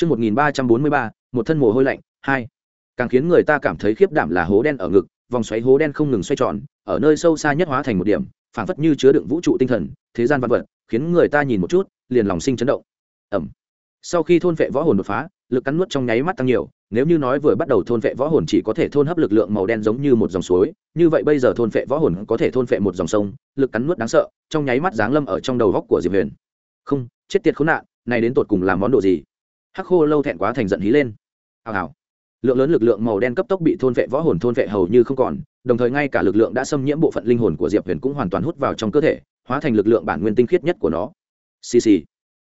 Trước 1343, một thân mồ hôi lạnh, hai. Càng khiến người ta cảm thấy khiếp đảm là hố đen ở ngực, vòng xoáy hố đen không ngừng xoay tròn, ở nơi sâu xa nhất hóa thành một điểm, phảng phất như chứa đựng vũ trụ tinh thần, thế gian văn vật, khiến người ta nhìn một chút, liền lòng sinh chấn động. Ẩm. Sau khi thôn vệ võ hồn đột phá, lực cắn nuốt trong nháy mắt tăng nhiều, nếu như nói vừa bắt đầu thôn vệ võ hồn chỉ có thể thôn hấp lực lượng màu đen giống như một dòng suối, như vậy bây giờ thôn vệ võ hồn có thể thôn vệ một dòng sông, lực cắn nuốt đáng sợ, trong nháy mắt giáng lâm ở trong đầu góc của Diệp Huyền. Không, chết tiệt khốn nạn, này đến tột cùng làm món đồ gì? Hắc khô lâu thẹn quá thành giận hí lên. Hào hào. Lượng lớn lực lượng màu đen cấp tốc bị thôn vệ, võ hồn thôn vệ hầu như không còn, đồng thời ngay cả lực lượng đã xâm nhiễm bộ phận linh hồn của diệp huyền cũng hoàn toàn hút vào trong cơ thể, hóa thành lực lượng bản nguyên tinh khiết nhất của nó. Xì xì.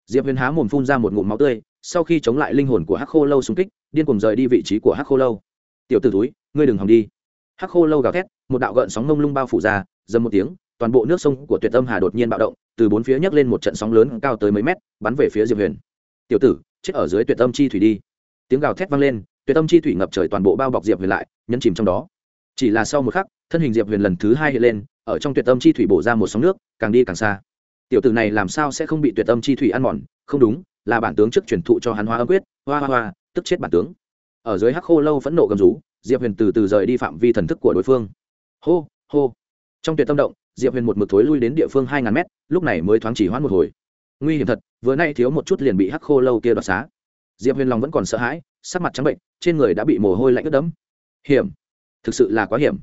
Diệp huyền há mồm phun ra một ngụm máu tươi, sau khi chống lại linh hồn của hắc khô lâu xung kích, điên cùng rời đi vị trí của hắc khô lâu. Tiểu t ử túi ngươi đừng hòng đi. Hắc khô lâu gào thét, một đạo gợn sóng mông lung bao phủ ra, dầm một tiếng, toàn bộ nước sông của tuyệt tâm hà đột nhiên bạo động, từ bốn phía nhấc lên một trận sóng lớn cao tới mấy mét, bắn về phía diệp huyền. Tiểu tử chết ở dưới tuyệt âm chi thủy đi. Tiếng gào thét vang lên, tuyệt âm chi thủy ngập trời toàn bộ bao bọc diệp huyền lại, nhấn chìm trong đó. Chỉ là sau một khắc, thân hình diệp huyền lần thứ hai hiện lên, ở trong tuyệt âm chi thủy bổ ra một sóng nước, càng đi càng xa. Tiểu tử này làm sao sẽ không bị tuyệt âm chi thủy ăn mòn? Không đúng, là bản tướng trước truyền thụ cho hắn hoa âm quyết. Hoa hoa hoa, tức chết bản tướng. Ở dưới hắc khô lâu phẫn nộ gầm rú, diệp huyền từ từ rời đi phạm vi thần thức của đối phương. Hô hô. Trong tuyệt tâm động, diệp huyền một mực thối lui đến địa phương hai ngàn mét, lúc này mới thoáng chỉ hoãn một hồi. Nguy hiểm thật vừa nay thiếu một chút liền bị hắc khô lâu kia đoạt xá. Diệp huyền long vẫn còn sợ hãi, sắc mặt trắng bệnh, trên người đã bị mồ hôi lạnh ướt đẫm. Hiểm! Thực sự là quá hiểm.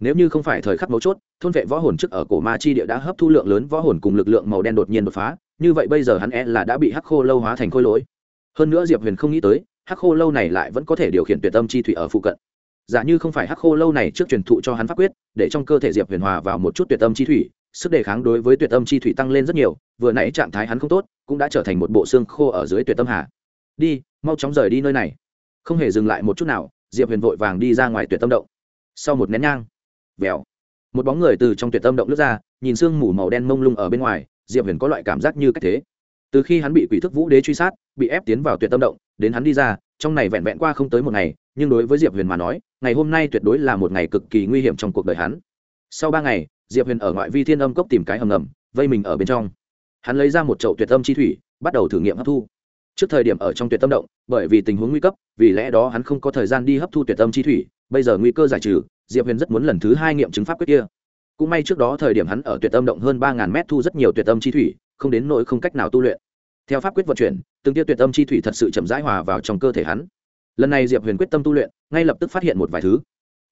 Nếu như không phải thời khắc mấu chốt, thôn vệ võ hồn trước ở cổ ma chi địa đã hấp thu lượng lớn võ hồn cùng lực lượng màu đen đột nhiên đột phá, như vậy bây giờ hắn e là đã bị hắc khô lâu hóa thành khôi lỗi. Hơn nữa diệp huyền không nghĩ tới, hắc khô lâu này lại vẫn có thể điều khiển tuyệt tâm chi thủy ở phụ cận. Giả như không phải hắc khô lâu này trước truyền thụ cho hắn pháp quyết, để trong cơ thể diệp huyền hòa vào một chút tuyệt tâm chi thủy sức đề kháng đối với tuyệt tâm chi thủy tăng lên rất nhiều, vừa nãy trạng thái hắn không tốt, cũng đã trở thành một bộ xương khô ở dưới tuyệt tâm hà. Đi, mau chóng rời đi nơi này. Không hề dừng lại một chút nào, diệp huyền vội vàng đi ra ngoài tuyệt tâm động. Sau một nén nhang, vèo, một bóng người từ trong tuyệt tâm động lướt ra, nhìn sương mù màu đen mông lung ở bên ngoài, diệp huyền có loại cảm giác như cách thế. Từ khi hắn bị quỷ thức vũ đế truy sát, bị ép tiến vào tuyệt tâm động, đến hắn đi ra, trong này vẹn vẹn qua không tới một ngày, nhưng đối với diệp huyền mà nói, ngày hôm nay tuyệt đối là một ngày cực kỳ nguy hiểm trong cuộc đời hắn. Sau ba ngày diệp huyền ở ngoại vi thiên âm cốc tìm cái hầm ngầm, vây mình ở bên trong. Hắn lấy ra một chậu tuyệt âm chi thủy, bắt đầu thử nghiệm hấp thu. Trước thời điểm ở trong tuyệt tâm động, bởi vì tình huống nguy cấp, vì lẽ đó hắn không có thời gian đi hấp thu tuyệt âm chi thủy, bây giờ nguy cơ giải trừ, diệp huyền rất muốn lần thứ hai nghiệm chứng pháp quyết kia. Cũng may trước đó thời điểm hắn ở tuyệt tâm động hơn ba ngàn mét thu rất nhiều tuyệt âm chi thủy, không đến nỗi không cách nào tu luyện. Theo pháp quyết vận chuyển, từng tiêu tuyệt âm chi thủy thật sự chậm rãi hòa vào trong cơ thể hắn. Lần này diệp huyền quyết tâm tu luyện, ngay lập tức phát hiện một vài thứ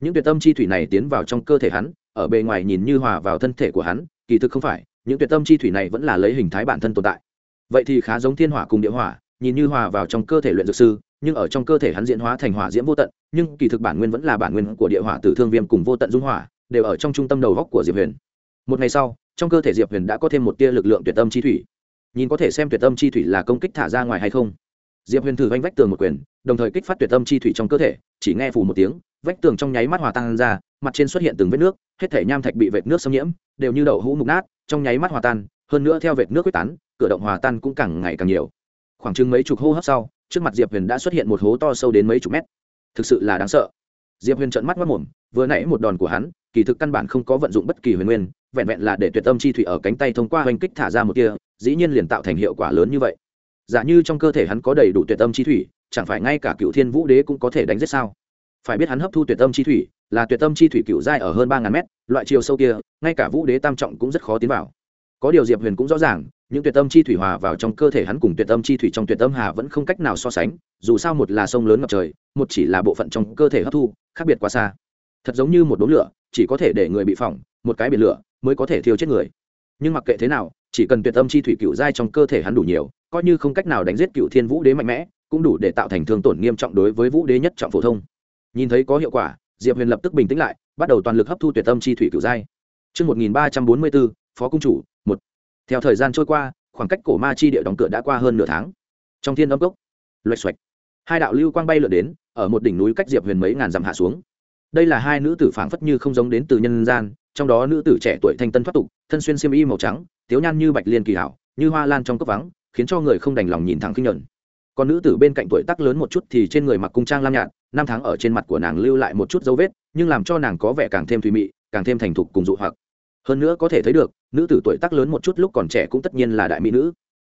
những tuyệt tâm chi thủy này tiến vào trong cơ thể hắn, ở bề ngoài nhìn như hòa vào thân thể của hắn, kỳ thực không phải, những tuyệt tâm chi thủy này vẫn là lấy hình thái bản thân tồn tại. Vậy thì khá giống thiên hỏa cùng địa hỏa, nhìn như hòa vào trong cơ thể luyện dược sư, nhưng ở trong cơ thể hắn diễn hóa thành hỏa diễm vô tận, nhưng kỳ thực bản nguyên vẫn là bản nguyên của địa hỏa tử thương viêm cùng vô tận dung hỏa, đều ở trong trung tâm đầu góc của diệp huyền. Một ngày sau, trong cơ thể diệp huyền đã có thêm một tia lực lượng tuyệt tâm chi thủy. Nhìn có thể xem tuyệt tâm chi thủy là công kích thả ra ngoài hay không diệp huyền thử vanh vách tường một quyền, đồng thời kích phát tuyệt tâm chi thủy trong cơ thể, chỉ nghe phủ một tiếng, vách tường trong nháy mắt hòa tan ra, mặt trên xuất hiện từng vết nước, hết thể nham thạch bị vệt nước xâm nhiễm, đều như đậu hũ mục nát, trong nháy mắt hòa tan, hơn nữa theo vệt nước quyết tán, cửa động hòa tan cũng càng ngày càng nhiều. Khoảng chừng mấy chục hô hấp sau, trước mặt diệp huyền đã xuất hiện một hố to sâu đến mấy chục mét. Thực sự là đáng sợ. Diệp huyền trợn mắt mất mồm, vừa nãy một đòn của hắn, kỳ thực căn bản không có vận dụng bất kỳ huyền nguyên, vẹn vẹn là để tuyệt tâm chi thủy ở cánh tay thông qua hoành kích thả ra một kia dĩ nhiên liền tạo thành hiệu quả lớn như vậy giả như trong cơ thể hắn có đầy đủ tuyệt tâm chi thủy, chẳng phải ngay cả cựu thiên vũ đế cũng có thể đánh giết sao? Phải biết hắn hấp thu tuyệt tâm chi thủy là tuyệt tâm chi thủy cựu giai ở hơn ba ngàn mét, loại chiều sâu kia, ngay cả vũ đế tam trọng cũng rất khó tiến vào. Có điều diệp huyền cũng rõ ràng, những tuyệt tâm chi thủy hòa vào trong cơ thể hắn cùng tuyệt tâm chi thủy trong tuyệt tâm hà vẫn không cách nào so sánh, dù sao một là sông lớn ngập trời, một chỉ là bộ phận trong cơ thể hấp thu, khác biệt quá xa. Thật giống như một đốm lửa, chỉ có thể để người bị phỏng, một cái biển lửa mới có thể thiêu chết người. Nhưng mặc kệ thế nào chỉ cần tuyệt tâm chi thủy cựu giai trong cơ thể hắn đủ nhiều coi như không cách nào đánh giết cựu thiên vũ đế mạnh mẽ cũng đủ để tạo thành thương tổn nghiêm trọng đối với vũ đế nhất trọng phổ thông nhìn thấy có hiệu quả diệp huyền lập tức bình tĩnh lại bắt đầu toàn lực hấp thu tuyệt tâm chi thủy cựu giai Trước 1344, Phó Cung Chủ, một. Theo thời gian trôi qua, khoảng cách cổ ma chi địa đóng cửa đã qua hơn nửa tháng. Trong thiên âm cốc, loạch xoạch, hai đạo lưu quang bay lượn đến, ở một đỉnh núi cách Diệp Huyền mấy ngàn dặm hạ xuống. Đây là hai nữ tử phảng phất như không giống đến từ nhân gian, trong đó nữ tử trẻ tuổi thanh tân thoát tục, thân xuyên xiêm y màu trắng, tiếu nhan như bạch liên kỳ hảo, như hoa lan trong cốc vắng, khiến cho người không đành lòng nhìn thẳng kinh nhẫn còn nữ tử bên cạnh tuổi tác lớn một chút thì trên người mặc cung trang lam nhạt năm tháng ở trên mặt của nàng lưu lại một chút dấu vết nhưng làm cho nàng có vẻ càng thêm thùy mị càng thêm thành thục cùng dụ hoặc. Hơn nữa có thể thấy được nữ tử tuổi tác lớn một chút lúc còn trẻ cũng tất nhiên là đại mỹ nữ.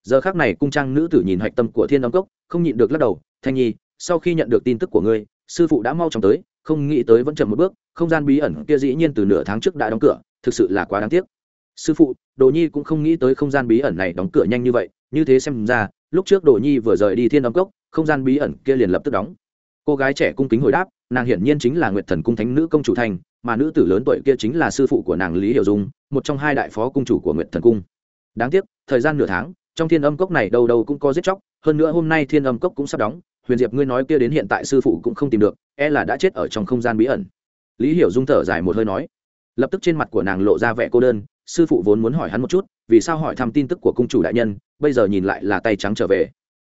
Giờ khác này cung trang nữ tử nhìn hạch tâm của thiên đóng cốc không nhịn được lắc đầu thanh nhi sau khi nhận được tin tức của ngươi sư phụ đã mau chóng tới không nghĩ tới vẫn chậm một bước, không gian bí ẩn kia dĩ nhiên từ nửa tháng trước đã đóng cửa, thực sự là quá đáng tiếc. Sư phụ, đồ nhi cũng không nghĩ tới không gian bí ẩn này đóng cửa nhanh như vậy, như thế xem ra, lúc trước đồ nhi vừa rời đi thiên âm cốc, không gian bí ẩn kia liền lập tức đóng. Cô gái trẻ cung kính hồi đáp, nàng hiển nhiên chính là nguyệt thần cung thánh nữ công chủ thành, mà nữ tử lớn tuổi kia chính là sư phụ của nàng lý hiểu dung, một trong hai đại phó cung chủ của nguyệt thần cung. Đáng tiếc, thời gian nửa tháng, trong thiên âm cốc này đâu đâu cũng có giết chóc, hơn nữa hôm nay thiên âm cốc cũng sắp đóng huyền diệp ngươi nói kia đến hiện tại sư phụ cũng không tìm được e là đã chết ở trong không gian bí ẩn. Lý hiểu dung thở dài một hơi nói. Lập tức trên mặt của nàng lộ ra vẻ cô đơn, sư phụ vốn muốn hỏi hắn một chút, vì sao hỏi thăm tin tức của cung chủ đại nhân, bây giờ nhìn lại là tay trắng trở về.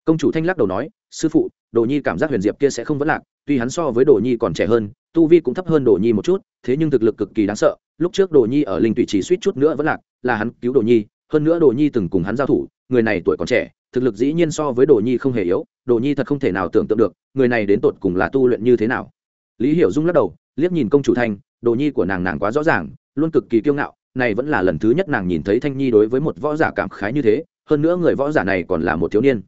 Công chủ thanh lắc đầu nói, sư phụ, đồ nhi cảm giác huyền diệp kia sẽ không vấn lạc, tuy hắn so với đồ nhi còn trẻ hơn, tu vi cũng thấp hơn đồ nhi một chút, thế nhưng thực lực cực kỳ đáng sợ, lúc trước đồ nhi ở linh tùy chỉ suýt chút nữa vẫn lạc, là hắn cứu đồ nhi, hơn nữa đồ nhi từng cùng hắn giao thủ, người này tuổi còn trẻ, thực lực dĩ nhiên so với đồ nhi không hề yếu đồ nhi thật không thể nào tưởng tượng được, người này đến tột cùng là tu luyện như thế nào. Lý hiểu dung lắc đầu, liếc nhìn công chủ thanh, đồ nhi của nàng nàng quá rõ ràng, luôn cực kỳ kiêu ngạo, này vẫn là lần thứ nhất nàng nhìn thấy thanh nhi đối với một võ giả cảm khái như thế, hơn nữa người võ giả này còn là một thiếu niên.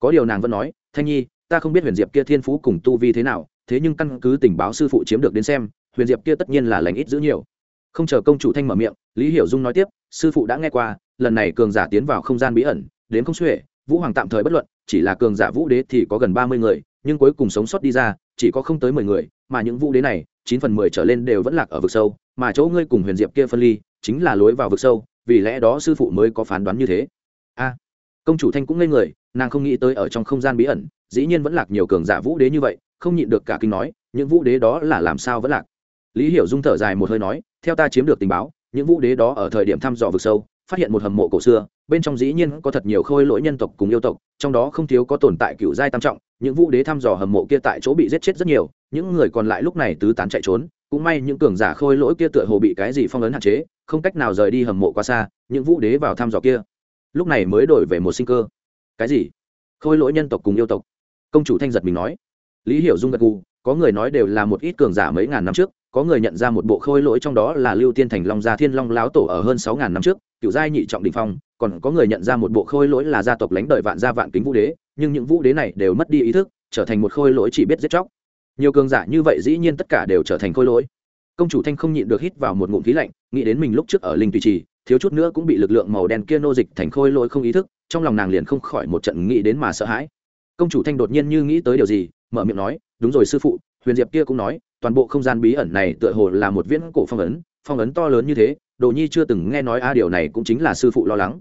Có điều nàng vẫn nói, thanh nhi, ta không biết huyền diệp kia thiên phú cùng tu vi thế nào, thế nhưng căn cứ tình báo sư phụ chiếm được đến xem, huyền diệp kia tất nhiên là lành ít giữ nhiều. Không chờ công chủ thanh mở miệng, lý hiểu dung nói tiếp, sư phụ đã nghe qua, lần này cường giả tiến vào không gian bí ẩn, đến không xuể, vũ hoàng tạm thời bất luận chỉ là cường giả vũ đế thì có gần ba mươi người, nhưng cuối cùng sống sót đi ra, chỉ có không tới mười người, mà những vũ đế này, chín phần mười trở lên đều vẫn lạc ở vực sâu, mà chỗ ngươi cùng huyền diệp kia phân ly, chính là lối vào vực sâu, vì lẽ đó sư phụ mới có phán đoán như thế. A, công chủ thanh cũng ngây người, nàng không nghĩ tới ở trong không gian bí ẩn, dĩ nhiên vẫn lạc nhiều cường giả vũ đế như vậy, không nhịn được cả kinh nói, những vũ đế đó là làm sao vẫn lạc? Lý hiểu dung thở dài một hơi nói, theo ta chiếm được tình báo, những vũ đế đó ở thời điểm thăm dò vực sâu, phát hiện một hầm mộ cổ xưa bên trong dĩ nhiên có thật nhiều khôi lỗi nhân tộc cùng yêu tộc, trong đó không thiếu có tồn tại cựu giai tam trọng, những vũ đế thăm dò hầm mộ kia tại chỗ bị giết chết rất nhiều, những người còn lại lúc này tứ tán chạy trốn, cũng may những cường giả khôi lỗi kia tựa hồ bị cái gì phong ấn hạn chế, không cách nào rời đi hầm mộ quá xa, những vũ đế vào thăm dò kia, lúc này mới đổi về một sinh cơ. Cái gì? Khôi lỗi nhân tộc cùng yêu tộc? Công chủ thanh giật mình nói. Lý hiểu dung gật gù, có người nói đều là một ít cường giả mấy ngàn năm trước, có người nhận ra một bộ khôi lỗi trong đó là lưu tiên thành long gia thiên long láo tổ ở hơn sáu ngàn năm trước, cựu giai nhị trọng đình phong còn có người nhận ra một bộ khôi lỗi là gia tộc lãnh đời vạn gia vạn kính vũ đế, nhưng những vũ đế này đều mất đi ý thức, trở thành một khôi lỗi chỉ biết giết chóc. Nhiều cường giả như vậy dĩ nhiên tất cả đều trở thành khôi lỗi. Công chủ thanh không nhịn được hít vào một ngụm khí lạnh, nghĩ đến mình lúc trước ở linh tùy trì, thiếu chút nữa cũng bị lực lượng màu đen kia nô dịch thành khôi lỗi không ý thức, trong lòng nàng liền không khỏi một trận nghĩ đến mà sợ hãi. Công chủ thanh đột nhiên như nghĩ tới điều gì, mở miệng nói, đúng rồi sư phụ, huyền diệp kia cũng nói, toàn bộ không gian bí ẩn này tựa hồ là một viễn cổ phong ấn phong ấn to lớn như thế, đồ nhi chưa từng nghe nói a, điều này cũng chính là sư phụ lo lắng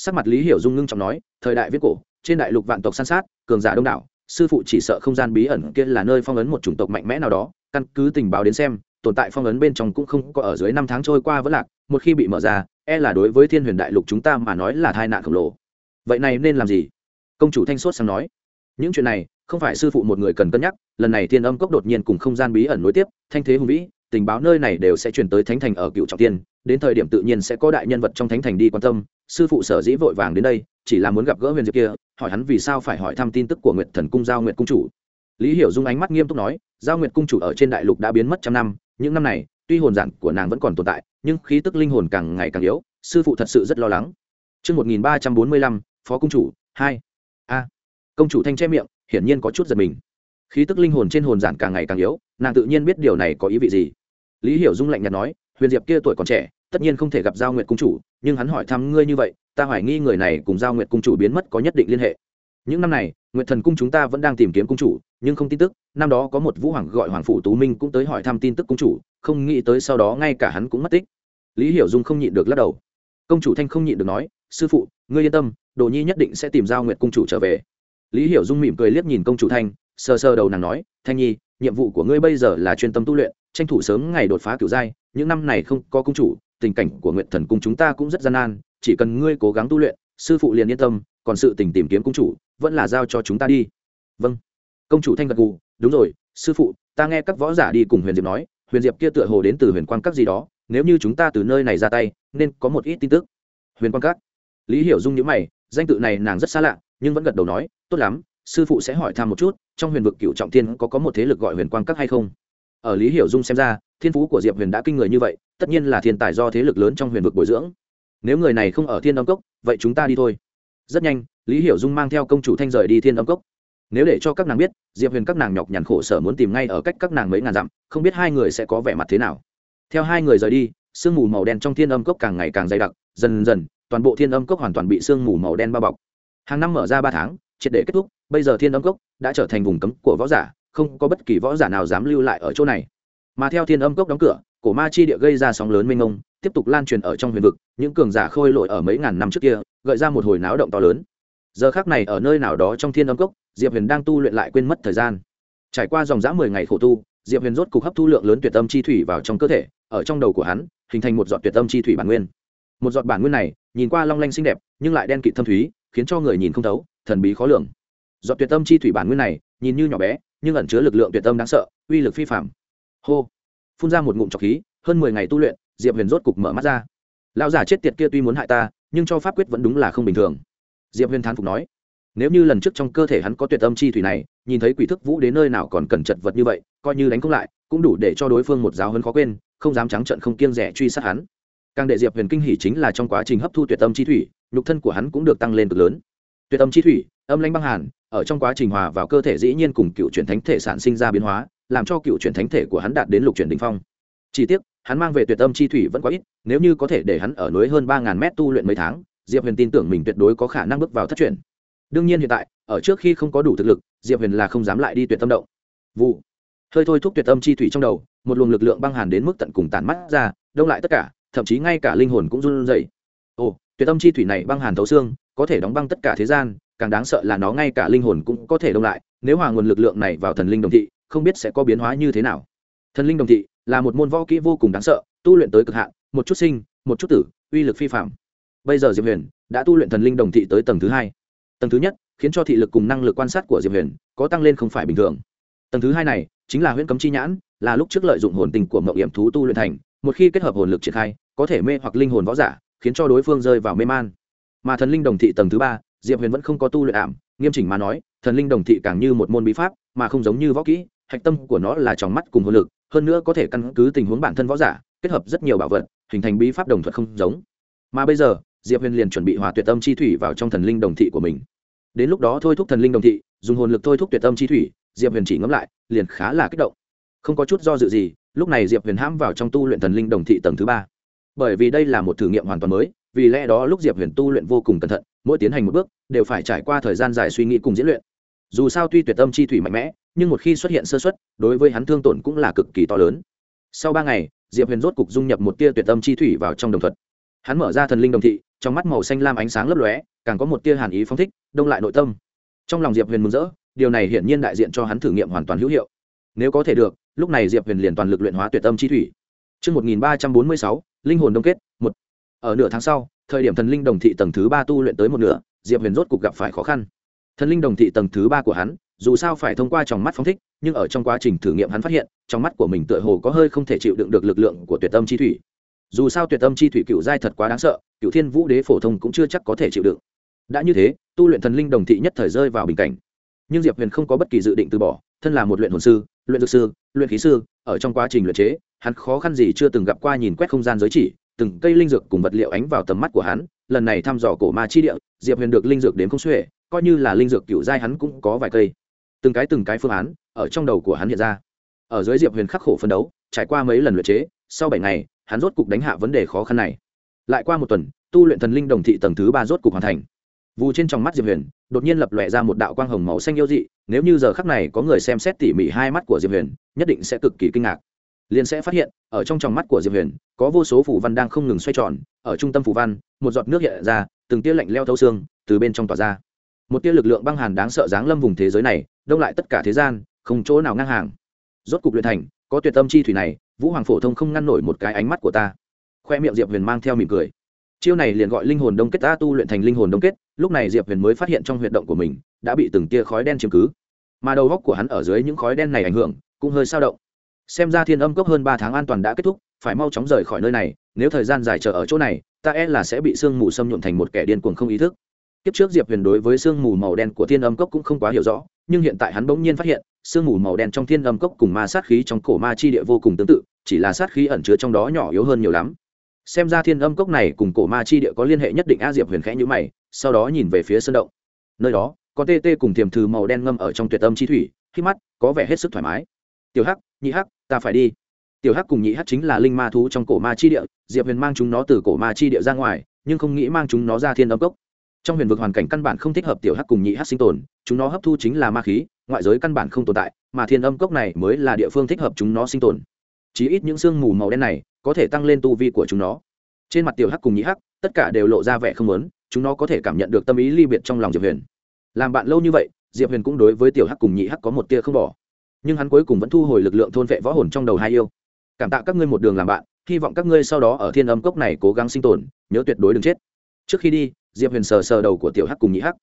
sắc mặt lý hiểu dung ngưng trọng nói, thời đại viết cổ, trên đại lục vạn tộc san sát, cường giả đông đảo, sư phụ chỉ sợ không gian bí ẩn kia là nơi phong ấn một chủng tộc mạnh mẽ nào đó, căn cứ tình báo đến xem, tồn tại phong ấn bên trong cũng không có ở dưới năm tháng trôi qua vẫn lạc, một khi bị mở ra e là đối với thiên huyền đại lục chúng ta mà nói là tai nạn khổng lồ. Vậy này nên làm gì? Công chủ thanh sốt sang nói. Những chuyện này, không phải sư phụ một người cần cân nhắc, lần này thiên âm cốc đột nhiên cùng không gian bí ẩn nối tiếp, thanh thế hùng vĩ, tình báo nơi này đều sẽ chuyển tới thánh thành ở cựu trọng tiên, đến thời điểm tự nhiên sẽ có đại nhân vật trong thánh thành đi quan tâm sư phụ sở dĩ vội vàng đến đây chỉ là muốn gặp gỡ huyền diệp kia hỏi hắn vì sao phải hỏi thăm tin tức của nguyệt thần cung giao nguyệt cung chủ lý hiểu dung ánh mắt nghiêm túc nói giao nguyệt cung chủ ở trên đại lục đã biến mất trăm năm những năm này tuy hồn giản của nàng vẫn còn tồn tại nhưng khí tức linh hồn càng ngày càng yếu sư phụ thật sự rất lo lắng Trước 1345, Phó Cung Chủ, 2. A. Công chủ thanh che miệng, hiển nhiên có chút giật mình. Khí tức linh hồn trên hồn giản càng ngày càng yếu, nàng tự nhiên biết điều này có ý vị gì. Lý Hiểu Dung lạnh nhạt nói, Huyền Diệp kia tuổi còn trẻ, tất nhiên không thể gặp Giao Nguyệt cung chủ, nhưng hắn hỏi thăm ngươi như vậy, ta hoài nghi người này cùng Giao Nguyệt cung chủ biến mất có nhất định liên hệ. Những năm này, Nguyệt Thần cung chúng ta vẫn đang tìm kiếm cung chủ, nhưng không tin tức, năm đó có một vũ hoàng gọi Hoàng phủ Tú Minh cũng tới hỏi thăm tin tức cung chủ, không nghĩ tới sau đó ngay cả hắn cũng mất tích. Lý Hiểu Dung không nhịn được lắc đầu. Công chủ Thanh không nhịn được nói, sư phụ, ngươi yên tâm, Đồ Nhi nhất định sẽ tìm Giao Nguyệt cung chủ trở về. Lý Hiểu Dung mỉm cười liếc nhìn công chủ Thanh, sờ sờ đầu nàng nói, Thanh Nhi, nhiệm vụ của ngươi bây giờ là chuyên tâm tu luyện, tranh thủ sớm ngày đột phá cửu giai, những năm này không có cung chủ, tình cảnh của Nguyện Thần cung chúng ta cũng rất gian nan, chỉ cần ngươi cố gắng tu luyện, sư phụ liền yên tâm, còn sự tình tìm kiếm cung chủ, vẫn là giao cho chúng ta đi. Vâng. Công chủ Thanh gật gù, đúng rồi, sư phụ, ta nghe các võ giả đi cùng Huyền Diệp nói, Huyền Diệp kia tựa hồ đến từ Huyền Quang các gì đó, nếu như chúng ta từ nơi này ra tay, nên có một ít tin tức. Huyền Quang các. Lý Hiểu Dung nhữ mày, danh tự này nàng rất xa lạ, nhưng vẫn gật đầu nói, tốt lắm, sư phụ sẽ hỏi thăm một chút, trong Huyền vực Cựu Trọng Thiên có có một thế lực gọi Huyền Quang các hay không? ở lý hiểu dung xem ra thiên phú của diệp huyền đã kinh người như vậy, tất nhiên là thiên tài do thế lực lớn trong huyền vực bồi dưỡng. Nếu người này không ở thiên Âm cốc, vậy chúng ta đi thôi. Rất nhanh, lý hiểu dung mang theo công chủ thanh rời đi thiên âm cốc. Nếu để cho các nàng biết, diệp huyền các nàng nhọc nhằn khổ sở muốn tìm ngay ở cách các nàng mấy ngàn dặm, không biết hai người sẽ có vẻ mặt thế nào. Theo hai người rời đi, sương mù màu đen trong thiên âm cốc càng ngày càng dày đặc, dần dần, toàn bộ thiên âm cốc hoàn toàn bị sương mù màu đen bao bọc. Hàng năm mở ra ba tháng, triệt để kết thúc, bây giờ thiên âm cốc đã trở thành vùng cấm của võ giả, không có bất kỳ võ giả nào dám lưu lại ở chỗ này mà theo thiên âm cốc đóng cửa, cổ ma chi địa gây ra sóng lớn mênh mông, tiếp tục lan truyền ở trong huyền vực, những cường giả khôi lội ở mấy ngàn năm trước kia, gợi ra một hồi náo động to lớn. Giờ khác này ở nơi nào đó trong thiên âm cốc, diệp huyền đang tu luyện lại quên mất thời gian. Trải qua dòng dã mười ngày khổ tu, diệp huyền rốt cục hấp thu lượng lớn tuyệt tâm chi thủy vào trong cơ thể, ở trong đầu của hắn, hình thành một giọt tuyệt tâm chi thủy bản nguyên. Một giọt bản nguyên này, nhìn qua long lanh xinh đẹp, nhưng lại đen kịt thâm thúy, khiến cho người nhìn không thấu, thần bí khó lường. Giọt tuyệt tâm chi thủy bản nguyên này, nhìn như nhỏ bé, nhưng ẩn chứa lực lượng tuyệt tâm đáng sợ, uy lực phi phạm hô. Phun ra một ngụm trọc khí, hơn mười ngày tu luyện, diệp huyền rốt cục mở mắt ra. Lão giả chết tiệt kia tuy muốn hại ta, nhưng cho pháp quyết vẫn đúng là không bình thường. Diệp huyền thán phục nói, nếu như lần trước trong cơ thể hắn có tuyệt âm chi thủy này, nhìn thấy quỷ thức vũ đến nơi nào còn cần chật vật như vậy, coi như đánh không lại, cũng đủ để cho đối phương một giáo hơn khó quên, không dám trắng trận không kiêng rẻ truy sát hắn. Càng đệ diệp huyền kinh hỉ chính là trong quá trình hấp thu tuyệt âm chi thủy, nhục thân của hắn cũng được tăng lên cực lớn. Tuyệt âm chi thủy, âm lãnh băng hàn, ở trong quá trình hòa vào cơ thể dĩ nhiên cùng cựu truyền thánh thể sản sinh ra biến hóa làm cho cựu truyền thánh thể của hắn đạt đến lục truyền đỉnh phong. Chỉ tiếc, hắn mang về tuyệt âm chi thủy vẫn quá ít, nếu như có thể để hắn ở núi hơn ba ngàn mét tu luyện mấy tháng, diệp huyền tin tưởng mình tuyệt đối có khả năng bước vào thất truyền. Đương nhiên hiện tại, ở trước khi không có đủ thực lực, diệp huyền là không dám lại đi tuyệt tâm động. Vụ. Hơi thôi thúc tuyệt âm chi thủy trong đầu, một luồng lực lượng băng hàn đến mức tận cùng tàn mắt ra, đông lại tất cả, thậm chí ngay cả linh hồn cũng run rẩy. Ồ, tuyệt âm chi thủy này băng hàn thấu xương, có thể đóng băng tất cả thế gian, càng đáng sợ là nó ngay cả linh hồn cũng có thể đông lại, nếu hòa nguồn lực lượng này vào thần linh đồng thị không biết sẽ có biến hóa như thế nào. Thần linh đồng thị là một môn võ kỹ vô cùng đáng sợ, tu luyện tới cực hạn, một chút sinh, một chút tử, uy lực phi phạm bây giờ diệp huyền đã tu luyện thần linh đồng thị tới tầng thứ hai. Tầng thứ nhất khiến cho thị lực cùng năng lực quan sát của diệp huyền có tăng lên không phải bình thường. Tầng thứ hai này chính là huyễn cấm chi nhãn, là lúc trước lợi dụng hồn tình của mậu hiểm thú tu luyện thành, một khi kết hợp hồn lực triển khai, có thể mê hoặc linh hồn võ giả, khiến cho đối phương rơi vào mê man. Mà thần linh đồng thị tầng thứ ba, diệp huyền vẫn không có tu luyện ảm, nghiêm chỉnh mà nói, thần linh đồng thị càng như một môn bí pháp, mà không giống như võ kỹ hạch tâm của nó là tròng mắt cùng hồn lực, hơn nữa có thể căn cứ tình huống bản thân võ giả, kết hợp rất nhiều bảo vật, hình thành bí pháp đồng thuật không giống. Mà bây giờ, diệp huyền liền chuẩn bị hòa tuyệt tâm chi thủy vào trong thần linh đồng thị của mình. Đến lúc đó thôi thúc thần linh đồng thị, dùng hồn lực thôi thúc tuyệt tâm chi thủy, diệp huyền chỉ ngẫm lại, liền khá là kích động. Không có chút do dự gì, lúc này diệp huyền hãm vào trong tu luyện thần linh đồng thị tầng thứ ba. Bởi vì đây là một thử nghiệm hoàn toàn mới, vì lẽ đó lúc diệp huyền tu luyện vô cùng cẩn thận, mỗi tiến hành một bước, đều phải trải qua thời gian dài suy nghĩ cùng diễn luyện dù sao tuy tuyệt tâm chi thủy mạnh mẽ nhưng một khi xuất hiện sơ xuất đối với hắn thương tổn cũng là cực kỳ to lớn. Sau ba ngày diệp huyền rốt cục dung nhập một tia tuyệt tâm chi thủy vào trong đồng thuật. Hắn mở ra thần linh đồng thị trong mắt màu xanh lam ánh sáng lấp lóe càng có một tia hàn ý phóng thích đông lại nội tâm. Trong lòng diệp huyền mừng rỡ điều này hiển nhiên đại diện cho hắn thử nghiệm hoàn toàn hữu hiệu. Nếu có thể được lúc này diệp huyền liền toàn lực luyện hóa tuyệt tâm chi thủy. Trước 1346, linh hồn đông kết, một. Ở nửa tháng sau, thời điểm thần linh đồng thị tầng thứ ba tu luyện tới một nửa, Diệp Huyền rốt cục gặp phải khó khăn. Thần linh đồng thị tầng thứ ba của hắn, dù sao phải thông qua tròng mắt phóng thích, nhưng ở trong quá trình thử nghiệm hắn phát hiện, trong mắt của mình tựa hồ có hơi không thể chịu đựng được lực lượng của tuyệt tâm chi thủy. Dù sao tuyệt tâm chi thủy cựu giai thật quá đáng sợ, cựu thiên vũ đế phổ thông cũng chưa chắc có thể chịu đựng. Đã như thế, tu luyện thần linh đồng thị nhất thời rơi vào bình cảnh. Nhưng Diệp Huyền không có bất kỳ dự định từ bỏ, thân là một luyện hồn sư, luyện dược sư, luyện khí sư, ở trong quá trình luyện chế, hắn khó khăn gì chưa từng gặp qua nhìn quét không gian giới chỉ, từng cây linh dược cùng vật liệu ánh vào tầm mắt của hắn, lần này thăm dò cổ ma chi địa, Diệp Huyền được linh dược đến không xuể, coi như là linh dược cựu giai hắn cũng có vài cây. Từng cái từng cái phương án ở trong đầu của hắn hiện ra. Ở dưới Diệp Huyền khắc khổ phấn đấu, trải qua mấy lần luyện chế, sau bảy ngày, hắn rốt cục đánh hạ vấn đề khó khăn này. Lại qua một tuần, tu luyện thần linh đồng thị tầng thứ ba rốt cục hoàn thành. Vù trên trong mắt Diệp Huyền, đột nhiên lập lòe ra một đạo quang hồng màu xanh yêu dị, nếu như giờ khắc này có người xem xét tỉ mỉ hai mắt của Diệp Huyền, nhất định sẽ cực kỳ kinh ngạc liền sẽ phát hiện ở trong tròng mắt của diệp huyền có vô số phủ văn đang không ngừng xoay tròn ở trung tâm phủ văn một giọt nước hiện ra từng tia lạnh leo thấu xương từ bên trong tỏa ra một tia lực lượng băng hàn đáng sợ giáng lâm vùng thế giới này, đông lại tất cả thế gian, không chỗ nào ngang hàng. Rốt cục luyện thành, có tuyệt tâm chi thủy này, vũ hoàng phổ thông không ngăn nổi một cái ánh mắt của ta. Khoe miệng diệp huyền mang theo mỉm cười. Chiêu này liền gọi linh hồn đông kết, ta tu luyện thành linh hồn đông kết, lúc này diệp huyền mới phát hiện trong huyệt động của mình, đã bị từng tia khói đen chiếm cứ. Mà đầu góc của hắn ở dưới những khói đen này ảnh hưởng, cũng hơi sao động. Xem ra thiên âm cốc hơn ba tháng an toàn đã kết thúc, phải mau chóng rời khỏi nơi này, nếu thời gian dài chờ ở chỗ này, ta e là sẽ bị sương mù xâm nhuộm thành một kẻ điên cuồng không ý thức kiếp trước diệp huyền đối với sương mù màu đen của thiên âm cốc cũng không quá hiểu rõ, nhưng hiện tại hắn bỗng nhiên phát hiện, sương mù màu đen trong thiên âm cốc cùng ma sát khí trong cổ ma chi địa vô cùng tương tự, chỉ là sát khí ẩn chứa trong đó nhỏ yếu hơn nhiều lắm. Xem ra thiên âm cốc này cùng cổ ma chi địa có liên hệ nhất định a diệp huyền khẽ nhữ mày, sau đó nhìn về phía sân động. Nơi đó, có tê tê cùng tiềm thư màu đen ngâm ở trong tuyệt âm chi thủy, khi mắt, có vẻ hết sức thoải mái. Tiểu hắc, nhị hắc, ta phải đi. Tiểu hắc cùng nhị hắc chính là linh ma thú trong cổ ma chi địa, diệp huyền mang chúng nó từ cổ ma chi địa ra ngoài, nhưng không nghĩ mang chúng nó ra thiên âm cốc trong huyền vực hoàn cảnh căn bản không thích hợp tiểu hắc cùng nhị hắc sinh tồn, chúng nó hấp thu chính là ma khí, ngoại giới căn bản không tồn tại, mà thiên âm cốc này mới là địa phương thích hợp chúng nó sinh tồn. Chí ít những sương mù màu đen này có thể tăng lên tu vi của chúng nó. Trên mặt tiểu hắc cùng nhị hắc, tất cả đều lộ ra vẻ không lớn chúng nó có thể cảm nhận được tâm ý ly biệt trong lòng diệp huyền. Làm bạn lâu như vậy, diệp huyền cũng đối với tiểu hắc cùng nhị hắc có một tia không bỏ. Nhưng hắn cuối cùng vẫn thu hồi lực lượng thôn vệ võ hồn trong đầu hai yêu. Cảm tạ các ngươi một đường làm bạn, hy vọng các ngươi sau đó ở thiên âm cốc này cố gắng sinh tồn, nhớ tuyệt đối đừng chết. Trước khi đi diệp huyền sờ sờ đầu của tiểu hắc cùng nhị hắc.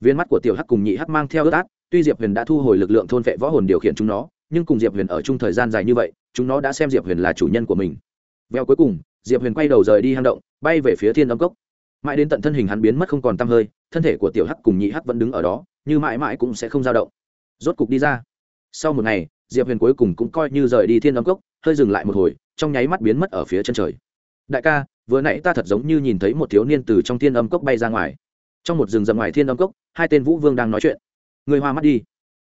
Viên mắt của tiểu hắc cùng nhị hắc mang theo ướt át, tuy diệp huyền đã thu hồi lực lượng thôn vệ võ hồn điều khiển chúng nó, nhưng cùng diệp huyền ở chung thời gian dài như vậy, chúng nó đã xem diệp huyền là chủ nhân của mình. Veo cuối cùng, diệp huyền quay đầu rời đi hang động, bay về phía thiên âm cốc. Mãi đến tận thân hình hắn biến mất không còn t hơi, thân thể của tiểu hắc cùng nhị hắc vẫn đứng ở đó, như mãi mãi cũng sẽ không dao động. Rốt cục đi ra. Sau một ngày, diệp huyền cuối cùng cũng coi như rời đi thiên âm cốc, hơi dừng lại một hồi, trong nháy mắt biến mất ở phía chân trời. Đại ca vừa nãy ta thật giống như nhìn thấy một thiếu niên từ trong thiên âm cốc bay ra ngoài. Trong một rừng rậm ngoài thiên âm cốc, hai tên vũ vương đang nói chuyện. Người hoa mắt đi.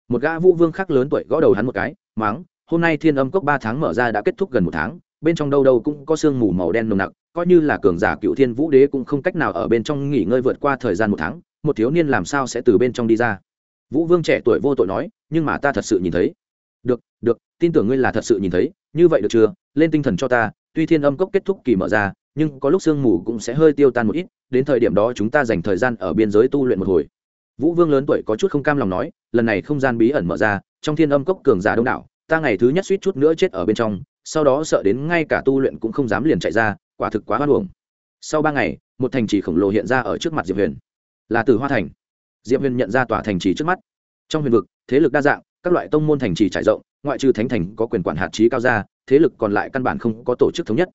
Một gã vũ vương khác lớn tuổi gõ đầu hắn một cái máng hôm nay thiên âm cốc ba tháng mở ra đã kết thúc gần một tháng, bên trong đâu đâu cũng có sương mù màu đen nồng nặc, coi như là cường giả cựu thiên vũ đế cũng không cách nào ở bên trong nghỉ ngơi vượt qua thời gian một tháng, một thiếu niên làm sao sẽ từ bên trong đi ra? Vũ vương trẻ tuổi vô tội nói, nhưng mà ta thật sự nhìn thấy. Được được, tin tưởng ngươi là thật sự nhìn thấy, như vậy được chưa? Lên tinh thần cho ta, tuy thiên âm cốc kết thúc kỳ mở ra nhưng có lúc sương mù cũng sẽ hơi tiêu tan một ít, đến thời điểm đó chúng ta dành thời gian ở biên giới tu luyện một hồi. Vũ vương lớn tuổi có chút không cam lòng nói, lần này không gian bí ẩn mở ra, trong thiên âm cốc cường giả đông đảo, ta ngày thứ nhất suýt chút nữa chết ở bên trong, sau đó sợ đến ngay cả tu luyện cũng không dám liền chạy ra, quả thực quá hoan hồng sau ba ngày, một thành trì khổng lồ hiện ra ở trước mặt diệp huyền. Là từ hoa thành. Diệp huyền nhận ra tòa thành trì trước mắt. Trong huyền vực, thế lực đa dạng, các loại tông môn thành trì trải rộng, ngoại trừ thánh thành có quyền quản hạt trí cao ra, thế lực còn lại căn bản không có tổ chức thống nhất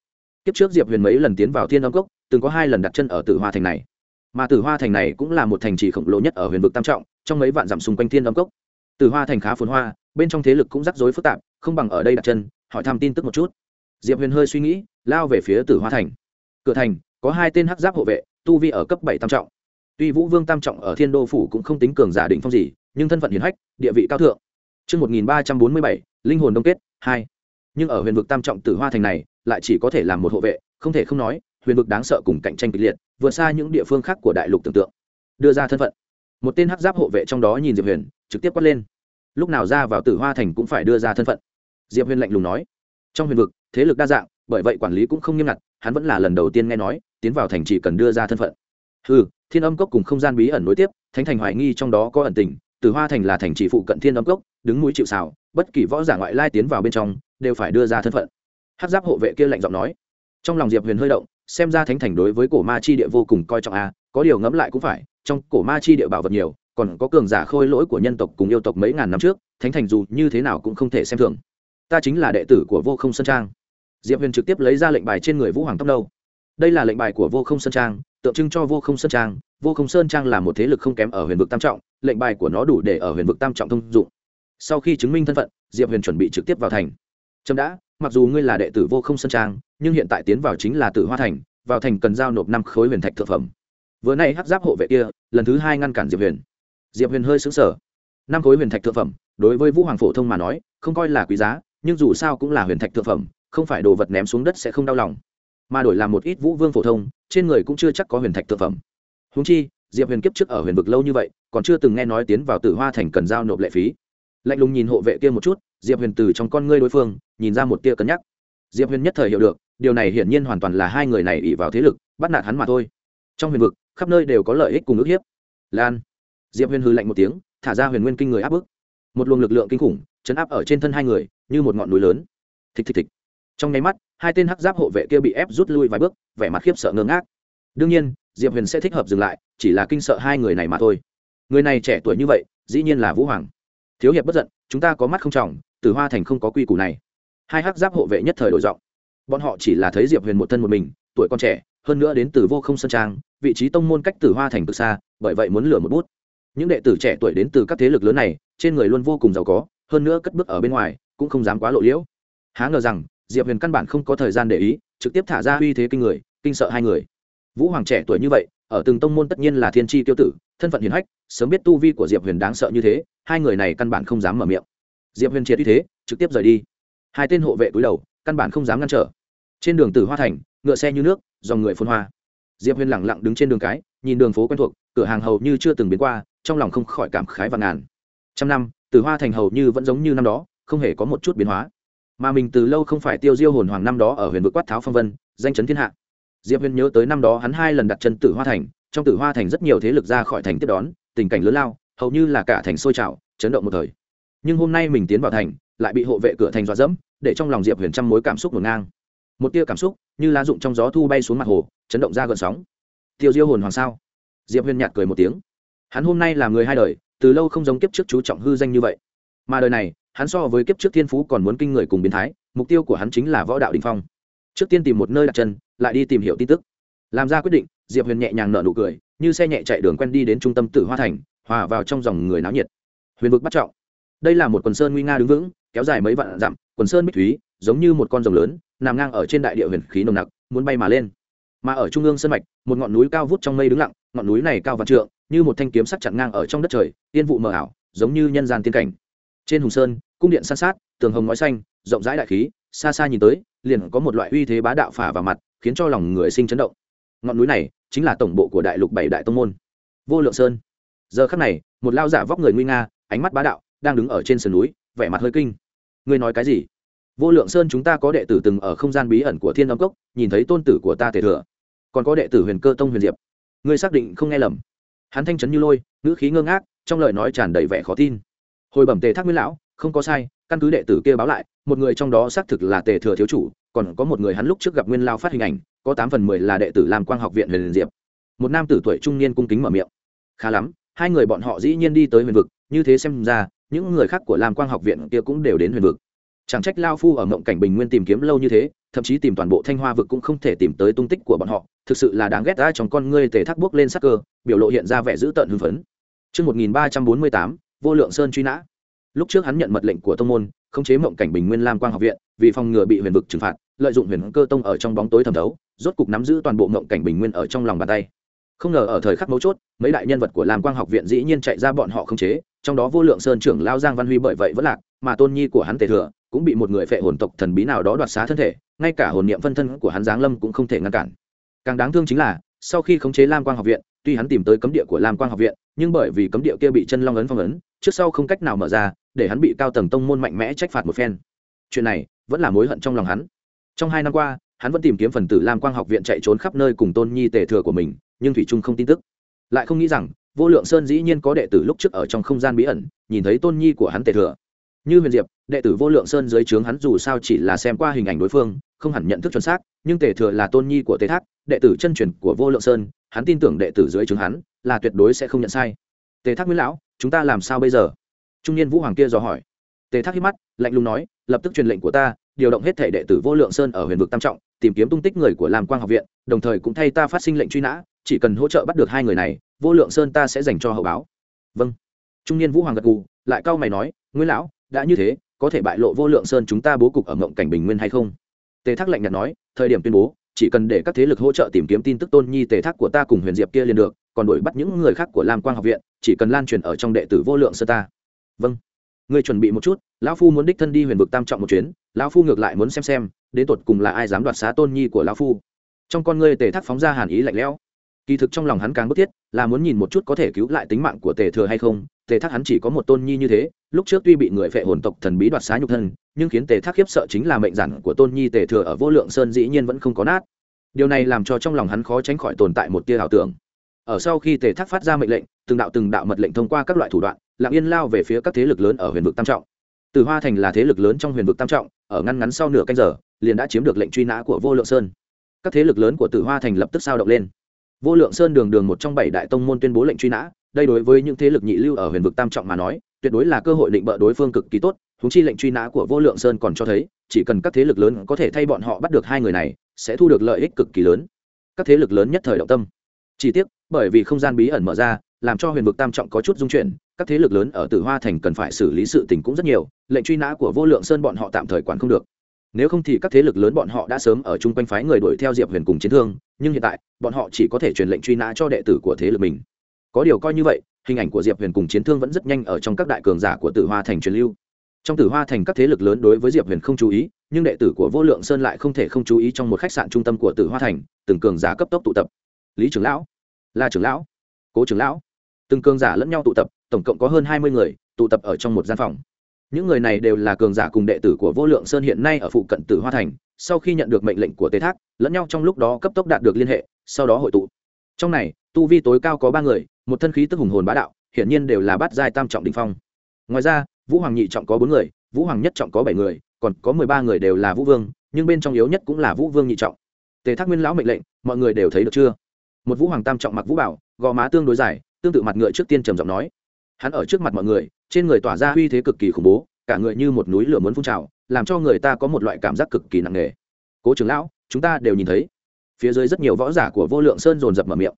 kiếp trước diệp huyền mấy lần tiến vào thiên âm cốc từng có hai lần đặt chân ở tử hoa thành này. Mà tử hoa thành này cũng là một thành trì khổng lồ nhất ở huyền vực tam trọng trong mấy vạn dặm xung quanh thiên âm cốc. Tử hoa thành khá phồn hoa bên trong thế lực cũng rắc rối phức tạp không bằng ở đây đặt chân hỏi thăm tin tức một chút. Diệp huyền hơi suy nghĩ lao về phía tử hoa thành. Cửa thành có hai tên hắc giáp hộ vệ tu vi ở cấp bảy tam trọng. Tuy vũ vương tam trọng ở thiên đô phủ cũng không tính cường giả định phong gì nhưng thân phận hiền hách địa vị cao thượng. Trước 1347, linh hồn đông kết, 2. Nhưng ở huyền vực tam trọng tử hoa thành này, lại chỉ có thể làm một hộ vệ, không thể không nói, huyền vực đáng sợ cùng cạnh tranh kịch liệt, vượt xa những địa phương khác của đại lục tưởng tượng. Đưa ra thân phận. Một tên hắc giáp hộ vệ trong đó nhìn Diệp Huyền, trực tiếp quát lên. Lúc nào ra vào tử hoa thành cũng phải đưa ra thân phận. Diệp Huyền lạnh lùng nói. Trong huyền vực, thế lực đa dạng, bởi vậy quản lý cũng không nghiêm ngặt, hắn vẫn là lần đầu tiên nghe nói, tiến vào thành chỉ cần đưa ra thân phận. Hừ, Thiên Âm cốc cùng không gian bí ẩn nối tiếp, Thánh thành hoài nghi trong đó có ẩn tình, Tử hoa thành là thành chỉ phụ cận thiên âm cốc đứng mũi chịu xào bất kỳ võ giả ngoại lai tiến vào bên trong đều phải đưa ra thân phận hát giáp hộ vệ kia lạnh giọng nói. Trong lòng diệp huyền hơi động, xem ra thánh thành đối với cổ ma chi địa vô cùng coi trọng a, có điều ngẫm lại cũng phải, trong cổ ma chi địa bảo vật nhiều, còn có cường giả khôi lỗi của nhân tộc cùng yêu tộc mấy ngàn năm trước, thánh thành dù như thế nào cũng không thể xem thường. Ta chính là đệ tử của vô không sơn trang. Diệp huyền trực tiếp lấy ra lệnh bài trên người vũ hoàng tóc đâu. Đây là lệnh bài của vô không sơn trang, tượng trưng cho vô không sơn trang. Vô không sơn trang là một thế lực không kém ở huyền vực tam trọng, lệnh bài của nó đủ để ở huyền vực tam trọng thông dụng. Sau khi chứng minh thân phận, diệp huyền chuẩn bị trực tiếp vào thành. Trâm đã mặc dù ngươi là đệ tử vô không sân trang, nhưng hiện tại tiến vào chính là tử hoa thành, vào thành cần giao nộp năm khối huyền thạch thực phẩm. Vừa nay hắc giáp hộ vệ kia, lần thứ hai ngăn cản diệp huyền. Diệp huyền hơi xứng sở năm khối huyền thạch thực phẩm, đối với vũ hoàng phổ thông mà nói, không coi là quý giá, nhưng dù sao cũng là huyền thạch thực phẩm, không phải đồ vật ném xuống đất sẽ không đau lòng. Mà đổi làm một ít vũ vương phổ thông, trên người cũng chưa chắc có huyền thạch thực phẩm. Húng chi, diệp huyền kiếp trước ở huyền vực lâu như vậy, còn chưa từng nghe nói tiến vào tử hoa thành cần giao nộp lệ phí. Lạnh lùng nhìn hộ vệ kia một chút, diệp huyền từ trong con ngươi đối phương nhìn ra một tia cân nhắc. Diệp huyền nhất thời hiểu được, điều này hiển nhiên hoàn toàn là hai người này ỉ vào thế lực, bắt nạt hắn mà thôi. Trong huyền vực, khắp nơi đều có lợi ích cùng ước hiếp. Lan. Diệp huyền hư lạnh một tiếng, thả ra huyền nguyên kinh người áp bức. Một luồng lực lượng kinh khủng, chấn áp ở trên thân hai người, như một ngọn núi lớn. Thịch thịch thịch. Trong nháy mắt, hai tên hắc giáp hộ vệ kia bị ép rút lui vài bước, vẻ mặt khiếp sợ ngơ ngác. Đương nhiên, diệp huyền sẽ thích hợp dừng lại, chỉ là kinh sợ hai người này mà thôi. Người này trẻ tuổi như vậy, dĩ nhiên là vũ hoàng. Thiếu hiệp bất giận, chúng ta có mắt không trọng từ hoa thành không có quy củ này hai hắc giáp hộ vệ nhất thời đổi giọng. Bọn họ chỉ là thấy diệp huyền một thân một mình, tuổi còn trẻ, hơn nữa đến từ vô không sơn trang, vị trí tông môn cách từ hoa thành từ xa, bởi vậy muốn lừa một bút. Những đệ tử trẻ tuổi đến từ các thế lực lớn này, trên người luôn vô cùng giàu có, hơn nữa cất bước ở bên ngoài, cũng không dám quá lộ liễu. Há ngờ rằng, diệp huyền căn bản không có thời gian để ý, trực tiếp thả ra uy thế kinh người, kinh sợ hai người. Vũ hoàng trẻ tuổi như vậy, ở từng tông môn tất nhiên là thiên tri tiêu tử, thân phận hiền hách, sớm biết tu vi của diệp huyền đáng sợ như thế, hai người này căn bản không dám mở miệng. Diệp huyền triệt như thế, trực tiếp rời đi hai tên hộ vệ cúi đầu, căn bản không dám ngăn trở. Trên đường từ hoa thành, ngựa xe như nước, dòng người phun hoa. Diệp huyền lẳng lặng đứng trên đường cái, nhìn đường phố quen thuộc, cửa hàng hầu như chưa từng biến qua, trong lòng không khỏi cảm khái và ngàn. Trăm năm, từ hoa thành hầu như vẫn giống như năm đó, không hề có một chút biến hóa. Mà mình từ lâu không phải tiêu diêu hồn hoàng năm đó ở huyền vực quát tháo phong vân, danh chấn thiên hạ. Diệp huyền nhớ tới năm đó hắn hai lần đặt chân tử hoa thành, trong tử hoa thành rất nhiều thế lực ra khỏi thành tiếp đón, tình cảnh lớn lao, hầu như là cả thành sôi trào, chấn động một thời. Nhưng hôm nay mình tiến vào thành lại bị hộ vệ cửa thành dọa dẫm, để trong lòng diệp huyền trăm mối cảm xúc ngổn ngang. Một tia cảm xúc như lá rụng trong gió thu bay xuống mặt hồ, chấn động ra gợn sóng. Tiêu diêu hồn hoàng sao? Diệp huyền nhạt cười một tiếng. Hắn hôm nay là người hai đời, từ lâu không giống kiếp trước chú trọng hư danh như vậy. Mà đời này, hắn so với kiếp trước thiên phú còn muốn kinh người cùng biến thái, mục tiêu của hắn chính là võ đạo đình phong. Trước tiên tìm một nơi đặt chân, lại đi tìm hiểu tin tức. Làm ra quyết định, diệp huyền nhẹ nhàng nở nụ cười, như xe nhẹ chạy đường quen đi đến trung tâm tử hoa thành, hòa vào trong dòng người náo nhiệt. Huyền vực bắt trọng. Đây là một quần sơn nguy nga đứng vững kéo dài mấy vạn dặm, quần sơn bích thúy, giống như một con rồng lớn, nằm ngang ở trên đại địa huyền khí nồng nặc, muốn bay mà lên. Mà ở trung ương sơn mạch, một ngọn núi cao vút trong mây đứng lặng, ngọn núi này cao vạn trượng, như một thanh kiếm sắc chặn ngang ở trong đất trời yên vụ mờ ảo, giống như nhân gian tiên cảnh. Trên hùng sơn, cung điện san sát, tường hồng ngói xanh, rộng rãi đại khí, xa xa nhìn tới, liền có một loại uy thế bá đạo phả vào mặt, khiến cho lòng người sinh chấn động. Ngọn núi này chính là tổng bộ của đại lục bảy đại tông môn. Vô lượng sơn. Giờ khắc này, một lao giả vóc người nguy nga, ánh mắt bá đạo, đang đứng ở trên sườn núi, vẻ mặt hơi kinh ngươi nói cái gì? Vô lượng sơn chúng ta có đệ tử từng ở không gian bí ẩn của thiên âm cốc, nhìn thấy tôn tử của ta tề thừa. Còn có đệ tử huyền cơ tông huyền diệp. Ngươi xác định không nghe lầm. Hắn thanh chấn như lôi, ngữ khí ngơ ngác, trong lời nói tràn đầy vẻ khó tin. Hồi bẩm tề thác nguyên lão, không có sai, căn cứ đệ tử kia báo lại, một người trong đó xác thực là tề thừa thiếu chủ, còn có một người hắn lúc trước gặp nguyên lao phát hình ảnh, có tám phần mười là đệ tử làm quang học viện huyền diệp. Một nam tử tuổi trung niên cung kính mở miệng. Khá lắm, hai người bọn họ dĩ nhiên đi tới huyền vực, như thế xem ra những người khác của lam quang học viện kia cũng đều đến huyền vực chẳng trách lao phu ở mộng cảnh bình nguyên tìm kiếm lâu như thế thậm chí tìm toàn bộ thanh hoa vực cũng không thể tìm tới tung tích của bọn họ thực sự là đáng ghét ra trong con ngươi tề thác bước lên sắc cơ biểu lộ hiện ra vẻ dữ tợn hưng phấn Trước 1348, vô lượng sơn truy nã. Lúc trước hắn nhận mật lệnh của tông môn, khống chế mộng cảnh bình nguyên lam quang học viện, vì phòng ngừa bị huyền vực trừng phạt, lợi dụng huyền cơ tông ở trong bóng tối thẩm thấu, rốt cục nắm giữ toàn bộ mộng cảnh bình nguyên ở trong lòng bàn tay. Không ngờ ở thời khắc mấu chốt, mấy đại nhân vật của lam quang học viện dĩ nhiên chạy ra bọn họ khống chế, trong đó vô lượng sơn trưởng lao giang văn huy bởi vậy vẫn lạc, mà tôn nhi của hắn tề thừa cũng bị một người phệ hồn tộc thần bí nào đó đoạt xá thân thể, ngay cả hồn niệm phân thân của hắn giáng lâm cũng không thể ngăn cản. Càng đáng thương chính là, sau khi khống chế lam quang học viện, tuy hắn tìm tới cấm địa của lam quang học viện nhưng bởi vì cấm địa kia bị chân long ấn phong ấn trước sau không cách nào mở ra để hắn bị cao tầng tông môn mạnh mẽ trách phạt một phen. Chuyện này vẫn là mối hận trong lòng hắn. Trong hai năm qua hắn vẫn tìm kiếm phần tử lam quang học viện chạy trốn khắp nơi cùng tôn nhi tề thừa của mình nhưng thủy trung không tin tức. Lại không nghĩ rằng vô lượng sơn dĩ nhiên có đệ tử lúc trước ở trong không gian bí ẩn, nhìn thấy tôn nhi của hắn tề thừa. Như huyền diệp, đệ tử vô lượng sơn dưới trướng hắn dù sao chỉ là xem qua hình ảnh đối phương, không hẳn nhận thức chuẩn xác, nhưng tề thừa là tôn nhi của tề thác, đệ tử chân truyền của vô lượng sơn, hắn tin tưởng đệ tử dưới trướng hắn, là tuyệt đối sẽ không nhận sai. Tề thác nguyễn lão, chúng ta làm sao bây giờ? Trung niên vũ hoàng kia dò hỏi. Tề thác hít mắt, lạnh lùng nói, lập tức truyền lệnh của ta, điều động hết thể đệ tử vô lượng sơn ở huyền vực tam trọng, tìm kiếm tung tích người của lam quang học viện, đồng thời cũng thay ta phát sinh lệnh truy nã, chỉ cần hỗ trợ bắt được hai người này vô lượng sơn ta sẽ dành cho hậu báo. Vâng. Trung niên vũ hoàng gật gù, lại cau mày nói, nguyên lão, đã như thế, có thể bại lộ vô lượng sơn chúng ta bố cục ở ngộng cảnh bình nguyên hay không? Tề thác lạnh nhạt nói, thời điểm tuyên bố, chỉ cần để các thế lực hỗ trợ tìm kiếm tin tức tôn nhi tề thác của ta cùng huyền diệp kia liền được, còn đuổi bắt những người khác của lam quang học viện, chỉ cần lan truyền ở trong đệ tử vô lượng sơ ta. Vâng. Người chuẩn bị một chút, lão phu muốn đích thân đi huyền vực tam trọng một chuyến, lão phu ngược lại muốn xem xem, đến tột cùng là ai dám đoạt xá tôn nhi của lão phu. Trong con ngươi tề thác phóng ra hàn ý lạnh lẽo kỳ thực trong lòng hắn càng bức thiết, là muốn nhìn một chút có thể cứu lại tính mạng của tề thừa hay không, tề thác hắn chỉ có một tôn nhi như thế, lúc trước tuy bị người phệ hồn tộc thần bí đoạt xá nhục thân, nhưng khiến tề thác khiếp sợ chính là mệnh giản của tôn nhi tề thừa ở vô lượng sơn dĩ nhiên vẫn không có nát. Điều này làm cho trong lòng hắn khó tránh khỏi tồn tại một tia ảo tưởng. Ở sau khi tề thác phát ra mệnh lệnh, từng đạo từng đạo mật lệnh thông qua các loại thủ đoạn, lặng yên lao về phía các thế lực lớn ở huyền vực tam trọng. Từ hoa thành là thế lực lớn trong huyền vực tam trọng, ở ngăn ngắn sau nửa canh giờ, liền đã chiếm được lệnh truy nã của vô lượng sơn. Các thế lực lớn của tử hoa thành lập tức sao động lên vô lượng sơn đường đường một trong bảy đại tông môn tuyên bố lệnh truy nã, đây đối với những thế lực nhị lưu ở huyền vực tam trọng mà nói, tuyệt đối là cơ hội định bợ đối phương cực kỳ tốt húng chi lệnh truy nã của vô lượng sơn còn cho thấy, chỉ cần các thế lực lớn có thể thay bọn họ bắt được hai người này, sẽ thu được lợi ích cực kỳ lớn. Các thế lực lớn nhất thời động tâm. Chỉ tiếc, bởi vì không gian bí ẩn mở ra, làm cho huyền vực tam trọng có chút dung chuyển, các thế lực lớn ở tử hoa thành cần phải xử lý sự tình cũng rất nhiều, lệnh truy nã của vô lượng sơn bọn họ tạm thời quản không được nếu không thì các thế lực lớn bọn họ đã sớm ở chung quanh phái người đuổi theo diệp huyền cùng chiến thương, nhưng hiện tại, bọn họ chỉ có thể truyền lệnh truy nã cho đệ tử của thế lực mình. Có điều coi như vậy, hình ảnh của diệp huyền cùng chiến thương vẫn rất nhanh ở trong các đại cường giả của tử hoa thành truyền lưu. Trong tử hoa thành các thế lực lớn đối với diệp huyền không chú ý, nhưng đệ tử của vô lượng sơn lại không thể không chú ý trong một khách sạn trung tâm của tử hoa thành, từng cường giả cấp tốc tụ tập. Lý trưởng lão, la trưởng lão, cố trưởng lão, từng cường giả lẫn nhau tụ tập, tổng cộng có hơn hai mươi người tụ tập ở trong một gian phòng những người này đều là cường giả cùng đệ tử của vô lượng sơn hiện nay ở phụ cận tử hoa thành, sau khi nhận được mệnh lệnh của tế thác, lẫn nhau trong lúc đó cấp tốc đạt được liên hệ, sau đó hội tụ. Trong này, tu vi tối cao có ba người, một thân khí tức hùng hồn bá đạo, hiển nhiên đều là bát giai tam trọng đình phong. Ngoài ra, vũ hoàng nhị trọng có bốn người, vũ hoàng nhất trọng có bảy người, còn có mười ba người đều là vũ vương, nhưng bên trong yếu nhất cũng là vũ vương nhị trọng. Tề thác nguyên lão mệnh lệnh, mọi người đều thấy được chưa? Một vũ hoàng tam trọng mặc vũ bảo, gò má tương đối dài, tương tự mặt ngựa trước tiên trầm giọng nói. Hắn ở trước mặt mọi người trên người tỏa ra uy thế cực kỳ khủng bố, cả người như một núi lửa muốn phun trào, làm cho người ta có một loại cảm giác cực kỳ nặng nề. Cố trưởng lão, chúng ta đều nhìn thấy. Phía dưới rất nhiều võ giả của vô lượng sơn dồn dập mở miệng.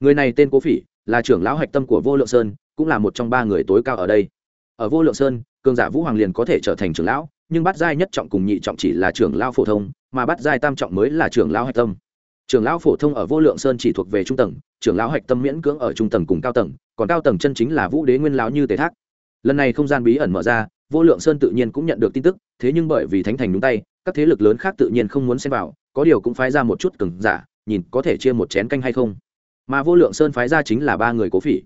Người này tên cố phỉ, là trưởng lão hạch tâm của vô lượng sơn, cũng là một trong ba người tối cao ở đây. Ở vô lượng sơn, cường giả vũ hoàng liền có thể trở thành trưởng lão, nhưng bắt giai nhất trọng cùng nhị trọng chỉ là trưởng lão phổ thông, mà bắt giai tam trọng mới là trưởng lão hạch tâm. Trưởng lão phổ thông ở vô lượng sơn chỉ thuộc về trung tầng, trưởng lão hạch tâm miễn cưỡng ở trung tầng cùng cao tầng, còn cao tầng chân chính là vũ đế nguyên lão như tề thác lần này không gian bí ẩn mở ra vô lượng sơn tự nhiên cũng nhận được tin tức thế nhưng bởi vì thánh thành đúng tay các thế lực lớn khác tự nhiên không muốn xem vào có điều cũng phái ra một chút cừng giả nhìn có thể chia một chén canh hay không mà vô lượng sơn phái ra chính là ba người cố phỉ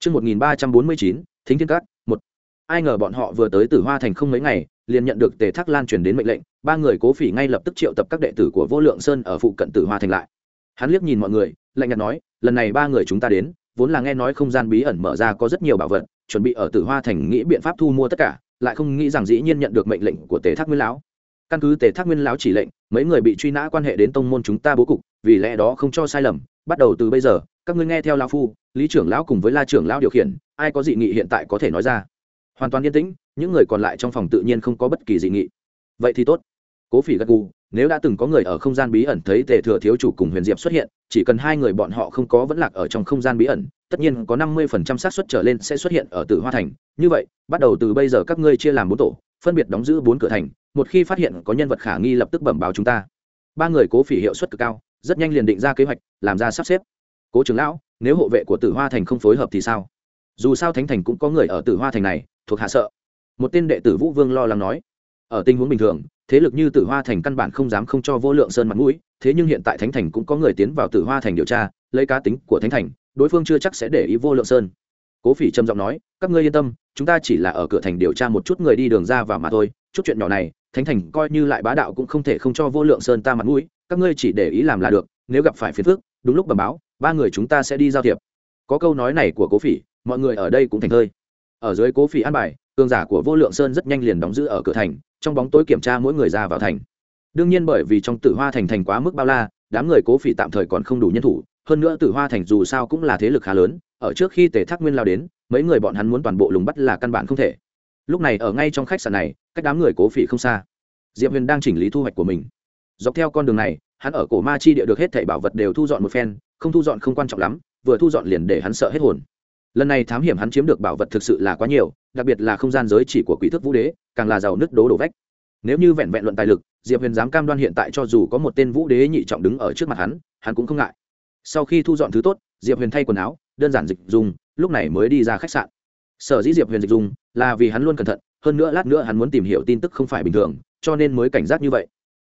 Trước 1349, Thính Thiên Các, một. Ai ngờ bọn họ vừa tới Tử Hoa Thành không mấy ngày, liền nhận được Tề Thác Lan truyền đến mệnh lệnh, ba người cố phỉ ngay lập tức triệu tập các đệ tử của Vô Lượng Sơn ở phụ cận Tử Hoa Thành lại. Hắn liếc nhìn mọi người, lạnh nhạt nói, lần này ba người chúng ta đến, vốn là nghe nói không gian bí ẩn mở ra có rất nhiều bảo vật, chuẩn bị ở Tử Hoa Thành nghĩ biện pháp thu mua tất cả, lại không nghĩ rằng dĩ nhiên nhận được mệnh lệnh của Tề Thác Nguyên lão. Căn cứ Tề Thác Nguyên lão chỉ lệnh, mấy người bị truy nã quan hệ đến tông môn chúng ta bố cục, vì lẽ đó không cho sai lầm, bắt đầu từ bây giờ, các ngươi nghe theo lão phu, Lý trưởng lão cùng với La trưởng lão điều khiển, ai có dị nghị hiện tại có thể nói ra. Hoàn toàn yên tĩnh, những người còn lại trong phòng tự nhiên không có bất kỳ dị nghị. Vậy thì tốt. Cố Phỉ gật gù, nếu đã từng có người ở không gian bí ẩn thấy Tề Thừa thiếu chủ cùng Huyền Diệp xuất hiện, chỉ cần hai người bọn họ không có vẫn lạc ở trong không gian bí ẩn, tất nhiên có năm mươi phần trăm xác suất trở lên sẽ xuất hiện ở Tử Hoa thành, như vậy, bắt đầu từ bây giờ các ngươi chia làm bốn tổ, phân biệt đóng giữ bốn cửa thành, một khi phát hiện có nhân vật khả nghi lập tức bẩm báo chúng ta. Ba người Cố Phỉ hiệu suất cực cao, rất nhanh liền định ra kế hoạch, làm ra sắp xếp. Cố trưởng lão, nếu hộ vệ của Tử Hoa thành không phối hợp thì sao? Dù sao Thánh thành cũng có người ở Tử Hoa thành này, thuộc hạ sợ. Một tên đệ tử Vũ Vương lo lắng nói, ở tình huống bình thường, thế lực như Tử Hoa thành căn bản không dám không cho Vô Lượng Sơn mặt mũi, thế nhưng hiện tại Thánh thành cũng có người tiến vào Tử Hoa thành điều tra, lấy cá tính của Thánh thành, đối phương chưa chắc sẽ để ý Vô Lượng Sơn. Cố Phỉ trầm giọng nói, các ngươi yên tâm, chúng ta chỉ là ở cửa thành điều tra một chút người đi đường ra vào mà thôi, chút chuyện nhỏ này, Thánh thành coi như lại bá đạo cũng không thể không cho Vô Lượng Sơn ta mặt mũi, các ngươi chỉ để ý làm là được, nếu gặp phải phiền phức, đúng lúc bẩm báo, ba người chúng ta sẽ đi giao thiệp. Có câu nói này của Cố Phỉ, mọi người ở đây cũng thành hơi. Ở dưới Cố Phỉ an bài, cường giả của Vô Lượng Sơn rất nhanh liền đóng giữ ở cửa thành, trong bóng tối kiểm tra mỗi người ra vào thành. Đương nhiên bởi vì trong tử hoa thành thành quá mức bao la, đám người cố phỉ tạm thời còn không đủ nhân thủ, hơn nữa tử hoa thành dù sao cũng là thế lực khá lớn, ở trước khi tề thác nguyên lao đến, mấy người bọn hắn muốn toàn bộ lùng bắt là căn bản không thể. Lúc này ở ngay trong khách sạn này, cách đám người cố phỉ không xa. Diệp huyền đang chỉnh lý thu hoạch của mình. Dọc theo con đường này, hắn ở cổ ma chi địa được hết thảy bảo vật đều thu dọn một phen, không thu dọn không quan trọng lắm, vừa thu dọn liền để hắn sợ hết hồn lần này thám hiểm hắn chiếm được bảo vật thực sự là quá nhiều, đặc biệt là không gian giới chỉ của quỷ thức vũ đế, càng là giàu nứt đố đổ vách. Nếu như vẹn vẹn luận tài lực, diệp huyền dám cam đoan hiện tại cho dù có một tên vũ đế nhị trọng đứng ở trước mặt hắn hắn cũng không ngại. Sau khi thu dọn thứ tốt, diệp huyền thay quần áo, đơn giản dịch dùng, lúc này mới đi ra khách sạn. Sở dĩ diệp huyền dịch dùng, là vì hắn luôn cẩn thận, hơn nữa lát nữa hắn muốn tìm hiểu tin tức không phải bình thường, cho nên mới cảnh giác như vậy.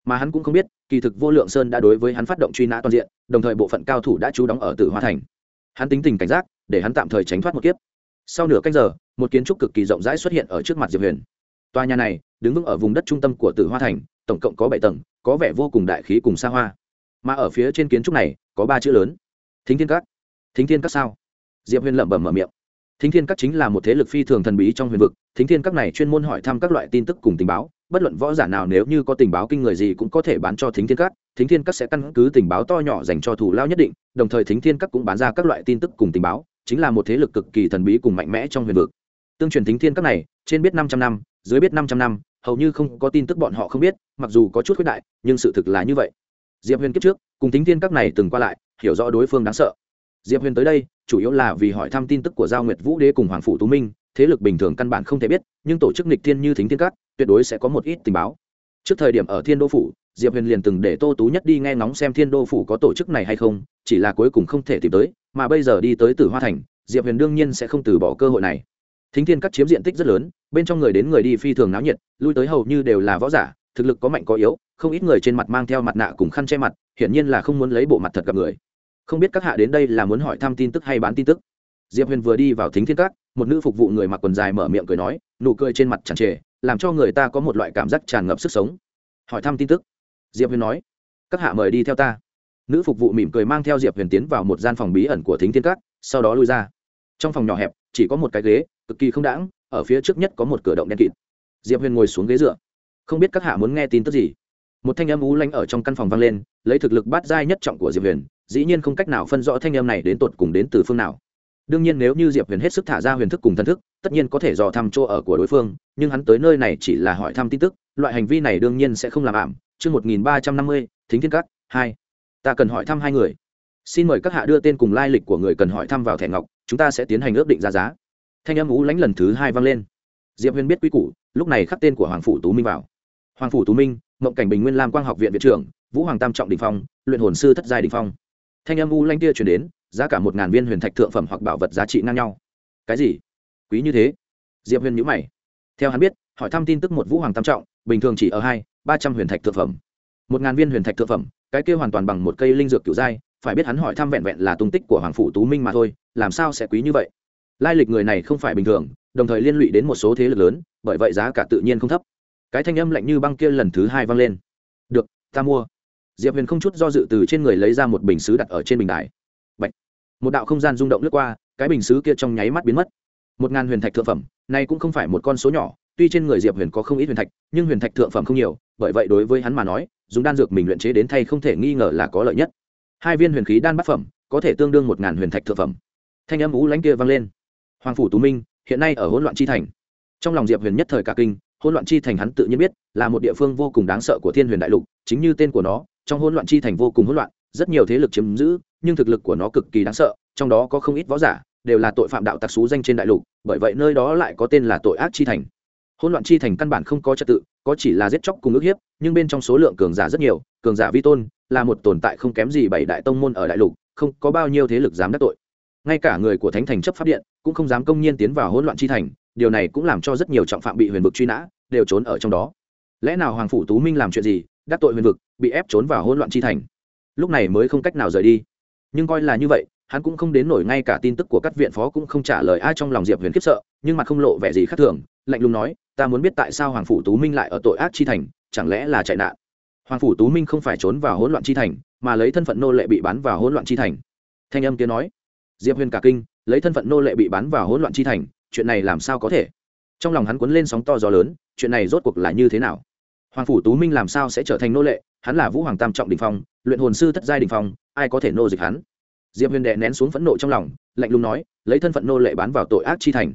Mà hắn cũng không biết, kỳ thực vô lượng sơn đã đối với hắn phát động truy nã toàn diện, đồng thời bộ phận cao thủ đã trú đóng ở tử hoa thành. Hắn tính tình cảnh giác để hắn tạm thời tránh thoát một kiếp. Sau nửa canh giờ, một kiến trúc cực kỳ rộng rãi xuất hiện ở trước mặt diệp huyền. Tòa nhà này đứng vững ở vùng đất trung tâm của tử hoa thành, tổng cộng có bảy tầng, có vẻ vô cùng đại khí cùng xa hoa. Mà ở phía trên kiến trúc này, có ba chữ lớn. Thính thiên các. Thính thiên các sao? Diệp huyền lẩm bẩm mở miệng. Thính thiên các chính là một thế lực phi thường thần bí trong huyền vực. Thính thiên các này chuyên môn hỏi thăm các loại tin tức cùng tình báo. Bất luận võ giả nào nếu như có tình báo kinh người gì cũng có thể bán cho thính thiên các. Thính thiên các sẽ căn cứ tình báo to nhỏ dành cho thủ lao nhất định, đồng thời thính thiên các cũng bán ra các loại tin tức cùng tình báo chính là một thế lực cực kỳ thần bí cùng mạnh mẽ trong huyền vực. Tương truyền thính thiên các này, trên biết năm trăm năm, dưới biết năm trăm năm, hầu như không có tin tức bọn họ không biết, mặc dù có chút khuyết đại, nhưng sự thực là như vậy. Diệp huyền kiếp trước, cùng thính thiên các này từng qua lại, hiểu rõ đối phương đáng sợ. Diệp huyền tới đây, chủ yếu là vì hỏi thăm tin tức của giao nguyệt vũ đế cùng hoàng phủ tú minh, thế lực bình thường căn bản không thể biết, nhưng tổ chức nịch thiên như thính thiên các, tuyệt đối sẽ có một ít tình báo. Trước thời điểm ở thiên đô phủ diệp huyền liền từng để tô tú nhất đi nghe ngóng xem thiên đô phủ có tổ chức này hay không, chỉ là cuối cùng không thể tìm tới, mà bây giờ đi tới tử hoa thành, diệp huyền đương nhiên sẽ không từ bỏ cơ hội này. Thính thiên các chiếm diện tích rất lớn, bên trong người đến người đi phi thường náo nhiệt, lui tới hầu như đều là võ giả, thực lực có mạnh có yếu, không ít người trên mặt mang theo mặt nạ cùng khăn che mặt, hiển nhiên là không muốn lấy bộ mặt thật gặp người. Không biết các hạ đến đây là muốn hỏi thăm tin tức hay bán tin tức. Diệp huyền vừa đi vào thính thiên các, một nữ phục vụ người mặc quần dài mở miệng cười nói, nụ cười trên mặt tràn trề, làm cho người ta có một loại cảm giác tràn ngập sức sống. Hỏi thăm tin tức diệp huyền nói, các hạ mời đi theo ta. Nữ phục vụ mỉm cười mang theo diệp huyền tiến vào một gian phòng bí ẩn của thính thiên các, sau đó lui ra. Trong phòng nhỏ hẹp, chỉ có một cái ghế, cực kỳ không đãng, ở phía trước nhất có một cửa động đen kịt. Diệp huyền ngồi xuống ghế dựa. Không biết các hạ muốn nghe tin tức gì. Một thanh âm ú lanh ở trong căn phòng vang lên, lấy thực lực bát giai nhất trọng của diệp huyền, dĩ nhiên không cách nào phân rõ thanh âm này đến tột cùng đến từ phương nào. Đương nhiên nếu như diệp huyền hết sức thả ra huyền thức cùng thân thức, tất nhiên có thể dò thăm chỗ ở của đối phương, nhưng hắn tới nơi này chỉ là hỏi thăm tin tức, loại hành vi này đương nhiên sẽ không làm ảm chương một nghìn ba trăm năm mươi, thính thiên các, hai. Ta cần hỏi thăm hai người. Xin mời các hạ đưa tên cùng lai lịch của người cần hỏi thăm vào thẻ ngọc, chúng ta sẽ tiến hành ước định ra giá. Thanh âm ú lánh lần thứ hai vang lên. Diệp huyền biết quy củ, lúc này khắc tên của hoàng phủ tú minh vào. Hoàng phủ tú minh, mộng cảnh bình nguyên lam quang học viện viện trưởng, vũ hoàng tam trọng đình phong, luyện hồn sư thất giai đình phong. Thanh âm u lanh kia chuyển đến, giá cả một ngàn viên huyền thạch thượng phẩm hoặc bảo vật giá trị ngang nhau. Cái gì? Quý như thế? Diệp huyền nhữ mày. Theo hắn biết, hỏi thăm tin tức một vũ hoàng tam trọng, bình thường chỉ ở hai ba trăm huyền thạch thượng phẩm. Một ngàn viên huyền thạch thượng phẩm, cái kia hoàn toàn bằng một cây linh dược kiểu giai, phải biết hắn hỏi thăm vẹn vẹn là tung tích của hoàng phủ tú minh mà thôi, làm sao sẽ quý như vậy? Lai lịch người này không phải bình thường, đồng thời liên lụy đến một số thế lực lớn, bởi vậy giá cả tự nhiên không thấp. Cái thanh âm lạnh như băng kia lần thứ hai vang lên. Được, ta mua. Diệp huyền không chút do dự từ trên người lấy ra một bình xứ đặt ở trên bình đài. Bạch. một đạo không gian rung động lướt qua, cái bình xứ kia trong nháy mắt biến mất. Một ngàn huyền thạch thượng phẩm này cũng không phải một con số nhỏ tuy trên người diệp huyền có không ít huyền thạch, nhưng huyền thạch thượng phẩm không nhiều, bởi vậy đối với hắn mà nói, dùng đan dược mình luyện chế đến thay không thể nghi ngờ là có lợi nhất. Hai viên huyền khí đan bát phẩm, có thể tương đương một ngàn huyền thạch thượng phẩm. Thanh âm ú lánh kia vang lên. Hoàng phủ tú minh, hiện nay ở hỗn loạn chi thành. Trong lòng diệp huyền nhất thời cả kinh, hỗn loạn chi thành hắn tự nhiên biết, là một địa phương vô cùng đáng sợ của thiên huyền đại lục, chính như tên của nó, trong hỗn loạn chi thành vô cùng hỗn loạn, rất nhiều thế lực chiếm giữ, nhưng thực lực của nó cực kỳ đáng sợ, trong đó có không ít võ giả, đều là tội phạm đạo tặc xú danh trên đại lục, bởi vậy nơi đó lại có tên là tội ác chi thành hỗn loạn chi thành căn bản không có trật tự, có chỉ là giết chóc cùng ước hiếp, nhưng bên trong số lượng cường giả rất nhiều, cường giả vi tôn, là một tồn tại không kém gì bảy đại tông môn ở đại lục, không có bao nhiêu thế lực dám đắc tội. Ngay cả người của thánh thành chấp pháp điện, cũng không dám công nhiên tiến vào hỗn loạn chi thành, điều này cũng làm cho rất nhiều trọng phạm bị huyền vực truy nã, đều trốn ở trong đó. Lẽ nào hoàng phủ tú minh làm chuyện gì, đắc tội huyền vực, bị ép trốn vào hỗn loạn chi thành? Lúc này mới không cách nào rời đi. Nhưng coi là như vậy hắn cũng không đến nổi ngay cả tin tức của các viện phó cũng không trả lời ai trong lòng diệp huyền khiếp sợ, nhưng mặt không lộ vẻ gì khác thường, lạnh lùng nói, ta muốn biết tại sao hoàng phủ tú minh lại ở tội ác chi thành, chẳng lẽ là chạy nạn? Hoàng phủ tú minh không phải trốn vào hỗn loạn chi thành, mà lấy thân phận nô lệ bị bán vào hỗn loạn chi thành. Thanh âm kia nói. Diệp huyền cả kinh, lấy thân phận nô lệ bị bán vào hỗn loạn chi thành, chuyện này làm sao có thể? Trong lòng hắn cuốn lên sóng to gió lớn, chuyện này rốt cuộc là như thế nào? Hoàng phủ tú minh làm sao sẽ trở thành nô lệ? Hắn là vũ hoàng tam trọng đình phong, luyện hồn sư thất giai đình phong, ai có thể nô dịch hắn? Diệp huyền đệ nén xuống phẫn nộ trong lòng, lạnh lùng nói, lấy thân phận nô lệ bán vào tội ác chi thành.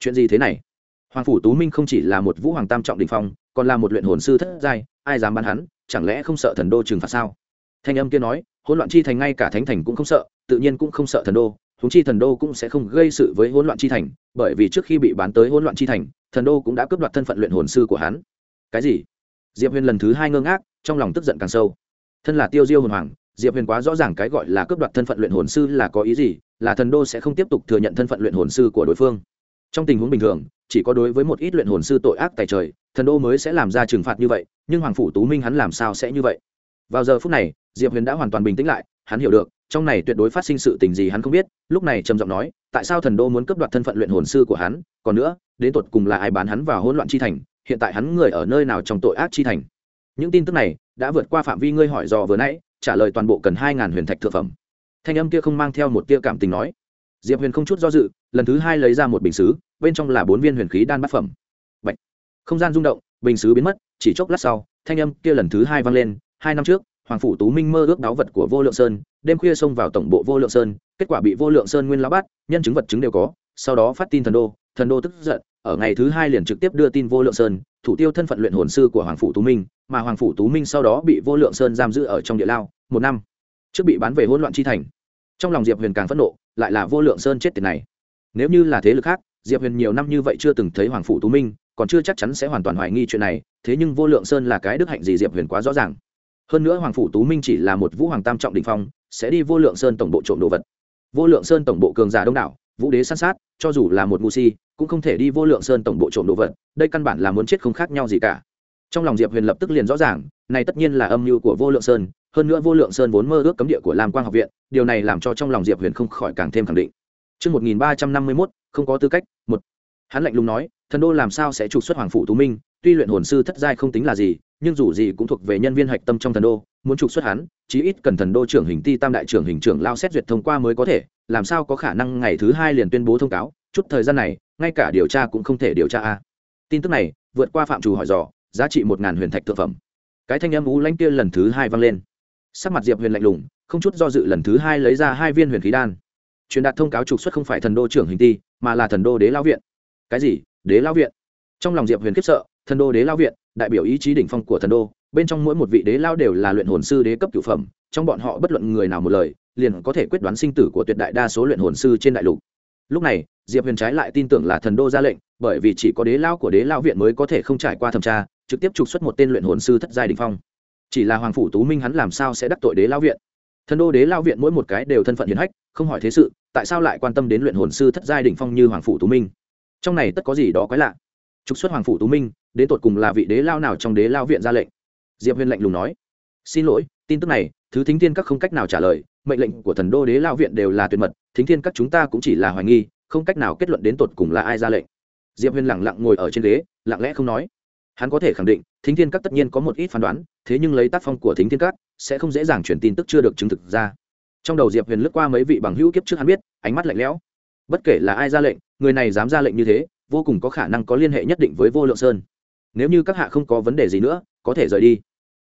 Chuyện gì thế này? Hoàng phủ tú minh không chỉ là một vũ hoàng tam trọng đình phong, còn là một luyện hồn sư thất giai, ai dám bán hắn, chẳng lẽ không sợ thần đô trừng phạt sao? Thanh âm kia nói, hỗn loạn chi thành ngay cả thánh thành cũng không sợ, tự nhiên cũng không sợ thần đô húng chi thần đô cũng sẽ không gây sự với hỗn loạn chi thành, bởi vì trước khi bị bán tới hỗn loạn chi thành, thần đô cũng đã cướp đoạt thân phận luyện hồn sư của hắn. Cái gì? Diệp huyền lần thứ hai ngơ ngác, trong lòng tức giận càng sâu. Thân là tiêu diêu hồn hoàng diệp huyền quá rõ ràng cái gọi là cướp đoạt thân phận luyện hồn sư là có ý gì, là thần đô sẽ không tiếp tục thừa nhận thân phận luyện hồn sư của đối phương. Trong tình huống bình thường, chỉ có đối với một ít luyện hồn sư tội ác tài trời, thần đô mới sẽ làm ra trừng phạt như vậy, nhưng hoàng phủ tú minh hắn làm sao sẽ như vậy? Vào giờ phút này, diệp huyền đã hoàn toàn bình tĩnh lại, hắn hiểu được, trong này tuyệt đối phát sinh sự tình gì hắn không biết, lúc này trầm giọng nói, tại sao thần đô muốn cướp đoạt thân phận luyện hồn sư của hắn, còn nữa, đến tột cùng là ai bán hắn vào hỗn loạn chi thành, hiện tại hắn người ở nơi nào trong tội ác chi thành? Những tin tức này, đã vượt qua phạm vi ngươi hỏi dò vừa nãy trả lời toàn bộ cần hai ngàn huyền thạch thượng phẩm. Thanh âm kia không mang theo một tia cảm tình nói. Diệp huyền không chút do dự, lần thứ hai lấy ra một bình xứ, bên trong là bốn viên huyền khí đan bát phẩm. Bạch. không gian rung động, bình xứ biến mất, chỉ chốc lát sau, thanh âm kia lần thứ hai vang lên, hai năm trước, hoàng phủ tú minh mơ ước đáo vật của vô lượng sơn, đêm khuya xông vào tổng bộ vô lượng sơn, kết quả bị vô lượng sơn nguyên lao bắt, nhân chứng vật chứng đều có, sau đó phát tin thần đô thần đô tức giận ở ngày thứ hai liền trực tiếp đưa tin vô lượng sơn, thủ tiêu thân phận luyện hồn sư của hoàng phủ tú minh, mà hoàng phủ tú minh sau đó bị vô lượng sơn giam giữ ở trong địa lao, một năm, trước bị bán về hỗn loạn chi thành. Trong lòng diệp huyền càng phẫn nộ, lại là vô lượng sơn chết tiền này. Nếu như là thế lực khác, diệp huyền nhiều năm như vậy chưa từng thấy hoàng phủ tú minh, còn chưa chắc chắn sẽ hoàn toàn hoài nghi chuyện này, thế nhưng vô lượng sơn là cái đức hạnh gì diệp huyền quá rõ ràng. Hơn nữa hoàng phủ tú minh chỉ là một vũ hoàng tam trọng đình phong, sẽ đi vô lượng sơn tổng bộ trộm đồ vật. Vô lượng sơn tổng bộ cường giả đông đảo, vũ đế san sát, cho dù là một ngu si cũng không thể đi vô lượng sơn tổng bộ trộm đồ vật đây căn bản là muốn chết không khác nhau gì cả. Trong lòng diệp huyền lập tức liền rõ ràng này tất nhiên là âm mưu của vô lượng sơn hơn nữa vô lượng sơn vốn mơ ước cấm địa của lam quang học viện điều này làm cho trong lòng diệp huyền không khỏi càng thêm khẳng định. Trước 1351, không có tư cách, một. Hắn lạnh lùng nói, thần đô làm sao sẽ trục xuất hoàng phủ tú minh, tuy luyện hồn sư thất giai không tính là gì, nhưng dù gì cũng thuộc về nhân viên hạch tâm trong thần đô, muốn trục xuất hắn, chí ít cần thần đô trưởng hình ti tam đại trưởng hình trưởng lao xét duyệt thông qua mới có thể, làm sao có khả năng ngày thứ hai liền tuyên bố thông cáo, chút thời gian này, ngay cả điều tra cũng không thể điều tra a. Tin tức này, vượt qua phạm trù hỏi dò, giá trị một ngàn huyền thạch thực phẩm. Cái thanh âm ú lãnh kia lần thứ hai vang lên. Sắc mặt Diệp Huyền lạnh lùng, không chút do dự lần thứ hai lấy ra hai viên huyền khí đan truyền đạt thông cáo trục xuất không phải thần đô trưởng hình ti mà là thần đô đế lao viện cái gì đế lao viện trong lòng diệp huyền khiếp sợ thần đô đế lao viện đại biểu ý chí đỉnh phong của thần đô bên trong mỗi một vị đế lao đều là luyện hồn sư đế cấp cửu phẩm trong bọn họ bất luận người nào một lời liền có thể quyết đoán sinh tử của tuyệt đại đa số luyện hồn sư trên đại lục lúc này diệp huyền trái lại tin tưởng là thần đô ra lệnh, bởi vì chỉ có đế lao của đế lao viện mới có thể không trải qua thẩm tra, trực tiếp trục xuất một tên luyện hồn sư thất giai đình phong. Chỉ là hoàng phủ tú minh hắn làm sao sẽ đắc tội đế lao viện? Thần đô đế lao viện mỗi một cái đều thân phận hiền hách, không hỏi thế sự, tại sao lại quan tâm đến luyện hồn sư thất giai đình phong như hoàng phủ tú minh? Trong này tất có gì đó quái lạ. Trục xuất hoàng phủ tú minh, đến tột cùng là vị đế lao nào trong đế lao viện ra lệnh? Diệp huyền lạnh lùng nói. Xin lỗi, tin tức này, thứ thính thiên các không cách nào trả lời, mệnh lệnh của thần đô đế lao viện đều là tuyệt mật, thính thiên các chúng ta cũng chỉ là hoài nghi không cách nào kết luận đến tột cùng là ai ra lệnh. Diệp huyền lẳng lặng ngồi ở trên ghế, lặng lẽ không nói. Hắn có thể khẳng định, thính thiên các tất nhiên có một ít phán đoán, thế nhưng lấy tác phong của thính thiên các, sẽ không dễ dàng truyền tin tức chưa được chứng thực ra. Trong đầu diệp huyền lướt qua mấy vị bằng hữu kiếp trước hắn biết, ánh mắt lạnh lẽo. Bất kể là ai ra lệnh, người này dám ra lệnh như thế, vô cùng có khả năng có liên hệ nhất định với vô lượng sơn. Nếu như các hạ không có vấn đề gì nữa, có thể rời đi.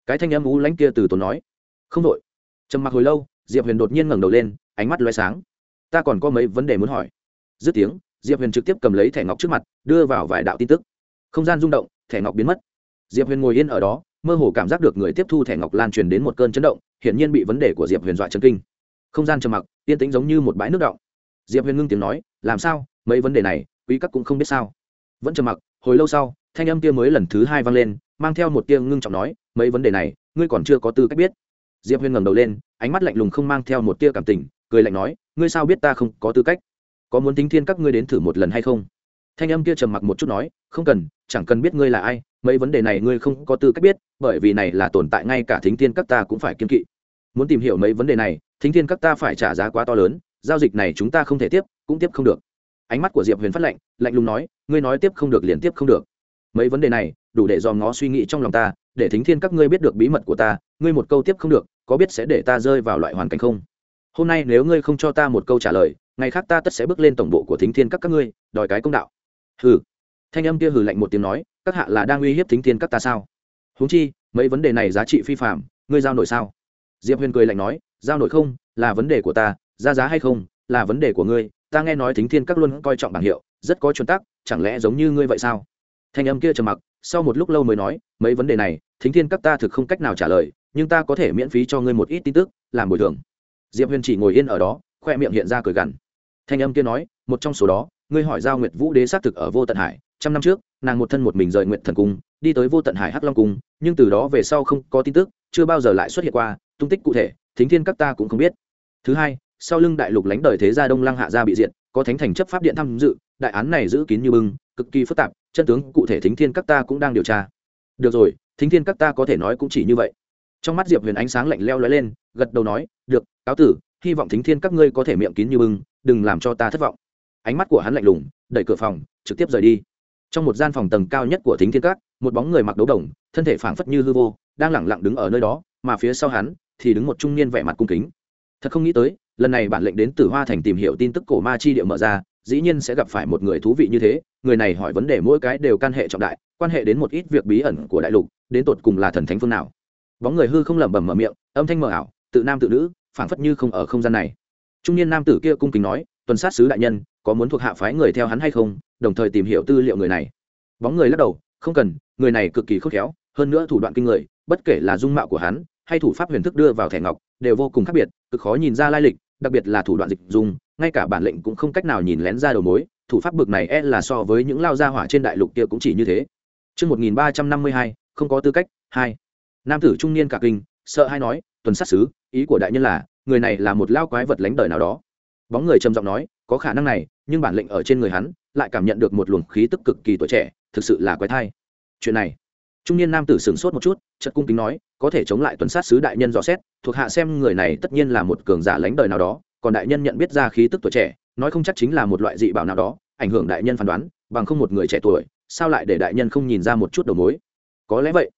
Cái thanh âm ú lãnh kia từ tốn nói. Không đội trầm mặc hồi lâu, diệp huyền đột nhiên ngẩng đầu lên, ánh mắt loay sáng. Ta còn có mấy vấn đề muốn hỏi dứt tiếng, diệp huyền trực tiếp cầm lấy thẻ ngọc trước mặt, đưa vào vài đạo tin tức. Không gian rung động, thẻ ngọc biến mất. Diệp huyền ngồi yên ở đó, mơ hồ cảm giác được người tiếp thu thẻ ngọc lan truyền đến một cơn chấn động, hiển nhiên bị vấn đề của diệp huyền dọa chấn kinh. Không gian trầm mặc, yên tĩnh giống như một bãi nước động diệp huyền ngưng tiếng nói, làm sao? Mấy vấn đề này, quý các cũng không biết sao. Vẫn trầm mặc, hồi lâu sau, thanh âm kia mới lần thứ hai vang lên, mang theo một tiếng ngưng trọng nói, mấy vấn đề này, ngươi còn chưa có tư cách biết. Diệp huyền ngẩng đầu lên, ánh mắt lạnh lùng không mang theo một tia cảm tình, cười lạnh nói, ngươi sao biết ta không có tư cách? Có muốn tính thiên các ngươi đến thử một lần hay không? Thanh âm kia trầm mặc một chút nói, không cần, chẳng cần biết ngươi là ai, mấy vấn đề này ngươi không có tư cách biết, bởi vì này là tồn tại ngay cả thính thiên các ta cũng phải kiên kỵ. Muốn tìm hiểu mấy vấn đề này, thính thiên các ta phải trả giá quá to lớn, giao dịch này chúng ta không thể tiếp, cũng tiếp không được. Ánh mắt của diệp huyền phát lạnh lạnh lùng nói, ngươi nói tiếp không được liền tiếp không được. Mấy vấn đề này, đủ để dòm ngó suy nghĩ trong lòng ta, để thính thiên các ngươi biết được bí mật của ta, ngươi một câu tiếp không được, có biết sẽ để ta rơi vào loại hoàn cảnh không? Hôm nay nếu ngươi không cho ta một câu trả lời ngày khác ta tất sẽ bước lên tổng bộ của thính thiên các các ngươi, đòi cái công đạo. Hừ. Thanh âm kia hừ lạnh một tiếng nói, các hạ là đang uy hiếp thính thiên các ta sao? Huống chi, mấy vấn đề này giá trị phi phạm ngươi giao nổi sao? Diệp huyền cười lạnh nói, giao nổi không, là vấn đề của ta, ra giá hay không, là vấn đề của ngươi, ta nghe nói thính thiên các luôn coi trọng bảng hiệu, rất có chuẩn tắc, chẳng lẽ giống như ngươi vậy sao? Thanh âm kia trầm mặc, sau một lúc lâu mới nói, mấy vấn đề này, thính thiên các ta thực không cách nào trả lời, nhưng ta có thể miễn phí cho ngươi một ít tin tức, làm bồi thường. Diệp huyền chỉ ngồi yên ở đó, khoe miệng hiện ra cười gằn thanh âm kia nói, một trong số đó, ngươi hỏi giao nguyệt vũ đế xác thực ở vô tận hải, trăm năm trước, nàng một thân một mình rời nguyện thần cung, đi tới vô tận hải hắc long cung, nhưng từ đó về sau không có tin tức, chưa bao giờ lại xuất hiện qua, tung tích cụ thể, thính thiên các ta cũng không biết. Thứ hai, sau lưng đại lục lánh đời thế gia đông lăng hạ gia bị diện có thánh thành chấp pháp điện tham dự, đại án này giữ kín như bưng, cực kỳ phức tạp, chân tướng cụ thể thính thiên các ta cũng đang điều tra. Được rồi, thính thiên các ta có thể nói cũng chỉ như vậy. Trong mắt diệp huyền ánh sáng lạnh leo lóe lên, gật đầu nói, được, cáo tử, hy vọng thính thiên các ngươi có thể miệng kín như bưng đừng làm cho ta thất vọng. Ánh mắt của hắn lạnh lùng, đẩy cửa phòng, trực tiếp rời đi. Trong một gian phòng tầng cao nhất của thính thiên các, một bóng người mặc đấu đồng, thân thể phảng phất như hư vô, đang lẳng lặng đứng ở nơi đó, mà phía sau hắn thì đứng một trung niên vẻ mặt cung kính. Thật không nghĩ tới, lần này bản lệnh đến từ hoa thành tìm hiểu tin tức cổ ma chi địa mở ra, dĩ nhiên sẽ gặp phải một người thú vị như thế, người này hỏi vấn đề mỗi cái đều can hệ trọng đại, quan hệ đến một ít việc bí ẩn của đại lục, đến tột cùng là thần thánh phương nào. Bóng người hư không lẩm bẩm mở miệng, âm thanh mờ ảo, tự nam tự nữ, phảng phất như không ở không gian này trung niên nam tử kia cung kính nói tuần sát sứ đại nhân có muốn thuộc hạ phái người theo hắn hay không đồng thời tìm hiểu tư liệu người này bóng người lắc đầu không cần người này cực kỳ khốc khéo hơn nữa thủ đoạn kinh người bất kể là dung mạo của hắn hay thủ pháp huyền thức đưa vào thẻ ngọc đều vô cùng khác biệt cực khó nhìn ra lai lịch đặc biệt là thủ đoạn dịch dùng ngay cả bản lệnh cũng không cách nào nhìn lén ra đầu mối thủ pháp bực này e là so với những lao gia hỏa trên đại lục kia cũng chỉ như thế Trước 1352, không có tư cách, hai. Nam tử trung niên cả kinh, sợ hay nói, tuần sát sứ, ý của đại nhân là, người này là một lao quái vật lánh đời nào đó. Bóng người trầm giọng nói, có khả năng này, nhưng bản lệnh ở trên người hắn, lại cảm nhận được một luồng khí tức cực kỳ tuổi trẻ, thực sự là quái thai. Chuyện này, trung niên nam tử sửng sốt một chút, chợt cung kính nói, có thể chống lại tuần sát sứ đại nhân dò xét, thuộc hạ xem người này tất nhiên là một cường giả lánh đời nào đó, còn đại nhân nhận biết ra khí tức tuổi trẻ, nói không chắc chính là một loại dị bảo nào đó, ảnh hưởng đại nhân phán đoán, bằng không một người trẻ tuổi, sao lại để đại nhân không nhìn ra một chút đầu mối có lẽ vậy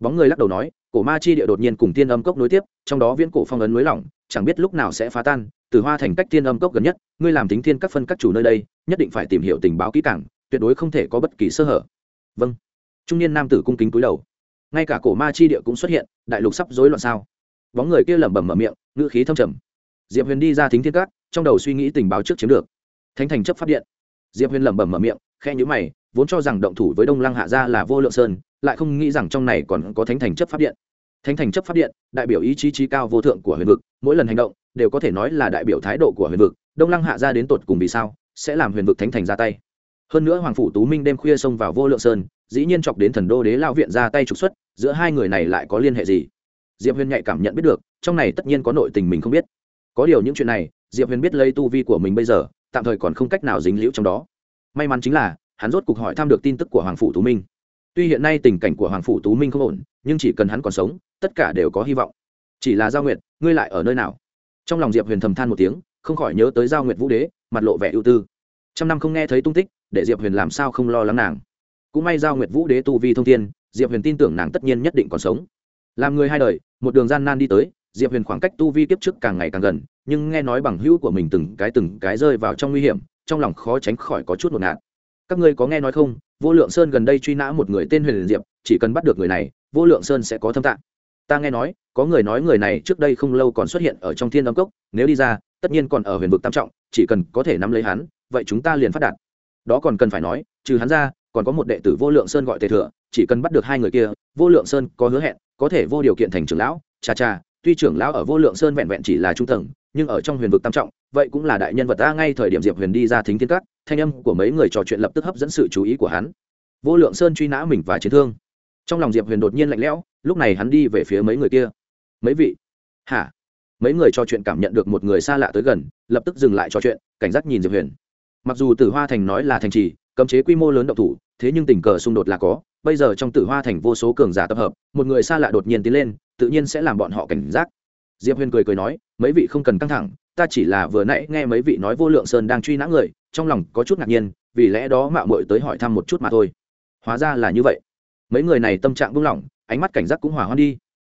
bóng người lắc đầu nói cổ ma chi địa đột nhiên cùng tiên âm cốc nối tiếp trong đó viễn cổ phong ấn núi lỏng chẳng biết lúc nào sẽ phá tan, từ hoa thành cách tiên âm cốc gần nhất, ngươi làm tính thiên các phân các chủ nơi đây, nhất định phải tìm hiểu tình báo kỹ càng, tuyệt đối không thể có bất kỳ sơ hở. Vâng. Trung niên nam tử cung kính cúi đầu. Ngay cả cổ ma chi địa cũng xuất hiện, đại lục sắp rối loạn sao? Bóng người kia lẩm bẩm mở miệng, ngữ khí thâm trầm. Diệp huyền đi ra thính thiên các, trong đầu suy nghĩ tình báo trước chiếm được. Thánh thành chấp phát điện. Diệp huyền lẩm bẩm mở miệng khe nhữ mày, vốn cho rằng động thủ với đông lăng hạ gia là vô lượng sơn, lại không nghĩ rằng trong này còn có thánh thành chấp phát điện thánh thành chấp pháp điện, đại biểu ý chí trí cao vô thượng của huyền vực, mỗi lần hành động đều có thể nói là đại biểu thái độ của huyền vực, đông lăng hạ gia đến tột cùng vì sao, sẽ làm huyền vực thánh thành ra tay. Hơn nữa hoàng phủ tú minh đêm khuya xông vào vô lượng sơn, dĩ nhiên chọc đến thần đô đế lao viện ra tay trục xuất, giữa hai người này lại có liên hệ gì? Diệp huyền nhạy cảm nhận biết được, trong này tất nhiên có nội tình mình không biết. Có điều những chuyện này, diệp huyền biết lấy tu vi của mình bây giờ, tạm thời còn không cách nào dính liễu trong đó. May mắn chính là, hắn rốt cuộc hỏi thăm được tin tức của hoàng phủ tú minh. Tuy hiện nay tình cảnh của hoàng phủ tú minh không ổn, nhưng chỉ cần hắn còn sống tất cả đều có hy vọng. Chỉ là giao nguyệt, ngươi lại ở nơi nào? Trong lòng diệp huyền thầm than một tiếng, không khỏi nhớ tới giao nguyệt vũ đế, mặt lộ vẻ ưu tư. Trăm năm không nghe thấy tung tích, để diệp huyền làm sao không lo lắng nàng? Cũng may giao nguyệt vũ đế tu vi thông thiên, diệp huyền tin tưởng nàng tất nhiên nhất định còn sống. Làm người hai đời, một đường gian nan đi tới, diệp huyền khoảng cách tu vi kiếp trước càng ngày càng gần, nhưng nghe nói bằng hữu của mình từng cái từng cái rơi vào trong nguy hiểm, trong lòng khó tránh khỏi có chút một nạn các ngươi có nghe nói không? Vô lượng sơn gần đây truy nã một người tên huyền diệp, chỉ cần bắt được người này, vô lượng sơn sẽ có thâm tạng ta nghe nói, có người nói người này trước đây không lâu còn xuất hiện ở trong thiên âm cốc, nếu đi ra, tất nhiên còn ở huyền vực tam trọng, chỉ cần có thể nắm lấy hắn, vậy chúng ta liền phát đạt. Đó còn cần phải nói, trừ hắn ra, còn có một đệ tử vô lượng sơn gọi tề thừa, chỉ cần bắt được hai người kia, vô lượng sơn có hứa hẹn, có thể vô điều kiện thành trưởng lão. Cha cha tuy trưởng lão ở vô lượng sơn vẹn vẹn chỉ là trung tầng, nhưng ở trong huyền vực tam trọng, vậy cũng là đại nhân vật ta ngay thời điểm diệp huyền đi ra thính thiên cát thanh âm của mấy người trò chuyện lập tức hấp dẫn sự chú ý của hắn. Vô lượng sơn truy nã mình và chiến thương. Trong lòng diệp huyền đột nhiên lạnh lẽo lúc này hắn đi về phía mấy người kia. Mấy vị? Hả? Mấy người trò chuyện cảm nhận được một người xa lạ tới gần, lập tức dừng lại trò chuyện, cảnh giác nhìn diệp huyền. Mặc dù tử hoa thành nói là thành trì, cấm chế quy mô lớn độc thủ, thế nhưng tình cờ xung đột là có, bây giờ trong tử hoa thành vô số cường giả tập hợp, một người xa lạ đột nhiên tiến lên, tự nhiên sẽ làm bọn họ cảnh giác. Diệp huyền cười cười nói, mấy vị không cần căng thẳng, ta chỉ là vừa nãy nghe mấy vị nói vô lượng sơn đang truy nã người, trong lòng có chút ngạc nhiên, vì lẽ đó mạo muội tới hỏi thăm một chút mà thôi. Hóa ra là như vậy. Mấy người này tâm trạng buông lỏng ánh mắt cảnh giác cũng hỏa hoan đi.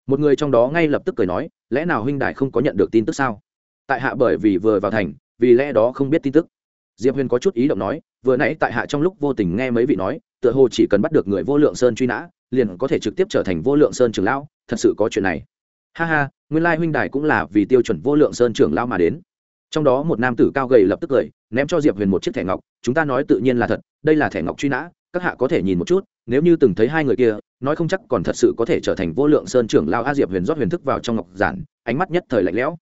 Một người trong đó ngay lập tức cười nói, lẽ nào huynh đại không có nhận được tin tức sao? Tại hạ bởi vì vừa vào thành, vì lẽ đó không biết tin tức. Diệp huyền có chút ý động nói, vừa nãy tại hạ trong lúc vô tình nghe mấy vị nói, tựa hồ chỉ cần bắt được người vô lượng sơn truy nã, liền có thể trực tiếp trở thành vô lượng sơn trưởng lão, thật sự có chuyện này. Ha ha, nguyên lai huynh đài cũng là vì tiêu chuẩn vô lượng sơn trưởng lão mà đến. Trong đó một nam tử cao gầy lập tức cười, ném cho diệp huyền một chiếc thẻ ngọc, chúng ta nói tự nhiên là thật, đây là thẻ ngọc truy nã các hạ có thể nhìn một chút, nếu như từng thấy hai người kia, nói không chắc còn thật sự có thể trở thành vô lượng sơn trưởng lao a diệp huyền rót huyền thức vào trong ngọc giản, ánh mắt nhất thời lạnh lẽo.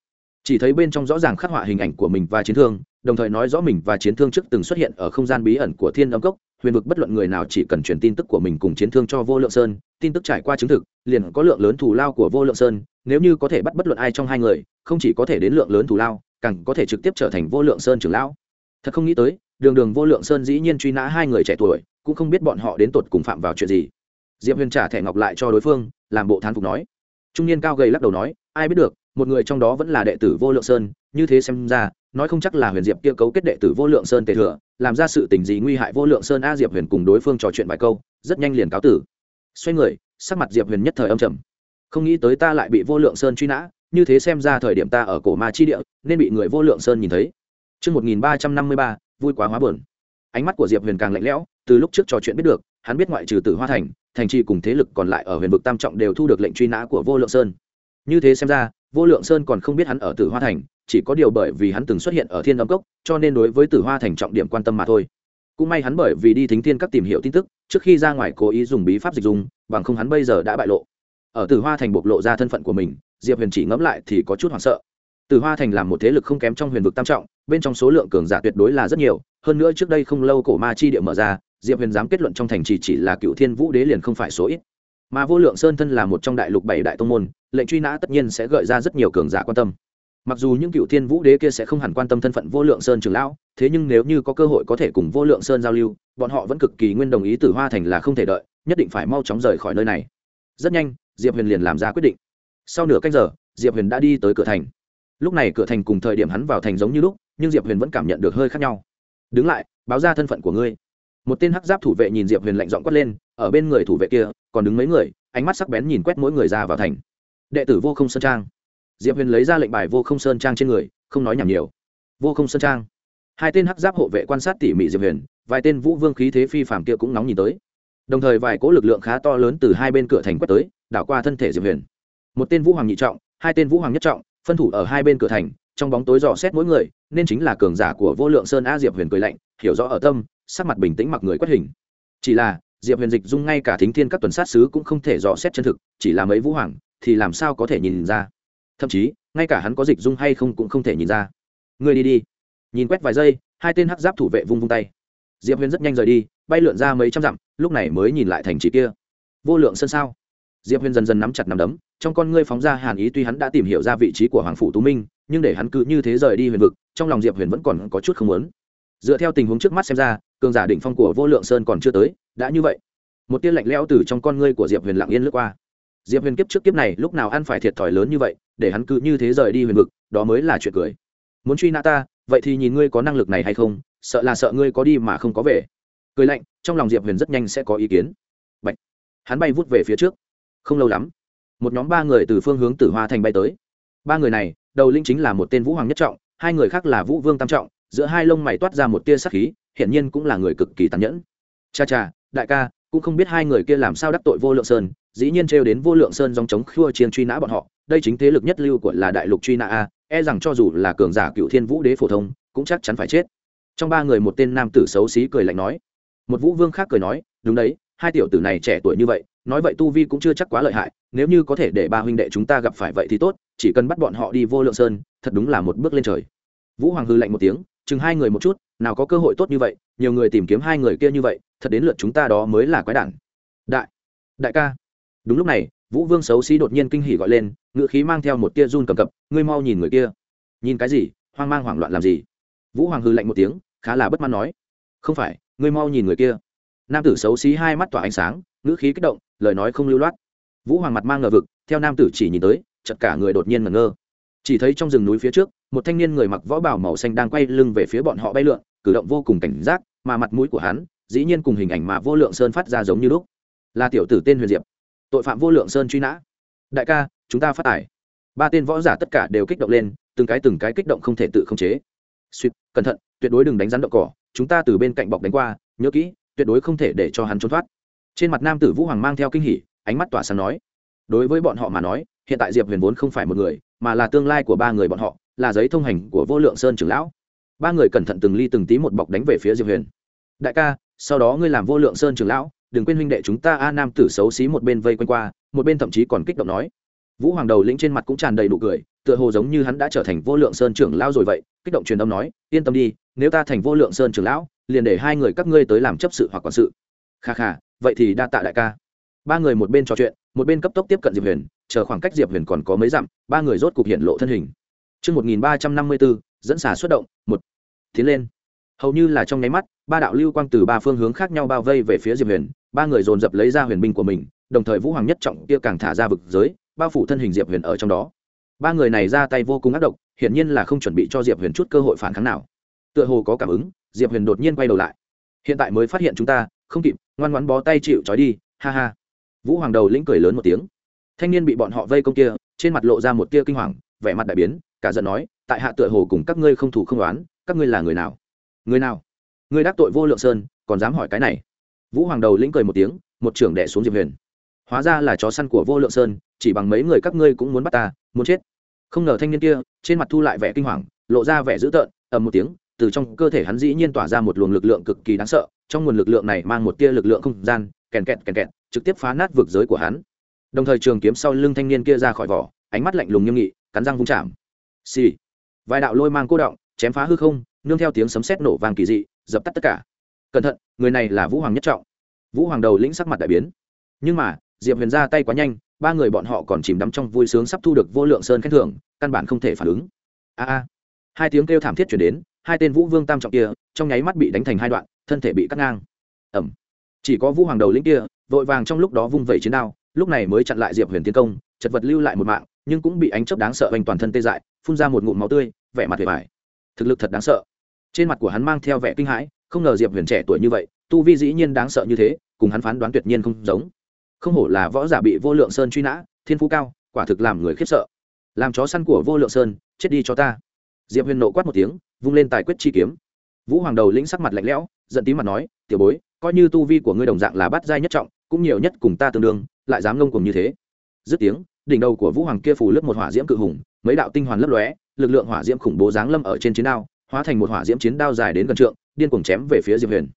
Chỉ thấy bên trong rõ ràng khắc họa hình ảnh của mình và chiến thương, đồng thời nói rõ mình và chiến thương trước từng xuất hiện ở không gian bí ẩn của thiên âm cốc, huyền vực bất luận người nào chỉ cần truyền tin tức của mình cùng chiến thương cho vô lượng sơn, tin tức trải qua chứng thực, liền có lượng lớn thù lao của vô lượng sơn, nếu như có thể bắt bất luận ai trong hai người, không chỉ có thể đến lượng lớn thù lao, càng có thể trực tiếp trở thành vô lượng sơn trưởng lão. Thật không nghĩ tới, đường đường vô lượng sơn dĩ nhiên truy nã hai người trẻ tuổi cũng không biết bọn họ đến tột cùng phạm vào chuyện gì. Diệp huyền trả thẻ ngọc lại cho đối phương làm bộ thán phục nói. Trung niên cao gầy lắc đầu nói ai biết được một người trong đó vẫn là đệ tử vô lượng sơn như thế xem ra nói không chắc là huyền diệp kia cấu kết đệ tử vô lượng sơn tề thừa làm ra sự tình gì nguy hại vô lượng sơn. A diệp huyền cùng đối phương trò chuyện vài câu rất nhanh liền cáo tử. Xoay người sắc mặt diệp huyền nhất thời âm trầm. Không nghĩ tới ta lại bị vô lượng sơn truy nã như thế xem ra thời điểm ta ở cổ ma chi địa nên bị người vô lượng sơn nhìn thấy. Trước 1353, vui quá hóa buồn. Ánh mắt của Diệp Huyền càng lạnh lẽo, từ lúc trước trò chuyện biết được, hắn biết ngoại trừ Tử Hoa Thành, thành trì cùng thế lực còn lại ở huyền vực tam trọng đều thu được lệnh truy nã của Vô Lượng Sơn. Như thế xem ra, Vô Lượng Sơn còn không biết hắn ở Tử Hoa Thành, chỉ có điều bởi vì hắn từng xuất hiện ở Thiên Âm Cốc, cho nên đối với Tử Hoa Thành trọng điểm quan tâm mà thôi. Cũng may hắn bởi vì đi Thính Thiên các tìm hiểu tin tức, trước khi ra ngoài cố ý dùng bí pháp dịch dùng, bằng không hắn bây giờ đã bại lộ. Ở Tử Hoa Thành bộc lộ ra thân phận của mình, Diệp Huyền chỉ ngẫm lại thì có chút hoảng sợ. Tử Hoa Thành làm một thế lực không kém trong huyền vực tam trọng, bên trong số lượng cường giả tuyệt đối là rất nhiều hơn nữa trước đây không lâu cổ ma chi địa mở ra diệp huyền dám kết luận trong thành trì chỉ, chỉ là cựu thiên vũ đế liền không phải số ít. Mà vô lượng sơn thân là một trong đại lục bảy đại tông môn lệnh truy nã tất nhiên sẽ gợi ra rất nhiều cường giả quan tâm. Mặc dù những cựu thiên vũ đế kia sẽ không hẳn quan tâm thân phận vô lượng sơn trường lão thế nhưng nếu như có cơ hội có thể cùng vô lượng sơn giao lưu bọn họ vẫn cực kỳ nguyên đồng ý từ hoa thành là không thể đợi nhất định phải mau chóng rời khỏi nơi này. Rất nhanh diệp huyền liền làm ra quyết định. Sau nửa cách giờ diệp huyền đã đi tới cửa thành lúc này cửa thành cùng thời điểm hắn vào thành giống như lúc, nhưng diệp huyền vẫn cảm nhận được hơi khác nhau. Đứng lại, báo ra thân phận của ngươi. Một tên hắc giáp thủ vệ nhìn diệp huyền lạnh dọn quát lên, ở bên người thủ vệ kia, còn đứng mấy người, ánh mắt sắc bén nhìn quét mỗi người ra vào thành. Đệ tử vô không sơn trang. Diệp huyền lấy ra lệnh bài vô không sơn trang trên người, không nói nhảm nhiều. Vô không sơn trang. Hai tên hắc giáp hộ vệ quan sát tỉ mỉ diệp huyền, vài tên vũ vương khí thế phi phạm kia cũng nóng nhìn tới. Đồng thời vài cỗ lực lượng khá to lớn từ hai bên cửa thành quét tới, đảo qua thân thể diệp huyền. Một tên vũ hoàng nhị trọng, hai tên vũ hoàng nhất trọng phân thủ ở hai bên cửa thành, trong bóng tối dò xét mỗi người, nên chính là cường giả của vô lượng sơn a diệp huyền cười lạnh, hiểu rõ ở tâm, sắc mặt bình tĩnh mặc người quét hình. Chỉ là, diệp huyền dịch dung ngay cả thính thiên các tuần sát sứ cũng không thể dò xét chân thực, chỉ là mấy vũ hoàng, thì làm sao có thể nhìn ra? Thậm chí, ngay cả hắn có dịch dung hay không cũng không thể nhìn ra. Người đi đi. Nhìn quét vài giây, hai tên hắc giáp thủ vệ vung vung tay. Diệp huyền rất nhanh rời đi, bay lượn ra mấy trăm dặm, lúc này mới nhìn lại thành trì kia. Vô lượng sân sao? Diệp huyền dần dần nắm chặt nắm đấm, trong con ngươi phóng ra hàn ý tuy hắn đã tìm hiểu ra vị trí của hoàng phủ tú minh, nhưng để hắn cứ như thế rời đi huyền vực, trong lòng diệp huyền vẫn còn có chút không muốn. Dựa theo tình huống trước mắt xem ra, cường giả định phong của vô lượng sơn còn chưa tới, đã như vậy. Một tia lạnh lẽo từ trong con ngươi của diệp huyền lặng yên lướt qua. Diệp huyền kiếp trước kiếp này, lúc nào ăn phải thiệt thòi lớn như vậy, để hắn cứ như thế rời đi huyền vực, đó mới là chuyện cười. Muốn truy nã ta, vậy thì nhìn ngươi có năng lực này hay không, sợ là sợ ngươi có đi mà không có về. Cười lạnh, trong lòng diệp huyền rất nhanh sẽ có ý kiến. Bạch. hắn bay vút về phía trước không lâu lắm, một nhóm ba người từ phương hướng tử hoa thành bay tới. Ba người này, đầu linh chính là một tên vũ hoàng nhất trọng, hai người khác là vũ vương tam trọng, giữa hai lông mày toát ra một tia sắc khí, hiển nhiên cũng là người cực kỳ tàn nhẫn. Cha cha, đại ca, cũng không biết hai người kia làm sao đắc tội vô lượng sơn, dĩ nhiên trêu đến vô lượng sơn dòng chống khua chiên truy nã bọn họ, đây chính thế lực nhất lưu của là đại lục truy nã a e rằng cho dù là cường giả cựu thiên vũ đế phổ thông, cũng chắc chắn phải chết. Trong ba người một tên nam tử xấu xí cười lạnh nói. Một vũ vương khác cười nói, đúng đấy, hai tiểu tử này trẻ tuổi như vậy nói vậy tu vi cũng chưa chắc quá lợi hại, nếu như có thể để ba huynh đệ chúng ta gặp phải vậy thì tốt, chỉ cần bắt bọn họ đi vô lượng sơn, thật đúng là một bước lên trời. Vũ hoàng hư lạnh một tiếng, chừng hai người một chút, nào có cơ hội tốt như vậy, nhiều người tìm kiếm hai người kia như vậy, thật đến lượt chúng ta đó mới là quái đản. Đại đại ca. Đúng lúc này, vũ vương xấu xí đột nhiên kinh hỉ gọi lên, ngựa khí mang theo một tia run cầm cập, ngươi mau nhìn người kia. Nhìn cái gì? Hoang mang hoảng loạn làm gì? Vũ hoàng hư lạnh một tiếng, khá là bất mãn nói. Không phải, ngươi mau nhìn người kia. Nam tử xấu xí hai mắt tỏa ánh sáng, ngữ khí kích động lời nói không lưu loát. Vũ hoàng mặt mang ngờ vực, theo nam tử chỉ nhìn tới chật cả người đột nhiên ngẩn ngơ. Chỉ thấy trong rừng núi phía trước, một thanh niên người mặc võ bảo màu xanh đang quay lưng về phía bọn họ bay lượn, cử động vô cùng cảnh giác, mà mặt mũi của hắn, dĩ nhiên cùng hình ảnh mà vô lượng sơn phát ra giống như lúc. Là tiểu tử tên huyền diệp. Tội phạm vô lượng sơn truy nã. Đại ca, chúng ta phát tải. Ba tên võ giả tất cả đều kích động lên, từng cái từng cái kích động không thể tự khống chế. Suýt, cẩn thận, tuyệt đối đừng đánh rắn động cỏ, chúng ta từ bên cạnh bọc đánh qua, nhớ kỹ, tuyệt đối không thể để cho hắn trốn thoát trên mặt nam tử vũ hoàng mang theo kinh hỉ, ánh mắt tỏa sáng nói, đối với bọn họ mà nói, hiện tại diệp huyền vốn không phải một người, mà là tương lai của ba người bọn họ, là giấy thông hành của vô lượng sơn trưởng lão. Ba người cẩn thận từng ly từng tí một bọc đánh về phía diệp huyền. Đại ca, sau đó ngươi làm vô lượng sơn trưởng lão, đừng quên huynh đệ chúng ta a nam tử xấu xí một bên vây quanh qua, một bên thậm chí còn kích động nói. Vũ hoàng đầu lĩnh trên mặt cũng tràn đầy đủ cười, tựa hồ giống như hắn đã trở thành vô lượng sơn trưởng lão rồi vậy, kích động truyền âm nói, yên tâm đi, nếu ta thành vô lượng sơn trưởng lão, liền để hai người các ngươi tới làm chấp sự hoặc quản sự. Kha kha vậy thì đa tạ đại ca ba người một bên trò chuyện một bên cấp tốc tiếp cận diệp huyền chờ khoảng cách diệp huyền còn có mấy dặm ba người rốt cục hiện lộ thân hình Trước 1354, dẫn xả xuất động, một. Tiến lên. Hầu như là trong nháy mắt, ba đạo lưu quang từ ba phương hướng khác nhau bao vây về phía Diệp Huyền, ba người dồn dập lấy ra huyền binh của mình, đồng thời Vũ Hoàng nhất trọng kia càng thả ra vực giới, bao phủ thân hình Diệp Huyền ở trong đó. Ba người này ra tay vô cùng ác độc, hiển nhiên là không chuẩn bị cho Diệp Huyền chút cơ hội phản kháng nào. Tựa hồ có cảm ứng, Diệp Huyền đột nhiên quay đầu lại. Hiện tại mới phát hiện chúng ta, không kịp, ngoan ngoãn bó tay chịu trói đi, ha ha. Vũ Hoàng đầu lĩnh cười lớn một tiếng. Thanh niên bị bọn họ vây công kia, trên mặt lộ ra một tia kinh hoàng, vẻ mặt đại biến, cả giận nói tại hạ tựa hồ cùng các ngươi không thủ không đoán các ngươi là người nào? Người nào? Người đắc tội vô lượng sơn còn dám hỏi cái này? Vũ hoàng đầu lĩnh cười một tiếng một trưởng đẻ xuống diệp huyền. Hóa ra là chó săn của vô lượng sơn chỉ bằng mấy người các ngươi cũng muốn bắt ta muốn chết. Không ngờ thanh niên kia trên mặt thu lại vẻ kinh hoàng lộ ra vẻ dữ tợn ầm một tiếng từ trong cơ thể hắn dĩ nhiên tỏa ra một luồng lực lượng cực kỳ đáng sợ trong nguồn lực lượng này mang một tia lực lượng không gian, kèn kẹt kèn kẹt, trực tiếp phá nát vực giới của hắn. Đồng thời trường kiếm sau lưng thanh niên kia ra khỏi vỏ, ánh mắt lạnh lùng nghiêm nghị, cắn răng vung chạm. Xì. Vài đạo lôi mang cô động, chém phá hư không, nương theo tiếng sấm sét nổ vàng kỳ dị, dập tắt tất cả. Cẩn thận, người này là vũ hoàng nhất trọng. Vũ hoàng đầu lĩnh sắc mặt đại biến. Nhưng mà, diệp huyền ra tay quá nhanh, ba người bọn họ còn chìm đắm trong vui sướng sắp thu được vô lượng sơn khen thưởng, căn bản không thể phản ứng. A a. Hai tiếng kêu thảm thiết chuyển đến, hai tên vũ vương tam trọng kia, trong nháy mắt bị đánh thành hai đoạn thân thể bị cắt ngang. Ẩm chỉ có vũ hoàng đầu lĩnh kia, vội vàng trong lúc đó vung vẩy chiến đao, lúc này mới chặn lại diệp huyền tiến công, chật vật lưu lại một mạng, nhưng cũng bị ánh chớp đáng sợ oanh toàn thân tê dại, phun ra một ngụm máu tươi, vẻ mặt vẻ vải thực lực thật đáng sợ. Trên mặt của hắn mang theo vẻ kinh hãi, không ngờ diệp huyền trẻ tuổi như vậy, tu vi dĩ nhiên đáng sợ như thế, cùng hắn phán đoán tuyệt nhiên không giống. Không hổ là võ giả bị vô lượng sơn truy nã, thiên phú cao, quả thực làm người khiếp sợ. Làm chó săn của vô lượng sơn, chết đi cho ta. Diệp huyền nộ quát một tiếng, vung lên tài quyết chi kiếm. Vũ hoàng đầu lĩnh sắc mặt lạnh lẽo giận tí mặt nói, tiểu bối, coi như tu vi của ngươi đồng dạng là bát giai nhất trọng, cũng nhiều nhất cùng ta tương đương, lại dám ngông cùng như thế. Dứt tiếng, đỉnh đầu của vũ hoàng kia phủ lướt một hỏa diễm cự hùng, mấy đạo tinh hoàn lấp lóe, lực lượng hỏa diễm khủng bố giáng lâm ở trên chiến đao, hóa thành một hỏa diễm chiến đao dài đến gần trượng, điên cuồng chém về phía diệp huyền.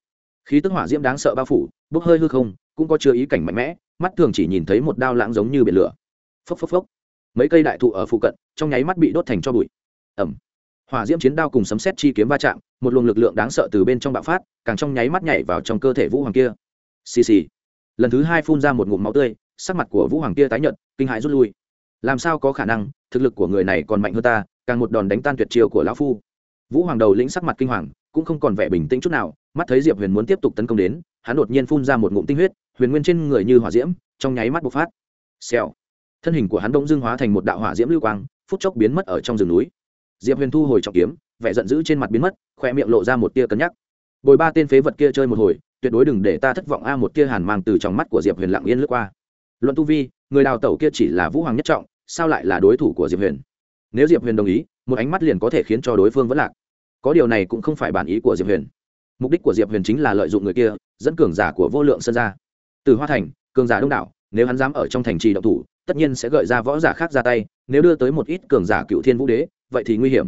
Khí tức hỏa diễm đáng sợ bao phủ, bốc hơi hư không, cũng có chứa ý cảnh mạnh mẽ, mắt thường chỉ nhìn thấy một đao lãng giống như biển lửa. Phốc phốc phốc. Mấy cây đại thụ ở phụ cận, trong nháy mắt bị đốt thành cho bụi. Ẩm hỏa diễm chiến đao cùng sấm xét chi kiếm va chạm, một luồng lực lượng đáng sợ từ bên trong bạo phát, càng trong nháy mắt nhảy vào trong cơ thể vũ hoàng kia. Xì xì. Lần thứ hai phun ra một ngụm máu tươi, sắc mặt của vũ hoàng kia tái nhợt, kinh hãi rút lui. Làm sao có khả năng, thực lực của người này còn mạnh hơn ta, càng một đòn đánh tan tuyệt chiêu của lão phu. Vũ hoàng đầu lĩnh sắc mặt kinh hoàng, cũng không còn vẻ bình tĩnh chút nào, mắt thấy diệp huyền muốn tiếp tục tấn công đến, hắn đột nhiên phun ra một ngụm tinh huyết, huyền nguyên trên người như hỏa diễm, trong nháy mắt bộc phát. Xèo. Thân hình của hắn đông dương hóa thành một đạo hỏa diễm lưu quang, phút chốc biến mất ở trong rừng núi diệp huyền thu hồi trọng kiếm, vẻ giận dữ trên mặt biến mất khoe miệng lộ ra một tia cân nhắc. Bồi ba tên phế vật kia chơi một hồi, tuyệt đối đừng để ta thất vọng a, một tia hàn mang từ trong mắt của diệp huyền lặng yên lướt qua. Luận tu vi, người đào tẩu kia chỉ là vũ hoàng nhất trọng, sao lại là đối thủ của diệp huyền? Nếu diệp huyền đồng ý, một ánh mắt liền có thể khiến cho đối phương vẫn lạc. Có điều này cũng không phải bản ý của diệp huyền. Mục đích của diệp huyền chính là lợi dụng người kia, dẫn cường giả của vô lượng sơn ra. Từ hoa thành, cường giả đông đảo, nếu hắn dám ở trong thành trì động thủ tất nhiên sẽ gợi ra võ giả khác ra tay, nếu đưa tới một ít cường giả cựu thiên vũ đế, vậy thì nguy hiểm.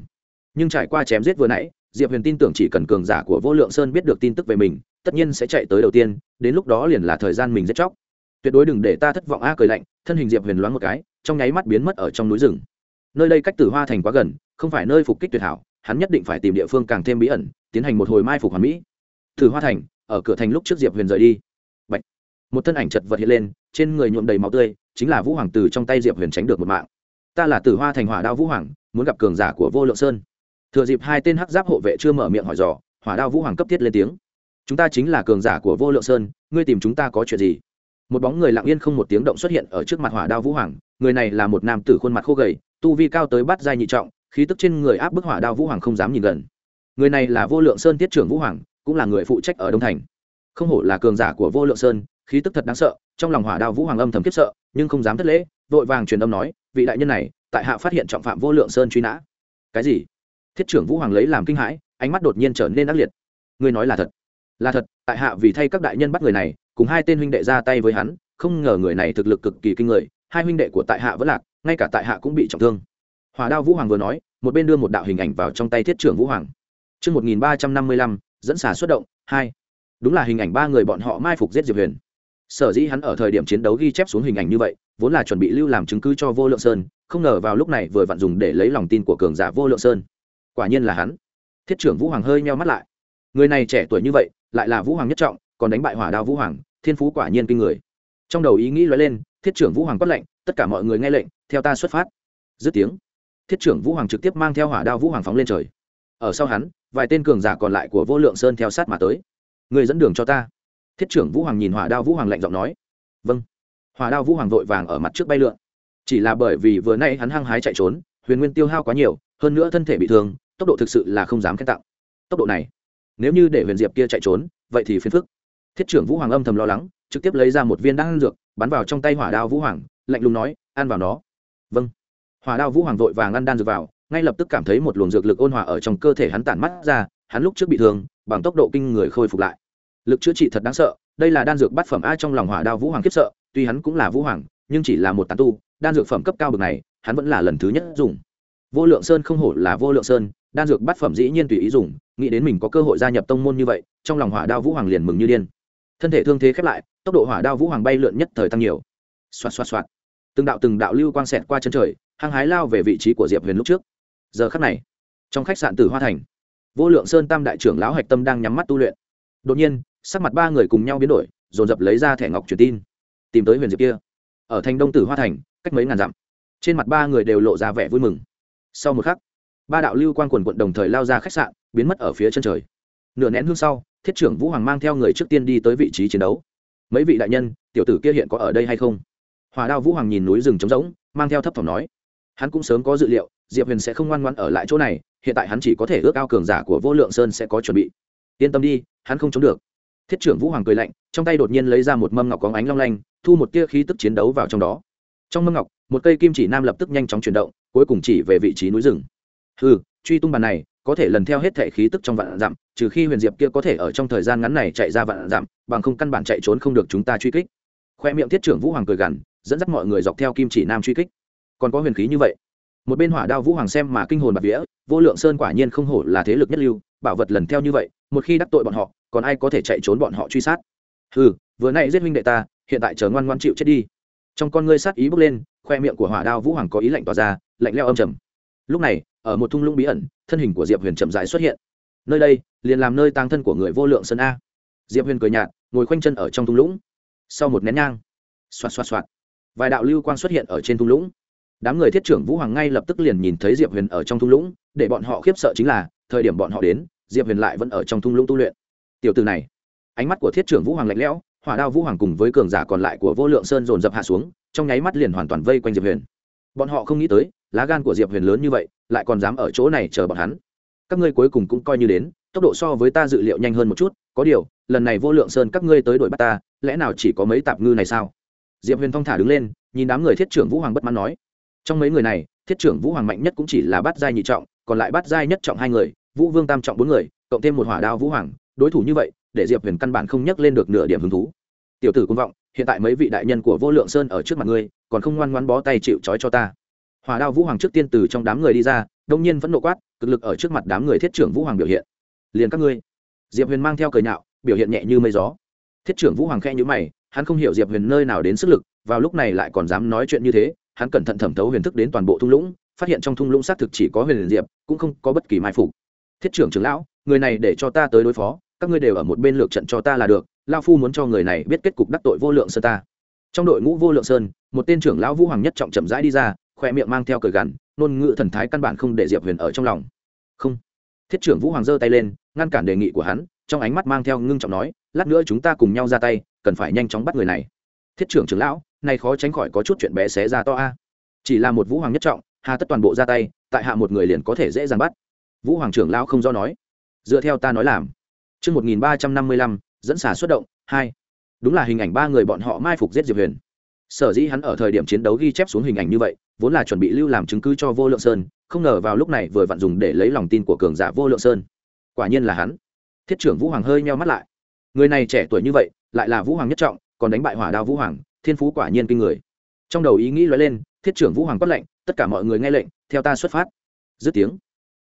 Nhưng trải qua chém giết vừa nãy, diệp huyền tin tưởng chỉ cần cường giả của vô lượng sơn biết được tin tức về mình, tất nhiên sẽ chạy tới đầu tiên, đến lúc đó liền là thời gian mình giết chóc. Tuyệt đối đừng để ta thất vọng a, cười lạnh, thân hình diệp huyền loáng một cái, trong nháy mắt biến mất ở trong núi rừng. Nơi đây cách tử hoa thành quá gần, không phải nơi phục kích tuyệt hảo, hắn nhất định phải tìm địa phương càng thêm bí ẩn, tiến hành một hồi mai phục hoàn mỹ. Tử hoa thành, ở cửa thành lúc trước diệp huyền rời đi một thân ảnh chật vật hiện lên, trên người nhuộm đầy máu tươi, chính là vũ hoàng từ trong tay diệp huyền tránh được một mạng. Ta là tử hoa thành hỏa đao vũ hoàng, muốn gặp cường giả của vô lượng sơn. Thừa dịp hai tên hắc giáp hộ vệ chưa mở miệng hỏi dò, hỏa đao vũ hoàng cấp thiết lên tiếng. Chúng ta chính là cường giả của vô lượng sơn, ngươi tìm chúng ta có chuyện gì? Một bóng người lặng yên không một tiếng động xuất hiện ở trước mặt hỏa đao vũ hoàng, người này là một nam tử khuôn mặt khô gầy, tu vi cao tới bắt giai nhị trọng, khí tức trên người áp bức hỏa đao vũ hoàng không dám nhìn gần. Người này là vô lượng sơn tiết trưởng vũ hoàng, cũng là người phụ trách ở đông thành. Không hổ là cường giả của vô lượng sơn khí tức thật đáng sợ trong lòng hỏa đao vũ hoàng âm thầm kiếp sợ nhưng không dám thất lễ vội vàng truyền âm nói vị đại nhân này tại hạ phát hiện trọng phạm vô lượng sơn truy nã. Cái gì? Thiết trưởng vũ hoàng lấy làm kinh hãi ánh mắt đột nhiên trở nên ác liệt. Ngươi nói là thật. Là thật tại hạ vì thay các đại nhân bắt người này cùng hai tên huynh đệ ra tay với hắn không ngờ người này thực lực cực kỳ kinh người hai huynh đệ của tại hạ vẫn lạc ngay cả tại hạ cũng bị trọng thương. Hòa đao vũ hoàng vừa nói một bên đưa một đạo hình ảnh vào trong tay thiết trưởng vũ hoàng. Trước 1355, dẫn xả xuất động, hai. Đúng là hình ảnh ba người bọn họ mai phục giết Diệp Huyền. Sở dĩ hắn ở thời điểm chiến đấu ghi chép xuống hình ảnh như vậy, vốn là chuẩn bị lưu làm chứng cứ cho Vô Lượng Sơn, không ngờ vào lúc này vừa vặn dùng để lấy lòng tin của cường giả Vô Lượng Sơn. Quả nhiên là hắn. Thiết trưởng Vũ Hoàng hơi meo mắt lại. Người này trẻ tuổi như vậy, lại là Vũ Hoàng nhất trọng, còn đánh bại Hỏa Đao Vũ Hoàng, thiên phú quả nhiên kinh người. Trong đầu ý nghĩ lóe lên, Thiết trưởng Vũ Hoàng quát lệnh, tất cả mọi người nghe lệnh, theo ta xuất phát. Dứt tiếng, Thiết trưởng Vũ Hoàng trực tiếp mang theo Hỏa Đao Vũ Hoàng phóng lên trời. Ở sau hắn, vài tên cường giả còn lại của Vô Lượng Sơn theo sát mà tới. Người dẫn đường cho ta. Thiết trưởng Vũ Hoàng nhìn Hỏa Đao Vũ Hoàng lạnh giọng nói. Vâng. Hỏa đao vũ hoàng vội vàng ở mặt trước bay lượn. Chỉ là bởi vì vừa nay hắn hăng hái chạy trốn, huyền nguyên tiêu hao quá nhiều, hơn nữa thân thể bị thương, tốc độ thực sự là không dám khen tặng. Tốc độ này, nếu như để huyền diệp kia chạy trốn, vậy thì phiền phức. Thiết trưởng vũ hoàng âm thầm lo lắng, trực tiếp lấy ra một viên đan dược, bắn vào trong tay hỏa đao vũ hoàng, lạnh lùng nói, ăn vào nó. Vâng. Hỏa đao vũ hoàng vội vàng ăn đan dược vào, ngay lập tức cảm thấy một luồng dược lực ôn hòa ở trong cơ thể hắn tản mắt ra, hắn lúc trước bị thương, bằng tốc độ kinh người khôi phục lại lực chữa trị thật đáng sợ, đây là đan dược bát phẩm a trong lòng hỏa đao vũ hoàng khiếp sợ, tuy hắn cũng là vũ hoàng, nhưng chỉ là một tán tu, đan dược phẩm cấp cao bậc này, hắn vẫn là lần thứ nhất dùng. Vô lượng sơn không hổ là vô lượng sơn, đan dược bát phẩm dĩ nhiên tùy ý dùng, nghĩ đến mình có cơ hội gia nhập tông môn như vậy, trong lòng hỏa đao vũ hoàng liền mừng như điên. Thân thể thương thế khép lại, tốc độ hỏa đao vũ hoàng bay lượn nhất thời tăng nhiều. Xoạt xoạt xoạt. Từng đạo từng đạo lưu quang xẹt qua chân trời, hăng hái lao về vị trí của diệp huyền lúc trước. Giờ khắc này, trong khách sạn tử hoa thành, vô lượng sơn tam đại trưởng lão hạch tâm đang nhắm mắt tu luyện. Đột nhiên sắc mặt ba người cùng nhau biến đổi, dồn dập lấy ra thẻ ngọc truyền tin. Tìm tới huyền diệp kia. Ở thành đông tử hoa thành, cách mấy ngàn dặm. Trên mặt ba người đều lộ ra vẻ vui mừng. Sau một khắc, ba đạo lưu quan quần quận đồng thời lao ra khách sạn, biến mất ở phía chân trời. Nửa nén hương sau, thiết trưởng vũ hoàng mang theo người trước tiên đi tới vị trí chiến đấu. Mấy vị đại nhân, tiểu tử kia hiện có ở đây hay không? Hòa đao vũ hoàng nhìn núi rừng trống rỗng, mang theo thấp thỏm nói. Hắn cũng sớm có dự liệu, diệp huyền sẽ không ngoan ngoan ở lại chỗ này, hiện tại hắn chỉ có thể ước ao cường giả của vô lượng sơn sẽ có chuẩn bị. Yên tâm đi, hắn không chống được thiết trưởng vũ hoàng cười lạnh, trong tay đột nhiên lấy ra một mâm ngọc có ánh long lanh, thu một tia khí tức chiến đấu vào trong đó. Trong mâm ngọc, một cây kim chỉ nam lập tức nhanh chóng chuyển động, cuối cùng chỉ về vị trí núi rừng. Ừ truy tung bàn này, có thể lần theo hết thể khí tức trong vạn dặm, trừ khi huyền diệp kia có thể ở trong thời gian ngắn này chạy ra vạn dặm, bằng không căn bản chạy trốn không được chúng ta truy kích. Khoe miệng thiết trưởng vũ hoàng cười gằn, dẫn dắt mọi người dọc theo kim chỉ nam truy kích. Còn có huyền khí như vậy. Một bên hỏa đao vũ hoàng xem mà kinh hồn bạc vía, vô lượng sơn quả nhiên không hổ là thế lực nhất lưu, bảo vật lần theo như vậy, một khi đắc tội bọn họ còn ai có thể chạy trốn bọn họ truy sát? Ừ vừa nay giết huynh đệ ta, hiện tại chờ ngoan ngoan chịu chết đi. Trong con ngươi sát ý bước lên, khoe miệng của hỏa đao vũ hoàng có ý lạnh tỏa ra, lạnh leo âm trầm. Lúc này, ở một thung lũng bí ẩn, thân hình của diệp huyền chậm rãi xuất hiện. Nơi đây, liền làm nơi tang thân của người vô lượng sơn a. Diệp huyền cười nhạt, ngồi khoanh chân ở trong thung lũng. Sau một nén nhang, xoạt xoạt xoạt, vài đạo lưu quang xuất hiện ở trên thung lũng. Đám người thiết trưởng vũ hoàng ngay lập tức liền nhìn thấy diệp huyền ở trong thung lũng, để bọn họ khiếp sợ chính là, thời điểm bọn họ đến, diệp huyền lại vẫn ở trong thung lũng tu luyện tiểu từ này. Ánh mắt của thiết trưởng vũ hoàng lạnh lẽo, hỏa đao vũ hoàng cùng với cường giả còn lại của vô lượng sơn dồn dập hạ xuống, trong nháy mắt liền hoàn toàn vây quanh diệp huyền. Bọn họ không nghĩ tới, lá gan của diệp huyền lớn như vậy, lại còn dám ở chỗ này chờ bọn hắn. Các ngươi cuối cùng cũng coi như đến, tốc độ so với ta dự liệu nhanh hơn một chút, có điều, lần này vô lượng sơn các ngươi tới đuổi bắt ta, lẽ nào chỉ có mấy tạp ngư này sao? Diệp huyền thong thả đứng lên, nhìn đám người thiết trưởng vũ hoàng bất mãn nói. Trong mấy người này, thiết trưởng vũ hoàng mạnh nhất cũng chỉ là bát giai nhị trọng, còn lại bát giai nhất trọng hai người, vũ vương tam trọng bốn người, cộng thêm một hỏa đao vũ hoàng đối thủ như vậy, để diệp huyền căn bản không nhắc lên được nửa điểm hứng thú. Tiểu tử công vọng, hiện tại mấy vị đại nhân của vô lượng sơn ở trước mặt ngươi, còn không ngoan ngoan bó tay chịu trói cho ta. Hỏa đao vũ hoàng trước tiên từ trong đám người đi ra, đông nhiên vẫn nộ quát, cực lực ở trước mặt đám người thiết trưởng vũ hoàng biểu hiện. Liền các ngươi. Diệp huyền mang theo cười nhạo, biểu hiện nhẹ như mây gió. Thiết trưởng vũ hoàng khe nhữ mày, hắn không hiểu diệp huyền nơi nào đến sức lực, vào lúc này lại còn dám nói chuyện như thế, hắn cẩn thận thẩm thấu huyền thức đến toàn bộ thung lũng, phát hiện trong thung lũng xác thực chỉ có huyền diệp, cũng không có bất kỳ mai phục. Thiết trưởng trưởng lão, người này để cho ta tới đối phó các ngươi đều ở một bên lược trận cho ta là được, lao phu muốn cho người này biết kết cục đắc tội vô lượng sơn ta. Trong đội ngũ vô lượng sơn, một tên trưởng lão vũ hoàng nhất trọng chậm rãi đi ra, khoe miệng mang theo cờ gằn nôn ngữ thần thái căn bản không để diệp huyền ở trong lòng. Không. Thiết trưởng vũ hoàng giơ tay lên, ngăn cản đề nghị của hắn, trong ánh mắt mang theo ngưng trọng nói, lát nữa chúng ta cùng nhau ra tay, cần phải nhanh chóng bắt người này. Thiết trưởng trưởng lão, này khó tránh khỏi có chút chuyện bé xé ra to a. Chỉ là một vũ hoàng nhất trọng, hà tất toàn bộ ra tay, tại hạ một người liền có thể dễ dàng bắt. Vũ hoàng trưởng lão không do nói. Dựa theo ta nói làm chương một nghìn ba trăm năm mươi lăm, dẫn xả xuất động, hai. Đúng là hình ảnh ba người bọn họ mai phục giết diệp huyền. Sở dĩ hắn ở thời điểm chiến đấu ghi chép xuống hình ảnh như vậy, vốn là chuẩn bị lưu làm chứng cứ cho vô lượng sơn, không ngờ vào lúc này vừa vặn dùng để lấy lòng tin của cường giả vô lượng sơn. Quả nhiên là hắn. Thiết trưởng vũ hoàng hơi meo mắt lại. Người này trẻ tuổi như vậy, lại là vũ hoàng nhất trọng, còn đánh bại hỏa đao vũ hoàng, thiên phú quả nhiên kinh người. Trong đầu ý nghĩ lóe lên, thiết trưởng vũ hoàng quát lệnh, tất cả mọi người nghe lệnh, theo ta xuất phát. Dứt tiếng,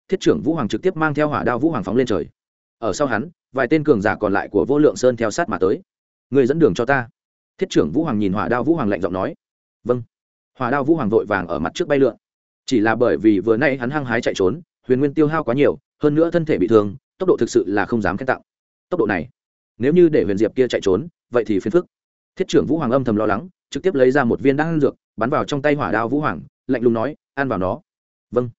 thiết trưởng vũ hoàng trực tiếp mang theo hỏa đao vũ hoàng phóng lên trời ở sau hắn, vài tên cường giả còn lại của vô lượng sơn theo sát mà tới. Người dẫn đường cho ta. Thiết trưởng vũ hoàng nhìn hỏa đao vũ hoàng lạnh giọng nói. Vâng. Hỏa đao vũ hoàng vội vàng ở mặt trước bay lượn. Chỉ là bởi vì vừa nay hắn hăng hái chạy trốn, huyền nguyên tiêu hao quá nhiều, hơn nữa thân thể bị thương, tốc độ thực sự là không dám khen tặng. Tốc độ này, nếu như để huyền diệp kia chạy trốn, vậy thì phiền phức. Thiết trưởng vũ hoàng âm thầm lo lắng, trực tiếp lấy ra một viên đan dược, bắn vào trong tay hỏa đao vũ hoàng, lạnh lùng nói, ăn vào nó. Vâng.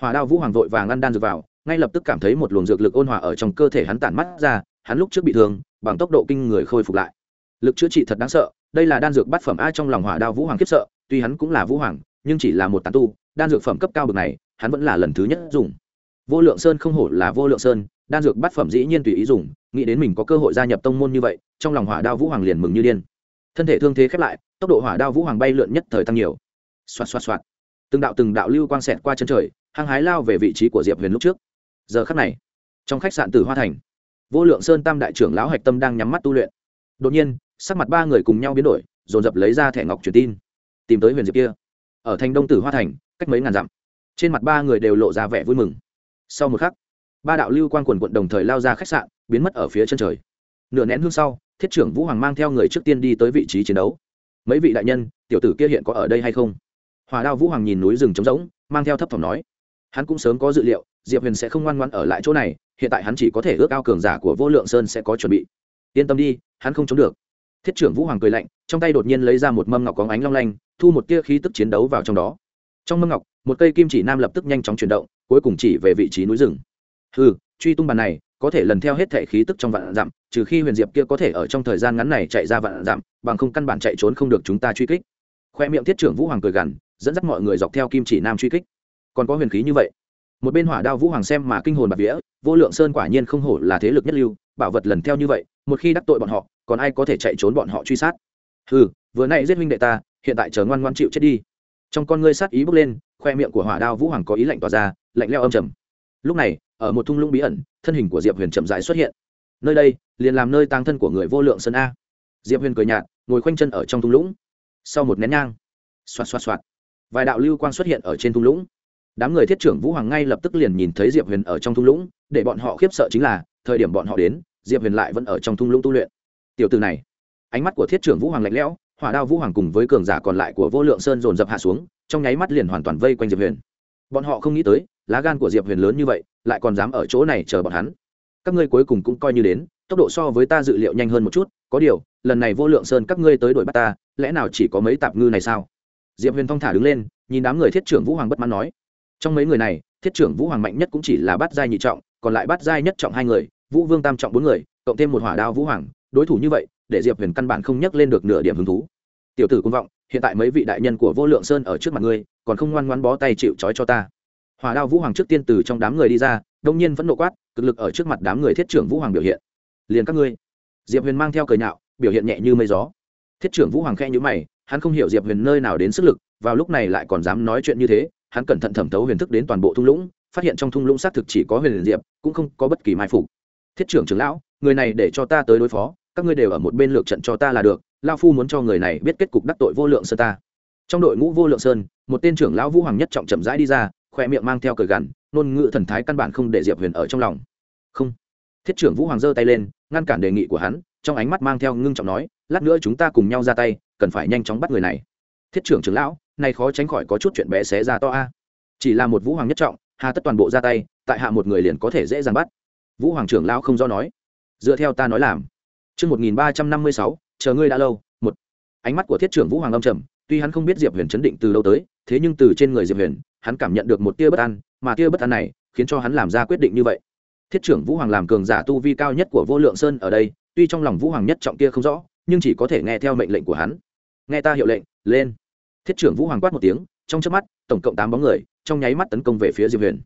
Hỏa đao vũ hoàng vội vàng ăn đan dược vào ngay lập tức cảm thấy một luồng dược lực ôn hòa ở trong cơ thể hắn tản mắt ra, hắn lúc trước bị thương, bằng tốc độ kinh người khôi phục lại. Lực chữa trị thật đáng sợ, đây là đan dược bát phẩm a trong lòng hỏa đao vũ hoàng khiếp sợ, tuy hắn cũng là vũ hoàng, nhưng chỉ là một tán tu, đan dược phẩm cấp cao bậc này, hắn vẫn là lần thứ nhất dùng. Vô lượng sơn không hổ là vô lượng sơn, đan dược bát phẩm dĩ nhiên tùy ý dùng, nghĩ đến mình có cơ hội gia nhập tông môn như vậy, trong lòng hỏa đao vũ hoàng liền mừng như điên. Thân thể thương thế khép lại, tốc độ hỏa đao vũ hoàng bay lượn nhất thời tăng nhiều. Xoạt xoạt xoạt. Từng đạo từng đạo lưu quang xẹt qua chân trời, hăng hái lao về vị trí của diệp huyền lúc trước giờ khắc này, trong khách sạn tử hoa thành, vô lượng sơn tam đại trưởng lão hạch tâm đang nhắm mắt tu luyện. Đột nhiên, sắc mặt ba người cùng nhau biến đổi, dồn dập lấy ra thẻ ngọc truyền tin, tìm tới huyền diệp kia. Ở thành đông tử hoa thành, cách mấy ngàn dặm, trên mặt ba người đều lộ ra vẻ vui mừng. Sau một khắc, ba đạo lưu quan quần quận đồng thời lao ra khách sạn, biến mất ở phía chân trời. Nửa nén hương sau, thiết trưởng vũ hoàng mang theo người trước tiên đi tới vị trí chiến đấu. Mấy vị đại nhân, tiểu tử kia hiện có ở đây hay không? Hòa đao vũ hoàng nhìn núi rừng trống rỗng, mang theo thấp thỏm nói. Hắn cũng sớm có dự liệu diệp huyền sẽ không ngoan ngoan ở lại chỗ này, hiện tại hắn chỉ có thể ước ao cường giả của vô lượng sơn sẽ có chuẩn bị. Yên tâm đi, hắn không chống được. Thiết trưởng vũ hoàng cười lạnh, trong tay đột nhiên lấy ra một mâm ngọc có ánh long lanh, thu một tia khí tức chiến đấu vào trong đó. Trong mâm ngọc, một cây kim chỉ nam lập tức nhanh chóng chuyển động, cuối cùng chỉ về vị trí núi rừng. Ừ truy tung bàn này, có thể lần theo hết thể khí tức trong vạn dặm, trừ khi huyền diệp kia có thể ở trong thời gian ngắn này chạy ra vạn dặm, bằng không căn bản chạy trốn không được chúng ta truy kích. Khoe miệng thiết trưởng vũ hoàng cười gằn, dẫn dắt mọi người dọc theo kim chỉ nam truy kích. Còn có huyền khí như vậy một bên hỏa đao vũ hoàng xem mà kinh hồn bạc vía, vô lượng sơn quả nhiên không hổ là thế lực nhất lưu, bảo vật lần theo như vậy, một khi đắc tội bọn họ, còn ai có thể chạy trốn bọn họ truy sát? Ừ vừa nay giết huynh đệ ta, hiện tại chờ ngoan ngoan chịu chết đi. Trong con ngươi sát ý bước lên, khoe miệng của hỏa đao vũ hoàng có ý lạnh tỏa ra, lạnh leo âm trầm. Lúc này, ở một thung lũng bí ẩn, thân hình của diệp huyền chậm rãi xuất hiện. Nơi đây, liền làm nơi tang thân của người vô lượng sơn a. Diệp huyền cười nhạt, ngồi khoanh chân ở trong thung lũng. Sau một nén nhang, xoạt xoạt xoạt, vài đạo lưu quang xuất hiện ở trên thung lũng đám người thiết trưởng vũ hoàng ngay lập tức liền nhìn thấy diệp huyền ở trong thung lũng, để bọn họ khiếp sợ chính là, thời điểm bọn họ đến, diệp huyền lại vẫn ở trong thung lũng tu luyện. Tiểu từ này, ánh mắt của thiết trưởng vũ hoàng lạnh lẽo, hỏa đao vũ hoàng cùng với cường giả còn lại của vô lượng sơn dồn dập hạ xuống, trong nháy mắt liền hoàn toàn vây quanh diệp huyền. Bọn họ không nghĩ tới, lá gan của diệp huyền lớn như vậy, lại còn dám ở chỗ này chờ bọn hắn. Các ngươi cuối cùng cũng coi như đến, tốc độ so với ta dự liệu nhanh hơn một chút, có điều, lần này vô lượng sơn các ngươi tới đuổi bắt ta, lẽ nào chỉ có mấy tạp ngư này sao? Diệp huyền thong thả đứng lên, nhìn đám người thiết trưởng vũ hoàng bất mãn nói trong mấy người này, thiết trưởng vũ hoàng mạnh nhất cũng chỉ là bát giai nhị trọng, còn lại bát giai nhất trọng hai người, vũ vương tam trọng bốn người, cộng thêm một hỏa đao vũ hoàng, đối thủ như vậy, để diệp huyền căn bản không nhắc lên được nửa điểm hứng thú. Tiểu tử công vọng, hiện tại mấy vị đại nhân của vô lượng sơn ở trước mặt ngươi, còn không ngoan ngoan bó tay chịu trói cho ta. Hỏa đao vũ hoàng trước tiên từ trong đám người đi ra, đông nhiên vẫn nộ quát, cực lực ở trước mặt đám người thiết trưởng vũ hoàng biểu hiện. Liền các ngươi. Diệp huyền mang theo cờ nhạo, biểu hiện nhẹ như mây gió. Thiết trưởng vũ hoàng khe nhữ mày, hắn không hiểu diệp huyền nơi nào đến sức lực, vào lúc này lại còn dám nói chuyện như thế hắn cẩn thận thẩm thấu huyền thức đến toàn bộ thung lũng, phát hiện trong thung lũng xác thực chỉ có huyền diệp, cũng không có bất kỳ mai phục. Thiết trưởng trưởng lão, người này để cho ta tới đối phó, các ngươi đều ở một bên lược trận cho ta là được lao phu muốn cho người này biết kết cục đắc tội vô lượng sơn ta. Trong đội ngũ vô lượng sơn, một tên trưởng lão vũ hoàng nhất trọng chậm rãi đi ra, khoe miệng mang theo cờ gằn, ngôn ngữ thần thái căn bản không để diệp huyền ở trong lòng. Không. Thiết trưởng vũ hoàng giơ tay lên, ngăn cản đề nghị của hắn, trong ánh mắt mang theo ngưng trọng nói, lát nữa chúng ta cùng nhau ra tay, cần phải nhanh chóng bắt người này. Thiết trưởng trưởng lão nay khó tránh khỏi có chút chuyện bé xé ra to a. Chỉ là một vũ hoàng nhất trọng, hà tất toàn bộ ra tay, tại hạ một người liền có thể dễ dàng bắt. Vũ hoàng trưởng lão không do nói. Dựa theo ta nói làm. Chương một nghìn ba trăm năm mươi sáu, chờ ngươi đã lâu, một. Ánh mắt của thiết trưởng vũ hoàng âm trầm, tuy hắn không biết diệp huyền chấn định từ đâu tới, thế nhưng từ trên người diệp huyền, hắn cảm nhận được một tia bất an, mà tia bất an này khiến cho hắn làm ra quyết định như vậy. Thiết trưởng vũ hoàng làm cường giả tu vi cao nhất của vô lượng sơn ở đây, tuy trong lòng vũ hoàng nhất trọng kia không rõ, nhưng chỉ có thể nghe theo mệnh lệnh của hắn. Nghe ta hiệu lệnh, lên thiết trưởng vũ hoàng quát một tiếng, trong chớp mắt, tổng cộng tám bóng người, trong nháy mắt tấn công về phía diệp huyền.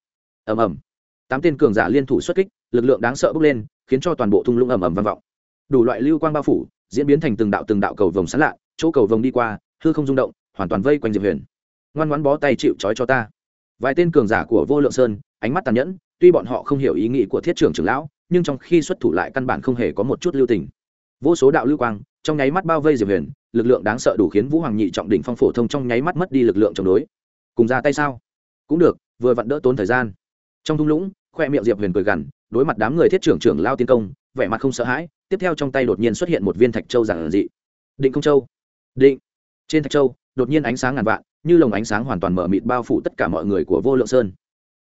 Ầm ầm. Tám tên cường giả liên thủ xuất kích, lực lượng đáng sợ bốc lên, khiến cho toàn bộ thung lũng ầm ầm vang vọng. Đủ loại lưu quang bao phủ, diễn biến thành từng đạo từng đạo cầu vồng sán lạ, chỗ cầu vồng đi qua, hư không rung động, hoàn toàn vây quanh diệp huyền. Ngoan ngoãn bó tay chịu trói cho ta. Vài tên cường giả của vô lượng sơn, ánh mắt tàn nhẫn, tuy bọn họ không hiểu ý nghĩ của thiết trưởng trưởng lão, nhưng trong khi xuất thủ lại căn bản không hề có một chút lưu tình. Vô số đạo lưu quang, trong nháy mắt bao vây diệp huyền lực lượng đáng sợ đủ khiến vũ hoàng nhị trọng đỉnh phong phổ thông trong nháy mắt mất đi lực lượng chống đối. Cùng ra tay sao? Cũng được, vừa vặn đỡ tốn thời gian. Trong thung lũng, khoe miệng diệp huyền cười gằn, đối mặt đám người thiết trưởng trưởng lao tiến công, vẻ mặt không sợ hãi, tiếp theo trong tay đột nhiên xuất hiện một viên thạch châu giản dị. Định công châu. Định. Trên thạch châu, đột nhiên ánh sáng ngàn vạn, như lồng ánh sáng hoàn toàn mở mịt bao phủ tất cả mọi người của vô lượng sơn.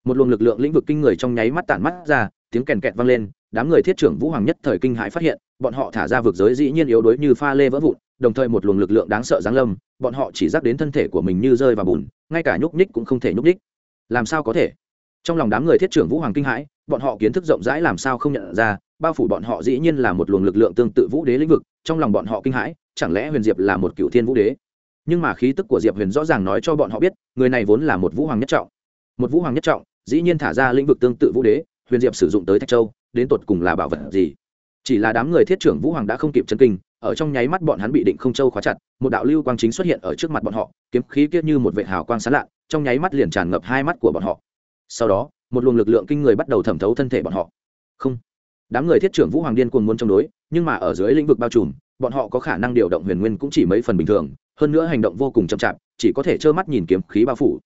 Một luồng lực lượng lĩnh vực kinh người trong nháy mắt tản mắt ra, tiếng kèn kẹt vang lên, đám người thiết trưởng vũ hoàng nhất thời kinh hãi phát hiện, bọn họ thả ra vực giới dĩ nhiên yếu đuối như pha lê vỡ vụn đồng thời một luồng lực lượng đáng sợ giáng lâm, bọn họ chỉ dắt đến thân thể của mình như rơi vào bùn, ngay cả nhúc nhích cũng không thể nhúc nhích. Làm sao có thể? Trong lòng đám người thiết trưởng vũ hoàng kinh hãi, bọn họ kiến thức rộng rãi làm sao không nhận ra, bao phủ bọn họ dĩ nhiên là một luồng lực lượng tương tự vũ đế lĩnh vực, trong lòng bọn họ kinh hãi, chẳng lẽ huyền diệp là một cựu thiên vũ đế? Nhưng mà khí tức của diệp huyền rõ ràng nói cho bọn họ biết, người này vốn là một vũ hoàng nhất trọng. Một vũ hoàng nhất trọng, dĩ nhiên thả ra lĩnh vực tương tự vũ đế, huyền diệp sử dụng tới thạch châu, đến tột cùng là bảo vật gì? Chỉ là đám người thiết trưởng vũ hoàng đã không kịp chân kinh, ở trong nháy mắt bọn hắn bị định không châu khóa chặt, một đạo lưu quang chính xuất hiện ở trước mặt bọn họ, kiếm khí kia như một vệ hào quang sán lạ trong nháy mắt liền tràn ngập hai mắt của bọn họ. Sau đó, một luồng lực lượng kinh người bắt đầu thẩm thấu thân thể bọn họ. Không. Đám người thiết trưởng vũ hoàng điên cuồng muốn chống đối, nhưng mà ở dưới lĩnh vực bao trùm, bọn họ có khả năng điều động huyền nguyên cũng chỉ mấy phần bình thường, hơn nữa hành động vô cùng chậm chạp, chỉ có thể trơ mắt nhìn kiếm khí bao phủ.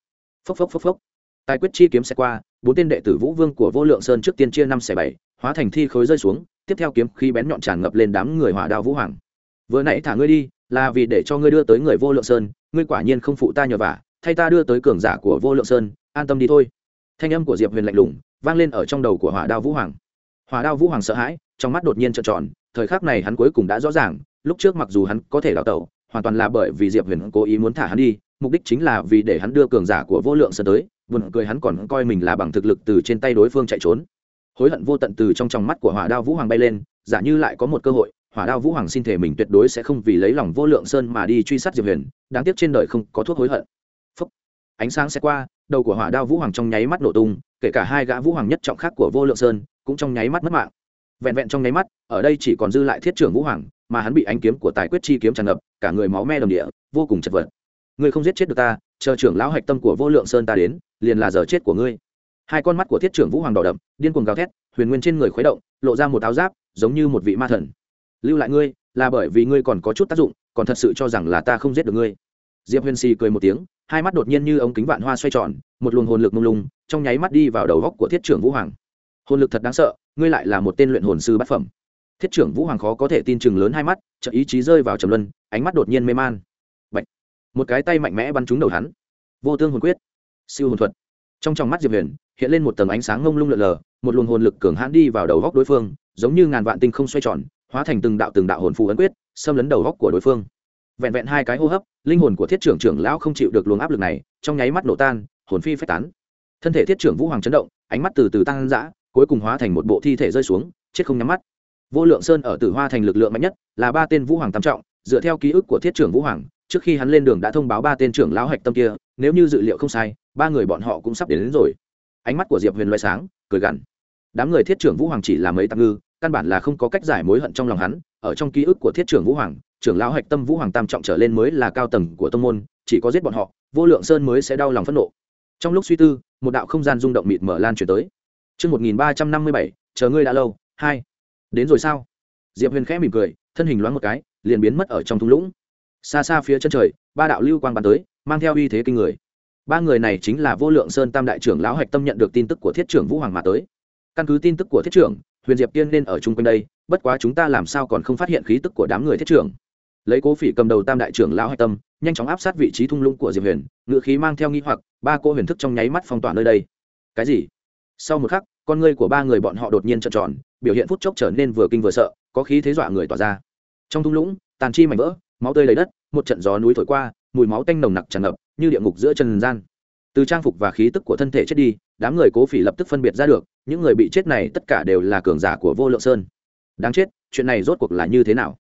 Phốc phốc phốc phốc. Tài quyết chi kiếm sẽ qua, bốn tên đệ tử vũ vương của vô lượng sơn trước tiên chia năm xẻ bảy, hóa thành thi khối rơi xuống tiếp theo kiếm khí bén nhọn tràn ngập lên đám người hỏa đao vũ hoàng. Vừa nãy thả ngươi đi, là vì để cho ngươi đưa tới người vô lượng sơn, ngươi quả nhiên không phụ ta nhờ vả, thay ta đưa tới cường giả của vô lượng sơn, an tâm đi thôi. Thanh âm của diệp huyền lạnh lùng, vang lên ở trong đầu của hỏa đao vũ hoàng. Hỏa đao vũ hoàng sợ hãi, trong mắt đột nhiên trợn tròn, thời khắc này hắn cuối cùng đã rõ ràng, lúc trước mặc dù hắn có thể đào tẩu, hoàn toàn là bởi vì diệp huyền cố ý muốn thả hắn đi, mục đích chính là vì để hắn đưa cường giả của vô lượng sơn tới, buồn cười hắn còn coi mình là bằng thực lực từ trên tay đối phương chạy trốn hối hận vô tận từ trong trong mắt của hỏa đao vũ hoàng bay lên, giả như lại có một cơ hội, hỏa đao vũ hoàng xin thể mình tuyệt đối sẽ không vì lấy lòng vô lượng sơn mà đi truy sát diệp huyền, đáng tiếc trên đời không có thuốc hối hận. Phúc. ánh sáng sẽ qua, đầu của hỏa đao vũ hoàng trong nháy mắt nổ tung, kể cả hai gã vũ hoàng nhất trọng khác của vô lượng sơn cũng trong nháy mắt mất mạng. Vẹn vẹn trong nháy mắt, ở đây chỉ còn dư lại thiết trưởng vũ hoàng, mà hắn bị ánh kiếm của tài quyết chi kiếm tràn ngập, cả người máu me đồng địa, vô cùng chật vật. Ngươi không giết chết được ta, chờ trưởng lão hạch tâm của vô lượng sơn ta đến, liền là giờ chết của ngươi hai con mắt của thiết trưởng vũ hoàng đỏ đậm, điên cuồng gào thét, huyền nguyên trên người khuấy động, lộ ra một áo giáp, giống như một vị ma thần. Lưu lại ngươi, là bởi vì ngươi còn có chút tác dụng, còn thật sự cho rằng là ta không giết được ngươi. Diệp huyền xì cười một tiếng, hai mắt đột nhiên như ống kính vạn hoa xoay tròn, một luồng hồn lực mông lung, trong nháy mắt đi vào đầu góc của thiết trưởng vũ hoàng. Hồn lực thật đáng sợ, ngươi lại là một tên luyện hồn sư bát phẩm. Thiết trưởng vũ hoàng khó có thể tin chừng lớn hai mắt trợ ý chí rơi vào trầm luân, ánh mắt đột nhiên mê man. Bạch. một cái tay mạnh mẽ bắn trúng đầu hắn. Vô tương hồn quyết. Siêu hồn thuật trong trong mắt diệp huyền, hiện lên một tầng ánh sáng ngông lung lượn lờ, một luồng hồn lực cường hãn đi vào đầu góc đối phương, giống như ngàn vạn tinh không xoay tròn, hóa thành từng đạo từng đạo hồn phù ấn quyết, xâm lấn đầu góc của đối phương. Vẹn vẹn hai cái hô hấp, linh hồn của thiết trưởng trưởng lão không chịu được luồng áp lực này, trong nháy mắt nổ tan, hồn phi phách tán. Thân thể thiết trưởng vũ hoàng chấn động, ánh mắt từ từ tăng dã, cuối cùng hóa thành một bộ thi thể rơi xuống, chết không nhắm mắt. Vô lượng sơn ở tử hoa thành lực lượng mạnh nhất, là ba tên vũ hoàng tam trọng, dựa theo ký ức của thiết trưởng vũ hoàng, trước khi hắn lên đường đã thông báo ba tên trưởng lão hạch tâm kia, nếu như dự liệu không sai ba người bọn họ cũng sắp đến, đến rồi ánh mắt của diệp huyền loại sáng cười gằn đám người thiết trưởng vũ hoàng chỉ là mấy tạm ngư căn bản là không có cách giải mối hận trong lòng hắn ở trong ký ức của thiết trưởng vũ hoàng trưởng lão hạch tâm vũ hoàng tam trọng trở lên mới là cao tầng của tông môn chỉ có giết bọn họ vô lượng sơn mới sẽ đau lòng phẫn nộ trong lúc suy tư một đạo không gian rung động mịt mở lan truyền tới Trước 1357, chờ ngươi đã lâu, hai. Đến rồi sao? Diệp Huyền khẽ mỉm cười, thân hình loáng một cái, liền biến mất ở trong thung lũng. Xa xa phía chân trời, ba đạo lưu quang bắn tới, mang theo uy thế kinh người. Ba người này chính là Vô Lượng Sơn Tam đại trưởng lão Hạch Tâm nhận được tin tức của Thiết trưởng Vũ Hoàng mà tới. Căn cứ tin tức của Thiết trưởng, Huyền Diệp Tiên nên ở chung quanh đây, bất quá chúng ta làm sao còn không phát hiện khí tức của đám người Thiết trưởng. Lấy Cố Phỉ cầm đầu Tam đại trưởng lão Hạch Tâm, nhanh chóng áp sát vị trí thung lũng của Diệp Huyền, ngự khí mang theo nghi hoặc, ba cô huyền thức trong nháy mắt phong tỏa nơi đây. Cái gì? Sau một khắc, con ngươi của ba người bọn họ đột nhiên trợn tròn biểu hiện phút chốc trở nên vừa kinh vừa sợ có khí thế dọa người tỏa ra trong thung lũng tàn chi mảnh vỡ máu tươi lấy đất một trận gió núi thổi qua mùi máu tanh nồng nặc tràn ngập như địa ngục giữa trần gian. Từ trang phục và khí tức của thân thể chết đi, đám người cố phỉ lập tức phân biệt ra được, những người bị chết này tất cả đều là cường giả của vô lượng sơn. Đáng chết, chuyện này rốt cuộc là như thế nào?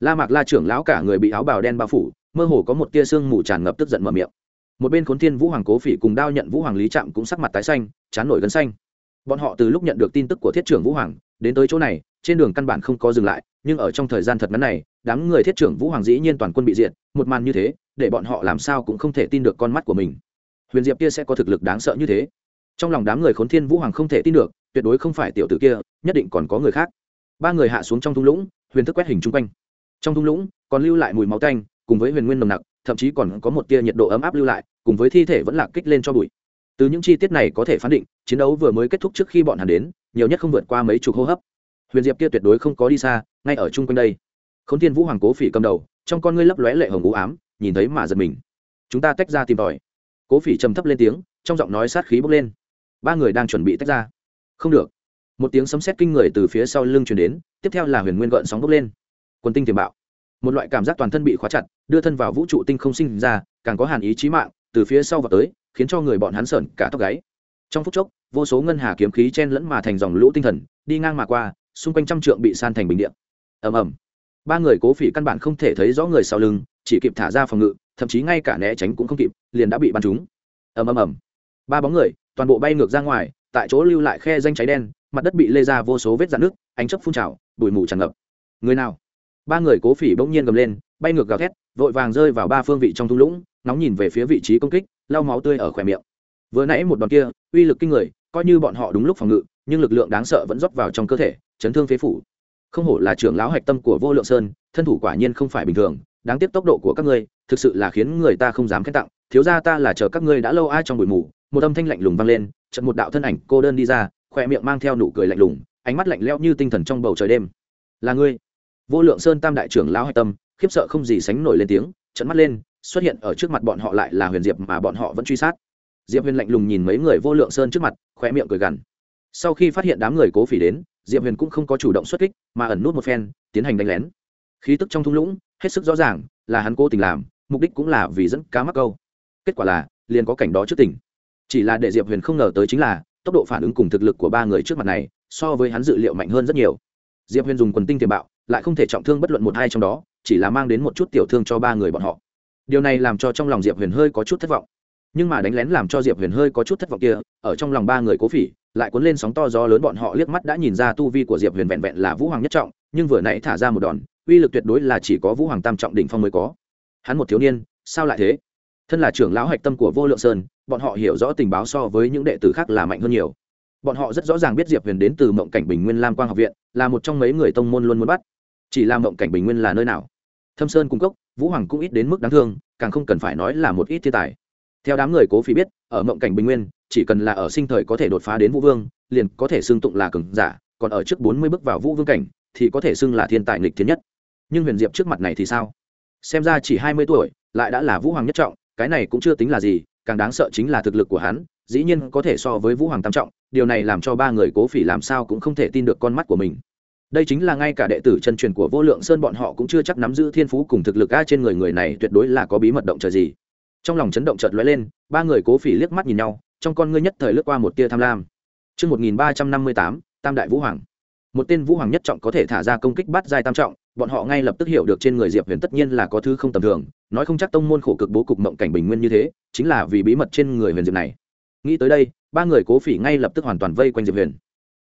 La mạc la trưởng lão cả người bị áo bào đen bao phủ, mơ hồ có một tia sương mù tràn ngập tức giận mở miệng. Một bên khốn thiên vũ hoàng cố phỉ cùng đao nhận vũ hoàng lý trạm cũng sắc mặt tái xanh, chán nổi gân xanh. Bọn họ từ lúc nhận được tin tức của thiết trưởng vũ hoàng, đến tới chỗ này, trên đường căn bản không có dừng lại, nhưng ở trong thời gian thật ngắn này, đám người thiết trưởng vũ hoàng dĩ nhiên toàn quân bị diệt, một màn như thế để bọn họ làm sao cũng không thể tin được con mắt của mình. Huyền diệp kia sẽ có thực lực đáng sợ như thế. Trong lòng đám người khốn thiên vũ hoàng không thể tin được, tuyệt đối không phải tiểu tử kia, nhất định còn có người khác. Ba người hạ xuống trong thung lũng, huyền thức quét hình chung quanh. Trong thung lũng, còn lưu lại mùi máu tanh, cùng với huyền nguyên nồng nặc, thậm chí còn có một tia nhiệt độ ấm áp lưu lại, cùng với thi thể vẫn lạc kích lên cho bụi. Từ những chi tiết này có thể phán định, chiến đấu vừa mới kết thúc trước khi bọn hắn đến, nhiều nhất không vượt qua mấy chục hô hấp. Huyền diệp kia tuyệt đối không có đi xa, ngay ở chung quanh đây. K h ố n thiên vũ hoàng cố phỉ cầm đầu, trong con ngươi lấp lóe lệ hồng ú ám nhìn thấy mà giật mình. Chúng ta tách ra tìm tòi. Cố phỉ trầm thấp lên tiếng, trong giọng nói sát khí bốc lên. Ba người đang chuẩn bị tách ra. Không được. Một tiếng sấm sét kinh người từ phía sau lưng chuyển đến, tiếp theo là huyền nguyên gợn sóng bốc lên. Quân tinh tiềm bạo. Một loại cảm giác toàn thân bị khóa chặt, đưa thân vào vũ trụ tinh không sinh ra, càng có hàn ý chí mạng, từ phía sau vào tới, khiến cho người bọn hắn sởn cả tóc gáy. Trong phút chốc, vô số ngân hà kiếm khí chen lẫn mà thành dòng lũ tinh thần, đi ngang mà qua, xung quanh trăm trượng bị san thành bình điện ầm ầm ba người cố phỉ căn bản không thể thấy rõ người sau lưng, chỉ kịp thả ra phòng ngự, thậm chí ngay cả né tránh cũng không kịp, liền đã bị bắn trúng. Ầm ầm ầm. Ba bóng người, toàn bộ bay ngược ra ngoài, tại chỗ lưu lại khe danh cháy đen, mặt đất bị lê ra vô số vết dạn nước ánh chớp phun trào, bụi mù tràn ngập. Người nào? Ba người cố phỉ bỗng nhiên gầm lên, bay ngược gào thét, vội vàng rơi vào ba phương vị trong thung lũng nóng nhìn về phía vị trí công kích, lau máu tươi ở khỏe miệng. Vừa nãy một đòn kia, uy lực kinh người, coi như bọn họ đúng lúc phòng ngự, nhưng lực lượng đáng sợ vẫn rót vào trong cơ thể, chấn thương phế phủ không hổ là trưởng lão hạch tâm của vô lượng sơn, thân thủ quả nhiên không phải bình thường, đáng tiếc tốc độ của các ngươi, thực sự là khiến người ta không dám khen tặng. Thiếu ra ta là chờ các ngươi đã lâu ai trong bụi mù, một âm thanh lạnh lùng vang lên trận một đạo thân ảnh cô đơn đi ra khoe miệng mang theo nụ cười lạnh lùng, ánh mắt lạnh lẽo như tinh thần trong bầu trời đêm. Là ngươi? Vô lượng sơn tam đại trưởng lão hạch tâm, khiếp sợ không gì sánh nổi lên tiếng trận mắt lên, xuất hiện ở trước mặt bọn họ lại là huyền diệp mà bọn họ vẫn truy sát. Diệp huyền lạnh lùng nhìn mấy người vô lượng sơn trước mặt khoe miệng cười gằn. Sau khi phát hiện đám người cố phỉ đến diệp huyền cũng không có chủ động xuất kích, mà ẩn nút một phen, tiến hành đánh lén. Khí tức trong thung lũng, hết sức rõ ràng, là hắn cố tình làm, mục đích cũng là vì dẫn cá mắc câu. Kết quả là, liền có cảnh đó trước tỉnh. Chỉ là để diệp huyền không ngờ tới chính là, tốc độ phản ứng cùng thực lực của ba người trước mặt này, so với hắn dự liệu mạnh hơn rất nhiều. Diệp huyền dùng quần tinh tiềm bạo, lại không thể trọng thương bất luận một hai trong đó, chỉ là mang đến một chút tiểu thương cho ba người bọn họ. Điều này làm cho trong lòng diệp huyền hơi có chút thất vọng nhưng mà đánh lén làm cho diệp huyền hơi có chút thất vọng kia, ở trong lòng ba người cố phỉ, lại cuốn lên sóng to gió lớn bọn họ liếc mắt đã nhìn ra tu vi của diệp huyền vẹn vẹn là vũ hoàng nhất trọng, nhưng vừa nãy thả ra một đòn, uy lực tuyệt đối là chỉ có vũ hoàng tam trọng đỉnh phong mới có. Hắn một thiếu niên, sao lại thế? Thân là trưởng lão hạch tâm của vô lượng sơn, bọn họ hiểu rõ tình báo so với những đệ tử khác là mạnh hơn nhiều. Bọn họ rất rõ ràng biết diệp huyền đến từ mộng cảnh bình nguyên lam quang học viện, là một trong mấy người tông môn luôn muốn bắt. Chỉ là mộng cảnh bình nguyên là nơi nào? Thâm sơn cung cấp vũ hoàng cũng ít đến mức đáng thương, càng không cần phải nói là một ít thiên tài theo đám người cố phí biết, ở mộng cảnh bình nguyên, chỉ cần là ở sinh thời có thể đột phá đến vũ vương, liền có thể xưng tụng là cường giả, còn ở trước bốn mươi bước vào vũ vương cảnh, thì có thể xưng là thiên tài nghịch thiên nhất. Nhưng huyền diệp trước mặt này thì sao? Xem ra chỉ hai mươi tuổi, lại đã là vũ hoàng nhất trọng, cái này cũng chưa tính là gì, càng đáng sợ chính là thực lực của hắn, dĩ nhiên có thể so với vũ hoàng tam trọng, điều này làm cho ba người cố phỉ làm sao cũng không thể tin được con mắt của mình. Đây chính là ngay cả đệ tử chân truyền của vô lượng sơn bọn họ cũng chưa chắc nắm giữ thiên phú cùng thực lực a trên người người này tuyệt đối là có bí mật động trời gì trong lòng chấn động chợt lóe lên ba người cố phỉ liếc mắt nhìn nhau trong con ngươi nhất thời lướt qua một tia tham lam Trước 1358, Tam Đại Vũ Hoàng. Một tên Vũ Hoàng nhất trọng có thể thả ra công kích bắt giai tam trọng, bọn họ ngay lập tức hiểu được trên người Diệp Huyền tất nhiên là có thứ không tầm thường, nói không chắc tông môn khổ cực bố cục mộng cảnh bình nguyên như thế, chính là vì bí mật trên người Huyền Diệp này. Nghĩ tới đây, ba người cố phỉ ngay lập tức hoàn toàn vây quanh Diệp Huyền.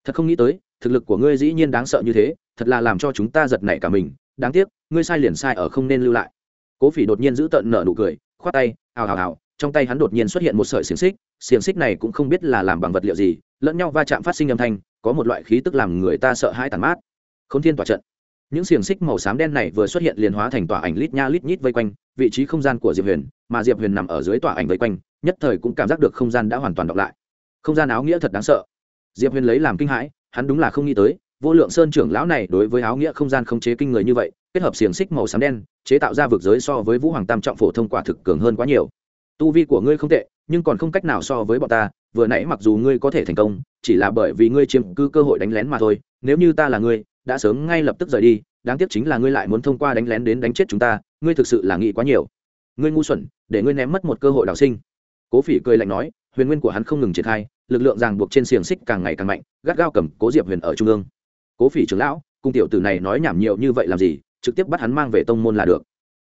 Thật không nghĩ tới, thực lực của ngươi dĩ nhiên đáng sợ như thế, thật là làm cho chúng ta giật nảy cả mình, đáng tiếc, ngươi sai liền sai ở không nên lưu lại. Cố Phỉ đột nhiên giữ tận nở nụ cười, khoát tay, hào hào hào trong tay hắn đột nhiên xuất hiện một sợi xiềng xích xiềng xích này cũng không biết là làm bằng vật liệu gì lẫn nhau va chạm phát sinh âm thanh có một loại khí tức làm người ta sợ hãi tàn mát. K h ố n thiên tỏa trận. Những xiềng xích màu xám đen này vừa xuất hiện liền hóa thành tỏa ảnh lít nha lít nhít vây quanh vị trí không gian của diệp huyền mà diệp huyền nằm ở dưới tỏa ảnh vây quanh nhất thời cũng cảm giác được không gian đã hoàn toàn đọc lại. Không gian áo nghĩa thật đáng sợ. Diệp huyền lấy làm kinh hãi hắn đúng là không nghĩ tới vô lượng sơn trưởng lão này đối với áo nghĩa không gian không chế kinh người như vậy, kết hợp xiềng xích màu xám đen, chế tạo ra vực giới so với vũ hoàng tam trọng phổ thông quả thực cường hơn quá nhiều. Tu vi của ngươi không tệ, nhưng còn không cách nào so với bọn ta, vừa nãy mặc dù ngươi có thể thành công, chỉ là bởi vì ngươi chiếm cứ cơ hội đánh lén mà thôi, nếu như ta là ngươi, đã sớm ngay lập tức rời đi, đáng tiếc chính là ngươi lại muốn thông qua đánh lén đến đánh chết chúng ta, ngươi thực sự là nghĩ quá nhiều. Ngươi ngu xuẩn, để ngươi ném mất một cơ hội đào sinh. Cố phỉ cười lạnh nói, huyền nguyên của hắn không ngừng triển khai, lực lượng ràng buộc trên xiềng xích càng ngày càng mạnh, gắt gao cầm cố diệp huyền ở trung ương cố phỉ trưởng lão cung tiểu tử này nói nhảm nhiều như vậy làm gì, trực tiếp bắt hắn mang về tông môn là được.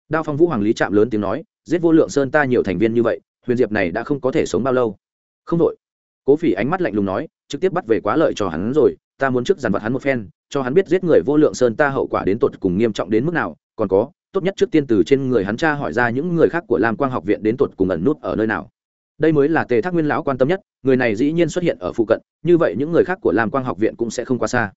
Đao phong vũ hoàng lý chạm lớn tiếng nói, giết vô lượng sơn ta nhiều thành viên như vậy, huyền diệp này đã không có thể sống bao lâu. Không đội cố phỉ ánh mắt lạnh lùng nói, trực tiếp bắt về quá lợi cho hắn rồi, ta muốn trước dàn vật hắn một phen, cho hắn biết giết người vô lượng sơn ta hậu quả đến tột cùng nghiêm trọng đến mức nào, còn có, tốt nhất trước tiên từ trên người hắn cha hỏi ra những người khác của lam quang học viện đến tột cùng ẩn nút ở nơi nào. Đây mới là tề thác nguyên lão quan tâm nhất, người này dĩ nhiên xuất hiện ở phụ cận, như vậy những người khác của lam quang học viện cũng sẽ không qua xa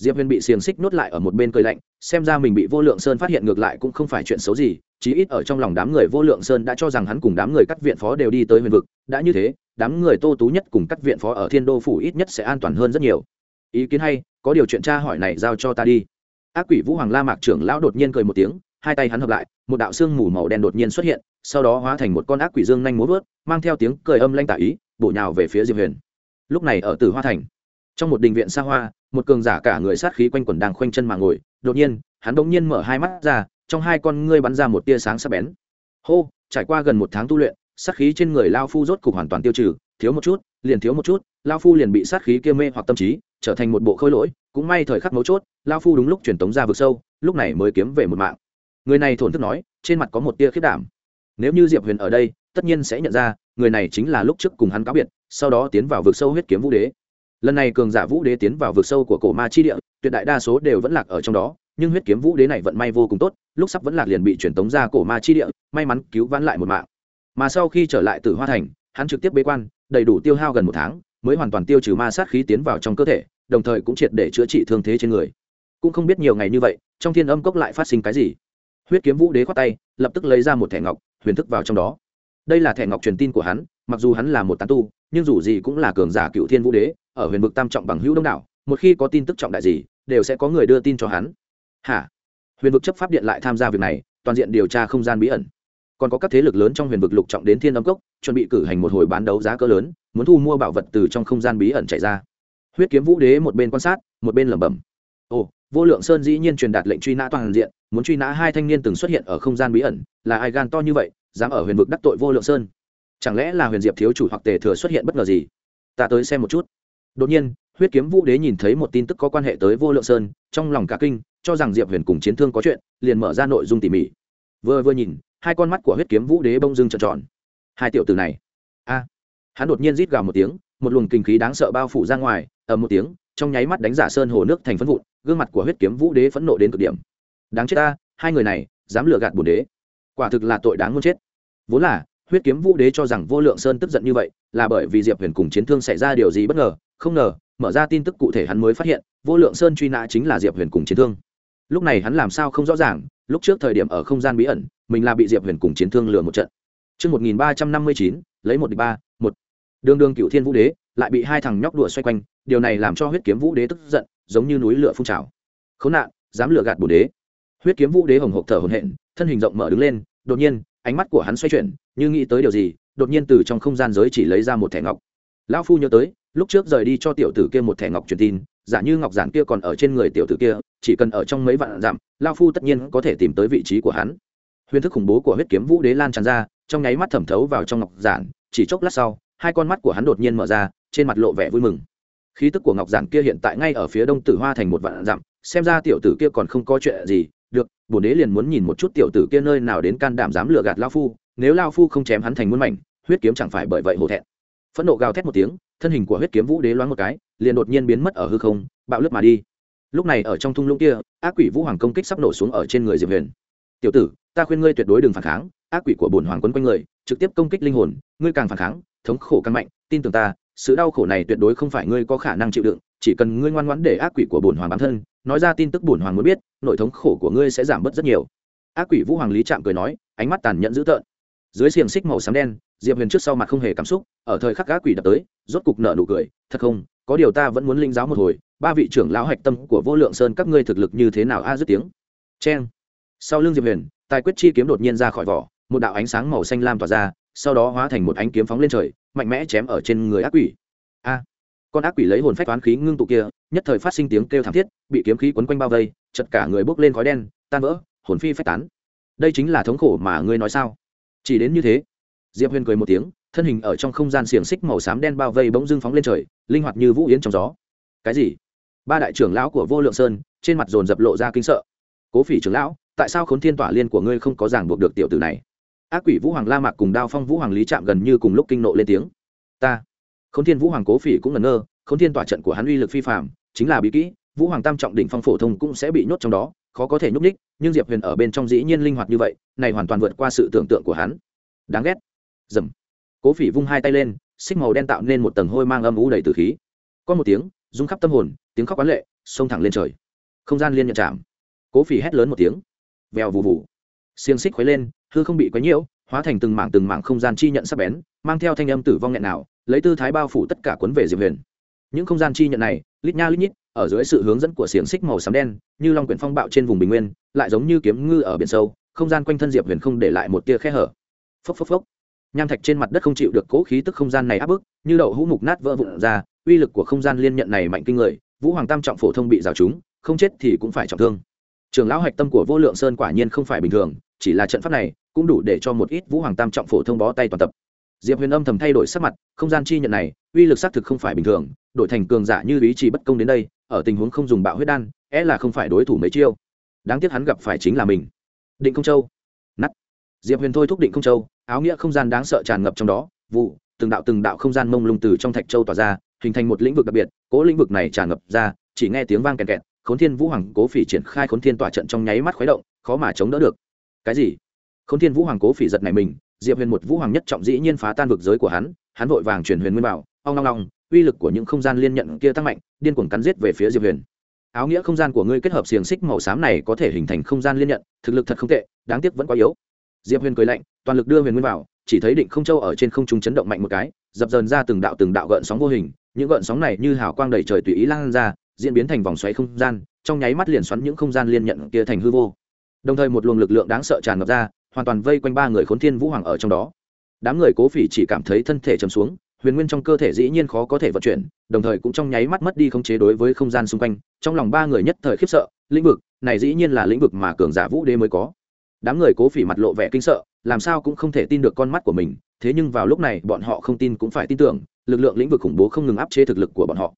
diệp huyền bị xiềng xích nuốt lại ở một bên cười lạnh, xem ra mình bị vô lượng sơn phát hiện ngược lại cũng không phải chuyện xấu gì, chí ít ở trong lòng đám người vô lượng sơn đã cho rằng hắn cùng đám người cắt viện phó đều đi tới huyền vực, đã như thế, đám người tô tú nhất cùng cắt viện phó ở thiên đô phủ ít nhất sẽ an toàn hơn rất nhiều. Ý kiến hay, có điều chuyện tra hỏi này giao cho ta đi. Ác quỷ vũ hoàng la mạc trưởng lão đột nhiên cười một tiếng, hai tay hắn hợp lại, một đạo xương mù màu đen đột nhiên xuất hiện, sau đó hóa thành một con ác quỷ dương nhanh múa vớt, mang theo tiếng cười âm lanh tả ý, bổ nhào về phía diệp huyền. Lúc này ở tử hoa thành trong một đình viện xa hoa, một cường giả cả người sát khí quanh quẩn đang khoanh chân mà ngồi, đột nhiên, hắn bỗng nhiên mở hai mắt ra, trong hai con ngươi bắn ra một tia sáng sắc bén. Hô, trải qua gần một tháng tu luyện, sát khí trên người lao phu rốt cục hoàn toàn tiêu trừ, thiếu một chút, liền thiếu một chút, lao phu liền bị sát khí kia mê hoặc tâm trí, trở thành một bộ khôi lỗi, cũng may thời khắc mấu chốt, lao phu đúng lúc truyền tống ra vực sâu, lúc này mới kiếm về một mạng. Người này thổn thức nói, trên mặt có một tia khiết đảm. Nếu như diệp huyền ở đây, tất nhiên sẽ nhận ra, người này chính là lúc trước cùng hắn cáo biệt, sau đó tiến vào vực sâu huyết kiếm vũ đế lần này cường giả vũ đế tiến vào vực sâu của cổ ma chi địa, tuyệt đại đa số đều vẫn lạc ở trong đó, nhưng huyết kiếm vũ đế này vận may vô cùng tốt, lúc sắp vẫn lạc liền bị truyền tống ra cổ ma chi địa, may mắn cứu vãn lại một mạng. Mà sau khi trở lại từ hoa thành, hắn trực tiếp bế quan, đầy đủ tiêu hao gần một tháng, mới hoàn toàn tiêu trừ ma sát khí tiến vào trong cơ thể, đồng thời cũng triệt để chữa trị thương thế trên người. Cũng không biết nhiều ngày như vậy, trong thiên âm cốc lại phát sinh cái gì. Huyết kiếm vũ đế khoát tay, lập tức lấy ra một thẻ ngọc, huyền thức vào trong đó. Đây là thẻ ngọc truyền tin của hắn, mặc dù hắn là một tán tu, nhưng dù gì cũng là cường giả cựu thiên vũ đế ở huyền vực tam trọng bằng hữu đông đảo, một khi có tin tức trọng đại gì, đều sẽ có người đưa tin cho hắn. Hả? Huyền vực chấp pháp điện lại tham gia việc này, toàn diện điều tra không gian bí ẩn. Còn có các thế lực lớn trong huyền vực lục trọng đến thiên âm cốc, chuẩn bị cử hành một hồi bán đấu giá cỡ lớn, muốn thu mua bảo vật từ trong không gian bí ẩn chạy ra. Huyết kiếm vũ đế một bên quan sát, một bên lẩm bẩm. Ồ, vô lượng sơn dĩ nhiên truyền đạt lệnh truy nã toàn diện, muốn truy nã hai thanh niên từng xuất hiện ở không gian bí ẩn, là ai gan to như vậy, dám ở huyền vực đắc tội vô lượng sơn? Chẳng lẽ là huyền diệp thiếu chủ hoặc tề thừa xuất hiện bất ngờ gì? Ta tới xem một chút đột nhiên, huyết kiếm vũ đế nhìn thấy một tin tức có quan hệ tới vô lượng sơn, trong lòng cả kinh, cho rằng diệp huyền cùng chiến thương có chuyện, liền mở ra nội dung tỉ mỉ. Vừa vừa nhìn, hai con mắt của huyết kiếm vũ đế bông dưng trợn tròn. Hai tiểu từ này. A. Hắn đột nhiên rít gào một tiếng, một luồng kinh khí đáng sợ bao phủ ra ngoài, ầm một tiếng, trong nháy mắt đánh giả sơn hồ nước thành phân vụn, gương mặt của huyết kiếm vũ đế phẫn nộ đến cực điểm. Đáng chết ta, hai người này, dám lừa gạt bổn đế. Quả thực là tội đáng muốn chết. Vốn là, huyết kiếm vũ đế cho rằng vô lượng sơn tức giận như vậy, là bởi vì diệp huyền cùng chiến thương xảy ra điều gì bất ngờ không ngờ mở ra tin tức cụ thể hắn mới phát hiện vô lượng sơn truy nã chính là diệp huyền cùng chiến thương lúc này hắn làm sao không rõ ràng lúc trước thời điểm ở không gian bí ẩn mình là bị diệp huyền cùng chiến thương lừa một trận Trước 1359, lấy một địch ba, một. Đường đường cựu thiên vũ đế, lại bị hai thằng nhóc đùa xoay quanh, điều này làm cho huyết kiếm vũ đế tức giận, giống như núi lửa phun trào. Khốn nạn, dám lừa gạt bổ đế. Huyết kiếm vũ đế hồng hộc thở hổn hển, thân hình rộng mở đứng lên, đột nhiên, ánh mắt của hắn xoay chuyển, như nghĩ tới điều gì, đột nhiên từ trong không gian giới chỉ lấy ra một thẻ ngọc. Lão phu nhớ tới, lúc trước rời đi cho tiểu tử kia một thẻ ngọc truyền tin, giả như ngọc giản kia còn ở trên người tiểu tử kia, chỉ cần ở trong mấy vạn dặm, lão phu tất nhiên có thể tìm tới vị trí của hắn. Huyền thức khủng bố của huyết kiếm vũ đế lan tràn ra, trong nháy mắt thẩm thấu vào trong ngọc giản chỉ chốc lát sau hai con mắt của hắn đột nhiên mở ra trên mặt lộ vẻ vui mừng khí tức của ngọc giản kia hiện tại ngay ở phía đông tử hoa thành một vạn dặm xem ra tiểu tử kia còn không có chuyện gì được bổn đế liền muốn nhìn một chút tiểu tử kia nơi nào đến can đảm dám lừa gạt lao phu nếu lao phu không chém hắn thành muôn mảnh huyết kiếm chẳng phải bởi vậy hổ thẹn phẫn nộ gào thét một tiếng, thân hình của huyết kiếm vũ đế loáng một cái, liền đột nhiên biến mất ở hư không, bạo lướt mà đi. Lúc này ở trong thung lũng kia, ác quỷ vũ hoàng công kích sắp nổ xuống ở trên người diệp huyền. Tiểu tử, ta khuyên ngươi tuyệt đối đừng phản kháng, ác quỷ của bổn hoàng quấn quanh người, trực tiếp công kích linh hồn, ngươi càng phản kháng, thống khổ càng mạnh, tin tưởng ta, sự đau khổ này tuyệt đối không phải ngươi có khả năng chịu đựng, chỉ cần ngươi ngoan ngoãn để ác quỷ của bổn hoàng bản thân, nói ra tin tức bổn hoàng muốn biết, nội thống khổ của ngươi sẽ giảm bớt rất nhiều. Ác quỷ vũ hoàng lý trạm cười nói, ánh mắt tàn nhẫn dữ tợn dưới xiềng xích màu xám đen diệp huyền trước sau mặt không hề cảm xúc ở thời khắc ác quỷ đập tới rốt cục nợ nụ cười thật không có điều ta vẫn muốn linh giáo một hồi ba vị trưởng lão hạch tâm của vô lượng sơn các ngươi thực lực như thế nào? A à, dứt tiếng. Cheng. Sau lưng diệp huyền tài quyết chi kiếm đột nhiên ra khỏi vỏ một đạo ánh sáng màu xanh lam tỏa ra sau đó hóa thành một ánh kiếm phóng lên trời mạnh mẽ chém ở trên người ác quỷ. A. Con ác quỷ lấy hồn phách toán khí ngưng tụ kia nhất thời phát sinh tiếng kêu thảm thiết bị kiếm khí quấn quanh bao vây chật cả người bốc lên khói đen tan vỡ hồn phi phách tán. Đây chính là thống khổ mà ngươi nói sao? Chỉ đến như thế, diệp huyền cười một tiếng, thân hình ở trong không gian xiềng xích màu xám đen bao vây bỗng dưng phóng lên trời, linh hoạt như vũ yến trong gió. Cái gì? Ba đại trưởng lão của vô lượng sơn, trên mặt dồn dập lộ ra kinh sợ. Cố phỉ trưởng lão, tại sao khốn thiên tỏa liên của ngươi không có ràng buộc được tiểu tử này? Ác quỷ vũ hoàng la mạc cùng đao phong vũ hoàng lý chạm gần như cùng lúc kinh nộ lên tiếng. Ta. Khốn thiên vũ hoàng cố phỉ cũng ngẩn ngơ, khốn thiên tỏa trận của hắn uy lực phi phạm chính là bí kỹ, vũ hoàng tam trọng đỉnh phong phổ thông cũng sẽ bị nhốt trong đó khó có thể nhúc ních nhưng diệp huyền ở bên trong dĩ nhiên linh hoạt như vậy, này hoàn toàn vượt qua sự tưởng tượng của hắn. Đáng ghét. Dầm. Cố phỉ vung hai tay lên, xích màu đen tạo nên một tầng hôi mang âm ú đầy từ khí. Có một tiếng, rung khắp tâm hồn, tiếng khóc quán lệ, xông thẳng lên trời. Không gian liên nhận chạm. Cố phỉ hét lớn một tiếng. Vèo vù vù. Xiềng xích khuấy lên, hư không bị quấy nhiễu, hóa thành từng mảng từng mảng không gian chi nhận sắp bén, mang theo thanh âm tử vong nghẹn nào, lấy tư thái bao phủ tất cả cuốn về diệp huyền. Những không gian chi nhận này, lít nha lít nhít ở dưới sự hướng dẫn của xiềng xích màu xám đen, như long quyển phong bạo trên vùng bình nguyên, lại giống như kiếm ngư ở biển sâu, không gian quanh thân diệp huyền không để lại một tia khe hở. Phốc phốc phốc. Nham thạch trên mặt đất không chịu được cố khí tức không gian này áp bức, như đậu hũ mục nát vỡ vụn ra, uy lực của không gian liên nhận này mạnh kinh người, vũ hoàng tam trọng phổ thông bị rào chúng không chết thì cũng phải trọng thương. Trường lão hạch tâm của vô lượng sơn quả nhiên không phải bình thường, chỉ là trận pháp này cũng đủ để cho một ít vũ hoàng tam trọng phổ thông bó tay toàn tập. Diệp huyền âm thầm thay đổi sắc mặt, không gian chi nhận này, uy lực xác thực không phải bình thường đổi thành cường giả như ý chỉ bất công đến đây, ở tình huống không dùng bạo huyết đan é e là không phải đối thủ mấy chiêu. Đáng tiếc hắn gặp phải chính là mình. Định công châu. Nắt diệp huyền thôi thúc định công châu, áo nghĩa không gian đáng sợ tràn ngập trong đó, vụ, từng đạo từng đạo không gian mông lung từ trong thạch châu tỏa ra, hình thành một lĩnh vực đặc biệt, cố lĩnh vực này tràn ngập ra, chỉ nghe tiếng vang kèn kẹt, khốn thiên vũ hoàng cố phỉ triển khai khốn thiên tỏa trận trong nháy mắt khuấy động, khó mà chống đỡ được. Cái gì? Khốn thiên vũ hoàng cố phỉ giật này mình, diệp huyền một vũ hoàng nhất trọng dĩ nhiên phá tan vực giới của hắn hắn vội vàng chuyển huyền nguyên bảo, ong long long uy lực của những không gian liên nhận kia tăng mạnh, điên cuồng cắn giết về phía diệp huyền. Áo nghĩa không gian của ngươi kết hợp xiềng xích màu xám này có thể hình thành không gian liên nhận, thực lực thật không tệ, đáng tiếc vẫn quá yếu. Diệp huyền cười lạnh, toàn lực đưa huyền nguyên vào, chỉ thấy định không châu ở trên không trung chấn động mạnh một cái, dập dờn ra từng đạo từng đạo gợn sóng vô hình, những gợn sóng này như hào quang đầy trời tùy ý lan ra, diễn biến thành vòng xoáy không gian, trong nháy mắt liền xoắn những không gian liên nhận kia thành hư vô. Đồng thời một luồng lực lượng đáng sợ tràn ngập ra, hoàn toàn vây quanh ba người khốn thiên vũ hoàng ở trong đó. Đám người cố phỉ chỉ cảm thấy thân thể chầm xuống huyền nguyên trong cơ thể dĩ nhiên khó có thể vận chuyển đồng thời cũng trong nháy mắt mất đi khống chế đối với không gian xung quanh trong lòng ba người nhất thời khiếp sợ lĩnh vực này dĩ nhiên là lĩnh vực mà cường giả vũ đế mới có. Đám người cố phỉ mặt lộ vẻ kinh sợ làm sao cũng không thể tin được con mắt của mình thế nhưng vào lúc này bọn họ không tin cũng phải tin tưởng lực lượng lĩnh vực khủng bố không ngừng áp chế thực lực của bọn họ.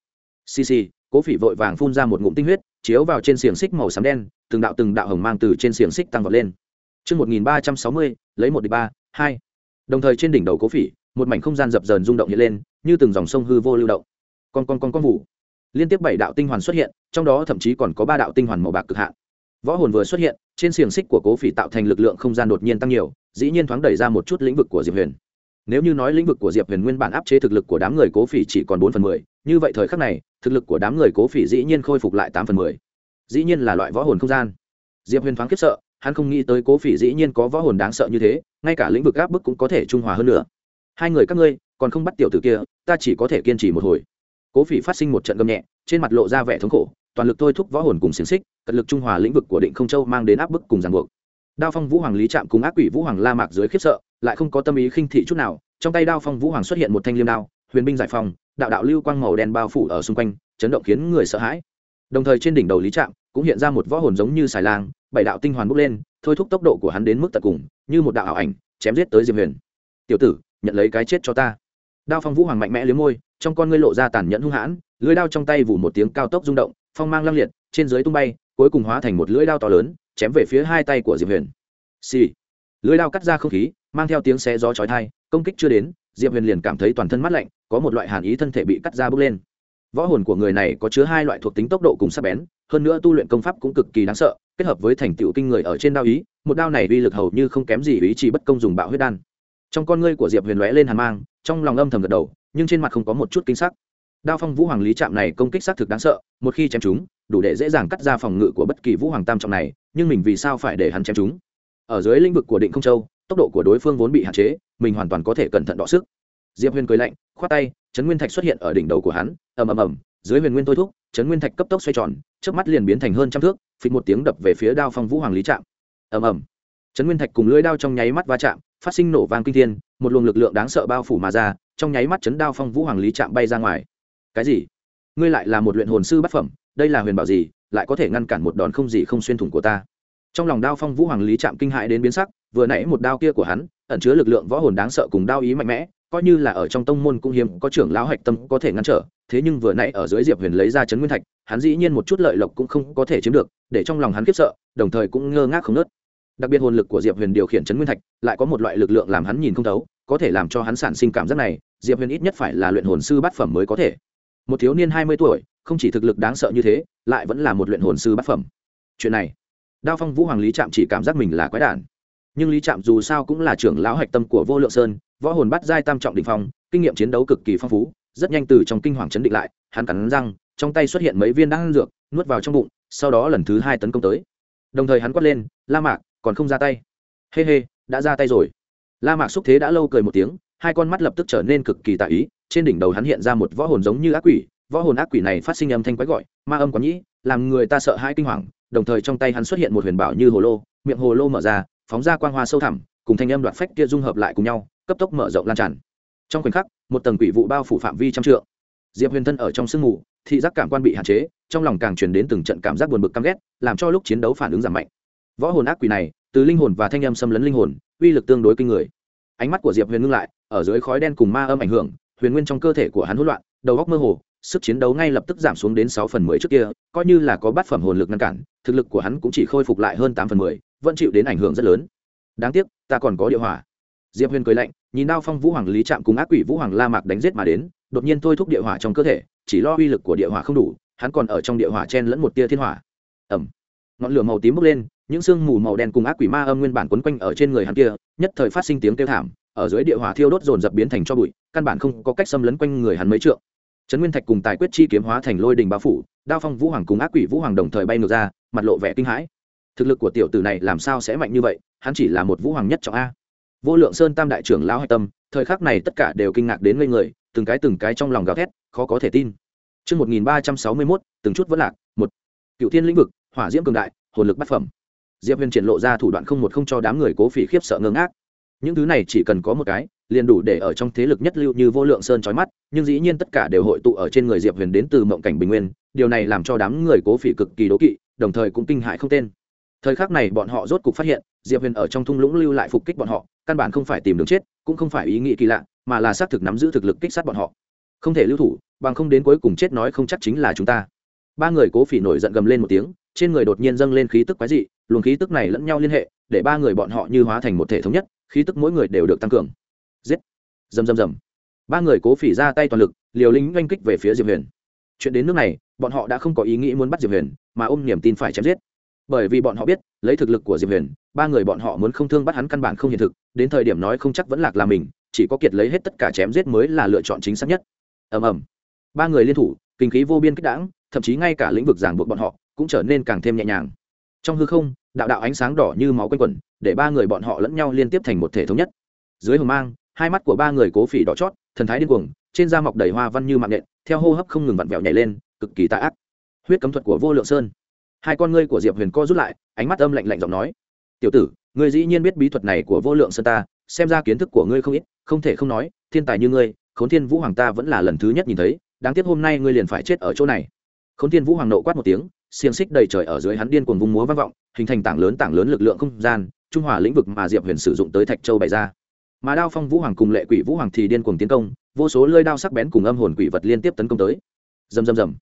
Cc cố phỉ vội vàng phun ra một ngụm tinh huyết chiếu vào trên xiềng xích màu xám đen từng đạo từng đạo hồng mang từ trên xiềng xích tăng vọt lên. Trước 1360, lấy một địch ba, hai. Đồng thời trên đỉnh đầu cố phỉ, một mảnh không gian dập dờn rung động hiện lên, như từng dòng sông hư vô lưu động. Con con con con vụ. Liên tiếp bảy đạo tinh hoàn xuất hiện, trong đó thậm chí còn có ba đạo tinh hoàn màu bạc cực hạn. Võ hồn vừa xuất hiện, trên xiềng xích của cố phỉ tạo thành lực lượng không gian đột nhiên tăng nhiều, dĩ nhiên thoáng đẩy ra một chút lĩnh vực của Diệp Huyền. Nếu như nói lĩnh vực của Diệp Huyền nguyên bản áp chế thực lực của đám người cố phỉ chỉ còn bốn phần mười, như vậy thời khắc này, thực lực của đám người cố phỉ dĩ nhiên khôi phục lại tám phần mười. Dĩ nhiên là loại võ hồn không gian. Diệp Huyền thoáng khiếp sợ, hắn không nghĩ tới cố phỉ dĩ nhiên có võ hồn đáng sợ như thế ngay cả lĩnh vực áp bức cũng có thể trung hòa hơn nữa hai người các ngươi, còn không bắt tiểu tử kia, ta chỉ có thể kiên trì một hồi. Cố phỉ phát sinh một trận gầm nhẹ, trên mặt lộ ra vẻ thống khổ, toàn lực thôi thúc võ hồn cùng xiềng xích, cật lực trung hòa lĩnh vực của định không châu mang đến áp bức cùng ràng buộc. Đao phong vũ hoàng lý trạm cùng ác quỷ vũ hoàng la mạc dưới khiếp sợ, lại không có tâm ý khinh thị chút nào, trong tay đao phong vũ hoàng xuất hiện một thanh liêm đao, huyền binh giải phong đạo đạo lưu quang màu đen bao phủ ở xung quanh, chấn động khiến người sợ hãi. Đồng thời trên đỉnh đầu lý trạm cũng hiện ra một võ hồn giống như xài lang, bảy đạo tinh hoàn bốc lên, thôi thúc tốc độ của hắn đến mức tận cùng, như một đạo ảo ảnh, chém giết tới diệp huyền. Tiểu tử nhận lấy cái chết cho ta. Đao phong vũ hoàng mạnh mẽ liếm môi, trong con ngươi lộ ra tàn nhẫn hung hãn, lưỡi đao trong tay vù một tiếng cao tốc rung động, phong mang lăng liệt, trên dưới tung bay, cuối cùng hóa thành một lưỡi đao to lớn, chém về phía hai tay của diệp huyền. Xì、sì. lưỡi đao cắt ra không khí, mang theo tiếng xe gió chói thai công kích chưa đến, diệp huyền liền cảm thấy toàn thân mát lạnh, có một loại hàn ý thân thể bị cắt ra bước lên. Võ hồn của người này có chứa hai loại thuộc tính tốc độ cùng sắc bén, hơn nữa tu luyện công pháp cũng cực kỳ đáng sợ, kết hợp với thành tựu kinh người ở trên đao ý, một đao này uy lực hầu như không kém gì ý chỉ bất công dùng bạo huyết đan trong con ngươi của diệp huyền lóe lên hàn mang trong lòng âm thầm gật đầu nhưng trên mặt không có một chút kinh sắc đao phong vũ hoàng lý trạm này công kích xác thực đáng sợ một khi chém chúng đủ để dễ dàng cắt ra phòng ngự của bất kỳ vũ hoàng tam trọng này nhưng mình vì sao phải để hắn chém chúng ở dưới lĩnh vực của định không châu tốc độ của đối phương vốn bị hạn chế mình hoàn toàn có thể cẩn thận đọ sức diệp huyền cười lạnh khoát tay trấn nguyên thạch xuất hiện ở đỉnh đầu của hắn ầm ầm ầm dưới huyền nguyên thôi thúc trấn nguyên thạch cấp tốc xoay tròn trước mắt liền biến thành hơn trăm thước phịch một tiếng đập về phía đao phong vũ hoàng lý trạm ầm ầm trấn nguyên thạch cùng lưỡi đao trong nháy mắt va chạm phát sinh nổ vang kinh thiên, một luồng lực lượng đáng sợ bao phủ mà ra, trong nháy mắt chấn đao phong vũ hoàng lý chạm bay ra ngoài. Cái gì? Ngươi lại là một luyện hồn sư bát phẩm, đây là huyền bảo gì, lại có thể ngăn cản một đòn không gì không xuyên thủng của ta. Trong lòng đao phong vũ hoàng lý chạm kinh hại đến biến sắc, vừa nãy một đao kia của hắn, ẩn chứa lực lượng võ hồn đáng sợ cùng đao ý mạnh mẽ, coi như là ở trong tông môn cũng hiếm, có trưởng lão hạch tâm có thể ngăn trở, thế nhưng vừa nãy ở dưới diệp huyền lấy ra chấn nguyên thạch, hắn dĩ nhiên một chút lợi lộc cũng không có thể chiếm được, để trong lòng hắn khiếp sợ, đồng thời cũng ngơ ngác không nớt đặc biệt hồn lực của diệp huyền điều khiển chấn nguyên thạch lại có một loại lực lượng làm hắn nhìn không thấu, có thể làm cho hắn sản sinh cảm giác này, diệp huyền ít nhất phải là luyện hồn sư bát phẩm mới có thể. một thiếu niên hai mươi tuổi, không chỉ thực lực đáng sợ như thế, lại vẫn là một luyện hồn sư bát phẩm. chuyện này, đao phong vũ hoàng lý trạm chỉ cảm giác mình là quái đản. nhưng lý trạm dù sao cũng là trưởng lão hạch tâm của vô lượng sơn, võ hồn bắt giai tam trọng đình phong, kinh nghiệm chiến đấu cực kỳ phong phú, rất nhanh từ trong kinh hoàng chấn định lại, hắn cắn răng, trong tay xuất hiện mấy viên đan dược, nuốt vào trong bụng, sau đó lần thứ hai tấn công tới. đồng thời hắn quát lên, la mạc còn không ra tay. Hê、hey、hê、hey, đã ra tay rồi. La mạc xúc thế đã lâu cười một tiếng hai con mắt lập tức trở nên cực kỳ tạ ý trên đỉnh đầu hắn hiện ra một võ hồn giống như ác quỷ võ hồn ác quỷ này phát sinh âm thanh quái gọi ma âm quán nhĩ làm người ta sợ hai kinh hoàng đồng thời trong tay hắn xuất hiện một huyền bảo như hồ lô miệng hồ lô mở ra phóng ra quang hoa sâu thẳm cùng thanh âm đoạt phách kia dung hợp lại cùng nhau cấp tốc mở rộng lan tràn. Trong khoảnh khắc một tầng quỷ vụ bao phủ phạm vi trăm trượng. Diệp huyền thân ở trong sương mù thị giác cảm quan bị hạn chế trong lòng càng truyền đến từng trận cảm giác buồn bực căm ghét làm cho lúc chiến đấu phản ứng giảm mạnh võ hồn ác quỷ này, từ linh hồn và thanh âm xâm lấn linh hồn, uy lực tương đối kinh người. Ánh mắt của diệp huyền ngưng lại, ở dưới khói đen cùng ma âm ảnh hưởng, huyền nguyên trong cơ thể của hắn hỗn loạn, đầu góc mơ hồ, sức chiến đấu ngay lập tức giảm xuống đến sáu phần mười trước kia, coi như là có bát phẩm hồn lực ngăn cản, thực lực của hắn cũng chỉ khôi phục lại hơn tám phần mười, vẫn chịu đến ảnh hưởng rất lớn. Đáng tiếc, ta còn có địa hỏa. Diệp huyền cười lạnh, nhìn đao phong vũ hoàng lý trạm cùng ác quỷ vũ hoàng la mạc đánh giết mà đến, đột nhiên thôi thúc địa hỏa trong cơ thể, chỉ lo uy lực của địa hỏa không đủ, hắn còn ở trong địa hỏa chen lẫn một tia thiên hỏa. Ẩm ngọn lửa màu tím bốc lên những sương mù màu đen cùng ác quỷ ma âm nguyên bản quấn quanh ở trên người hắn kia nhất thời phát sinh tiếng kêu thảm ở dưới địa hỏa thiêu đốt dồn dập biến thành cho bụi căn bản không có cách xâm lấn quanh người hắn mấy trượng. Trấn nguyên thạch cùng tài quyết chi kiếm hóa thành lôi đình bao phủ đao phong vũ hoàng cùng ác quỷ vũ hoàng đồng thời bay ngược ra mặt lộ vẻ kinh hãi. Thực lực của tiểu tử này làm sao sẽ mạnh như vậy hắn chỉ là một vũ hoàng nhất trọng a. Vô lượng sơn tam đại trưởng lão hạch tâm thời khắc này tất cả đều kinh ngạc đến ngây người từng cái từng cái trong lòng gào thét khó có thể tin. Trước 1361, từng chút vẫn lạc, một. Cựu thiên lĩnh vực, hỏa diễm cường đại, hồn lực bát phẩm. Diệp Huyền triển lộ ra thủ đoạn không một không cho đám người cố phỉ khiếp sợ ngơ ngác. những thứ này chỉ cần có một cái, liền đủ để ở trong thế lực nhất lưu như vô lượng sơn trói mắt, nhưng dĩ nhiên tất cả đều hội tụ ở trên người diệp huyền đến từ mộng cảnh bình nguyên, điều này làm cho đám người cố phỉ cực kỳ đố kỵ, đồng thời cũng kinh hại không tên. Thời khắc này bọn họ rốt cục phát hiện, diệp huyền ở trong thung lũng lưu lại phục kích bọn họ, căn bản không phải tìm đường chết, cũng không phải ý nghĩ kỳ lạ, mà là xác thực nắm giữ thực lực kích sát bọn họ. Không thể lưu thủ, bằng không đến cuối cùng chết nói không chắc chính là chúng ta. Ba người cố phỉ nổi giận gầm lên một tiếng, trên người đột nhiên dâng lên khí tức quái dị luồng khí tức này lẫn nhau liên hệ, để ba người bọn họ như hóa thành một thể thống nhất, khí tức mỗi người đều được tăng cường. Giết! Dầm dầm dầm. Ba người cố phỉ ra tay toàn lực, liều lính oanh kích về phía diệp huyền. Chuyện đến nước này, bọn họ đã không có ý nghĩ muốn bắt diệp huyền, mà ôm niềm tin phải chém giết. Bởi vì bọn họ biết, lấy thực lực của diệp huyền, ba người bọn họ muốn không thương bắt hắn căn bản không hiện thực, đến thời điểm nói không chắc vẫn lạc là mình, chỉ có kiệt lấy hết tất cả chém giết mới là lựa chọn chính xác nhất. Ầm ầm. Ba người liên thủ, kinh khí vô biên kích đãng, thậm chí ngay cả lĩnh vực giảng buộc bọn họ cũng trở nên càng thêm nhẹ nhàng trong hư không, đạo đạo ánh sáng đỏ như máu quanh quẩn, để ba người bọn họ lẫn nhau liên tiếp thành một thể thống nhất. Dưới hồng mang, hai mắt của ba người cố phỉ đỏ chót, thần thái điên cuồng, trên da mọc đầy hoa văn như mạng nện theo hô hấp không ngừng vặn vẹo nhảy lên, cực kỳ tạ ác. Huyết cấm thuật của vô lượng sơn. Hai con ngươi của diệp huyền co rút lại, ánh mắt âm lạnh lạnh giọng nói, tiểu tử, ngươi dĩ nhiên biết bí thuật này của vô lượng sơn ta, xem ra kiến thức của ngươi không ít, không thể không nói, thiên tài như ngươi, khốn thiên vũ hoàng ta vẫn là lần thứ nhất nhìn thấy, đáng tiếc hôm nay ngươi liền phải chết ở chỗ này. Khốn thiên vũ hoàng nộ quát một tiếng xiềng xích đầy trời ở dưới hắn điên cuồng vung múa vang vọng, hình thành tảng lớn tảng lớn lực lượng không gian, trung hòa lĩnh vực mà diệp huyền sử dụng tới thạch châu bày ra. Mà đao phong vũ hoàng cùng lệ quỷ vũ hoàng thì điên cuồng tiến công, vô số lơi đao sắc bén cùng âm hồn quỷ vật liên tiếp tấn công tới. Dầm dầm dầm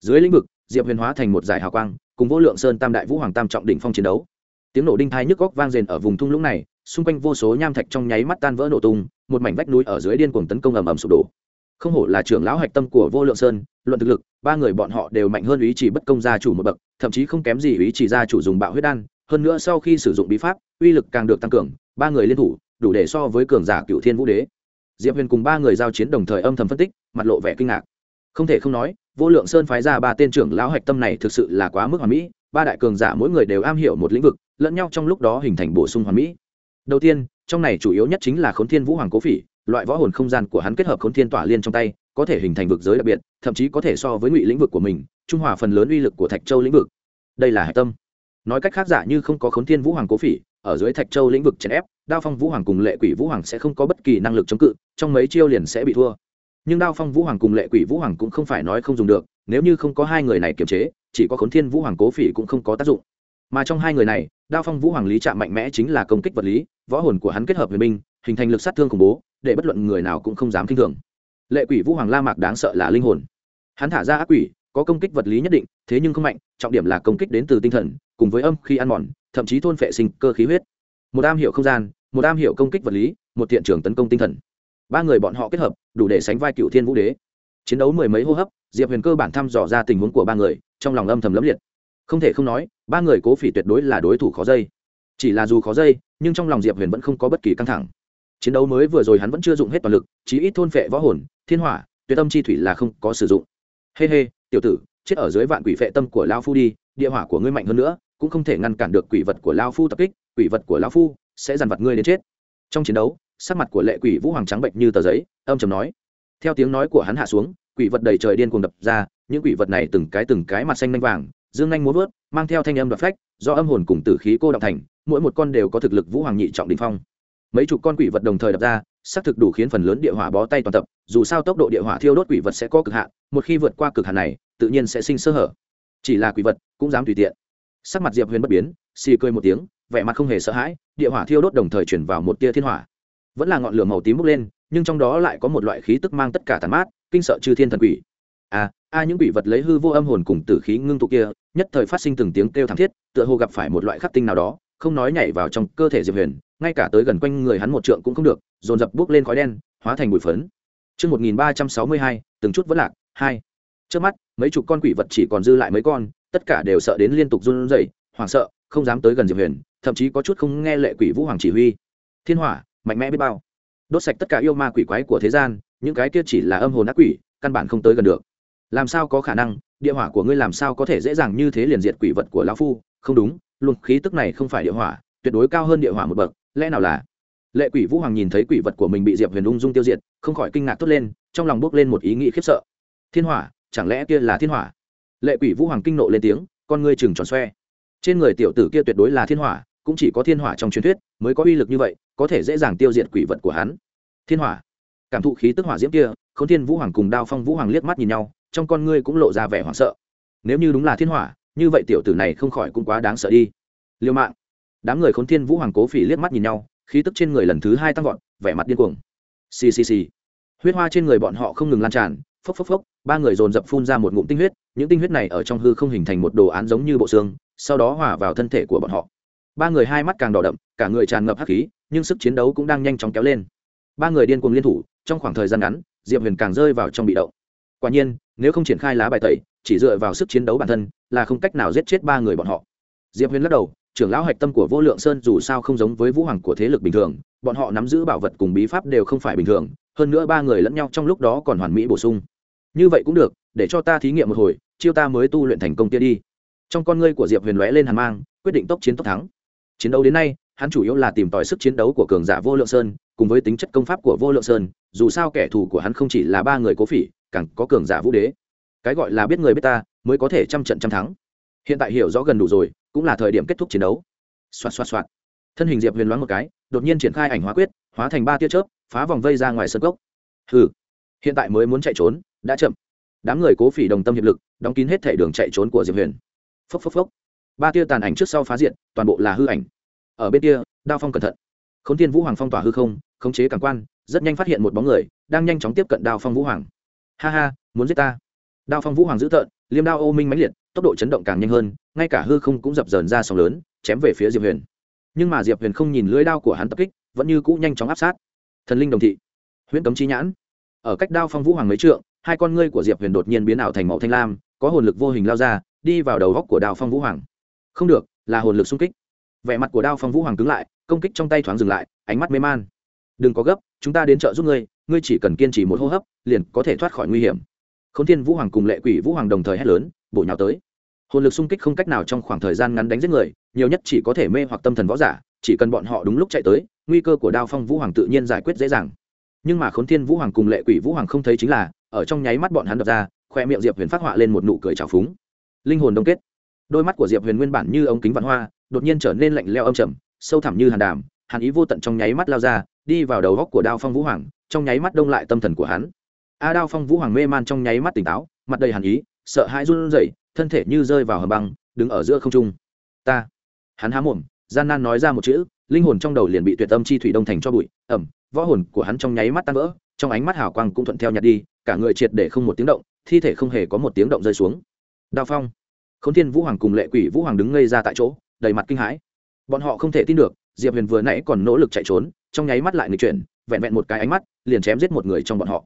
dưới lĩnh vực, diệp huyền hóa thành một giải hào quang, cùng vô lượng sơn tam đại vũ hoàng tam trọng đỉnh phong chiến đấu. Tiếng nổ đinh thai nhức góc vang rền ở vùng thung lũng này, xung quanh vô số nham thạch trong nháy mắt tan vỡ nổ tung, một mảnh vách núi ở dưới điên cuồng tấn công ầm ầm sụp đổ không hổ là trưởng lão hạch tâm của vô lượng sơn, luận thực lực, ba người bọn họ đều mạnh hơn ý chỉ bất công gia chủ một bậc, thậm chí không kém gì ý chỉ gia chủ dùng bạo huyết đan. Hơn nữa sau khi sử dụng bí pháp, uy lực càng được tăng cường, ba người liên thủ, đủ để so với cường giả cựu thiên vũ đế. Diệp huyền cùng ba người giao chiến đồng thời âm thầm phân tích, mặt lộ vẻ kinh ngạc. Không thể không nói, vô lượng sơn phái ra ba tên trưởng lão hạch tâm này thực sự là quá mức hoàn mỹ, ba đại cường giả mỗi người đều am hiểu một lĩnh vực, lẫn nhau trong lúc đó hình thành bổ sung hoàn mỹ. Đầu tiên, trong này chủ yếu nhất chính là khốn thiên vũ hoàng cố phỉ loại võ hồn không gian của hắn kết hợp khốn thiên tỏa liên trong tay có thể hình thành vực giới đặc biệt thậm chí có thể so với ngụy lĩnh vực của mình trung hòa phần lớn uy lực của thạch châu lĩnh vực. Đây là hạch tâm. Nói cách khác giả như không có khốn thiên vũ hoàng cố phỉ ở dưới thạch châu lĩnh vực chèn ép đao phong vũ hoàng cùng lệ quỷ vũ hoàng sẽ không có bất kỳ năng lực chống cự trong mấy chiêu liền sẽ bị thua. Nhưng đao phong vũ hoàng cùng lệ quỷ vũ hoàng cũng không phải nói không dùng được nếu như không có hai người này kiềm chế chỉ có khốn thiên vũ hoàng cố phỉ cũng không có tác dụng. Mà trong hai người này đao phong vũ hoàng lý trạm mạnh mẽ chính là công kích vật lý võ hồn của hắn kết hợp với mình, hình thành lực sát thương khủng bố để bất luận người nào cũng không dám kinh thường. Lệ quỷ vũ hoàng la mạc đáng sợ là linh hồn. Hắn thả ra ác quỷ, có công kích vật lý nhất định, thế nhưng không mạnh, trọng điểm là công kích đến từ tinh thần, cùng với âm khi ăn mòn, thậm chí thôn phệ sinh cơ khí huyết. Một am hiểu không gian, một am hiểu công kích vật lý, một thiện trường tấn công tinh thần. Ba người bọn họ kết hợp, đủ để sánh vai cựu thiên vũ đế. Chiến đấu mười mấy hô hấp, diệp huyền cơ bản thăm dò ra tình huống của ba người, trong lòng âm thầm lấm liệt. Không thể không nói, ba người cố phỉ tuyệt đối là đối thủ khó dây. Chỉ là dù khó dây, nhưng trong lòng diệp huyền vẫn không có bất kỳ căng thẳng chiến đấu mới vừa rồi hắn vẫn chưa dụng hết toàn lực chí ít thôn phệ võ hồn thiên hỏa tuyệt tâm chi thủy là không có sử dụng. Hê、hey、hê、hey, tiểu tử chết ở dưới vạn quỷ phệ tâm của lao phu đi địa hỏa của ngươi mạnh hơn nữa cũng không thể ngăn cản được quỷ vật của lao phu tập kích quỷ vật của lao phu sẽ dằn vặt ngươi đến chết. Trong chiến đấu sắc mặt của lệ quỷ vũ hoàng trắng bệnh như tờ giấy âm trầm nói. Theo tiếng nói của hắn hạ xuống quỷ vật đầy trời điên cuồng đập ra những quỷ vật này từng cái từng cái mặt xanh nanh vàng dương nhanh muốn vớt mang theo thanh âm đoạt phách do âm hồn cùng tử khí cô động thành mỗi một con đều có thực lực vũ hoàng nhị trọng đình phong mấy chục con quỷ vật đồng thời đập ra, xác thực đủ khiến phần lớn địa hỏa bó tay toàn tập, dù sao tốc độ địa hỏa thiêu đốt quỷ vật sẽ có cực hạn, một khi vượt qua cực hạn này, tự nhiên sẽ sinh sơ hở. Chỉ là quỷ vật cũng dám tùy tiện. Sắc mặt diệp huyền bất biến, xì cười một tiếng, vẻ mặt không hề sợ hãi, địa hỏa thiêu đốt đồng thời chuyển vào một tia thiên hỏa. Vẫn là ngọn lửa màu tím bốc lên, nhưng trong đó lại có một loại khí tức mang tất cả tàn mát, kinh sợ chư thiên thần quỷ. À a những quỷ vật lấy hư vô âm hồn cùng tử khí ngưng tụ kia, nhất thời phát sinh từng tiếng kêu thảm thiết, tựa hồ gặp phải một loại khắc tinh nào đó, không nói nhảy vào trong cơ thể diệp huyền ngay cả tới gần quanh người hắn một trượng cũng không được dồn dập bước lên khói đen hóa thành bụi phấn Trước 1362, từng chút vẫn lạc, hai. Trước mắt, mấy chục con quỷ vật chỉ còn dư lại mấy con, tất cả đều sợ đến liên tục run rẩy, hoảng sợ, không dám tới gần Diệp Huyền, thậm chí có chút không nghe lệ quỷ Vũ Hoàng chỉ huy. Thiên hỏa, mạnh mẽ biết bao. Đốt sạch tất cả yêu ma quỷ quái của thế gian, những cái kia chỉ là âm hồn ác quỷ, căn bản không tới gần được. Làm sao có khả năng, địa hỏa của ngươi làm sao có thể dễ dàng như thế liền diệt quỷ vật của lão phu? Không đúng, luồng khí tức này không phải địa hỏa, tuyệt đối cao hơn địa hỏa một bậc, lẽ nào là? Lệ quỷ vũ hoàng nhìn thấy quỷ vật của mình bị diệp huyền ung dung tiêu diệt, không khỏi kinh ngạc thốt lên, trong lòng bước lên một ý nghĩ khiếp sợ. Thiên hỏa, chẳng lẽ kia là thiên hỏa? Lệ quỷ vũ hoàng kinh nộ lên tiếng, con ngươi chừng tròn xoe. Trên người tiểu tử kia tuyệt đối là thiên hỏa, cũng chỉ có thiên hỏa trong truyền thuyết mới có uy lực như vậy, có thể dễ dàng tiêu diệt quỷ vật của hắn. Thiên hỏa. Cảm thụ khí tức hỏa diễm kia k h ố n thiên vũ hoàng cùng đao phong vũ hoàng liếc mắt nhìn nhau, trong con ngươi cũng lộ ra vẻ hoảng sợ. Nếu như đúng là thiên hỏa, như vậy tiểu tử này không khỏi cũng quá đáng sợ đi. Liêu mạng đám người khốn thiên vũ hoàng cố phỉ liếc mắt nhìn nhau, khí tức trên người lần thứ hai tăng vọt, vẻ mặt điên cuồng. Xì xì xì. Huyết hoa trên người bọn họ không ngừng lan tràn, phốc phốc phốc, ba người dồn dập phun ra một ngụm tinh huyết, những tinh huyết này ở trong hư không hình thành một đồ án giống như bộ xương, sau đó hòa vào thân thể của bọn họ. Ba người hai mắt càng đỏ đậm, cả người tràn ngập hắc khí, nhưng sức chiến đấu cũng đang nhanh chóng kéo lên. Ba người điên cuồng liên thủ, trong khoảng thời gian ngắn, diệp huyền càng rơi vào trong bị động. Quả nhiên, nếu không triển khai lá bài tẩy, chỉ dựa vào sức chiến đấu bản thân, là không cách nào giết chết ba người bọn họ. Diệp huyền lắc đầu trưởng lão hạch tâm của vô lượng sơn dù sao không giống với vũ hoàng của thế lực bình thường, bọn họ nắm giữ bảo vật cùng bí pháp đều không phải bình thường, hơn nữa ba người lẫn nhau trong lúc đó còn hoàn mỹ bổ sung. Như vậy cũng được, để cho ta thí nghiệm một hồi, chiêu ta mới tu luyện thành công kia đi. Trong con ngươi của diệp huyền lóe lên hàn mang, quyết định tốc chiến tốc thắng. Chiến đấu đến nay, hắn chủ yếu là tìm tòi sức chiến đấu của cường giả vô lượng sơn, cùng với tính chất công pháp của vô lượng sơn, dù sao kẻ thù của hắn không chỉ là ba người cố phỉ, càng có cường giả vũ đế. Cái gọi là biết người biết ta, mới có thể trăm trận trăm thắng hiện tại hiểu rõ gần đủ rồi, cũng là thời điểm kết thúc chiến đấu. Xoạt xoạt xoạt. Thân hình diệp huyền loáng một cái, đột nhiên triển khai ảnh hóa quyết, hóa thành ba tia chớp, phá vòng vây ra ngoài sân cốc. Hừ. Hiện tại mới muốn chạy trốn, đã chậm. Đám người cố phỉ đồng tâm hiệp lực, đóng kín hết thể đường chạy trốn của diệp huyền. Phốc phốc phốc. Ba tia tàn ảnh trước sau phá diện, toàn bộ là hư ảnh. Ở bên kia, đao phong cẩn thận. K h ố n thiên vũ hoàng phong tỏa hư không, khống chế cảm quan, rất nhanh phát hiện một bóng người đang nhanh chóng tiếp cận đao phong vũ hoàng. Ha ha, muốn giết ta. Đao phong vũ hoàng dữ tợn liêm đao ô minh mãnh liệt, tốc độ chấn động càng nhanh hơn, ngay cả hư không cũng dập dờn ra sóng lớn, chém về phía diệp huyền. Nhưng mà diệp huyền không nhìn lưỡi đao của hắn tập kích, vẫn như cũ nhanh chóng áp sát. Thần linh đồng thị, huyễn cấm chi nhãn. Ở cách đao phong vũ hoàng mấy trượng, hai con ngươi của diệp huyền đột nhiên biến ảo thành màu thanh lam, có hồn lực vô hình lao ra, đi vào đầu góc của đao phong vũ hoàng. Không được, là hồn lực xung kích. Vẻ mặt của đao phong vũ hoàng cứng lại, công kích trong tay thoáng dừng lại, ánh mắt mê man. Đừng có gấp, chúng ta đến chợ giúp ngươi ngươi chỉ cần kiên trì một hô hấp, liền có thể thoát khỏi nguy hiểm k h n thiên vũ hoàng cùng lệ quỷ vũ hoàng đồng thời hét lớn, bổ nhào tới. Hồn lực xung kích không cách nào trong khoảng thời gian ngắn đánh giết người, nhiều nhất chỉ có thể mê hoặc tâm thần võ giả, chỉ cần bọn họ đúng lúc chạy tới, nguy cơ của đao phong vũ hoàng tự nhiên giải quyết dễ dàng. Nhưng mà k h ố n thiên vũ hoàng cùng lệ quỷ vũ hoàng không thấy chính là, ở trong nháy mắt bọn hắn đập ra, khoe miệng diệp huyền phát họa lên một nụ cười trào phúng. Linh hồn đông kết. Đôi mắt của diệp huyền nguyên bản như ống kính vạn hoa, đột nhiên trở nên lạnh leo âm trầm, sâu thẳm như hàn đàm, hàn ý vô tận trong nháy mắt lao ra, đi vào đầu góc của đao phong vũ hoàng, trong nháy mắt đông lại tâm thần của hắn a đao phong vũ hoàng mê man trong nháy mắt tỉnh táo, mặt đầy hàn ý, sợ hãi run rẩy, thân thể như rơi vào hầm băng, đứng ở giữa không trung. Ta. Hắn há mồm, gian nan nói ra một chữ, linh hồn trong đầu liền bị tuyệt tâm chi thủy đông thành cho bụi, ẩm, võ hồn của hắn trong nháy mắt tan vỡ, trong ánh mắt hào quang cũng thuận theo nhặt đi, cả người triệt để không một tiếng động, thi thể không hề có một tiếng động rơi xuống. Đao phong. K h ố n thiên vũ hoàng cùng lệ quỷ vũ hoàng đứng ngây ra tại chỗ, đầy mặt kinh hãi. Bọn họ không thể tin được, diệp huyền vừa nãy còn nỗ lực chạy trốn, trong nháy mắt lại người chuyển, vẹn vẹn một cái ánh mắt, liền chém giết một người trong bọn họ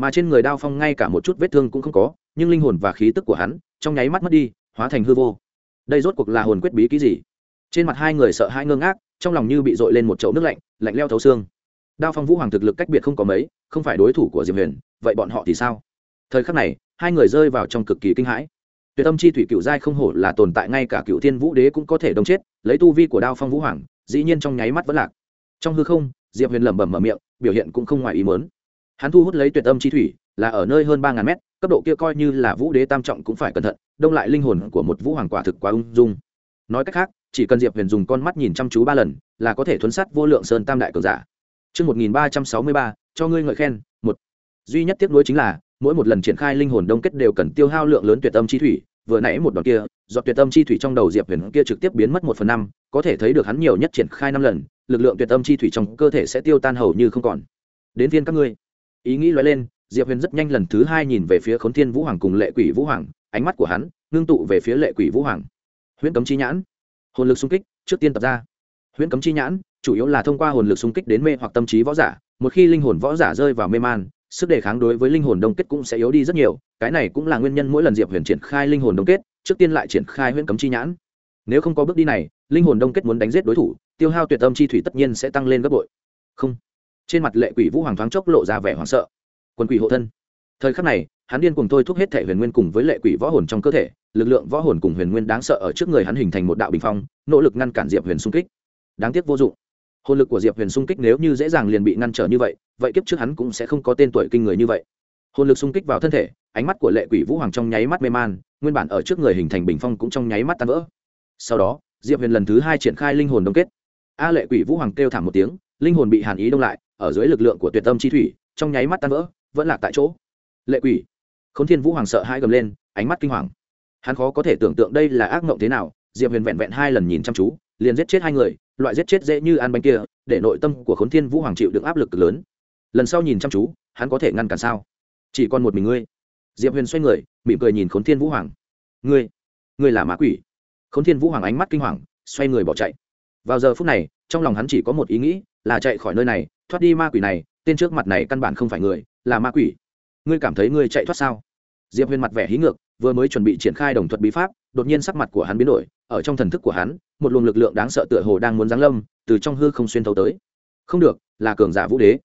mà trên người đao phong ngay cả một chút vết thương cũng không có, nhưng linh hồn và khí tức của hắn trong nháy mắt mất đi, hóa thành hư vô. Đây rốt cuộc là hồn quyết bí ký gì? Trên mặt hai người sợ hai ngơ ngác, trong lòng như bị dội lên một chậu nước lạnh lạnh leo thấu xương. Đao phong vũ hoàng thực lực cách biệt không có mấy, không phải đối thủ của diệp huyền, vậy bọn họ thì sao? Thời khắc này, hai người rơi vào trong cực kỳ kinh hãi. Tuyệt tâm chi thủy cựu giai không hổ là tồn tại ngay cả cựu thiên vũ đế cũng có thể đông chết, lấy tu vi của đao phong vũ hoàng, dĩ nhiên trong nháy mắt vẫn lạc. Trong hư không, diệp huyền lẩm bẩm mở miệng, biểu hiện cũng không ngoài ý mớn hắn thu hút lấy tuyệt âm chi thủy là ở nơi hơn ba ngàn mét cấp độ kia coi như là vũ đế tam trọng cũng phải cẩn thận đông lại linh hồn của một vũ hoàng quả thực quá ung dung. Nói cách khác chỉ cần diệp huyền dùng con mắt nhìn chăm chú ba lần là có thể thuấn sát vô lượng sơn tam đại cường giả. Trước 1363, cho ngươi ngợi khen, một. Duy nhất tiếc nuối chính là, mỗi một lần triển khai linh hồn đông kết đều cần tiêu hao lượng lớn tuyệt âm chi thủy, vừa nãy một đoạn kia giọt tuyệt âm chi thủy trong đầu diệp huyền kia trực tiếp biến mất một phần năm có thể thấy được hắn nhiều nhất triển khai năm lần lực lượng tuyệt âm chi thủy trong cơ thể sẽ tiêu tan hầu như không còn. Đến viên các ngươi ý nghĩ lóe lên, diệp huyền rất nhanh lần thứ hai nhìn về phía khốn thiên vũ hoàng cùng lệ quỷ vũ hoàng, ánh mắt của hắn ngưng tụ về phía lệ quỷ vũ hoàng. Huyễn cấm chi nhãn. Hồn lực xung kích trước tiên tập ra. Huyễn cấm chi nhãn, chủ yếu là thông qua hồn lực xung kích đến mê hoặc tâm trí võ giả, một khi linh hồn võ giả rơi vào mê man, sức đề kháng đối với linh hồn đông kết cũng sẽ yếu đi rất nhiều, cái này cũng là nguyên nhân mỗi lần diệp huyền triển khai linh hồn đông kết, trước tiên lại triển khai huyễn cấm chi nhãn. Nếu không có bước đi này, linh hồn đông kết muốn đánh giết đối thủ, tiêu hao tuyệt âm chi thủy tất nhiên sẽ tăng lên gấp bội. Không trên mặt lệ quỷ vũ hoàng thoáng chốc lộ ra vẻ hoảng sợ. Quân quỷ hộ thân. Thời khắc này, hắn điên cùng thôi thúc hết thể huyền nguyên cùng với lệ quỷ võ hồn trong cơ thể, lực lượng võ hồn cùng huyền nguyên đáng sợ ở trước người hắn hình thành một đạo bình phong, nỗ lực ngăn cản diệp huyền xung kích. Đáng tiếc vô dụng. Hồn lực của diệp huyền xung kích nếu như dễ dàng liền bị ngăn trở như vậy vậy kiếp trước hắn cũng sẽ không có tên tuổi kinh người như vậy. Hồn lực xung kích vào thân thể, ánh mắt của lệ quỷ vũ hoàng trong nháy mắt mê man, nguyên bản ở trước người hình thành bình phong cũng trong nháy mắt tan vỡ. Sau đó, diệp huyền lần thứ hai triển khai linh hồn đông kết. A lệ quỷ vũ hoàng kêu thảm một tiếng, linh hồn bị hàn ý đông lại ở dưới lực lượng của tuyệt tâm chi thủy, trong nháy mắt tan vỡ, vẫn lạc tại chỗ. Lệ quỷ. K h ố n thiên vũ hoàng sợ hai gầm lên, ánh mắt kinh hoàng. Hắn khó có thể tưởng tượng đây là ác mộng thế nào, diệp huyền vẹn vẹn hai lần nhìn chăm chú, liền giết chết hai người, loại giết chết dễ như ăn bánh kia, để nội tâm của khốn thiên vũ hoàng chịu được áp lực lớn. Lần sau nhìn chăm chú, hắn có thể ngăn cản sao? Chỉ còn một mình ngươi. Diệp huyền xoay người, mỉm cười nhìn khốn thiên vũ hoàng. Ngươi ngươi là mã quỷ. Khốn thiên vũ hoàng ánh mắt kinh hoàng, xoay người bỏ chạy. Vào giờ phút này, trong lòng hắn chỉ có một ý nghĩ, là chạy khỏi nơi này thoát đi ma quỷ này, tên trước mặt này căn bản không phải người, là ma quỷ. Ngươi cảm thấy ngươi chạy thoát sao? Diệp huyền mặt vẻ hí ngược, vừa mới chuẩn bị triển khai đồng thuật bí pháp, đột nhiên sắc mặt của hắn biến đổi, ở trong thần thức của hắn, một luồng lực lượng đáng sợ tựa hồ đang muốn giáng lâm, từ trong hư không xuyên thấu tới. Không được, là cường giả vũ đế.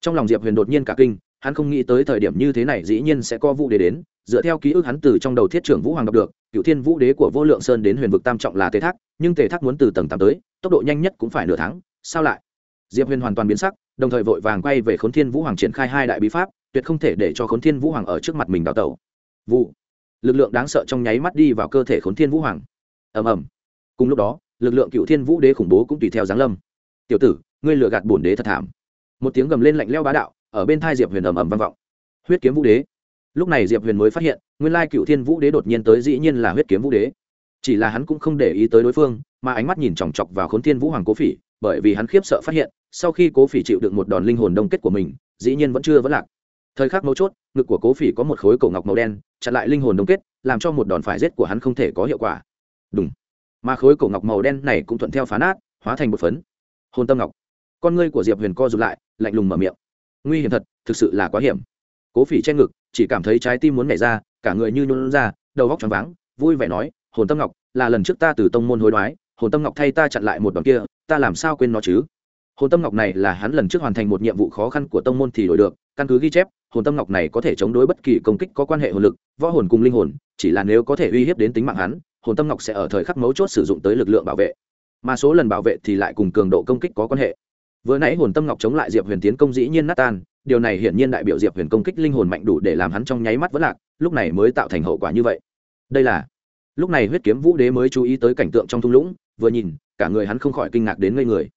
Trong lòng diệp huyền đột nhiên cả kinh, hắn không nghĩ tới thời điểm như thế này dĩ nhiên sẽ có vũ đế đến, dựa theo ký ức hắn từ trong đầu thiết trưởng vũ hoàng đọc được, cựu thiên vũ đế của vô lượng sơn đến huyền vực tam trọng là tề thác, nhưng tề thác muốn từ tầng tám tới, tốc độ nhanh nhất cũng phải nửa tháng, sao lại? Diệp huyền hoàn toàn biến sắc đồng thời vội vàng quay về khốn thiên vũ hoàng triển khai hai đại bí pháp, tuyệt không thể để cho khốn thiên vũ hoàng ở trước mặt mình đào tẩu. Vụ. Lực lượng đáng sợ trong nháy mắt đi vào cơ thể khốn thiên vũ hoàng. Ầm ầm. Cùng lúc đó, lực lượng cựu thiên vũ đế khủng bố cũng tùy theo giáng lâm. Tiểu tử, ngươi lừa gạt bổn đế thật thảm. Một tiếng gầm lên lạnh leo bá đạo, ở bên thai diệp huyền ầm ầm vang vọng. Huyết kiếm vũ đế. Lúc này diệp huyền mới phát hiện, nguyên lai cựu thiên vũ đế đột nhiên tới dĩ nhiên là huyết kiếm vũ đế. Chỉ là hắn cũng không để ý tới đối phương, mà ánh mắt nhìn chòng chọc vào khốn thiên vũ hoàng cố phỉ, bởi vì hắn khiếp sợ phát hiện sau khi cố phỉ chịu được một đòn linh hồn đông kết của mình, dĩ nhiên vẫn chưa vẫn lạc. Thời khắc mấu chốt, ngực của cố phỉ có một khối cổ ngọc màu đen, chặn lại linh hồn đông kết, làm cho một đòn phải rết của hắn không thể có hiệu quả. Đúng mà khối cổ ngọc màu đen này cũng thuận theo phá nát, hóa thành một phấn. Hồn tâm ngọc. Con ngươi của diệp huyền co rụt lại, lạnh lùng mở miệng. Nguy hiểm thật, thực sự là quá hiểm. Cố phỉ che ngực, chỉ cảm thấy trái tim muốn nhảy ra, cả người như nôn ra, đầu góc choáng váng, vui vẻ nói, hồn tâm ngọc, là lần trước ta từ tông môn hối đoái, hồn tâm ngọc thay ta chặn lại một đòn kia, ta làm sao quên nó chứ? Hồn tâm ngọc này là hắn lần trước hoàn thành một nhiệm vụ khó khăn của tông môn thì đổi được, căn cứ ghi chép, hồn tâm ngọc này có thể chống đối bất kỳ công kích có quan hệ hồn lực, võ hồn cùng linh hồn, chỉ là nếu có thể uy hiếp đến tính mạng hắn, hồn tâm ngọc sẽ ở thời khắc mấu chốt sử dụng tới lực lượng bảo vệ. Mà số lần bảo vệ thì lại cùng cường độ công kích có quan hệ. Vừa nãy hồn tâm ngọc chống lại diệp huyền tiến công dĩ nhiên nát tan, điều này hiển nhiên đại biểu diệp huyền công kích linh hồn mạnh đủ để làm hắn trong nháy mắt vẫn lạc, lúc này mới tạo thành hậu quả như vậy. Đây là, lúc này huyết kiếm vũ đế mới chú ý tới cảnh tượng trong thung lũng, vừa nhìn, cả người hắn không khỏi kinh ngạc đến ngây người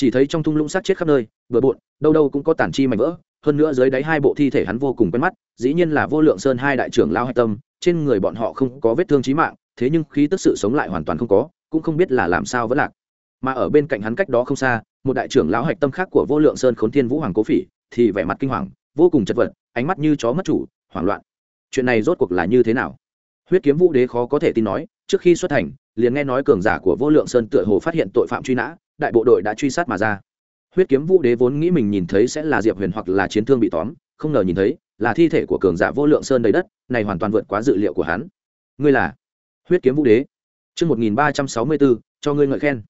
chỉ thấy trong thung lũng sát chết khắp nơi vừa bộn, đâu đâu cũng có tản chi mảnh vỡ, hơn nữa dưới đáy hai bộ thi thể hắn vô cùng quen mắt, dĩ nhiên là vô lượng sơn hai đại trưởng lao hạch tâm, trên người bọn họ không có vết thương chí mạng, thế nhưng khí tức sự sống lại hoàn toàn không có, cũng không biết là làm sao vẫn lạc. Mà ở bên cạnh hắn cách đó không xa, một đại trưởng lão hạch tâm khác của vô lượng sơn khốn thiên vũ hoàng cố phỉ, thì vẻ mặt kinh hoàng, vô cùng chật vật, ánh mắt như chó mất chủ, hoảng loạn. Chuyện này rốt cuộc là như thế nào? Huyết kiếm vũ đế khó có thể tin nói, trước khi xuất thành liền nghe nói cường giả của vô lượng sơn tựa hồ phát hiện tội phạm truy nã đại bộ đội đã truy sát mà ra. Huyết kiếm vũ đế vốn nghĩ mình nhìn thấy sẽ là diệp huyền hoặc là chiến thương bị tóm không ngờ nhìn thấy là thi thể của cường giả vô lượng sơn đầy đất này hoàn toàn vượt quá dự liệu của hắn. Ngươi là huyết kiếm vũ đế. Trước 1364, cho ngươi ngợi khen.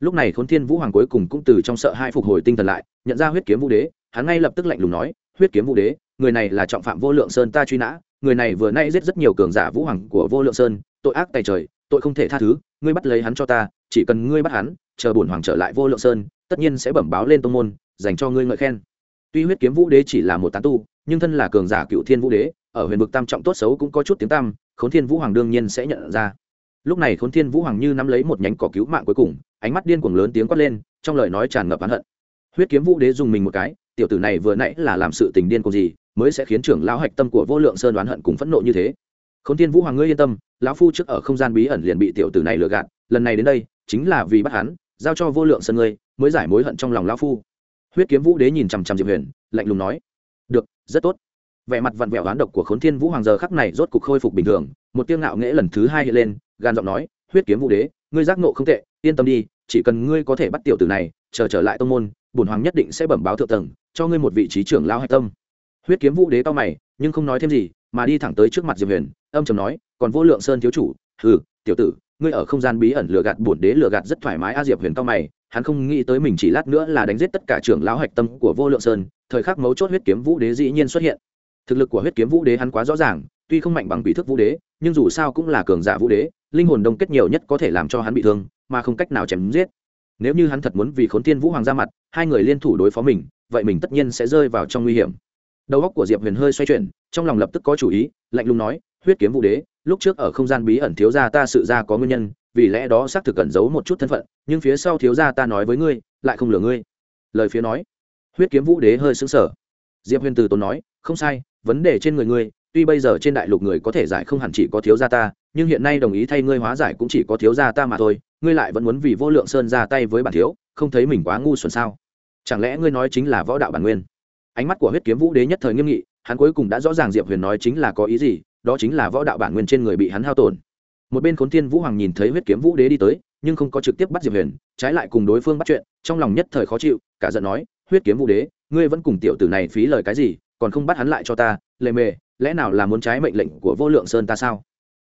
Lúc này Khốn Thiên Vũ Hoàng cuối cùng cũng từ trong sợ hai phục hồi tinh thần lại, nhận ra huyết kiếm vũ đế, hắn ngay lập tức lạnh lùng nói, huyết kiếm vũ đế, người này là trọng phạm vô lượng sơn ta truy nã, người này vừa nay giết rất nhiều cường giả vũ hoàng của vô lượng sơn, tội ác tày trời, tội không thể tha thứ, ngươi bắt lấy hắn cho ta, chỉ cần ngươi bắt hắn, chờ bổn hoàng trở lại vô lượng sơn, tất nhiên sẽ bẩm báo lên tông môn, dành cho ngươi ngợi khen. Tuy huyết kiếm vũ đế chỉ là một tán tu, nhưng thân là cường giả cựu thiên vũ đế, ở huyền vực tam trọng tốt xấu cũng có chút tiếng tăm, khốn thiên vũ hoàng đương nhiên sẽ nhận ra. Lúc này khốn thiên vũ hoàng như nắm lấy một nhánh cỏ cứu mạng cuối cùng ánh mắt điên cuồng lớn tiếng quát lên trong lời nói tràn ngập oán hận. Huyết kiếm vũ đế dùng mình một cái tiểu tử này vừa nãy là làm sự tình điên cuồng gì mới sẽ khiến trưởng lão hạch tâm của vô lượng sơn oán hận cùng phẫn nộ như thế khốn thiên vũ hoàng ngươi yên tâm, lão phu trước ở không gian bí ẩn liền bị tiểu tử này lừa gạt, lần này đến đây, chính là vì bắt hắn, giao cho vô lượng sơn ngươi, mới giải mối hận trong lòng lão phu. Huyết kiếm vũ đế nhìn chằm chằm diệp huyền, lạnh lùng nói, được, rất tốt. Vẻ mặt vặn vẹo oán độc của khốn thiên vũ hoàng giờ khắc này rốt cục khôi phục bình thường, một tiếng ngạo nghễ lần thứ hai hiện lên, gan giọng nói, huyết kiếm vũ đế, ngươi giác ngộ không tệ, yên tâm đi, chỉ cần ngươi có thể bắt tiểu tử này, chờ trở lại tông môn, bổn hoàng nhất định sẽ bẩm báo thượng tầng, cho ngươi một vị trí trưởng lão hạch tâm. Huyết kiếm vũ đế cao mày, nhưng không nói thêm gì mà đi thẳng tới trước mặt diệp huyền âm trầm nói còn vô lượng sơn thiếu chủ ừ, tiểu tử ngươi ở không gian bí ẩn lừa gạt bổn đế lừa gạt rất thoải mái a. Diệp huyền cao mày hắn không nghĩ tới mình chỉ lát nữa là đánh giết tất cả trưởng lão hạch tâm của vô lượng sơn thời khắc mấu chốt huyết kiếm vũ đế dĩ nhiên xuất hiện. Thực lực của huyết kiếm vũ đế hắn quá rõ ràng tuy không mạnh bằng quỷ thức vũ đế nhưng dù sao cũng là cường giả vũ đế linh hồn đông kết nhiều nhất có thể làm cho hắn bị thương mà không cách nào chém giết. Nếu như hắn thật muốn vì khốn thiên vũ hoàng ra mặt hai người liên thủ đối phó mình vậy mình tất nhiên sẽ rơi vào trong nguy hiểm đầu óc của diệp huyền hơi xoay chuyển, trong lòng lập tức có chủ ý, lạnh lùng nói, huyết kiếm vũ đế, lúc trước ở không gian bí ẩn thiếu gia ta sự ra có nguyên nhân, vì lẽ đó xác thực cẩn giấu một chút thân phận, nhưng phía sau thiếu gia ta nói với ngươi, lại không lừa ngươi. Lời phía nói, huyết kiếm vũ đế hơi xứng sở diệp huyền từ tốn nói, không sai, vấn đề trên người ngươi, tuy bây giờ trên đại lục người có thể giải không hẳn chỉ có thiếu gia ta, nhưng hiện nay đồng ý thay ngươi hóa giải cũng chỉ có thiếu gia ta mà thôi, ngươi lại vẫn muốn vì vô lượng sơn ra tay với bản thiếu, không thấy mình quá ngu xuẩn sao? Chẳng lẽ ngươi nói chính là võ đạo bản nguyên? Ánh mắt của huyết kiếm vũ đế nhất thời nghiêm nghị, hắn cuối cùng đã rõ ràng diệp huyền nói chính là có ý gì, đó chính là võ đạo bản nguyên trên người bị hắn hao tổn. Một bên khốn thiên vũ hoàng nhìn thấy huyết kiếm vũ đế đi tới, nhưng không có trực tiếp bắt diệp huyền, trái lại cùng đối phương bắt chuyện, trong lòng nhất thời khó chịu, cả giận nói, huyết kiếm vũ đế, ngươi vẫn cùng tiểu tử này phí lời cái gì, còn không bắt hắn lại cho ta, lệ mề, lẽ nào là muốn trái mệnh lệnh của vô lượng sơn ta sao?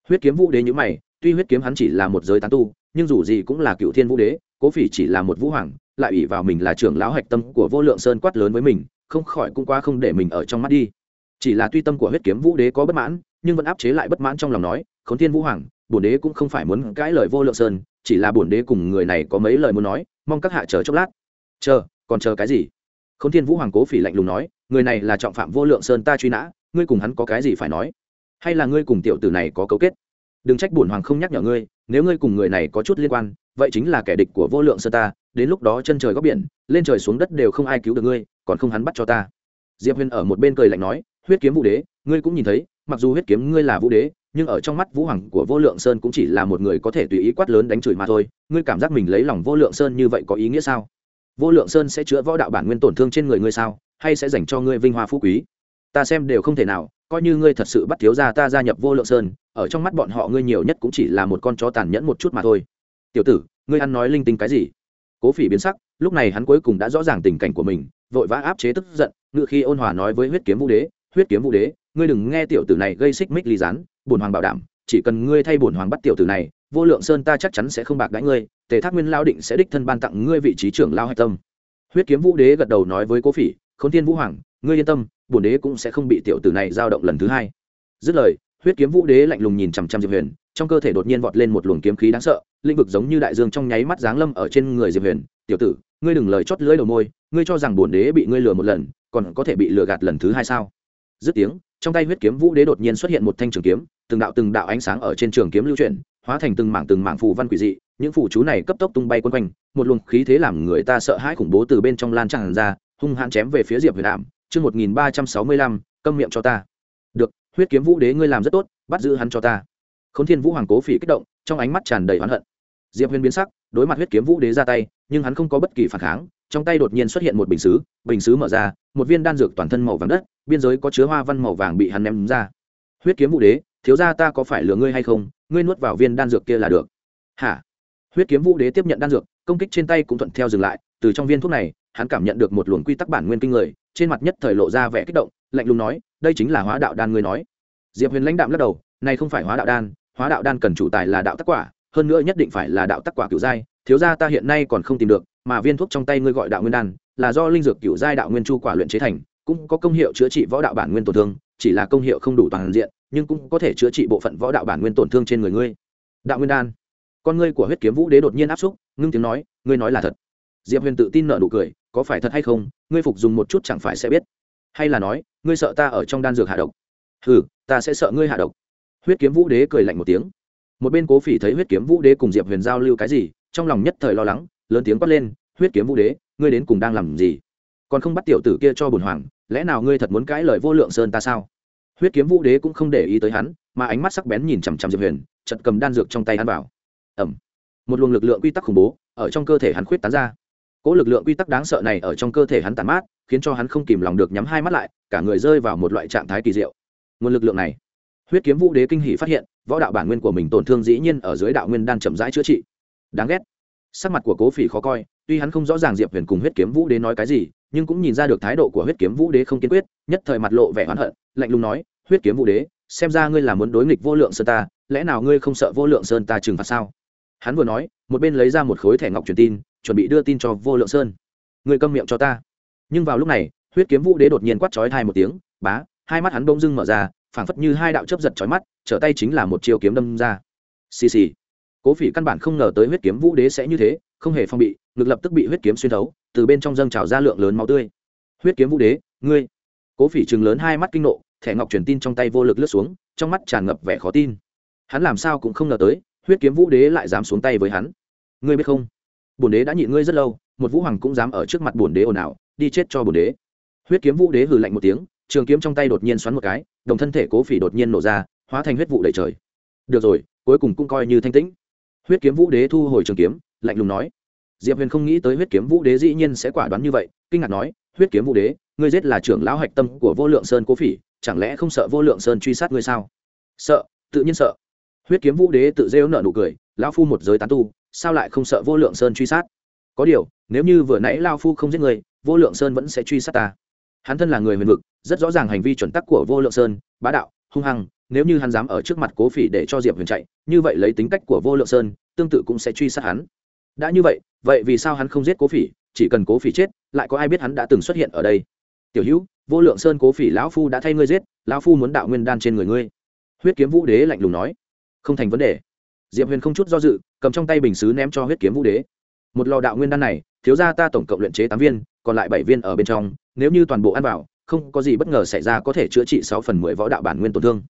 Huyết kiếm vũ đế nhữ mày, tuy huyết kiếm hắn chỉ là một giới tán tu, nhưng dù gì cũng là cựu thiên vũ đế, cố phỉ chỉ là một vũ hoàng, lại ủy vào mình là trưởng lão hạch tâm của vô lượng sơn quát lớn với mình không khỏi cũng quá không để mình ở trong mắt đi. Chỉ là tuy tâm của huyết kiếm vũ đế có bất mãn, nhưng vẫn áp chế lại bất mãn trong lòng nói, khốn thiên vũ hoàng, bổn đế cũng không phải muốn cãi lời vô lượng sơn, chỉ là bổn đế cùng người này có mấy lời muốn nói, mong các hạ chờ chốc lát. Chờ, còn chờ cái gì? Khốn thiên vũ hoàng cố phỉ lạnh lùng nói, người này là trọng phạm vô lượng sơn ta truy nã, ngươi cùng hắn có cái gì phải nói? Hay là ngươi cùng tiểu tử này có cấu kết? Đừng trách bổn hoàng không nhắc nhở ngươi, nếu ngươi cùng người này có chút liên quan, vậy chính là kẻ địch của vô lượng sơn ta đến lúc đó chân trời góc biển, lên trời xuống đất đều không ai cứu được ngươi, còn không hắn bắt cho ta. Diệp huyền ở một bên cười lạnh nói, huyết kiếm vũ đế, ngươi cũng nhìn thấy, mặc dù huyết kiếm ngươi là vũ đế, nhưng ở trong mắt vũ hoàng của vô lượng sơn cũng chỉ là một người có thể tùy ý quát lớn đánh chửi mà thôi. Ngươi cảm giác mình lấy lòng vô lượng sơn như vậy có ý nghĩa sao? Vô lượng sơn sẽ chữa võ đạo bản nguyên tổn thương trên người ngươi sao? Hay sẽ dành cho ngươi vinh hoa phú quý? Ta xem đều không thể nào, coi như ngươi thật sự bắt thiếu gia ta gia nhập vô lượng sơn, ở trong mắt bọn họ ngươi nhiều nhất cũng chỉ là một con chó tàn nhẫn một chút mà thôi. Tiểu tử, ngươi ăn nói linh tinh cái gì? Cố phỉ biến sắc, lúc này hắn cuối cùng đã rõ ràng tình cảnh của mình, vội vã áp chế tức giận ngự khi ôn hòa nói với huyết kiếm vũ đế, huyết kiếm vũ đế, ngươi đừng nghe tiểu tử này gây xích mích ly rán bổn hoàng bảo đảm, chỉ cần ngươi thay bổn hoàng bắt tiểu tử này, vô lượng sơn ta chắc chắn sẽ không bạc đãi ngươi, tề thác nguyên lao định sẽ đích thân ban tặng ngươi vị trí trưởng lao hạch tâm. Huyết kiếm vũ đế gật đầu nói với cố phỉ, khốn thiên vũ hoàng, ngươi yên tâm, bổn đế cũng sẽ không bị tiểu tử này giao động lần thứ hai. Dứt lời huyết kiếm vũ đế lạnh lùng nhìn chằm chằm diệp huyền, trong cơ thể đột nhiên vọt lên một luồng kiếm khí đáng sợ, lĩnh vực giống như đại dương trong nháy mắt giáng lâm ở trên người diệp huyền. Tiểu tử, ngươi đừng lời chót lưỡi đầu môi, ngươi cho rằng bổn đế bị ngươi lừa một lần, còn có thể bị lừa gạt lần thứ hai sao? Dứt tiếng, trong tay huyết kiếm vũ đế đột nhiên xuất hiện một thanh trường kiếm, từng đạo từng đạo ánh sáng ở trên trường kiếm lưu chuyển, hóa thành từng mảng từng mảng phù văn quỷ dị, những phù chú này cấp tốc tung bay quanh quanh, một luồng khí thế làm người ta sợ hãi khủng bố từ bên trong lan tràn ra, hung hãn chém về phía diệp huyền ảm. Chương một nghìn ba trăm sáu mươi lăm, câm miệng cho ta. Được huyết kiếm vũ đế ngươi làm rất tốt, bắt giữ hắn cho ta. K h ố n thiên vũ hoàng cố phỉ kích động, trong ánh mắt tràn đầy oán hận. Diệp huyền biến sắc, đối mặt huyết kiếm vũ đế ra tay, nhưng hắn không có bất kỳ phản kháng, trong tay đột nhiên xuất hiện một bình xứ bình xứ mở ra, một viên đan dược toàn thân màu vàng đất, biên giới có chứa hoa văn màu vàng bị hắn ném ra. Huyết kiếm vũ đế, thiếu ra ta có phải lừa ngươi hay không, ngươi nuốt vào viên đan dược kia là được. Hả? Huyết kiếm vũ đế tiếp nhận đan dược, công kích trên tay cũng thuận theo dừng lại, từ trong viên thuốc này, hắn cảm nhận được một luồng quy tắc bản nguyên kinh người, trên mặt nhất thời lộ ra vẻ kích động lạnh lùng nói, đây chính là hóa đạo đan ngươi nói. Diệp huyền lãnh đạm lắc đầu, này không phải hóa đạo đan, hóa đạo đan cần chủ tài là đạo tắc quả, hơn nữa nhất định phải là đạo tắc quả cửu giai, thiếu gia ta hiện nay còn không tìm được, mà viên thuốc trong tay ngươi gọi đạo nguyên đan, là do linh dược cửu giai đạo nguyên chu quả luyện chế thành, cũng có công hiệu chữa trị võ đạo bản nguyên tổn thương, chỉ là công hiệu không đủ toàn diện, nhưng cũng có thể chữa trị bộ phận võ đạo bản nguyên tổn thương trên người ngươi. Đạo nguyên đan? Con ngươi của huyết kiếm vũ đế đột nhiên áp xúc, ngưng tiếng nói, ngươi nói là thật. Diệp huyền tự tin nợ nụ cười, có phải thật hay không? Ngươi phục dùng một chút chẳng phải sẽ biết hay là nói, ngươi sợ ta ở trong đan dược hạ độc? Ừ ta sẽ sợ ngươi hạ độc. Huyết kiếm vũ đế cười lạnh một tiếng. Một bên cố phỉ thấy huyết kiếm vũ đế cùng diệp huyền giao lưu cái gì, trong lòng nhất thời lo lắng, lớn tiếng quát lên, huyết kiếm vũ đế, ngươi đến cùng đang làm gì? Còn không bắt tiểu tử kia cho bùn hoàng, lẽ nào ngươi thật muốn cãi lời vô lượng sơn ta sao? Huyết kiếm vũ đế cũng không để ý tới hắn, mà ánh mắt sắc bén nhìn chằm chằm diệp huyền chật cầm đan dược trong tay hắn vào. Ẩm một luồng lực lượng quy tắc khủng bố, ở trong cơ thể hắn khuyết tán ra cỗ lực lượng quy tắc đáng sợ này ở trong cơ thể hắn tàn mát, khiến cho hắn không kìm lòng được nhắm hai mắt lại, cả người rơi vào một loại trạng thái kỳ diệu. Nguồn lực lượng này, huyết kiếm vũ đế kinh hỷ phát hiện, võ đạo bản nguyên của mình tổn thương dĩ nhiên ở dưới đạo nguyên đang chậm rãi chữa trị. Đáng ghét. Sắc mặt của cố phỉ khó coi, tuy hắn không rõ ràng diệp huyền cùng huyết kiếm vũ đế nói cái gì, nhưng cũng nhìn ra được thái độ của huyết kiếm vũ đế không kiên quyết, nhất thời mặt lộ vẻ oán hận, lạnh lùng nói, huyết kiếm vũ đế, xem ra ngươi là muốn đối nghịch vô lượng sơn ta, lẽ nào ngươi không sợ vô lượng sơn ta trừng phạt sao? Hắn vừa nói, một bên lấy ra một khối thẻ ngọc truyền tin chuẩn bị đưa tin cho vô lượng sơn. Người câm miệng cho ta. Nhưng vào lúc này, huyết kiếm vũ đế đột nhiên quát chói thai một tiếng, bá, hai mắt hắn bỗng dưng mở ra, phảng phất như hai đạo chớp giật chói mắt, trở tay chính là một chiêu kiếm đâm ra. Xì xì. Cố phỉ căn bản không ngờ tới huyết kiếm vũ đế sẽ như thế, không hề phong bị, ngực lập tức bị huyết kiếm xuyên thấu, từ bên trong dâng trào ra lượng lớn máu tươi. Huyết kiếm vũ đế, ngươi. Cố phỉ chừng lớn hai mắt kinh nộ, thẻ ngọc truyền tin trong tay vô lực lướt xuống, trong mắt tràn ngập vẻ khó tin. Hắn làm sao cũng không ngờ tới, huyết kiếm vũ đế lại dám xuống tay với hắn. Ngươi biết không? Bổn đế đã nhịn ngươi rất lâu, một vũ hoàng cũng dám ở trước mặt bổn đế ồn ào, đi chết cho bổn đế. Huyết kiếm vũ đế hừ lạnh một tiếng, trường kiếm trong tay đột nhiên xoắn một cái, đồng thân thể cố phỉ đột nhiên nổ ra, hóa thành huyết vụ đầy trời. Được rồi, cuối cùng cũng coi như thanh tĩnh. Huyết kiếm vũ đế thu hồi trường kiếm, lạnh lùng nói. Diệp huyền không nghĩ tới huyết kiếm vũ đế dĩ nhiên sẽ quả đoán như vậy, kinh ngạc nói, huyết kiếm vũ đế, ngươi giết là trưởng lão hạch tâm của vô lượng sơn cố phỉ, chẳng lẽ không sợ vô lượng sơn truy sát ngươi sao? Sợ, tự nhiên sợ. Huyết kiếm vũ đế tự rêu nợ nụ cười, lão phu một giới tán tu sao lại không sợ vô lượng sơn truy sát? Có điều, nếu như vừa nãy lao phu không giết người, vô lượng sơn vẫn sẽ truy sát ta. Hắn thân là người huyền vực, rất rõ ràng hành vi chuẩn tắc của vô lượng sơn, bá đạo, hung hăng, nếu như hắn dám ở trước mặt cố phỉ để cho diệp huyền chạy, như vậy lấy tính cách của vô lượng sơn, tương tự cũng sẽ truy sát hắn. Đã như vậy vậy vì sao hắn không giết cố phỉ, chỉ cần cố phỉ chết, lại có ai biết hắn đã từng xuất hiện ở đây? Tiểu hữu, vô lượng sơn cố phỉ lão phu đã thay ngươi giết, lão phu muốn đạo nguyên đan trên người ngươi. Huyết kiếm vũ đế lạnh lùng nói. Không thành vấn đề diệp huyền không chút do dự, cầm trong tay bình xứ ném cho huyết kiếm vũ đế. Một lò đạo nguyên đan này, thiếu ra ta tổng cộng luyện chế tám viên, còn lại bảy viên ở bên trong, nếu như toàn bộ ăn vào, không có gì bất ngờ xảy ra có thể chữa trị sáu phần mười võ đạo bản nguyên tổn thương.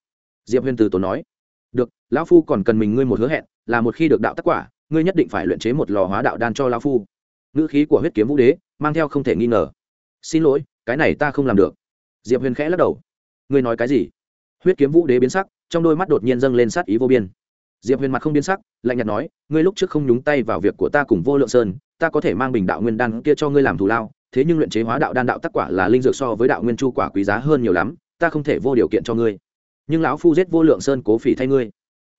Diệp huyền từ tốn nói, được, lão phu còn cần mình ngươi một hứa hẹn, là một khi được đạo tác quả, ngươi nhất định phải luyện chế một lò hóa đạo đan cho lão phu. Ngữ khí của huyết kiếm vũ đế mang theo không thể nghi ngờ. Xin lỗi, cái này ta không làm được. Diệp huyền khẽ lắc đầu. Ngươi nói cái gì? Huyết kiếm vũ đế biến sắc, trong đôi mắt đột nhiên dâng lên sát ý vô biên diệp huyền mặt không biến sắc, lạnh nhạt nói, ngươi lúc trước không nhúng tay vào việc của ta cùng vô lượng sơn, ta có thể mang bình đạo nguyên đan kia cho ngươi làm thù lao, thế nhưng luyện chế hóa đạo đan đạo tắc quả là linh dược so với đạo nguyên chu quả quý giá hơn nhiều lắm, ta không thể vô điều kiện cho ngươi. Nhưng lão phu giết vô lượng sơn cố phỉ thay ngươi.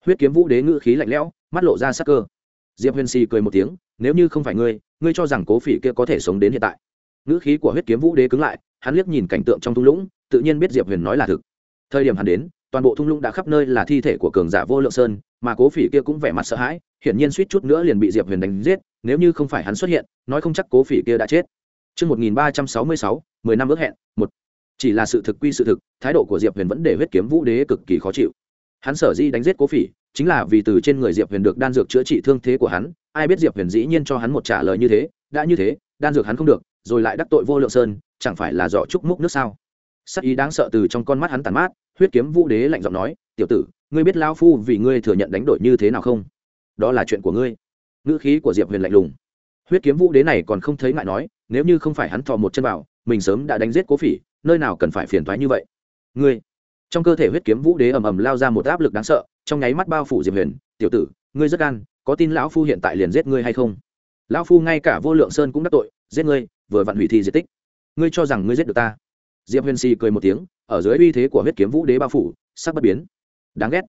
Huyết kiếm vũ đế ngữ khí lạnh lẽo, mắt lộ ra sắc cơ. Diệp huyền xì cười một tiếng, nếu như không phải ngươi ngươi cho rằng cố phỉ kia có thể sống đến hiện tại. Ngữ khí của huyết kiếm vũ đế cứng lại, hắn liếc nhìn cảnh tượng trong thung lũng, tự nhiên biết diệp huyền nói là thực. Thời điểm hắn đến, toàn bộ thung lũng đã khắp nơi là thi thể của cường giả vô lượng sơn mà cố phỉ kia cũng vẻ mặt sợ hãi hiển nhiên suýt chút nữa liền bị diệp huyền đánh giết nếu như không phải hắn xuất hiện nói không chắc cố phỉ kia đã chết. Trước 1366, 10 năm ước hẹn, một. Chỉ là sự thực quy sự thực thái độ của diệp huyền vẫn để huyết kiếm vũ đế cực kỳ khó chịu. Hắn sở di đánh giết cố phỉ chính là vì từ trên người diệp huyền được đan dược chữa trị thương thế của hắn ai biết diệp huyền dĩ nhiên cho hắn một trả lời như thế đã như thế đan dược hắn không được rồi lại đắc tội vô lượng sơn chẳng phải là dọ trúc múc nước sao? Sắc ý đáng sợ từ trong con mắt hắn tàn mát, huyết kiếm vũ đế lạnh giọng nói, tiểu tử, ngươi biết lao phu vì ngươi thừa nhận đánh đổi như thế nào không? Đó là chuyện của ngươi. Ngữ khí của diệp huyền lạnh lùng. Huyết kiếm vũ đế này còn không thấy ngại nói, nếu như không phải hắn thò một chân vào, mình sớm đã đánh giết cố phỉ, nơi nào cần phải phiền thoái như vậy. Ngươi. Trong cơ thể huyết kiếm vũ đế ầm ầm lao ra một áp lực đáng sợ, trong nháy mắt bao phủ diệp huyền, tiểu tử, ngươi rất gan, có tin lão phu hiện tại liền giết ngươi hay không? Lão phu ngay cả vô lượng sơn cũng đắc tội, giết ngươi, vừa vặn hủy thi di tích. Ngươi cho rằng ngươi giết được ta? Diệp huyền Si cười một tiếng, ở dưới uy thế của huyết kiếm vũ đế bao phủ, sắc bất biến. Đáng ghét.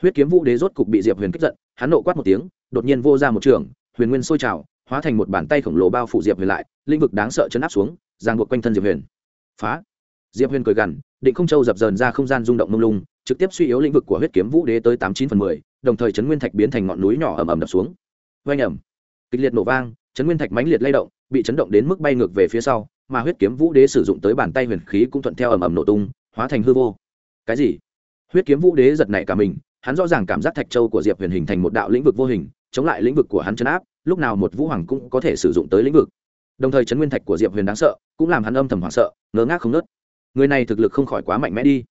Huyết kiếm vũ đế rốt cục bị diệp huyền kích giận, hắn nộ quát một tiếng, đột nhiên vô ra một trường, huyền nguyên sôi trào, hóa thành một bàn tay khổng lồ bao phủ diệp huyền lại, lĩnh vực đáng sợ chấn áp xuống, giang buộc quanh thân diệp huyền. Phá. Diệp huyền cười gằn, định không châu dập dờn ra không gian rung động mông lung, trực tiếp suy yếu lĩnh vực của huyết kiếm vũ đế tới tám chín phần mười, đồng thời chấn nguyên thạch biến thành ngọn núi nhỏ ầm ầm đập xuống. Vang ầm. Kịch liệt nổ vang, chấn nguyên thạch mãnh liệt lay động, bị chấn động đến mức bay ngược về phía sau mà huyết kiếm vũ đế sử dụng tới bàn tay huyền khí cũng thuận theo ầm ầm nổ tung, hóa thành hư vô. Cái gì? Huyết kiếm vũ đế giật nảy cả mình, hắn rõ ràng cảm giác thạch châu của diệp huyền hình thành một đạo lĩnh vực vô hình, chống lại lĩnh vực của hắn chấn áp, lúc nào một vũ hoàng cũng có thể sử dụng tới lĩnh vực. Đồng thời chấn nguyên thạch của diệp huyền đáng sợ, cũng làm hắn âm thầm hoảng sợ, ngớ ngác không nớt. Người này thực lực không khỏi quá mạnh mẽ đi.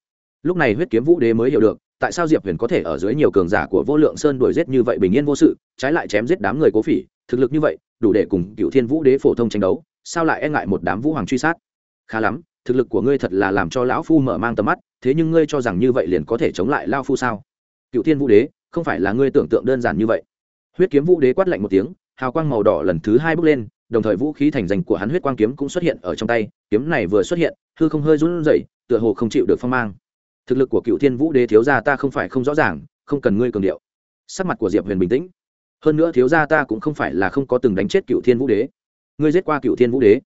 Lúc này huyết kiếm vũ đế mới hiểu được, tại sao diệp huyền có thể ở dưới nhiều cường giả của vô lượng sơn đuổi giết như vậy bình yên vô sự, trái lại chém giết đám người cố phỉ, thực lực như vậy, đủ để cùng cựu thiên vũ đế phổ thông tranh đấu sao lại e ngại một đám vũ hoàng truy sát? Khá lắm, thực lực của ngươi thật là làm cho lão phu mở mang tầm mắt, thế nhưng ngươi cho rằng như vậy liền có thể chống lại lao phu sao? Cựu thiên vũ đế, không phải là ngươi tưởng tượng đơn giản như vậy. Huyết kiếm vũ đế quát lạnh một tiếng, hào quang màu đỏ lần thứ hai bước lên, đồng thời vũ khí thành danh của hắn huyết quang kiếm cũng xuất hiện ở trong tay, kiếm này vừa xuất hiện, hư không hơi run rẩy, tựa hồ không chịu được phong mang. Thực lực của cựu thiên vũ đế thiếu gia ta không phải không rõ ràng, không cần ngươi cường điệu. Sắc mặt của diệp huyền bình tĩnh. Hơn nữa thiếu gia ta cũng không phải là không có từng đánh chết cựu thiên vũ đế ngươi giết qua cựu thiên vũ đế.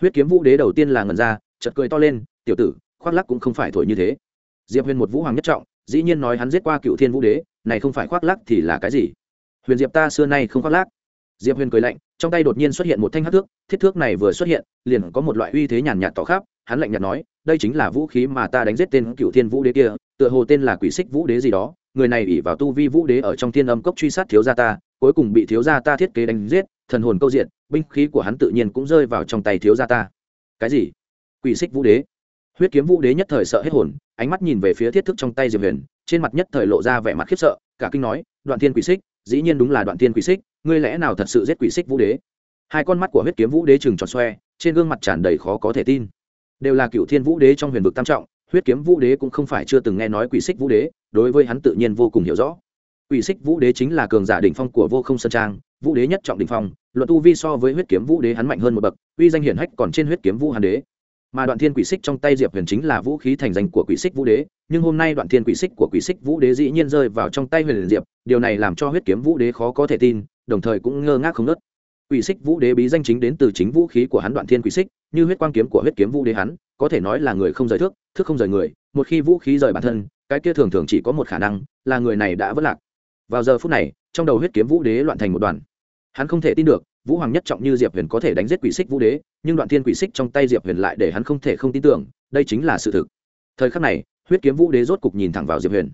Huyết kiếm vũ đế đầu tiên là ngần ra chật cười to lên, tiểu tử, khoác lắc cũng không phải thổi như thế. Diệp huyền một vũ hoàng nhất trọng, dĩ nhiên nói hắn giết qua cựu thiên vũ đế, này không phải khoác lắc thì là cái gì? Huyền diệp ta xưa nay không khoác lác. Diệp huyền cười lạnh, trong tay đột nhiên xuất hiện một thanh hát thước, thiết thước này vừa xuất hiện, liền có một loại uy thế nhàn nhạt tỏ khắp, hắn lạnh nhạt nói, đây chính là vũ khí mà ta đánh giết tên cựu thiên vũ đế kia, tựa hồ tên là quỷ xích vũ đế gì đó, người này ỉ vào tu vi vũ đế ở trong thiên âm cốc truy sát thiếu gia ta, cuối cùng bị thiếu gia ta thiết kế đánh giết thần hồn câu diện, binh khí của hắn tự nhiên cũng rơi vào trong tay thiếu gia ta. Cái gì? Quỷ xích vũ đế. Huyết kiếm vũ đế nhất thời sợ hết hồn, ánh mắt nhìn về phía thiết thức trong tay diệp huyền, trên mặt nhất thời lộ ra vẻ mặt khiếp sợ, cả kinh nói, đoạn thiên quỷ xích, dĩ nhiên đúng là đoạn thiên quỷ xích, ngươi lẽ nào thật sự giết quỷ xích vũ đế? Hai con mắt của huyết kiếm vũ đế chừng tròn xoe, trên gương mặt tràn đầy khó có thể tin. Đều là cựu thiên vũ đế trong huyền vực tam trọng, huyết kiếm vũ đế cũng không phải chưa từng nghe nói quỷ xích vũ đế, đối với hắn tự nhiên vô cùng hiểu rõ. Quỷ xích vũ đế chính là cường giả đỉnh phong của vô không sơn trang vũ đế nhất trọng đình phong, luận tu vi so với huyết kiếm vũ đế hắn mạnh hơn một bậc, uy danh hiển hách còn trên huyết kiếm vũ hàn đế. Mà đoạn thiên quỷ xích trong tay diệp huyền chính là vũ khí thành danh của quỷ xích vũ đế, nhưng hôm nay đoạn thiên quỷ xích của quỷ xích vũ đế dĩ nhiên rơi vào trong tay huyền diệp, điều này làm cho huyết kiếm vũ đế khó có thể tin, đồng thời cũng ngơ ngác không ngớt. Quỷ xích vũ đế bí danh chính đến từ chính vũ khí của hắn đoạn thiên quỷ xích, như huyết quang kiếm của huyết kiếm vũ đế hắn, có thể nói là người không rời thước thước không rời người, một khi vũ khí rời bản thân, cái kia thường thường chỉ có một khả năng là người này đã vất lạc. Vào giờ phút này trong đầu huyết kiếm vũ đế loạn thành một đoàn. Hắn không thể tin được, vũ hoàng nhất trọng như diệp huyền có thể đánh giết quỷ xích vũ đế, nhưng đoạn thiên quỷ xích trong tay diệp huyền lại để hắn không thể không tin tưởng, đây chính là sự thực. Thời khắc này, huyết kiếm vũ đế rốt cục nhìn thẳng vào diệp huyền.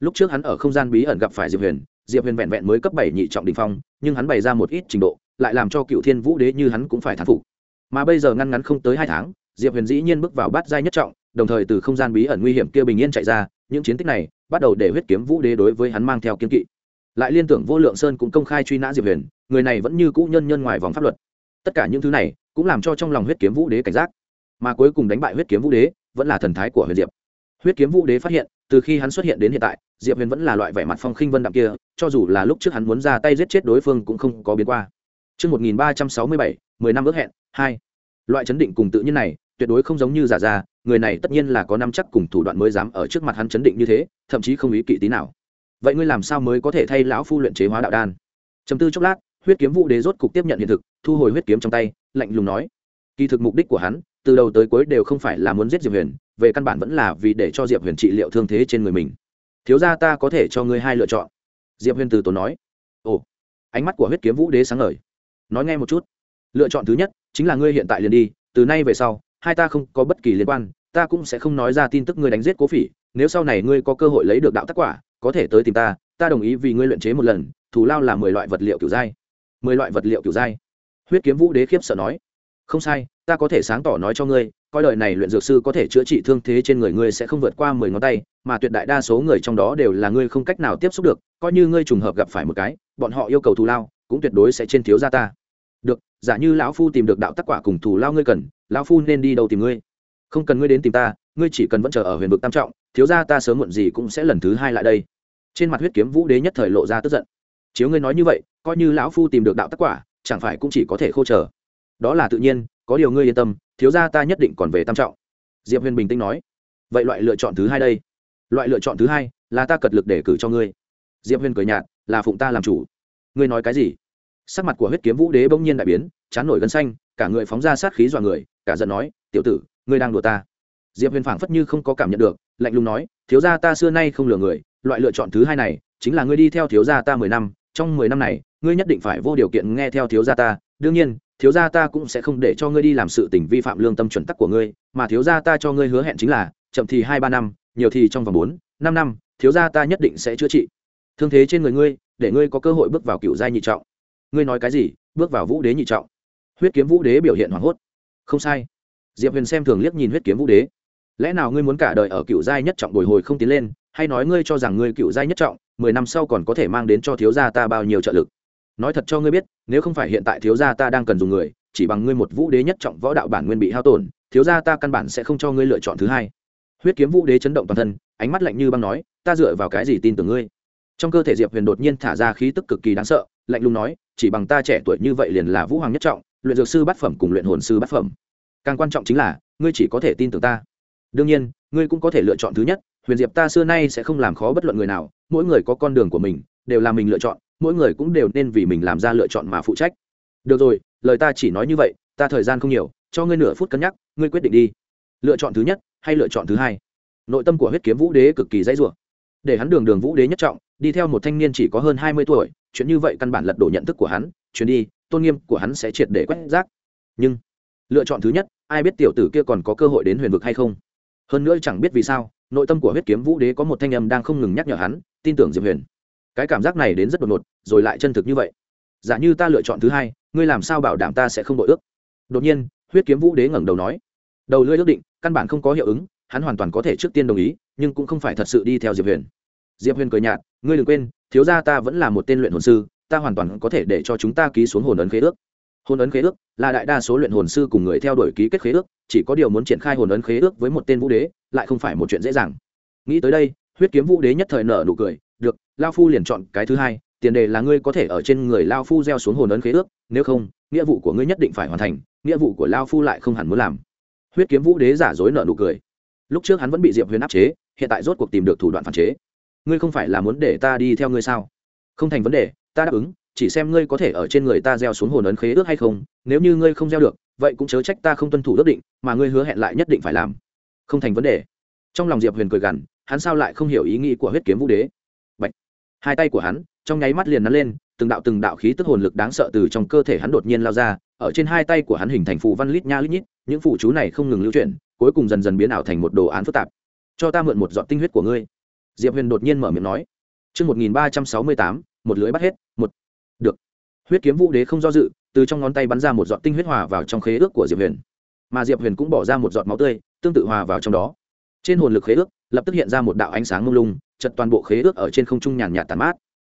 Lúc trước hắn ở không gian bí ẩn gặp phải diệp huyền diệp huyền vẹn vẹn mới cấp bảy nhị trọng đình phong, nhưng hắn bày ra một ít trình độ, lại làm cho cựu thiên vũ đế như hắn cũng phải thán phục. Mà bây giờ ngăn ngắn không tới hai tháng, diệp huyền dĩ nhiên bước vào bát giai nhất trọng, đồng thời từ không gian bí ẩn nguy hiểm kia bình yên chạy ra, những chiến tích này bắt đầu để huyết kiếm vũ đế đối với hắn mang theo kiên kỵ lại liên tưởng vô lượng sơn cũng công khai truy nã diệp huyền người này vẫn như cũ nhân nhân ngoài vòng pháp luật tất cả những thứ này cũng làm cho trong lòng huyết kiếm vũ đế cảnh giác mà cuối cùng đánh bại huyết kiếm vũ đế vẫn là thần thái của huyền diệp huyết kiếm vũ đế phát hiện từ khi hắn xuất hiện đến hiện tại diệp huyền vẫn là loại vẻ mặt phong khinh vân đạm kia cho dù là lúc trước hắn muốn ra tay giết chết đối phương cũng không có biến qua Trước 1367, 10 năm ước hẹn, 2. Loại chấn định cùng tự nhiên này, tuyệt đối không giống như giả ra, người này tất nhiên là có năm chắc cùng thủ đoạn mới dám ở trước mặt hắn chấn định như thế, thậm chí không ý kỵ tí nào. Vậy ngươi làm sao mới có thể thay lão phu luyện chế hóa đạo đan? Trầm tư chốc lát, huyết kiếm vũ đế rốt cục tiếp nhận hiện thực, thu hồi huyết kiếm trong tay, lạnh lùng nói: Kỳ thực mục đích của hắn, từ đầu tới cuối đều không phải là muốn giết Diệp Huyền, về căn bản vẫn là vì để cho Diệp Huyền trị liệu thương thế trên người mình. Thiếu gia ta có thể cho ngươi hai lựa chọn. Diệp Huyền từ tốn nói: Ồ, ánh mắt của huyết kiếm vũ đế sáng ngời nói nghe một chút lựa chọn thứ nhất chính là ngươi hiện tại liền đi từ nay về sau hai ta không có bất kỳ liên quan ta cũng sẽ không nói ra tin tức ngươi đánh giết cố phỉ nếu sau này ngươi có cơ hội lấy được đạo tác quả có thể tới tìm ta ta đồng ý vì ngươi luyện chế một lần, thù lao là mười loại vật liệu kiểu giai mười loại vật liệu kiểu giai huyết kiếm vũ đế khiếp sợ nói. Không sai, ta có thể sáng tỏ nói cho ngươi, coi đời này luyện dược sư có thể chữa trị thương thế trên người ngươi sẽ không vượt qua mười ngón tay, mà tuyệt đại đa số người trong đó đều là ngươi không cách nào tiếp xúc được, coi như ngươi trùng hợp gặp phải một cái, bọn họ yêu cầu thù lao, cũng tuyệt đối sẽ trên thiếu gia ta. Được, giả như lão phu tìm được đạo tắc quả cùng thù lao ngươi cần, lão phu nên đi đâu tìm ngươi? Không cần ngươi đến tìm ta, ngươi chỉ cần vẫn chờ ở huyền vực tam trọng, thiếu ra ta sớm muộn gì cũng sẽ lần thứ hai lại đây trên mặt huyết kiếm vũ đế nhất thời lộ ra tức giận. Chiếu ngươi nói như vậy, coi như lão phu tìm được đạo tác quả, chẳng phải cũng chỉ có thể khô chờ. Đó là tự nhiên, có điều ngươi yên tâm, thiếu gia ta nhất định còn về tam trọng. Diệp huyền bình tĩnh nói. Vậy loại lựa chọn thứ hai đây. Loại lựa chọn thứ hai là ta cật lực để cử cho ngươi. Diệp huyền cười nhạt, là phụng ta làm chủ. Ngươi nói cái gì? Sắc mặt của huyết kiếm vũ đế bỗng nhiên đại biến, chán nổi gân xanh, cả người phóng ra sát khí dọa người, cả giận nói, tiểu tử, ngươi đang đùa ta. Diệp huyền phảng phất như không có cảm nhận được, lạnh lùng nói, thiếu gia ta xưa nay không lừa người loại lựa chọn thứ hai này, chính là ngươi đi theo thiếu gia ta mười năm, trong mười năm này, ngươi nhất định phải vô điều kiện nghe theo thiếu gia ta. Đương nhiên, thiếu gia ta cũng sẽ không để cho ngươi đi làm sự tình vi phạm lương tâm chuẩn tắc của ngươi, mà thiếu gia ta cho ngươi hứa hẹn chính là, chậm thì hai ba năm, nhiều thì trong vòng bốn, năm năm, thiếu gia ta nhất định sẽ chữa trị. Thương thế trên người ngươi, để ngươi có cơ hội bước vào cựu giai nhị trọng. Ngươi nói cái gì? Bước vào vũ đế nhị trọng. Huyết kiếm vũ đế biểu hiện hoảng hốt. Không sai. Diệp huyền xem thường liếc nhìn huyết kiếm vũ đế. Lẽ nào ngươi muốn cả đời ở cựu giai nhất trọng bồi hồi không tiến lên hay nói ngươi cho rằng ngươi cựu giai nhất trọng, mười năm sau còn có thể mang đến cho thiếu gia ta bao nhiêu trợ lực? Nói thật cho ngươi biết, nếu không phải hiện tại thiếu gia ta đang cần dùng người, chỉ bằng ngươi một vũ đế nhất trọng võ đạo bản nguyên bị hao tổn, thiếu gia ta căn bản sẽ không cho ngươi lựa chọn thứ hai. Huyết kiếm vũ đế chấn động toàn thân, ánh mắt lạnh như băng nói, ta dựa vào cái gì tin tưởng ngươi? Trong cơ thể diệp huyền đột nhiên thả ra khí tức cực kỳ đáng sợ, lạnh lùng nói, chỉ bằng ta trẻ tuổi như vậy liền là vũ hoàng nhất trọng, luyện dược sư bát phẩm cùng luyện hồn sư bát phẩm. Càng quan trọng chính là, ngươi chỉ có thể tin tưởng ta. Đương nhiên, ngươi cũng có thể lựa chọn thứ nhất huyền diệp ta xưa nay sẽ không làm khó bất luận người nào, mỗi người có con đường của mình, đều là mình lựa chọn, mỗi người cũng đều nên vì mình làm ra lựa chọn mà phụ trách. Được rồi, lời ta chỉ nói như vậy, ta thời gian không nhiều, cho ngươi nửa phút cân nhắc, ngươi quyết định đi. Lựa chọn thứ nhất hay lựa chọn thứ hai? Nội tâm của huyết kiếm vũ đế cực kỳ dãy rủa. Để hắn đường đường vũ đế nhất trọng, đi theo một thanh niên chỉ có hơn hai mươi tuổi, chuyện như vậy căn bản lật đổ nhận thức của hắn, chuyến đi, tôn nghiêm của hắn sẽ triệt để quét rác. Nhưng, lựa chọn thứ nhất, ai biết tiểu tử kia còn có cơ hội đến huyền vực hay không? Hơn nữa chẳng biết vì sao, nội tâm của huyết kiếm vũ đế có một thanh âm đang không ngừng nhắc nhở hắn, tin tưởng diệp huyền. Cái cảm giác này đến rất đột ngột, rồi lại chân thực như vậy. Giả như ta lựa chọn thứ hai, ngươi làm sao bảo đảm ta sẽ không đội ước? Đột nhiên, huyết kiếm vũ đế ngẩng đầu nói. Đầu lưỡi ước định, căn bản không có hiệu ứng, hắn hoàn toàn có thể trước tiên đồng ý, nhưng cũng không phải thật sự đi theo diệp huyền. Diệp huyền cười nhạt, ngươi đừng quên, thiếu gia ta vẫn là một tên luyện hồn sư, ta hoàn toàn có thể để cho chúng ta ký xuống hồn ấn khế ước hồn ấn khế ước là đại đa số luyện hồn sư cùng người theo đuổi ký kết khế ước, chỉ có điều muốn triển khai hồn ấn khế ước với một tên vũ đế, lại không phải một chuyện dễ dàng. Nghĩ tới đây, huyết kiếm vũ đế nhất thời nở nụ cười, được, lao phu liền chọn cái thứ hai, tiền đề là ngươi có thể ở trên người lao phu gieo xuống hồn ấn khế ước, nếu không, nghĩa vụ của ngươi nhất định phải hoàn thành, nghĩa vụ của lao phu lại không hẳn muốn làm. Huyết kiếm vũ đế giả dối nở nụ cười. Lúc trước hắn vẫn bị diệp huyền áp chế, hiện tại rốt cuộc tìm được thủ đoạn phản chế. Ngươi không phải là muốn để ta đi theo ngươi sao? Không thành vấn đề, ta đáp ứng chỉ xem ngươi có thể ở trên người ta gieo xuống hồn ấn khế ước hay không nếu như ngươi không gieo được vậy cũng chớ trách ta không tuân thủ ước định mà ngươi hứa hẹn lại nhất định phải làm. Không thành vấn đề. Trong lòng diệp huyền cười gằn hắn sao lại không hiểu ý nghĩ của huyết kiếm vũ đế? Bạch. hai tay của hắn trong nháy mắt liền nắn lên từng đạo từng đạo khí tức hồn lực đáng sợ từ trong cơ thể hắn đột nhiên lao ra ở trên hai tay của hắn hình thành phù văn lít nha lít nhít những phụ chú này không ngừng lưu chuyển cuối cùng dần dần biến ảo thành một đồ án phức tạp. Cho ta mượn một giọt tinh huyết của ngươi. Diệp huyền đột nhiên mở miệng nói. Trước 1368, một lưới bắt hết, một. Được. Huyết kiếm vũ đế không do dự, từ trong ngón tay bắn ra một giọt tinh huyết hòa vào trong khế ước của Diệp Huyền. Mà Diệp Huyền cũng bỏ ra một giọt máu tươi, tương tự hòa vào trong đó. Trên hồn lực khế ước, lập tức hiện ra một đạo ánh sáng mông lung, chật toàn bộ khế ước ở trên không trung nhàn nhạt tàn mát.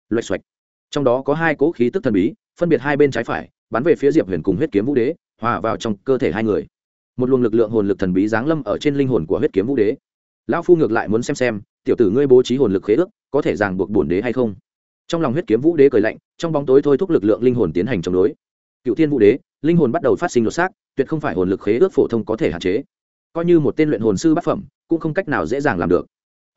Loạch xoạch. Trong đó có hai cỗ khí tức thần bí, phân biệt hai bên trái phải, bắn về phía Diệp Huyền cùng huyết kiếm vũ đế, hòa vào trong cơ thể hai người. Một luồng lực lượng hồn lực thần bí giáng lâm ở trên linh hồn của huyết kiếm vũ đế. Lão phu ngược lại muốn xem xem, tiểu tử ngươi bố trí hồn lực khế ước, có thể ràng buộc bổn đế hay không? Trong lòng huyết kiếm vũ đế cười lạnh, trong bóng tối thôi thúc lực lượng linh hồn tiến hành chống đối. Cựu thiên vũ đế, linh hồn bắt đầu phát sinh lột xác, tuyệt không phải hồn lực khế ước phổ thông có thể hạn chế. Coi như một tên luyện hồn sư bát phẩm, cũng không cách nào dễ dàng làm được.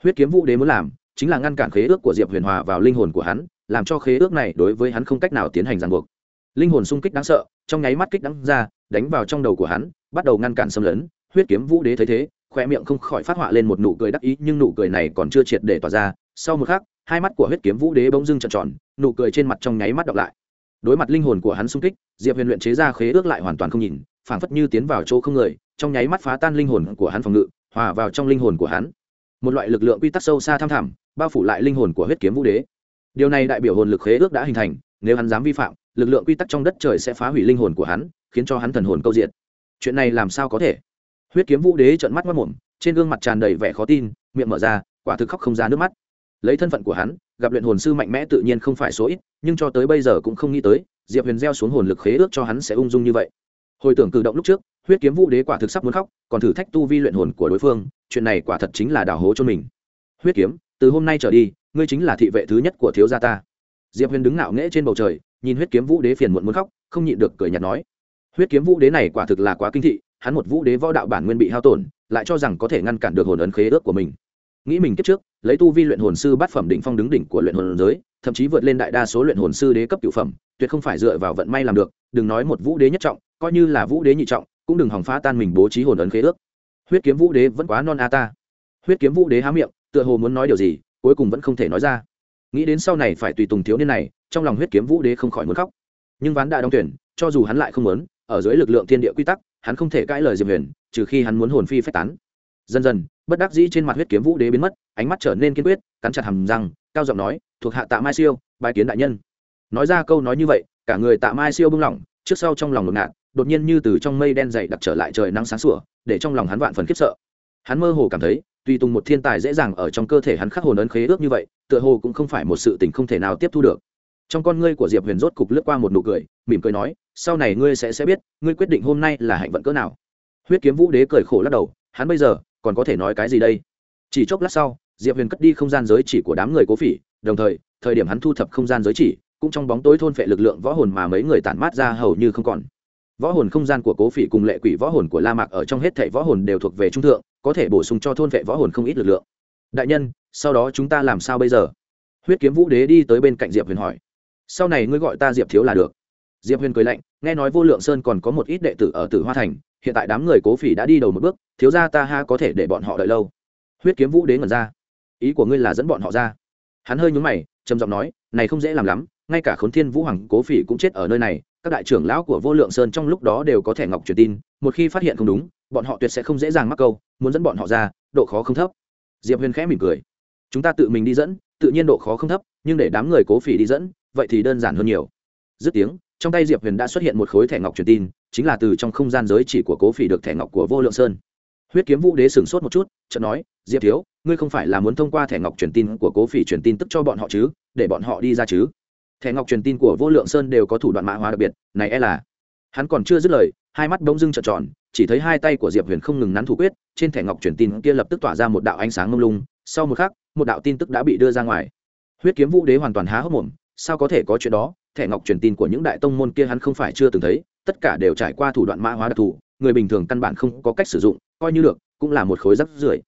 Huyết kiếm vũ đế muốn làm, chính là ngăn cản khế ước của diệp huyền hòa vào linh hồn của hắn, làm cho khế ước này đối với hắn không cách nào tiến hành ràng buộc. Linh hồn sung kích đáng sợ, trong nháy mắt kích đắng ra, đánh vào trong đầu của hắn, bắt đầu ngăn cản xâm lấn. Huyết kiếm vũ đế thấy thế khoe miệng không khỏi phát họa lên một nụ cười đắc ý, nhưng nụ cười này còn chưa triệt để tỏa ra. Sau một khắc hai mắt của huyết kiếm vũ đế bỗng dưng trợn tròn, nụ cười trên mặt trong nháy mắt đọc lại. Đối mặt linh hồn của hắn xung kích, diệp huyền luyện chế ra khế ước lại hoàn toàn không nhìn, phảng phất như tiến vào chỗ không người, trong nháy mắt phá tan linh hồn của hắn phòng ngự, hòa vào trong linh hồn của hắn. Một loại lực lượng quy tắc sâu xa tham thẳm, bao phủ lại linh hồn của huyết kiếm vũ đế. Điều này đại biểu hồn lực khế ước đã hình thành, nếu hắn dám vi phạm, lực lượng quy tắc trong đất trời sẽ phá hủy linh hồn của hắn, khiến cho hắn thần hồn câu diện. Chuyện này làm sao có thể? Huyết kiếm vũ đế trợn mắt mất mồm trên gương mặt tràn đầy vẻ khó tin, miệng mở ra, quả thực khóc không ra nước mắt lấy thân phận của hắn, gặp luyện hồn sư mạnh mẽ tự nhiên không phải số ít, nhưng cho tới bây giờ cũng không nghĩ tới, diệp huyền gieo xuống hồn lực khế ước cho hắn sẽ ung dung như vậy. Hồi tưởng cử động lúc trước, huyết kiếm vũ đế quả thực sắp muốn khóc, còn thử thách tu vi luyện hồn của đối phương, chuyện này quả thật chính là đào hố cho mình. Huyết kiếm, từ hôm nay trở đi, ngươi chính là thị vệ thứ nhất của thiếu gia ta. Diệp huyền đứng ngạo nghễ trên bầu trời, nhìn huyết kiếm vũ đế phiền muộn muốn khóc, không nhịn được cười nhạt nói. Huyết kiếm vũ đế này quả thực là quá kinh thị, hắn một vũ đế võ đạo bản nguyên bị hao tổn, lại cho rằng có thể ngăn cản được hồn ấn khế ước của mình nghĩ mình kiếp trước, lấy tu vi luyện hồn sư bát phẩm đỉnh phong đứng đỉnh của luyện hồn giới, thậm chí vượt lên đại đa số luyện hồn sư đế cấp cửu phẩm, tuyệt không phải dựa vào vận may làm được, đừng nói một vũ đế nhất trọng, coi như là vũ đế nhị trọng, cũng đừng hòng phá tan mình bố trí hồn ấn khế ước. Huyết kiếm vũ đế vẫn quá non a ta. Huyết kiếm vũ đế há miệng, tựa hồ muốn nói điều gì, cuối cùng vẫn không thể nói ra. Nghĩ đến sau này phải tùy tùng thiếu niên này, trong lòng huyết kiếm vũ đế không khỏi muốn khóc. Nhưng ván đã đóng tuyển, cho dù hắn lại không muốn, ở dưới lực lượng thiên địa quy tắc, hắn không thể cãi lời diệp huyền, trừ khi hắn muốn hồn phi phách tán. Dần dần bất đắc dĩ trên mặt huyết kiếm vũ đế biến mất, ánh mắt trở nên kiên quyết, cắn chặt hầm răng, cao giọng nói, thuộc hạ tạ mai siêu bài kiến đại nhân. Nói ra câu nói như vậy, cả người tạ mai siêu bưng lỏng, trước sau trong lòng ngột ngạt, đột nhiên như từ trong mây đen dày đặc trở lại trời nắng sáng sủa, để trong lòng hắn vạn phần khiếp sợ. Hắn mơ hồ cảm thấy, tùy tùng một thiên tài dễ dàng ở trong cơ thể hắn khắc hồn ấn khế ước như vậy, tựa hồ cũng không phải một sự tình không thể nào tiếp thu được. Trong con ngươi của diệp huyền rốt cục lướt qua một nụ cười, mỉm cười nói, sau này ngươi sẽ sẽ biết, ngươi quyết định hôm nay là hạnh vận cỡ nào. Huyết kiếm vũ đế cười khổ lắc đầu, hắn bây giờ còn có thể nói cái gì đây? Chỉ chốc lát sau, diệp huyền cất đi không gian giới chỉ của đám người cố phỉ, đồng thời thời điểm hắn thu thập không gian giới chỉ, cũng trong bóng tối thôn phệ lực lượng võ hồn mà mấy người tản mát ra hầu như không còn. Võ hồn không gian của cố phỉ cùng lệ quỷ võ hồn của la mạc ở trong hết thảy võ hồn đều thuộc về trung thượng, có thể bổ sung cho thôn vệ võ hồn không ít lực lượng. Đại nhân, sau đó chúng ta làm sao bây giờ? Huyết kiếm vũ đế đi tới bên cạnh diệp huyền hỏi. Sau này ngươi gọi ta diệp thiếu là được. Diệp huyền cười lạnh, nghe nói vô lượng sơn còn có một ít đệ tử ở tử hoa thành hiện tại đám người cố phỉ đã đi đầu một bước, thiếu ra ta ha có thể để bọn họ đợi lâu. Huyết kiếm vũ đến ngẩn ra. Ý của ngươi là dẫn bọn họ ra. Hắn hơi nhúng mày, trầm giọng nói, này không dễ làm lắm, ngay cả khốn thiên vũ hoàng cố phỉ cũng chết ở nơi này, các đại trưởng lão của vô lượng sơn trong lúc đó đều có thể ngọc truyền tin, một khi phát hiện không đúng, bọn họ tuyệt sẽ không dễ dàng mắc câu, muốn dẫn bọn họ ra, độ khó không thấp. Diệp huyền khẽ mỉm cười. Chúng ta tự mình đi dẫn, tự nhiên độ khó không thấp, nhưng để đám người cố phỉ đi dẫn, vậy thì đơn giản hơn nhiều. Dứt tiếng trong tay diệp huyền đã xuất hiện một khối thẻ ngọc truyền tin, chính là từ trong không gian giới chỉ của cố phỉ được thẻ ngọc của vô lượng sơn. Huyết kiếm vũ đế sửng sốt một chút, chợt nói, diệp thiếu, ngươi không phải là muốn thông qua thẻ ngọc truyền tin của cố phỉ truyền tin tức cho bọn họ chứ? Để bọn họ đi ra chứ? Thẻ ngọc truyền tin của vô lượng sơn đều có thủ đoạn mã hóa đặc biệt, này e là hắn còn chưa dứt lời, hai mắt bỗng dưng trợn tròn, chỉ thấy hai tay của diệp huyền không ngừng nắn thủ quyết, trên thẻ ngọc truyền tin kia lập tức tỏa ra một đạo ánh sáng mông lung, sau một khắc, một đạo tin tức đã bị đưa ra ngoài. Huyết kiếm vũ đế hoàn toàn há hốc mồm sao có thể có chuyện đó thẻ ngọc truyền tin của những đại tông môn kia hắn không phải chưa từng thấy tất cả đều trải qua thủ đoạn mã hóa đặc thù người bình thường căn bản không có cách sử dụng coi như được cũng là một khối rắc rưởi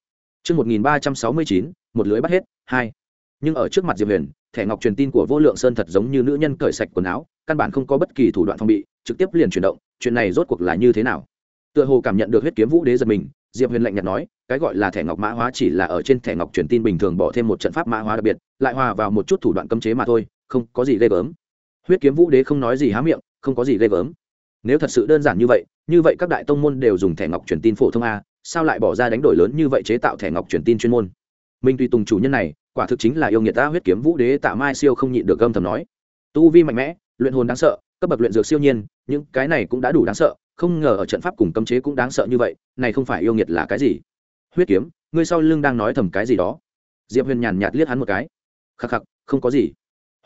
Trước 1369, một lưới bắt hết, hai. Nhưng ở trước mặt Diệp Huyền, thẻ ngọc truyền tin của Vô Lượng Sơn thật giống như nữ nhân cởi sạch quần áo, căn bản không có bất kỳ thủ đoạn phòng bị, trực tiếp liền chuyển động, chuyện này rốt cuộc là như thế nào? Tựa hồ cảm nhận được huyết kiếm vũ đế giật mình, Diệp Huyền lạnh nhạt nói, cái gọi là thẻ ngọc mã hóa chỉ là ở trên thẻ ngọc truyền tin bình thường bỏ thêm một trận pháp mã hóa đặc biệt, lại hòa vào một chút thủ đoạn cấm chế mà thôi, không có gì ghê gớm. Huyết kiếm vũ đế không nói gì há miệng, không có gì ghê gớm. Nếu thật sự đơn giản như vậy, như vậy các đại tông môn đều dùng thẻ ngọc truyền tin phổ thông a, sao lại bỏ ra đánh đổi lớn như vậy chế tạo thẻ ngọc truyền tin chuyên môn? Minh tùy tùng chủ nhân này quả thực chính là yêu nghiệt ta huyết kiếm vũ đế tạ mai siêu không nhịn được gâm thầm nói. Tu vi mạnh mẽ luyện hồn đáng sợ cấp bậc luyện dược siêu nhiên những cái này cũng đã đủ đáng sợ không ngờ ở trận pháp cùng cấm chế cũng đáng sợ như vậy này không phải yêu nghiệt là cái gì? Huyết kiếm ngươi sau lưng đang nói thầm cái gì đó? Diệp huyền nhàn nhạt liếc hắn một cái. Khắc khắc không có gì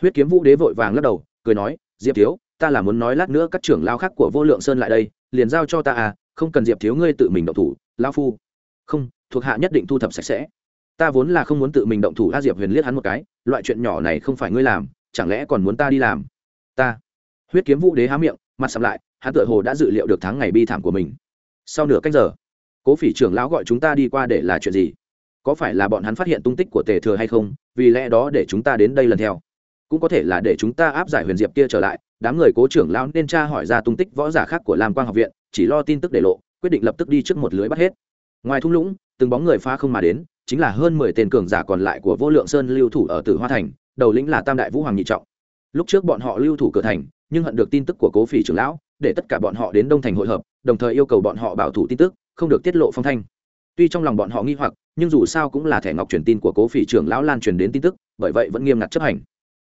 huyết kiếm vũ đế vội vàng lắc đầu, cười nói, diệp thiếu, ta là muốn nói lát nữa các trưởng lao khác của vô lượng sơn lại đây, liền giao cho ta à không cần diệp thiếu ngươi tự mình động thủ lao phu. Không, thuộc hạ nhất định thu thập sạch sẽ. Ta vốn là không muốn tự mình động thủ a, diệp huyền liếc hắn một cái, loại chuyện nhỏ này không phải ngươi làm, chẳng lẽ còn muốn ta đi làm? Ta. Huyết kiếm vũ đế há miệng, mặt sầm lại, hắn tựa hồ đã dự liệu được tháng ngày bi thảm của mình. Sau nửa cách giờ, cố phỉ trưởng lão gọi chúng ta đi qua để là chuyện gì? Có phải là bọn hắn phát hiện tung tích của tề thừa hay không? Vì lẽ đó để chúng ta đến đây lần theo cũng có thể là để chúng ta áp giải huyền diệp kia trở lại. Đám người cố trưởng lão nên tra hỏi ra tung tích võ giả khác của lam quang học viện, chỉ lo tin tức để lộ, quyết định lập tức đi trước một lưới bắt hết. Ngoài thung lũng, từng bóng người phá không mà đến, chính là hơn mười tên cường giả còn lại của vô lượng sơn lưu thủ ở tử hoa thành, đầu lĩnh là tam đại vũ hoàng nhị trọng. Lúc trước bọn họ lưu thủ cửa thành, nhưng hận được tin tức của cố phỉ trưởng lão, để tất cả bọn họ đến đông thành hội hợp, đồng thời yêu cầu bọn họ bảo thủ tin tức, không được tiết lộ phong thanh. Tuy trong lòng bọn họ nghi hoặc, nhưng dù sao cũng là thẻ ngọc truyền tin của cố phỉ trưởng lão lan truyền đến tin tức, bởi vậy vẫn nghiêm ngặt chấp hành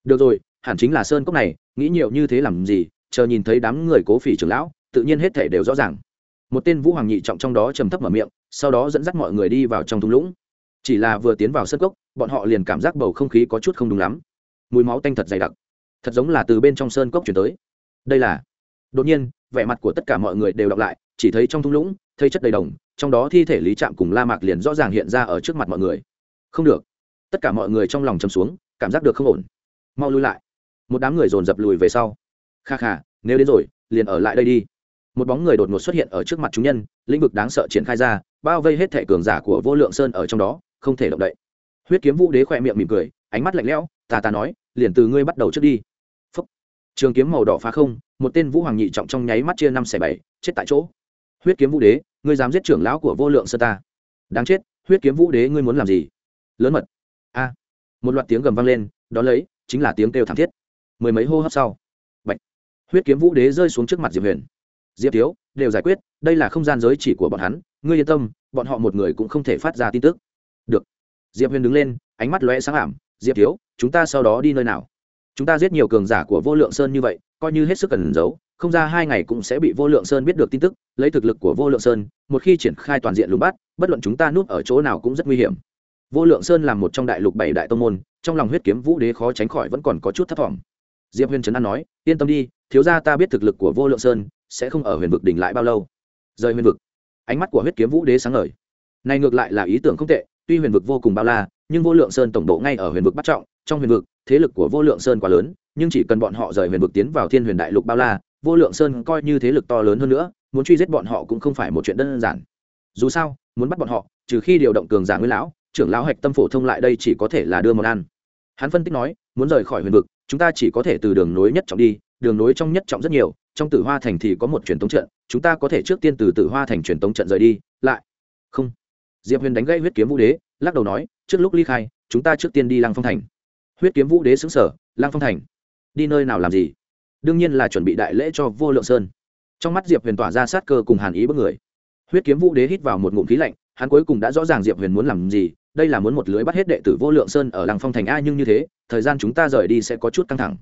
được rồi, hẳn chính là sơn cốc này, nghĩ nhiều như thế làm gì, chờ nhìn thấy đám người cố phỉ trưởng lão, tự nhiên hết thể đều rõ ràng. Một tên vũ hoàng nhị trọng trong đó trầm thấp mở miệng, sau đó dẫn dắt mọi người đi vào trong thung lũng. Chỉ là vừa tiến vào sân cốc, bọn họ liền cảm giác bầu không khí có chút không đúng lắm. Mùi máu tanh thật dày đặc. Thật giống là từ bên trong sơn cốc chuyển tới. Đây là, đột nhiên, vẻ mặt của tất cả mọi người đều đọc lại, chỉ thấy trong thung lũng thấy chất đầy đồng, trong đó thi thể lý trạm cùng la mạc liền rõ ràng hiện ra ở trước mặt mọi người. Không được. Tất cả mọi người trong lòng chầm xuống, cảm giác được không ổn mau lui lại. Một đám người dồn dập lùi về sau. Kha kha, nếu đến rồi, liền ở lại đây đi. Một bóng người đột ngột xuất hiện ở trước mặt chúng nhân, lĩnh vực đáng sợ triển khai ra, bao vây hết thể cường giả của vô lượng sơn ở trong đó, không thể động đậy. Huyết kiếm vũ đế khỏe miệng mỉm cười, ánh mắt lạnh lẽo, ta ta nói, liền từ ngươi bắt đầu trước đi. Phúc. trường kiếm màu đỏ phá không, một tên vũ hoàng nhị trọng trong nháy mắt chia năm xẻ bảy, chết tại chỗ. Huyết kiếm vũ đế, ngươi dám giết trưởng lão của vô lượng sơn ta? Đáng chết, huyết kiếm vũ đế, ngươi muốn làm gì? Lớn mật. A. Một loạt tiếng gầm vang lên, Đón lấy chính là tiếng kêu thảm thiết. Mười mấy hô hấp sau, Bạch. huyết kiếm vũ đế rơi xuống trước mặt diệp huyền. Diệp thiếu, đều giải quyết, đây là không gian giới chỉ của bọn hắn, ngươi yên tâm, bọn họ một người cũng không thể phát ra tin tức. Được. Diệp huyền đứng lên, ánh mắt lóe sáng ảm, diệp thiếu, chúng ta sau đó đi nơi nào? Chúng ta giết nhiều cường giả của vô lượng sơn như vậy, coi như hết sức cần giấu, không ra hai ngày cũng sẽ bị vô lượng sơn biết được tin tức, lấy thực lực của vô lượng sơn, một khi triển khai toàn diện lùng bắt, bất luận chúng ta núp ở chỗ nào cũng rất nguy hiểm vô lượng sơn là một trong đại lục bảy đại tông môn, trong lòng huyết kiếm vũ đế khó tránh khỏi vẫn còn có chút thất vọng diệp huyền trấn an nói, yên tâm đi, thiếu ra ta biết thực lực của vô lượng sơn sẽ không ở huyền vực đỉnh lại bao lâu. Rời huyền vực, ánh mắt của huyết kiếm vũ đế sáng ngời. Này ngược lại là ý tưởng không tệ, tuy huyền vực vô cùng bao la, nhưng vô lượng sơn tổng độ ngay ở huyền vực bắt trọng, trong huyền vực, thế lực của vô lượng sơn quá lớn, nhưng chỉ cần bọn họ rời huyền vực tiến vào thiên huyền đại lục bao la, vô lượng sơn coi như thế lực to lớn hơn nữa, muốn truy giết bọn họ cũng không phải một chuyện đơn giản. Dù sao, muốn bắt bọn họ, trừ khi điều động cường giả nguyên lão trưởng lão hạch tâm phổ thông lại đây chỉ có thể là đưa món ăn. Hắn phân tích nói, muốn rời khỏi huyền vực, chúng ta chỉ có thể từ đường nối nhất trọng đi, đường nối trong nhất trọng rất nhiều, trong tử hoa thành thì có một truyền tống trận, chúng ta có thể trước tiên từ tử hoa thành truyền tống trận rời đi, lại. Không. Diệp huyền đánh gây huyết kiếm vũ đế, lắc đầu nói, trước lúc ly khai, chúng ta trước tiên đi lăng phong thành. Huyết kiếm vũ đế xứng sở lăng phong thành? Đi nơi nào làm gì? Đương nhiên là chuẩn bị đại lễ cho vô lượng sơn. Trong mắt diệp huyền tỏa ra sát cơ cùng hàn ý bất người. Huyết kiếm vũ đế hít vào một ngụm khí lạnh hắn cuối cùng đã rõ ràng diệp huyền muốn làm gì đây là muốn một lưới bắt hết đệ tử vô lượng sơn ở Làng phong thành a nhưng như thế thời gian chúng ta rời đi sẽ có chút căng thẳng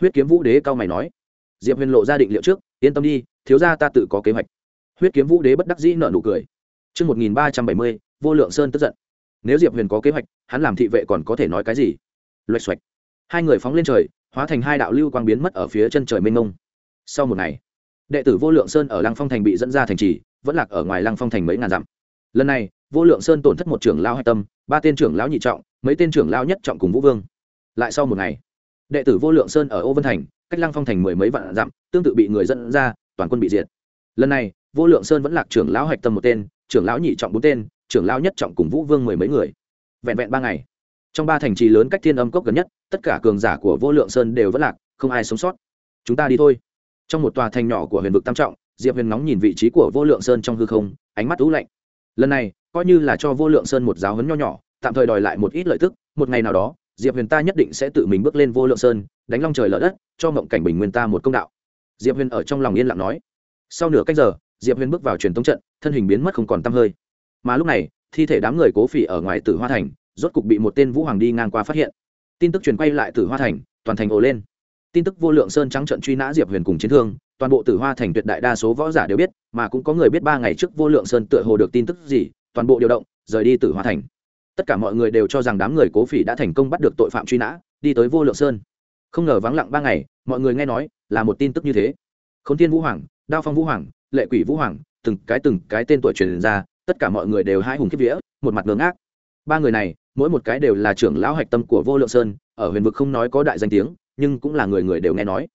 huyết kiếm vũ đế cao mày nói diệp huyền lộ ra định liệu trước yên tâm đi thiếu ra ta tự có kế hoạch huyết kiếm vũ đế bất đắc dĩ nợ nụ cười Trước 1370, vô lượng sơn tức giận. Nếu Diệp Huyền có kế hoạch, hắn làm thị vệ còn có thể nói cái gì? Loạch xoạch. Hai người phóng lên trời, hóa thành hai đạo lưu quang biến mất ở phía chân trời mênh mông. Sau một ngày, đệ tử vô lượng sơn ở Lăng Phong thành bị dẫn ra thành trì, vẫn lạc ở ngoài Lăng Phong thành mấy ngàn dặm. Lần này, vô lượng sơn tổn thất một trưởng lão hạch tâm, ba tên trưởng lão nhị trọng, mấy tên trưởng lão nhất trọng cùng Vũ Vương. Lại sau một ngày, đệ tử vô lượng sơn ở Ô Vân thành, cách Lăng Phong thành mười mấy vạn dặm, tương tự bị người dẫn ra, toàn quân bị diệt. Lần này, vô lượng sơn vẫn lạc trưởng lão hạch tâm một tên, trưởng lão nhị trọng bốn tên, trưởng lão nhất trọng cùng Vũ Vương mười mấy người. Vẹn vẹn ba ngày, trong ba thành trì lớn cách Thiên Âm cốc gần nhất, tất cả cường giả của vô lượng sơn đều vẫn lạc, không ai sống sót. Chúng ta đi thôi. Trong một tòa thành nhỏ của Huyền vực Tam trọng, Diệp Huyền nóng nhìn vị trí của vô lượng sơn trong hư không, ánh mắt u lạnh. Lần này, coi như là cho vô lượng sơn một giáo huấn nho nhỏ, tạm thời đòi lại một ít lợi tức, một ngày nào đó, diệp huyền ta nhất định sẽ tự mình bước lên vô lượng sơn đánh long trời lở đất cho mộng cảnh bình nguyên ta một công đạo. Diệp huyền ở trong lòng yên lặng nói. Sau nửa cách giờ diệp huyền bước vào truyền thống trận thân hình biến mất không còn t hơi. Mà lúc này thi thể đám người cố phỉ ở ngoài tử hoa thành rốt cục bị một tên vũ hoàng đi ngang qua phát hiện. Tin tức truyền quay lại tử hoa thành toàn thành ồ lên tin tức vô lượng sơn trắng trận truy nã diệp huyền cùng chiến thương, toàn bộ tử hoa thành tuyệt đại đa số võ giả đều biết, mà cũng có người biết ba ngày trước vô lượng sơn tựa hồ được tin tức gì, toàn bộ điều động, rời đi tử hoa thành. Tất cả mọi người đều cho rằng đám người cố phỉ đã thành công bắt được tội phạm truy nã, đi tới vô lượng sơn. Không ngờ vắng lặng ba ngày, mọi người nghe nói là một tin tức như thế. K h ố n thiên vũ hoàng, đao phong vũ hoàng, lệ quỷ vũ hoàng, từng cái từng cái tên tuổi truyền ra, tất cả mọi người đều hai hùng kiếp vía, một mặt ngưỡng ác ba người này, mỗi một cái đều là trưởng lão hạch tâm của vô lượng sơn, ở huyền vực không nói có đại danh tiếng nhưng cũng là người người đều nghe nói.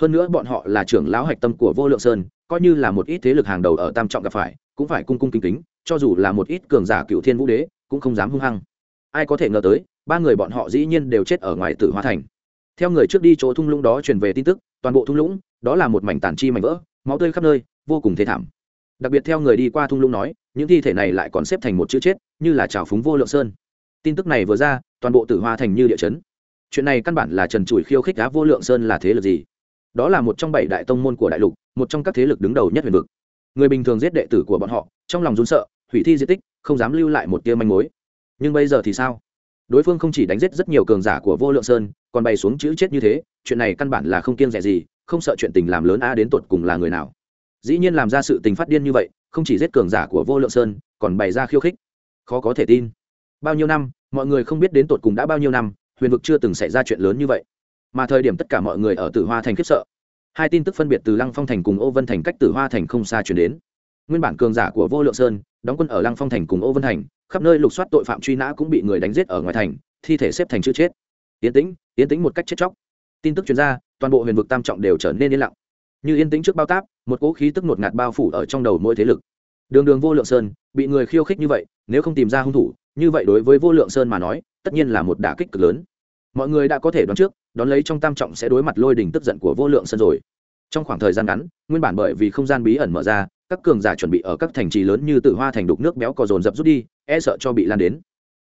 Hơn nữa bọn họ là trưởng lão hạch tâm của vô lượng sơn, coi như là một ít thế lực hàng đầu ở tam trọng gặp phải, cũng phải cung cung kính kính, cho dù là một ít cường giả cựu thiên vũ đế, cũng không dám hung hăng. Ai có thể ngờ tới, ba người bọn họ dĩ nhiên đều chết ở ngoài tử hoa thành. Theo người trước đi chỗ thung lũng đó truyền về tin tức, toàn bộ thung lũng, đó là một mảnh tàn chi mảnh vỡ, máu tươi khắp nơi, vô cùng thê thảm. Đặc biệt theo người đi qua thung lũng nói, những thi thể này lại còn xếp thành một chữ chết, như là trào phúng vô lượng sơn. Tin tức này vừa ra, toàn bộ tử hoa thành như địa chấn chuyện này căn bản là trần trụi khiêu khích đá vô lượng sơn là thế lực gì? Đó là một trong bảy đại tông môn của đại lục, một trong các thế lực đứng đầu nhất huyền vực. Người bình thường giết đệ tử của bọn họ, trong lòng run sợ, hủy thi di tích, không dám lưu lại một tia manh mối. Nhưng bây giờ thì sao? Đối phương không chỉ đánh giết rất nhiều cường giả của vô lượng sơn, còn bày xuống chữ chết như thế, chuyện này căn bản là không kiêng rẻ gì, không sợ chuyện tình làm lớn a đến tột cùng là người nào. Dĩ nhiên làm ra sự tình phát điên như vậy, không chỉ giết cường giả của vô lượng sơn, còn bày ra khiêu khích. Khó có thể tin. Bao nhiêu năm, mọi người không biết đến tột cùng đã bao nhiêu năm huyền vực chưa từng xảy ra chuyện lớn như vậy. Mà thời điểm tất cả mọi người ở tử hoa thành khiếp sợ, hai tin tức phân biệt từ lăng phong thành cùng ô vân thành cách tử hoa thành không xa chuyển đến. Nguyên bản cường giả của vô lượng sơn, đóng quân ở lăng phong thành cùng ô vân thành, khắp nơi lục soát tội phạm truy nã cũng bị người đánh giết ở ngoài thành, thi thể xếp thành chữ chết. Yên tĩnh yên tĩnh một cách chết chóc. Tin tức chuyên gia toàn bộ huyền vực tam trọng đều trở nên yên lặng. Như yên tĩnh trước bao táp, một cỗ khí tức ngột ngạt bao phủ ở trong đầu mỗi thế lực. Đường đường vô lượng sơn, bị người khiêu khích như vậy, nếu không tìm ra hung thủ, như vậy đối với vô lượng sơn mà nói, tất nhiên là một đả kích cực lớn mọi người đã có thể đoán trước đón lấy trong tam trọng sẽ đối mặt lôi đình tức giận của vô lượng sân rồi trong khoảng thời gian ngắn nguyên bản bởi vì không gian bí ẩn mở ra các cường giả chuẩn bị ở các thành trì lớn như Tử Hoa thành đục nước béo cò dồn dập rút đi, e sợ cho bị lan đến.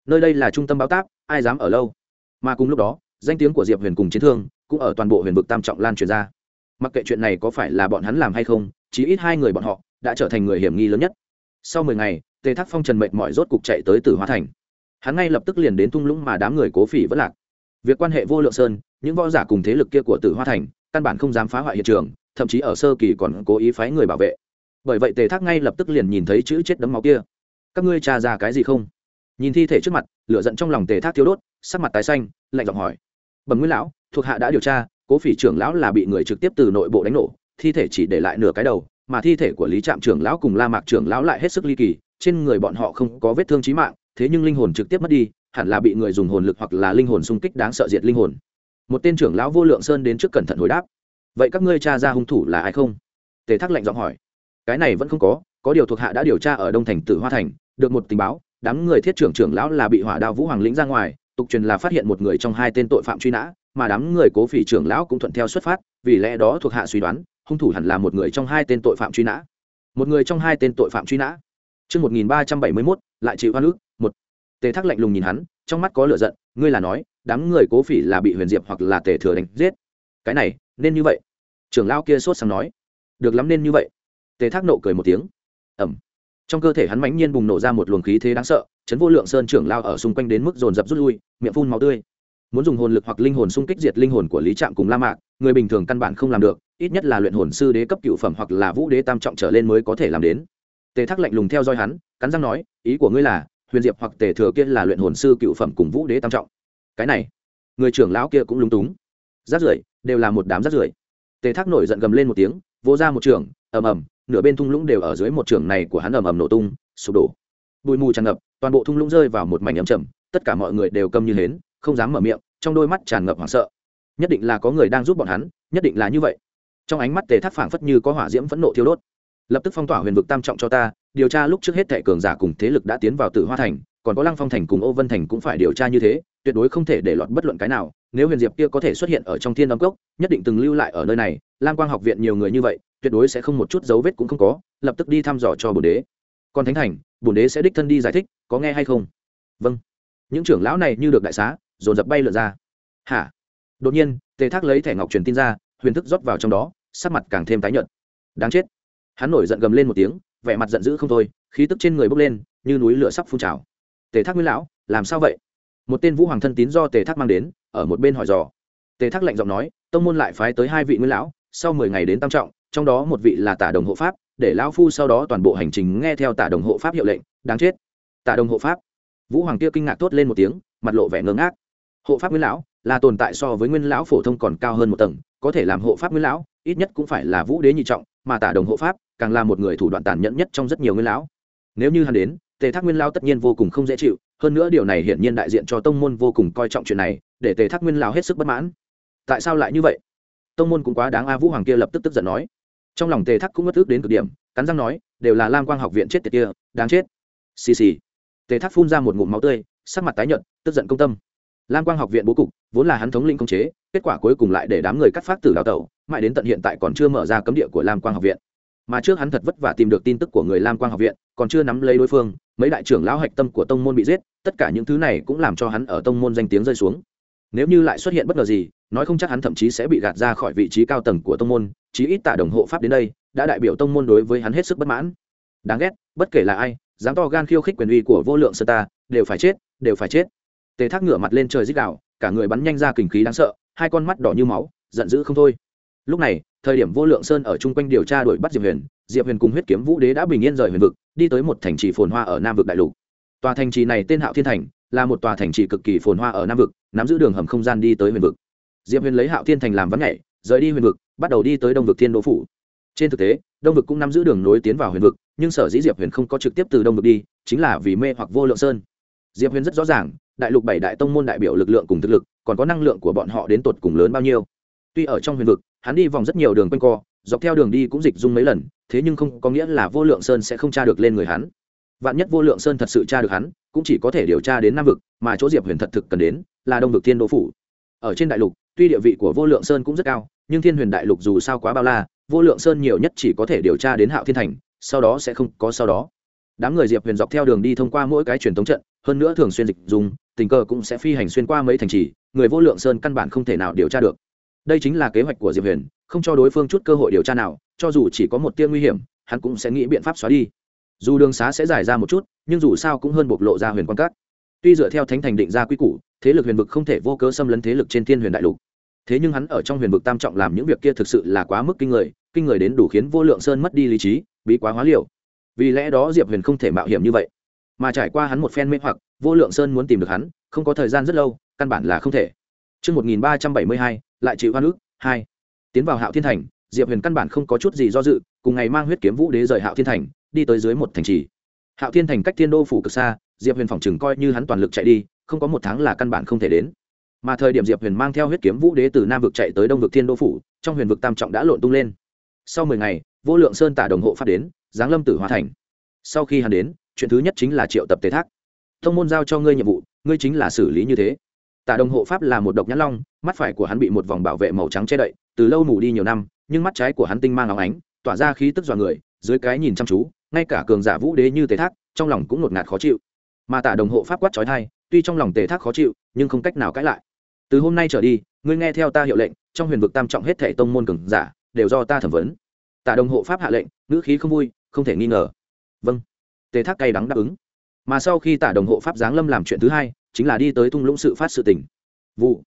Nơi đây là trung tâm báo táp, ai dám ở lâu. Mà cùng lúc đó, danh tiếng của Diệp Huyền cùng chiến thương cũng ở toàn bộ huyền vực tam trọng lan truyền ra. Mặc kệ chuyện này có phải là bọn hắn làm hay không, chỉ ít hai người bọn họ đã trở thành người hiểm nghi lớn nhất. Sau mười ngày, Tề Thác Phong trần mệt mỏi rốt cục chạy tới Tử Hoa thành. Hắn ngay lập tức liền đến thung lũng mà đám người Cố Phỉ vất lạc. Việc quan hệ vô lượng sơn, những võ giả cùng thế lực kia của Tử Hoa thành, căn bản không dám phá hoại hiện trường, thậm chí ở sơ kỳ còn cố ý phái người bảo vệ. Bởi vậy tề thác ngay lập tức liền nhìn thấy chữ chết đấm máu kia. Các ngươi tra ra cái gì không? Nhìn thi thể trước mặt lửa giận trong lòng tề thác thiếu đốt sắc mặt tái xanh lạnh giọng hỏi. Bẩm nguyên lão thuộc hạ đã điều tra cố phỉ trưởng lão là bị người trực tiếp từ nội bộ đánh nổ thi thể chỉ để lại nửa cái đầu mà thi thể của lý trạm trưởng lão cùng la mạc trưởng lão lại hết sức ly kỳ trên người bọn họ không có vết thương trí mạng thế nhưng linh hồn trực tiếp mất đi hẳn là bị người dùng hồn lực hoặc là linh hồn xung kích đáng sợ diệt linh hồn. Một tên trưởng lão vô lượng sơn đến trước cẩn thận hồi đáp. Vậy các ngươi tra ra hung thủ là ai không? Tề thác lạnh giọng hỏi. Cái này vẫn không có có điều thuộc hạ đã điều tra ở đông thành tử hoa thành được một tình báo đám người thiết trưởng trưởng lão là bị hỏa đao vũ hoàng lĩnh ra ngoài tục truyền là phát hiện một người trong hai tên tội phạm truy nã mà đám người cố phỉ trưởng lão cũng thuận theo xuất phát vì lẽ đó thuộc hạ suy đoán hung thủ hẳn là một người trong hai tên tội phạm truy nã. Một người trong hai tên tội phạm truy nã. Trước 1371, lại chịu hoa nước. Tề Thác lạnh lùng nhìn hắn, trong mắt có lửa giận, ngươi là nói, đám người cố phỉ là bị huyền diệp hoặc là tề thừa đánh giết. Cái này, nên như vậy. Trưởng lão kia sốt sang nói, được lắm nên như vậy. Tề thác nộ cười một tiếng. Ẩm trong cơ thể hắn mãnh nhiên bùng nổ ra một luồng khí thế đáng sợ chấn vô lượng sơn trưởng lao ở xung quanh đến mức dồn dập rút lui miệng phun máu tươi. Muốn dùng hồn lực hoặc linh hồn xung kích diệt linh hồn của lý trạm cùng la mạc người bình thường căn bản không làm được ít nhất là luyện hồn sư đế cấp cựu phẩm hoặc là vũ đế tam trọng trở lên mới có thể làm đến. Tề thác lạnh lùng theo dõi hắn cắn răng nói ý của ngươi là huyền diệp hoặc tề thừa kia là luyện hồn sư cựu phẩm cùng vũ đế tam trọng. Cái này, người trưởng lão kia cũng lúng túng. Rát rưởi, đều là một đám rát rưởi. Tề thác nổi giận gầm lên một tiếng vô ra một trường, ầm ầm, nửa bên thung lũng đều ở dưới một trường này của hắn ầm ầm nổ tung, sụp đổ. Bụi mù tràn ngập, toàn bộ thung lũng rơi vào một mảnh ấm chầm tất cả mọi người đều câm như hến, không dám mở miệng, trong đôi mắt tràn ngập hoảng sợ. Nhất định là có người đang giúp bọn hắn, nhất định là như vậy. Trong ánh mắt tề thác phảng phất như có hỏa diễm phẫn nộ thiêu đốt. Lập tức phong tỏa huyền vực tam trọng cho ta điều tra lúc trước hết thẻ cường giả cùng thế lực đã tiến vào tử hoa thành, còn có lăng phong thành cùng ô vân thành cũng phải điều tra như thế, tuyệt đối không thể để lọt bất luận cái nào. Nếu huyền diệp kia có thể xuất hiện ở trong thiên âm cốc, nhất định từng lưu lại ở nơi này. Lam quang học viện nhiều người như vậy, tuyệt đối sẽ không một chút dấu vết cũng không có, lập tức đi thăm dò cho bồn đế. Còn thánh thành bồn đế sẽ đích thân đi giải thích, có nghe hay không? Vâng. Những trưởng lão này như được đại xá, dồn dập bay lượn ra. Hả? Đột nhiên, tề thác lấy thẻ ngọc truyền tin ra, huyền thức rót vào trong đó, sắc mặt càng thêm tái nhợt. Đáng chết. Hắn nổi giận gầm lên một tiếng vẻ mặt giận dữ không thôi, khí tức trên người bốc lên, như núi lửa sắp phun trào. Tề thác nguyên lão, làm sao vậy? Một tên vũ hoàng thân tín do tề thác mang đến, ở một bên hỏi dò. Tề thác lạnh giọng nói, tông môn lại phái tới hai vị nguyên lão, sau mười ngày đến tam trọng, trong đó một vị là tả đồng hộ pháp, để lão phu sau đó toàn bộ hành trình nghe theo tả đồng hộ pháp hiệu lệnh, đáng chết. Tả đồng hộ pháp. Vũ hoàng kia kinh ngạc tốt lên một tiếng, mặt lộ vẻ ngơ ngác. Hộ pháp nguyên lão, là tồn tại so với nguyên lão phổ thông còn cao hơn một tầng, có thể làm hộ pháp nguyên lão, ít nhất cũng phải là vũ đế nhị trọng, mà tả đồng hộ pháp càng là một người thủ đoạn tàn nhẫn nhất trong rất nhiều nguyên lão. Nếu như hắn đến, tề thác nguyên lão tất nhiên vô cùng không dễ chịu, hơn nữa điều này hiển nhiên đại diện cho tông môn vô cùng coi trọng chuyện này, để tề thác nguyên lão hết sức bất mãn. Tại sao lại như vậy? Tông môn cũng quá đáng a vũ hoàng kia lập tức tức giận nói. Trong lòng tề thác cũng mất ước đến cực điểm, cắn răng nói, đều là lam quang học viện chết tiệt kia, đáng chết. Xì xì. Tề thác phun ra một ngụm máu tươi, sắc mặt tái nhợt, tức giận công tâm. Lam quang học viện bố cục, vốn là hắn thống linh công chế, kết quả cuối cùng lại để đám người cắt phát tử đào tẩu, mãi đến tận hiện tại còn chưa mở ra cấm địa của lam quang học viện mà trước hắn thật vất vả tìm được tin tức của người lam quang học viện, còn chưa nắm lấy đối phương, mấy đại trưởng lão hạch tâm của tông môn bị giết, tất cả những thứ này cũng làm cho hắn ở tông môn danh tiếng rơi xuống. Nếu như lại xuất hiện bất ngờ gì, nói không chắc hắn thậm chí sẽ bị gạt ra khỏi vị trí cao tầng của tông môn, chí ít tạ đồng hộ pháp đến đây, đã đại biểu tông môn đối với hắn hết sức bất mãn. Đáng ghét, bất kể là ai, dám to gan khiêu khích quyền uy của vô lượng sơ ta, đều phải chết, đều phải chết. Tề thác ngửa mặt lên trời dích đạo cả người bắn nhanh ra kình khí đáng sợ, hai con mắt đỏ như máu, giận dữ không thôi. Lúc này thời điểm vô lượng sơn ở chung quanh điều tra đuổi bắt diệp huyền diệp huyền cùng huyết kiếm vũ đế đã bình yên rời huyền vực, đi tới một thành trì phồn hoa ở nam vực đại lục. Tòa thành trì này tên hạo thiên thành, là một tòa thành trì cực kỳ phồn hoa ở nam vực, nắm giữ đường hầm không gian đi tới huyền vực. Diệp huyền lấy hạo thiên thành làm vắng nhảy, rời đi huyền vực, bắt đầu đi tới đông vực thiên đô phủ. Trên thực tế, đông vực cũng nắm giữ đường nối tiến vào huyền vực, nhưng sở dĩ diệp huyền không có trực tiếp từ đông vực đi, chính là vì mê hoặc vô lượng sơn. Diệp huyền rất rõ ràng, đại lục bảy đại tông môn đại biểu lực lượng cùng thực lực, còn có năng lượng của bọn họ đến tột cùng lớn bao nhiêu tuy ở trong huyền vực, hắn đi vòng rất nhiều đường quanh co, dọc theo đường đi cũng dịch dung mấy lần, thế nhưng không có nghĩa là vô lượng sơn sẽ không tra được lên người hắn. Vạn nhất vô lượng sơn thật sự tra được hắn, cũng chỉ có thể điều tra đến nam vực, mà chỗ diệp huyền thật thực cần đến là đông vực thiên đô phủ. Ở trên đại lục, tuy địa vị của vô lượng sơn cũng rất cao, nhưng thiên huyền đại lục dù sao quá bao la, vô lượng sơn nhiều nhất chỉ có thể điều tra đến hạo thiên thành, sau đó sẽ không có sau đó. Đám người diệp huyền dọc theo đường đi thông qua mỗi cái truyền thống trận, hơn nữa thường xuyên dịch dùng tình cờ cũng sẽ phi hành xuyên qua mấy thành trì, người vô lượng sơn căn bản không thể nào điều tra được đây chính là kế hoạch của diệp huyền không cho đối phương chút cơ hội điều tra nào cho dù chỉ có một tia nguy hiểm hắn cũng sẽ nghĩ biện pháp xóa đi. Dù đường xá sẽ dài ra một chút nhưng dù sao cũng hơn bộc lộ ra huyền quan cát tuy dựa theo thánh thành định ra quy củ thế lực huyền vực không thể vô cớ xâm lấn thế lực trên thiên huyền đại lục. Thế nhưng hắn ở trong huyền vực tam trọng làm những việc kia thực sự là quá mức kinh người kinh người đến đủ khiến vô lượng sơn mất đi lý trí bí quá hóa liều. Vì lẽ đó diệp huyền không thể mạo hiểm như vậy. Mà trải qua hắn một phen mê hoặc vô lượng sơn muốn tìm được hắn không có thời gian rất lâu căn bản là không thể. Trước 1372, lại chịu hoa nước, hai Tiến vào hạo thiên thành, diệp huyền căn bản không có chút gì do dự cùng ngày mang huyết kiếm vũ đế rời hạo thiên thành đi tới dưới một thành trì. Hạo thiên thành cách thiên đô phủ cực xa diệp huyền phòng chừng coi như hắn toàn lực chạy đi không có một tháng là căn bản không thể đến. Mà thời điểm diệp huyền mang theo huyết kiếm vũ đế từ nam vực chạy tới đông vực thiên đô phủ trong huyền vực tam trọng đã lộn tung lên. Sau mười ngày vô lượng sơn tả đồng hộ phát đến giáng lâm tử hóa thành. Sau khi hắn đến chuyện thứ nhất chính là triệu tập tế thác. Thông môn giao cho ngươi nhiệm vụ ngươi chính là xử lý như thế tả đồng hộ pháp là một độc nhãn long, mắt phải của hắn bị một vòng bảo vệ màu trắng che đậy, từ lâu mù đi nhiều năm, nhưng mắt trái của hắn tinh mang óng ánh, tỏa ra khí tức dọa người, dưới cái nhìn chăm chú, ngay cả cường giả vũ đế như tề thác, trong lòng cũng ngột ngạt khó chịu. Mà tả đồng hộ pháp quát trói thai tuy trong lòng tề thác khó chịu, nhưng không cách nào cãi lại. Từ hôm nay trở đi, ngươi nghe theo ta hiệu lệnh, trong huyền vực tam trọng hết thệ tông môn cường giả, đều do ta thẩm vấn. Tả đồng hộ pháp hạ lệnh, ngữ khí không vui, không thể nghi ngờ. Vâng. Tề thác cay đắng đáp ứng mà sau khi tả đồng hộ pháp giáng lâm làm chuyện thứ hai, chính là đi tới thung lũng sự phát sự tỉnh vụ.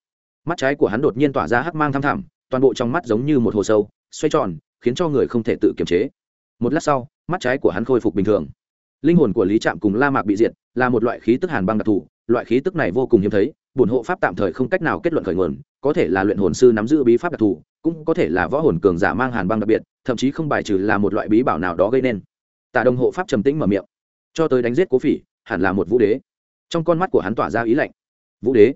Mắt trái của hắn đột nhiên tỏa ra hắc mang thăm thẳm, toàn bộ trong mắt giống như một hồ sâu, xoay tròn, khiến cho người không thể tự kiềm chế. Một lát sau, mắt trái của hắn khôi phục bình thường. Linh hồn của lý trạm cùng la mạc bị diệt, là một loại khí tức hàn băng đặc thù, loại khí tức này vô cùng hiếm thấy, bổn hộ pháp tạm thời không cách nào kết luận khởi nguồn, có thể là luyện hồn sư nắm giữ bí pháp đặc thù, cũng có thể là võ hồn cường giả mang hàn băng đặc biệt, thậm chí không bài trừ là một loại bí bảo nào đó gây nên. Tả đồng hộ pháp trầm tĩnh mở miệng cho tới đánh giết cố phỉ, hẳn là một vũ đế. Trong con mắt của hắn tỏa ra ý lạnh. Vũ đế?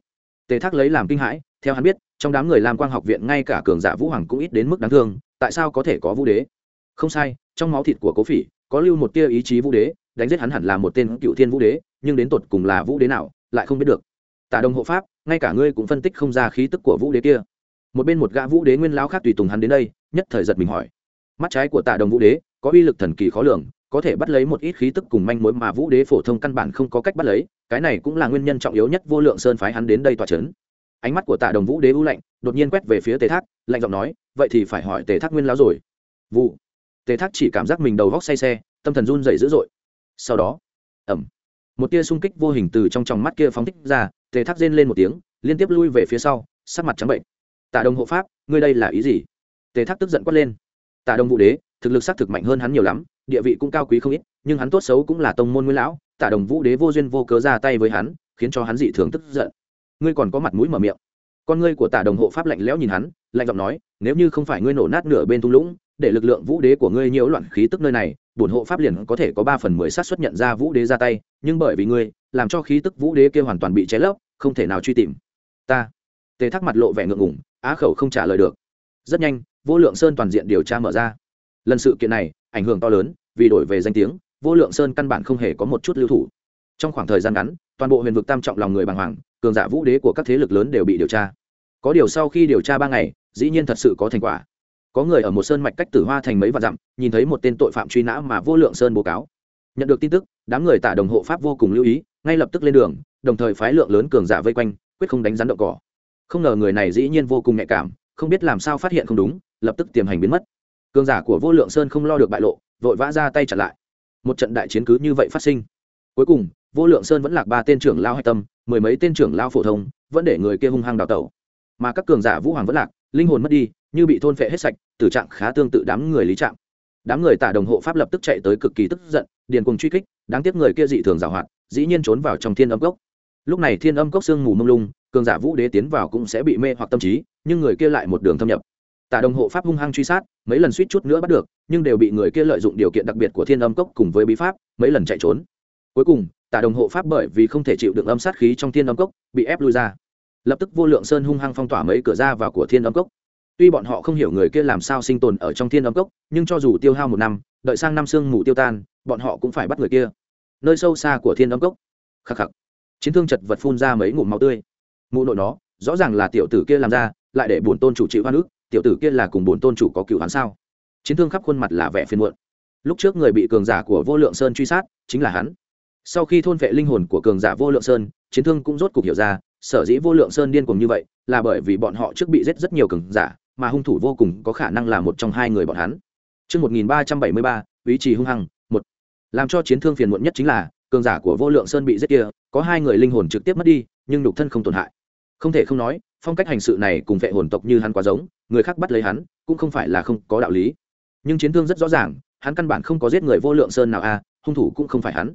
Tề thác lấy làm kinh hãi, theo hắn biết, trong đám người làm quang học viện ngay cả cường giả vũ hoàng cũng ít đến mức đáng thương, tại sao có thể có vũ đế? Không sai, trong máu thịt của cố phỉ, có lưu một tia ý chí vũ đế, đánh giết hắn hẳn là một tên cựu thiên vũ đế, nhưng đến tột cùng là vũ đế nào, lại không biết được. Tả đồng hộ pháp, ngay cả ngươi cũng phân tích không ra khí tức của vũ đế kia. Một bên một gã vũ đế nguyên lão khác tùy tùng hắn đến đây, nhất thời giật mình hỏi. Mắt trái của tả đồng vũ đế, có uy lực thần kỳ khó lường có thể bắt lấy một ít khí tức cùng manh mối mà vũ đế phổ thông căn bản không có cách bắt lấy, cái này cũng là nguyên nhân trọng yếu nhất vô lượng sơn phái hắn đến đây tòa c h ấ n ánh mắt của tạ đồng vũ đế u lạnh, đột nhiên quét về phía tề thác, lạnh giọng nói, vậy thì phải hỏi tề thác nguyên láo rồi. Vụ. Tề thác chỉ cảm giác mình đầu góc say xe, tâm thần run dậy dữ dội. Sau đó ẩm một tia sung kích vô hình từ trong tròng mắt kia phóng thích ra, tề thác rên lên một tiếng, liên tiếp lui về phía sau, sắc mặt trắng bệnh. Tạ đồng hộ pháp, ngươi đây là ý gì? Tề thác tức giận quát lên. Tạ đồng vũ đế, thực lực xác thực mạnh hơn hắn nhiều lắm địa vị cũng cao quý không ít, nhưng hắn tốt xấu cũng là tông môn nguyên lão, tả đồng vũ đế vô duyên vô cớ ra tay với hắn, khiến cho hắn dị thường tức giận. Ngươi còn có mặt mũi mở miệng. Con ngươi của tả đồng hộ pháp lạnh lẽo nhìn hắn, lạnh giọng nói, nếu như không phải ngươi nổ nát nửa bên thung lũng, để lực lượng vũ đế của ngươi nhiễu loạn khí tức nơi này, bổn hộ pháp liền có thể có ba phần mười sát xuất nhận ra vũ đế ra tay, nhưng bởi vì ngươi, làm cho khí tức vũ đế kia hoàn toàn bị cháy lấp, không thể nào truy tìm. Ta. Tề thắc mặt lộ vẻ ngượng ngùng, á khẩu không trả lời được. Rất nhanh, vô lượng sơn toàn diện điều tra mở ra. Lần sự kiện này ảnh hưởng to lớn, vì đổi về danh tiếng, vô lượng sơn căn bản không hề có một chút lưu thủ. Trong khoảng thời gian ngắn, toàn bộ huyền vực tam trọng lòng người bàng hoàng, cường giả vũ đế của các thế lực lớn đều bị điều tra. Có điều sau khi điều tra ba ngày, dĩ nhiên thật sự có thành quả. Có người ở một sơn mạch cách tử hoa thành mấy vạn dặm, nhìn thấy một tên tội phạm truy nã mà vô lượng sơn bố cáo. Nhận được tin tức, đám người tả đồng hộ pháp vô cùng lưu ý, ngay lập tức lên đường, đồng thời phái lượng lớn cường giả vây quanh, quyết không đánh rắn đậu cỏ. Không ngờ người này dĩ nhiên vô cùng nhạy cảm, không biết làm sao phát hiện không đúng, lập tức tiềm hành biến mất cường giả của vô lượng sơn không lo được bại lộ, vội vã ra tay chặn lại. Một trận đại chiến cứ như vậy phát sinh. Cuối cùng, vô lượng sơn vẫn lạc ba tên trưởng lao hạch tâm, mười mấy tên trưởng lao phổ thông, vẫn để người kia hung hăng đào tẩu. Mà các cường giả vũ hoàng vẫn lạc, linh hồn mất đi, như bị thôn phệ hết sạch, tử trạng khá tương tự đám người lý trạng đám người tả đồng hộ pháp lập tức chạy tới cực kỳ tức giận, điền cùng truy kích, đáng tiếc người kia dị thường giảo hoạt, dĩ nhiên trốn vào trong thiên âm cốc. Lúc này thiên âm cốc sương mù mông lung, cường giả vũ đế tiến vào cũng sẽ bị mê hoặc tâm trí, nhưng người kia lại một đường thâm nhập tả đồng hộ pháp hung hăng truy sát, mấy lần suýt chút nữa bắt được, nhưng đều bị người kia lợi dụng điều kiện đặc biệt của thiên âm cốc cùng với bí pháp, mấy lần chạy trốn. Cuối cùng, tả đồng hộ pháp bởi vì không thể chịu được âm sát khí trong thiên âm cốc, bị ép lui ra. Lập tức vô lượng sơn hung hăng phong tỏa mấy cửa ra vào của thiên âm cốc. Tuy bọn họ không hiểu người kia làm sao sinh tồn ở trong thiên âm cốc, nhưng cho dù tiêu hao một năm, đợi sang năm sương mù tiêu tan, bọn họ cũng phải bắt người kia. Nơi sâu xa của thiên âm cốc. Khắc khắc. Chiến thương chật vật phun ra mấy ngụm máu tươi. Mụ nội nó, rõ ràng là tiểu tử kia làm ra, lại để bổn tôn chủ chịu hoa nước tiểu tử kia là cùng bổn tôn chủ có cựu hắn sao chiến thương khắp khuôn mặt là vẻ phiền muộn lúc trước người bị cường giả của vô lượng sơn truy sát chính là hắn sau khi thôn vệ linh hồn của cường giả vô lượng sơn chiến thương cũng rốt cục hiểu ra sở dĩ vô lượng sơn điên cùng như vậy là bởi vì bọn họ trước bị giết rất nhiều cường giả mà hung thủ vô cùng có khả năng là một trong hai người bọn hắn Trước 1373, ý trì hung hăng, một. Làm cho chiến thương phiền muộn nhất chính là, cường giả của vô lượng sơn bị giết kia, có hai người linh hồn trực tiếp mất đi, nhưng nhục thân không tổn hại. Không thể không nói, phong cách hành sự này cùng vệ hồn tộc như hắn quá giống, người khác bắt lấy hắn, cũng không phải là không có đạo lý. Nhưng chiến thương rất rõ ràng hắn căn bản không có giết người vô lượng sơn nào a hung thủ cũng không phải hắn.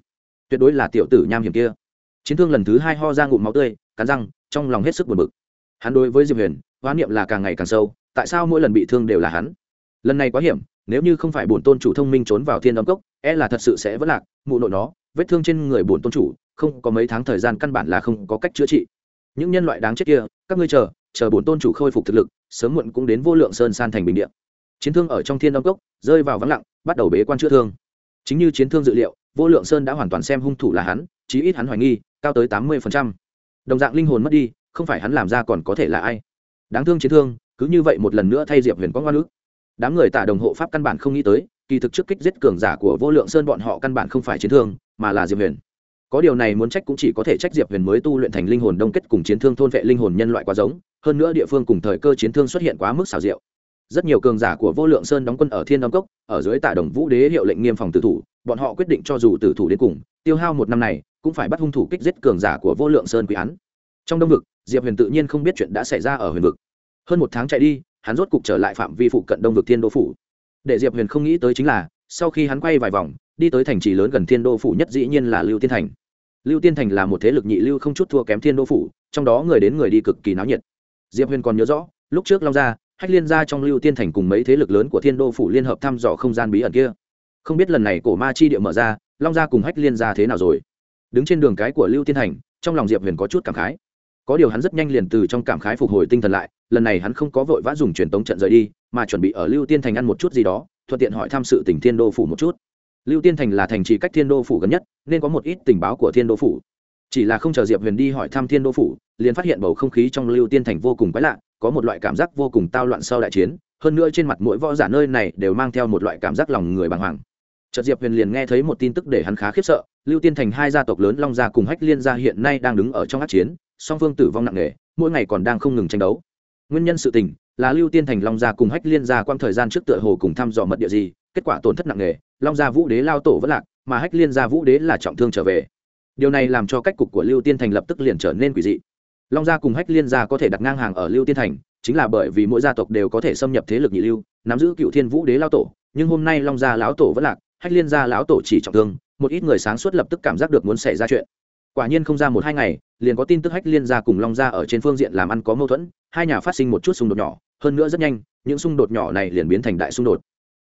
Tuyệt đối là tiểu tử nham hiểm kia. Chiến thương lần thứ hai ho ra ngụm máu tươi cắn răng trong lòng hết sức buồn bực. Hắn đối với diệp huyền hoán niệm là càng ngày càng sâu tại sao mỗi lần bị thương đều là hắn? Lần này quá hiểm nếu như không phải bổn tôn chủ thông minh trốn vào thiên đóng cốc e là thật sự sẽ vất lạc mụ nội nó vết thương trên người bổn tôn chủ không có mấy tháng thời gian căn bản là không có cách chữa trị những nhân loại đáng chết kia, các ngươi chờ chờ bổn tôn chủ khôi phục thực lực, sớm muộn cũng đến vô lượng sơn san thành bình điện chiến thương ở trong thiên đông cốc, rơi vào vắng lặng, bắt đầu bế quan chữa thương. Chính như chiến thương dự liệu, vô lượng sơn đã hoàn toàn xem hung thủ là hắn, chí ít hắn hoài nghi, cao tới tám mươi đồng dạng linh hồn mất đi, không phải hắn làm ra còn có thể là ai. Đáng thương chiến thương, cứ như vậy một lần nữa thay diệp huyền quang hoa nữ đám người tả đồng hộ pháp căn bản không nghĩ tới, kỳ thực trước kích giết cường giả của vô lượng sơn bọn họ căn bản không phải chiến thương, mà là diệp huyền có điều này muốn trách cũng chỉ có thể trách diệp huyền mới tu luyện thành linh hồn đông kết cùng chiến thương thôn vệ linh hồn nhân loại quá giống, hơn nữa địa phương cùng thời cơ chiến thương xuất hiện quá mức xảo diệu. Rất nhiều cường giả của vô lượng sơn đóng quân ở thiên đông cốc, ở dưới tạ đồng vũ đế hiệu lệnh nghiêm phòng tử thủ, bọn họ quyết định cho dù tử thủ đến cùng, tiêu hao một năm này, cũng phải bắt hung thủ kích giết cường giả của vô lượng sơn quý án. Trong đông vực, diệp huyền tự nhiên không biết chuyện đã xảy ra ở huyền vực. Hơn một tháng chạy đi, hắn rốt cục trở lại phạm vi phụ cận đông vực thiên đô phủ. Để diệp huyền không nghĩ tới chính là, sau khi hắn quay vài vòng đi tới thành trì lớn gần thiên đô phủ nhất dĩ nhiên là lưu tiên thành. Lưu tiên thành là một thế lực nhị lưu không chút thua kém thiên đô phủ, trong đó người đến người đi cực kỳ náo nhiệt. Diệp huyền còn nhớ rõ, lúc trước long gia, hách liên gia trong lưu tiên thành cùng mấy thế lực lớn của thiên đô phủ liên hợp thăm dò không gian bí ẩn kia. Không biết lần này cổ ma chi địa mở ra, long gia cùng hách liên gia thế nào rồi? Đứng trên đường cái của lưu tiên thành, trong lòng diệp huyền có chút cảm khái. Có điều hắn rất nhanh liền từ trong cảm khái phục hồi tinh thần lại, lần này hắn không có vội vã dùng truyền tống trận rời đi, mà chuẩn bị ở lưu tiên thành ăn một chút gì đó, thuận tiện hỏi thăm sự tỉnh thiên đô phủ một chút lưu tiên thành là thành trì cách thiên đô phủ gần nhất nên có một ít tình báo của thiên đô phủ. Chỉ là không chờ diệp huyền đi hỏi thăm thiên đô phủ liền phát hiện bầu không khí trong lưu tiên thành vô cùng quái lạ có một loại cảm giác vô cùng tao loạn sau đại chiến. Hơn nữa trên mặt mỗi võ giả nơi này đều mang theo một loại cảm giác lòng người bàng hoàng. Chợt Diệp Huyền liền nghe thấy một tin tức để hắn khá khiếp sợ, Lưu Tiên Thành hai gia tộc lớn Long gia cùng Hách Liên gia hiện nay đang đứng ở trong át chiến, song phương tử vong nặng nề, mỗi ngày còn đang không ngừng tranh đấu. Nguyên nhân sự tình là Lưu Tiên Thành Long gia cùng Hách Liên gia quang thời gian trước tựa hồ cùng thăm dò mật địa gì, kết quả tổn thất nặng nề, Long gia Vũ Đế lao tổ vẫn lạc, mà Hách Liên gia Vũ Đế là trọng thương trở về. Điều này làm cho cách cục của Lưu Tiên Thành lập tức liền trở nên quỷ dị. Long gia cùng Hách Liên gia có thể đặt ngang hàng ở Lưu Tiên Thành, chính là bởi vì mỗi gia tộc đều có thể xâm nhập thế lực nhị lưu, nắm giữ Cựu Thiên Vũ Đế lao tổ, nhưng hôm nay Long gia lão tổ vẫn lạc, hách liên gia lão tổ chỉ trọng thương một ít người sáng suốt lập tức cảm giác được muốn xảy ra chuyện quả nhiên không ra một hai ngày liền có tin tức hách liên gia cùng long gia ở trên phương diện làm ăn có mâu thuẫn hai nhà phát sinh một chút xung đột nhỏ hơn nữa rất nhanh những xung đột nhỏ này liền biến thành đại xung đột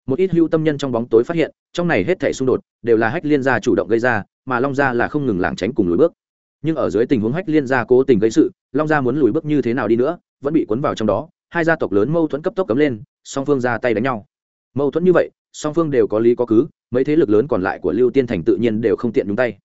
một ít hưu tâm nhân trong bóng tối phát hiện, trong này hết thể xung đột đều là hách liên gia chủ động gây ra, mà long gia là không ngừng lảng tránh cùng lùi bước. Nhưng ở dưới tình huống hách liên gia cố tình gây sự, long gia muốn lùi bước như thế nào đi nữa, vẫn bị cuốn vào trong đó, hai gia tộc lớn mâu thuẫn cấp tốc cấm lên, song phương ra tay đánh nhau. Mâu thuẫn như vậy, song phương đều có lý có cứ, mấy thế lực lớn còn lại của lưu tiên thành tự nhiên đều không tiện nhúng tay.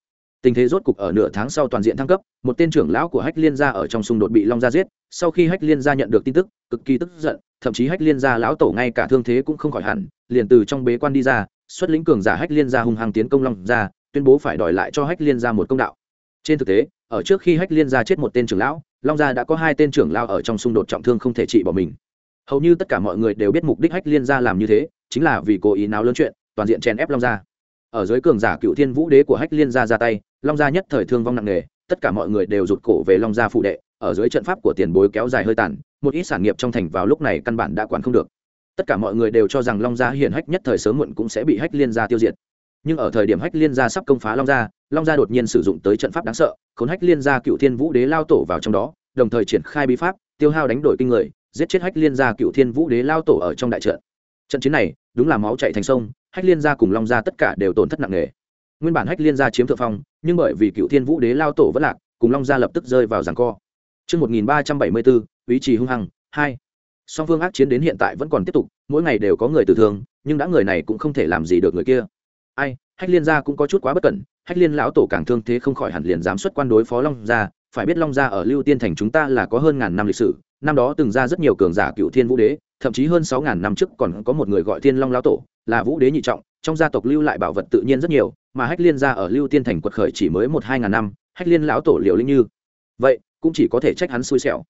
Tình thế rốt cục ở nửa tháng sau toàn diện thăng cấp, một tên trưởng lão của hách liên gia ở trong xung đột bị long gia giết, sau khi hách liên gia nhận được tin tức, cực kỳ tức giận, thậm chí hách liên gia lão tổ ngay cả thương thế cũng không khỏi hẳn liền từ trong bế quan đi ra, xuất lĩnh cường giả hách liên gia hung hăng tiến công long gia, tuyên bố phải đòi lại cho hách liên gia một công đạo. Trên thực tế, ở trước khi hách liên gia chết một tên trưởng lão, long gia đã có hai tên trưởng lão ở trong xung đột trọng thương không thể trị bỏ mình. Hầu như tất cả mọi người đều biết mục đích hách liên gia làm như thế, chính là vì cố ý náo lớn chuyện, toàn diện chèn ép long gia. Ở dưới cường giả cựu thiên vũ đế của hách liên gia ra tay, long gia nhất thời thương vong nặng nề, tất cả mọi người đều rụt cổ về long gia phụ đệ, ở dưới trận pháp của tiền bối kéo dài hơi tàn, một ít sản nghiệp trong thành vào lúc này căn bản đã quản không được tất cả mọi người đều cho rằng long gia hiển hách nhất thời sớm muộn cũng sẽ bị hách liên gia tiêu diệt. Nhưng ở thời điểm hách liên gia sắp công phá long gia long gia đột nhiên sử dụng tới trận pháp đáng sợ khốn hách liên gia cựu thiên vũ đế lao tổ vào trong đó đồng thời triển khai bí pháp tiêu hao đánh đổi kinh người giết chết hách liên gia cựu thiên vũ đế lao tổ ở trong đại trận. Trận chiến này đúng là máu chạy thành sông hách liên gia cùng long gia tất cả đều tổn thất nặng nề. Nguyên bản hách liên gia chiếm thượng phong nhưng bởi vì cựu thiên vũ đế lao tổ vẫn lạc cùng long gia lập tức rơi vào giằng co. Trước 1374, ý trì hung hăng, 2. Song phương ác chiến đến hiện tại vẫn còn tiếp tục, mỗi ngày đều có người tử thương, nhưng đã người này cũng không thể làm gì được người kia. Ai, Hách Liên gia cũng có chút quá bất cẩn, Hách Liên lão tổ càng thương thế không khỏi hẳn liền dám xuất quan đối phó Long gia, phải biết Long gia ở Lưu Tiên thành chúng ta là có hơn ngàn năm lịch sử, năm đó từng ra rất nhiều cường giả cựu thiên vũ đế, thậm chí hơn sáu ngàn năm trước còn có một người gọi Thiên Long lão tổ, là vũ đế nhị trọng trong gia tộc lưu lại bảo vật tự nhiên rất nhiều mà hách liên gia ở lưu tiên thành quật khởi chỉ mới một hai ngàn năm hách liên lão tổ liệu linh như vậy cũng chỉ có thể trách hắn xui xẻo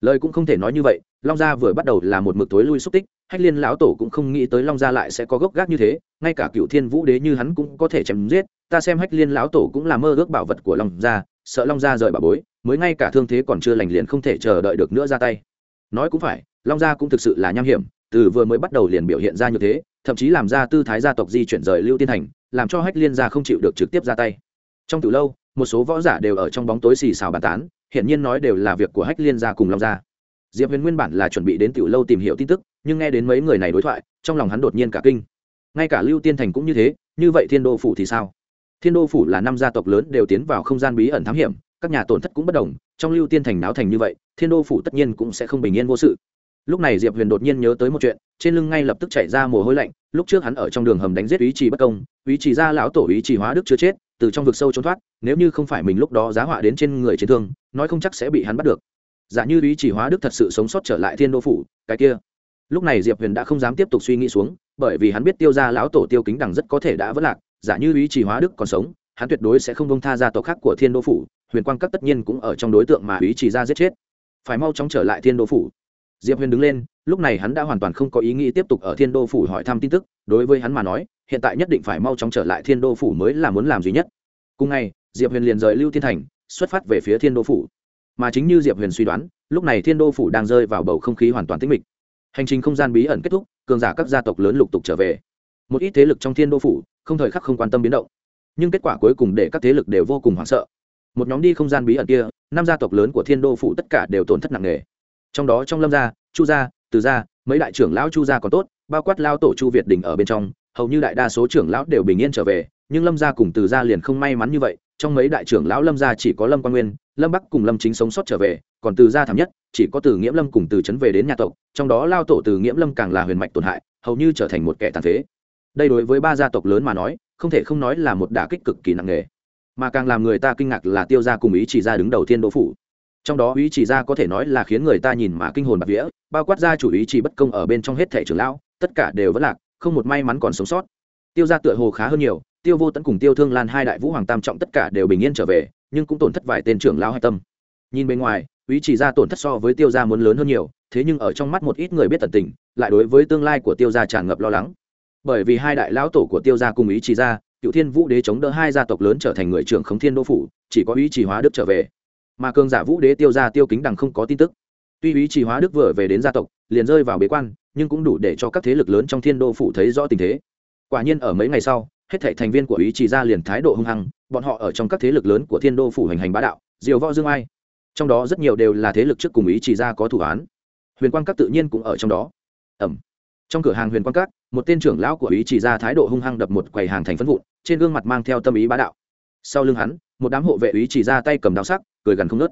lời cũng không thể nói như vậy, long gia vừa bắt đầu là một mực tối lui xúc tích, hách liên lão tổ cũng không nghĩ tới long gia lại sẽ có gốc gác như thế, ngay cả cựu thiên vũ đế như hắn cũng có thể chém giết, ta xem hách liên lão tổ cũng là mơ ước bảo vật của long gia, sợ long gia rời bà bối, mới ngay cả thương thế còn chưa lành liền không thể chờ đợi được nữa ra tay. Nói cũng phải, long gia cũng thực sự là nham hiểm, từ vừa mới bắt đầu liền biểu hiện ra như thế, thậm chí làm ra tư thái gia tộc di chuyển rời lưu tiên thành, làm cho hách liên gia không chịu được trực tiếp ra tay. Trong từ lâu, một số võ giả đều ở trong bóng tối xì xào bàn tán hiển nhiên nói đều là việc của hách liên gia cùng long gia. Diệp huyền nguyên bản là chuẩn bị đến tiểu lâu tìm hiểu tin tức, nhưng nghe đến mấy người này đối thoại, trong lòng hắn đột nhiên cả kinh. Ngay cả lưu tiên thành cũng như thế, như vậy thiên đô phủ thì sao? Thiên đô phủ là năm gia tộc lớn đều tiến vào không gian bí ẩn thám hiểm, các nhà tổn thất cũng bất đồng, trong lưu tiên thành náo thành như vậy, thiên đô phủ tất nhiên cũng sẽ không bình yên vô sự. Lúc này diệp huyền đột nhiên nhớ tới một chuyện, trên lưng ngay lập tức chạy ra mồ hôi lạnh, lúc trước hắn ở trong đường hầm đánh giết ý trì bất công ý trì ra lão tổ ý trì hóa đức chưa chết, từ trong vực sâu trốn thoát, nếu như không phải mình lúc đó giá họa đến trên người chiến thương nói không chắc sẽ bị hắn bắt được. Giả như ý trì hóa đức thật sự sống sót trở lại thiên đô phủ, cái kia. Lúc này diệp huyền đã không dám tiếp tục suy nghĩ xuống, bởi vì hắn biết tiêu ra lão tổ tiêu kính đằng rất có thể đã vất lạc, giả như ý trì hóa đức còn sống, hắn tuyệt đối sẽ không bông tha gia tộc khác của thiên đô phủ, huyền quang các tất nhiên cũng ở trong đối tượng mà ý trì ra giết chết. Phải mau chóng trở lại thiên đô phủ. Diệp huyền đứng lên, lúc này hắn đã hoàn toàn không có ý nghĩ tiếp tục ở thiên đô phủ hỏi thăm tin tức, đối với hắn mà nói, hiện tại nhất định phải mau chóng trở lại thiên đô phủ mới là muốn làm duy nhất. Cùng ngày, diệp huyền liền rời lưu thiên thành xuất phát về phía thiên đô phủ. Mà chính như diệp huyền suy đoán, lúc này thiên đô phủ đang rơi vào bầu không khí hoàn toàn tĩnh mịch. Hành trình không gian bí ẩn kết thúc, cường giả các gia tộc lớn lục tục trở về. Một ít thế lực trong thiên đô phủ, không thời khắc không quan tâm biến động. Nhưng kết quả cuối cùng để các thế lực đều vô cùng hoảng sợ. Một nhóm đi không gian bí ẩn kia, năm gia tộc lớn của thiên đô phủ tất cả đều tổn thất nặng nề. Trong đó trong lâm gia, chu gia, từ gia, mấy đại trưởng lão chu gia còn tốt, bao quát lao tổ chu việt đình ở bên trong, hầu như đại đa số trưởng lão đều bình yên trở về, nhưng lâm gia cùng từ gia liền không may mắn như vậy trong mấy đại trưởng lão lâm gia chỉ có lâm quan nguyên, lâm bắc cùng lâm chính sống sót trở về, còn từ gia thảm nhất, chỉ có từ nghiễm lâm cùng từ trấn về đến nhà tộc, trong đó lao tổ từ nghiễm lâm càng là huyền mạch tổn hại, hầu như trở thành một kẻ tàn phế. Đây đối với ba gia tộc lớn mà nói, không thể không nói là một đả kích cực kỳ nặng nề. Mà càng làm người ta kinh ngạc là tiêu gia cùng ý chỉ ra đứng đầu thiên đỗ phủ. Trong đó ý chỉ ra có thể nói là khiến người ta nhìn mà kinh hồn bạc vía, bao quát gia chủ ý chỉ bất công ở bên trong hết thể trưởng lão, tất cả đều vẫn lạc, không một may mắn còn sống sót. Tiêu gia tựa hồ khá hơn nhiều tiêu vô tẫn cùng tiêu thương lan hai đại vũ hoàng tam trọng tất cả đều bình yên trở về, nhưng cũng tổn thất vài tên trưởng lão hạch tâm. Nhìn bên ngoài, ý chỉ ra tổn thất so với tiêu gia muốn lớn hơn nhiều, thế nhưng ở trong mắt một ít người biết tận tình, lại đối với tương lai của tiêu gia tràn ngập lo lắng. Bởi vì hai đại lão tổ của tiêu gia cùng ý chỉ ra, cựu thiên vũ đế chống đỡ hai gia tộc lớn trở thành người trưởng khống thiên đô phủ, chỉ có ý chỉ hóa đức trở về. Mà cường giả vũ đế tiêu gia tiêu kính đằng không có tin tức. Tuy ý chỉ hóa đức vừa về đến gia tộc, liền rơi vào bế quan, nhưng cũng đủ để cho các thế lực lớn trong thiên đô phủ thấy rõ tình thế. Quả nhiên ở mấy ngày sau hết thảy thành viên của ý chỉ ra liền thái độ hung hăng, bọn họ ở trong các thế lực lớn của thiên đô phủ hành hành bá đạo, diều võ dương ai. Trong đó rất nhiều đều là thế lực trước cùng ý chỉ ra có thủ án. Huyền quang các tự nhiên cũng ở trong đó. Ẩm. Trong cửa hàng huyền quang các, một tên trưởng lão của ý chỉ ra thái độ hung hăng đập một quầy hàng thành phấn vụn, trên gương mặt mang theo tâm ý bá đạo. Sau lưng hắn, một đám hộ vệ ý chỉ ra tay cầm đao sắc, cười gần không ngớt.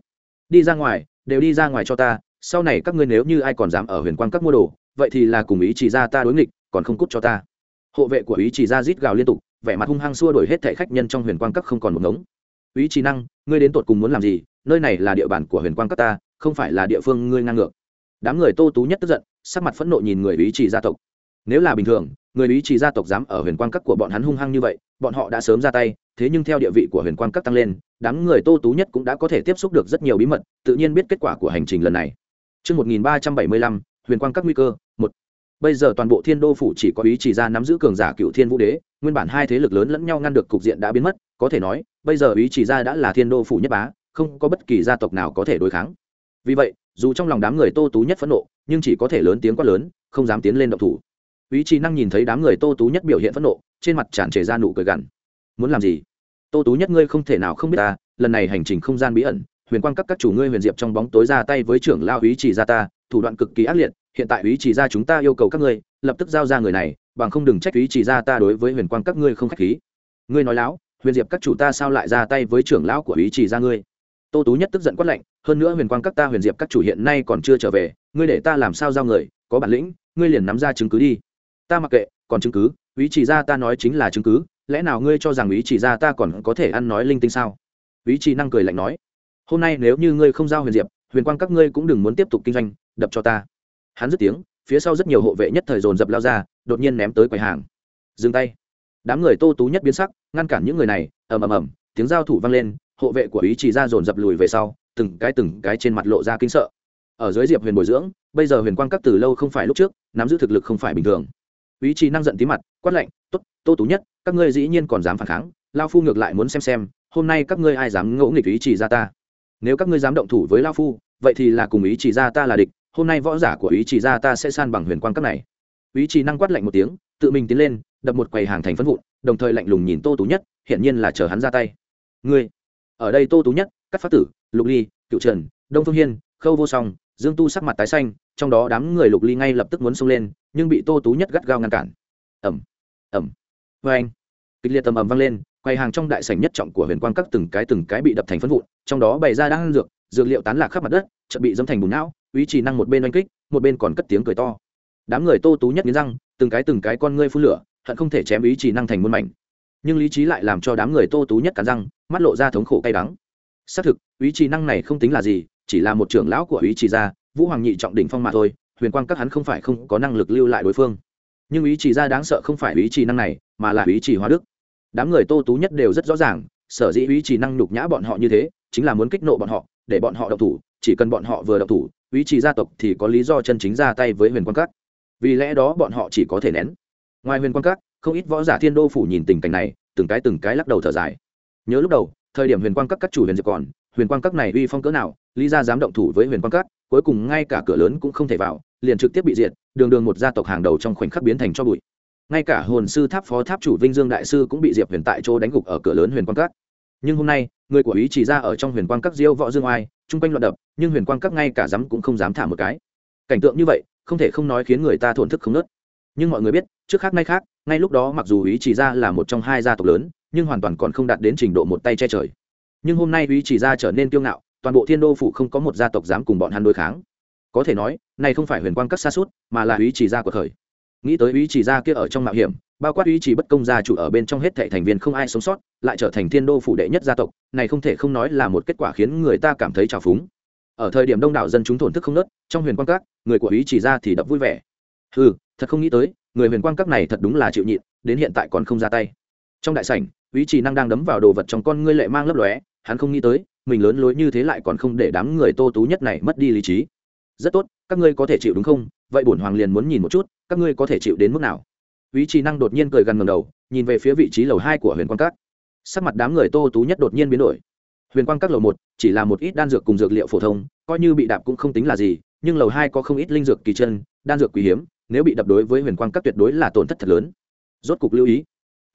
đi ra ngoài, đều đi ra ngoài cho ta, sau này các ngươi nếu như ai còn dám ở huyền quang các mua đồ, vậy thì là cùng ý chỉ ra ta đối nghịch, còn không cút cho ta. Hộ vệ của ý chỉ ra rít gào liên tục vẻ mặt hung hăng xua đổi hết thảy khách nhân trong huyền quang các không còn một ngống. Ý trí năng ngươi đến tột cùng muốn làm gì? Nơi này là địa bàn của huyền quang các ta không phải là địa phương ngươi ngang ngược. Đám người tô tú nhất tức giận sắc mặt phẫn nộ nhìn người ý trì gia tộc. Nếu là bình thường người ý trì gia tộc dám ở huyền quang các của bọn hắn hung hăng như vậy bọn họ đã sớm ra tay thế nhưng theo địa vị của huyền quang các tăng lên đám người tô tú nhất cũng đã có thể tiếp xúc được rất nhiều bí mật tự nhiên biết kết quả của hành trình lần này. Trước 1375, huyền quang các nguy cơ. Bây giờ toàn bộ thiên đô phủ chỉ có ý chỉ ra nắm giữ cường giả cựu thiên vũ đế, nguyên bản hai thế lực lớn lẫn nhau ngăn được cục diện đã biến mất, có thể nói, bây giờ ý chỉ ra đã là thiên đô phủ nhất bá, không có bất kỳ gia tộc nào có thể đối kháng. Vì vậy, dù trong lòng đám người tô tú nhất phẫn nộ, nhưng chỉ có thể lớn tiếng quát lớn, không dám tiến lên động thủ. Ý chỉ năng nhìn thấy đám người tô tú nhất biểu hiện phẫn nộ, trên mặt tràn trề ra nụ cười gằn. Muốn làm gì? Tô tú nhất ngươi không thể nào không biết ta, lần này hành trình không gian bí ẩn, huyền quang các các chủ ngươi huyền diệp trong bóng tối ra tay với trưởng lao ý chỉ ra ta thủ đoạn cực kỳ ác liệt, hiện tại ý chỉ ra chúng ta yêu cầu các ngươi, lập tức giao ra người này, bằng không đừng trách ý chỉ ra ta đối với huyền quang các ngươi không khách khí. Ngươi nói láo, huyền diệp các chủ ta sao lại ra tay với trưởng lão của ý chỉ ra ngươi? Tô tú nhất tức giận quát lạnh, hơn nữa huyền quang các ta huyền diệp các chủ hiện nay còn chưa trở về, ngươi để ta làm sao giao người, có bản lĩnh, ngươi liền nắm ra chứng cứ đi. Ta mặc kệ, còn chứng cứ, ý chỉ ra ta nói chính là chứng cứ, lẽ nào ngươi cho rằng ý chỉ ra ta còn có thể ăn nói linh tinh sao? Ý chỉ năng cười lạnh nói, hôm nay nếu như ngươi không giao huyền diệp, huyền quang các ngươi cũng đừng muốn tiếp tục kinh doanh đập cho ta. Hắn dứt tiếng, phía sau rất nhiều hộ vệ nhất thời dồn dập lao ra, đột nhiên ném tới quầy hàng. Dừng tay. Đám người tô tú nhất biến sắc, ngăn cản những người này, ầm ầm ầm, tiếng giao thủ vang lên, hộ vệ của ý chỉ ra dồn dập lùi về sau, từng cái từng cái trên mặt lộ ra kinh sợ. Ở dưới diệp huyền bồi dưỡng, bây giờ huyền quang các từ lâu không phải lúc trước, nắm giữ thực lực không phải bình thường. Ý chỉ năng giận tí mặt, quát lạnh, tốt, tô tú nhất, các ngươi dĩ nhiên còn dám phản kháng, lao phu ngược lại muốn xem xem, hôm nay các ngươi ai dám ngỗ nghịch ý chỉ ra ta? Nếu các ngươi dám động thủ với lao phu, vậy thì là cùng ý chỉ ra ta là địch hôm nay võ giả của ý chỉ ra ta sẽ san bằng huyền quang cấp này. Ý chỉ năng quát lạnh một tiếng, tự mình tiến lên, đập một quầy hàng thành phân vụn, đồng thời lạnh lùng nhìn tô tú nhất, hiển nhiên là chờ hắn ra tay. Ngươi, ở đây tô tú nhất các phát tử, lục ly, cựu trần, đông phương hiên, khâu vô song, dương tu sắc mặt tái xanh, trong đó đám người lục ly ngay lập tức muốn xông lên, nhưng bị tô tú nhất gắt gao ngăn cản. Ẩm ẩm vê anh. Kịch liệt tầm ầm vang lên, quầy hàng trong đại sảnh nhất trọng của huyền quang các từng cái từng cái bị đập thành phân vụn, trong đó bày ra đang ăn dược dược liệu tán lạc khắp mặt đất, chợt bị dâm thành bùn não ý chỉ năng một bên oanh kích, một bên còn cất tiếng cười to. Đám người tô tú nhất nghiến răng, từng cái từng cái con ngươi phun lửa, hận không thể chém ý chỉ năng thành muôn mảnh. Nhưng lý trí lại làm cho đám người tô tú nhất cắn răng, mắt lộ ra thống khổ cay đắng. Xác thực, ý chỉ năng này không tính là gì, chỉ là một trưởng lão của ý chỉ gia, vũ hoàng nhị trọng đỉnh phong mà thôi, huyền quang các hắn không phải không có năng lực lưu lại đối phương. Nhưng ý chỉ gia đáng sợ không phải ý chỉ năng này, mà là ý chỉ hóa đức. Đám người tô tú nhất đều rất rõ ràng, sở dĩ ý chỉ năng nhục nhã bọn họ như thế, chính là muốn kích nộ bọn họ, để bọn họ độc thủ, chỉ cần bọn họ vừa độc thủ ý chỉ gia tộc thì có lý do chân chính ra tay với huyền quang các. Vì lẽ đó bọn họ chỉ có thể nén. Ngoài huyền quang các, không ít võ giả thiên đô phủ nhìn tình cảnh này, từng cái từng cái lắc đầu thở dài. Nhớ lúc đầu, thời điểm huyền quang các các chủ huyền diệp còn, huyền quang các này uy phong cỡ nào, lý ra dám động thủ với huyền quang các, cuối cùng ngay cả cửa lớn cũng không thể vào, liền trực tiếp bị diệt, đường đường một gia tộc hàng đầu trong khoảnh khắc biến thành cho bụi. Ngay cả hồn sư tháp phó tháp chủ vinh dương đại sư cũng bị diệp huyền tại chỗ đánh gục ở cửa lớn huyền quang các. Nhưng hôm nay, người của ý chỉ ra ở trong huyền quang các diêu võ dương oai chung quanh loạn đập, nhưng huyền quang các ngay cả dám cũng không dám thả một cái. Cảnh tượng như vậy, không thể không nói khiến người ta thổn thức không nớt. Nhưng mọi người biết, trước khác nay khác, ngay lúc đó mặc dù ý chỉ ra là một trong hai gia tộc lớn, nhưng hoàn toàn còn không đạt đến trình độ một tay che trời. Nhưng hôm nay ý chỉ ra trở nên kiêu ngạo, toàn bộ thiên đô phủ không có một gia tộc dám cùng bọn hắn đối kháng. Có thể nói, này không phải huyền quang các xa suốt, mà là ý chỉ ra của thời. Nghĩ tới ý chỉ ra kia ở trong mạo hiểm bao quát ý chỉ bất công gia chủ ở bên trong hết thệ thành viên không ai sống sót, lại trở thành thiên đô phủ đệ nhất gia tộc, này không thể không nói là một kết quả khiến người ta cảm thấy trào phúng. Ở thời điểm đông đảo dân chúng thổn thức không nớt, trong huyền quang các, người của ý chỉ ra thì đập vui vẻ. Ừ thật không nghĩ tới, người huyền quang các này thật đúng là chịu nhịn, đến hiện tại còn không ra tay. Trong đại sảnh, ý chỉ năng đang đấm vào đồ vật trong con ngươi lệ mang lấp lóe, hắn không nghĩ tới, mình lớn lối như thế lại còn không để đám người tô tú nhất này mất đi lý trí. Rất tốt, các ngươi có thể chịu đúng không? Vậy bổn hoàng liền muốn nhìn một chút, các ngươi có thể chịu đến mức nào? Ý chỉ năng đột nhiên cười gần ngầm đầu, nhìn về phía vị trí lầu hai của huyền quang các. Sắc mặt đám người tô tú nhất đột nhiên biến đổi. Huyền quang các lầu một chỉ là một ít đan dược cùng dược liệu phổ thông, coi như bị đạp cũng không tính là gì, nhưng lầu hai có không ít linh dược kỳ chân, đan dược quý hiếm, nếu bị đập đối với huyền quang các tuyệt đối là tổn thất thật lớn. Rốt cục lưu ý.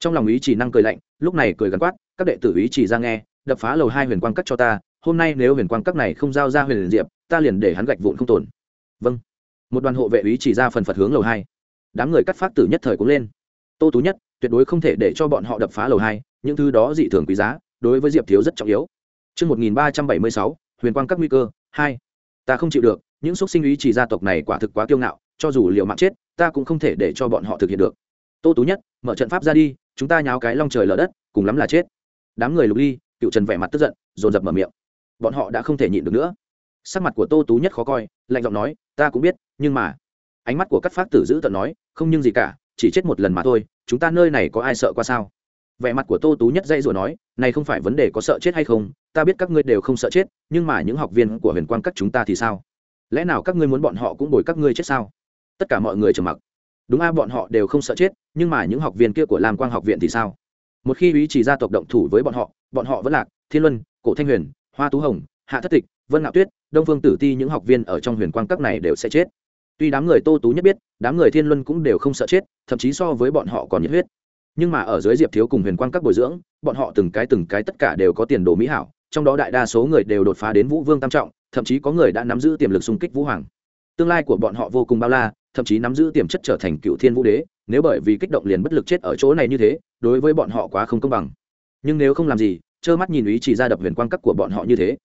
Trong lòng ý chỉ năng cười lạnh, lúc này cười gắn quát, các đệ tử ý chỉ ra nghe, đập phá lầu hai huyền quang các cho ta, hôm nay nếu huyền quang các này không giao ra huyền diệp, ta liền để hắn gạch vụn không tổn. Vâng. Một đoàn hộ vệ ý chỉ ra phần phật hướng lầu hai đám người cắt phát tử nhất thời cũng lên tô tú nhất tuyệt đối không thể để cho bọn họ đập phá lầu hai những thứ đó dị thường quý giá đối với diệp thiếu rất trọng yếu Trước 1376, huyền quang các nguy cơ, 2. Ta không chịu được, những xuất sinh ý chỉ gia tộc này quả thực quá kiêu ngạo, cho dù liều mạng chết, ta cũng không thể để cho bọn họ thực hiện được. Tô Tú Nhất, mở trận pháp ra đi, chúng ta nháo cái long trời lở đất, cùng lắm là chết. Đám người lục ly, cựu trần vẻ mặt tức giận, dồn dập mở miệng. Bọn họ đã không thể nhịn được nữa. Sắc mặt của Tô Tú Nhất khó coi, lạnh giọng nói, ta cũng biết, nhưng mà, ánh mắt của Cát Phác Tử giữ tận nói, không nhưng gì cả, chỉ chết một lần mà thôi, chúng ta nơi này có ai sợ qua sao? vẻ mặt của tô tú nhất dây rồi nói này không phải vấn đề có sợ chết hay không ta biết các ngươi đều không sợ chết nhưng mà những học viên của huyền quang các chúng ta thì sao? Lẽ nào các ngươi muốn bọn họ cũng bồi các ngươi chết sao? Tất cả mọi người trầm mặc. Đúng a bọn họ đều không sợ chết nhưng mà những học viên kia của lam quang học viện thì sao? Một khi ý chỉ gia tộc động thủ với bọn họ bọn họ vẫn lạc thiên luân cổ thanh huyền hoa tú hồng hạ thất tịch vân ngạo tuyết đông phương tử ti những học viên ở trong huyền quang các này đều sẽ chết tuy đám người tô tú nhất biết, đám người thiên luân cũng đều không sợ chết, thậm chí so với bọn họ còn nhiệt huyết. Nhưng mà ở dưới diệp thiếu cùng huyền quang các bồi dưỡng, bọn họ từng cái từng cái tất cả đều có tiền đồ mỹ hảo, trong đó đại đa số người đều đột phá đến vũ vương tam trọng, thậm chí có người đã nắm giữ tiềm lực xung kích vũ hoàng. Tương lai của bọn họ vô cùng bao la, thậm chí nắm giữ tiềm chất trở thành cựu thiên vũ đế, nếu bởi vì kích động liền bất lực chết ở chỗ này như thế, đối với bọn họ quá không công bằng. Nhưng nếu không làm gì, trơ mắt nhìn ý chỉ ra đập huyền quang các của bọn họ như thế.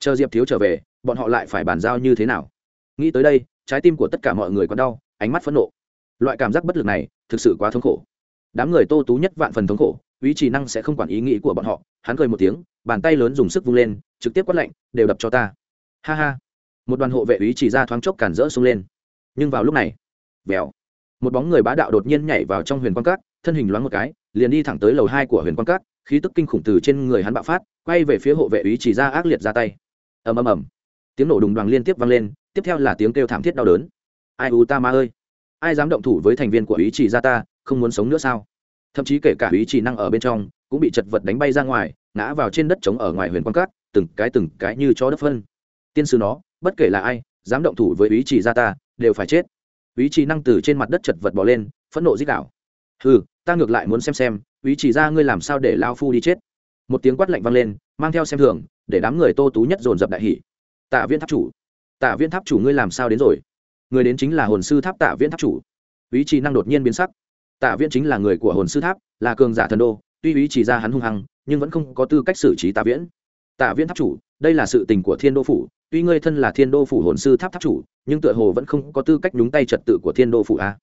Chờ diệp thiếu trở về, bọn họ lại phải bàn giao như thế nào? Nghĩ tới đây trái tim của tất cả mọi người còn đau, ánh mắt phẫn nộ. Loại cảm giác bất lực này thực sự quá thống khổ. Đám người tô tú nhất vạn phần thống khổ, ý chỉ năng sẽ không quản ý nghĩ của bọn họ. Hắn cười một tiếng, bàn tay lớn dùng sức vung lên, trực tiếp quát lạnh, đều đập cho ta. Ha ha. Một đoàn hộ vệ ý chỉ ra thoáng chốc cản rỡ xuống lên. Nhưng vào lúc này, vèo. Một bóng người bá đạo đột nhiên nhảy vào trong huyền quan cát, thân hình loáng một cái, liền đi thẳng tới lầu hai của huyền quan cát, khí tức kinh khủng từ trên người hắn bạo phát, quay về phía hộ vệ ý chỉ ra ác liệt ra tay. Ầm ầm ầm. Tiếng nổ đùng đoàn liên tiếp vang lên tiếp theo là tiếng kêu thảm thiết đau đớn. Ai u ta ma ơi? Ai dám động thủ với thành viên của ý chỉ ra ta, không muốn sống nữa sao? Thậm chí kể cả ý chỉ năng ở bên trong, cũng bị chật vật đánh bay ra ngoài, ngã vào trên đất trống ở ngoài huyền quan cát, từng cái từng cái như chó đất phân. Tiên sư nó, bất kể là ai, dám động thủ với ý chỉ ra ta, đều phải chết. Ý chỉ năng từ trên mặt đất chật vật bỏ lên, phẫn nộ dích đạo ừ ta ngược lại muốn xem xem, ý chỉ ra ngươi làm sao để lao phu đi chết? Một tiếng quát lạnh vang lên, mang theo xem thường, để đám người tô tú nhất dồn dập đại hỷ tạ viên tháp chủ tạ Viễn tháp chủ ngươi làm sao đến rồi? Người đến chính là hồn sư tháp tạ Viễn tháp chủ. Ý chí năng đột nhiên biến sắc. Tạ viễn chính là người của hồn sư tháp, là cường giả thần đô, tuy ý chỉ ra hắn hung hăng, nhưng vẫn không có tư cách xử trí tạ viễn. Tạ viễn tháp chủ, đây là sự tình của thiên đô phủ. Tuy ngươi thân là thiên đô phủ hồn sư tháp tháp chủ, nhưng tựa hồ vẫn không có tư cách nhúng tay trật tự của thiên đô phủ a.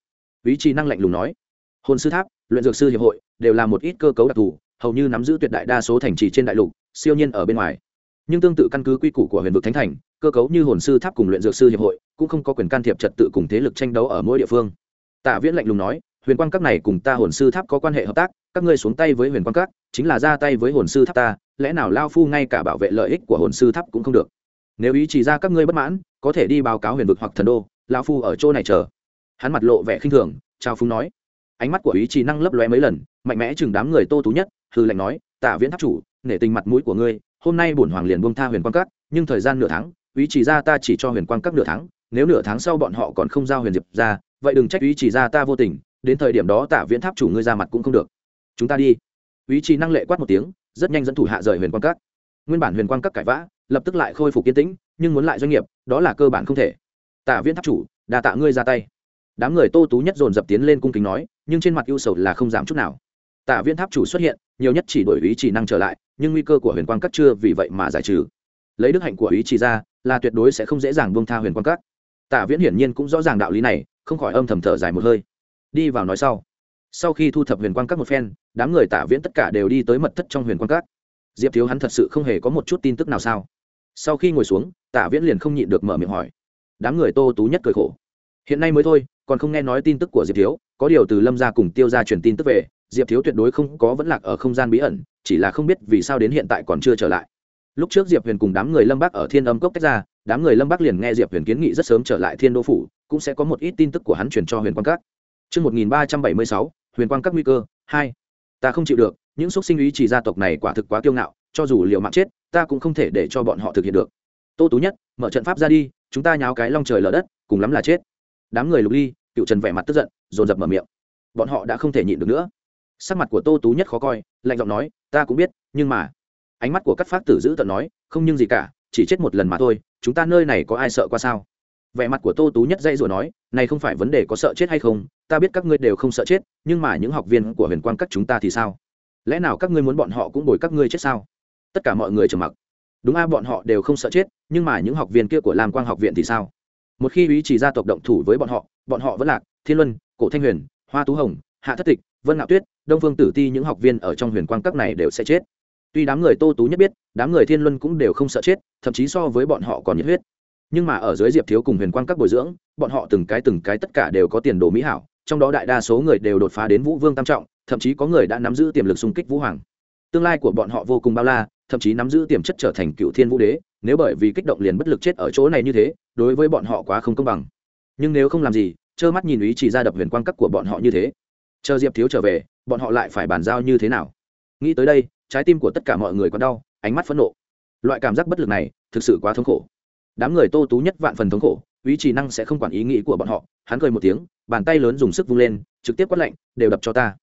Ý chí năng lạnh lùng nói. Hồn sư tháp, luyện dược sư hiệp hội, đều là một ít cơ cấu đặc thù, hầu như nắm giữ tuyệt đại đa số thành trì trên đại lục, siêu nhiên ở bên ngoài nhưng tương tự căn cứ quy củ của huyền vực thánh thành, cơ cấu như hồn sư tháp cùng luyện dược sư hiệp hội, cũng không có quyền can thiệp trật tự cùng thế lực tranh đấu ở mỗi địa phương. Tạ viễn lạnh lùng nói, huyền Quan các này cùng ta hồn sư tháp có quan hệ hợp tác, các ngươi xuống tay với huyền Quan các, chính là ra tay với hồn sư tháp ta, lẽ nào lao phu ngay cả bảo vệ lợi ích của hồn sư tháp cũng không được? Nếu ý chỉ ra các ngươi bất mãn, có thể đi báo cáo huyền vực hoặc thần đô, lao phu ở chỗ này chờ. Hắn mặt lộ vẻ khinh thường trao phúng nói. Ánh mắt của ý chỉ năng lấp lóe mấy lần, mạnh mẽ chừng đám người tô tú nhất hư lạnh nói, tạ viễn tháp chủ, nể tình mặt mũi của ngươi hôm nay bổn hoàng liền buông tha huyền quang các, nhưng thời gian nửa tháng, ý chỉ ra ta chỉ cho huyền quang các nửa tháng, nếu nửa tháng sau bọn họ còn không giao huyền diệp ra, vậy đừng trách ý chỉ ra ta vô tình, đến thời điểm đó tạ viễn tháp chủ ngươi ra mặt cũng không được. Chúng ta đi. Ý chỉ năng lệ quát một tiếng, rất nhanh dẫn thủ hạ rời huyền quang các. Nguyên bản huyền quang các cãi vã, lập tức lại khôi phục kiên tĩnh, nhưng muốn lại doanh nghiệp, đó là cơ bản không thể. Tạ viễn tháp chủ đà tạ ngươi ra tay. Đám người tô tú nhất dồn dập tiến lên cung kính nói, nhưng trên mặt ưu sầu là không giảm chút nào tả viễn tháp chủ xuất hiện, nhiều nhất chỉ đổi ý chỉ năng trở lại, nhưng nguy cơ của huyền quang các chưa vì vậy mà giải trừ. Lấy đức hạnh của ý chỉ ra, là tuyệt đối sẽ không dễ dàng buông tha huyền quang các. Tả viễn hiển nhiên cũng rõ ràng đạo lý này, không khỏi âm thầm thở dài một hơi. Đi vào nói sau. Sau khi thu thập huyền quang các một phen, đám người tả viễn tất cả đều đi tới mật thất trong huyền quang các. Diệp thiếu hắn thật sự không hề có một chút tin tức nào sao? Sau khi ngồi xuống tả viễn liền không nhịn được mở miệng hỏi. Đám người tô tú nhất cười khổ. Hiện nay mới thôi, còn không nghe nói tin tức của diệp thiếu, có điều từ lâm gia cùng tiêu ra truyền tin tức về diệp thiếu tuyệt đối không có vẫn lạc ở không gian bí ẩn chỉ là không biết vì sao đến hiện tại còn chưa trở lại lúc trước diệp huyền cùng đám người lâm bắc ở thiên âm cốc tách ra đám người lâm bắc liền nghe diệp huyền kiến nghị rất sớm trở lại thiên đô phủ cũng sẽ có một ít tin tức của hắn truyền cho huyền quang các Trước 1376, huyền quang các nguy cơ, 2. Ta không chịu được, những xuất sinh ý chỉ gia tộc này quả thực quá kiêu ngạo, cho dù liều mạng chết, ta cũng không thể để cho bọn họ thực hiện được. Tô Tú Nhất, mở trận pháp ra đi, chúng ta nháo cái long trời lở đất, cùng lắm là chết. Đám người lục ly, cựu trần vẻ mặt tức giận, dồn dập mở miệng. Bọn họ đã không thể nhịn được nữa. Sắc mặt của Tô Tú Nhất khó coi, lạnh giọng nói, ta cũng biết, nhưng mà, ánh mắt của các phát tử giữ tận nói, không nhưng gì cả, chỉ chết một lần mà thôi, chúng ta nơi này có ai sợ qua sao? vẻ mặt của tô tú nhất dây rồi nói này không phải vấn đề có sợ chết hay không ta biết các ngươi đều không sợ chết nhưng mà những học viên của huyền quang các chúng ta thì sao? Lẽ nào các ngươi muốn bọn họ cũng bồi các ngươi chết sao? Tất cả mọi người trầm mặc. Đúng a bọn họ đều không sợ chết nhưng mà những học viên kia của lam quang học viện thì sao? Một khi ý chỉ gia tộc động thủ với bọn họ bọn họ vẫn lạc thiên luân cổ thanh huyền hoa tú hồng hạ thất tịch vân ngạo tuyết, đông phương tử ti những học viên ở trong huyền quang các này đều sẽ chết. Tuy đám người tô tú nhất biết, đám người thiên luân cũng đều không sợ chết, thậm chí so với bọn họ còn nhiệt huyết. Nhưng mà ở dưới diệp thiếu cùng huyền quang các bồi dưỡng, bọn họ từng cái từng cái tất cả đều có tiền đồ mỹ hảo, trong đó đại đa số người đều đột phá đến vũ vương tam trọng, thậm chí có người đã nắm giữ tiềm lực xung kích vũ hoàng. Tương lai của bọn họ vô cùng bao la, thậm chí nắm giữ tiềm chất trở thành cựu thiên vũ đế, nếu bởi vì kích động liền bất lực chết ở chỗ này như thế, đối với bọn họ quá không công bằng. Nhưng nếu không làm gì, trơ mắt nhìn ý chỉ ra đập huyền quang cấp của bọn họ như thế chờ diệp thiếu trở về, bọn họ lại phải bàn giao như thế nào? Nghĩ tới đây, trái tim của tất cả mọi người còn đau, ánh mắt phẫn nộ. Loại cảm giác bất lực này, thực sự quá thống khổ. Đám người tô tú nhất vạn phần thống khổ, ý trí năng sẽ không quản ý nghĩ của bọn họ. Hắn cười một tiếng, bàn tay lớn dùng sức vung lên, trực tiếp quát lạnh, đều đập cho ta.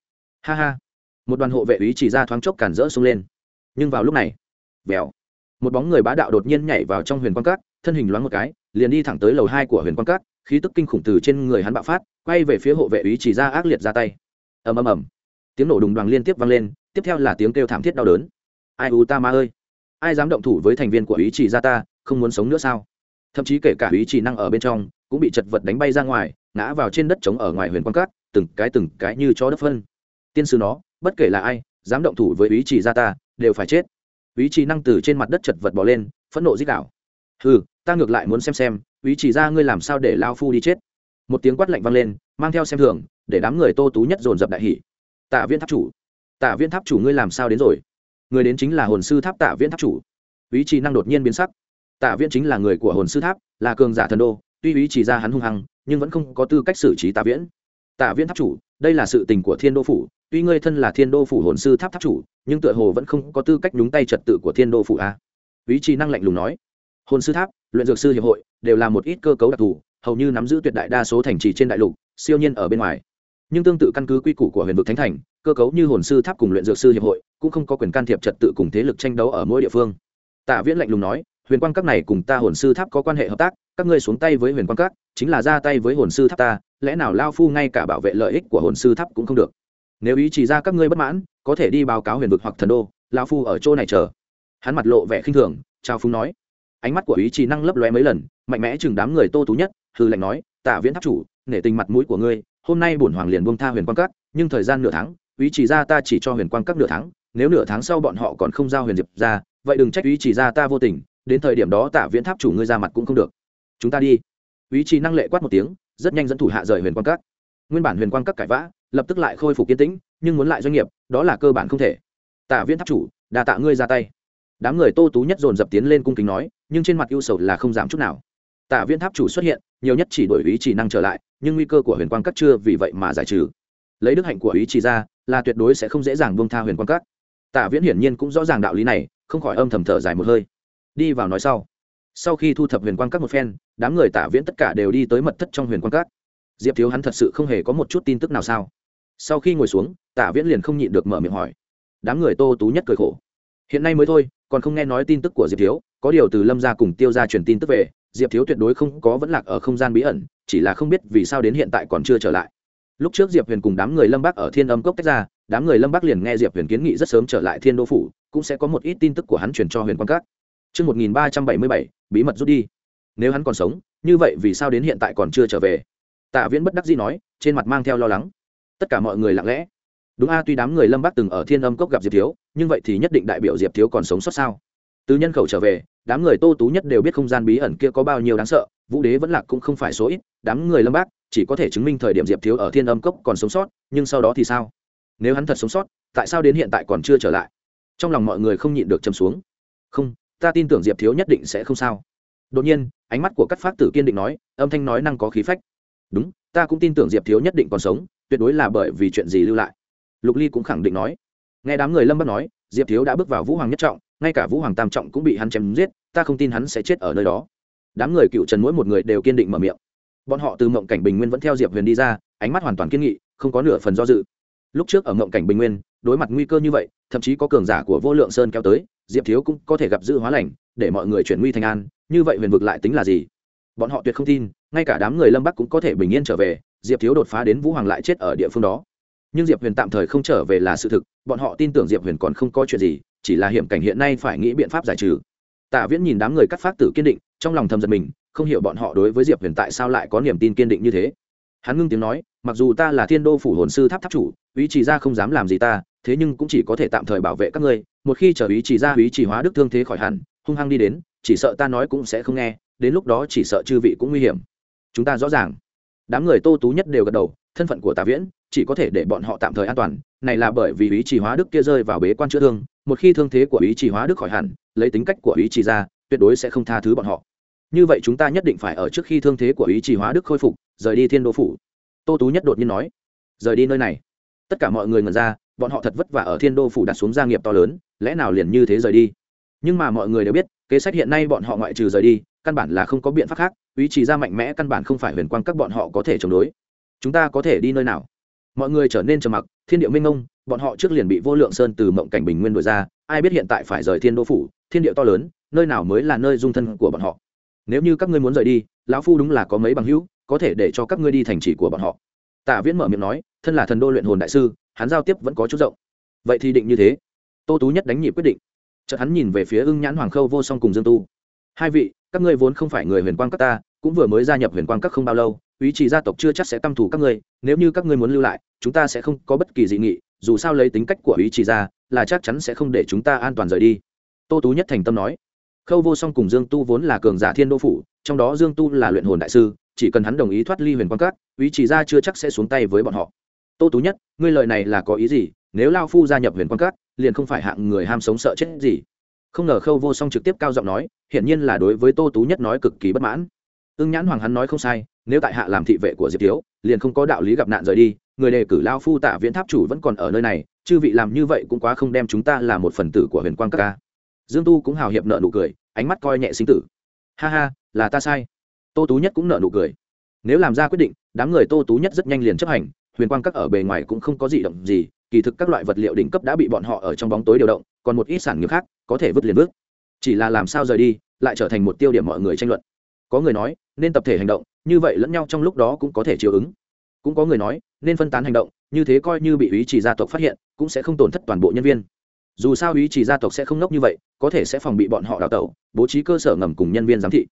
Ha ha. Một đoàn hộ vệ ý chỉ ra thoáng chốc cản rỡ xông lên. Nhưng vào lúc này, vèo. Một bóng người bá đạo đột nhiên nhảy vào trong huyền quan cát, thân hình loáng một cái, liền đi thẳng tới lầu hai của huyền quan cát, khí tức kinh khủng từ trên người hắn bạo phát, quay về phía hộ vệ ý chỉ ra ác liệt ra tay ầm ầm ầm. Tiếng nổ đùng đoàn liên tiếp vang lên, tiếp theo là tiếng kêu thảm thiết đau đớn. Ai u ta ma ơi? Ai dám động thủ với thành viên của ý chỉ ra ta, không muốn sống nữa sao? Thậm chí kể cả ý chỉ năng ở bên trong, cũng bị chật vật đánh bay ra ngoài, ngã vào trên đất trống ở ngoài huyền quan cát, từng cái từng cái như chó đất phân. Tiên sư nó, bất kể là ai, dám động thủ với ý chỉ ra ta, đều phải chết. Ý chỉ năng từ trên mặt đất chật vật bỏ lên, phẫn nộ dích đạo ừ ta ngược lại muốn xem xem, ý chỉ ra ngươi làm sao để lao phu đi chết? Một tiếng quát lạnh vang lên, mang theo xem thường để đám người tô tú nhất dồn dập đại hỷ. Tạ viên tháp chủ. Tạ viên tháp chủ ngươi làm sao đến rồi? Người đến chính là hồn sư tháp tạ viên tháp chủ. Ý chí năng đột nhiên biến sắc. Tạ viễn chính là người của hồn sư tháp, là cường giả thần đô, tuy ý chỉ ra hắn hung hăng, nhưng vẫn không có tư cách xử trí tạ viễn. Tạ viễn tháp chủ, đây là sự tình của thiên đô phủ. Tuy ngươi thân là thiên đô phủ hồn sư tháp tháp chủ, nhưng tựa hồ vẫn không có tư cách nhúng tay trật tự của thiên đô phủ a. Ý chí năng lạnh lùng nói. Hồn sư tháp, luyện dược sư hiệp hội, đều là một ít cơ cấu đặc thù, hầu như nắm giữ tuyệt đại đa số thành trì trên đại lục, siêu nhiên ở bên ngoài nhưng tương tự căn cứ quy củ của huyền vực thánh thành, cơ cấu như hồn sư tháp cùng luyện dược sư hiệp hội, cũng không có quyền can thiệp trật tự cùng thế lực tranh đấu ở mỗi địa phương. Tạ viễn lạnh lùng nói, huyền quang các này cùng ta hồn sư tháp có quan hệ hợp tác, các ngươi xuống tay với huyền quang các, chính là ra tay với hồn sư tháp ta, lẽ nào lao phu ngay cả bảo vệ lợi ích của hồn sư tháp cũng không được? Nếu ý chỉ ra các ngươi bất mãn, có thể đi báo cáo huyền vực hoặc thần đô, lao phu ở chỗ này chờ. Hắn mặt lộ vẻ khinh thường trao phúng nói, ánh mắt của ý chỉ năng lấp lóe mấy lần, mạnh mẽ chừng đám người tô tú nhất hư lệnh nói, tạ viễn tháp chủ, nể tình mặt mũi của ngươi hôm nay bổn hoàng liền buông tha huyền quang các, nhưng thời gian nửa tháng, ý chỉ ra ta chỉ cho huyền quang các nửa tháng, nếu nửa tháng sau bọn họ còn không giao huyền diệp ra, vậy đừng trách ý chỉ ra ta vô tình, đến thời điểm đó tả viễn tháp chủ ngươi ra mặt cũng không được. Chúng ta đi. Ý chỉ năng lệ quát một tiếng, rất nhanh dẫn thủ hạ rời huyền quang các. Nguyên bản huyền quang các cải vã, lập tức lại khôi phục yên tĩnh, nhưng muốn lại doanh nghiệp, đó là cơ bản không thể. Tả viễn tháp chủ đà tạ ngươi ra tay. Đám người tô tú nhất dồn dập tiến lên cung kính nói, nhưng trên mặt ưu sầu là không giảm chút nào tả viễn tháp chủ xuất hiện, nhiều nhất chỉ đổi ý chỉ năng trở lại, nhưng nguy cơ của huyền quang các chưa vì vậy mà giải trừ. Lấy đức hạnh của ý chỉ ra, là tuyệt đối sẽ không dễ dàng buông tha huyền quang các. Tả viễn hiển nhiên cũng rõ ràng đạo lý này, không khỏi âm thầm thở dài một hơi. Đi vào nói sau. Sau khi thu thập huyền quang các một phen, đám người tả viễn tất cả đều đi tới mật thất trong huyền quang các. Diệp thiếu hắn thật sự không hề có một chút tin tức nào sao? Sau khi ngồi xuống tạ viễn liền không nhịn được mở miệng hỏi. Đám người tô tú nhất cười khổ. Hiện nay mới thôi, còn không nghe nói tin tức của diệp thiếu, có điều từ lâm ra cùng tiêu ra truyền tin tức về diệp thiếu tuyệt đối không có vẫn lạc ở không gian bí ẩn chỉ là không biết vì sao đến hiện tại còn chưa trở lại lúc trước diệp huyền cùng đám người lâm bắc ở thiên âm cốc tách ra đám người lâm bắc liền nghe diệp huyền kiến nghị rất sớm trở lại thiên đô phủ cũng sẽ có một ít tin tức của hắn truyền cho huyền quan các Trước 1377, bí mật rút đi. Nếu hắn còn sống, như vậy vì sao đến hiện tại còn chưa trở về? Tạ Viễn bất đắc dĩ nói, trên mặt mang theo lo lắng. Tất cả mọi người lặng lẽ. Đúng a, tuy đám người Lâm Bắc từng ở Thiên Âm Cốc gặp Diệp Thiếu, nhưng vậy thì nhất định đại biểu Diệp Thiếu còn sống sót sao? Từ nhân khẩu trở về, đám người Tô Tú nhất đều biết không gian bí ẩn kia có bao nhiêu đáng sợ, Vũ Đế vẫn lạc cũng không phải số ít, đám người Lâm Bắc chỉ có thể chứng minh thời điểm Diệp Thiếu ở Thiên Âm Cốc còn sống sót, nhưng sau đó thì sao? Nếu hắn thật sống sót, tại sao đến hiện tại còn chưa trở lại? Trong lòng mọi người không nhịn được châm xuống. Không, ta tin tưởng diệp thiếu nhất định sẽ không sao đột nhiên ánh mắt của các pháp tử kiên định nói âm thanh nói năng có khí phách đúng ta cũng tin tưởng diệp thiếu nhất định còn sống tuyệt đối là bởi vì chuyện gì lưu lại lục ly cũng khẳng định nói nghe đám người lâm bắc nói diệp thiếu đã bước vào vũ hoàng nhất trọng ngay cả vũ hoàng tam trọng cũng bị hắn chém giết, ta không tin hắn sẽ chết ở nơi đó. Đám người cựu trần mỗi một người đều kiên định mở miệng. Bọn họ từ mộng cảnh bình nguyên vẫn theo diệp huyền đi ra, ánh mắt hoàn toàn kiên nghị, không có nửa phần do dự. Lúc trước ở mộng cảnh bình nguyên, đối mặt nguy cơ như vậy, thậm chí có cường giả của vô lượng sơn kéo tới, diệp thiếu cũng có thể gặp dự hóa lành, để mọi người chuyển nguy thành an, như vậy huyền vực lại tính là gì? Bọn họ tuyệt không tin, ngay cả đám người lâm bắc cũng có thể bình yên trở về, diệp thiếu đột phá đến vũ hoàng lại chết ở địa phương đó. Nhưng diệp huyền tạm thời không trở về là sự thực, bọn họ tin tưởng diệp huyền còn không có chuyện gì chỉ là hiểm cảnh hiện nay phải nghĩ biện pháp giải trừ. Tạ viễn nhìn đám người cắt phát tử kiên định, trong lòng thầm giật mình, không hiểu bọn họ đối với diệp huyền tại sao lại có niềm tin kiên định như thế. Hắn ngưng tiếng nói, mặc dù ta là thiên đô phủ hồn sư tháp tháp chủ, ý chỉ ra không dám làm gì ta, thế nhưng cũng chỉ có thể tạm thời bảo vệ các ngươi, một khi chờ ý chỉ ra ý chỉ hóa đức thương thế khỏi hẳn, hung hăng đi đến, chỉ sợ ta nói cũng sẽ không nghe, đến lúc đó chỉ sợ chư vị cũng nguy hiểm. Chúng ta rõ ràng. Đám người tô tú nhất đều gật đầu, thân phận của Tạ viễn chỉ có thể để bọn họ tạm thời an toàn, này là bởi vì ý chỉ hóa đức kia rơi vào bế quan chữa thương một khi thương thế của ý chỉ hóa đức khỏi hẳn, lấy tính cách của ý chỉ ra, tuyệt đối sẽ không tha thứ bọn họ. Như vậy chúng ta nhất định phải ở trước khi thương thế của ý chỉ hóa đức khôi phục, rời đi thiên đô phủ. Tô tú nhất đột nhiên nói. Rời đi nơi này. Tất cả mọi người ngần ra, bọn họ thật vất vả ở thiên đô phủ đặt xuống gia nghiệp to lớn, lẽ nào liền như thế rời đi? Nhưng mà mọi người đều biết, kế sách hiện nay bọn họ ngoại trừ rời đi, căn bản là không có biện pháp khác, ý chỉ ra mạnh mẽ căn bản không phải huyền quang các bọn họ có thể chống đối. Chúng ta có thể đi nơi nào? Mọi người trở nên trầm mặc, thiên địa minh ngông bọn họ trước liền bị vô lượng sơn từ mộng cảnh bình nguyên đổi ra, ai biết hiện tại phải rời thiên đô phủ, thiên địa to lớn, nơi nào mới là nơi dung thân của bọn họ. Nếu như các ngươi muốn rời đi, lão phu đúng là có mấy bằng hữu, có thể để cho các ngươi đi thành trì của bọn họ. Tạ viễn mở miệng nói, thân là thần đô luyện hồn đại sư, hắn giao tiếp vẫn có chút rộng. Vậy thì định như thế. Tô tú nhất đánh nhịp quyết định. Chợt hắn nhìn về phía ưng nhãn hoàng khâu vô song cùng dương tu. Hai vị, các ngươi vốn không phải người huyền quang các ta, cũng vừa mới gia nhập huyền quang các không bao lâu ý chỉ gia tộc chưa chắc sẽ căm thù các ngươi, nếu như các ngươi muốn lưu lại, chúng ta sẽ không có bất kỳ dị nghị, dù sao lấy tính cách của ý chỉ gia là chắc chắn sẽ không để chúng ta an toàn rời đi. Tô tú nhất thành tâm nói. Khâu vô song cùng dương tu vốn là cường giả thiên đô phủ, trong đó dương tu là luyện hồn đại sư, chỉ cần hắn đồng ý thoát ly huyền Quan các, ý chỉ gia chưa chắc sẽ xuống tay với bọn họ. Tô tú nhất, ngươi lời này là có ý gì? Nếu lao phu gia nhập huyền Quan các, liền không phải hạng người ham sống sợ chết gì. Không ngờ khâu vô song trực tiếp cao giọng nói, hiển nhiên là đối với tô tú nhất nói cực kỳ bất mãn ưng nhãn hoàng hắn nói không sai, nếu tại hạ làm thị vệ của diệp thiếu, liền không có đạo lý gặp nạn rời đi, người đề cử lao phu tạ viễn tháp chủ vẫn còn ở nơi này, chư vị làm như vậy cũng quá không đem chúng ta là một phần tử của huyền quang các ca. Dương tu cũng hào hiệp nợ nụ cười, ánh mắt coi nhẹ sinh tử. Ha ha, là ta sai. Tô tú nhất cũng nợ nụ cười. Nếu làm ra quyết định, đám người tô tú nhất rất nhanh liền chấp hành, huyền quang các ở bề ngoài cũng không có gì động gì, kỳ thực các loại vật liệu đỉnh cấp đã bị bọn họ ở trong bóng tối điều động, còn một ít sản nghiệp khác, có thể vứt liền vứt. Chỉ là làm sao rời đi, lại trở thành một tiêu điểm mọi người tranh luận. Có người nói nên tập thể hành động, như vậy lẫn nhau trong lúc đó cũng có thể chiều ứng. Cũng có người nói, nên phân tán hành động, như thế coi như bị ý chỉ gia tộc phát hiện, cũng sẽ không tổn thất toàn bộ nhân viên. Dù sao ý chỉ gia tộc sẽ không nốc như vậy, có thể sẽ phòng bị bọn họ đào tẩu, bố trí cơ sở ngầm cùng nhân viên giám thị.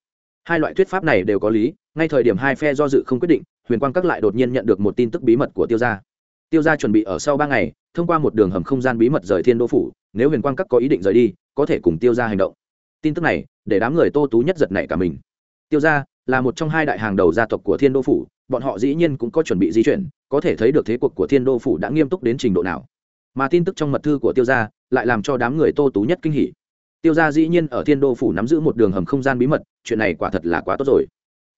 Hai loại thuyết pháp này đều có lý, ngay thời điểm hai phe do dự không quyết định, huyền quang các lại đột nhiên nhận được một tin tức bí mật của tiêu gia. Tiêu gia chuẩn bị ở sau ba ngày, thông qua một đường hầm không gian bí mật rời thiên đô phủ, nếu huyền quang các có ý định rời đi, có thể cùng tiêu gia hành động. Tin tức này, để đám người tô tú nhất giật nảy cả mình. Tiêu gia là một trong hai đại hàng đầu gia tộc của thiên đô phủ bọn họ dĩ nhiên cũng có chuẩn bị di chuyển có thể thấy được thế cuộc của thiên đô phủ đã nghiêm túc đến trình độ nào. Mà tin tức trong mật thư của tiêu gia lại làm cho đám người tô tú nhất kinh hỉ. Tiêu gia dĩ nhiên ở thiên đô phủ nắm giữ một đường hầm không gian bí mật chuyện này quả thật là quá tốt rồi.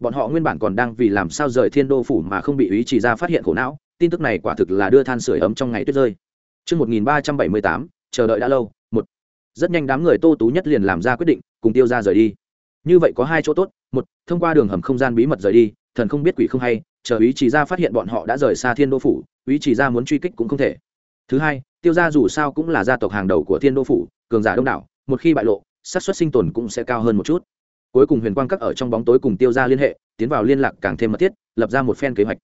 Bọn họ nguyên bản còn đang vì làm sao rời thiên đô phủ mà không bị ý chỉ ra phát hiện khổ não tin tức này quả thực là đưa than sửa ấm trong ngày tuyết rơi. Trước 1378, chờ đợi đã lâu, một. Rất nhanh đám người tô tú nhất liền làm ra quyết định, cùng tiêu ra rời đi. Như vậy có hai chỗ tốt, một, thông qua đường hầm không gian bí mật rời đi, thần không biết quỷ không hay chờ ý chỉ ra phát hiện bọn họ đã rời xa thiên đô phủ ý chỉ ra muốn truy kích cũng không thể. Thứ hai tiêu gia dù sao cũng là gia tộc hàng đầu của thiên đô phủ cường giả đông đảo một khi bại lộ xác suất sinh tồn cũng sẽ cao hơn một chút. Cuối cùng huyền quang các ở trong bóng tối cùng tiêu gia liên hệ tiến vào liên lạc càng thêm mật thiết lập ra một phen kế hoạch.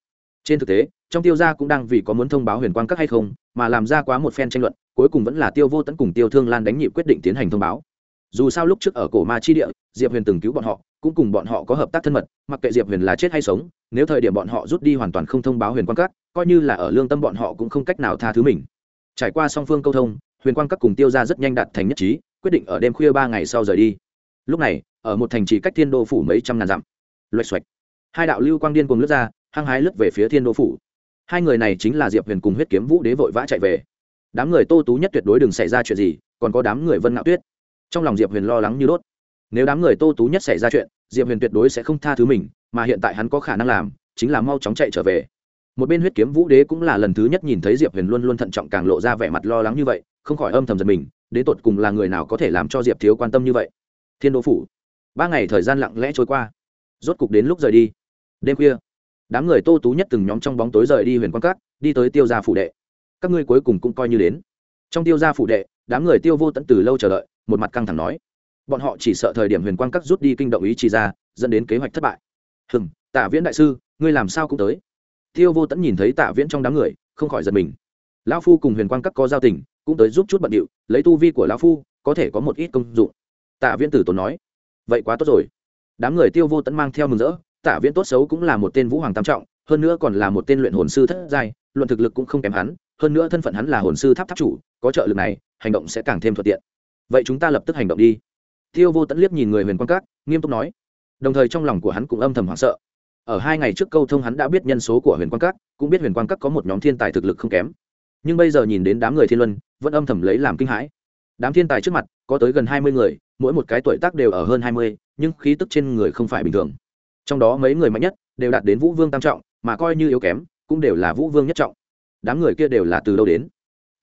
Trên thực tế trong tiêu gia cũng đang vì có muốn thông báo huyền quang các hay không mà làm ra quá một phen tranh luận cuối cùng vẫn là tiêu vô tấn cùng tiêu thương lan đánh nhị quyết định tiến hành thông báo. Dù sao lúc trước ở cổ ma chi địa diệp huyền từng cứu bọn họ cũng cùng bọn họ có hợp tác thân mật, mặc kệ diệp huyền là chết hay sống, nếu thời điểm bọn họ rút đi hoàn toàn không thông báo huyền quang các, coi như là ở lương tâm bọn họ cũng không cách nào tha thứ mình. Trải qua song phương câu thông, huyền quang các cùng tiêu ra rất nhanh đạt thành nhất trí, quyết định ở đêm khuya ba ngày sau rời đi. Lúc này, ở một thành trì cách thiên đô phủ mấy trăm ngàn dặm. Loạch xoạch. Hai đạo lưu quang điên cùng lướt ra, hăng hái lướt về phía thiên đô phủ. Hai người này chính là diệp huyền cùng huyết kiếm vũ đế vội vã chạy về. Đám người tô tú nhất tuyệt đối đừng xảy ra chuyện gì, còn có đám người vân ngạo tuyết. Trong lòng diệp huyền lo lắng như đốt. Nếu đám người tô tú nhất xảy ra chuyện diệp huyền tuyệt đối sẽ không tha thứ mình, mà hiện tại hắn có khả năng làm, chính là mau chóng chạy trở về. Một bên huyết kiếm vũ đế cũng là lần thứ nhất nhìn thấy diệp huyền luôn luôn thận trọng càng lộ ra vẻ mặt lo lắng như vậy, không khỏi âm thầm giật mình, đến tột cùng là người nào có thể làm cho diệp thiếu quan tâm như vậy? Thiên đô phủ. Ba ngày thời gian lặng lẽ trôi qua. Rốt cục đến lúc rời đi. Đêm khuya, đám người tô tú nhất từng nhóm trong bóng tối rời đi huyền quan cát đi tới tiêu gia phủ đệ. Các ngươi cuối cùng cũng coi như đến. Trong tiêu gia phủ đệ, đám người tiêu vô tận từ lâu chờ đợi, một mặt căng thẳng nói bọn họ chỉ sợ thời điểm huyền quang các rút đi kinh động ý chỉ ra, dẫn đến kế hoạch thất bại. Hừng tạ viễn đại sư, ngươi làm sao cũng tới. Tiêu vô tẫn nhìn thấy tạ viễn trong đám người, không khỏi giật mình. Lão phu cùng huyền quang các có giao tình, cũng tới giúp chút bận điệu, lấy tu vi của lão phu, có thể có một ít công dụng. Tạ viễn tử tốn nói. Vậy quá tốt rồi. Đám người tiêu vô tẫn mang theo mừng rỡ, tạ viễn tốt xấu cũng là một tên vũ hoàng tam trọng, hơn nữa còn là một tên luyện hồn sư thất giai, luận thực lực cũng không kém hắn, hơn nữa thân phận hắn là hồn sư tháp tháp chủ, có trợ lực này, hành động sẽ càng thêm thuận tiện. Vậy chúng ta lập tức hành động đi tiêu vô tẫn liếc nhìn người huyền quan cát nghiêm túc nói. Đồng thời trong lòng của hắn cũng âm thầm hoảng sợ. Ở hai ngày trước câu thông hắn đã biết nhân số của huyền quan cát cũng biết huyền quan cát có một nhóm thiên tài thực lực không kém. Nhưng bây giờ nhìn đến đám người thiên luân, vẫn âm thầm lấy làm kinh hãi. Đám thiên tài trước mặt, có tới gần hai mươi người, mỗi một cái tuổi tác đều ở hơn hai mươi, nhưng khí tức trên người không phải bình thường. Trong đó mấy người mạnh nhất, đều đạt đến vũ vương tam trọng, mà coi như yếu kém, cũng đều là vũ vương nhất trọng. Đám người kia đều là từ đâu đến?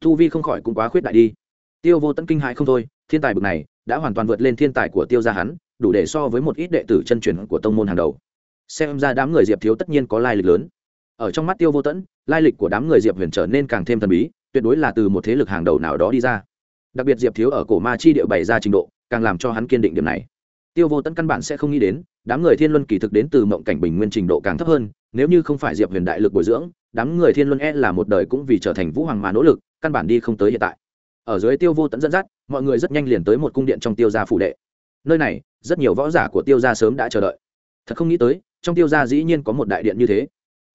Thu vi không khỏi cũng quá khuyết đại đi. Tiêu vô tận kinh hại không thôi thiên tài bực này đã hoàn toàn vượt lên thiên tài của tiêu gia hắn, đủ để so với một ít đệ tử chân truyền của tông môn hàng đầu. Xem ra đám người diệp thiếu tất nhiên có lai lịch lớn. Ở trong mắt tiêu vô tẫn, lai lịch của đám người diệp huyền trở nên càng thêm thần bí, tuyệt đối là từ một thế lực hàng đầu nào đó đi ra. Đặc biệt diệp thiếu ở cổ ma chi địa bày ra trình độ, càng làm cho hắn kiên định điểm này. Tiêu vô tẫn căn bản sẽ không nghĩ đến, đám người thiên luân kỳ thực đến từ mộng cảnh bình nguyên trình độ càng thấp hơn, nếu như không phải diệp huyền đại lực bồi dưỡng, đám người thiên luân e là một đời cũng vì trở thành vũ hoàng mà nỗ lực, căn bản đi không tới hiện tại ở dưới tiêu vô tẫn dẫn dắt, mọi người rất nhanh liền tới một cung điện trong tiêu gia phủ đệ. Nơi này, rất nhiều võ giả của tiêu gia sớm đã chờ đợi. Thật không nghĩ tới, trong tiêu gia dĩ nhiên có một đại điện như thế.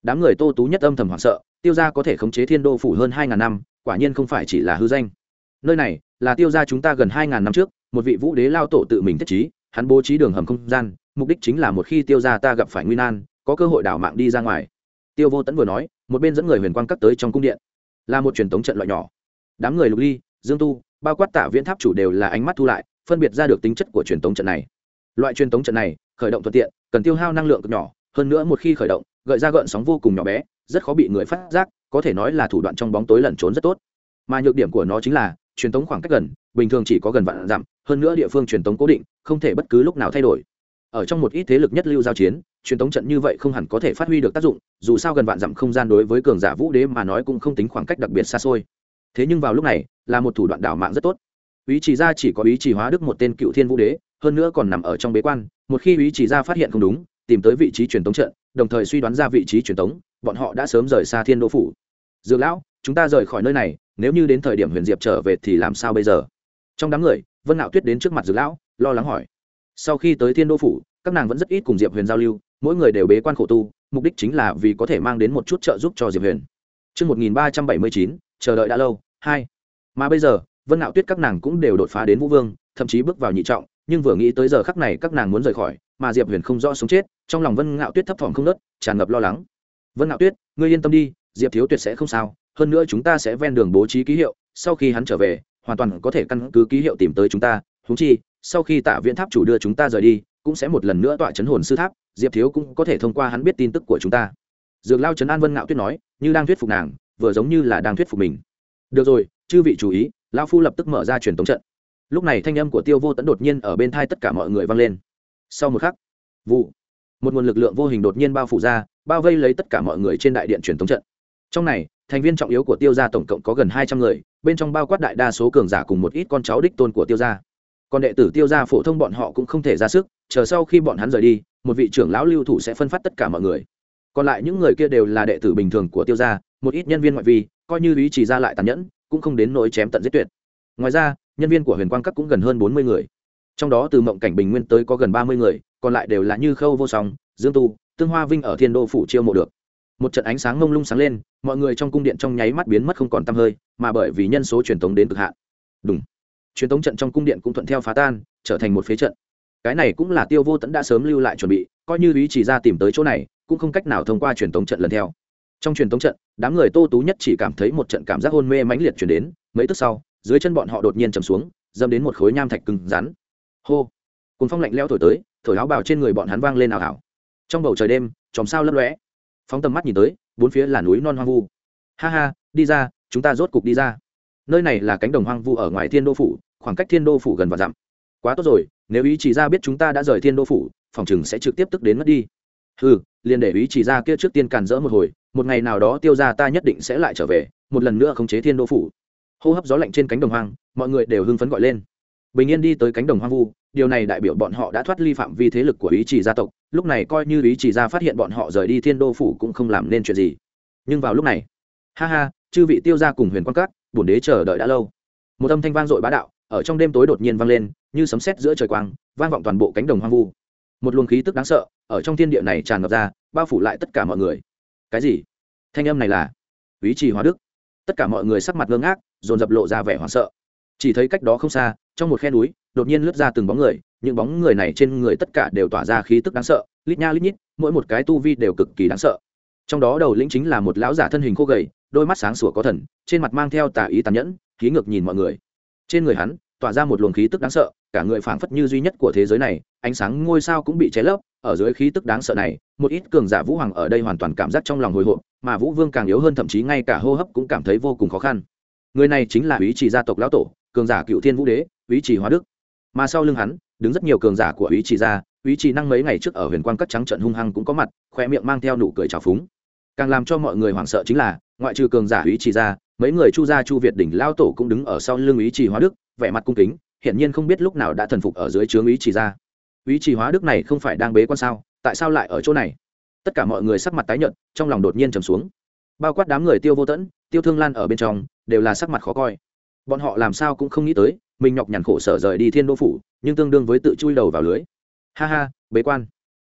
Đám người tô tú nhất âm thầm hoảng sợ, tiêu gia có thể khống chế thiên đô phủ hơn hai ngàn năm, quả nhiên không phải chỉ là hư danh. Nơi này, là tiêu gia chúng ta gần hai ngàn năm trước, một vị vũ đế lao tổ tự mình thiết trí, hắn bố trí đường hầm không gian, mục đích chính là một khi tiêu gia ta gặp phải nguy nan, có cơ hội đảo mạng đi ra ngoài. Tiêu vô tẫn vừa nói, một bên dẫn người huyền quang cắt tới trong cung điện. Là một truyền thống trận loại nhỏ. Đám người lục ly dương tu, bao quát tả viễn tháp chủ đều là ánh mắt thu lại, phân biệt ra được tính chất của truyền tống trận này. Loại truyền tống trận này, khởi động thuận tiện, cần tiêu hao năng lượng cực nhỏ, hơn nữa một khi khởi động, gợi ra gợn sóng vô cùng nhỏ bé, rất khó bị người phát giác, có thể nói là thủ đoạn trong bóng tối lẩn trốn rất tốt. Mà nhược điểm của nó chính là, truyền tống khoảng cách gần, bình thường chỉ có gần vạn dặm, hơn nữa địa phương truyền tống cố định, không thể bất cứ lúc nào thay đổi. Ở trong một ít thế lực nhất lưu giao chiến, truyền tống trận như vậy không hẳn có thể phát huy được tác dụng, dù sao gần vạn dặm không gian đối với cường giả vũ đế mà nói cũng không tính khoảng cách đặc biệt xa xôi thế nhưng vào lúc này là một thủ đoạn đảo mạng rất tốt. Ý chỉ ra chỉ có ý chỉ hóa đức một tên cựu thiên vũ đế hơn nữa còn nằm ở trong bế quan một khi ý chỉ ra phát hiện không đúng tìm tới vị trí truyền tống trận đồng thời suy đoán ra vị trí truyền tống bọn họ đã sớm rời xa thiên đô phủ. Dược lão chúng ta rời khỏi nơi này nếu như đến thời điểm huyền diệp trở về thì làm sao bây giờ? Trong đám người vân nạo tuyết đến trước mặt dược lão lo lắng hỏi. Sau khi tới thiên đô phủ các nàng vẫn rất ít cùng diệp huyền giao lưu mỗi người đều bế quan khổ tu mục đích chính là vì có thể mang đến một chút trợ giúp cho diệp huyền. Trước 1379, chờ đợi đã lâu, hai. Mà bây giờ, vân nạo tuyết các nàng cũng đều đột phá đến vũ vương, thậm chí bước vào nhị trọng, nhưng vừa nghĩ tới giờ khắc này các nàng muốn rời khỏi, mà diệp huyền không rõ sống chết, trong lòng vân ngạo tuyết thấp thỏm không nớt, tràn ngập lo lắng. Vân ngạo tuyết, ngươi yên tâm đi, diệp thiếu tuyệt sẽ không sao, hơn nữa chúng ta sẽ ven đường bố trí ký hiệu, sau khi hắn trở về, hoàn toàn có thể căn cứ ký hiệu tìm tới chúng ta húng chi, sau khi tạ viễn tháp chủ đưa chúng ta rời đi, cũng sẽ một lần nữa tọa chấn hồn sư tháp, diệp thiếu cũng có thể thông qua hắn biết tin tức của chúng ta. Dược lao trấn an vân ngạo tuyết nói, như đang thuyết phục nàng, vừa giống như là đang thuyết phục mình được rồi, chư vị chú ý, lão phu lập tức mở ra truyền tống trận. Lúc này thanh âm của tiêu vô tẫn đột nhiên ở bên thai tất cả mọi người vang lên. Sau một khắc, vụ, một nguồn lực lượng vô hình đột nhiên bao phủ ra, bao vây lấy tất cả mọi người trên đại điện truyền thống trận. Trong này, thành viên trọng yếu của tiêu gia tổng cộng có gần hai trăm người, bên trong bao quát đại đa số cường giả cùng một ít con cháu đích tôn của tiêu gia. Còn đệ tử tiêu gia phổ thông bọn họ cũng không thể ra sức, chờ sau khi bọn hắn rời đi, một vị trưởng lão lưu thủ sẽ phân phát tất cả mọi người. Còn lại những người kia đều là đệ tử bình thường của tiêu gia, một ít nhân viên ngoại vi coi như ý chỉ ra lại tàn nhẫn, cũng không đến nỗi chém tận giết tuyệt. Ngoài ra, nhân viên của huyền quang các cũng gần hơn bốn mươi người. Trong đó từ mộng cảnh bình nguyên tới có gần ba mươi người, còn lại đều là như khâu vô song, dương tu, tương hoa vinh ở thiên đô phủ chiêu mộ được. Một trận ánh sáng mông lung sáng lên, mọi người trong cung điện trong nháy mắt biến mất không còn t hơi, mà bởi vì nhân số truyền thống đến cực hạn. Đúng truyền thống trận trong cung điện cũng thuận theo phá tan, trở thành một phế trận. Cái này cũng là tiêu vô tẫn đã sớm lưu lại chuẩn bị, coi như ý chỉ ra tìm tới chỗ này, cũng không cách nào thông qua truyền thống trận lần theo trong truyền thống trận, đám người tô tú nhất chỉ cảm thấy một trận cảm giác hôn mê mãnh liệt chuyển đến, mấy tức sau, dưới chân bọn họ đột nhiên chầm xuống dâm đến một khối nham thạch cứng rắn. Hô! Cùng phong lạnh leo thổi tới, thổi áo bào trên người bọn hắn vang lên ảo ảo trong bầu trời đêm, chòm sao lấp lóe. Phóng tầm mắt nhìn tới, bốn phía là núi non hoang vu. Ha ha, đi ra, chúng ta rốt cục đi ra. Nơi này là cánh đồng hoang vu ở ngoài thiên đô phủ, khoảng cách thiên đô phủ gần và dặm. Quá tốt rồi, nếu ý chỉ ra biết chúng ta đã rời thiên đô phủ, phòng chừng sẽ trực tiếp tức đến mất đi ừ liền để ý chỉ ra kia trước tiên càn rỡ một hồi, một ngày nào đó tiêu ra ta nhất định sẽ lại trở về, một lần nữa khống chế thiên đô phủ. Hô hấp gió lạnh trên cánh đồng hoang, mọi người đều hưng phấn gọi lên. Bình yên đi tới cánh đồng hoang vu, điều này đại biểu bọn họ đã thoát ly phạm vi thế lực của ý chỉ gia tộc, lúc này coi như ý chỉ gia phát hiện bọn họ rời đi thiên đô phủ cũng không làm nên chuyện gì. Nhưng vào lúc này, ha ha, chư vị tiêu gia cùng huyền quan cát bổn đế chờ đợi đã lâu. Một âm thanh vang dội bá đạo, ở trong đêm tối đột nhiên vang lên, như sấm sét giữa trời quang, vang vọng toàn bộ cánh đồng hoang vu một luồng khí tức đáng sợ ở trong thiên địa này tràn ngập ra, bao phủ lại tất cả mọi người. Cái gì? Thanh âm này là ý chỉ hóa đức. Tất cả mọi người sắc mặt ngơ ngác, dồn dập lộ ra vẻ hoảng sợ. Chỉ thấy cách đó không xa, trong một khe núi, đột nhiên lướt ra từng bóng người, những bóng người này trên người tất cả đều tỏa ra khí tức đáng sợ, lít nha lít nhít, mỗi một cái tu vi đều cực kỳ đáng sợ. Trong đó đầu lĩnh chính là một lão giả thân hình khô gầy, đôi mắt sáng sủa có thần, trên mặt mang theo tà ý tàn nhẫn, khí ngược nhìn mọi người. Trên người hắn, tỏa ra một luồng khí tức đáng sợ cả người phảng phất như duy nhất của thế giới này, ánh sáng ngôi sao cũng bị cháy lấp, ở dưới khí tức đáng sợ này, một ít cường giả vũ hoàng ở đây hoàn toàn cảm giác trong lòng hồi hộp, mà vũ vương càng yếu hơn thậm chí ngay cả hô hấp cũng cảm thấy vô cùng khó khăn. Người này chính là ý chỉ gia tộc lão tổ, cường giả cựu thiên vũ đế ý chỉ hóa đức. Mà sau lưng hắn, đứng rất nhiều cường giả của ý chỉ gia ý chỉ năng mấy ngày trước ở huyền quang cất trắng trận hung hăng cũng có mặt khoe miệng mang theo nụ cười trào phúng. Càng làm cho mọi người hoảng sợ chính là, ngoại trừ cường giả ý chỉ gia, mấy người chu gia chu việt đỉnh lao tổ cũng đứng ở sau lưng ý chỉ hóa đức, vẻ mặt cung kính hiển nhiên không biết lúc nào đã thần phục ở dưới trướng ý chỉ ra. ý chỉ hóa đức này không phải đang bế quan sao? Tại sao lại ở chỗ này? Tất cả mọi người sắc mặt tái nhợt, trong lòng đột nhiên trầm xuống. Bao quát đám người tiêu vô tẫn, tiêu thương lan ở bên trong, đều là sắc mặt khó coi. Bọn họ làm sao cũng không nghĩ tới, mình nhọc nhằn khổ sở rời đi thiên đô phủ, nhưng tương đương với tự chui đầu vào lưới. Ha ha, bế quan.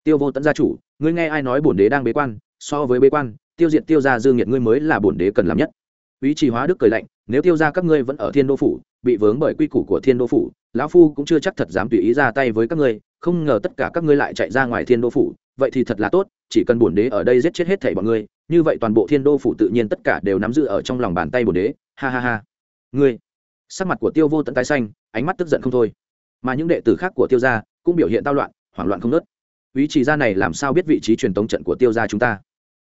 Tiêu vô tẫn gia chủ, ngươi nghe ai nói bổn đế đang bế quan? So với bế quan, tiêu diệt tiêu gia dương nhiệt ngươi mới là bổn đế cần làm nhất. Ý chỉ hóa đức cười lạnh, nếu tiêu gia các ngươi vẫn ở thiên đô phủ bị vướng bởi quy củ của thiên đô phủ, lão phu cũng chưa chắc thật dám tùy ý ra tay với các ngươi, không ngờ tất cả các ngươi lại chạy ra ngoài thiên đô phủ, vậy thì thật là tốt, chỉ cần bổn đế ở đây giết chết hết thảy bọn ngươi, như vậy toàn bộ thiên đô phủ tự nhiên tất cả đều nắm giữ ở trong lòng bàn tay bổn đế. Ha ha ha. Ngươi, sắc mặt của tiêu vô tận tái xanh, ánh mắt tức giận không thôi. Mà những đệ tử khác của tiêu gia cũng biểu hiện tao loạn, hoảng loạn không nớt ý chỉ gia này làm sao biết vị trí truyền tống trận của tiêu gia chúng ta?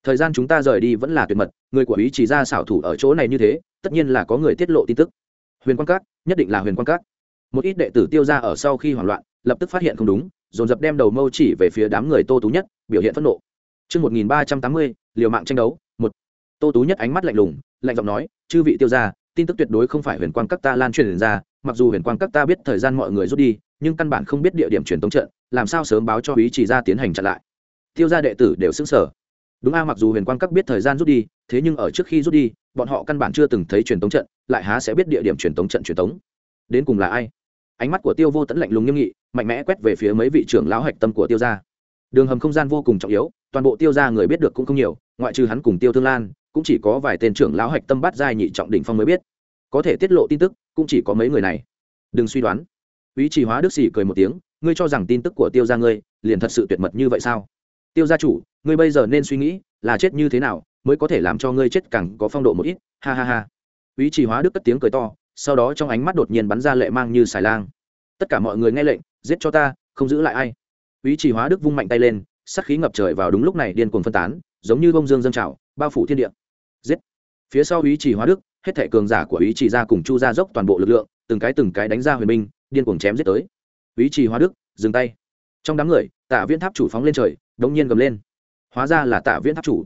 Thời gian chúng ta rời đi vẫn là tuyệt mật, người của ý chỉ gia xảo thủ ở chỗ này như thế, tất nhiên là có người tiết lộ tin tức huyền quan các nhất định là huyền quan các một ít đệ tử tiêu gia ở sau khi hoảng loạn lập tức phát hiện không đúng dồn dập đem đầu mâu chỉ về phía đám người tô tú nhất biểu hiện phẫn nộ. Trước 1380, liều mạng tranh đấu, một. Tô Tú nhất ánh mắt lạnh lùng, lạnh giọng nói, chư vị tiêu gia, tin tức tuyệt đối không phải huyền quang các ta lan truyền ra mặc dù huyền quang các ta biết thời gian mọi người rút đi nhưng căn bản không biết địa điểm truyền tống trận làm sao sớm báo cho ý chỉ ra tiến hành chặn lại. Tiêu gia đệ tử đều xứng sở đúng a mặc dù huyền quang các biết thời gian rút đi thế nhưng ở trước khi rút đi, bọn họ căn bản chưa từng thấy truyền tống trận, lại há sẽ biết địa điểm truyền tống trận truyền tống. Đến cùng là ai? Ánh mắt của tiêu vô tẫn lạnh lùng nghiêm nghị, mạnh mẽ quét về phía mấy vị trưởng lão hạch tâm của tiêu gia. Đường hầm không gian vô cùng trọng yếu, toàn bộ tiêu gia người biết được cũng không nhiều, ngoại trừ hắn cùng tiêu thương lan, cũng chỉ có vài tên trưởng lão hạch tâm bát giai nhị trọng đỉnh phong mới biết. Có thể tiết lộ tin tức, cũng chỉ có mấy người này. Đừng suy đoán. Ý chỉ hóa đức xỉ cười một tiếng, ngươi cho rằng tin tức của tiêu gia ngươi liền thật sự tuyệt mật như vậy sao? Tiêu gia chủ, ngươi bây giờ nên suy nghĩ là chết như thế nào mới có thể làm cho ngươi chết càng có phong độ một ít. Ha ha ha. Ý chỉ hóa đức cất tiếng cười to, sau đó trong ánh mắt đột nhiên bắn ra lệ mang như xài lang. Tất cả mọi người nghe lệnh, giết cho ta, không giữ lại ai. Ý chỉ hóa đức vung mạnh tay lên sắc khí ngập trời vào đúng lúc này điên cuồng phân tán, giống như bông dương dâng trào, bao phủ thiên địa. Giết. Phía sau ý chỉ hóa đức, hết thể cường giả của ý chỉ ra cùng chu ra dốc toàn bộ lực lượng, từng cái từng cái đánh ra huyền minh điên cuồng chém giết tới. Ý chỉ hóa đức, dừng tay. Trong đám người, tạ viễn tháp chủ phóng lên trời, đống nhiên gầm lên. Hóa ra là tạ viễn tháp chủ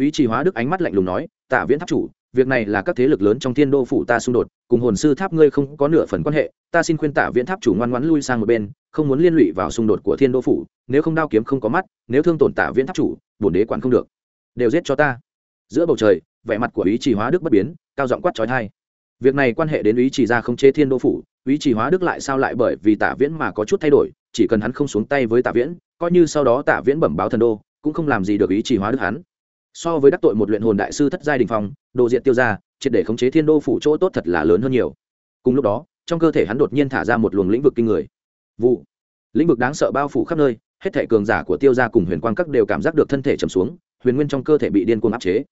ý chỉ hóa đức ánh mắt lạnh lùng nói tạ viễn tháp chủ, việc này là các thế lực lớn trong thiên đô phủ ta xung đột, cùng hồn sư tháp ngươi không có nửa phần quan hệ, ta xin khuyên tạ viễn tháp chủ ngoan ngoãn lui sang một bên, không muốn liên lụy vào xung đột của thiên đô phủ, nếu không đao kiếm không có mắt, nếu thương tổn tạ viễn tháp chủ, bổn đế quản không được. Đều giết cho ta. Giữa bầu trời, vẻ mặt của ý chỉ hóa đức bất biến, cao giọng quát trói thai. Việc này quan hệ đến ý chỉ ra không chế thiên đô phủ, ý chỉ hóa đức lại sao lại bởi vì tạ viễn mà có chút thay đổi, chỉ cần hắn không xuống tay với tạ viễn, coi như sau đó tạ viễn bẩm báo thần đô, cũng không làm gì được ý chỉ hóa đức hắn so với đắc tội một luyện hồn đại sư thất giai đình phong, đồ diện tiêu ra triệt để khống chế thiên đô phủ chỗ tốt thật là lớn hơn nhiều. Cùng lúc đó, trong cơ thể hắn đột nhiên thả ra một luồng lĩnh vực kinh người. Vụ. Lĩnh vực đáng sợ bao phủ khắp nơi, hết thể cường giả của tiêu gia cùng huyền quang các đều cảm giác được thân thể trầm xuống, huyền nguyên trong cơ thể bị điên cuồng áp chế.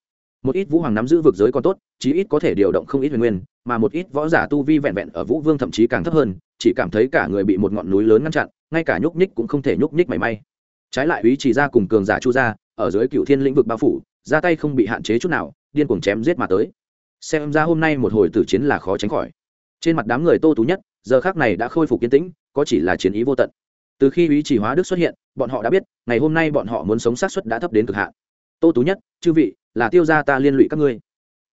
Một ít vũ hoàng nắm giữ vực giới còn tốt, chí ít có thể điều động không ít huyền nguyên, mà một ít võ giả tu vi vẹn vẹn ở vũ vương thậm chí càng thấp hơn, chỉ cảm thấy cả người bị một ngọn núi lớn ngăn chặn, ngay cả nhúc nhích cũng không thể nhúc nhích mảy may. Trái lại ý chỉ ra cùng cường giả chu gia, ở dưới cựu thiên lĩnh vực bao phủ ra tay không bị hạn chế chút nào, điên cuồng chém giết mà tới. Xem ra hôm nay một hồi tử chiến là khó tránh khỏi. Trên mặt đám người tô tú nhất, giờ khác này đã khôi phục kiến tĩnh, có chỉ là chiến ý vô tận. Từ khi ý chỉ hóa đức xuất hiện, bọn họ đã biết, ngày hôm nay bọn họ muốn sống sát xuất đã thấp đến cực hạn. Tô tú nhất, chư vị, là tiêu gia ta liên lụy các ngươi.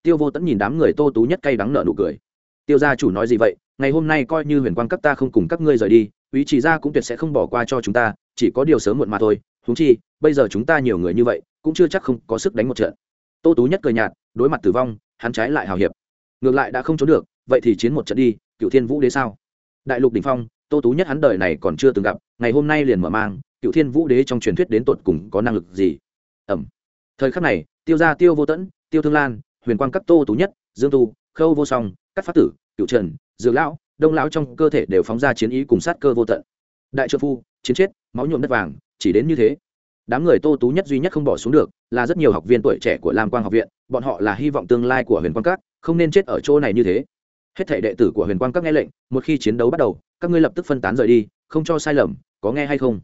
Tiêu vô tẫn nhìn đám người tô tú nhất cay đắng nợ nụ cười. Tiêu gia chủ nói gì vậy? Ngày hôm nay coi như huyền quang các ta không cùng các ngươi rời đi, ý chỉ ra cũng tuyệt sẽ không bỏ qua cho chúng ta, chỉ có điều sớm muộn mà thôi. Húng chi, bây giờ chúng ta nhiều người như vậy cũng chưa chắc không có sức đánh một trận. Tô tú nhất cười nhạt, đối mặt tử vong, hắn trái lại hào hiệp. Ngược lại đã không trốn được, vậy thì chiến một trận đi cựu thiên vũ đế sao? Đại lục đình phong, tô tú nhất hắn đời này còn chưa từng gặp, ngày hôm nay liền mở mang cựu thiên vũ đế trong truyền thuyết đến tột cùng có năng lực gì? Ẩm. Thời khắc này, tiêu gia, tiêu vô tẫn, tiêu thương lan, huyền quang các tô tú nhất, dương tu, khâu vô song các phát tử cựu trần, dược lão, đông lão trong cơ thể đều phóng ra chiến ý cùng sát cơ vô tận. Đại trợ phu, chiến chết, máu nhuộm đất vàng, chỉ đến như thế đám người tô tú nhất duy nhất không bỏ xuống được là rất nhiều học viên tuổi trẻ của lam quang học viện, bọn họ là hy vọng tương lai của huyền quang các, không nên chết ở chỗ này như thế. Hết thể đệ tử của huyền quang các nghe lệnh, một khi chiến đấu bắt đầu, các ngươi lập tức phân tán rời đi, không cho sai lầm, có nghe hay không?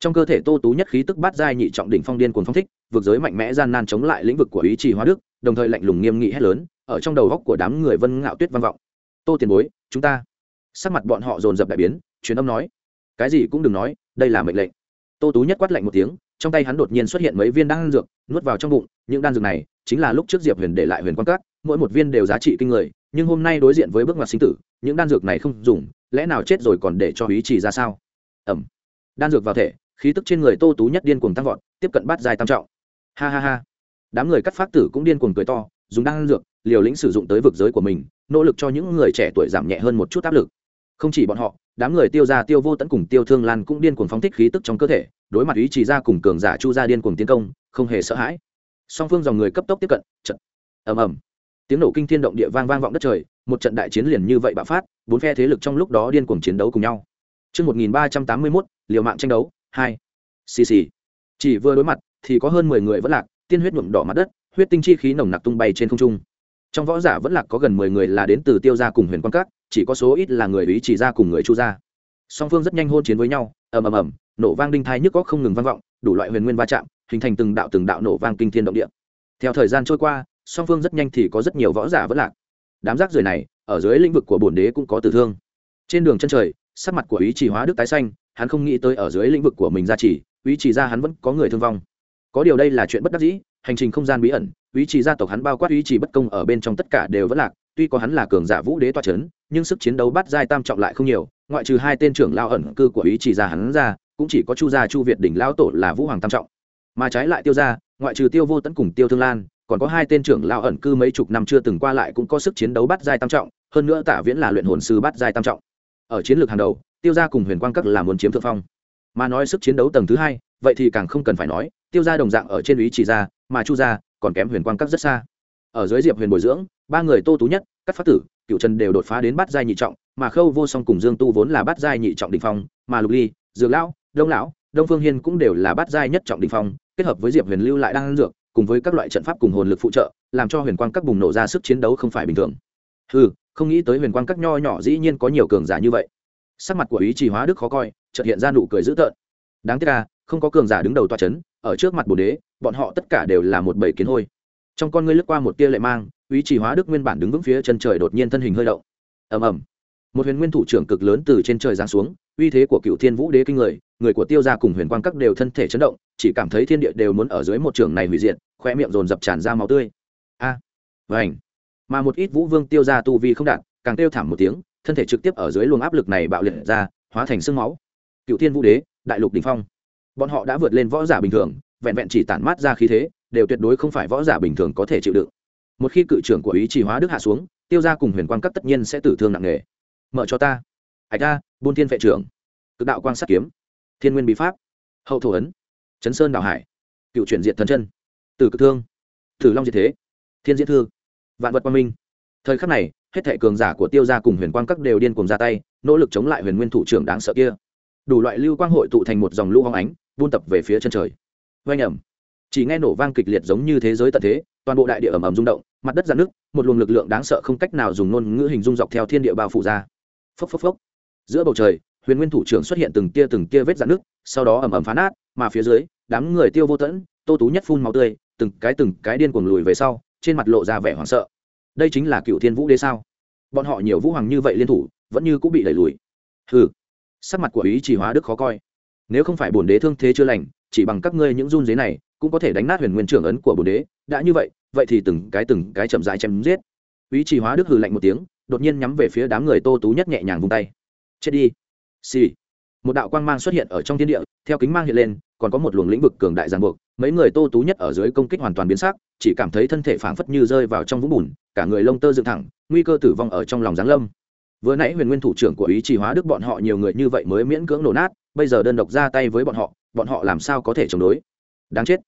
Trong cơ thể tô tú nhất khí tức bát giai nhị trọng đỉnh phong điên cuồng phong thích vượt giới mạnh mẽ gian nan chống lại lĩnh vực của ý trì hóa đức, đồng thời lạnh lùng nghiêm nghị hét lớn, ở trong đầu góc của đám người vân ngạo tuyết văn vọng. Tô tiền bối, chúng ta. Sắc mặt bọn họ dồn dập đại biến, truyền âm nói. Cái gì cũng đừng nói, đây là mệnh lệnh. Tô tú nhất quát lạnh một tiếng trong tay hắn đột nhiên xuất hiện mấy viên đan dược, nuốt vào trong bụng, những đan dược này chính là lúc trước diệp huyền để lại huyền quan cát mỗi một viên đều giá trị kinh người, nhưng hôm nay đối diện với bước ngoặt sinh tử, những đan dược này không dùng, lẽ nào chết rồi còn để cho ý chỉ ra sao? Ẩm. Đan dược vào thể, khí tức trên người tô tú nhất điên cuồng tăng vọt, tiếp cận bát dài tam trọng. Ha ha ha. Đám người cắt phát tử cũng điên cuồng cười to, dùng đan dược, liều lĩnh sử dụng tới vực giới của mình, nỗ lực cho những người trẻ tuổi giảm nhẹ hơn một chút áp lực. Không chỉ bọn họ đám người tiêu ra tiêu vô tẫn cùng tiêu thương lan cũng điên cuồng phóng thích khí tức trong cơ thể đối mặt ý chỉ ra cùng cường giả chu ra điên cuồng tiến công không hề sợ hãi song phương dòng người cấp tốc tiếp cận trận ầm ầm tiếng nổ kinh thiên động địa vang vang vọng đất trời một trận đại chiến liền như vậy bạo phát bốn phe thế lực trong lúc đó điên cuồng chiến đấu cùng nhau Trước 1381, liều mạng tranh đấu, 2. Xì xì. Chỉ vừa đối mặt, thì có hơn 10 người vẫn lạc, tiên huyết nhuộm đỏ mặt đất, huyết tinh chi khí nồng nặc tung bay trên không trung. Trong võ giả vẫn lạc có gần 10 người là đến từ Tiêu gia cùng Huyền Quan Các, chỉ có số ít là người ý chỉ ra cùng người Chu ra, Song phương rất nhanh hôn chiến với nhau, ầm ầm ầm, nổ vang đinh thai nhức có không ngừng vang vọng, đủ loại huyền nguyên va chạm, hình thành từng đạo từng đạo nổ vang kinh thiên động địa. Theo thời gian trôi qua, song phương rất nhanh thì có rất nhiều võ giả vẫn lạc. Đám rác rưởi này, ở dưới lĩnh vực của bổn đế cũng có tử thương. Trên đường chân trời, sắc mặt của ý chỉ hóa đức tái xanh, hắn không nghĩ tới ở dưới lĩnh vực của mình ra chỉ, ý chỉ ra hắn vẫn có người thương vong. Có điều đây là chuyện bất đắc dĩ, hành trình không gian bí ẩn, ý chỉ gia tộc hắn bao quát ý chỉ bất công ở bên trong tất cả đều vẫn lạc, tuy có hắn là cường giả vũ đế toa chấn, nhưng sức chiến đấu bắt giai tam trọng lại không nhiều, ngoại trừ hai tên trưởng lao ẩn cư của ý chỉ gia hắn ra, cũng chỉ có chu gia chu việt đỉnh lao tổ là vũ hoàng tam trọng. Mà trái lại tiêu gia ngoại trừ tiêu vô tấn cùng tiêu thương lan còn có hai tên trưởng lao ẩn cư mấy chục năm chưa từng qua lại cũng có sức chiến đấu bắt giai tam trọng hơn nữa tả viễn là luyện hồn sư bắt giai tam trọng. Ở chiến lược hàng đầu tiêu gia cùng huyền quang các là muốn chiếm thượng phong. Mà nói sức chiến đấu tầng thứ hai vậy thì càng không cần phải nói tiêu gia đồng dạng ở trên ý chỉ gia mà chu gia còn kém huyền quang các rất xa. Ở dưới diệp huyền bồi dưỡng ba người tô tú nhất các phát tử, cựu trần đều đột phá đến bát giai nhị trọng, mà khâu vô song cùng dương tu vốn là bát giai nhị trọng đình phong, mà lục ly, dược lão, đông lão, đông phương hiên cũng đều là bát giai nhất trọng đình phong, kết hợp với diệp huyền lưu lại đang ăn dược, cùng với các loại trận pháp cùng hồn lực phụ trợ, làm cho huyền quang các bùng nổ ra sức chiến đấu không phải bình thường. Ừ không nghĩ tới huyền quang các nho nhỏ dĩ nhiên có nhiều cường giả như vậy. Sắc mặt của ý chỉ hóa đức khó coi, chợt hiện ra nụ cười dữ tợn. Đáng tiếc là không có cường giả đứng đầu toa c h ấ n ở trước mặt bồ đế, bọn họ tất cả đều là một bầy kiến hôi. Trong con ngươi lướt qua một tia lệ mang ý chỉ hóa đức nguyên bản đứng vững phía chân trời đột nhiên thân hình hơi động. Ầm ầm. Một huyền nguyên thủ trưởng cực lớn từ trên trời giáng xuống uy thế của cựu thiên vũ đế kinh người người của tiêu gia cùng huyền quang các đều thân thể chấn động chỉ cảm thấy thiên địa đều muốn ở dưới một trường này hủy diệt khoe miệng dồn dập tràn ra máu tươi. A. À, vảnh mà một ít vũ vương tiêu gia tu vi không đạt càng kêu thảm một tiếng thân thể trực tiếp ở dưới luồng áp lực này bạo liệt ra hóa thành sương máu. Cựu thiên vũ đế đại lục đình phong. Bọn họ đã vượt lên võ giả bình thường vẹn vẹn chỉ tản mát ra khí thế đều tuyệt đối không phải võ giả bình thường có thể chịu đựng một khi cự trưởng của ý chỉ hóa đức hạ xuống, tiêu gia cùng huyền quang cấp tất nhiên sẽ tử thương nặng nề. Mở cho ta. Hạch ta buôn thiên vệ trưởng. Cực đạo quang sát kiếm. Thiên nguyên bí pháp. Hậu thổ ấn. Chấn sơn đào hải. Cựu chuyển diện thần chân. Tử cực thương. Thử long diệt thế. Thiên diễn thư. Vạn vật quang minh. Thời khắc này, hết thệ cường giả của tiêu gia cùng huyền quang các đều điên cùng ra tay, nỗ lực chống lại huyền nguyên thủ trưởng đáng sợ kia. Đủ loại lưu quang hội tụ thành một dòng lũ hóng ánh, buôn tập về phía chân trời. Vang ẩm chỉ nghe nổ vang kịch liệt giống như thế giới tận thế toàn bộ đại địa ầm ầm rung động, mặt đất dạn nước một luồng lực lượng đáng sợ không cách nào dùng ngôn ngữ hình dung dọc theo thiên địa bao phủ ra. Phốc phốc phốc. Giữa bầu trời, huyền nguyên thủ trưởng xuất hiện từng tia từng tia vết dạn nước sau đó ầm ầm phá nát, mà phía dưới, đám người tiêu vô tẫn, tô tú nhất phun máu tươi, từng cái từng cái điên cuồng lùi về sau, trên mặt lộ ra vẻ hoảng sợ. Đây chính là cựu thiên vũ đế sao? Bọn họ nhiều vũ hoàng như vậy liên thủ, vẫn như cũng bị đẩy lùi. Hừ. Sắc mặt của ý chỉ hóa đức khó coi. Nếu không phải bổn đế thương thế chưa lành, chỉ bằng các ngươi những run dế này cũng có thể đánh nát huyền nguyên trưởng ấn của bổn đế, đã như vậy vậy thì từng cái từng cái chậm rãi chém giết. Ý chỉ hóa đức hừ lạnh một tiếng, đột nhiên nhắm về phía đám người tô tú nhất nhẹ nhàng vung tay. Chết đi. Xì、sì. một đạo quang mang xuất hiện ở trong thiên địa, theo kính mang hiện lên, còn có một luồng lĩnh vực cường đại giàn buộc, mấy người tô tú nhất ở dưới công kích hoàn toàn biến sắc, chỉ cảm thấy thân thể phảng phất như rơi vào trong vũng bùn, cả người lông tơ dựng thẳng, nguy cơ tử vong ở trong lòng giáng lâm. Vừa nãy huyền nguyên thủ trưởng của ý chỉ hóa đức bọn họ nhiều người như vậy mới miễn cưỡng nổ nát, bây giờ đơn độc ra tay với bọn họ bọn họ làm sao có thể chống đối? Đáng chết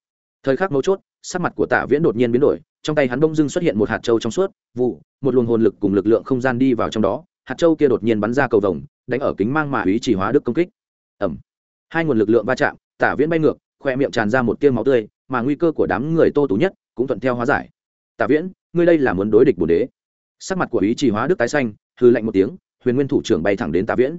thời khắc mấu chốt, sắc mặt của tạ viễn đột nhiên biến đổi, trong tay hắn bông dưng xuất hiện một hạt trâu trong suốt, vụ, một luồng hồn lực cùng lực lượng không gian đi vào trong đó, hạt trâu kia đột nhiên bắn ra cầu vồng, đánh ở kính mang mà ý chỉ hóa đức công kích. Ẩm hai nguồn lực lượng va chạm, tạ viễn bay ngược, khoe miệng tràn ra một tiêu máu tươi, mà nguy cơ của đám người tô tú nhất cũng thuận theo hóa giải. Tạ viễn, ngươi đây là muốn đối địch bồ đế. Sắc mặt của ý chỉ hóa đức tái xanh hư lạnh một tiếng, huyền nguyên thủ trưởng bay thẳng đến tạ viễn.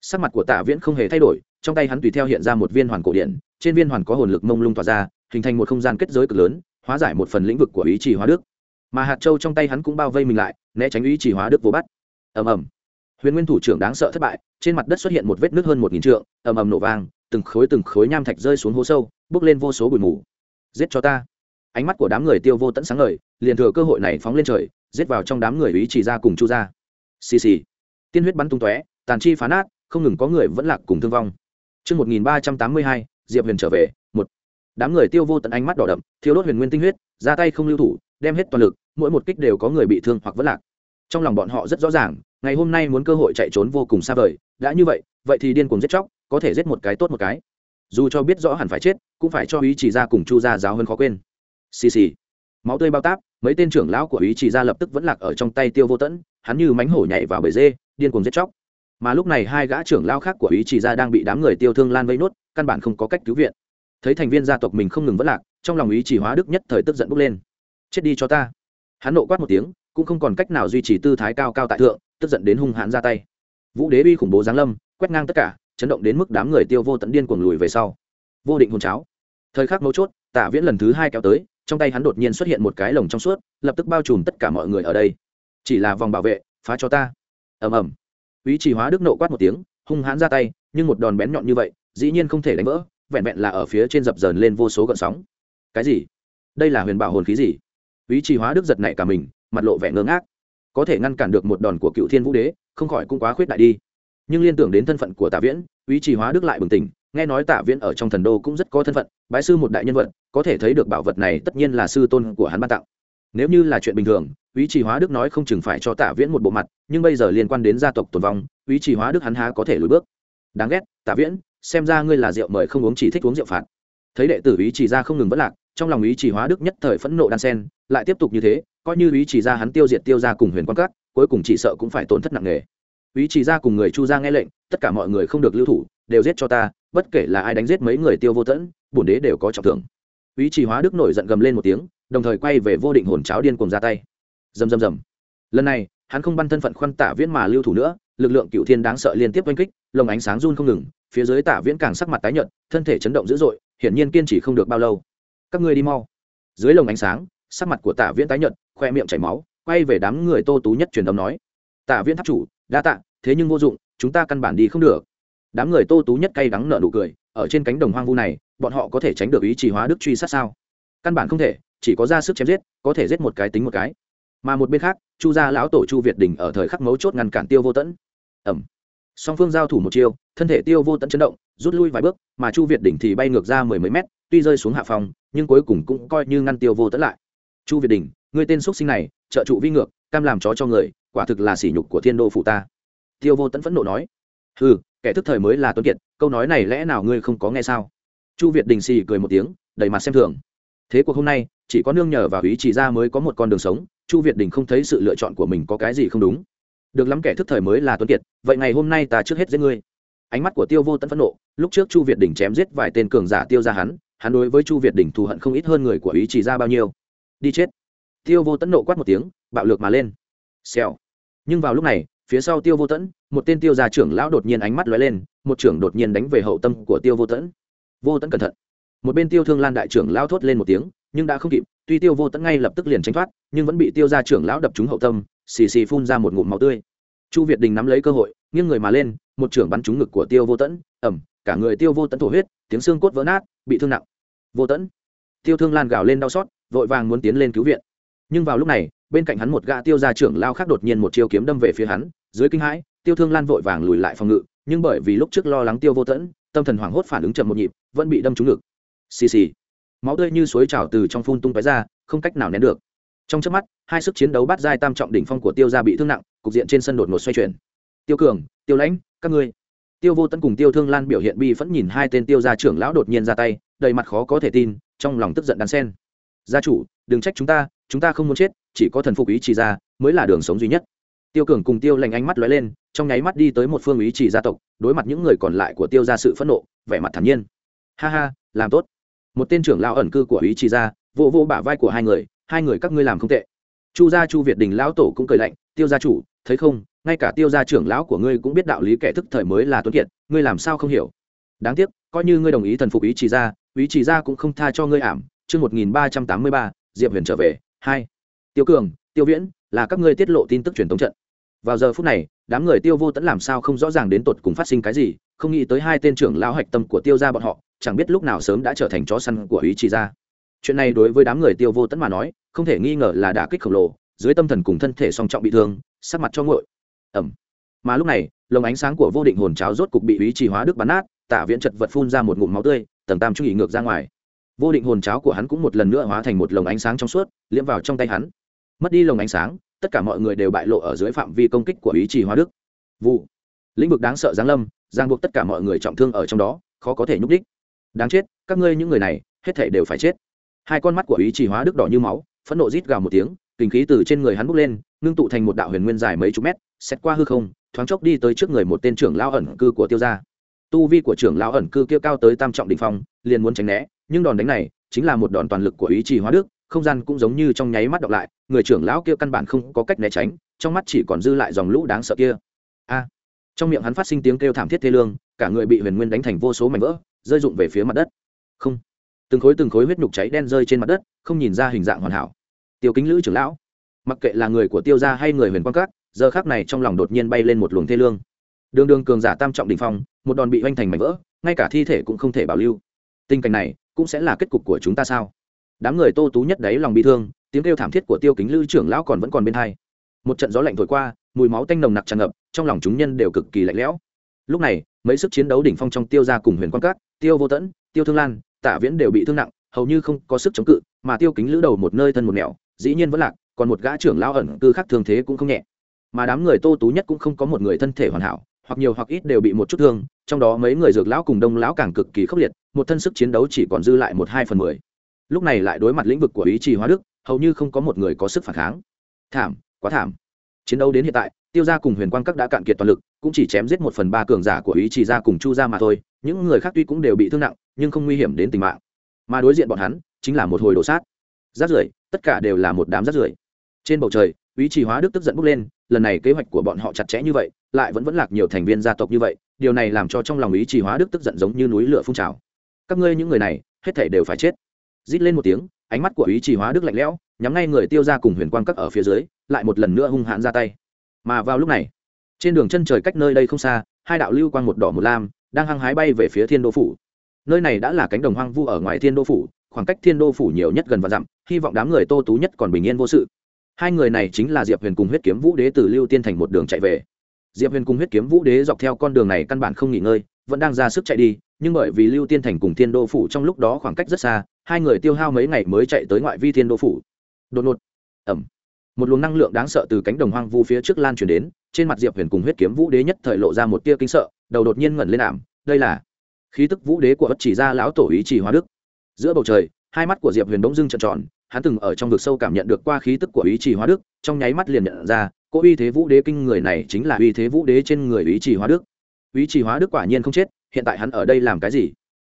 Sắc mặt của tạ viễn không hề thay đổi, trong tay hắn tùy theo hiện ra một viên hoàn cổ điện, trên viên hoàn có hồn lực mông lung tỏa ra hình thành một không gian kết giới cực lớn hóa giải một phần lĩnh vực của ý chỉ hóa đức. Mà hạt châu trong tay hắn cũng bao vây mình lại né tránh ý chỉ hóa đức vô bắt. Ầm ầm. Huyền nguyên thủ trưởng đáng sợ thất bại trên mặt đất xuất hiện một vết nước hơn một nghìn trượng ầm ầm nổ vang từng khối từng khối nham thạch rơi xuống hố sâu bước lên vô số bụi mù. Giết cho ta. Ánh mắt của đám người tiêu vô tận sáng ngời liền thừa cơ hội này phóng lên trời giết vào trong đám người ý chỉ ra cùng chu ra xì xì. Tiên huyết bắn tung tóe tàn chi phá nát không ngừng có người vẫn lạc cùng thương vong. Trước 1382, Diệp Huyền trở về. Đám người tiêu vô tận ánh mắt đỏ đậm, thiếu đốt huyền nguyên tinh huyết, ra tay không lưu thủ, đem hết toàn lực, mỗi một kích đều có người bị thương hoặc vất lạc. Trong lòng bọn họ rất rõ ràng, ngày hôm nay muốn cơ hội chạy trốn vô cùng xa vời, đã như vậy, vậy thì điên cuồng giết chóc, có thể giết một cái tốt một cái. Dù cho biết rõ hẳn phải chết, cũng phải cho ý chỉ ra cùng Chu gia giáo hơn khó quên. Xì xì. Máu tươi bao táp, mấy tên trưởng lão của ý chỉ ra lập tức vẫn lạc ở trong tay Tiêu Vô Tẫn, hắn như mánh hổ nhảy vào bể dê, điên cuồng giết chóc mà lúc này hai gã trưởng lao khác của ý chỉ ra đang bị đám người tiêu thương lan vây nốt căn bản không có cách cứu viện thấy thành viên gia tộc mình không ngừng vất lạc, trong lòng ý chỉ hóa đức nhất thời tức giận bốc lên. Chết đi cho ta. Hắn nộ quát một tiếng, cũng không còn cách nào duy trì tư thái cao cao tại thượng, tức giận đến hung hãn ra tay. Vũ đế bi khủng bố giáng lâm, quét ngang tất cả, chấn động đến mức đám người tiêu vô tận điên cuồng lùi về sau. Vô định hôn cháo. Thời khắc mấu chốt tạ viễn lần thứ hai kéo tới, trong tay hắn đột nhiên xuất hiện một cái lồng trong suốt, lập tức bao trùm tất cả mọi người ở đây. Chỉ là vòng bảo vệ, phá cho ta. Ầm ầm. Ý chỉ hóa đức nộ quát một tiếng, hung hãn ra tay, nhưng một đòn bén nhọn như vậy, dĩ nhiên không thể đánh vỡ vẹn vẹn là ở phía trên dập dờn lên vô số gợn sóng. Cái gì? Đây là huyền bảo hồn khí gì? Ý trì hóa đức giật nảy cả mình, mặt lộ vẻ ngơ ngác. Có thể ngăn cản được một đòn của cựu thiên vũ đế, không khỏi cũng quá khuyết đại đi. Nhưng liên tưởng đến thân phận của tạ viễn, ý trì hóa đức lại bừng tỉnh, nghe nói tạ viễn ở trong thần đô cũng rất có thân phận, bái sư một đại nhân vật, có thể thấy được bảo vật này tất nhiên là sư tôn của hắn ban tặng. Nếu như là chuyện bình thường, ý trì hóa đức nói không chừng phải cho tạ viễn một bộ mặt, nhưng bây giờ liên quan đến gia tộc tồn vong, ý trì hóa đức hắn há có thể lùi bước. Đáng ghét tạ viễn xem ra ngươi là rượu mời không uống chỉ thích uống rượu phạt. Thấy đệ tử ý chỉ ra không ngừng vất lạc, trong lòng ý chỉ hóa đức nhất thời phẫn nộ đan sen, lại tiếp tục như thế, coi như ý chỉ ra hắn tiêu diệt tiêu ra cùng huyền quan cát cuối cùng chỉ sợ cũng phải tổn thất nặng nề. Ý chỉ ra cùng người chu ra nghe lệnh, tất cả mọi người không được lưu thủ, đều giết cho ta, bất kể là ai đánh giết mấy người tiêu vô tẫn, bổn đế đều có trọng thưởng. Ý chỉ hóa đức nổi giận gầm lên một tiếng, đồng thời quay về vô định hồn cháo điên cùng ra tay. Dầm dầm dầm lần này, hắn không băn thân phận khoăn tả viễn mà lưu thủ nữa, lực lượng cựu thiên đáng sợ liên tiếp oanh kích, lồng ánh sáng run không ngừng phía dưới tả viễn càng sắc mặt tái nhợt, thân thể chấn động dữ dội, hiển nhiên kiên trì không được bao lâu. Các ngươi đi mau. Dưới lồng ánh sáng, sắc mặt của tả viễn tái nhợt, khoe miệng chảy máu, quay về đám người tô tú nhất truyền âm nói. Tả viễn tháp chủ, đa tạ, thế nhưng vô dụng, chúng ta căn bản đi không được. Đám người tô tú nhất cay đắng nợ nụ cười, ở trên cánh đồng hoang vu này, bọn họ có thể tránh được ý chỉ hóa đức truy sát sao? Căn bản không thể, chỉ có ra sức chém giết, có thể giết một cái tính một cái. Mà một bên khác, chu gia lão tổ chu việt đình ở thời khắc mấu chốt ngăn cản tiêu vô tẫn. Ẩm song phương giao thủ một chiêu, thân thể tiêu vô tận chấn động, rút lui vài bước, mà chu việt đình thì bay ngược ra mười mấy mét, tuy rơi xuống hạ phòng, nhưng cuối cùng cũng coi như ngăn tiêu vô tận lại. Chu việt đình người tên x sinh này, trợ trụ vi ngược, cam làm chó cho người, quả thực là sỉ nhục của thiên đô phụ ta. Tiêu vô tẫn phẫn nộ nói. Ừ kẻ thức thời mới là tuấn kiệt, câu nói này lẽ nào ngươi không có nghe sao? Chu việt đình xì cười một tiếng, đầy mặt xem thường. Thế cuộc hôm nay, chỉ có nương nhờ và ý chỉ ra mới có một con đường sống, chu việt đình không thấy sự lựa chọn của mình có cái gì không đúng được lắm kẻ thức thời mới là tuấn kiệt, vậy ngày hôm nay ta trước hết giết ngươi. Ánh mắt của tiêu vô tẫn phẫn nộ, lúc trước chu việt đình chém giết vài tên cường giả tiêu ra hắn hắn đối với chu việt đình thù hận không ít hơn người của ý chỉ ra bao nhiêu. Đi chết. Tiêu vô tẫn nộ quát một tiếng, bạo lược mà lên. Xèo. Nhưng vào lúc này, phía sau tiêu vô tẫn một tên tiêu gia trưởng lão đột nhiên ánh mắt lóe lên, một trưởng đột nhiên đánh về hậu tâm của tiêu vô tẫn vô tẫn cẩn thận. Một bên tiêu thương lan đại trưởng lão thốt lên một tiếng, nhưng đã không kịp, tuy tiêu vô tẫn ngay lập tức liền tránh thoát, nhưng vẫn bị tiêu gia trưởng lão đập trúng hậu tâm xì xì phun ra một ngụm máu tươi. Chu việt đình nắm lấy cơ hội, nghiêng người mà lên, một trưởng bắn trúng ngực của tiêu vô tẫn ẩm cả người tiêu vô tẫn thổ huyết, tiếng xương cốt vỡ nát, bị thương nặng. Vô tẫn, tiêu thương lan gào lên đau xót, vội vàng muốn tiến lên cứu viện. Nhưng vào lúc này, bên cạnh hắn một gã tiêu gia trưởng lao khác đột nhiên một chiêu kiếm đâm về phía hắn, dưới kinh hãi, tiêu thương lan vội vàng lùi lại phòng ngự, nhưng bởi vì lúc trước lo lắng tiêu vô tẫn, tâm thần hoảng hốt phản ứng chậm một nhịp, vẫn bị đâm trúng ngực. Xì xì, máu tươi như suối trào từ trong phun tung tóe ra, không cách nào nén được trong trước mắt, hai sức chiến đấu bắt giai tam trọng đỉnh phong của tiêu gia bị thương nặng, cục diện trên sân đột ngột xoay chuyển. Tiêu cường, tiêu lãnh, các ngươi. Tiêu vô tấn cùng tiêu thương lan biểu hiện bi phẫn nhìn hai tên tiêu gia trưởng lão đột nhiên ra tay, đầy mặt khó có thể tin, trong lòng tức giận đan sen gia chủ, đừng trách chúng ta chúng ta không muốn chết, chỉ có thần phục ý chỉ ra mới là đường sống duy nhất. Tiêu cường cùng tiêu lành ánh mắt lóe lên, trong nháy mắt đi tới một phương ý chỉ gia tộc, đối mặt những người còn lại của tiêu ra sự phẫn nộ, vẻ mặt thản nhiên. Ha ha, làm tốt. Một tên trưởng lão ẩn cư của ý chỉ ra vô vô bả vai của hai người hai người các ngươi làm không tệ. Chu gia chu việt đình lão tổ cũng cười lạnh, tiêu gia chủ, thấy không? Ngay cả tiêu gia trưởng lão của ngươi cũng biết đạo lý kẻ thức thời mới là tuấn kiệt, ngươi làm sao không hiểu? Đáng tiếc, coi như ngươi đồng ý thần phục ý chỉ ra, ý chỉ ra cũng không tha cho ngươi ảm. Chương một nghìn ba trăm tám mươi ba, diệp huyền trở về. Hai. Tiêu cường, tiêu viễn, là các ngươi tiết lộ tin tức truyền thống trận. Vào giờ phút này, đám người tiêu vô tẫn làm sao không rõ ràng đến tột cùng phát sinh cái gì, không nghĩ tới hai tên trưởng lão hạch tâm của tiêu gia bọn họ, chẳng biết lúc nào sớm đã trở thành chó săn của ý chỉ ra. Chuyện này đối với đám người tiêu vô tẫn mà nói không thể nghi ngờ là đả kích khổng lồ, dưới tâm thần cùng thân thể song trọng bị thương, sắc mặt cho ngội ẩm mà lúc này, lồng ánh sáng của vô định hồn cháo rốt cục bị ý trì hóa đức bắn nát, tạ viễn chật vật phun ra một ngụm máu tươi, tầng tam trung nghỉ ngược ra ngoài. Vô định hồn cháo của hắn cũng một lần nữa hóa thành một lồng ánh sáng trong suốt liễm vào trong tay hắn. Mất đi lồng ánh sáng, tất cả mọi người đều bại lộ ở dưới phạm vi công kích của ý trì hóa đức. Vụ. Lĩnh vực đáng sợ giáng lâm, giang buộc tất cả mọi người trọng thương ở trong đó, khó có thể nhúc đích đáng chết, các ngươi những người này, hết thể đều phải chết. Hai con mắt của ý trì hóa đức đỏ như máu phẫn nộ rít gào một tiếng, kinh khí từ trên người hắn bốc lên, ngưng tụ thành một đạo huyền nguyên dài mấy chục mét xét qua hư không, thoáng chốc đi tới trước người một tên trưởng lao ẩn cư của tiêu gia. Tu vi của trưởng lao ẩn cư kia cao tới tam trọng đ ỉ n h phong, liền muốn tránh né, nhưng đòn đánh này chính là một đòn toàn lực của ý chí hóa đức, không gian cũng giống như trong nháy mắt đọc lại, người trưởng lão kia căn bản không có cách né tránh, trong mắt chỉ còn dư lại dòng lũ đáng sợ kia. A! Trong miệng hắn phát sinh tiếng kêu thảm thiết thê lương, cả người bị huyền nguyên đánh thành vô số mảnh vỡ, rơi rụng về phía mặt đất. Không! Từng khối từng khối huyết nhục cháy đen rơi trên mặt đất, không nhìn ra hình dạng hoàn hảo. Tiêu kính lữ trưởng lão, mặc kệ là người của tiêu gia hay người huyền quan các, giờ khác này trong lòng đột nhiên bay lên một luồng thê lương. Đường đường cường giả tam trọng đình phong, một đòn bị oanh thành mảnh vỡ, ngay cả thi thể cũng không thể bảo lưu. Tình cảnh này cũng sẽ là kết cục của chúng ta sao? Đám người tô tú nhất đấy lòng bị thương, tiếng kêu thảm thiết của tiêu kính lữ trưởng lão còn vẫn còn bên hai. Một trận gió lạnh thổi qua, mùi máu tanh nồng nặc tràn ngập, trong lòng chúng nhân đều cực kỳ lạnh lẽo. Lúc này, mấy sức chiến đấu đỉnh phong trong tiêu gia cùng huyền quan cát tiêu vô tẫn, tiêu thương lan tạ viễn đều bị thương nặng, hầu như không có sức chống cự, mà tiêu kính lữ đầu một nơi thân một nẻo, dĩ nhiên vẫn lạc, còn một gã trưởng lao ẩn cư khác thường thế cũng không nhẹ. Mà đám người tô tú nhất cũng không có một người thân thể hoàn hảo, hoặc nhiều hoặc ít đều bị một chút thương, trong đó mấy người dược lão cùng đông lão càng cực kỳ khốc liệt, một thân sức chiến đấu chỉ còn dư lại một hai phần mười. Lúc này lại đối mặt lĩnh vực của ý trì hóa đức, hầu như không có một người có sức phản kháng. Thảm, quá thảm. Chiến đấu đến hiện tại tiêu gia cùng huyền quang các đã cạn kiệt toàn lực, cũng chỉ chém giết một phần ba cường giả của ý Chỉ gia cùng chu gia mà thôi, những người khác tuy cũng đều bị thương nặng, nhưng không nguy hiểm đến tính mạng. Mà đối diện bọn hắn, chính là một hồi đổ sát. Rát rưởi, tất cả đều là một đám rát rưởi. Trên bầu trời, ý Chỉ hóa đức tức giận bốc lên, lần này kế hoạch của bọn họ chặt chẽ như vậy, lại vẫn vẫn lạc nhiều thành viên gia tộc như vậy, điều này làm cho trong lòng ý Chỉ hóa đức tức giận giống như núi lửa phun trào. Các ngươi những người này, hết thể đều phải chết. Rít lên một tiếng, ánh mắt của ý chỉ hóa đức lạnh lẽo, nhắm ngay người tiêu ra cùng huyền quang các ở phía dưới, lại một lần nữa hung hãn ra tay mà vào lúc này, trên đường chân trời cách nơi đây không xa, hai đạo lưu quang một đỏ một lam đang hăng hái bay về phía thiên đô phủ. Nơi này đã là cánh đồng hoang vu ở ngoài thiên đô phủ, khoảng cách thiên đô phủ nhiều nhất gần và dặm, hy vọng đám người tô tú nhất còn bình yên vô sự. Hai người này chính là diệp huyền cùng huyết kiếm vũ đế từ lưu tiên thành một đường chạy về. Diệp huyền cùng huyết kiếm vũ đế dọc theo con đường này căn bản không nghỉ ngơi, vẫn đang ra sức chạy đi, nhưng bởi vì lưu tiên thành cùng thiên đô phủ trong lúc đó khoảng cách rất xa, hai người tiêu hao mấy ngày mới chạy tới ngoại vi thiên đô phủ. Đột ngột ẩm một luồng năng lượng đáng sợ từ cánh đồng hoang vu phía trước lan truyền đến, trên mặt diệp huyền cùng huyết kiếm vũ đế nhất thời lộ ra một tia kinh sợ, đầu đột nhiên ngẩn lên ảm, đây là khí tức vũ đế của bất chỉ ra lão tổ ý chỉ hóa đức. Giữa bầu trời, hai mắt của diệp huyền bỗng dưng trợn tròn, hắn từng ở trong vực sâu cảm nhận được qua khí tức của ý chỉ hóa đức, trong nháy mắt liền nhận ra, cô uy thế vũ đế kinh người này chính là uy thế vũ đế trên người ý chỉ hóa đức. Ý chỉ hóa đức quả nhiên không chết, hiện tại hắn ở đây làm cái gì?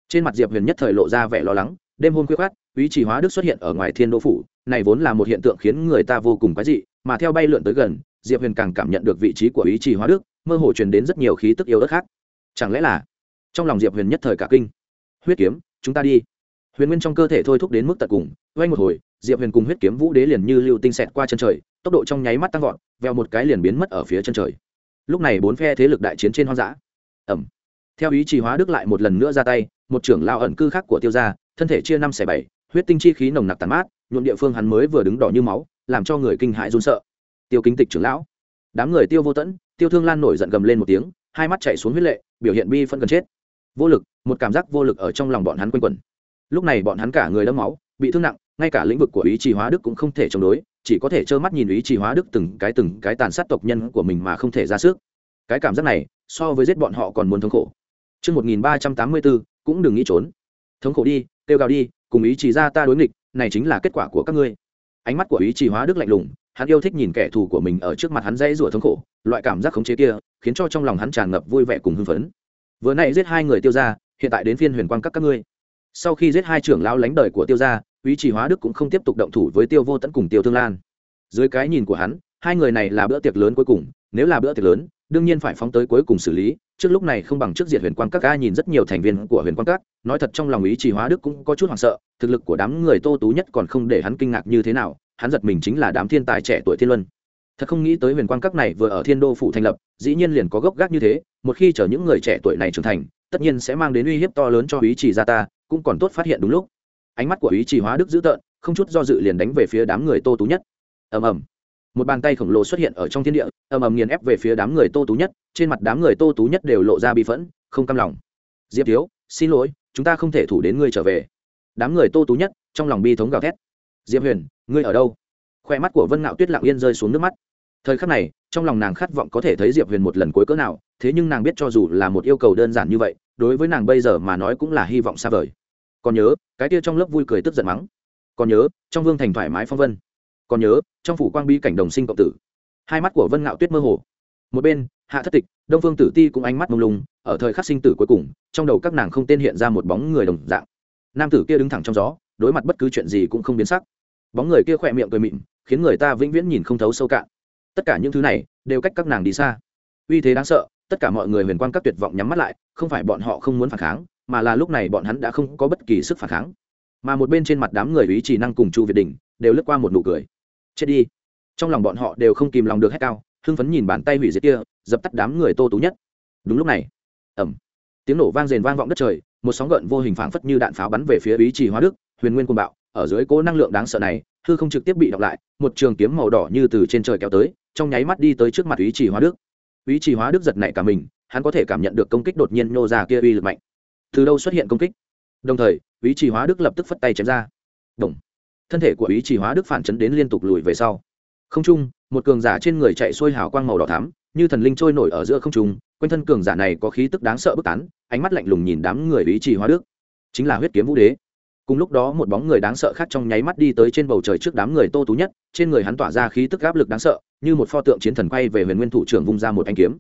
Trên mặt diệp huyền nhất thời lộ ra vẻ lo lắng, đêm hôm khuya khoát ý chỉ hóa đức xuất hiện ở ngoài thiên đô phủ, này vốn là một hiện tượng khiến người ta vô cùng quái dị, mà theo bay lượn tới gần, diệp huyền càng cảm nhận được vị trí của ý chỉ hóa đức, mơ hồ truyền đến rất nhiều khí tức yêu đất khác. Chẳng lẽ là trong lòng diệp huyền nhất thời cả kinh? Huyết kiếm, chúng ta đi. Huyền nguyên trong cơ thể thôi thúc đến mức tận cùng, quay một hồi, diệp huyền cùng huyết kiếm vũ đế liền như lưu tinh xẹt qua chân trời, tốc độ trong nháy mắt tăng vọt veo một cái liền biến mất ở phía chân trời. Lúc này bốn phe thế lực đại chiến trên hoang dã. Ẩm theo ý chỉ hóa đức lại một lần nữa ra tay, một trưởng lao ẩn cư khác của tiêu gia, thân thể chia năm xẻ bảy huyết tinh chi khí nồng nặc tàn mát nhuộm địa phương hắn mới vừa đứng đỏ như máu làm cho người kinh hãi run sợ. Tiêu kính tịch trưởng lão. Đám người tiêu vô tẫn tiêu thương lan nổi giận gầm lên một tiếng hai mắt chạy xuống huyết lệ biểu hiện bi phân gần chết. Vô lực một cảm giác vô lực ở trong lòng bọn hắn quanh quẩn. Lúc này bọn hắn cả người đẫm máu bị thương nặng ngay cả lĩnh vực của ý trì hóa đức cũng không thể chống đối chỉ có thể trơ mắt nhìn ý trì hóa đức từng cái từng cái tàn sát tộc nhân của mình mà không thể ra sức. Cái cảm giác này so với giết bọn họ còn muốn thống khổ. Trước 1384, cũng đừng nghĩ trốn. Thống khổ đi, kêu gào đi, cùng ý chỉ ra ta đối nghịch, này chính là kết quả của các ngươi. Ánh mắt của ý chỉ hóa đức lạnh lùng, hắn yêu thích nhìn kẻ thù của mình ở trước mặt hắn dãy rủa thống khổ, loại cảm giác khống chế kia, khiến cho trong lòng hắn tràn ngập vui vẻ cùng hưng phấn. Vừa nãy giết hai người tiêu gia, hiện tại đến phiên huyền quang các các ngươi. Sau khi giết hai trưởng lão lãnh đời của tiêu gia, ý chỉ hóa đức cũng không tiếp tục động thủ với tiêu vô tẫn cùng tiêu thương lan. Dưới cái nhìn của hắn, hai người này là bữa tiệc lớn cuối cùng, nếu là bữa tiệc lớn, đương nhiên phải phóng tới cuối cùng xử lý trước lúc này không bằng trước diệt huyền quang các ca nhìn rất nhiều thành viên của huyền quang các, nói thật trong lòng ý chỉ hóa đức cũng có chút hoảng sợ, thực lực của đám người tô tú nhất còn không để hắn kinh ngạc như thế nào, hắn giật mình chính là đám thiên tài trẻ tuổi thiên luân. Thật không nghĩ tới huyền quang các này vừa ở thiên đô phủ thành lập, dĩ nhiên liền có gốc gác như thế, một khi chở những người trẻ tuổi này trưởng thành, tất nhiên sẽ mang đến uy hiếp to lớn cho ý chỉ gia ta, cũng còn tốt phát hiện đúng lúc. Ánh mắt của ý chỉ hóa đức dữ tợn, không chút do dự liền đánh về phía đám người tô tú nhất. Ầm ầm một bàn tay khổng lồ xuất hiện ở trong thiên địa, ầm ầm nghiền ép về phía đám người tô tú nhất, trên mặt đám người tô tú nhất đều lộ ra bi phẫn, không cam lòng. Diệp thiếu, xin lỗi, chúng ta không thể thủ đến ngươi trở về. Đám người tô tú nhất, trong lòng bi thống gào thét. Diệp huyền, ngươi ở đâu? Khoe mắt của vân ngạo tuyết lặng yên rơi xuống nước mắt. Thời khắc này, trong lòng nàng khát vọng có thể thấy diệp huyền một lần cuối cỡ nào, thế nhưng nàng biết cho dù là một yêu cầu đơn giản như vậy, đối với nàng bây giờ mà nói cũng là hy vọng xa vời. Còn nhớ, cái kia trong lớp vui cười tức giận mắng. Còn nhớ, trong vương thành thoải mái phong vân còn nhớ, trong phủ quang bi cảnh đồng sinh cộng tử. Hai mắt của vân ngạo tuyết mơ hồ. Một bên, hạ thất tịch, đông phương tử ti cũng ánh mắt mông lung, ở thời khắc sinh tử cuối cùng, trong đầu các nàng không tên hiện ra một bóng người đồng dạng. Nam tử kia đứng thẳng trong gió, đối mặt bất cứ chuyện gì cũng không biến sắc. Bóng người kia khỏe miệng cười mịn, khiến người ta vĩnh viễn nhìn không thấu sâu cạn. Tất cả những thứ này, đều cách các nàng đi xa. Uy thế đáng sợ, tất cả mọi người huyền quan các tuyệt vọng nhắm mắt lại, không phải bọn họ không muốn phản kháng, mà là lúc này bọn hắn đã không có bất kỳ sức phản kháng. Mà một bên trên mặt đám người ý chỉ năng cùng chu việt đình, đều lướt qua một nụ cười chết đi. Trong lòng bọn họ đều không kìm lòng được hết cao, hưng phấn nhìn bàn tay hủy diệt kia, dập tắt đám người tô tú nhất. Đúng lúc này ẩm tiếng nổ vang rền vang vọng đất trời, một sóng gợn vô hình phảng phất như đạn pháo bắn về phía ý chỉ hóa đức, huyền nguyên quân bạo, ở dưới cố năng lượng đáng sợ này, hư không trực tiếp bị đọc lại, một trường kiếm màu đỏ như từ trên trời kéo tới, trong nháy mắt đi tới trước mặt ý chỉ hóa đức. Ý chỉ hóa đức giật nảy cả mình, hắn có thể cảm nhận được công kích đột nhiên nô ra kia uy lực mạnh. Từ đâu xuất hiện công kích? Đồng thời, ý chỉ hóa đức lập tức phất tay chém ra. Đồng thân thể của ý chỉ hóa đức phản chấn đến liên tục lùi về sau. Không trung, một cường giả trên người chạy xuôi hào quang màu đỏ thắm, như thần linh trôi nổi ở giữa không trung, quanh thân cường giả này có khí tức đáng sợ bức tán, ánh mắt lạnh lùng nhìn đám người ý chỉ hóa đức. Chính là huyết kiếm vũ đế. Cùng lúc đó một bóng người đáng sợ khác trong nháy mắt đi tới trên bầu trời trước đám người tô tú nhất, trên người hắn tỏa ra khí tức áp lực đáng sợ, như một pho tượng chiến thần quay về huyền nguyên thủ trưởng vung ra một anh kiếm.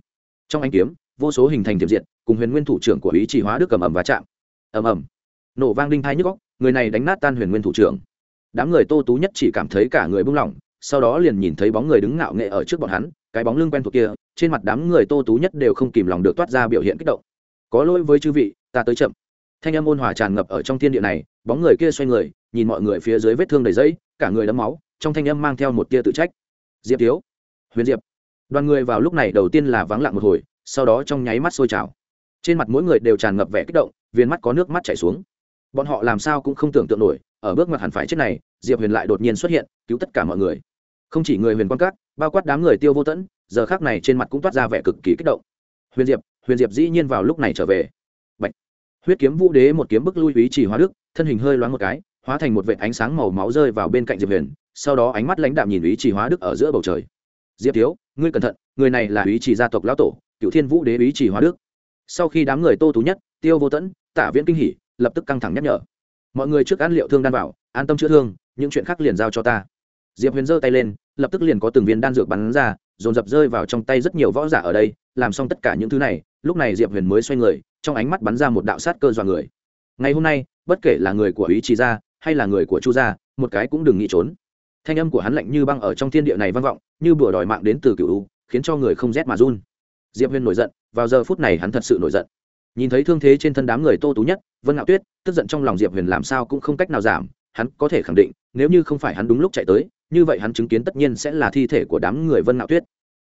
Trong anh kiếm, vô số hình thành tiềm diện cùng huyền nguyên thủ trưởng của ý chỉ hóa đức cầm ẩm và chạm. Ầm ầm. Nổ vang đinh thai nhức góc người này đánh nát tan huyền nguyên thủ trưởng đám người tô tú nhất chỉ cảm thấy cả người bung lỏng, sau đó liền nhìn thấy bóng người đứng ngạo nghệ ở trước bọn hắn, cái bóng lưng quen thuộc kia, trên mặt đám người tô tú nhất đều không kìm lòng được toát ra biểu hiện kích động. Có lỗi với chư vị, ta tới chậm. Thanh âm ôn hòa tràn ngập ở trong thiên địa này, bóng người kia xoay người, nhìn mọi người phía dưới vết thương đầy dẫy, cả người đấm máu, trong thanh âm mang theo một tia tự trách. Diệp thiếu, huyền diệp. Đoàn người vào lúc này đầu tiên là vắng lặng một hồi, sau đó trong nháy mắt sôi trào. Trên mặt mỗi người đều tràn ngập vẻ kích động viên mắt có nước mắt chảy xuống. Bọn họ làm sao cũng không tưởng tượng nổi ở bước ngoặt hẳn phải chết này, diệp huyền lại đột nhiên xuất hiện, cứu tất cả mọi người. Không chỉ người huyền quan các, bao quát đám người tiêu vô tẫn, giờ khác này trên mặt cũng toát ra vẻ cực kỳ kích động. Huyền diệp huyền diệp dĩ nhiên vào lúc này trở về. Bạch. huyết kiếm vũ đế một kiếm bức lui ý chỉ hóa đức, thân hình hơi loáng một cái, hóa thành một vệ ánh sáng màu máu rơi vào bên cạnh diệp huyền, sau đó ánh mắt lãnh đạm nhìn ý chỉ hóa đức ở giữa bầu trời. Diệp thiếu, ngươi cẩn thận, người này là ý chỉ gia tộc lão tổ cựu thiên vũ đế ý chỉ hóa đức. Sau khi đám người tô tú nhất, tiêu vô tẫn tả viễn kinh hỉ, lập tức căng thẳng nhắc nhở mọi người trước ăn liệu thương đan vào, an tâm chữa thương, những chuyện khác liền giao cho ta. Diệp huyền giơ tay lên, lập tức liền có từng viên đan dược bắn ra, dồn dập rơi vào trong tay rất nhiều võ giả ở đây, làm xong tất cả những thứ này, lúc này diệp huyền mới xoay người, trong ánh mắt bắn ra một đạo sát cơ dọa người. Ngày hôm nay, bất kể là người của ý trì gia, hay là người của chu gia, một cái cũng đừng nghĩ trốn. Thanh âm của hắn lạnh như băng ở trong thiên địa này vang vọng, như bừa đòi mạng đến từ cựu khiến cho người không rét mà run. Diệp huyền nổi giận, vào giờ phút này hắn thật sự nổi giận nhìn thấy thương thế trên thân đám người tô tú nhất, vân ngạo tuyết, tức giận trong lòng diệp huyền làm sao cũng không cách nào giảm, hắn có thể khẳng định, nếu như không phải hắn đúng lúc chạy tới, như vậy hắn chứng kiến tất nhiên sẽ là thi thể của đám người vân ngạo tuyết.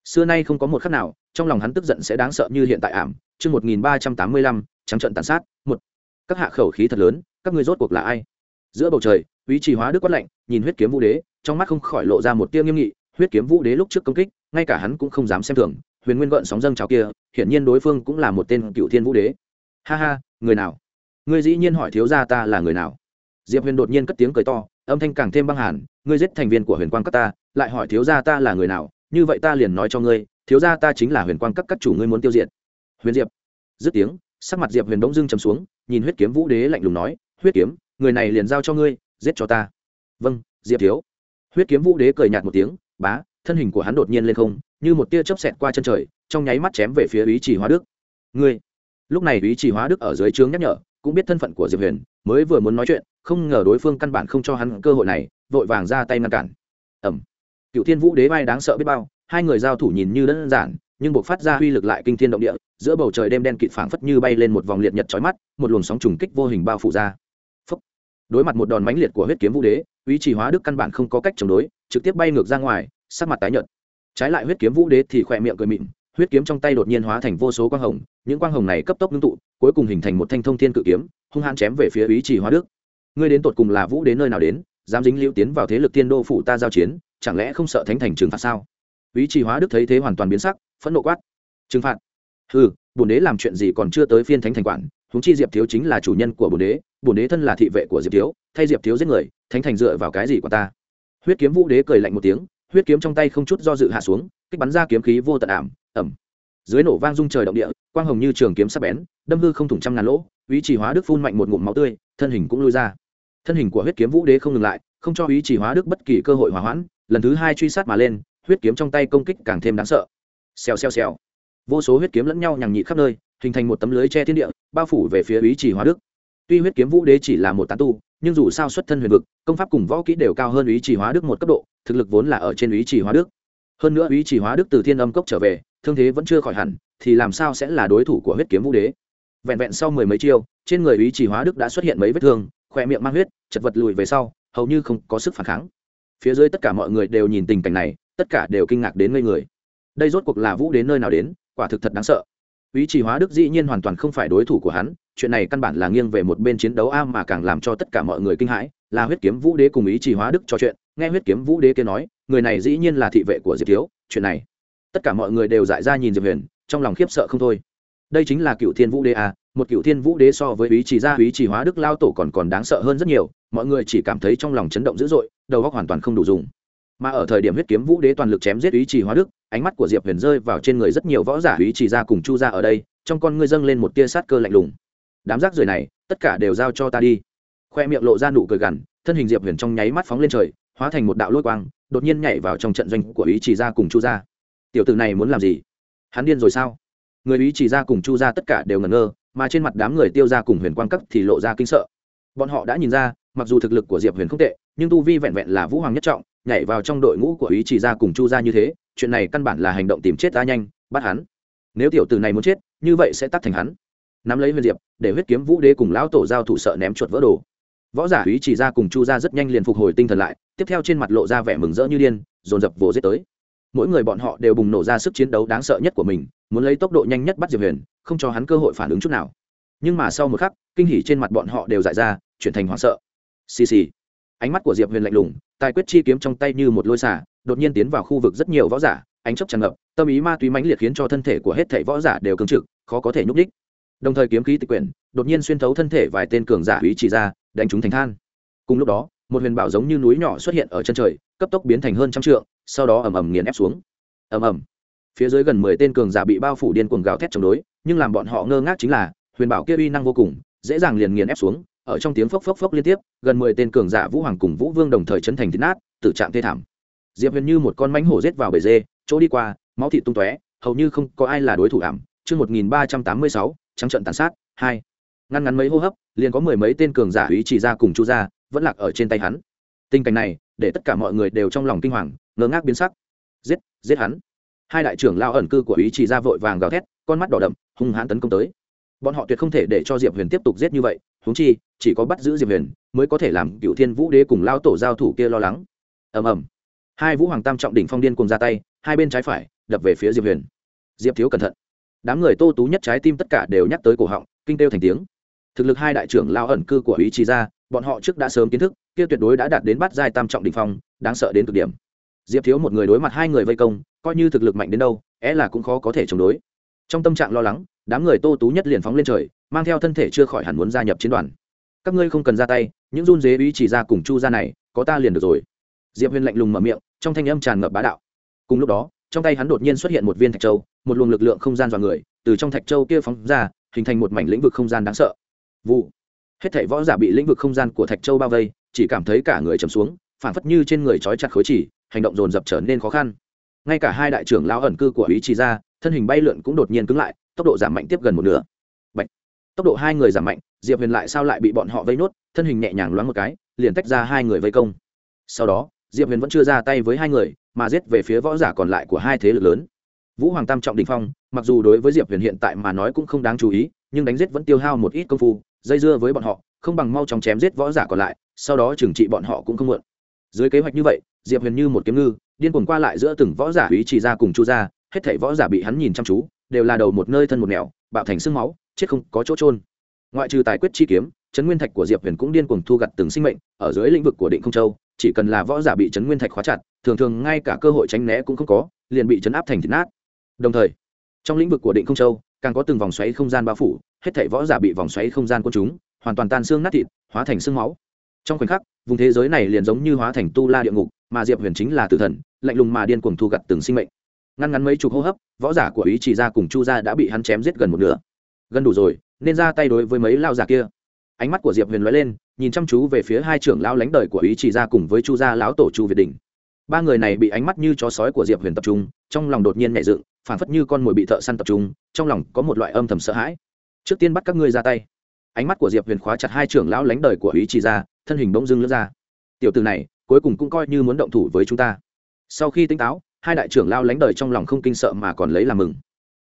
Xưa nay không có một khắc nào, trong lòng hắn tức giận sẽ đáng sợ như hiện tại ảm. Chương một nghìn ba trăm tám mươi lăm, trắng trận tàn sát, một. Các hạ khẩu khí thật lớn, các ngươi rốt cuộc là ai? Giữa bầu trời ý chỉ hóa đức quát lạnh, nhìn huyết kiếm vũ đế, trong mắt không khỏi lộ ra một tia nghiêm nghị, huyết kiếm vũ đế lúc trước công kích, ngay cả hắn cũng không dám xem thường huyền nguyên gợn sóng dâng trào kia, hiển nhiên đối phương cũng là một tên cựu thiên vũ đế. Ha ha, người nào? Ngươi dĩ nhiên hỏi thiếu gia ta là người nào? Diệp huyền đột nhiên cất tiếng cười to, âm thanh càng thêm băng hàn, ngươi giết thành viên của huyền quang các ta, lại hỏi thiếu gia ta là người nào, như vậy ta liền nói cho ngươi, thiếu gia ta chính là huyền quang các các chủ ngươi muốn tiêu diệt. Huyền diệp, dứt tiếng, sắc mặt diệp huyền bỗng dưng chấm xuống, nhìn huyết kiếm vũ đế lạnh lùng nói, huyết kiếm, người này liền giao cho ngươi, giết cho ta. Vâng diệp thiếu. Huyết kiếm vũ đế cười nhạt một tiếng, bá thân hình của hắn đột nhiên lên không, như một tia chớp xẹt qua chân trời, trong nháy mắt chém về phía ý chỉ hóa đức. Ngươi. Lúc này ý chỉ hóa đức ở dưới trướng nhắc nhở, cũng biết thân phận của diệp huyền, mới vừa muốn nói chuyện, không ngờ đối phương căn bản không cho hắn cơ hội này, vội vàng ra tay ngăn cản. Ẩm cựu thiên vũ đế vai đáng sợ biết bao, hai người giao thủ nhìn như đơn giản, nhưng buộc phát ra uy lực lại kinh thiên động địa, giữa bầu trời đêm đen kịt phảng phất như bay lên một vòng liệt nhật trói mắt, một luồng sóng trùng kích vô hình bao phủ ra. Phúc. đối mặt một đòn mãnh liệt của huyết kiếm vũ đế, ý chỉ hóa đức căn bản không có cách chống đối, trực tiếp bay ngược ra ngoài sắc mặt tái nhợt. Trái lại huyết kiếm vũ đế thì khỏe miệng cười mịn, huyết kiếm trong tay đột nhiên hóa thành vô số quang hồng, những quang hồng này cấp tốc ngưng tụ, cuối cùng hình thành một thanh thông thiên cự kiếm, hung hãn chém về phía ý chỉ hóa đức. Ngươi đến tột cùng là vũ đến nơi nào đến, dám dính liễu tiến vào thế lực tiên đô phủ ta giao chiến, chẳng lẽ không sợ thánh thành trừng phạt sao? Ý chỉ hóa đức thấy thế hoàn toàn biến sắc, phẫn nộ quát. Trừng phạt? Ừ bổn đế làm chuyện gì còn chưa tới phiên thánh thành quản, huống chi diệp thiếu chính là chủ nhân của bổn đế bổn đế thân là thị vệ của diệp thiếu, thay diệp thiếu giết người, thánh thành dựa vào cái gì của ta? Huyết kiếm vũ đế cười lạnh một tiếng huyết kiếm trong tay không chút do dự hạ xuống, kích bắn ra kiếm khí vô tận ảm, ẩm. Dưới nổ vang rung trời động địa, quang hồng như trường kiếm sắc bén, đâm hư không thủng trăm ngàn lỗ, ý chỉ hóa đức phun mạnh một ngụm máu tươi, thân hình cũng lui ra. Thân hình của huyết kiếm vũ đế không ngừng lại, không cho ý chỉ hóa đức bất kỳ cơ hội hòa hoãn, lần thứ hai truy sát mà lên, huyết kiếm trong tay công kích càng thêm đáng sợ. Xèo xèo xèo. Vô số huyết kiếm lẫn nhau nhằng nhị khắp nơi, hình thành một tấm lưới che thiên địa, bao phủ về phía ý chỉ hóa đức. Tuy huyết kiếm vũ đế chỉ là một tán tu nhưng dù sao xuất thân huyền vực, công pháp cùng võ kỹ đều cao hơn ý chỉ hóa đức một cấp độ, thực lực vốn là ở trên ý chỉ hóa đức. Hơn nữa ý chỉ hóa đức từ thiên âm cốc trở về, thương thế vẫn chưa khỏi hẳn, thì làm sao sẽ là đối thủ của huyết kiếm vũ đế? Vẹn vẹn sau mười mấy chiêu, trên người ý chỉ hóa đức đã xuất hiện mấy vết thương khỏe miệng mang huyết, chật vật lùi về sau, hầu như không có sức phản kháng. Phía dưới tất cả mọi người đều nhìn tình cảnh này, tất cả đều kinh ngạc đến ngây người. Đây rốt cuộc là vũ đến nơi nào đến, quả thực thật đáng sợ. Ý chỉ hóa đức dĩ nhiên hoàn toàn không phải đối thủ của hắn chuyện này căn bản là nghiêng về một bên chiến đấu a mà càng làm cho tất cả mọi người kinh hãi, là huyết kiếm vũ đế cùng ý chỉ hóa đức trò chuyện. Nghe huyết kiếm vũ đế kia nói, người này dĩ nhiên là thị vệ của diệp thiếu, chuyện này. Tất cả mọi người đều dại ra nhìn diệp huyền, trong lòng khiếp sợ không thôi. Đây chính là cựu thiên vũ đế à một cựu thiên vũ đế so với ý chỉ gia ý chỉ hóa đức lao tổ còn còn đáng sợ hơn rất nhiều, mọi người chỉ cảm thấy trong lòng chấn động dữ dội, đầu óc hoàn toàn không đủ dùng. Mà ở thời điểm huyết kiếm vũ đế toàn lực chém giết ý chỉ hóa đức, ánh mắt của diệp huyền rơi vào trên người rất nhiều võ giả, ý chỉ gia cùng chu gia ở đây, trong con ngươi dâng lên một tia sát cơ lạnh lùng đám rác rưởi này, tất cả đều giao cho ta đi. Khoe miệng lộ ra nụ cười gằn, thân hình diệp huyền trong nháy mắt phóng lên trời, hóa thành một đạo lôi quang, đột nhiên nhảy vào trong trận doanh của ý chỉ gia cùng chu gia. Tiểu tử này muốn làm gì? Hắn điên rồi sao? Người ý chỉ gia cùng chu gia tất cả đều ngẩn ngơ, mà trên mặt đám người tiêu gia cùng huyền quang cấp thì lộ ra kinh sợ. Bọn họ đã nhìn ra, mặc dù thực lực của diệp huyền không tệ, nhưng tu vi vẹn vẹn là vũ hoàng nhất trọng, nhảy vào trong đội ngũ của ý chỉ gia cùng chu gia như thế, chuyện này căn bản là hành động tìm chết ta nhanh, bắt hắn. Nếu tiểu tử này muốn chết, như vậy sẽ tắt thành hắn nắm lấy huyền diệp, để huyết kiếm vũ đế cùng lão tổ giao thủ sợ ném chuột vỡ đồ. Võ giả ý chỉ ra cùng chu ra rất nhanh liền phục hồi tinh thần lại, tiếp theo trên mặt lộ ra vẻ mừng rỡ như điên, dồn dập vồ giết tới. Mỗi người bọn họ đều bùng nổ ra sức chiến đấu đáng sợ nhất của mình, muốn lấy tốc độ nhanh nhất bắt diệp huyền, không cho hắn cơ hội phản ứng chút nào. Nhưng mà sau một khắc, kinh hỉ trên mặt bọn họ đều dại ra, chuyển thành hoảng sợ. Xì xì. Ánh mắt của diệp huyền lạnh lùng, tài quyết chi kiếm trong tay như một lôi xả đột nhiên tiến vào khu vực rất nhiều võ giả, ánh chớp tràn ngập, tâm ý ma túy mãnh liệt khiến cho thân thể của hết thảy võ giả đều cứng trực, khó có thể nhúc đích đồng thời kiếm khí tịch quyển, đột nhiên xuyên thấu thân thể vài tên cường giả ý chỉ ra, đánh chúng thành than. Cùng lúc đó, một huyền bảo giống như núi nhỏ xuất hiện ở chân trời, cấp tốc biến thành hơn trăm trượng, sau đó ầm ầm nghiền ép xuống. Ầm ầm. Phía dưới gần mười tên cường giả bị bao phủ điên cuồng gào thét chống đối, nhưng làm bọn họ ngơ ngác chính là, huyền bảo kia uy năng vô cùng, dễ dàng liền nghiền ép xuống, ở trong tiếng phốc phốc phốc liên tiếp, gần mười tên cường giả vũ hoàng cùng vũ vương đồng thời chấn thành thịt nát, tử trạng thê thảm. Diệp huyền như một con mánh hổ rết vào bể dê, chỗ đi qua, máu thịt tung tóe, hầu như không có ai là đối thủ ảm. Chương một nghìn ba trăm tám mươi sáu trắng trận tàn sát, hai, ngăn ngắn mấy hô hấp, liền có mười mấy tên cường giả ý chỉ ra cùng chu ra vẫn lạc ở trên tay hắn. Tình cảnh này, để tất cả mọi người đều trong lòng kinh hoàng, ngơ ngác biến sắc. Giết giết hắn. Hai đại trưởng lao ẩn cư của ý chỉ ra vội vàng gào thét, con mắt đỏ đậm, hung hãn tấn công tới. Bọn họ tuyệt không thể để cho diệp huyền tiếp tục giết như vậy, huống chi, chỉ có bắt giữ diệp huyền, mới có thể làm cựu thiên vũ đế cùng lao tổ giao thủ kia lo lắng. Ầm ầm. Hai vũ hoàng tam trọng đỉnh phong điên cùng ra tay, hai bên trái phải, đập về phía diệp huyền. Diệp thiếu cẩn thận đám người tô tú nhất trái tim tất cả đều nhắc tới cổ họng, kinh têu thành tiếng. Thực lực hai đại trưởng lao ẩn cư của ý chí ra bọn họ trước đã sớm kiến thức, kia tuyệt đối đã đạt đến bắt giai tam trọng đỉnh phong, đáng sợ đến cực điểm. Diệp thiếu một người đối mặt hai người vây công, coi như thực lực mạnh đến đâu, é là cũng khó có thể chống đối. Trong tâm trạng lo lắng, đám người tô tú nhất liền phóng lên trời, mang theo thân thể chưa khỏi hẳn muốn gia nhập chiến đoàn. Các ngươi không cần ra tay, những run dế ý chỉ ra cùng chu ra này, có ta liền được rồi. Diệp huyền lạnh lùng mở miệng, trong thanh âm tràn ngập bá đạo. Cùng lúc đó, trong tay hắn đột nhiên xuất hiện một viên thạch châu một luồng lực lượng không gian dọa người, từ trong thạch châu kia phóng ra, hình thành một mảnh lĩnh vực không gian đáng sợ. Vụ. Hết thảy võ giả bị lĩnh vực không gian của thạch châu bao vây, chỉ cảm thấy cả người trầm xuống, phản phất như trên người trói chặt khối chỉ, hành động dồn dập trở nên khó khăn. Ngay cả hai đại trưởng lão ẩn cư của ý chỉ ra thân hình bay lượn cũng đột nhiên cứng lại, tốc độ giảm mạnh tiếp gần một nửa. Bạch. tốc độ hai người giảm mạnh, diệp huyền lại sao lại bị bọn họ vây nốt, thân hình nhẹ nhàng loáng một cái, liền tách ra hai người vây công. Sau đó, diệp huyền vẫn chưa ra tay với hai người, mà giết về phía võ giả còn lại của hai thế lực lớn vũ hoàng tam trọng đình phong, mặc dù đối với diệp huyền hiện tại mà nói cũng không đáng chú ý, nhưng đánh giết vẫn tiêu hao một ít công phu, dây dưa với bọn họ, không bằng mau chóng chém giết võ giả còn lại, sau đó trừng trị bọn họ cũng không muộn. Dưới kế hoạch như vậy, diệp huyền như một kiếm ngư, điên cuồng qua lại giữa từng võ giả ý chỉ ra cùng chu ra, hết thảy võ giả bị hắn nhìn chăm chú, đều là đầu một nơi thân một nẻo, bạo thành sương máu, chết không có chỗ trôn ngoại trừ tài quyết chi kiếm chấn nguyên thạch của diệp huyền cũng điên cuồng thu gặt từng sinh mệnh, ở dưới lĩnh vực của định không châu, chỉ cần là võ giả bị chấn nguyên thạch khóa chặt, thường thường ngay cả cơ hội tránh né cũng không có, liền bị chấn áp thành thịt nát đồng thời, trong lĩnh vực của định không châu, càng có từng vòng xoáy không gian bao phủ, hết thảy võ giả bị vòng xoáy không gian quân chúng hoàn toàn tan xương nát thịt, hóa thành xương máu. Trong khoảnh khắc, vùng thế giới này liền giống như hóa thành tu la địa ngục, mà diệp huyền chính là tử thần, lạnh lùng mà điên cuồng thu gặt từng sinh mệnh. Ngăn ngắn mấy chục hô hấp, võ giả của ý chỉ ra cùng chu gia đã bị hắn chém giết gần một nửa. Gần đủ rồi, nên ra tay đối với mấy lao giả kia. Ánh mắt của diệp huyền lóe lên, nhìn chăm chú về phía hai trưởng lao lánh đời của ý chỉ ra cùng với chu gia lão tổ chu việt đình. Ba người này bị ánh mắt như chó sói của diệp huyền tập trung, trong lòng đột nhiên nhẹ dựng phản phất như con mồi bị thợ săn tập trung, trong lòng có một loại âm thầm sợ hãi. Trước tiên bắt các ngươi ra tay. Ánh mắt của diệp huyền khóa chặt hai trưởng lão lánh đời của ý chỉ ra, thân hình bỗng dưng lướt ra. Tiểu từ này, cuối cùng cũng coi như muốn động thủ với chúng ta. Sau khi tỉnh táo, hai đại trưởng lao lánh đời trong lòng không kinh sợ mà còn lấy làm mừng.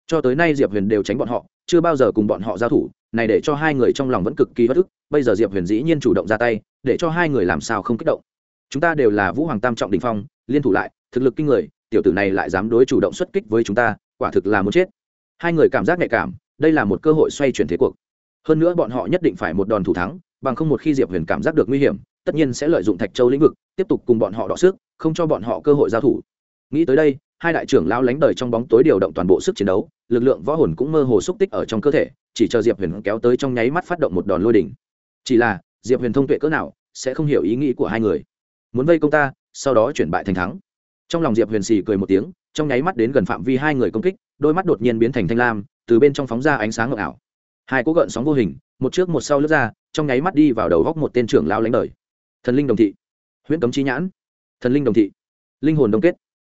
Cho tới nay diệp huyền đều tránh bọn họ, chưa bao giờ cùng bọn họ giao thủ, này để cho hai người trong lòng vẫn cực kỳ bất ức, bây giờ diệp huyền dĩ nhiên chủ động ra tay, để cho hai người làm sao không kích động. Chúng ta đều là vũ hoàng tam trọng đình phong, liên thủ lại, thực lực kinh người tiểu tử này lại dám đối chủ động xuất kích với chúng ta, quả thực là muốn chết. Hai người cảm giác nhạy cảm, đây là một cơ hội xoay chuyển thế cuộc. Hơn nữa bọn họ nhất định phải một đòn thủ thắng, bằng không một khi diệp huyền cảm giác được nguy hiểm, tất nhiên sẽ lợi dụng thạch châu lĩnh vực, tiếp tục cùng bọn họ đọ sức, không cho bọn họ cơ hội giao thủ. Nghĩ tới đây, hai đại trưởng lao lánh đời trong bóng tối điều động toàn bộ sức chiến đấu, lực lượng võ hồn cũng mơ hồ xúc tích ở trong cơ thể, chỉ chờ diệp huyền kéo tới trong nháy mắt phát động một đòn lôi đỉnh chỉ là, diệp huyền thông tuệ cỡ nào, sẽ không hiểu ý nghĩ của hai người. Muốn vây công ta, sau đó chuyển bại thành thắng trong lòng diệp huyền xì cười một tiếng, trong nháy mắt đến gần phạm vi hai người công kích, đôi mắt đột nhiên biến thành thanh lam, từ bên trong phóng ra ánh sáng ngọc ảo. Hai cố gợn sóng vô hình, một trước một sau lướt ra, trong nháy mắt đi vào đầu góc một tên trưởng lao lánh đời. Thần linh đồng thị. Huyễn cấm chi nhãn. Thần linh đồng thị. Linh hồn đông kết.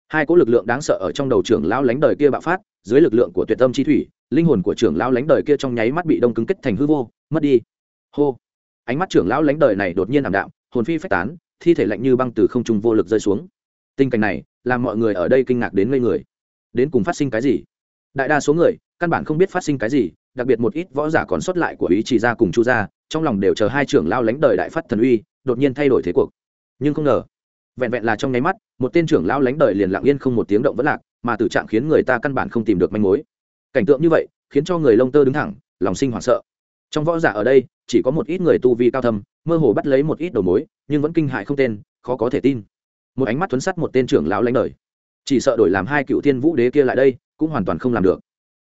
Hai cỗ lực lượng đáng sợ ở trong đầu trưởng lao lánh đời kia bạo phát, dưới lực lượng của tuyệt tâm chi thủy, linh hồn của trưởng lao lánh đời kia trong nháy mắt bị đông cứng kết thành hư vô, mất đi. Hô. Ánh mắt trưởng lão lánh đời này đột nhiên ảm đạm, hồn phi phách tán, thi thể lạnh như băng từ không trung vô lực rơi xuống tình cảnh này làm mọi người ở đây kinh ngạc đến ngây người. Đến cùng phát sinh cái gì? Đại đa số người căn bản không biết phát sinh cái gì, đặc biệt một ít võ giả còn sót lại của ý chỉ ra cùng chu gia, trong lòng đều chờ hai trưởng lao lánh đời đại phát thần uy, đột nhiên thay đổi thế cuộc. Nhưng không ngờ, vẹn vẹn là trong nháy mắt, một tên trưởng lao lánh đời liền lặng yên không một tiếng động vẫn lạc, mà tử trạng khiến người ta căn bản không tìm được manh mối. Cảnh tượng như vậy, khiến cho người lông tơ đứng thẳng, lòng sinh hoảng sợ. Trong võ giả ở đây, chỉ có một ít người tu vi cao thầm mơ hồ bắt lấy một ít đầu mối, nhưng vẫn kinh hại không tên, khó có thể tin một ánh mắt thuấn sắt một tên trưởng lão lãnh đời chỉ sợ đổi làm hai cựu thiên vũ đế kia lại đây cũng hoàn toàn không làm được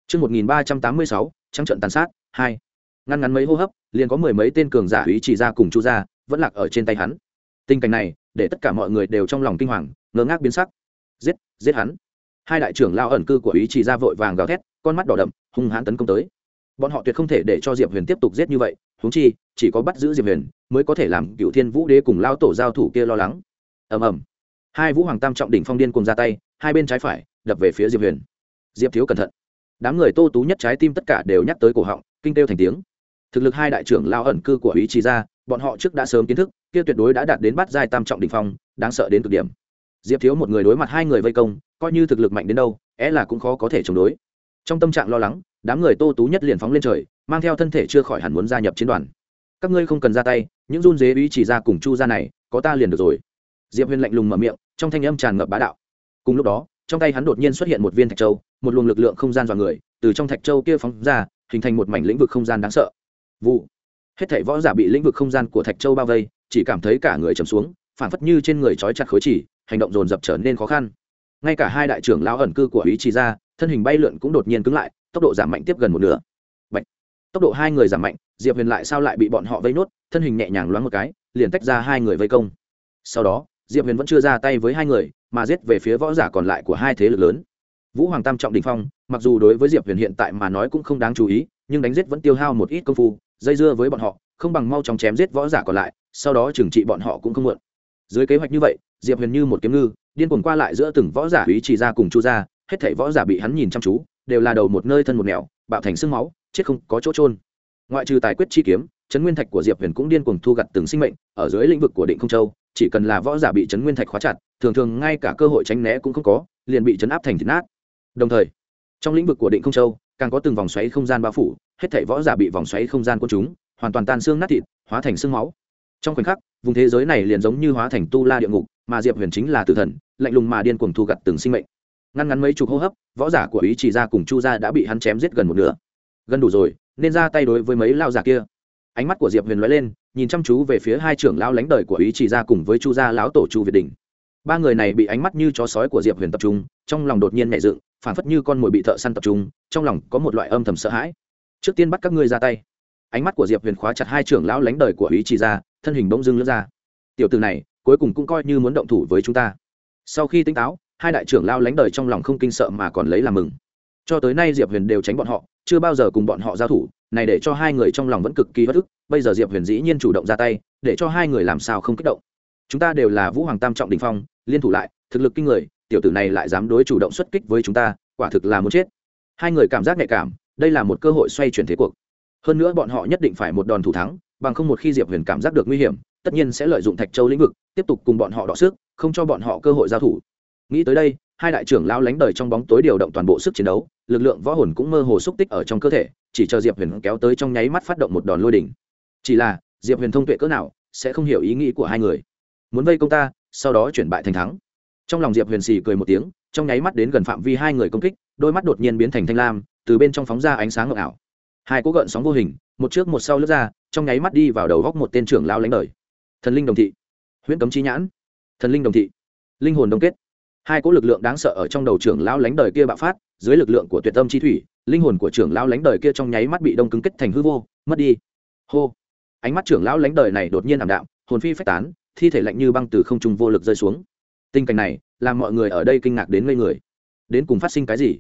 Trước 1386, trắng trận tàn sát, 2. Ngăn ngắn mấy hô hấp, liền có mười mấy tên cường giả ý chỉ ra cùng chu ra, vẫn lạc ở trên tay hắn. Tình cảnh này, để tất cả mọi người đều trong lòng kinh hoàng, ngơ ngác biến sắc. Giết, giết hắn. Hai đại trưởng lao ẩn cư của ý chỉ ra vội vàng gào thét, con mắt đỏ đậm, hung hãn tấn công tới. Bọn họ tuyệt không thể để cho Diệp Huyền tiếp tục giết như vậy, huống chi, chỉ có bắt giữ Diệp Huyền mới có thể làm Cựu Thiên Vũ Đế cùng lao tổ giao thủ kia lo lắng. Ầm ầm. Hai Vũ Hoàng Tam trọng đỉnh phong điên cùng ra tay, hai bên trái phải, đập về phía Diệp Huyền. Diệp thiếu cẩn thận. Đám người tô tú nhất trái tim tất cả đều nhắc tới cổ họng kinh kêu thành tiếng. Thực lực hai đại trưởng lao ẩn cư của ý chí ra bọn họ trước đã sớm kiến thức kia tuyệt đối đã đạt đến bắt giai tam trọng đỉnh phong đáng sợ đến cực điểm. Diệp thiếu một người đối mặt hai người vây công coi như thực lực mạnh đến đâu é là cũng khó có thể chống đối. Trong tâm trạng lo lắng đám người tô tú nhất liền phóng lên trời mang theo thân thể chưa khỏi hẳn muốn gia nhập chiến đoàn. Các ngươi không cần ra tay những run dế ý chỉ ra cùng chu ra này có ta liền được rồi diệp huyền lạnh lùng mở miệng, trong thanh âm tràn ngập bá đạo. Cùng lúc đó, trong tay hắn đột nhiên xuất hiện một viên thạch châu, một luồng lực lượng không gian dọa người, từ trong thạch châu kia phóng ra, hình thành một mảnh lĩnh vực không gian đáng sợ. Vụ. Hết thảy võ giả bị lĩnh vực không gian của thạch châu bao vây, chỉ cảm thấy cả người trầm xuống, phản phất như trên người trói chặt khối chỉ, hành động dồn dập trở nên khó khăn. Ngay cả hai đại trưởng lão ẩn cư của ý chỉ ra thân hình bay lượn cũng đột nhiên cứng lại, tốc độ giảm mạnh tiếp gần một nửa. Bạch. tốc độ hai người giảm mạnh, diệp huyền lại sao lại bị bọn họ vây nốt, thân hình nhẹ nhàng loáng một cái, liền tách ra hai người vây công. Sau đó diệp huyền vẫn chưa ra tay với hai người, mà giết về phía võ giả còn lại của hai thế lực lớn. Vũ hoàng tam trọng đình phong, mặc dù đối với diệp huyền hiện tại mà nói cũng không đáng chú ý, nhưng đánh giết vẫn tiêu hao một ít công phu, dây dưa với bọn họ, không bằng mau chóng chém giết võ giả còn lại, sau đó trừng trị bọn họ cũng không muộn. Dưới kế hoạch như vậy, diệp huyền như một kiếm ngư, điên cuồng qua lại giữa từng võ giả ý chỉ ra cùng chu ra hết thảy võ giả bị hắn nhìn chăm chú, đều là đầu một nơi thân một nẻo, bạo thành sương máu, chết không có chỗ trôn ngoại trừ tài quyết chi kiếm chấn nguyên thạch của diệp huyền cũng điên cuồng thu gặt từng sinh mệnh, ở dưới lĩnh vực của định không châu chỉ cần là võ giả bị chấn nguyên thạch khóa chặt, thường thường ngay cả cơ hội tránh né cũng không có, liền bị chấn áp thành thịt nát. Đồng thời, trong lĩnh vực của định không châu, càng có từng vòng xoáy không gian bao phủ, hết thảy võ giả bị vòng xoáy không gian quân chúng hoàn toàn tan xương nát thịt, hóa thành xương máu. Trong khoảnh khắc, vùng thế giới này liền giống như hóa thành tu la địa ngục, mà diệp huyền chính là tử thần, lạnh lùng mà điên cuồng thu gặt từng sinh mệnh. Ngăn ngắn mấy chục hô hấp, võ giả của ý chỉ ra cùng chu gia đã bị hắn chém giết gần một nửa. Gần đủ rồi, nên ra tay đối với mấy lao giả kia ánh mắt của diệp huyền lóe lên, nhìn chăm chú về phía hai trưởng lão lãnh đời của ý chỉ ra cùng với chu gia lão tổ chu việt đình. Ba người này bị ánh mắt như chó sói của diệp huyền tập trung, trong lòng đột nhiên nhẹ dựng phản phất như con mồi bị thợ săn tập trung, trong lòng có một loại âm thầm sợ hãi. Trước tiên bắt các ngươi ra tay. Ánh mắt của diệp huyền khóa chặt hai trưởng lão lãnh đời của ý chỉ ra thân hình bỗng dưng lướt ra. Tiểu từ này, cuối cùng cũng coi như muốn động thủ với chúng ta. Sau khi tỉnh táo, hai đại trưởng lao lãnh đời trong lòng không kinh sợ mà còn lấy làm mừng. Cho tới nay diệp huyền đều tránh bọn họ chưa bao giờ cùng bọn họ giao thủ, này để cho hai người trong lòng vẫn cực kỳ bất ức, bây giờ diệp huyền dĩ nhiên chủ động ra tay, để cho hai người làm sao không kích động. Chúng ta đều là vũ hoàng tam trọng đình phong, liên thủ lại, thực lực kinh người, tiểu tử này lại dám đối chủ động xuất kích với chúng ta, quả thực là muốn chết. Hai người cảm giác nhạy cảm, đây là một cơ hội xoay chuyển thế cuộc. Hơn nữa bọn họ nhất định phải một đòn thủ thắng, bằng không một khi diệp huyền cảm giác được nguy hiểm, tất nhiên sẽ lợi dụng thạch châu lĩnh vực, tiếp tục cùng bọn họ đọ sức, không cho bọn họ cơ hội giao thủ. Nghĩ tới đây hai đại trưởng lao lánh đời trong bóng tối điều động toàn bộ sức chiến đấu, lực lượng võ hồn cũng mơ hồ xúc tích ở trong cơ thể, chỉ chờ diệp huyền kéo tới trong nháy mắt phát động một đòn lôi đỉnh. Chỉ là, diệp huyền thông tuệ cỡ nào, sẽ không hiểu ý nghĩ của hai người. Muốn vây công ta, sau đó chuyển bại thành thắng. Trong lòng diệp huyền xì cười một tiếng, trong nháy mắt đến gần phạm vi hai người công kích, đôi mắt đột nhiên biến thành thanh lam, từ bên trong phóng ra ánh sáng ngọc ảo. Hai cố gợn sóng vô hình, một trước một sau lướt ra, trong nháy mắt đi vào đầu góc một tên trưởng lao lánh đời. Thần linh đồng thị. Huyễn cấm trí nhãn. Thần linh đồng thị. Linh hồn đông kết hai cỗ lực lượng đáng sợ ở trong đầu trưởng lão lánh đời kia bạo phát, dưới lực lượng của tuyệt tâm chi thủy, linh hồn của trưởng lão lánh đời kia trong nháy mắt bị đông cứng kết thành hư vô, mất đi. Hô! Ánh mắt trưởng lão lánh đời này đột nhiên ảm đạm, hồn phi phách tán, thi thể lạnh như băng từ không trung vô lực rơi xuống. Tình cảnh này, làm mọi người ở đây kinh ngạc đến ngây người. Đến cùng phát sinh cái gì?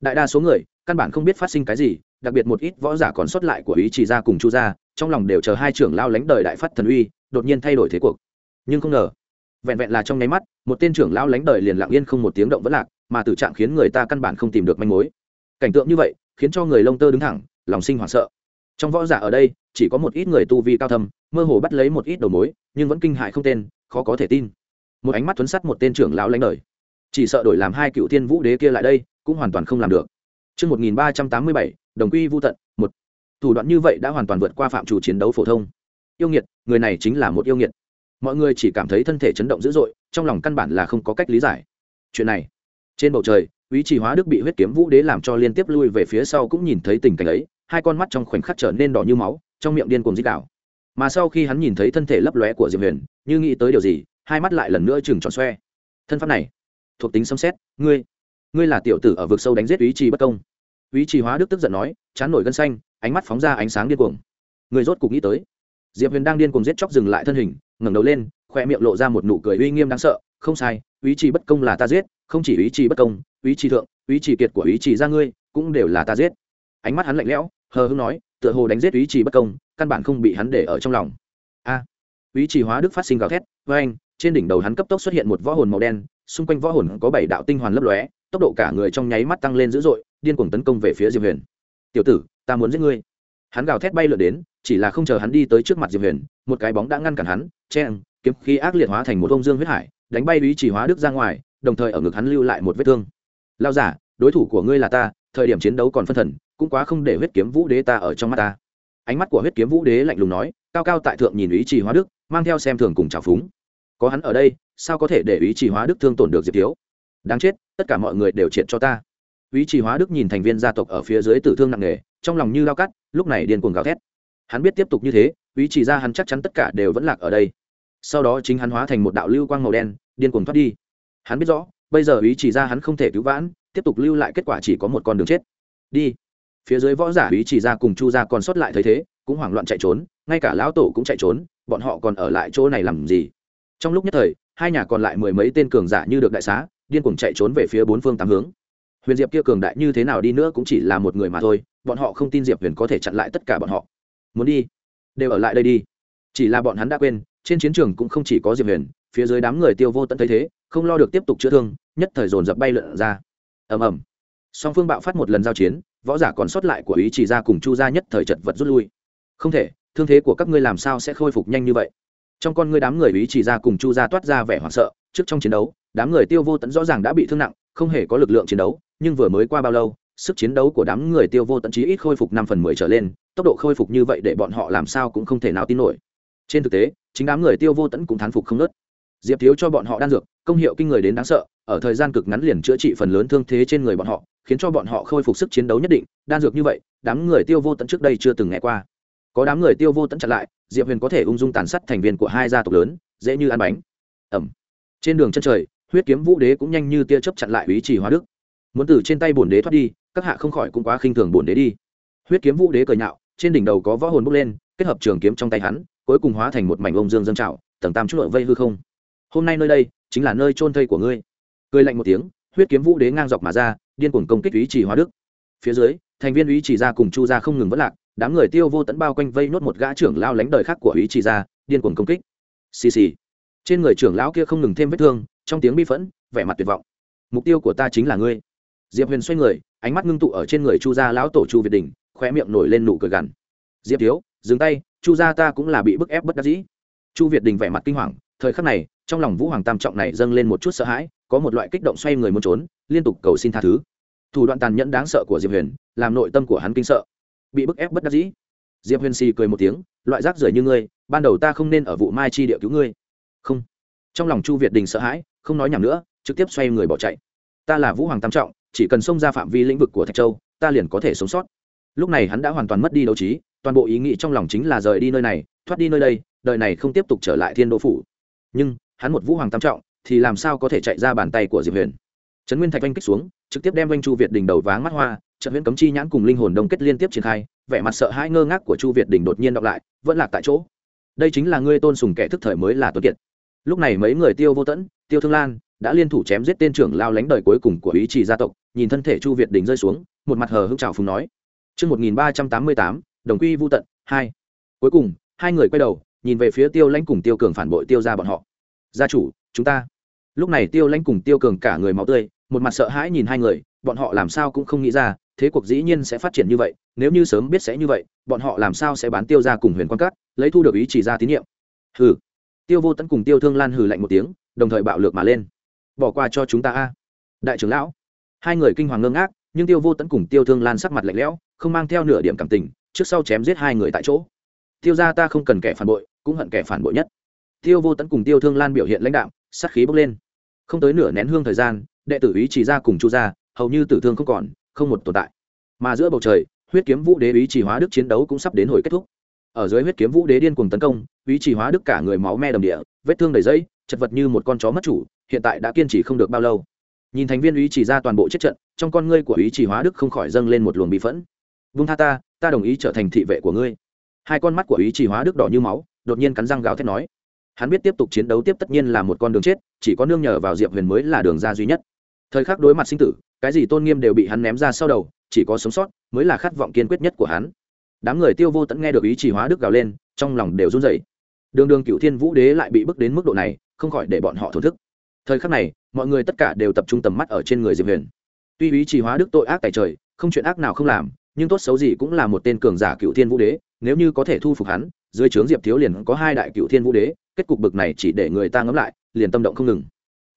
Đại đa số người, căn bản không biết phát sinh cái gì, đặc biệt một ít võ giả còn sót lại của ý chỉ ra cùng chu gia, trong lòng đều chờ hai trưởng lao lánh đời đại phát thần uy, đột nhiên thay đổi thế cuộc. Nhưng không ngờ vẹn vẹn là trong nháy mắt một tên trưởng lao lánh đời liền lặng yên không một tiếng động vẫn lạc mà tử trạng khiến người ta căn bản không tìm được manh mối. Cảnh tượng như vậy khiến cho người lông tơ đứng thẳng lòng sinh hoảng sợ. Trong võ giả ở đây chỉ có một ít người tu vi cao thâm mơ hồ bắt lấy một ít đầu mối nhưng vẫn kinh hại không tên khó có thể tin. Một ánh mắt thuấn sắt một tên trưởng lão lánh đời. Chỉ sợ đổi làm hai cựu thiên vũ đế kia lại đây cũng hoàn toàn không làm được. Trước 1387, đồng quy vu tận, một. Thủ đoạn như vậy đã hoàn toàn vượt qua phạm chủ chiến đấu phổ thông. Yêu nghiệt, người này chính là một yêu nghiệt mọi người chỉ cảm thấy thân thể chấn động dữ dội, trong lòng căn bản là không có cách lý giải. Chuyện này, trên bầu trời ý chỉ hóa đức bị huyết kiếm vũ đế làm cho liên tiếp lui về phía sau cũng nhìn thấy tình cảnh ấy, hai con mắt trong khoảnh khắc trở nên đỏ như máu, trong miệng điên cuồng dích đạo mà sau khi hắn nhìn thấy thân thể lấp lóe của diệp huyền, như nghĩ tới điều gì, hai mắt lại lần nữa chừng tròn xoe. Thân pháp này, thuộc tính xâm xét ngươi ngươi là tiểu tử ở vực sâu đánh giết ý trì bất công. Ý trì hóa đức tức giận nói, chán nổi gân xanh, ánh mắt phóng ra ánh sáng điên cuồng. Người rốt cục nghĩ tới, diệp huyền đang điên cuồng giết chóc dừng lại thân hình ngẩng đầu lên, khoe miệng lộ ra một nụ cười uy nghiêm đáng sợ, không sai, ý chí bất công là ta giết, không chỉ ý chí bất công, ý chí thượng, ý chí kiệt của ý chí ra ngươi, cũng đều là ta giết. Ánh mắt hắn lạnh lẽo, hờ hưng nói, tựa hồ đánh giết ý chí bất công, căn bản không bị hắn để ở trong lòng. A. Ý chí hóa đức phát sinh gào thét với anh trên đỉnh đầu hắn cấp tốc xuất hiện một võ hồn màu đen, xung quanh võ hồn có bảy đạo tinh hoàn lấp lóe, tốc độ cả người trong nháy mắt tăng lên dữ dội, điên cuồng tấn công về phía diệp huyền. Tiểu tử, ta muốn giết ngươi hắn gào thét bay lượn đến, chỉ là không chờ hắn đi tới trước mặt diệp huyền, một cái bóng đã ngăn cản hắn chen kiếm khí ác liệt hóa thành một ông dương huyết hải, đánh bay ý chỉ hóa đức ra ngoài, đồng thời ở ngực hắn lưu lại một vết thương. Lao giả, đối thủ của ngươi là ta, thời điểm chiến đấu còn phân thần, cũng quá không để huyết kiếm vũ đế ta ở trong mắt ta. Ánh mắt của huyết kiếm vũ đế lạnh lùng nói, cao cao tại thượng nhìn ý chỉ hóa đức, mang theo xem thường cùng trào phúng. Có hắn ở đây, sao có thể để ý chỉ hóa đức thương tổn được diệp thiếu? Đáng chết, tất cả mọi người đều triệt cho ta. Ý chỉ hóa đức nhìn thành viên gia tộc ở phía dưới tử thương nặng nề, trong lòng như lao cắt lúc này điên cuồng gào thét. Hắn biết tiếp tục như thế, ý chỉ ra hắn chắc chắn tất cả đều vẫn lạc ở đây. Sau đó chính hắn hóa thành một đạo lưu quang màu đen, điên cuồng thoát đi. Hắn biết rõ, bây giờ ý chỉ ra hắn không thể cứu vãn, tiếp tục lưu lại kết quả chỉ có một con đường chết. Đi. Phía dưới võ giả ý chỉ ra cùng chu ra còn sót lại thấy thế, cũng hoảng loạn chạy trốn, ngay cả lão tổ cũng chạy trốn, bọn họ còn ở lại chỗ này làm gì? Trong lúc nhất thời, hai nhà còn lại mười mấy tên cường giả như được đại xá, điên cuồng chạy trốn về phía bốn phương tám hướng huyền diệp kia cường đại như thế nào đi nữa cũng chỉ là một người mà thôi, bọn họ không tin diệp huyền có thể chặn lại tất cả bọn họ. Muốn đi, đều ở lại đây đi. Chỉ là bọn hắn đã quên, trên chiến trường cũng không chỉ có diệp huyền, phía dưới đám người tiêu vô tận thấy thế, không lo được tiếp tục chữa thương, nhất thời dồn dập bay lượn ra. Ầm ầm. Song phương bạo phát một lần giao chiến, võ giả còn sót lại của ý chỉ ra cùng chu gia nhất thời chật vật rút lui. Không thể, thương thế của các ngươi làm sao sẽ khôi phục nhanh như vậy? Trong con ngươi đám người ý chỉ ra cùng chu gia toát ra vẻ hoảng sợ, trước trong chiến đấu, đám người tiêu vô tận rõ ràng đã bị thương nặng, không hề có lực lượng chiến đấu nhưng vừa mới qua bao lâu, sức chiến đấu của đám người tiêu vô tận chí ít khôi phục năm phần mười trở lên, tốc độ khôi phục như vậy để bọn họ làm sao cũng không thể nào tin nổi. Trên thực tế, chính đám người tiêu vô tận cũng thán phục không nớt. Diệp thiếu cho bọn họ đan dược, công hiệu kinh người đến đáng sợ, ở thời gian cực ngắn liền chữa trị phần lớn thương thế trên người bọn họ, khiến cho bọn họ khôi phục sức chiến đấu nhất định, đan dược như vậy, đám người tiêu vô tận trước đây chưa từng nghe qua. Có đám người tiêu vô tận chặn lại, diệp huyền có thể ung dung tàn sát thành viên của hai gia tộc lớn, dễ như ăn bánh. Ẩm. Trên đường chân trời, huyết kiếm vũ đế cũng nhanh như tia chớp chặn lại ý chỉ hóa đức muốn từ trên tay bổn đế thoát đi, các hạ không khỏi cũng quá khinh thường bổn đế đi. Huyết kiếm vũ đế cười nhạo, trên đỉnh đầu có võ hồn bốc lên, kết hợp trường kiếm trong tay hắn, cuối cùng hóa thành một mảnh ông dương dâng trào tầng tam chút lội vây hư không. Hôm nay nơi đây, chính là nơi trôn thây của ngươi. Cười lạnh một tiếng, huyết kiếm vũ đế ngang dọc mà ra, điên cuồng công kích ý chỉ hóa đức. Phía dưới, thành viên ý chỉ ra cùng chu ra không ngừng vất lạc, đám người tiêu vô tẫn bao quanh vây nốt một gã trưởng lao lánh đời khác của ý chỉ ra, điên cuồng công kích. Xì xì. Trên người trưởng lão kia không ngừng thêm vết thương, trong tiếng bi phẫn, vẻ mặt tuyệt vọng. Mục tiêu của ta chính là ngươi diệp huyền xoay người, ánh mắt ngưng tụ ở trên người chu gia lão tổ chu việt đình khoe miệng nổi lên nụ cười gằn. Diệp thiếu, dừng tay, chu gia ta cũng là bị bức ép bất đắc dĩ. Chu việt đình vẻ mặt kinh hoàng, thời khắc này, trong lòng vũ hoàng tam trọng này dâng lên một chút sợ hãi, có một loại kích động xoay người muốn trốn, liên tục cầu xin tha thứ. Thủ đoạn tàn nhẫn đáng sợ của diệp huyền, làm nội tâm của hắn kinh sợ, bị bức ép bất đắc dĩ. Diệp huyền xì cười một tiếng, loại rác rưởi như ngươi, ban đầu ta không nên ở vụ mai chi địa cứu ngươi. Không. Trong lòng chu việt đình sợ hãi, không nói nhầm nữa, trực tiếp xoay người bỏ chạy. Ta là vũ hoàng tam trọng chỉ cần xông ra phạm vi lĩnh vực của thạch châu, ta liền có thể sống sót. Lúc này hắn đã hoàn toàn mất đi đấu trí, toàn bộ ý nghĩ trong lòng chính là rời đi nơi này, thoát đi nơi đây, đời này không tiếp tục trở lại thiên đô phủ. Nhưng, hắn một vũ hoàng tam trọng, thì làm sao có thể chạy ra bàn tay của diệp huyền? Trấn nguyên thạch oanh kích xuống, trực tiếp đem oanh chu việt Đình đầu váng mắt hoa, trận huyễn cấm chi nhãn cùng linh hồn đông kết liên tiếp triển khai, vẻ mặt sợ hãi ngơ ngác của chu việt Đình đột nhiên đọc lại, vẫn lạc tại chỗ. Đây chính là ngươi tôn sùng kẻ thức thời mới là tuấn kiệt. Lúc này mấy người tiêu vô tẫn, tiêu thương lan đã liên thủ chém giết tên trưởng lao lánh đời cuối cùng của ý chỉ gia tộc, nhìn thân thể chu việt đình rơi xuống, một mặt hờ hững trào phùng nói. Chương một nghìn ba trăm tám mươi tám, đồng quy vô tận, hai. Cuối cùng, hai người quay đầu, nhìn về phía tiêu lãnh cùng tiêu cường phản bội tiêu ra bọn họ. Gia chủ, chúng ta. Lúc này tiêu lãnh cùng tiêu cường cả người máu tươi, một mặt sợ hãi nhìn hai người, bọn họ làm sao cũng không nghĩ ra, thế cuộc dĩ nhiên sẽ phát triển như vậy, nếu như sớm biết sẽ như vậy, bọn họ làm sao sẽ bán tiêu ra cùng huyền quan cát, lấy thu được ý chỉ ra tín nhiệm. Hừ. Tiêu vô tẫn cùng tiêu thương lan hừ lạnh một tiếng, đồng thời bạo lược mà lên bỏ qua cho chúng ta a. Đại trưởng lão. Hai người kinh hoàng ngơ ngác, nhưng tiêu vô tẫn cùng tiêu thương lan sắc mặt lạnh lẽo, không mang theo nửa điểm cảm tình, trước sau chém giết hai người tại chỗ. Tiêu ra ta không cần kẻ phản bội, cũng hận kẻ phản bội nhất. Tiêu vô tẫn cùng tiêu thương lan biểu hiện lãnh đạo sát khí bốc lên. Không tới nửa nén hương thời gian, đệ tử ý chỉ ra cùng chu ra hầu như tử thương không còn, không một tồn tại. Mà giữa bầu trời, huyết kiếm vũ đế ý chỉ hóa đức chiến đấu cũng sắp đến hồi kết thúc. Ở dưới huyết kiếm vũ đế điên cuồng tấn công, ý chỉ hóa đức cả người máu me đầm địa, vết thương đầy dây chật vật như một con chó mất chủ hiện tại đã kiên trì không được bao lâu. Nhìn thành viên ý chỉ ra toàn bộ chết trận, trong con ngươi của ý chỉ hóa đức không khỏi dâng lên một luồng bị phẫn. Vung tha ta ta đồng ý trở thành thị vệ của ngươi. Hai con mắt của ý chỉ hóa đức đỏ như máu, đột nhiên cắn răng gào thét nói. Hắn biết tiếp tục chiến đấu tiếp tất nhiên là một con đường chết, chỉ có nương nhờ vào diệp huyền mới là đường ra duy nhất. Thời khắc đối mặt sinh tử, cái gì tôn nghiêm đều bị hắn ném ra sau đầu, chỉ có sống sót mới là khát vọng kiên quyết nhất của hắn. Đám người tiêu vô tẫn nghe được ý chỉ hóa đức gào lên, trong lòng đều run rẩy. Đường đường cựu thiên vũ đế lại bị bức đến mức độ này, không khỏi để bọn họ thổn thức thời khắc này, mọi người tất cả đều tập trung tầm mắt ở trên người diệp huyền. Tuy ý chỉ hóa đức tội ác tại trời, không chuyện ác nào không làm, nhưng tốt xấu gì cũng là một tên cường giả cựu thiên vũ đế, nếu như có thể thu phục hắn, dưới trướng diệp thiếu liền có hai đại cựu thiên vũ đế, kết cục bực này chỉ để người ta ngẫm lại, liền tâm động không ngừng.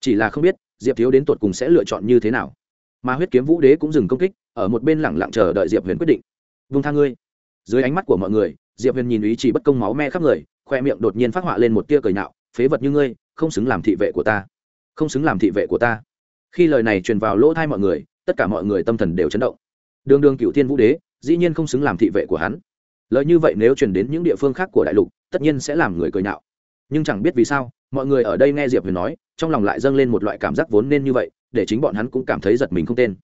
Chỉ là không biết, diệp thiếu đến tột cùng sẽ lựa chọn như thế nào. Mà huyết kiếm vũ đế cũng dừng công kích, ở một bên lẳng lặng chờ đợi diệp huyền quyết định. Vung tha ngươi. Dưới ánh mắt của mọi người, diệp huyền nhìn ý chỉ bất công máu me khắp người, khoe miệng đột nhiên phát họa lên một tia cười nạo phế vật như ngươi, không xứng làm thị vệ của ta không xứng làm thị vệ của ta. Khi lời này truyền vào lỗ thai mọi người, tất cả mọi người tâm thần đều chấn động. Đường đường cựu thiên vũ đế, dĩ nhiên không xứng làm thị vệ của hắn. Lời như vậy nếu truyền đến những địa phương khác của đại lục, tất nhiên sẽ làm người cười nạo. nhưng chẳng biết vì sao, mọi người ở đây nghe diệp huyền nói, trong lòng lại dâng lên một loại cảm giác vốn nên như vậy, để chính bọn hắn cũng cảm thấy giật mình không tên.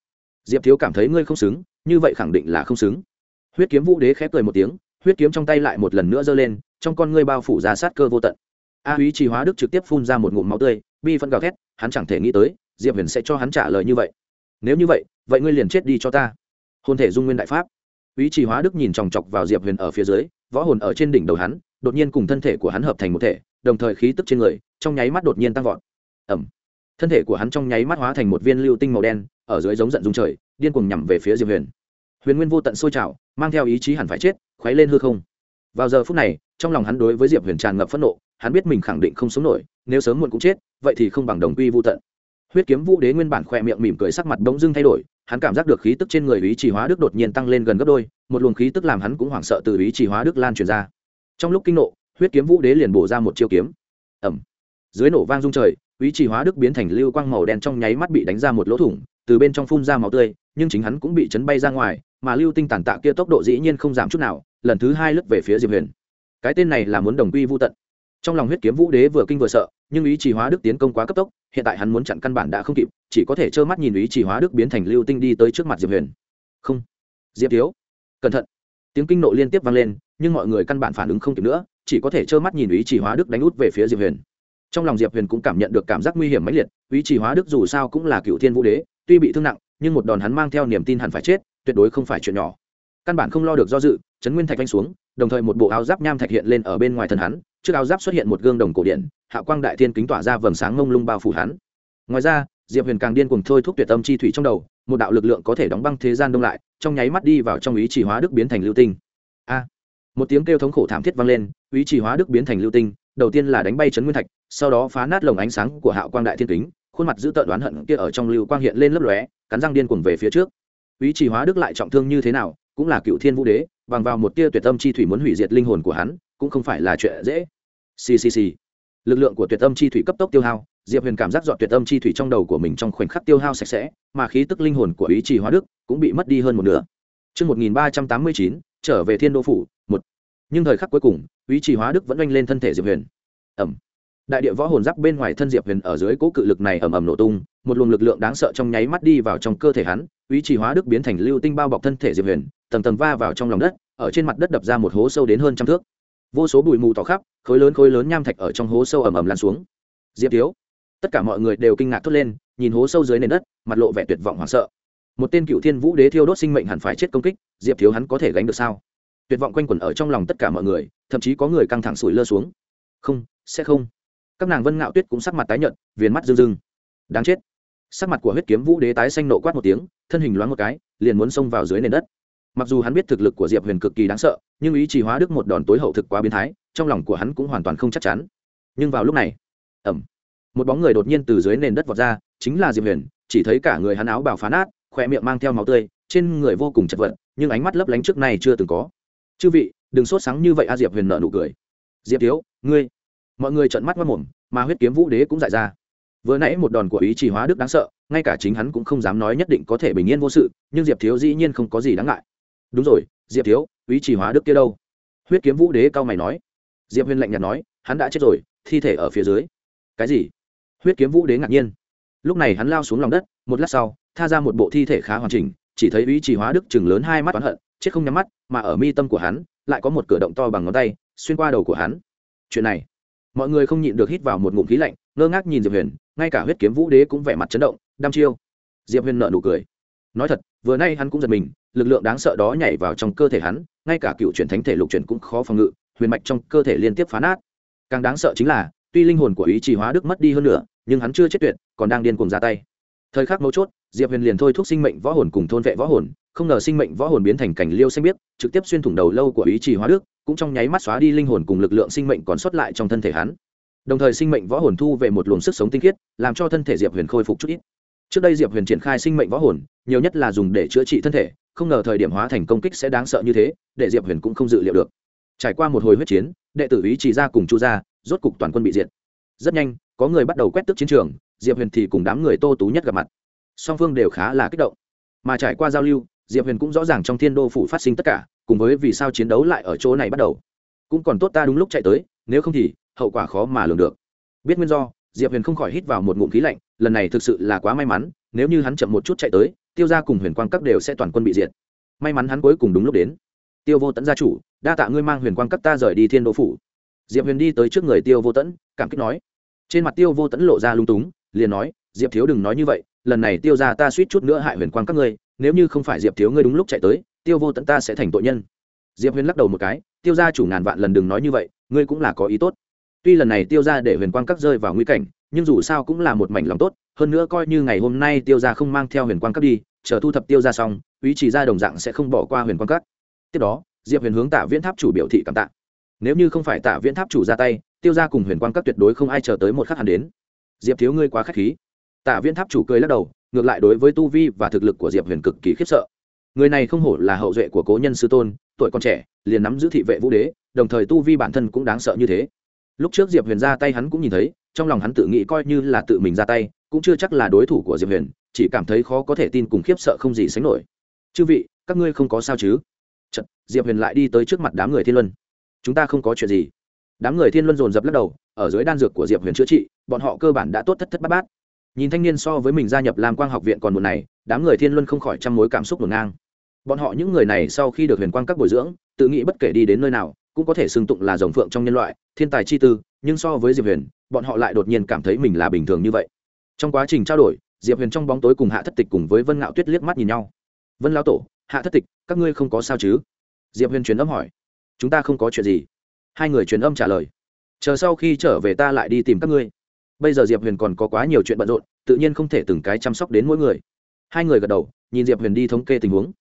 Diệp thiếu cảm thấy ngươi không xứng, như vậy khẳng định là không xứng. Huyết kiếm vũ đế khép cười một tiếng, huyết kiếm trong tay lại một lần nữa giơ lên, trong con ngươi bao phủ ra sát cơ vô tận. A úy trì hóa đức trực tiếp phun ra một ngụm máu tươi bi phân gào thét, hắn chẳng thể nghĩ tới, diệp huyền sẽ cho hắn trả lời như vậy. Nếu như vậy vậy ngươi liền chết đi cho ta. Hôn thể dung nguyên đại pháp. Ý trì hóa đức nhìn chòng chọc vào diệp huyền ở phía dưới, võ hồn ở trên đỉnh đầu hắn, đột nhiên cùng thân thể của hắn hợp thành một thể, đồng thời khí tức trên người, trong nháy mắt đột nhiên tăng vọt. Ẩm thân thể của hắn trong nháy mắt hóa thành một viên lưu tinh màu đen, ở dưới giống giận dung trời, điên cuồng nhằm về phía diệp huyền. Huyền nguyên vô tận sôi trào, mang theo ý chí hẳn phải chết, khuấy lên hư không. Vào giờ phút này, trong lòng hắn đối với diệp huyền tràn ngập phẫn nộ hắn biết mình khẳng định không sống nổi, nếu sớm muộn cũng chết, vậy thì không bằng đồng quy vô tận. Huyết kiếm vũ đế nguyên bản khỏe miệng mỉm cười sắc mặt bỗng dưng thay đổi, hắn cảm giác được khí tức trên người ý chỉ hóa đức đột nhiên tăng lên gần gấp đôi, một luồng khí tức làm hắn cũng hoảng sợ từ ý chỉ hóa đức lan truyền ra. Trong lúc kinh nộ, huyết kiếm vũ đế liền bổ ra một chiêu kiếm. Ẩm dưới nổ vang rung trời, ý chỉ hóa đức biến thành lưu quang màu đen trong nháy mắt bị đánh ra một lỗ thủng, từ bên trong phun ra máu tươi, nhưng chính hắn cũng bị chấn bay ra ngoài, mà lưu tinh tàn tạ kia tốc độ dĩ nhiên không giảm chút nào, lần thứ hai lướt về phía diệp huyền. Cái tên này là muốn đồng quy vô tận trong lòng huyết kiếm vũ đế vừa kinh vừa sợ, nhưng ý chỉ hóa đức tiến công quá cấp tốc, hiện tại hắn muốn chặn căn bản đã không kịp, chỉ có thể trơ mắt nhìn ý chỉ hóa đức biến thành lưu tinh đi tới trước mặt diệp huyền. Không, diệp thiếu, cẩn thận. Tiếng kinh nộ liên tiếp vang lên, nhưng mọi người căn bản phản ứng không kịp nữa, chỉ có thể trơ mắt nhìn ý chỉ hóa đức đánh út về phía diệp huyền. Trong lòng diệp huyền cũng cảm nhận được cảm giác nguy hiểm mãnh liệt, ý chỉ hóa đức dù sao cũng là cựu thiên vũ đế, tuy bị thương nặng, nhưng một đòn hắn mang theo niềm tin hẳn phải chết, tuyệt đối không phải chuyện nhỏ. Căn bản không lo được do dự, chấn nguyên thạch vanh xuống đồng thời một bộ áo giáp nham thạch hiện lên ở bên ngoài thân hắn, trước áo giáp xuất hiện một gương đồng cổ điện hạ quang đại thiên kính tỏa ra vầng sáng ngông lung bao phủ hắn. Ngoài ra, diệp huyền càng điên cùng thôi thúc tuyệt tâm chi thủy trong đầu, một đạo lực lượng có thể đóng băng thế gian đông lại, trong nháy mắt đi vào trong ý chỉ hóa đức biến thành lưu tinh. A! Một tiếng kêu thống khổ thảm thiết vang lên, ý chỉ hóa đức biến thành lưu tinh, đầu tiên là đánh bay chấn nguyên thạch, sau đó phá nát lồng ánh sáng của hạo quang đại thiên kính, khuôn mặt giữ tợn đoán hận kia ở trong lưu quang hiện lên lấp lóe, cắn răng điên cuồng về phía trước. Ý chỉ hóa đức lại trọng thương như thế nào, cũng là cựu thiên vũ đế bằng vào một tia tuyệt tâm chi thủy muốn hủy diệt linh hồn của hắn cũng không phải là chuyện dễ ccc lực lượng của tuyệt tâm chi thủy cấp tốc tiêu hao diệp huyền cảm giác dọn tuyệt tâm chi thủy trong đầu của mình trong khoảnh khắc tiêu hao sạch sẽ mà khí tức linh hồn của ý chỉ hóa đức cũng bị mất đi hơn một nửa Trước 1389, trở về thiên đô phủ, một. Nhưng thời khắc cuối cùng, ý chỉ hóa đức vẫn oanh lên thân thể diệp huyền. Ẩm đại địa võ hồn giáp bên ngoài thân diệp huyền ở dưới cố cự lực này ầm ầm nổ tung một luồng lực lượng đáng sợ trong nháy mắt đi vào trong cơ thể hắn ý chỉ hóa đức biến thành lưu tinh bao bọc thân thể diệp huyền, tầng tầng va vào trong lòng đất, ở trên mặt đất đập ra một hố sâu đến hơn trăm thước. Vô số bụi mù tỏ khắp, khối lớn khối lớn nham thạch ở trong hố sâu ầm ầm lan xuống. Diệp thiếu, tất cả mọi người đều kinh ngạc thốt lên, nhìn hố sâu dưới nền đất, mặt lộ vẻ tuyệt vọng hoảng sợ. Một tên cựu thiên vũ đế thiêu đốt sinh mệnh hẳn phải chết công kích, diệp thiếu hắn có thể gánh được sao? Tuyệt vọng quanh quẩn ở trong lòng tất cả mọi người, thậm chí có người căng thẳng sủi lơ xuống. Không, sẽ không. Các nàng vân ngạo tuyết cũng sắc mặt tái nhợt, viền mắt rưng rưng. Đáng chết sắc mặt của huyết kiếm vũ đế tái xanh nộ quát một tiếng, thân hình loáng một cái, liền muốn xông vào dưới nền đất. Mặc dù hắn biết thực lực của diệp huyền cực kỳ đáng sợ, nhưng ý chỉ hóa đức một đòn tối hậu thực quá biến thái, trong lòng của hắn cũng hoàn toàn không chắc chắn. Nhưng vào lúc này ẩm một bóng người đột nhiên từ dưới nền đất vọt ra, chính là diệp huyền, chỉ thấy cả người hắn áo bào phá nát khỏe miệng mang theo máu tươi, trên người vô cùng chật vật, nhưng ánh mắt lấp lánh trước này chưa từng có. Chư vị, đừng sốt sáng như vậy a. Diệp huyền nợ nụ cười. Diệp thiếu, ngươi. Mọi người trợn mắt mất mồm, mà huyết kiếm vũ đế cũng dại ra vừa nãy một đòn của ý chỉ hóa đức đáng sợ, ngay cả chính hắn cũng không dám nói nhất định có thể bình yên vô sự, nhưng diệp thiếu dĩ nhiên không có gì đáng ngại. Đúng rồi, diệp thiếu, ý chỉ hóa đức kia đâu? Huyết kiếm vũ đế cao mày nói. Diệp huyền lạnh nhạt nói, hắn đã chết rồi, thi thể ở phía dưới. Cái gì? Huyết kiếm vũ đế ngạc nhiên. Lúc này hắn lao xuống lòng đất, một lát sau, tha ra một bộ thi thể khá hoàn chỉnh, chỉ thấy ý chỉ hóa đức chừng lớn hai mắt oán hận, chết không nhắm mắt, mà ở mi tâm của hắn, lại có một cửa động to bằng ngón tay, xuyên qua đầu của hắn. Chuyện này, mọi người không nhịn được hít vào một ngụm khí lạnh, ngơ ngác nhìn diệp huyền ngay cả huyết kiếm vũ đế cũng vẻ mặt chấn động, đăm chiêu. Diệp huyền nợ nụ cười. Nói thật, vừa nay hắn cũng giật mình, lực lượng đáng sợ đó nhảy vào trong cơ thể hắn, ngay cả cựu truyền thánh thể lục truyền cũng khó phòng ngự, huyền mạch trong cơ thể liên tiếp phá nát. Càng đáng sợ chính là, tuy linh hồn của ý Trì hóa đức mất đi hơn nữa, nhưng hắn chưa chết tuyệt, còn đang điên cuồng ra tay. Thời khắc mấu chốt, diệp huyền liền thôi thúc sinh mệnh võ hồn cùng thôn vệ võ hồn, không ngờ sinh mệnh võ hồn biến thành cảnh liêu xanh biếc, trực tiếp xuyên thủng đầu lâu của ý Trì hóa đức, cũng trong nháy mắt xóa đi linh hồn cùng lực lượng sinh mệnh còn sót lại trong thân thể hắn đồng thời sinh mệnh võ hồn thu về một luồng sức sống tinh khiết, làm cho thân thể diệp huyền khôi phục chút ít. Trước đây diệp huyền triển khai sinh mệnh võ hồn, nhiều nhất là dùng để chữa trị thân thể, không ngờ thời điểm hóa thành công kích sẽ đáng sợ như thế, để diệp huyền cũng không dự liệu được. Trải qua một hồi huyết chiến, đệ tử ý chỉ ra cùng chu ra rốt cục toàn quân bị diệt. Rất nhanh, có người bắt đầu quét tước chiến trường, diệp huyền thì cùng đám người tô tú nhất gặp mặt. Song phương đều khá là kích động. Mà trải qua giao lưu, diệp huyền cũng rõ ràng trong thiên đô phủ phát sinh tất cả, cùng với vì sao chiến đấu lại ở chỗ này bắt đầu. Cũng còn tốt ta đúng lúc chạy tới, nếu không thì hậu quả khó mà lường được. Biết nguyên do, diệp huyền không khỏi hít vào một ngụm khí lạnh, lần này thực sự là quá may mắn, nếu như hắn chậm một chút chạy tới, tiêu ra cùng huyền quang các đều sẽ toàn quân bị diệt. May mắn hắn cuối cùng đúng lúc đến. Tiêu vô tẫn gia chủ, đa tạ ngươi mang huyền quang các ta rời đi thiên đô phủ. Diệp huyền đi tới trước người tiêu vô tẫn, cảm kích nói. Trên mặt tiêu vô tẫn lộ ra lung túng, liền nói, diệp thiếu đừng nói như vậy, lần này tiêu ra ta suýt chút nữa hại huyền quang các ngươi, nếu như không phải diệp thiếu ngươi đúng lúc chạy tới, tiêu vô tẫn ta sẽ thành tội nhân. Diệp huyền lắc đầu một cái, tiêu ra chủ ngàn vạn lần đừng nói như vậy, ngươi cũng là có ý tốt tuy lần này tiêu ra để huyền quang các rơi vào nguy cảnh, nhưng dù sao cũng là một mảnh lòng tốt, hơn nữa coi như ngày hôm nay tiêu ra không mang theo huyền quang các đi, chờ thu thập tiêu ra xong, ý chỉ ra đồng dạng sẽ không bỏ qua huyền quang các. Tiếp đó, diệp huyền hướng tạ viễn tháp chủ biểu thị cảm tạ. Nếu như không phải tạ viễn tháp chủ ra tay, tiêu ra cùng huyền quang các tuyệt đối không ai chờ tới một khắc hẳn đến. Diệp thiếu ngươi quá k h á c h khí. Tạ viễn tháp chủ cười lắc đầu, ngược lại đối với tu vi và thực lực của diệp huyền cực kỳ khiếp sợ. Người này không hổ là hậu duệ của cố nhân sư tôn, tuổi còn trẻ, liền nắm giữ thị vệ vũ đế, đồng thời tu vi bản thân cũng đáng sợ như thế lúc trước diệp huyền ra tay hắn cũng nhìn thấy trong lòng hắn tự nghĩ coi như là tự mình ra tay cũng chưa chắc là đối thủ của diệp huyền chỉ cảm thấy khó có thể tin cùng khiếp sợ không gì sánh nổi. Chư vị các ngươi không có sao chứ? Chật, diệp huyền lại đi tới trước mặt đám người thiên luân. Chúng ta không có chuyện gì. Đám người thiên luân dồn dập lắc đầu ở dưới đan dược của diệp huyền chữa trị bọn họ cơ bản đã tốt thất thất bát bát. Nhìn thanh niên so với mình gia nhập làm quang học viện còn một này đám người thiên luân không khỏi trăm mối cảm xúc ngổn ngang bọn họ những người này sau khi được huyền quang các bồi dưỡng, tự nghĩ bất kể đi đến nơi nào, cũng có thể xưng tụng là dòng phượng trong nhân loại, thiên tài chi tư, nhưng so với diệp huyền, bọn họ lại đột nhiên cảm thấy mình là bình thường như vậy. Trong quá trình trao đổi, diệp huyền trong bóng tối cùng hạ thất tịch cùng với vân ngạo tuyết liếc mắt nhìn nhau. Vân lao tổ, hạ thất tịch, các ngươi không có sao chứ? Diệp huyền truyền âm hỏi. Chúng ta không có chuyện gì. Hai người truyền âm trả lời. Chờ sau khi trở về ta lại đi tìm các ngươi. Bây giờ diệp huyền còn có quá nhiều chuyện bận rộn, tự nhiên không thể từng cái chăm sóc đến mỗi người. Hai người gật đầu, nhìn diệp huyền đi thống kê tình huống.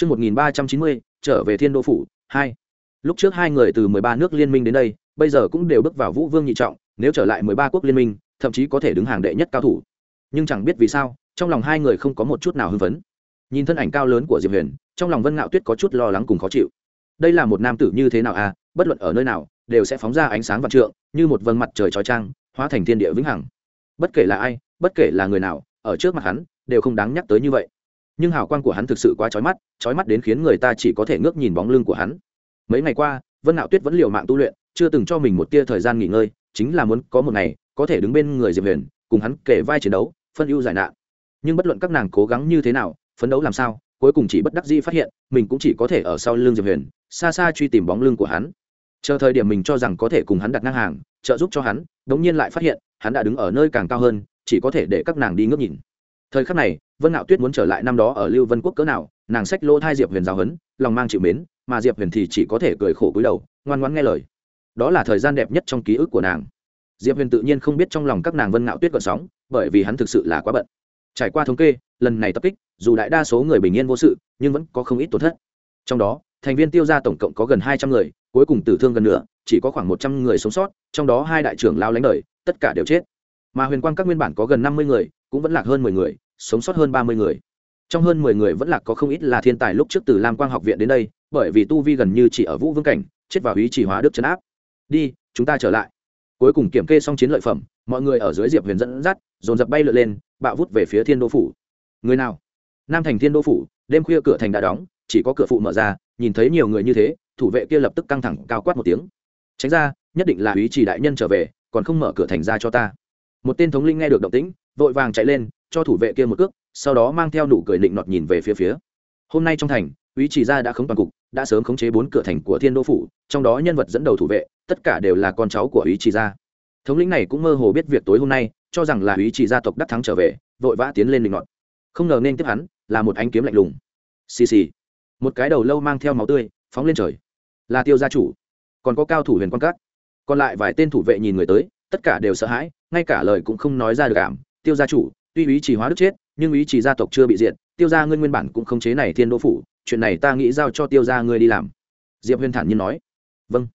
Trước 1390, trở về thiên đô phủ, hai. Lúc trước hai người từ 13 nước liên minh đến đây, bây giờ cũng đều bước vào vũ vương nhị trọng, nếu trở lại 13 quốc liên minh, thậm chí có thể đứng hàng đệ nhất cao thủ. Nhưng chẳng biết vì sao, trong lòng hai người không có một chút nào hưng phấn. Nhìn thân ảnh cao lớn của Diệp Huyền, trong lòng Vân Ngạo Tuyết có chút lo lắng cùng khó chịu. Đây là một nam tử như thế nào à, bất luận ở nơi nào, đều sẽ phóng ra ánh sáng vạn trượng, như một vầng mặt trời chói chang, hóa thành thiên địa vĩnh hằng bất kể là ai bất kể là người nào ở trước mặt hắn đều không đáng nhắc tới như vậy nhưng hào quang của hắn thực sự quá chói mắt chói mắt đến khiến người ta chỉ có thể ngước nhìn bóng lưng của hắn. Mấy ngày qua, vân nạo tuyết vẫn liều mạng tu luyện, chưa từng cho mình một tia thời gian nghỉ ngơi, chính là muốn có một ngày, có thể đứng bên người diệp huyền, cùng hắn kể vai chiến đấu, phân ưu giải nạn. Nhưng bất luận các nàng cố gắng như thế nào, phấn đấu làm sao, cuối cùng chỉ bất đắc dĩ phát hiện, mình cũng chỉ có thể ở sau lưng diệp huyền, xa xa truy tìm bóng lưng của hắn. Chờ thời điểm mình cho rằng có thể cùng hắn đặt ngang hàng, trợ giúp cho hắn, đống nhiên lại phát hiện, hắn đã đứng ở nơi càng cao hơn, chỉ có thể để các nàng đi ngước nhìn. Thời khắc này vân ngạo tuyết muốn trở lại năm đó ở lưu vân quốc cỡ nào, nàng sách lô thai diệp huyền giáo hấn lòng mang chịu mến, mà diệp huyền thì chỉ có thể cười khổ cúi đầu, ngoan ngoãn nghe lời. Đó là thời gian đẹp nhất trong ký ức của nàng. Diệp huyền tự nhiên không biết trong lòng các nàng vân ngạo tuyết còn sóng, bởi vì hắn thực sự là quá bận. Trải qua thống kê, lần này tập kích, dù đại đa số người bình yên vô sự, nhưng vẫn có không ít tổn thất. Trong đó, thành viên tiêu ra tổng cộng có gần hai trăm người, cuối cùng tử thương gần nửa, chỉ có khoảng một trăm người sống sót, trong đó hai đại trưởng lao lánh đời, tất cả đều chết. Mà huyền quang các nguyên bản có gần năm mươi người, cũng vẫn lạc hơn mười người sống sót hơn ba mươi người. Trong hơn mười người vẫn lạc có không ít là thiên tài lúc trước từ lam quang học viện đến đây, bởi vì tu vi gần như chỉ ở vũ vương cảnh, chết vào ý chỉ hóa đức chấn áp. Đi, chúng ta trở lại. Cuối cùng kiểm kê xong chiến lợi phẩm, mọi người ở dưới diệp huyền dẫn dắt, dồn dập bay lượn lên, bạo vút về phía thiên đô phủ. Người nào? Nam thành thiên đô phủ, đêm khuya cửa thành đã đóng, chỉ có cửa phụ mở ra, nhìn thấy nhiều người như thế, thủ vệ kia lập tức căng thẳng, cao quát một tiếng. Tránh ra, nhất định là ý chỉ đại nhân trở về, còn không mở cửa thành ra cho ta. Một tên thống linh nghe được động tĩnh, vội vàng chạy lên cho thủ vệ kia một cước, sau đó mang theo nụ cười định nọt nhìn về phía phía. Hôm nay trong thành ý chỉ gia đã khống toàn cục, đã sớm khống chế bốn cửa thành của thiên đô phủ, trong đó nhân vật dẫn đầu thủ vệ, tất cả đều là con cháu của ý chỉ gia. Thống lĩnh này cũng mơ hồ biết việc tối hôm nay, cho rằng là ý chỉ gia tộc đắc thắng trở về, vội vã tiến lên định nọt. Không ngờ nên tiếp hắn, là một ánh kiếm lạnh lùng. Xì xì. Một cái đầu lâu mang theo máu tươi, phóng lên trời. Là tiêu gia chủ. Còn có cao thủ huyền quan cát còn lại vài tên thủ vệ nhìn người tới, tất cả đều sợ hãi, ngay cả lời cũng không nói ra được cảm. Tiêu gia chủ tuy ý chỉ hóa đức chết, nhưng ý chỉ gia tộc chưa bị diệt, tiêu gia ngươi nguyên bản cũng không chế này thiên đô phủ, chuyện này ta nghĩ giao cho tiêu gia ngươi đi làm. Diệp huyền thản nhiên nói. Vâng.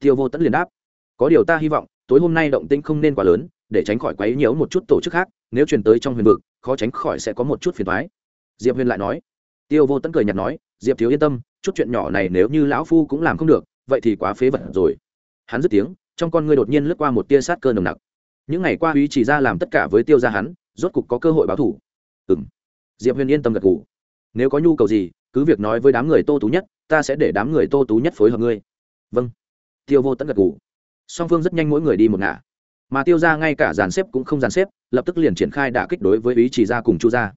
Tiêu vô tẫn liền đáp. Có điều ta hy vọng, tối hôm nay động tĩnh không nên quá lớn, để tránh khỏi quấy nhiễu một chút tổ chức khác, nếu chuyển tới trong huyền vực, khó tránh khỏi sẽ có một chút phiền thoái diệp huyền lại nói. Tiêu vô tẫn cười nhạt nói. Diệp thiếu yên tâm, chút chuyện nhỏ này nếu như lão phu cũng làm không được, vậy thì quá phế vật rồi. Hắn dứt tiếng, trong con ngươi đột nhiên lướt qua một tia sát cơ nồng nặc. Những ngày qua uy chỉ ra làm tất cả với tiêu gia hắn rốt cục có cơ hội báo thủ. Ừng diệp huyền yên tâm gật ngủ nếu có nhu cầu gì, cứ việc nói với đám người tô tú nhất, ta sẽ để đám người tô tú nhất phối hợp ngươi. Vâng. Tiêu vô tẫn gật ngủ song phương rất nhanh mỗi người đi một ngả. Mà tiêu ra ngay cả dàn xếp cũng không dàn xếp, lập tức liền triển khai đả kích đối với ý chỉ gia cùng chu gia.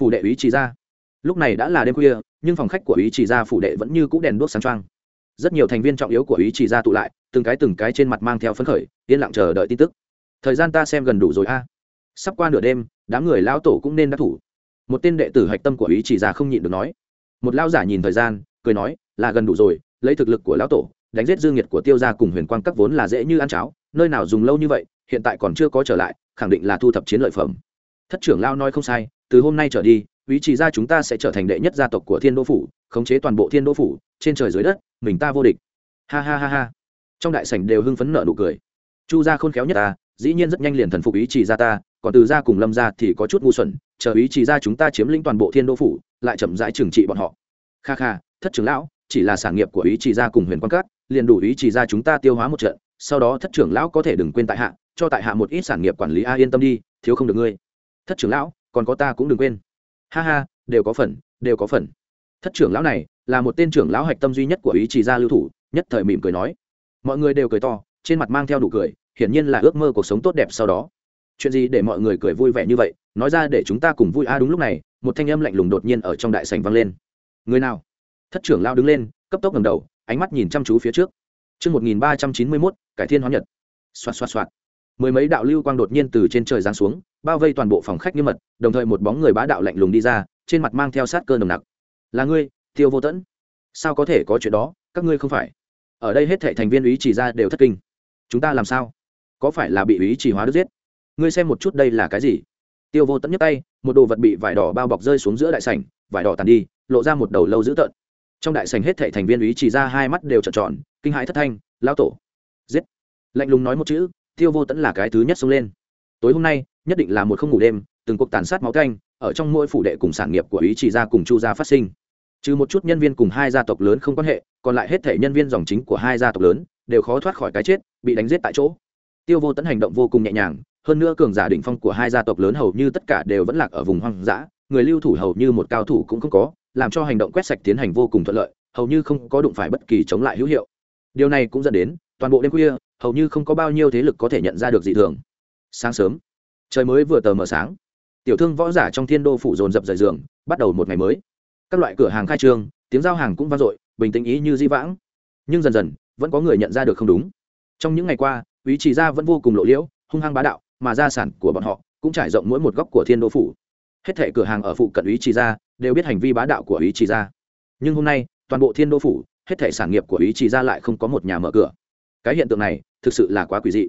Phủ đệ ý chỉ gia. Lúc này đã là đêm khuya, nhưng phòng khách của ý chỉ gia phủ đệ vẫn như cũ đèn đuốc sáng trăng rất nhiều thành viên trọng yếu của ý chỉ gia tụ lại, từng cái từng cái trên mặt mang theo phấn khởi, yên lặng chờ đợi tin tức. Thời gian ta xem gần đủ rồi a sắp qua nửa đêm, đám người lao tổ cũng nên đắc thủ. Một tên đệ tử hạch tâm của ý chỉ gia không nhịn được nói. Một lao giả nhìn thời gian, cười nói, là gần đủ rồi, lấy thực lực của lão tổ, đánh giết dương nhiệt của tiêu gia cùng huyền quang các vốn là dễ như ăn cháo, nơi nào dùng lâu như vậy, hiện tại còn chưa có trở lại, khẳng định là thu thập chiến lợi phẩm. Thất trưởng lao nói không sai, từ hôm nay trở đi, ý chỉ gia chúng ta sẽ trở thành đệ nhất gia tộc của thiên đô phủ, khống chế toàn bộ thiên đô phủ, trên trời dưới đất, mình ta vô địch. Ha ha ha ha. Trong đại sảnh đều hưng phấn nợ nụ cười. Chu gia khôn khéo nhất ta, dĩ nhiên rất nhanh liền thần phục ý chỉ gia ta còn từ gia cùng lâm gia thì có chút ngu xuẩn, chờ ý chỉ gia chúng ta chiếm lĩnh toàn bộ thiên đô phủ, lại chậm rãi trừng trị bọn họ. Kha kha, thất trưởng lão, chỉ là sản nghiệp của ý chỉ gia cùng huyền quan cát liền đủ ý chỉ gia chúng ta tiêu hóa một trận, sau đó thất trưởng lão có thể đừng quên tại hạ, cho tại hạ một ít sản nghiệp quản lý a, yên tâm đi, thiếu không được ngươi. Thất trưởng lão, còn có ta cũng đừng quên. Ha ha, đều có phần, đều có phần. Thất trưởng lão này, là một tên trưởng lão hạch tâm duy nhất của ý chỉ gia lưu thủ, nhất thời mỉm cười nói. Mọi người đều cười to, trên mặt mang theo đủ cười, hiển nhiên là ước mơ cuộc sống tốt đẹp sau đó chuyện gì để mọi người cười vui vẻ như vậy nói ra để chúng ta cùng vui a đúng lúc này một thanh âm lạnh lùng đột nhiên ở trong đại sảnh vang lên người nào thất trưởng lao đứng lên cấp tốc ngầm đầu ánh mắt nhìn chăm chú phía trước Trước 1391, cải thiên hóa nhật. Xoạt xoạt xoạt. Mười mấy đạo lưu quang đột nhiên từ trên trời giáng xuống, bao vây toàn bộ phòng khách nghiêm mật, đồng thời một bóng người bá đạo lạnh lùng đi ra, trên mặt mang theo sát cơ nồng nặc. Là ngươi, Tiêu Vô Tẫn. Sao có thể có chuyện đó, các ngươi không phải? Ở đây hết thảy thành viên ý chỉ ra đều thất kinh. Chúng ta làm sao? Có phải là bị ý chỉ hóa đứt giết? Ngươi xem một chút đây là cái gì? Tiêu Vô Tẫn nhấc tay, một đồ vật bị vải đỏ bao bọc rơi xuống giữa đại sảnh, vải đỏ tàn đi, lộ ra một đầu lâu dữ tợn. Trong đại sành hết thảy thành viên ý chỉ ra hai mắt đều trợn tròn kinh hãi thất thanh lao tổ! Giết! Lạnh lùng nói một chữ tiêu vô tẫn là cái thứ nhất xông lên. Tối hôm nay nhất định là một không ngủ đêm từng cuộc tàn sát máu canh ở trong mỗi phủ đệ cùng sản nghiệp của ý chỉ ra cùng chu gia phát sinh. Trừ một chút nhân viên cùng hai gia tộc lớn không quan hệ còn lại hết thể nhân viên dòng chính của hai gia tộc lớn đều khó thoát khỏi cái chết bị đánh giết tại chỗ. Tiêu vô tẫn hành động vô cùng nhẹ nhàng hơn nữa cường giả đỉnh phong của hai gia tộc lớn hầu như tất cả đều vẫn lạc ở vùng hoang dã, người lưu thủ hầu như một cao thủ cũng không có, làm cho hành động quét sạch tiến hành vô cùng thuận lợi, hầu như không có đụng phải bất kỳ chống lại hữu hiệu. Điều này cũng dẫn đến, toàn bộ đêm khuya, hầu như không có bao nhiêu thế lực có thể nhận ra được dị thường. Sáng sớm, trời mới vừa tờ mờ sáng. Tiểu thương võ giả trong thiên đô phủ dồn dập rời giường, bắt đầu một ngày mới. Các loại cửa hàng khai trương, tiếng giao hàng cũng vang dội, bình tĩnh ý như di vãng. Nhưng dần dần, vẫn có người nhận ra được không đúng. Trong những ngày qua, ý chỉ gia vẫn vô cùng lộ liễu, hung hăng bá đạo mà gia sản của bọn họ cũng trải rộng mỗi một góc của thiên đô phủ. Hết thệ cửa hàng ở phụ cận ý chỉ gia đều biết hành vi bá đạo của ý chỉ gia. Nhưng hôm nay, toàn bộ thiên đô phủ, hết thệ sản nghiệp của ý chỉ gia lại không có một nhà mở cửa. Cái hiện tượng này thực sự là quá quỷ dị.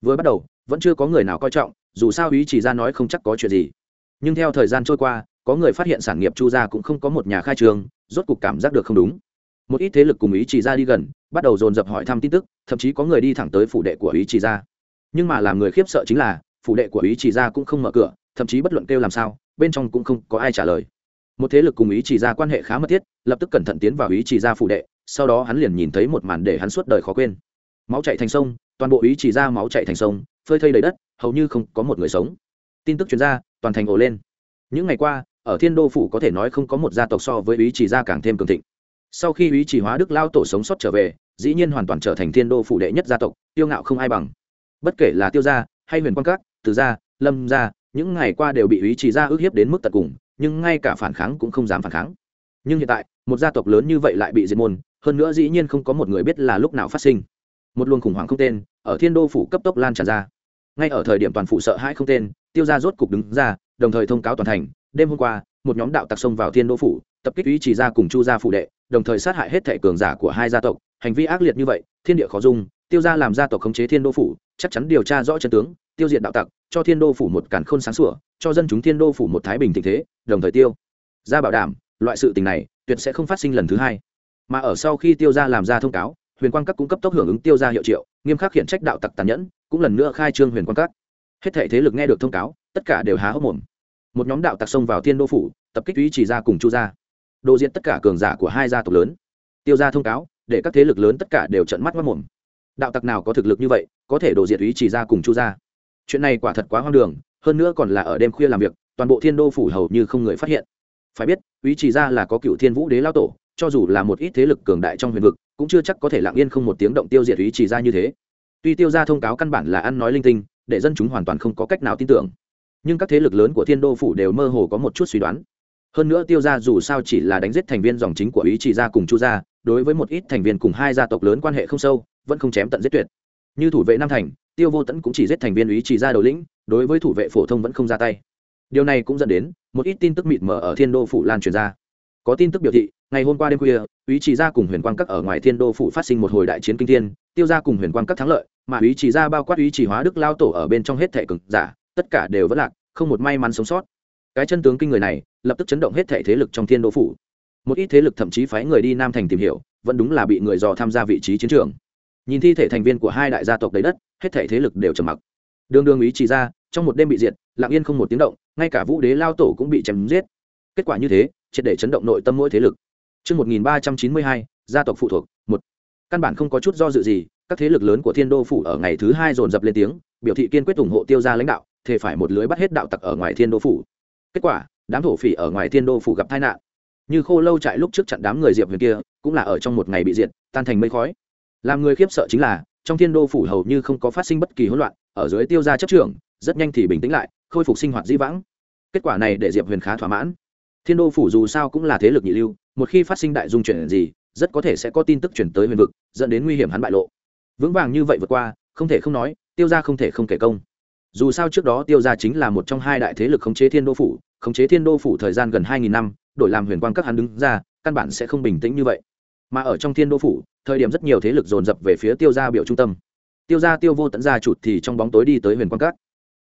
Vừa bắt đầu, vẫn chưa có người nào coi trọng, dù sao ý chỉ gia nói không chắc có chuyện gì. Nhưng theo thời gian trôi qua, có người phát hiện sản nghiệp chu gia cũng không có một nhà khai trường rốt cục cảm giác được không đúng. Một ít thế lực cùng ý chỉ gia đi gần, bắt đầu dồn dập hỏi thăm tin tức, thậm chí có người đi thẳng tới phủ đệ của ý chỉ gia nhưng mà làm người khiếp sợ chính là, phủ đệ của ý chỉ gia cũng không mở cửa, thậm chí bất luận kêu làm sao, bên trong cũng không có ai trả lời. Một thế lực cùng ý chỉ ra quan hệ khá mật thiết, lập tức cẩn thận tiến vào ý chỉ ra phụ đệ, sau đó hắn liền nhìn thấy một màn để hắn suốt đời khó quên. Máu chạy thành sông, toàn bộ ý chỉ ra máu chạy thành sông, phơi thây đầy đất, hầu như không có một người sống. Tin tức chuyên gia toàn thành ổ lên. Những ngày qua, ở thiên đô phủ có thể nói không có một gia tộc so với ý chỉ gia càng thêm cường thịnh. Sau khi ý chỉ hóa đức lao tổ sống sót trở về, dĩ nhiên hoàn toàn trở thành thiên đô phủ đệ nhất gia tộc, tiêu ngạo không ai bằng bất kể là tiêu gia hay huyền quan các, từ gia lâm gia những ngày qua đều bị ý chỉ gia ức hiếp đến mức tận cùng nhưng ngay cả phản kháng cũng không dám phản kháng. Nhưng hiện tại một gia tộc lớn như vậy lại bị diệt môn hơn nữa dĩ nhiên không có một người biết là lúc nào phát sinh. Một luồng khủng hoảng không tên ở thiên đô phủ cấp tốc lan tràn ra. Ngay ở thời điểm toàn phủ sợ hãi không tên tiêu gia rốt cục đứng ra đồng thời thông cáo toàn thành. Đêm hôm qua một nhóm đạo tặc xông vào thiên đô phủ tập kích ý chỉ ra cùng chu gia phụ đệ đồng thời sát hại hết thẻ cường giả của hai gia tộc. Hành vi ác liệt như vậy thiên địa khó dung tiêu gia làm gia tộc khống chế thiên đô phủ chắc chắn điều tra rõ chân tướng, tiêu diệt đạo tặc, cho thiên đô phủ một cản khôn sáng sủa, cho dân chúng thiên đô phủ một thái bình tình thế, đồng thời tiêu gia bảo đảm, loại sự tình này tuyệt sẽ không phát sinh lần thứ hai. Mà ở sau khi tiêu gia làm ra thông cáo, huyền quang các cũng cấp tốc hưởng ứng tiêu gia hiệu triệu, nghiêm khắc khiển trách đạo tặc tàn nhẫn, cũng lần nữa khai trương huyền quang các. Hết thể thế lực nghe được thông cáo, tất cả đều há hốc mồm. Một nhóm đạo tặc xông vào thiên đô phủ, tập kích ý chỉ ra cùng chu gia. Đồ diện tất cả cường giả của hai gia tộc lớn. Tiêu gia thông cáo, để các thế lực lớn tất cả đều trận mắt mất mồm đạo tặc nào có thực lực như vậy, có thể đổ diệt ý chỉ ra cùng chu gia. Chuyện này quả thật quá hoang đường, hơn nữa còn là ở đêm khuya làm việc, toàn bộ thiên đô phủ hầu như không người phát hiện. Phải biết, ý chỉ ra là có cựu thiên vũ đế lao tổ, cho dù là một ít thế lực cường đại trong huyền vực, cũng chưa chắc có thể lặng yên không một tiếng động tiêu diệt ý chỉ ra như thế. Tuy tiêu ra thông cáo căn bản là ăn nói linh tinh, để dân chúng hoàn toàn không có cách nào tin tưởng. Nhưng các thế lực lớn của thiên đô phủ đều mơ hồ có một chút suy đoán. Hơn nữa tiêu ra dù sao chỉ là đánh giết thành viên dòng chính của ý chỉ ra cùng chu gia, đối với một ít thành viên cùng hai gia tộc lớn quan hệ không sâu vẫn không chém tận giết tuyệt. Như thủ vệ nam thành, tiêu vô tẫn cũng chỉ giết thành viên ý chỉ ra đầu lĩnh, đối với thủ vệ phổ thông vẫn không ra tay. Điều này cũng dẫn đến một ít tin tức mịt mờ ở thiên đô phủ lan truyền ra. Có tin tức biểu thị, ngày hôm qua đêm khuya ý chỉ ra cùng huyền quang các ở ngoài thiên đô phủ phát sinh một hồi đại chiến kinh thiên, tiêu ra cùng huyền quang các thắng lợi, mà ý chỉ ra bao quát ý chỉ hóa đức lao tổ ở bên trong hết thảy cực giả, tất cả đều vẫn lạc, không một may mắn sống sót. Cái chân tướng kinh người này, lập tức chấn động hết thảy thế lực trong thiên đô phủ. Một ít thế lực thậm chí phái người đi nam thành tìm hiểu, vẫn đúng là bị người dò tham gia vị trí chiến trường nhìn thi thể thành viên của hai đại gia tộc đầy đất hết thể thế lực đều trầm mặc đường đường ý chỉ ra trong một đêm bị diệt lặng yên không một tiếng động ngay cả vũ đế lao tổ cũng bị chém giết kết quả như thế triệt để chấn động nội tâm mỗi thế lực Trước 1392, gia tộc phụ thuộc, một Căn bản không có chút do dự gì, các thế lực lớn của thiên đô phủ ở ngày thứ hai dồn dập lên tiếng, biểu thị kiên quyết ủng hộ tiêu gia lãnh đạo, thề phải một lưới bắt hết đạo tặc ở ngoài thiên đô phủ. Kết quả, đám thổ phỉ ở ngoài thiên đô phủ gặp tai nạn. Như khô lâu trại lúc trước chặn đám người diệp huyền kia, cũng là ở trong một ngày bị diệt, tan thành mây khói. Làm người khiếp sợ chính là, trong thiên đô phủ hầu như không có phát sinh bất kỳ hỗn loạn, ở dưới tiêu gia chấp trưởng, rất nhanh thì bình tĩnh lại, khôi phục sinh hoạt dĩ vãng. Kết quả này để Diệp Huyền khá thỏa mãn. Thiên đô phủ dù sao cũng là thế lực nhị lưu một khi phát sinh đại dung chuyển gì rất có thể sẽ có tin tức chuyển tới huyền vực dẫn đến nguy hiểm hắn bại lộ. Vững vàng như vậy vượt qua không thể không nói tiêu gia không thể không kể công. Dù sao trước đó tiêu gia chính là một trong hai đại thế lực khống chế thiên đô phủ khống chế thiên đô phủ thời gian gần hai nghìn năm đổi làm huyền quang các hắn đứng ra căn bản sẽ không bình tĩnh như vậy mà ở trong thiên đô phủ, thời điểm rất nhiều thế lực dồn dập về phía tiêu gia biểu trung tâm. Tiêu gia tiêu vô tận gia chụt thì trong bóng tối đi tới huyền quang Cát.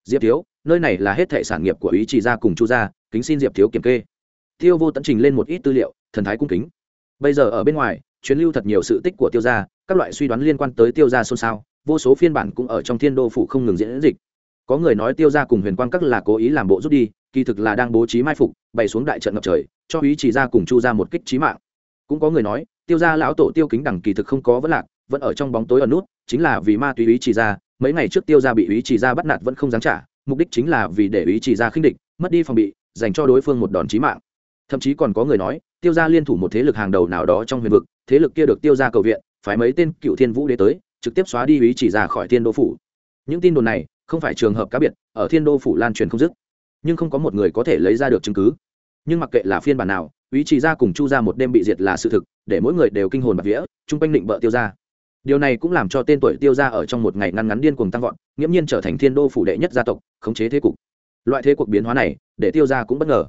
diệp thiếu, nơi này là hết thệ sản nghiệp của ý chỉ gia cùng chu gia, kính xin diệp thiếu kiểm kê. Tiêu vô tận trình lên một ít tư liệu, thần thái cung kính. Bây giờ ở bên ngoài chuyến lưu thật nhiều sự tích của tiêu gia, các loại suy đoán liên quan tới tiêu gia xôn xao, vô số phiên bản cũng ở trong thiên đô phủ không ngừng diễn dịch. Có người nói tiêu gia cùng huyền quang các là cố ý làm bộ rút đi, kỳ thực là đang bố trí mai phục, bày xuống đại trận ngập trời, cho ý chỉ ra cùng chu ra một kích trí mạng. Cũng có người nói tiêu gia lão tổ tiêu kính đẳng kỳ thực không có vấn lạc, vẫn ở trong bóng tối ở nút, chính là vì ma túy ý chỉ ra, mấy ngày trước tiêu gia bị ý chỉ ra bắt nạt vẫn không dám trả, mục đích chính là vì để ý chỉ ra khinh địch, mất đi phòng bị, dành cho đối phương một đòn chí mạng. Thậm chí còn có người nói, tiêu gia liên thủ một thế lực hàng đầu nào đó trong huyền vực, thế lực kia được tiêu gia cầu viện phải mấy tên cựu thiên vũ đế tới, trực tiếp xóa đi ý chỉ ra khỏi thiên đô phủ. Những tin đồn này, không phải trường hợp cá biệt, ở thiên đô phủ lan truyền không dứt, nhưng không có một người có thể lấy ra được chứng cứ. Nhưng mặc kệ là phiên bản nào, ý chỉ ra cùng chu ra một đêm bị diệt là sự thực để mỗi người đều kinh hồn bạc vía, chung quanh định bợ tiêu ra điều này cũng làm cho tên tuổi tiêu ra ở trong một ngày ngăn ngắn điên cuồng tăng vọt, nghiễm nhiên trở thành thiên đô phủ đệ nhất gia tộc, khống chế thế cục. Loại thế cuộc biến hóa này, để tiêu ra cũng bất ngờ.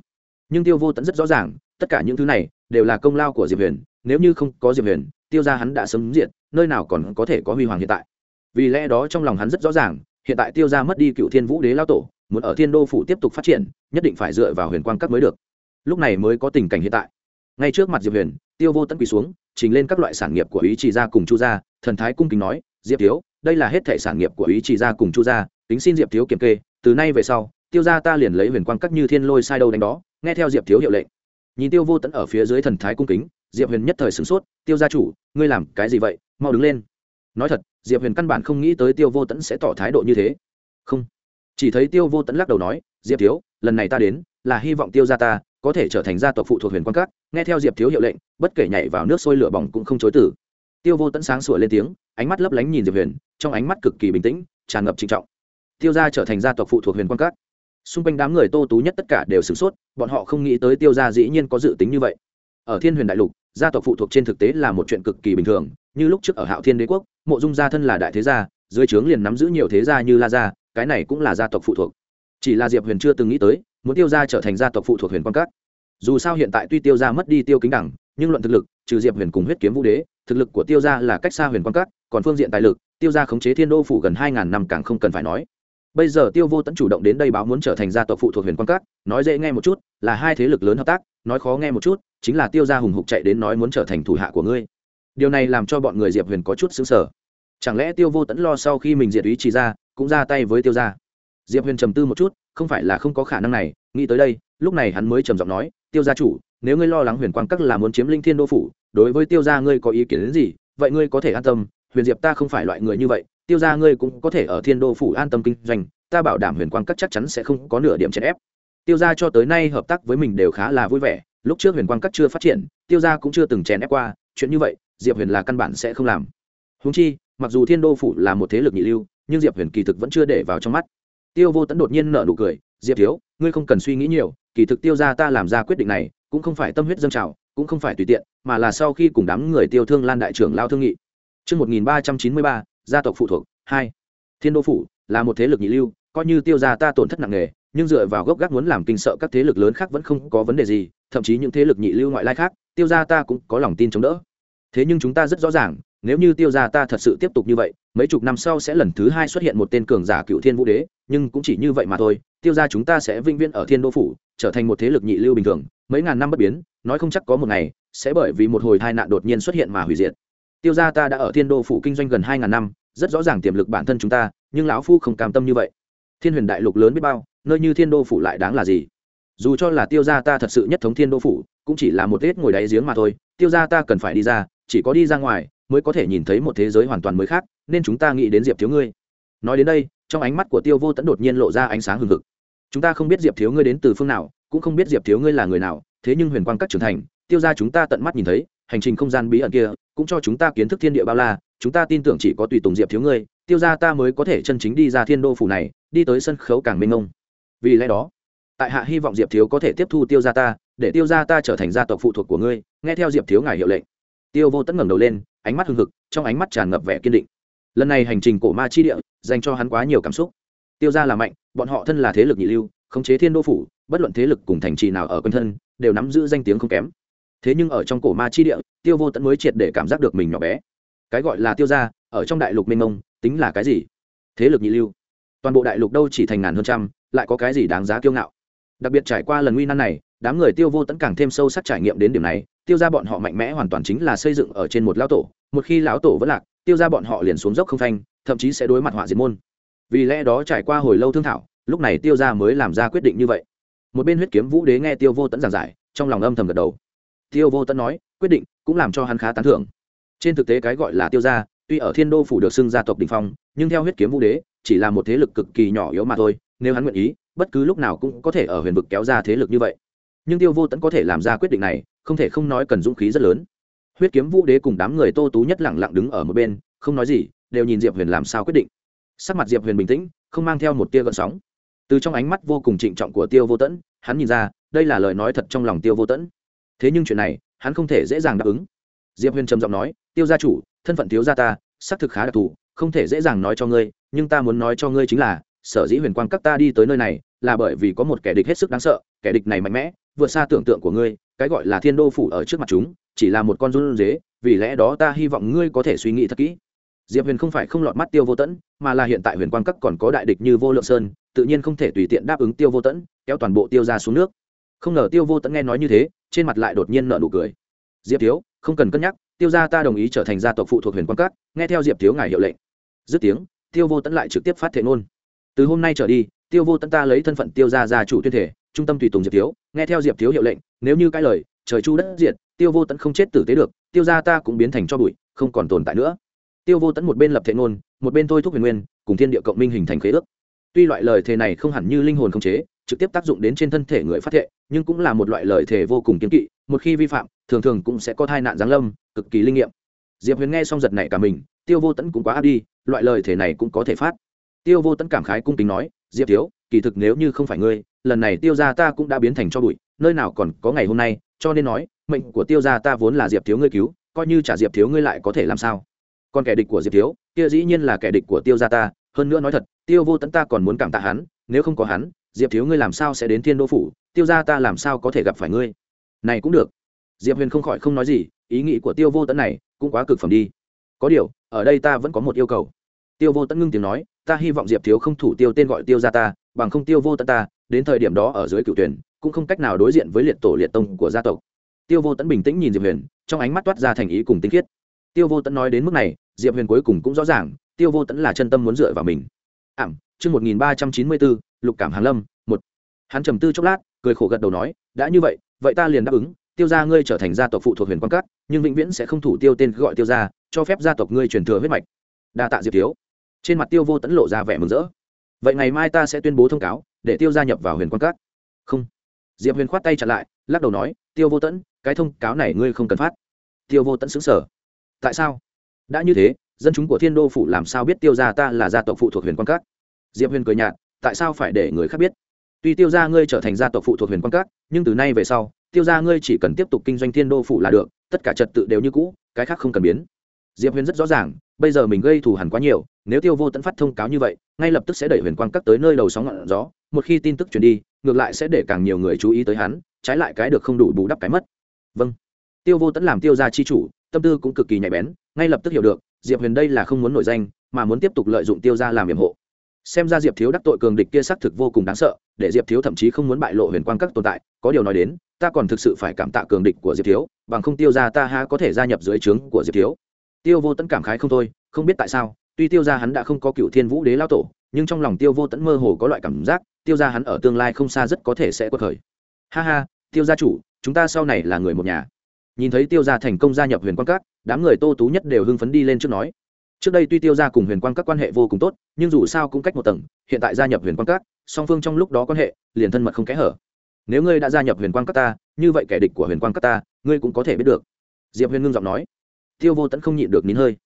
Nhưng tiêu vô tẫn rất rõ ràng, tất cả những thứ này đều là công lao của diệp huyền, nếu như không có diệp huyền, tiêu ra hắn đã sớm diện nơi nào còn có thể có huy hoàng hiện tại. Vì lẽ đó trong lòng hắn rất rõ ràng, hiện tại tiêu ra mất đi cựu thiên vũ đế lao tổ, muốn ở thiên đô phủ tiếp tục phát triển, nhất định phải dựa vào huyền quang các mới được. Lúc này mới có tình cảnh hiện tại ngay trước mặt diệp huyền, tiêu vô tẫn quỳ xuống, trình lên các loại sản nghiệp của ý chỉ gia cùng chu gia, thần thái cung kính nói, diệp thiếu, đây là hết thể sản nghiệp của ý chỉ gia cùng chu gia tính xin diệp thiếu kiểm kê, từ nay về sau, tiêu gia ta liền lấy huyền quang các như thiên lôi sai đâu đánh đó, nghe theo diệp thiếu hiệu lệnh. Nhìn tiêu vô tẫn ở phía dưới thần thái cung kính, diệp huyền nhất thời sửng sốt, tiêu gia chủ, ngươi làm cái gì vậy? Mau đứng lên. Nói thật, diệp huyền căn bản không nghĩ tới tiêu vô tẫn sẽ tỏ thái độ như thế. Không. Chỉ thấy tiêu vô tẫn lắc đầu nói, diệp thiếu, lần này ta đến, là hy vọng tiêu gia ta có thể trở thành gia tộc phụ thuộc huyền quan các nghe theo diệp thiếu hiệu lệnh, bất kể nhảy vào nước sôi lửa bỏng cũng không chối tử tiêu vô tẫn sáng sủa lên tiếng, ánh mắt lấp lánh nhìn diệp huyền, trong ánh mắt cực kỳ bình tĩnh, tràn ngập trinh trọng. Tiêu gia trở thành gia tộc phụ thuộc huyền quan các. Xung quanh đám người tô tú nhất tất cả đều sửng sốt, bọn họ không nghĩ tới tiêu gia dĩ nhiên có dự tính như vậy. Ở thiên huyền đại lục, gia tộc phụ thuộc trên thực tế là một chuyện cực kỳ bình thường, như lúc trước ở hạo thiên đế quốc, mộ dung gia thân là đại thế gia, dưới trướng liền nắm giữ nhiều thế gia như la gia, cái này cũng là gia tộc phụ thuộc. Chỉ là diệp huyền chưa từng nghĩ tới, muốn tiêu gia trở thành gia tộc phụ thuộc huyền quan các dù sao hiện tại tuy tiêu gia mất đi tiêu kính đẳng, nhưng luận thực lực, trừ diệp huyền cùng huyết kiếm vũ đế, thực lực của tiêu gia là cách xa huyền quan các, còn phương diện tài lực, tiêu gia khống chế thiên đô phủ gần hai ngàn năm càng không cần phải nói. Bây giờ tiêu vô tẫn chủ động đến đây báo muốn trở thành gia tộc phụ thuộc huyền quan các, nói dễ nghe một chút, là hai thế lực lớn hợp tác, nói khó nghe một chút, chính là tiêu gia hùng hục chạy đến nói muốn trở thành thủ hạ của ngươi. Điều này làm cho bọn người diệp huyền có chút xứng sở chẳng lẽ tiêu vô tẫn lo sau khi mình diệt ý chỉ ra, cũng ra tay với tiêu gia? Diệp huyền trầm tư một chút, không phải là không có khả năng này, nghĩ tới đây, lúc này hắn mới trầm giọng nói tiêu gia chủ, nếu ngươi lo lắng huyền quang các là muốn chiếm linh thiên đô phủ, đối với tiêu gia ngươi có ý kiến đến gì, vậy ngươi có thể an tâm. Huyền diệp ta không phải loại người như vậy, tiêu gia ngươi cũng có thể ở thiên đô phủ an tâm kinh doanh, ta bảo đảm huyền quang các chắc chắn sẽ không có nửa điểm chèn ép. Tiêu gia cho tới nay hợp tác với mình đều khá là vui vẻ, lúc trước huyền quang các chưa phát triển, tiêu gia cũng chưa từng chèn ép qua, chuyện như vậy, diệp huyền là căn bản sẽ không làm. Húng chi, mặc dù thiên đô phủ là một thế lực nhị lưu, nhưng diệp huyền kỳ thực vẫn chưa để vào trong mắt. Tiêu vô tẫn đột nhiên nở nụ cười, diệp thiếu, ngươi không cần suy nghĩ nhiều kỳ thực tiêu ra ta làm ra quyết định này cũng không phải tâm huyết dâng trào cũng không phải tùy tiện mà là sau khi cùng đám người tiêu thương lan đại trưởng lao thương nghị Trước 1393, gia tộc phụ thuộc, 2. Thiên đô phủ, là một thế lực nhị lưu, coi như tiêu ra ta tổn thất nặng nề, nhưng dựa vào gốc gác muốn làm kinh sợ các thế lực lớn khác vẫn không có vấn đề gì, thậm chí những thế lực nhị lưu ngoại lai khác, tiêu ra ta cũng có lòng tin chống đỡ. Thế nhưng chúng ta rất rõ ràng, nếu như tiêu ra ta thật sự tiếp tục như vậy, mấy chục năm sau sẽ lần thứ hai xuất hiện một tên cường giả cựu thiên vũ đế, nhưng cũng chỉ như vậy mà thôi, tiêu ra chúng ta sẽ vinh viễn ở thiên đô phủ, trở thành một thế lực nhị lưu bình thường, mấy ngàn năm bất biến, nói không chắc có một ngày sẽ bởi vì một hồi tai nạn đột nhiên xuất hiện mà hủy diệt. Tiêu gia ta đã ở thiên đô phủ kinh doanh gần hai ngàn năm, rất rõ ràng tiềm lực bản thân chúng ta, nhưng lão phu không cam tâm như vậy. Thiên huyền đại lục lớn biết bao, nơi như thiên đô phủ lại đáng là gì? Dù cho là tiêu gia ta thật sự nhất thống thiên đô phủ, cũng chỉ là một ít ngồi đáy giếng mà thôi, tiêu gia ta cần phải đi ra, chỉ có đi ra ngoài mới có thể nhìn thấy một thế giới hoàn toàn mới khác, nên chúng ta nghĩ đến Diệp thiếu ngươi. Nói đến đây, trong ánh mắt của Tiêu Vô Tẫn đột nhiên lộ ra ánh sáng hừng hực. Chúng ta không biết Diệp thiếu ngươi đến từ phương nào, cũng không biết Diệp thiếu ngươi là người nào, thế nhưng huyền quang các trưởng thành tiêu ra chúng ta tận mắt nhìn thấy hành trình không gian bí ẩn kia cũng cho chúng ta kiến thức thiên địa bao la chúng ta tin tưởng chỉ có tùy tùng diệp thiếu ngươi tiêu ra ta mới có thể chân chính đi ra thiên đô phủ này đi tới sân khấu càng mênh mông. Vì lẽ đó tại hạ hy vọng diệp thiếu có thể tiếp thu tiêu ra ta để tiêu ra ta trở thành gia tộc phụ thuộc của ngươi nghe theo diệp thiếu ngài hiệu lệnh. Tiêu vô tẫn ngẩng đầu lên ánh mắt hưng hực trong ánh mắt tràn ngập vẻ kiên định. Lần này hành trình cổ ma chi địa dành cho hắn quá nhiều cảm xúc tiêu ra là mạnh, bọn họ thân là thế lực nhị lưu, khống chế thiên đô phủ, bất luận thế lực cùng thành trì nào ở quanh thân, đều nắm giữ danh tiếng không kém. Thế nhưng ở trong cổ ma chi địa, tiêu vô tận mới triệt để cảm giác được mình nhỏ bé. Cái gọi là tiêu gia, ở trong đại lục mênh mông, tính là cái gì? Thế lực nhị lưu. Toàn bộ đại lục đâu chỉ thành ngàn hơn trăm, lại có cái gì đáng giá kiêu ngạo? Đặc biệt trải qua lần nguy nan này, đám người tiêu vô tẫn càng thêm sâu sắc trải nghiệm đến điểm này, tiêu ra bọn họ mạnh mẽ hoàn toàn chính là xây dựng ở trên một lão tổ, một khi lão tổ vẫn lạc, tiêu ra bọn họ liền xuống dốc không thanh thậm chí sẽ đối mặt họa diệt môn vì lẽ đó trải qua hồi lâu thương thảo, lúc này tiêu ra mới làm ra quyết định như vậy. Một bên huyết kiếm vũ đế nghe tiêu vô tẫn giảng giải, trong lòng âm thầm gật đầu. Tiêu vô tẫn nói, quyết định cũng làm cho hắn khá tán thưởng. Trên thực tế cái gọi là tiêu gia, tuy ở thiên đô phủ được xưng gia tộc đình phong, nhưng theo huyết kiếm vũ đế, chỉ là một thế lực cực kỳ nhỏ yếu mà thôi, nếu hắn nguyện ý, bất cứ lúc nào cũng có thể ở huyền vực kéo ra thế lực như vậy. Nhưng tiêu vô tẫn có thể làm ra quyết định này, không thể không nói cần dũng khí rất lớn. Huyết kiếm vũ đế cùng đám người tô tú nhất lẳng lặng đứng ở một bên, không nói gì, đều nhìn diệp huyền làm sao quyết định sắc mặt diệp huyền bình tĩnh, không mang theo một tia gợn sóng. Từ trong ánh mắt vô cùng trịnh trọng của tiêu vô tẫn, hắn nhìn ra, đây là lời nói thật trong lòng tiêu vô tẫn. Thế nhưng chuyện này, hắn không thể dễ dàng đáp ứng. Diệp huyền trầm giọng nói, tiêu gia chủ, thân phận thiếu gia ta, xác thực khá đặc thù, không thể dễ dàng nói cho ngươi, nhưng ta muốn nói cho ngươi chính là, sở dĩ huyền quang các ta đi tới nơi này, là bởi vì có một kẻ địch hết sức đáng sợ, kẻ địch này mạnh mẽ, vượt xa tưởng tượng của ngươi, cái gọi là thiên đô phủ ở trước mặt chúng, chỉ là một con run dế vì lẽ đó ta hy vọng ngươi có thể suy nghĩ thật kỹ diệp huyền không phải không lọt mắt tiêu vô tẫn, mà là hiện tại huyền quang các còn có đại địch như vô lượng sơn, tự nhiên không thể tùy tiện đáp ứng tiêu vô tẫn, kéo toàn bộ tiêu ra xuống nước. Không ngờ tiêu vô tẫn nghe nói như thế, trên mặt lại đột nhiên nợ nụ cười. Diệp thiếu, không cần cân nhắc, tiêu gia ta đồng ý trở thành gia tộc phụ thuộc huyền quang các, nghe theo diệp thiếu ngài hiệu lệnh. Dứt tiếng, tiêu vô tẫn lại trực tiếp phát thể ngôn. Từ hôm nay trở đi, tiêu vô tẫn ta lấy thân phận tiêu gia gia chủ tuyên thể, trung tâm tùy tùng diệp thiếu, nghe theo diệp thiếu hiệu lệnh, nếu như cái lời, trời chu đất diệt, tiêu vô tẫn không chết tử tế được, tiêu gia ta cũng biến thành cho bụi, không còn tồn tại nữa tiêu vô tẫn một bên lập thế ngôn một bên thôi thúc huyền nguyên, cùng thiên địa cộng minh hình thành khế ước. Tuy loại lời thề này không hẳn như linh hồn không chế, trực tiếp tác dụng đến trên thân thể người phát thệ, nhưng cũng là một loại lời thề vô cùng kiếm kỵ, một khi vi phạm, thường thường cũng sẽ có tai nạn giáng lâm, cực kỳ linh nghiệm. Diệp huyền nghe xong giật này cả mình, tiêu vô tẫn cũng quá áp đi, loại lời thề này cũng có thể phát. Tiêu vô tẫn cảm khái cung kính nói, diệp thiếu, kỳ thực nếu như không phải ngươi, lần này tiêu gia ta cũng đã biến thành cho bụi, nơi nào còn có ngày hôm nay, cho nên nói, mệnh của tiêu gia ta vốn là diệp thiếu ngươi cứu, coi như trả diệp thiếu ngươi lại có thể làm sao? Còn kẻ địch của diệp thiếu, kia dĩ nhiên là kẻ địch của tiêu gia ta, hơn nữa nói thật, tiêu vô tẫn ta còn muốn cảm tạ hắn, nếu không có hắn, diệp thiếu ngươi làm sao sẽ đến thiên đô phủ, tiêu gia ta làm sao có thể gặp phải ngươi? Này cũng được. Diệp huyền không khỏi không nói gì, ý nghĩ của tiêu vô tẫn này cũng quá cực phẩm đi. Có điều, ở đây ta vẫn có một yêu cầu. Tiêu vô tẫn ngưng tiếng nói, ta hy vọng diệp thiếu không thủ tiêu tên gọi tiêu gia ta, bằng không tiêu vô tẫn ta, đến thời điểm đó ở dưới cựu tuyển, cũng không cách nào đối diện với liệt tổ liệt tông của gia tộc. Tiêu vô tẫn bình tĩnh nhìn diệp huyền, trong ánh mắt toát ra thành ý cùng tinh khiết tiêu vô tẫn nói đến mức này, diệp huyền cuối cùng cũng rõ ràng, tiêu vô tẫn là chân tâm muốn dựa vào mình. Ảm, chương một nghìn ba trăm chín mươi bốn lục cảm hàn lâm, một. Hắn trầm tư chốc lát, cười khổ gật đầu nói, đã như vậy vậy ta liền đáp ứng, tiêu gia ngươi trở thành gia tộc phụ thuộc huyền quan cát nhưng vĩnh viễn sẽ không thủ tiêu tên gọi tiêu gia, cho phép gia tộc ngươi truyền thừa huyết mạch. Đa tạ diệp thiếu. Trên mặt tiêu vô tẫn lộ ra vẻ mừng rỡ. Vậy ngày mai ta sẽ tuyên bố thông cáo, để tiêu gia nhập vào huyền quan cát không. Diệp huyền khoát tay chặn lại, lắc đầu nói, tiêu vô tẫn, cái thông cáo này ngươi không cần phát. Tiêu vô tẫn xứng sở tại sao? Đã như thế, dân chúng của thiên đô phủ làm sao biết tiêu gia ta là gia tộc phụ thuộc huyền quan cát diệp huyền cười nhạt, tại sao phải để người khác biết? Tuy tiêu gia ngươi trở thành gia tộc phụ thuộc huyền quan cát nhưng từ nay về sau, tiêu gia ngươi chỉ cần tiếp tục kinh doanh thiên đô phủ là được, tất cả trật tự đều như cũ, cái khác không cần biến. Diệp huyền rất rõ ràng, bây giờ mình gây thù hẳn quá nhiều, nếu tiêu vô tẫn phát thông cáo như vậy, ngay lập tức sẽ đẩy huyền quang các tới nơi đầu sóng ngọn gió, một khi tin tức truyền đi, ngược lại sẽ để càng nhiều người chú ý tới hắn, trái lại cái được không đủ bù đắp cái mất. Vâng. Tiêu vô tẫn làm tiêu gia chi chủ tâm tư cũng cực kỳ nhạy bén, ngay lập tức hiểu được, diệp huyền đây là không muốn nổi danh, mà muốn tiếp tục lợi dụng tiêu gia làm hiểm hộ. Xem ra diệp thiếu đắc tội cường địch kia xác thực vô cùng đáng sợ, để diệp thiếu thậm chí không muốn bại lộ huyền quang các tồn tại, có điều nói đến, ta còn thực sự phải cảm tạ cường địch của diệp thiếu, bằng không tiêu ra ta ha có thể gia nhập dưới trướng của diệp thiếu. Tiêu vô tẫn cảm khái không thôi, không biết tại sao, tuy tiêu ra hắn đã không có cựu thiên vũ đế lao tổ, nhưng trong lòng tiêu vô tẫn mơ hồ có loại cảm giác, tiêu ra hắn ở tương lai không xa rất có thể sẽ quật khởi. Ha ha, tiêu gia chủ, chúng ta sau này là người một nhà nhìn thấy tiêu gia thành công gia nhập huyền quang các, đám người tô tú nhất đều hưng phấn đi lên trước nói. Trước đây tuy tiêu gia cùng huyền quang các quan hệ vô cùng tốt, nhưng dù sao cũng cách một tầng, hiện tại gia nhập huyền quang các, song phương trong lúc đó quan hệ, liền thân mật không kẽ hở. Nếu ngươi đã gia nhập huyền quang các ta, như vậy kẻ địch của huyền quang các ta, ngươi cũng có thể biết được. Diệp huyền ngưng giọng nói. Tiêu vô tẫn không nhịn được nín hơi.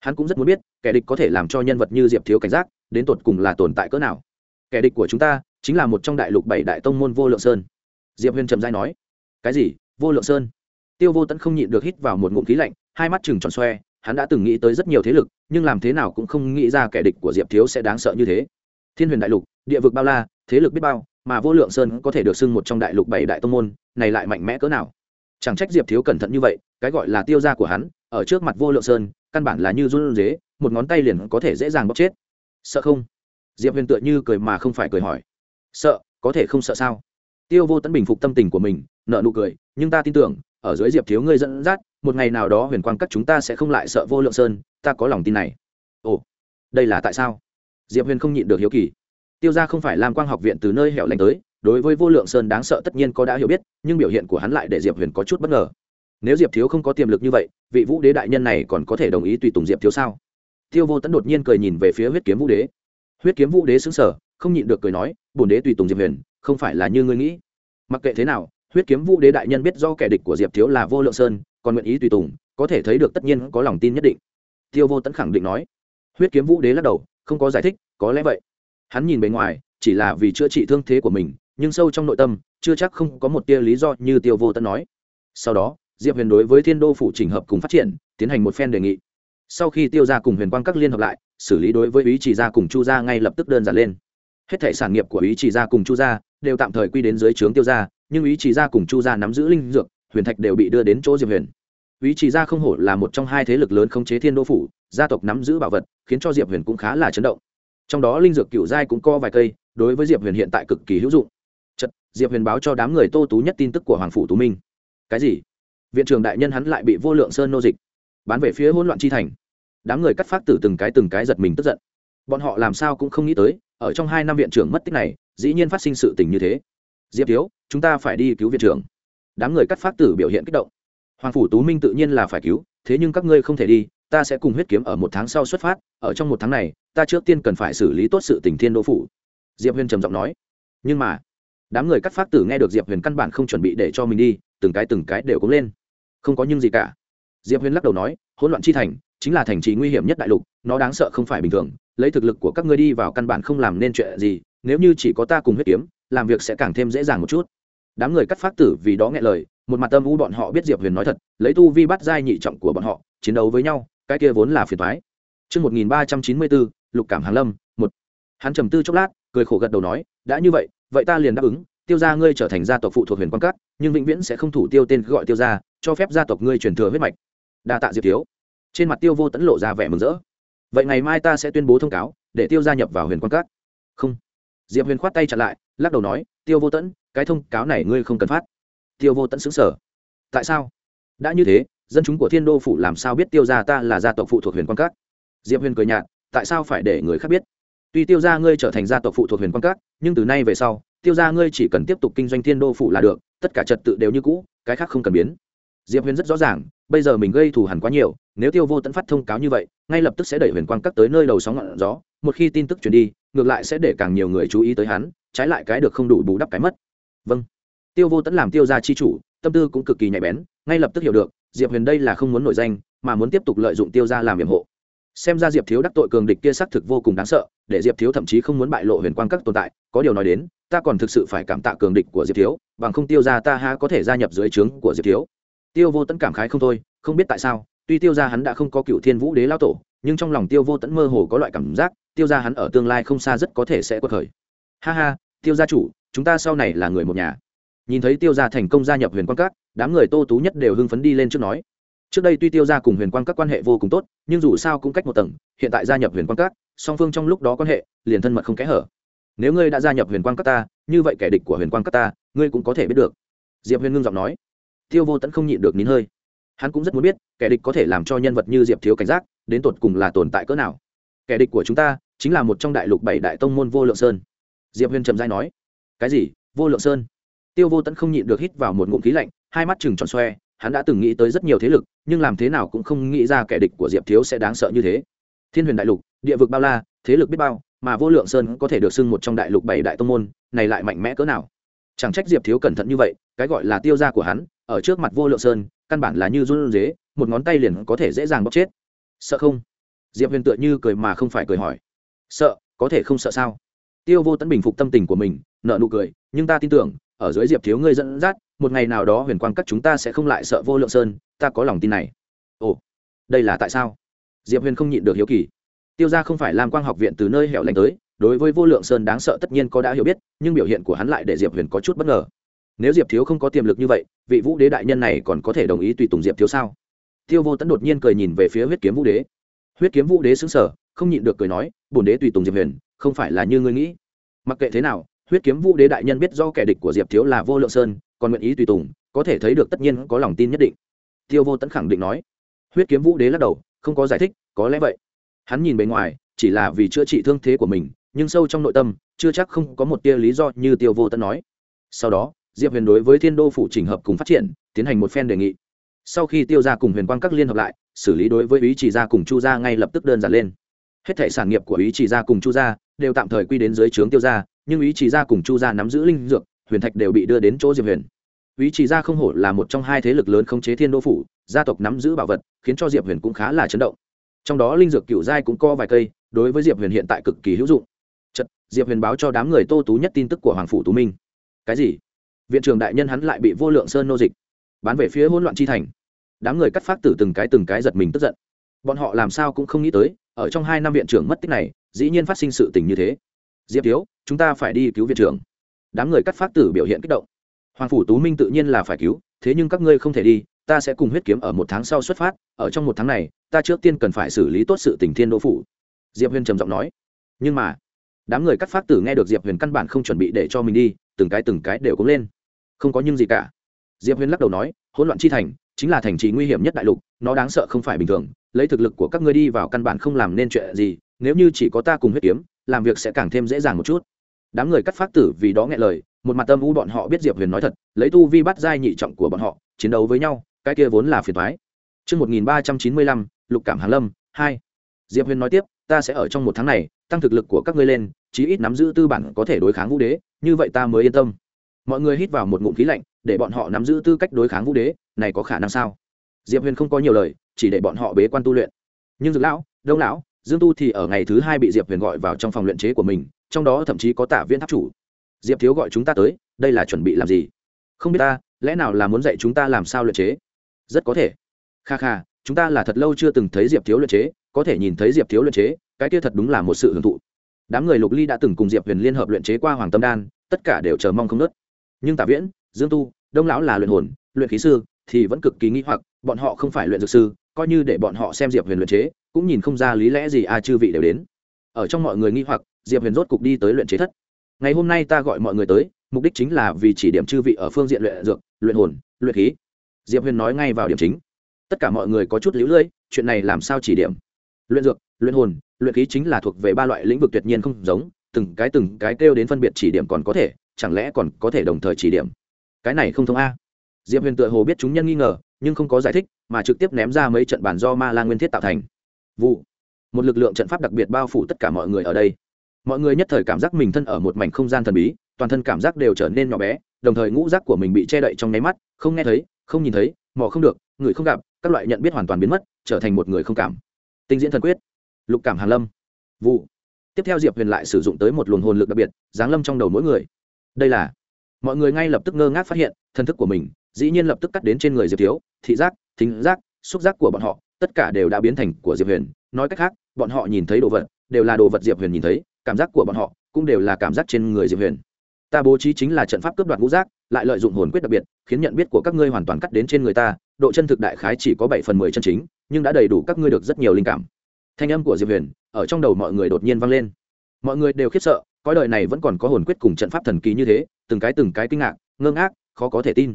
Hắn cũng rất muốn biết, kẻ địch có thể làm cho nhân vật như diệp thiếu cảnh giác, đến tột cùng là tồn tại cỡ nào. Kẻ địch của chúng ta, chính là một trong đại lục bảy đại tông môn vô lượng sơn. Diệp huyền trầm giai nói. Cái gì? Vô lượng sơn? Tiêu vô tẫn không nhịn được hít vào một ngụm khí lạnh, hai mắt chừng tròn xoe, hắn đã từng nghĩ tới rất nhiều thế lực, nhưng làm thế nào cũng không nghĩ ra kẻ địch của diệp thiếu sẽ đáng sợ như thế. Thiên huyền đại lục, địa vực bao la, thế lực biết bao, mà vô lượng sơn có thể được xưng một trong đại lục bảy đại tông môn, này lại mạnh mẽ cỡ nào? Chẳng trách diệp thiếu cẩn thận như vậy, cái gọi là tiêu gia của hắn, ở trước mặt vô lượng sơn, căn bản là như run dế một ngón tay liền có thể dễ dàng bóc chết. Sợ không? Diệp huyền tựa như cười mà không phải cười hỏi. Sợ, có thể không sợ sao? Tiêu vô tẫn bình phục tâm tình của mình nợ nụ cười, nhưng ta tin tưởng ở dưới diệp thiếu ngươi dẫn dắt, một ngày nào đó huyền quang các chúng ta sẽ không lại sợ vô lượng sơn, ta có lòng tin này. Ồ, đây là tại sao? Diệp huyền không nhịn được hiếu kỳ. Tiêu ra không phải lam quang học viện từ nơi hẻo lánh tới, đối với vô lượng sơn đáng sợ tất nhiên có đã hiểu biết, nhưng biểu hiện của hắn lại để diệp huyền có chút bất ngờ. Nếu diệp thiếu không có tiềm lực như vậy, vị vũ đế đại nhân này còn có thể đồng ý tùy tùng diệp thiếu sao? Tiêu vô tẫn đột nhiên cười nhìn về phía huyết kiếm vũ đế. Huyết kiếm vũ đế xứng sở không nhịn được cười nói, bổn đế tùy tùng diệp huyền, không phải là như ngươi nghĩ. Mặc kệ thế nào huyết kiếm vũ đế đại nhân biết do kẻ địch của diệp thiếu là vô lượng sơn, còn nguyện ý tùy tùng, có thể thấy được tất nhiên có lòng tin nhất định. Tiêu vô tẫn khẳng định nói. Huyết kiếm vũ đế lắc đầu, không có giải thích, có lẽ vậy. Hắn nhìn bề ngoài, chỉ là vì chữa trị thương thế của mình, nhưng sâu trong nội tâm, chưa chắc không có một tia lý do như tiêu vô tẫn nói. Sau đó, diệp huyền đối với thiên đô phủ Trình hợp cùng phát triển, tiến hành một phen đề nghị. Sau khi tiêu ra cùng huyền quang các liên hợp lại, xử lý đối với ý chỉ gia cùng chu gia ngay lập tức đơn giản lên. Hết thể sản nghiệp của ý chỉ gia cùng chu gia đều tạm thời quy đến dưới trướng tiêu gia nhưng ý chỉ gia cùng chu gia nắm giữ linh dược, huyền thạch đều bị đưa đến chỗ diệp huyền. Ý chỉ gia không hổ là một trong hai thế lực lớn khống chế thiên đô phủ, gia tộc nắm giữ bảo vật, khiến cho diệp huyền cũng khá là chấn động. Trong đó linh dược cựu giai cũng có vài cây, đối với diệp huyền hiện tại cực kỳ hữu dụng. Chật diệp huyền báo cho đám người tô tú nhất tin tức của hoàng phủ tú minh. Cái gì? Viện trưởng đại nhân hắn lại bị vô lượng sơn nô dịch. Bán về phía hỗn loạn chi thành. Đám người cắt phát tử từng cái từng cái giật mình tức giận. Bọn họ làm sao cũng không nghĩ tới, ở trong hai năm viện trưởng mất tích này, dĩ nhiên phát sinh sự tình như thế diệp thiếu, chúng ta phải đi cứu viện trưởng. Đám người cắt phát tử biểu hiện kích động. Hoàng phủ tú minh tự nhiên là phải cứu, thế nhưng các ngươi không thể đi, ta sẽ cùng huyết kiếm ở một tháng sau xuất phát, ở trong một tháng này, ta trước tiên cần phải xử lý tốt sự tình thiên đô phủ. Diệp huyền trầm giọng nói. Nhưng mà, đám người cắt phát tử nghe được diệp huyền căn bản không chuẩn bị để cho mình đi, từng cái từng cái đều cống lên. Không có nhưng gì cả. Diệp huyền lắc đầu nói, hỗn loạn chi thành, chính là thành trì nguy hiểm nhất đại lục, nó đáng sợ không phải bình thường, lấy thực lực của các ngươi đi vào căn bản không làm nên chuyện gì, nếu như chỉ có ta cùng huyết kiếm làm việc sẽ càng thêm dễ dàng một chút đám người cắt phát tử vì đó nghe lời một mặt tâm u bọn họ biết diệp huyền nói thật lấy tu vi bắt giai nhị trọng của bọn họ chiến đấu với nhau cái kia vốn là phiền toái Trước 1394, lục cảm hàng lâm, một. Hắn trầm tư chốc lát, cười khổ gật đầu nói, đã như vậy, vậy ta liền đáp ứng, tiêu gia ngươi trở thành gia tộc phụ thuộc huyền quan cát, nhưng vĩnh viễn sẽ không thủ tiêu tên gọi tiêu gia, cho phép gia tộc ngươi truyền thừa huyết mạch. Đa tạ Diệp thiếu. Trên mặt Tiêu Vô Tấn lộ ra vẻ mừng rỡ. Vậy ngày mai ta sẽ tuyên bố thông cáo, để tiêu gia nhập vào huyền quan cát. Không. Diệp Huyền khoát tay chặn lại, lắc đầu nói, Tiêu Vô tẫn cái thông cáo này ngươi không cần phát. Tiêu Vô tẫn sững sờ. Tại sao? Đã như thế, dân chúng của thiên đô phủ làm sao biết tiêu gia ta là gia tộc phụ thuộc huyền quan các diệp huyền cười nhạt tại sao phải để người khác biết tuy tiêu gia ngươi trở thành gia tộc phụ thuộc huyền quan các nhưng từ nay về sau tiêu gia ngươi chỉ cần tiếp tục kinh doanh thiên đô phủ là được tất cả trật tự đều như cũ cái khác không cần biến diệp huyền rất rõ ràng bây giờ mình gây thù hẳn quá nhiều nếu tiêu vô tẫn phát thông cáo như vậy, ngay lập tức sẽ đẩy huyền quang các tới nơi đầu sóng ngọn gió, một khi tin tức truyền đi, ngược lại sẽ để càng nhiều người chú ý tới hắn, trái lại cái được không đủ bù đắp cái mất. Vâng. Tiêu vô tẫn làm tiêu gia chi chủ, tâm tư cũng cực kỳ nhạy bén, ngay lập tức hiểu được, diệp huyền đây là không muốn nổi danh, mà muốn tiếp tục lợi dụng tiêu ra làm nhiệm hộ. Xem ra diệp thiếu đắc tội cường địch kia xác thực vô cùng đáng sợ, để diệp thiếu thậm chí không muốn bại lộ huyền quang các tồn tại, có điều nói đến, ta còn thực sự phải cảm tạ cường địch của diệp thiếu, bằng không tiêu ra ta ha có thể gia nhập dưới trướng của diệp thiếu. Tiêu vô tẫn cảm khái không thôi, không biết tại sao tuy tiêu ra hắn đã không có cựu thiên vũ đế lao tổ, nhưng trong lòng tiêu vô tẫn mơ hồ có loại cảm giác, tiêu ra hắn ở tương lai không xa rất có thể sẽ quật khởi. Ha ha, tiêu gia chủ, chúng ta sau này là người một nhà. Nhìn thấy tiêu gia thành công gia nhập huyền quang các, đám người tô tú nhất đều hưng phấn đi lên trước nói. Trước đây tuy tiêu gia cùng huyền quang các quan hệ vô cùng tốt, nhưng dù sao cũng cách một tầng, hiện tại gia nhập huyền quang các, song phương trong lúc đó quan hệ, liền thân mật không kẽ hở. Nếu ngươi đã gia nhập huyền quang các ta, như vậy kẻ địch của huyền quang các ta, ngươi cũng có thể biết được. Diệp huyền ngưng giọng nói. Tiêu vô tẫn không nhịn được nín hơi hắn cũng rất muốn biết, kẻ địch có thể làm cho nhân vật như diệp thiếu cảnh giác đến tột cùng là tồn tại cỡ nào. Kẻ địch của chúng ta chính là một trong đại lục bảy đại tông môn vô lượng sơn. Diệp huyền trầm dai nói, cái gì? Vô lượng sơn? Tiêu vô tẫn không nhịn được hít vào một ngụm khí lạnh, hai mắt chừng tròn xoe, hắn đã từng nghĩ tới rất nhiều thế lực, nhưng làm thế nào cũng không nghĩ ra kẻ địch của diệp thiếu sẽ đáng sợ như thế. Thiên huyền đại lục, địa vực bao la, thế lực biết bao, mà vô lượng sơn có thể được xưng một trong đại lục bảy đại tông môn, này lại mạnh mẽ cỡ nào? Chẳng trách diệp thiếu cẩn thận như vậy, cái gọi là tiêu g i a của hắn, ở trước mặt vô lượng sơn căn bản là như run dế, một ngón tay liền có thể dễ dàng bóc chết. Sợ không? Diệp huyền tựa như cười mà không phải cười hỏi. Sợ, có thể không sợ sao? Tiêu vô tẫn bình phục tâm tình của mình nợ nụ cười, nhưng ta tin tưởng, ở dưới diệp thiếu ngươi dẫn dắt, một ngày nào đó huyền quang các chúng ta sẽ không lại sợ vô lượng sơn, ta có lòng tin này. Ồ, đây là tại sao? Diệp huyền không nhịn được hiếu kỳ. Tiêu ra không phải làm quang học viện từ nơi hẻo lánh tới, đối với vô lượng sơn đáng sợ tất nhiên có đã hiểu biết, nhưng biểu hiện của hắn lại để diệp huyền có chút bất ngờ nếu diệp thiếu không có tiềm lực như vậy, vị vũ đế đại nhân này còn có thể đồng ý tùy tùng diệp thiếu sao? Tiêu vô tẫn đột nhiên cười nhìn về phía huyết kiếm vũ đế. Huyết kiếm vũ đế xứng sở không nhịn được cười nói, bổn đế tùy tùng diệp huyền, không phải là như ngươi nghĩ. Mặc kệ thế nào, huyết kiếm vũ đế đại nhân biết do kẻ địch của diệp thiếu là vô lượng sơn, còn nguyện ý tùy tùng, có thể thấy được tất nhiên có lòng tin nhất định. Tiêu vô tẫn khẳng định nói. Huyết kiếm vũ đế lắc đầu, không có giải thích, có lẽ vậy. Hắn nhìn bề ngoài, chỉ là vì chữa trị thương thế của mình, nhưng sâu trong nội tâm, chưa chắc không có một tia lý do như tiêu vô tẫn nói. Sau đó diệp huyền đối với thiên đô phủ trình hợp cùng phát triển tiến hành một phen đề nghị. Sau khi tiêu ra cùng huyền quang các liên hợp lại xử lý đối với ý chỉ gia cùng chu gia ngay lập tức đơn giản lên. Hết thể sản nghiệp của ý chỉ gia cùng chu gia đều tạm thời quy đến dưới trướng tiêu gia nhưng ý chỉ gia cùng chu gia nắm giữ linh dược huyền thạch đều bị đưa đến chỗ diệp huyền. Ý chỉ gia không hổ là một trong hai thế lực lớn khống chế thiên đô phủ gia tộc nắm giữ bảo vật khiến cho diệp huyền cũng khá là chấn động. Trong đó linh dược cựu giai cũng co vài cây đối với diệp huyền hiện tại cực kỳ hữu dụng. Chật, diệp huyền báo cho đám người tô tú nhất tin tức của hoàng phủ tú minh. Cái gì? Viện trưởng đại nhân hắn lại bị vô lượng sơn nô dịch, bán về phía hỗn loạn chi thành. Đám người cắt phát tử từng cái từng cái giật mình tức giận. Bọn họ làm sao cũng không nghĩ tới, ở trong hai năm viện trưởng mất tích này, dĩ nhiên phát sinh sự tình như thế. Diệp thiếu, chúng ta phải đi cứu viện trưởng. Đám người cắt phát tử biểu hiện kích động. Hoàng phủ tú minh tự nhiên là phải cứu, thế nhưng các ngươi không thể đi, ta sẽ cùng huyết kiếm ở một tháng sau xuất phát, ở trong một tháng này, ta trước tiên cần phải xử lý tốt sự tình thiên đô phủ. Diệp huyền trầm giọng nói. Nhưng mà, đám người cắt phát tử nghe được diệp huyền căn bản không chuẩn bị để cho mình đi, từng cái từng cái đều cũng lên không có nhưng gì cả. Diệp huyền lắc đầu nói hỗn loạn chi thành chính là thành trì nguy hiểm nhất đại lục nó đáng sợ không phải bình thường lấy thực lực của các ngươi đi vào căn bản không làm nên chuyện gì nếu như chỉ có ta cùng huyết kiếm làm việc sẽ càng thêm dễ dàng một chút. Đám người cắt phát tử vì đó nghe lời một mặt tâm u bọn họ biết diệp huyền nói thật lấy tu vi bắt giai nhị trọng của bọn họ chiến đấu với nhau cái kia vốn là phiền thoái Trước 1395, lục cảm Hàng lâm hai. Diệp huyền nói tiếp ta sẽ ở trong một tháng này tăng thực lực của các ngươi lên chí ít nắm giữ tư bản có thể đối kháng vũ đế như vậy ta mới yên tâm mọi người hít vào một ngụm khí lạnh, để bọn họ nắm giữ tư cách đối kháng vũ đế, này có khả năng sao? Diệp huyền không có nhiều lời, chỉ để bọn họ bế quan tu luyện. Nhưng dược lão, đông lão, dương tu thì ở ngày thứ hai bị diệp huyền gọi vào trong phòng luyện chế của mình, trong đó thậm chí có tả viên tháp chủ. Diệp thiếu gọi chúng ta tới, đây là chuẩn bị làm gì? Không biết ta, lẽ nào là muốn dạy chúng ta làm sao luyện chế? Rất có thể. Kha kha, chúng ta là thật lâu chưa từng thấy diệp thiếu luyện chế, có thể nhìn thấy diệp thiếu luyện chế, cái kia thật đúng là một sự hưởng thụ. Đám người lục ly đã từng cùng diệp huyền liên hợp luyện chế qua hoàng tâm đan, tất cả đều chờ mong không nớt nhưng tạ viễn, dương tu, đông lão là luyện hồn, luyện khí sư, thì vẫn cực kỳ nghĩ hoặc, bọn họ không phải luyện dược sư, coi như để bọn họ xem diệp huyền luyện chế, cũng nhìn không ra lý lẽ gì a chư vị đều đến. Ở trong mọi người nghi hoặc, diệp huyền rốt cục đi tới luyện chế thất. Ngày hôm nay ta gọi mọi người tới, mục đích chính là vì chỉ điểm chư vị ở phương diện luyện dược, luyện hồn, luyện khí. Diệp huyền nói ngay vào điểm chính. Tất cả mọi người có chút lũ lưỡi chuyện này làm sao chỉ điểm? Luyện dược, luyện hồn, luyện khí chính là thuộc về ba loại lĩnh vực tuyệt nhiên không giống, từng cái từng cái kêu đến phân biệt chỉ điểm còn có thể chẳng lẽ còn có thể đồng thời chỉ điểm? Cái này không thông a. Diệp huyền tựa hồ biết chúng nhân nghi ngờ, nhưng không có giải thích, mà trực tiếp ném ra mấy trận bản do ma la nguyên thiết tạo thành. Vụ. Một lực lượng trận pháp đặc biệt bao phủ tất cả mọi người ở đây. Mọi người nhất thời cảm giác mình thân ở một mảnh không gian thần bí, toàn thân cảm giác đều trở nên nhỏ bé, đồng thời ngũ giác của mình bị che đậy trong nháy mắt, không nghe thấy, không nhìn thấy, mò không được, người không gặp, các loại nhận biết hoàn toàn biến mất, trở thành một người không cảm. Tinh diễn thần quyết. Lục cảm hàn lâm. Vụ. Tiếp theo diệp huyền lại sử dụng tới một luồng hồn lực đặc biệt, giáng lâm trong đầu mỗi người đây là, mọi người ngay lập tức ngơ ngác phát hiện, thân thức của mình, dĩ nhiên lập tức cắt đến trên người diệp thiếu, thị giác, thính giác, xúc giác của bọn họ, tất cả đều đã biến thành của diệp huyền. Nói cách khác, bọn họ nhìn thấy đồ vật, đều là đồ vật diệp huyền nhìn thấy, cảm giác của bọn họ cũng đều là cảm giác trên người diệp huyền. Ta bố trí chính là trận pháp cướp đoạt ngũ giác, lại lợi dụng hồn quyết đặc biệt, khiến nhận biết của các ngươi hoàn toàn cắt đến trên người ta, độ chân thực đại khái chỉ có bảy phần mười chân chính, nhưng đã đầy đủ các ngươi được rất nhiều linh cảm. Thanh âm của diệp huyền, ở trong đầu mọi người đột nhiên vang lên. Mọi người đều khiếp sợ cõi đời này vẫn còn có hồn quyết cùng trận pháp thần kỳ như thế, từng cái từng cái kinh ngạc, ngơ ngác, khó có thể tin.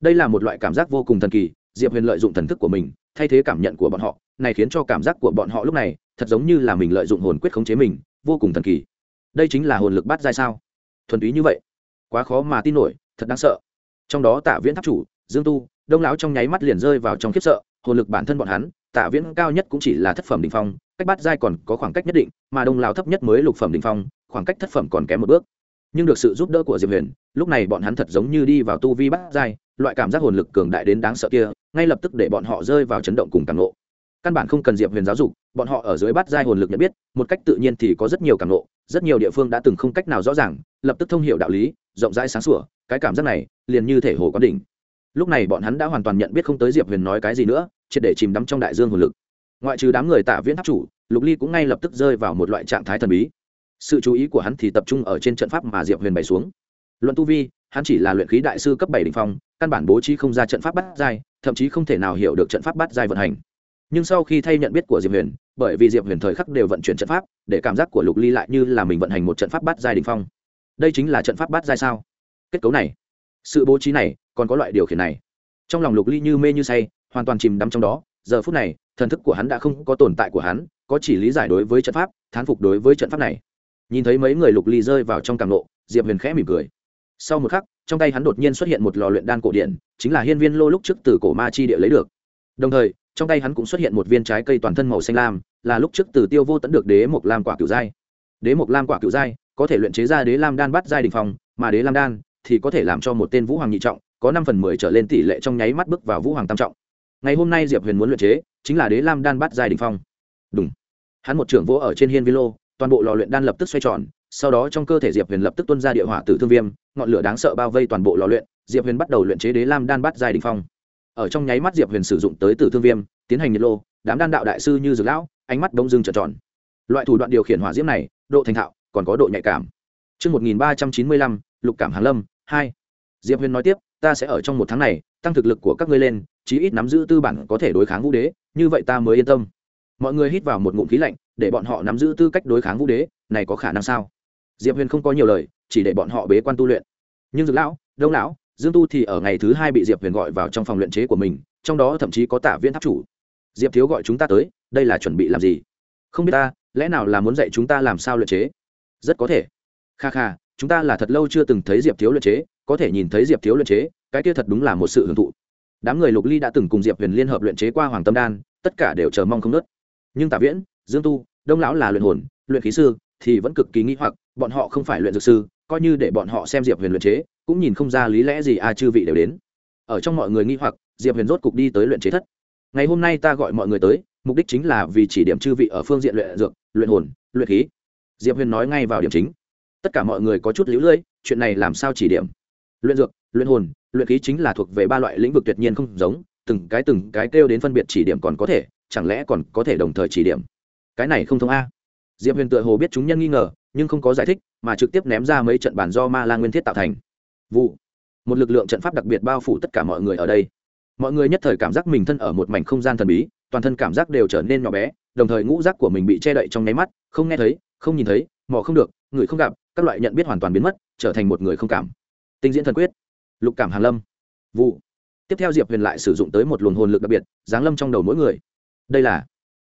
Đây là một loại cảm giác vô cùng thần kỳ, diệp huyền lợi dụng thần thức của mình, thay thế cảm nhận của bọn họ, này khiến cho cảm giác của bọn họ lúc này, thật giống như là mình lợi dụng hồn quyết khống chế mình, vô cùng thần kỳ. Đây chính là hồn lực bắt giai sao? Thuần túy như vậy, quá khó mà tin nổi, thật đáng sợ. Trong đó tạ viễn tháp chủ, dương tu, đông lão trong nháy mắt liền rơi vào trong khiếp sợ hồn lực bản thân bọn hắn tạ viễn cao nhất cũng chỉ là thất phẩm đ ỉ n h phong cách bát giai còn có khoảng cách nhất định mà đông lão thấp nhất mới lục phẩm đ ỉ n h phong khoảng cách thất phẩm còn kém một bước. Nhưng được sự giúp đỡ của diệp huyền lúc này bọn hắn thật giống như đi vào tu vi bát giai, loại cảm giác hồn lực cường đại đến đáng sợ kia ngay lập tức để bọn họ rơi vào chấn động cùng càng lộ căn bản không cần diệp huyền giáo dục bọn họ ở dưới bát giai hồn lực nhận biết một cách tự nhiên thì có rất nhiều càng lộ rất nhiều địa phương đã từng không cách nào rõ ràng lập tức thông h đạo lý rộng rãi sáng sủa cái cảm giác này liền như thể hồ có đỉnh. Lúc này bọn hắn đã hoàn toàn nhận biết không tới diệp huyền nói cái gì nữa triệt để chìm đắm trong đại dương hồn lực. Ngoại trừ đám người tạ viễn tháp chủ, lục ly cũng ngay lập tức rơi vào một loại trạng thái thần bí. Sự chú ý của hắn thì tập trung ở trên trận pháp mà diệp huyền bày xuống. Luận tu vi, hắn chỉ là luyện khí đại sư cấp bảy đ ỉ n h phong, căn bản bố trí không ra trận pháp bắt giai, thậm chí không thể nào hiểu được trận pháp bắt giai vận hành. Nhưng sau khi thay nhận biết của diệp huyền, bởi vì diệp huyền thời khắc đều vận chuyển trận pháp, để cảm giác của lục ly lại như là mình vận hành một trận pháp bắt giai đ ỉ n h phong. Đây chính là trận pháp bắt giai sao? Kết cấu này, sự bố trí này còn có loại điều khiển này. Trong lòng lục ly như mê như say hoàn toàn chìm đắm trong đó, giờ phút này, thần thức của hắn đã không có tồn tại của hắn, có chỉ lý giải đối với trận pháp, thán phục đối với trận pháp này. Nhìn thấy mấy người lục ly rơi vào trong càng lộ, diệp huyền khẽ mỉm cười. Sau một khắc, trong tay hắn đột nhiên xuất hiện một lò luyện đan cổ điện chính là hiên viên lô lúc trước từ cổ ma chi địa lấy được. Đồng thời, trong tay hắn cũng xuất hiện một viên trái cây toàn thân màu xanh lam, là lúc trước từ tiêu vô tẫn được đế mộc lam quả cựu giai. Đế mộc lam quả cựu giai, có thể luyện chế ra đế lam đan bắt giai đình phòng mà đế lam đan thì có thể làm cho một tên vũ hoàng nhị trọng, có năm phần mười trở lên tỷ lệ trong nháy mắt bước vào vũ hoàng tam trọng ngày hôm nay diệp huyền muốn luyện chế chính là đế lam đan bát giai đình phong. Đúng hắn một trưởng vỗ ở trên hiên vi lô toàn bộ lò luyện đan lập tức xoay tròn sau đó trong cơ thể diệp huyền lập tức tuân ra địa hỏa tử thương viêm ngọn lửa đáng sợ bao vây toàn bộ lò luyện diệp huyền bắt đầu luyện chế đế lam đan bát giai đình phong. Ở trong nháy mắt diệp huyền sử dụng tới tử thương viêm tiến hành nhiệt lô đám đan đạo đại sư như dược lão ánh mắt đông dưng trợn tròn. Loại thủ đoạn điều khiển hỏa diễm này độ thành thạo còn có độ nhạy cảm. Trước 1395, lục cảm hàn lâm, 2. Diệp Huyền nói tiếp, ta sẽ ở trong một tháng này tăng thực lực của các ngươi lên chí ít nắm giữ tư bản có thể đối kháng vũ đế, như vậy ta mới yên tâm. Mọi người hít vào một ngụm khí lạnh, để bọn họ nắm giữ tư cách đối kháng vũ đế, này có khả năng sao? Diệp huyền không có nhiều lời, chỉ để bọn họ bế quan tu luyện. Nhưng dược lão, đông lão, dương tu thì ở ngày thứ hai bị diệp huyền gọi vào trong phòng luyện chế của mình, trong đó thậm chí có tả viên tháp chủ. Diệp thiếu gọi chúng ta tới, đây là chuẩn bị làm gì? Không biết ta, lẽ nào là muốn dạy chúng ta làm sao luyện chế? Rất có thể. Kha kha, chúng ta là thật lâu chưa từng thấy diệp thiếu luyện chế, có thể nhìn thấy diệp thiếu luyện chế, cái kia thật đúng là một sự hưởng thụ đám người lục ly đã từng cùng diệp huyền liên hợp luyện chế qua hoàng tâm đan, tất cả đều chờ mong không nớt. Nhưng tạ viễn, dương tu, đông lão là luyện hồn, luyện khí sư, thì vẫn cực kỳ nghĩ hoặc, bọn họ không phải luyện dược sư, coi như để bọn họ xem diệp huyền luyện chế, cũng nhìn không ra lý lẽ gì a chư vị đều đến. Ở trong mọi người nghi hoặc, diệp huyền rốt cục đi tới luyện chế thất. Ngày hôm nay ta gọi mọi người tới, mục đích chính là vì chỉ điểm chư vị ở phương diện luyện dược, luyện hồn, luyện khí. Diệp huyền nói ngay vào điểm chính. Tất cả mọi người có chút lũ lưỡi chuyện này làm sao chỉ điểm? Luyện dược, luyện hồn luyện khí chính là thuộc về ba loại lĩnh vực tuyệt nhiên không giống, từng cái từng cái kêu đến phân biệt chỉ điểm còn có thể, chẳng lẽ còn có thể đồng thời chỉ điểm? Cái này không thông a. Diệp huyền tựa hồ biết chúng nhân nghi ngờ, nhưng không có giải thích, mà trực tiếp ném ra mấy trận bàn do ma la nguyên thiết tạo thành. Vụ. Một lực lượng trận pháp đặc biệt bao phủ tất cả mọi người ở đây. Mọi người nhất thời cảm giác mình thân ở một mảnh không gian thần bí, toàn thân cảm giác đều trở nên nhỏ bé, đồng thời ngũ giác của mình bị che đậy trong nháy mắt, không nghe thấy, không nhìn thấy, mò không được, người không gặp, các loại nhận biết hoàn toàn biến mất, trở thành một người không cảm. Tinh diễn thần quyết lục cảm hàn lâm. Vụ. Tiếp theo diệp huyền lại sử dụng tới một luồng hồn lực đặc biệt, giáng lâm trong đầu mỗi người. Đây là.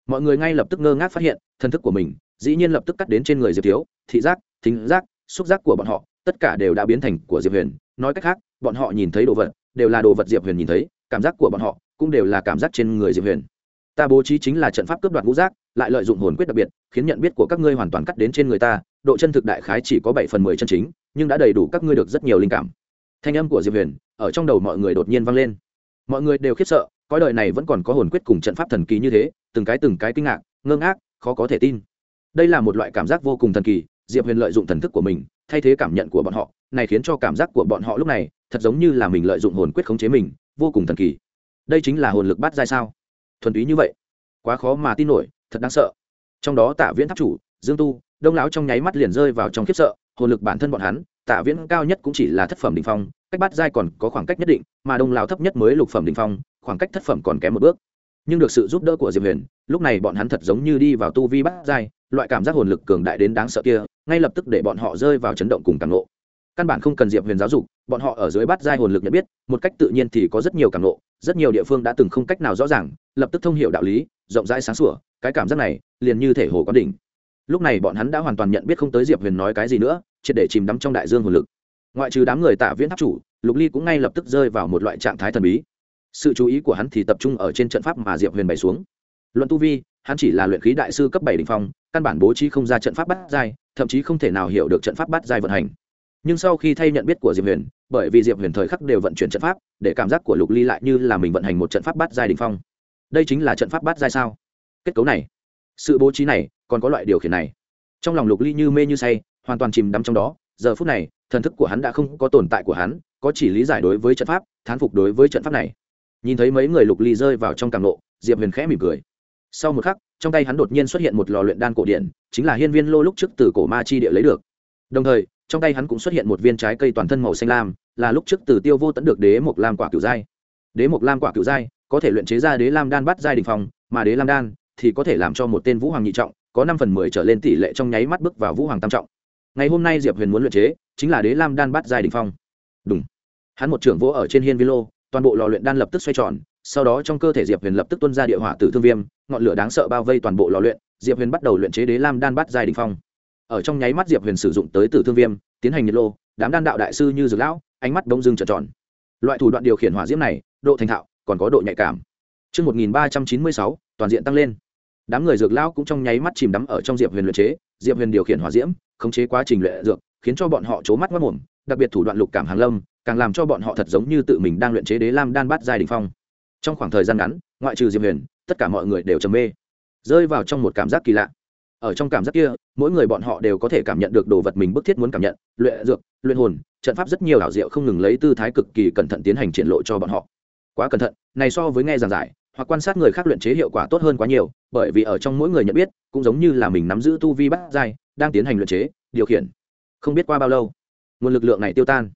Mọi người ngay lập tức ngơ ngác phát hiện, thân thức của mình, dĩ nhiên lập tức cắt đến trên người diệp thiếu, thị giác, thính giác, xúc giác của bọn họ, tất cả đều đã biến thành của diệp huyền. Nói cách khác, bọn họ nhìn thấy đồ vật, đều là đồ vật diệp huyền nhìn thấy, cảm giác của bọn họ cũng đều là cảm giác trên người diệp huyền. Ta bố trí chính là trận pháp cướp đoạt ngũ giác, lại lợi dụng hồn quyết đặc biệt, khiến nhận biết của các ngươi hoàn toàn cắt đến trên người ta, độ chân thực đại khái chỉ có bảy phần mười chân chính, nhưng đã đầy đủ các ngươi được rất nhiều linh cảm thanh âm của diệp huyền, ở trong đầu mọi người đột nhiên vang lên. Mọi người đều khiếp sợ, cõi đời này vẫn còn có hồn quyết cùng trận pháp thần kỳ như thế, từng cái từng cái kinh ngạc, ngơ ngác, khó có thể tin. Đây là một loại cảm giác vô cùng thần kỳ, diệp huyền lợi dụng thần thức của mình, thay thế cảm nhận của bọn họ, này khiến cho cảm giác của bọn họ lúc này, thật giống như là mình lợi dụng hồn quyết khống chế mình, vô cùng thần kỳ. Đây chính là hồn lực bắt giai sao? Thuần túy như vậy, quá khó mà tin nổi, thật đáng sợ. Trong đó tạ viễn tháp chủ, dương tu, đông lão trong nháy mắt liền rơi vào trong khiếp sợ, hồn lực bản thân bọn hắn tạ viễn cao nhất cũng chỉ là thất phẩm đ ỉ n h phong cách Bát Giai còn có khoảng cách nhất định mà đông lão thấp nhất mới lục phẩm đ ỉ n h phong khoảng cách thất phẩm còn kém một bước. Nhưng được sự giúp đỡ của diệp huyền lúc này bọn hắn thật giống như đi vào tu vi Bát Giai, loại cảm giác hồn lực cường đại đến đáng sợ kia ngay lập tức để bọn họ rơi vào chấn động cùng càng lộ căn bản không cần diệp huyền giáo dục bọn họ ở dưới Bát Giai hồn lực nhận biết một cách tự nhiên thì có rất nhiều càng lộ rất nhiều địa phương đã từng không cách nào rõ ràng lập tức thông hiểu đạo lý rộng rãi sáng sủa cái cảm giác này liền như thể hồ có đỉnh lúc này bọn hắn đã hoàn toàn nhận biết không tới diệp huyền nói cái gì nữa, triệt để chìm đắm trong đại dương hồn lực. Ngoại trừ đám người tạ viễn tháp chủ, lục ly cũng ngay lập tức rơi vào một loại trạng thái thần bí. Sự chú ý của hắn thì tập trung ở trên trận pháp mà diệp huyền bày xuống. Luận tu vi, hắn chỉ là luyện khí đại sư cấp bảy đ ỉ n h phong, căn bản bố trí không ra trận pháp bắt giai, thậm chí không thể nào hiểu được trận pháp bắt giai vận hành. Nhưng sau khi thay nhận biết của diệp huyền, bởi vì diệp huyền thời khắc đều vận chuyển trận pháp, để cảm giác của lục ly lại như là mình vận hành một trận pháp bắt giai đ ỉ n h phong. Đây chính là trận pháp bắt giai sao? Kết cấu này sự bố trí này còn có loại điều khiển này. Trong lòng lục ly như mê như say, hoàn toàn chìm đắm trong đó, giờ phút này, thần thức của hắn đã không có tồn tại của hắn, có chỉ lý giải đối với trận pháp, thán phục đối với trận pháp này. Nhìn thấy mấy người lục ly rơi vào trong càng lộ diệp huyền khẽ mỉm cười. Sau một khắc, trong tay hắn đột nhiên xuất hiện một lò luyện đan cổ điện chính là hiên viên lô lúc trước từ cổ ma chi địa lấy được. Đồng thời, trong tay hắn cũng xuất hiện một viên trái cây toàn thân màu xanh lam, là lúc trước từ tiêu vô tẫn được đế mộc lam quả cựu giai. Đế mộc lam quả cựu giai có thể luyện chế ra đế lam đan bắt giai đình phòng mà đế lam đan thì có thể làm cho một tên vũ hoàng nhị trọng có năm phần mười trở lên tỷ lệ trong nháy mắt bước vào vũ hoàng tam trọng. Ngày hôm nay diệp huyền muốn luyện chế chính là đế lam đan bát giai đình phong. Đúng hắn một trưởng vỗ ở trên hiên vi lô toàn bộ lò luyện đan lập tức xoay tròn sau đó trong cơ thể diệp huyền lập tức tuân ra địa hỏa tử thương viêm ngọn lửa đáng sợ bao vây toàn bộ lò luyện diệp huyền bắt đầu luyện chế đế lam đan bát giai đình phong. Ở trong nháy mắt diệp huyền sử dụng tới tử thương viêm tiến hành nhiệt lô đám đan đạo đại sư như dược lão ánh mắt đông dưng trợn tròn. Loại thủ đoạn điều khiển hỏa diễm này độ thành thạo còn có độ nhạy cảm. Trước 1396, toàn diện tăng lên đám người dược lão cũng trong nháy mắt chìm đắm ở trong diệp huyền luyện chế, diệp huyền điều khiển hỏa diễm, khống chế quá trình luyện dược, khiến cho bọn họ c mắt mất mồm, đặc biệt thủ đoạn lục cảm hàng lâm, càng làm cho bọn họ thật giống như tự mình đang luyện chế đế lam đan bát giai đình phong. Trong khoảng thời gian ngắn, ngoại trừ diệp huyền, tất cả mọi người đều trầm mê, rơi vào trong một cảm giác kỳ lạ. Ở trong cảm giác kia, mỗi người bọn họ đều có thể cảm nhận được đồ vật mình bức thiết muốn cảm nhận, luyện dược, luyện hồn, trận pháp rất nhiều ảo diệu không ngừng lấy tư thái cực kỳ cẩn thận tiến hành triển lộ cho bọn họ. Quá cẩn thận, này so với nghe giảng giải hoặc quan sát người khác luyện chế hiệu quả tốt hơn quá nhiều, bởi vì ở trong mỗi người nhận biết, cũng giống như là mình nắm giữ tu vi bát giai, đang tiến hành luyện chế, điều khiển. Không biết qua bao lâu, nguồn lực lượng này tiêu tan.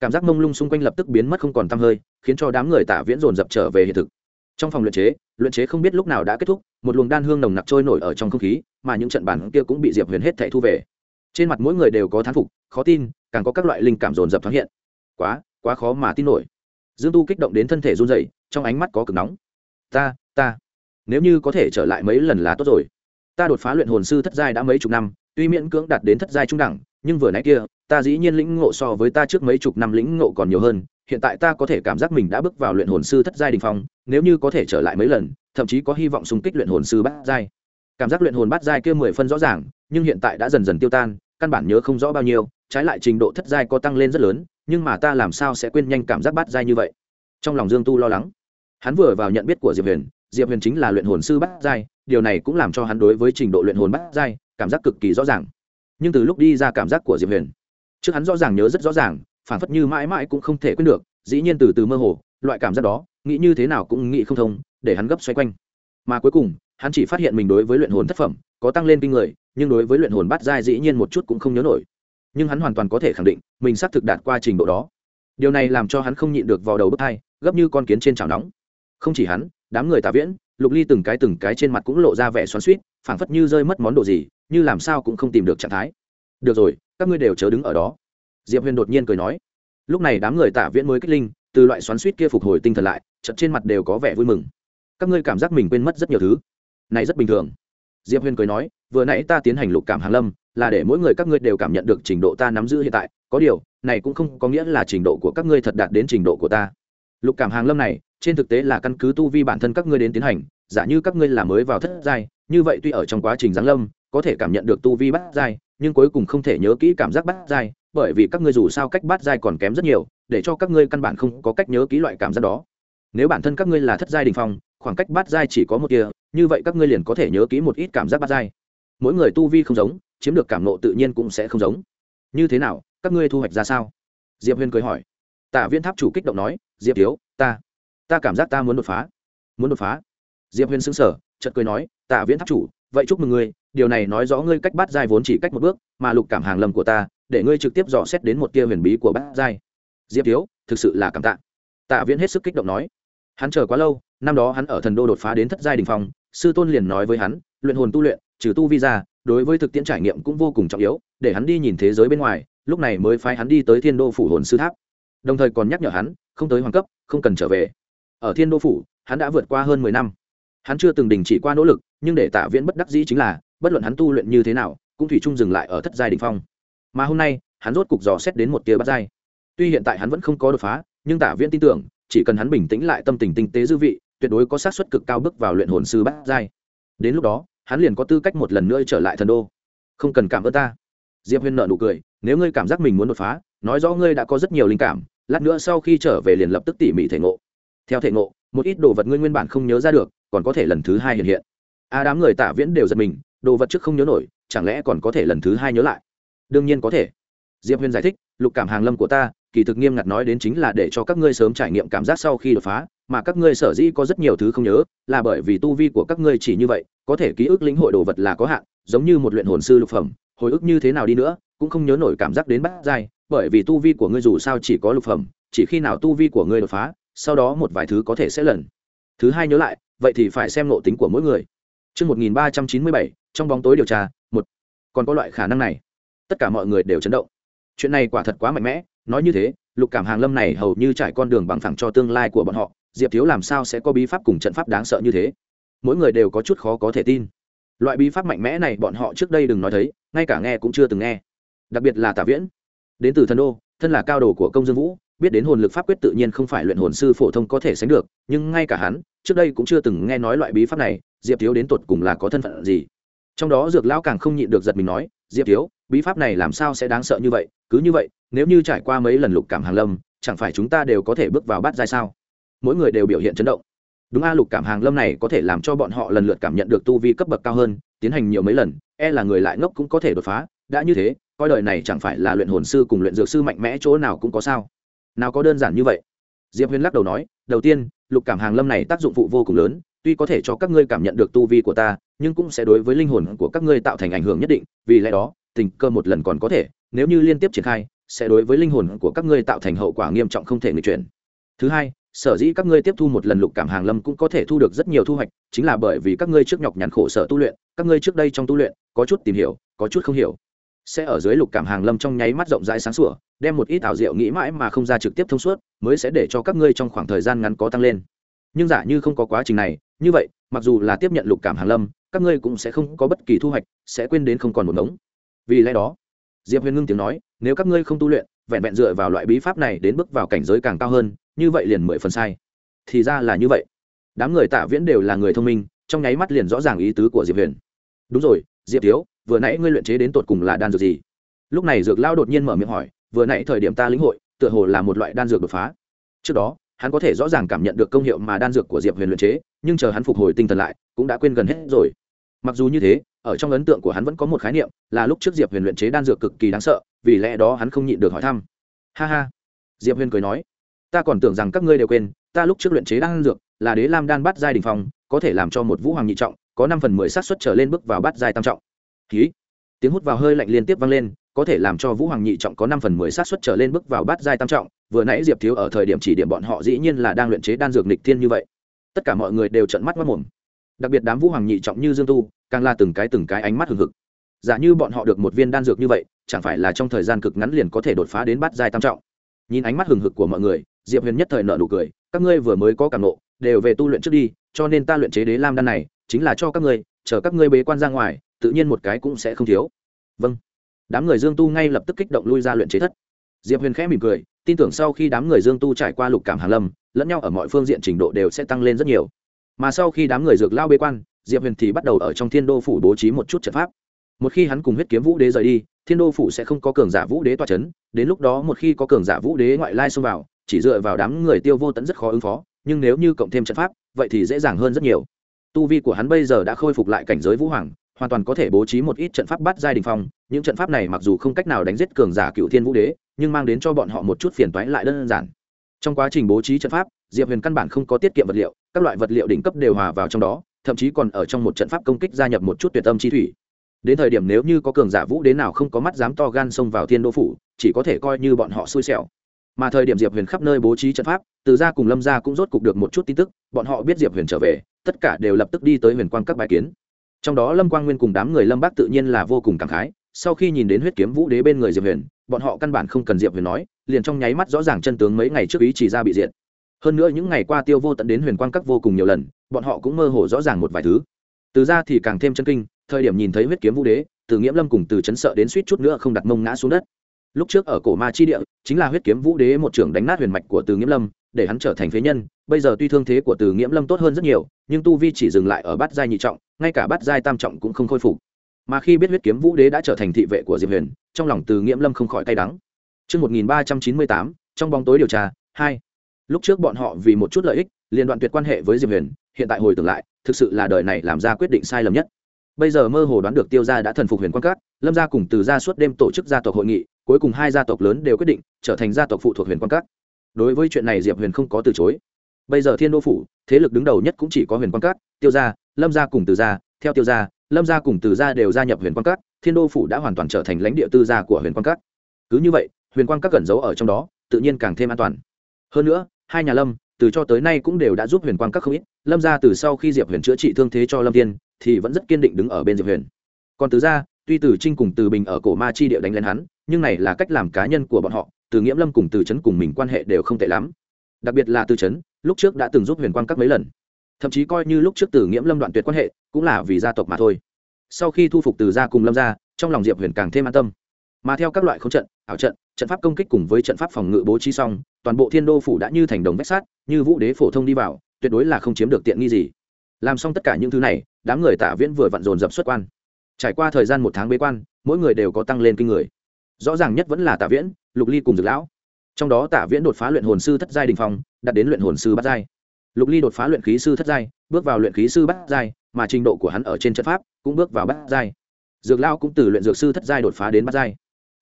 Cảm giác mông lung xung quanh lập tức biến mất không còn tăm hơi, khiến cho đám người tả viễn dồn dập trở về hiện thực. Trong phòng luyện chế luyện chế không biết lúc nào đã kết thúc, một luồng đan hương nồng nặc trôi nổi ở trong không khí, mà những trận bản kia cũng bị diệp huyền hết thảy thu về. Trên mặt mỗi người đều có thán phục, khó tin, càng có các loại linh cảm dồn dập thoáng hiện. Quá quá khó mà tin nổi. Dương tu kích động đến thân thể run rẩy, trong ánh mắt có cực nóng ta ta. Nếu như có thể trở lại mấy lần là tốt rồi. Ta đột phá luyện hồn sư thất giai đã mấy chục năm, tuy miễn cưỡng đạt đến thất giai trung đẳng, nhưng vừa nãy kia, ta dĩ nhiên lĩnh ngộ so với ta trước mấy chục năm lĩnh ngộ còn nhiều hơn. Hiện tại ta có thể cảm giác mình đã bước vào luyện hồn sư thất giai đình phong, nếu như có thể trở lại mấy lần, thậm chí có hy vọng xung kích luyện hồn sư bát giai. Cảm giác luyện hồn bát giai kia mười phân rõ ràng, nhưng hiện tại đã dần dần tiêu tan, căn bản nhớ không rõ bao nhiêu, trái lại trình độ thất giai có tăng lên rất lớn, nhưng mà ta làm sao sẽ quên nhanh cảm giác bát giai như vậy? Trong lòng dương tu lo lắng hắn vừa vào nhận biết của diệp huyền diệp huyền chính là luyện hồn sư bát giai, điều này cũng làm cho hắn đối với trình độ luyện hồn bát giai cảm giác cực kỳ rõ ràng. Nhưng từ lúc đi ra cảm giác của diệp huyền, trước hắn rõ ràng nhớ rất rõ ràng, phản phất như mãi mãi cũng không thể quên được, dĩ nhiên từ từ mơ hồ, loại cảm giác đó, nghĩ như thế nào cũng nghĩ không thông, để hắn gấp xoay quanh. Mà cuối cùng, hắn chỉ phát hiện mình đối với luyện hồn thất phẩm có tăng lên kinh người, nhưng đối với luyện hồn bát giai dĩ nhiên một chút cũng không nhớ nổi. Nhưng hắn hoàn toàn có thể khẳng định, mình xác thực đạt qua trình độ đó. Điều này làm cho hắn không nhịn được vào đầu bước hai, gấp như con kiến trên chảo nóng không chỉ hắn, đám người tà viễn, lục ly từng cái từng cái trên mặt cũng lộ ra vẻ xoắn suýt phảng phất như rơi mất món đồ gì, như làm sao cũng không tìm được trạng thái. Được rồi, các ngươi đều chớ đứng ở đó. Diệp huyền đột nhiên cười nói. Lúc này đám người tạ viễn mới kích linh, từ loại xoắn suýt kia phục hồi tinh thần lại chật trên mặt đều có vẻ vui mừng. Các ngươi cảm giác mình quên mất rất nhiều thứ. Này rất bình thường. Diệp huyền cười nói. Vừa nãy ta tiến hành lục cảm hàng lâm, là để mỗi người các ngươi đều cảm nhận được trình độ ta nắm giữ hiện tại. Có điều, này cũng không có nghĩa là trình độ của các ngươi thật đạt đến trình độ của ta. Lục cảm hàng lâm này trên thực tế là căn cứ tu vi bản thân các ngươi đến tiến hành, giả như các ngươi là mới vào thất giai, như vậy tuy ở trong quá trình giáng lâm, có thể cảm nhận được tu vi bắt giai, nhưng cuối cùng không thể nhớ kỹ cảm giác bắt giai, bởi vì các ngươi dù sao cách bắt giai còn kém rất nhiều, để cho các ngươi căn bản không có cách nhớ kỹ loại cảm giác đó. Nếu bản thân các ngươi là thất giai đình phong, khoảng cách bắt giai chỉ có một kia như vậy các ngươi liền có thể nhớ kỹ một ít cảm giác bắt giai. Mỗi người tu vi không giống, chiếm được cảm nộ tự nhiên cũng sẽ không giống. Như thế nào, các ngươi thu hoạch ra sao? Diệp huyền cười hỏi. Tạ viên tháp chủ kích động nói, diệp thiếu, ta ta cảm giác ta muốn đột phá. Muốn đột phá. Diệp huyền xứng sở chợt cười nói, tạ viễn tháp chủ, vậy chúc mừng ngươi, điều này nói rõ ngươi cách bắt giai vốn chỉ cách một bước, mà lục cảm hàng lầm của ta, để ngươi trực tiếp dò xét đến một tia huyền bí của bát giai. Diệp thiếu, thực sự là cảm tạ. Tạ viễn hết sức kích động nói, hắn chờ quá lâu, năm đó hắn ở thần đô đột phá đến thất giai đình phong, sư tôn liền nói với hắn, luyện hồn tu luyện, trừ tu vi ra, đối với thực tiễn trải nghiệm cũng vô cùng trọng yếu, để hắn đi nhìn thế giới bên ngoài, lúc này mới phái hắn đi tới thiên đô phủ hồn sư tháp. Đồng thời còn nhắc nhở hắn, không tới hoàng cấp, không cần trở về ở thiên đô phủ, hắn đã vượt qua hơn mười năm. Hắn chưa từng đình chỉ qua nỗ lực, nhưng để tạ viễn bất đắc dĩ chính là, bất luận hắn tu luyện như thế nào, cũng thủy chung dừng lại ở thất giai đình phong. Mà hôm nay, hắn rốt cục dò xét đến một tia bắt giai. Tuy hiện tại hắn vẫn không có đột phá, nhưng tạ viễn tin tưởng, chỉ cần hắn bình tĩnh lại tâm tình tinh tế dư vị, tuyệt đối có xác suất cực cao bước vào luyện hồn sư bát giai. Đến lúc đó, hắn liền có tư cách một lần nữa trở lại thần đô. Không cần cảm ơn ta. Diệp huyên nợ nụ cười, nếu ngươi cảm giác mình muốn đột phá, nói rõ ngươi đã có rất nhiều linh cảm, lát nữa sau khi trở về liền lập tức tỉ mỉ thể ngộ theo thể ngộ, một ít đồ vật ngươi nguyên bản không nhớ ra được, còn có thể lần thứ hai hiện hiện. A đám người tạ viễn đều giật mình, đồ vật trước không nhớ nổi, chẳng lẽ còn có thể lần thứ hai nhớ lại? Đương nhiên có thể. Diệp huyền giải thích, lục cảm hàng lâm của ta, kỳ thực nghiêm ngặt nói đến chính là để cho các ngươi sớm trải nghiệm cảm giác sau khi đột phá, mà các ngươi sở dĩ có rất nhiều thứ không nhớ, là bởi vì tu vi của các ngươi chỉ như vậy, có thể ký ức lĩnh hội đồ vật là có hạn, giống như một luyện hồn sư lục phẩm, hồi ức như thế nào đi nữa, cũng không nhớ nổi cảm giác đến bắt dai bởi vì tu vi của ngươi dù sao chỉ có lục phẩm, chỉ khi nào tu vi của ngươi đột phá sau đó một vài thứ có thể sẽ lần thứ hai nhớ lại vậy thì phải xem nộ tính của mỗi người Trước 1397, trong bóng tối điều tra, một. Còn có loại khả năng này. Tất cả mọi người đều chấn động. Chuyện này quả thật quá mạnh mẽ, nói như thế, lục cảm hàng lâm này hầu như trải con đường bằng phẳng cho tương lai của bọn họ, Diệp Thiếu làm sao sẽ có bí pháp cùng trận pháp đáng sợ như thế. Mỗi người đều có chút khó có thể tin. Loại bí pháp mạnh mẽ này bọn họ trước đây đừng nói thấy, ngay cả nghe cũng chưa từng nghe. Đặc biệt là Tả Viễn, đến từ thần đô, thân là cao đồ của công dương vũ, biết đến hồn lực pháp quyết tự nhiên không phải luyện hồn sư phổ thông có thể sánh được, nhưng ngay cả hắn, trước đây cũng chưa từng nghe nói loại bí pháp này, diệp thiếu đến tột cùng là có thân phận gì? Trong đó dược lão càng không nhịn được giật mình nói, diệp thiếu, bí pháp này làm sao sẽ đáng sợ như vậy? Cứ như vậy, nếu như trải qua mấy lần lục cảm hàng lâm, chẳng phải chúng ta đều có thể bước vào bát giai sao? Mỗi người đều biểu hiện chấn động. Đúng a, lục cảm hàng lâm này có thể làm cho bọn họ lần lượt cảm nhận được tu vi cấp bậc cao hơn, tiến hành nhiều mấy lần e là người lại ngốc cũng có thể đột phá. Đã như thế, coi đời này chẳng phải là luyện hồn sư cùng luyện dược sư mạnh mẽ chỗ nào cũng có sao? Nào có đơn giản như vậy? Diệp huyền lắc đầu nói, đầu tiên, lục cảm hàng lâm này tác dụng phụ vô cùng lớn, tuy có thể cho các ngươi cảm nhận được tu vi của ta, nhưng cũng sẽ đối với linh hồn của các ngươi tạo thành ảnh hưởng nhất định, vì lẽ đó, tình cơ một lần còn có thể, nếu như liên tiếp triển khai, sẽ đối với linh hồn của các ngươi tạo thành hậu quả nghiêm trọng không thể nghịch chuyển thứ hai, sở dĩ các ngươi tiếp thu một lần lục cảm hàng lâm cũng có thể thu được rất nhiều thu hoạch, chính là bởi vì các ngươi trước nhọc nhằn khổ sở tu luyện, các ngươi trước đây trong tu luyện, có chút tìm hiểu, có chút không hiểu. Sẽ ở dưới lục cảm hàng lâm trong nháy mắt rộng rãi sáng sủa đem một ít ảo diệu nghĩ mãi mà không ra trực tiếp thông suốt, mới sẽ để cho các ngươi trong khoảng thời gian ngắn có tăng lên. Nhưng giả như không có quá trình này, như vậy, mặc dù là tiếp nhận lục cảm hàng lâm, các ngươi cũng sẽ không có bất kỳ thu hoạch, sẽ quên đến không còn một ngống. Vì lẽ đó, diệp huyền ngưng tiếng nói, nếu các ngươi không tu luyện, vẹn vẹn dựa vào loại bí pháp này đến bước vào cảnh giới càng cao hơn, như vậy liền mười phần sai. Thì ra là như vậy. Đám người tạ viễn đều là người thông minh, trong nháy mắt liền rõ ràng ý tứ của diệp huyền. Đúng rồi, diệp thiếu, vừa nãy ngươi luyện chế đến tột cùng là đan dược gì? Lúc này dược lao đột nhiên mở miệng hỏi vừa nãy thời điểm ta lĩnh hội, tựa hồ là một loại đan dược đột phá. Trước đó, hắn có thể rõ ràng cảm nhận được công hiệu mà đan dược của diệp huyền luyện chế, nhưng chờ hắn phục hồi tinh thần lại, cũng đã quên gần hết rồi. Mặc dù như thế, ở trong ấn tượng của hắn vẫn có một khái niệm, là lúc trước diệp huyền luyện chế đan dược cực kỳ đáng sợ, vì lẽ đó hắn không nhịn được hỏi thăm. Ha ha. Diệp huyền cười nói, ta còn tưởng rằng các ngươi đều quên, ta lúc trước luyện chế đan dược là đế lam đan bắt giai đình phong, có thể làm cho một vũ hoàng nhị trọng, có năm phần mười xác suất trở lên bước vào bắt giai tam trọng. Ký. Tiếng hút vào hơi lạnh liên tiếp vang lên có thể làm cho vũ hoàng nhị trọng có năm phần mười sát suất trở lên bước vào bát giai tam trọng, vừa nãy diệp thiếu ở thời điểm chỉ điểm bọn họ dĩ nhiên là đang luyện chế đan dược nịch thiên như vậy. Tất cả mọi người đều trận mắt mất mồm. Đặc biệt đám vũ hoàng nhị trọng như dương tu, càng là từng cái từng cái ánh mắt hừng hực. Giả như bọn họ được một viên đan dược như vậy, chẳng phải là trong thời gian cực ngắn liền có thể đột phá đến bát giai tam trọng? Nhìn ánh mắt hừng hực của mọi người, diệp huyền nhất thời nợ nụ cười, các ngươi vừa mới có cảm nộ, đều về tu luyện trước đi, cho nên ta luyện chế đế lam đan này, chính là cho các ngươi, chờ các ngươi bế quan ra ngoài, tự nhiên một cái cũng sẽ không thiếu. Vâng đám người dương tu ngay lập tức kích động lui ra luyện chế thất. Diệp huyền khẽ mỉm cười, tin tưởng sau khi đám người dương tu trải qua lục cảm hàn lâm, lẫn nhau ở mọi phương diện trình độ đều sẽ tăng lên rất nhiều. Mà sau khi đám người dược lao bế quan, diệp huyền thì bắt đầu ở trong thiên đô phủ bố trí một chút trận pháp. Một khi hắn cùng huyết kiếm vũ đế rời đi, thiên đô phủ sẽ không có cường giả vũ đế toa c h ấ n đến lúc đó một khi có cường giả vũ đế ngoại lai xông vào, chỉ dựa vào đám người tiêu vô tẫn rất khó ứng phó, nhưng nếu như cộng thêm trận pháp, vậy thì dễ dàng hơn rất nhiều. Tu vi của hắn bây giờ đã khôi phục lại cảnh giới vũ hoàng hoàn toàn có thể bố trí một ít trận pháp bắt giai đình phong. Những trận pháp này mặc dù không cách nào đánh giết cường giả cựu thiên vũ đế, nhưng mang đến cho bọn họ một chút phiền toái lại đơn giản. Trong quá trình bố trí trận pháp, diệp huyền căn bản không có tiết kiệm vật liệu, các loại vật liệu đỉnh cấp đều hòa vào trong đó, thậm chí còn ở trong một trận pháp công kích gia nhập một chút tuyệt âm chi thủy. Đến thời điểm nếu như có cường giả vũ đế nào không có mắt dám to gan xông vào thiên đô phủ, chỉ có thể coi như bọn họ xui xẻo. Mà thời điểm diệp huyền khắp nơi bố trí trận pháp, từ gia cùng lâm gia cũng rốt cục được một chút tin tức, bọn họ biết diệp huyền trở về, tất cả đều lập tức đi tới huyền quang các bài kiến trong đó lâm quang nguyên cùng đám người lâm bắc tự nhiên là vô cùng cảm khái, sau khi nhìn đến huyết kiếm vũ đế bên người diệp huyền, bọn họ căn bản không cần diệp huyền nói, liền trong nháy mắt rõ ràng chân tướng mấy ngày trước ý chỉ ra bị diện hơn nữa những ngày qua tiêu vô tận đến huyền quang các vô cùng nhiều lần, bọn họ cũng mơ hồ rõ ràng một vài thứ. Từ ra thì càng thêm chân kinh, thời điểm nhìn thấy huyết kiếm vũ đế, từ nghiễm lâm cùng từ chấn sợ đến suýt chút nữa không đặt mông ngã xuống đất. Lúc trước ở cổ ma chi địa, chính là huyết kiếm vũ đế một trưởng đánh nát huyền mạch của từ nghiễm lâm để hắn trở thành phế nhân bây giờ tuy thương thế của từ nghiễm lâm tốt hơn rất nhiều nhưng tu vi chỉ dừng lại ở bát giai nhị trọng ngay cả bát giai tam trọng cũng không khôi phục mà khi biết huyết kiếm vũ đế đã trở thành thị vệ của diệp huyền trong lòng từ nghiễm lâm không khỏi cay đắng Trước 1398, trong bóng tối điều tra, 2. Lúc trước bọn họ vì một chút lợi ích, liên đoạn tuyệt quan hệ với Diệp Huyền, hiện tại hồi tưởng lại, thực sự là đời này làm ra quyết định sai lầm nhất. Bây giờ mơ hồ đoán được Tiêu gia đã thần phục Huyền Quan Các, Lâm gia cùng Từ gia suốt đêm tổ chức gia tộc hội nghị, cuối cùng hai gia tộc lớn đều quyết định trở thành gia tộc phụ thuộc Huyền Quan Các. Đối với chuyện này Diệp Huyền không có từ chối. Bây giờ Thiên Đô phủ, thế lực đứng đầu nhất cũng chỉ có Huyền Quan Cát, Tiêu gia, Lâm gia cùng Từ gia, theo Tiêu gia, lâm gia cùng từ gia đều gia nhập huyền quang Cát, thiên đô phủ đã hoàn toàn trở thành lãnh địa tư gia của huyền quang Cát. cứ như vậy huyền quang Cát cẩn giấu ở trong đó tự nhiên càng thêm an toàn hơn nữa hai nhà lâm từ cho tới nay cũng đều đã giúp huyền quang các không ít lâm gia từ sau khi diệp huyền chữa trị thương thế cho lâm tiên thì vẫn rất kiên định đứng ở bên diệp huyền còn từ gia tuy từ trinh cùng từ bình ở cổ ma chi địa đánh lên hắn nhưng này là cách làm cá nhân của bọn họ từ nghiễm lâm cùng từ trấn cùng mình quan hệ đều không tệ lắm. Đặc biệt là từ trấn lúc trước đã từng giúp huyền quang các mấy lần. Thậm chí coi như lúc trước từ nghiễm lâm đoạn tuyệt quan hệ, cũng là vì gia tộc mà thôi. Sau khi thu phục từ gia cùng lâm gia, trong lòng diệp huyền càng thêm an tâm. Mà theo các loại không trận, ảo trận trận pháp công kích cùng với trận pháp phòng ngự bố trí xong, toàn bộ thiên đô phủ đã như thành đồng vách sát như vũ đế phổ thông đi vào, tuyệt đối là không chiếm được tiện nghi gì. Làm xong tất cả những thứ này, đám người tả viễn vừa vặn dồn dập xuất quan. Trải qua thời gian một tháng bế quan, mỗi người đều có tăng lên kinh người rõ ràng nhất vẫn là tả viễn, lục ly cùng dược lão. Trong đó tả viễn đột phá luyện hồn sư thất giai đình phong, đạt đến luyện hồn sư bát giai. Lục ly đột phá luyện khí sư thất giai, bước vào luyện khí sư bát giai, mà trình độ của hắn ở trên trận pháp cũng bước vào bát giai. Dược Lão cũng từ luyện dược sư thất giai đột phá đến bát giai.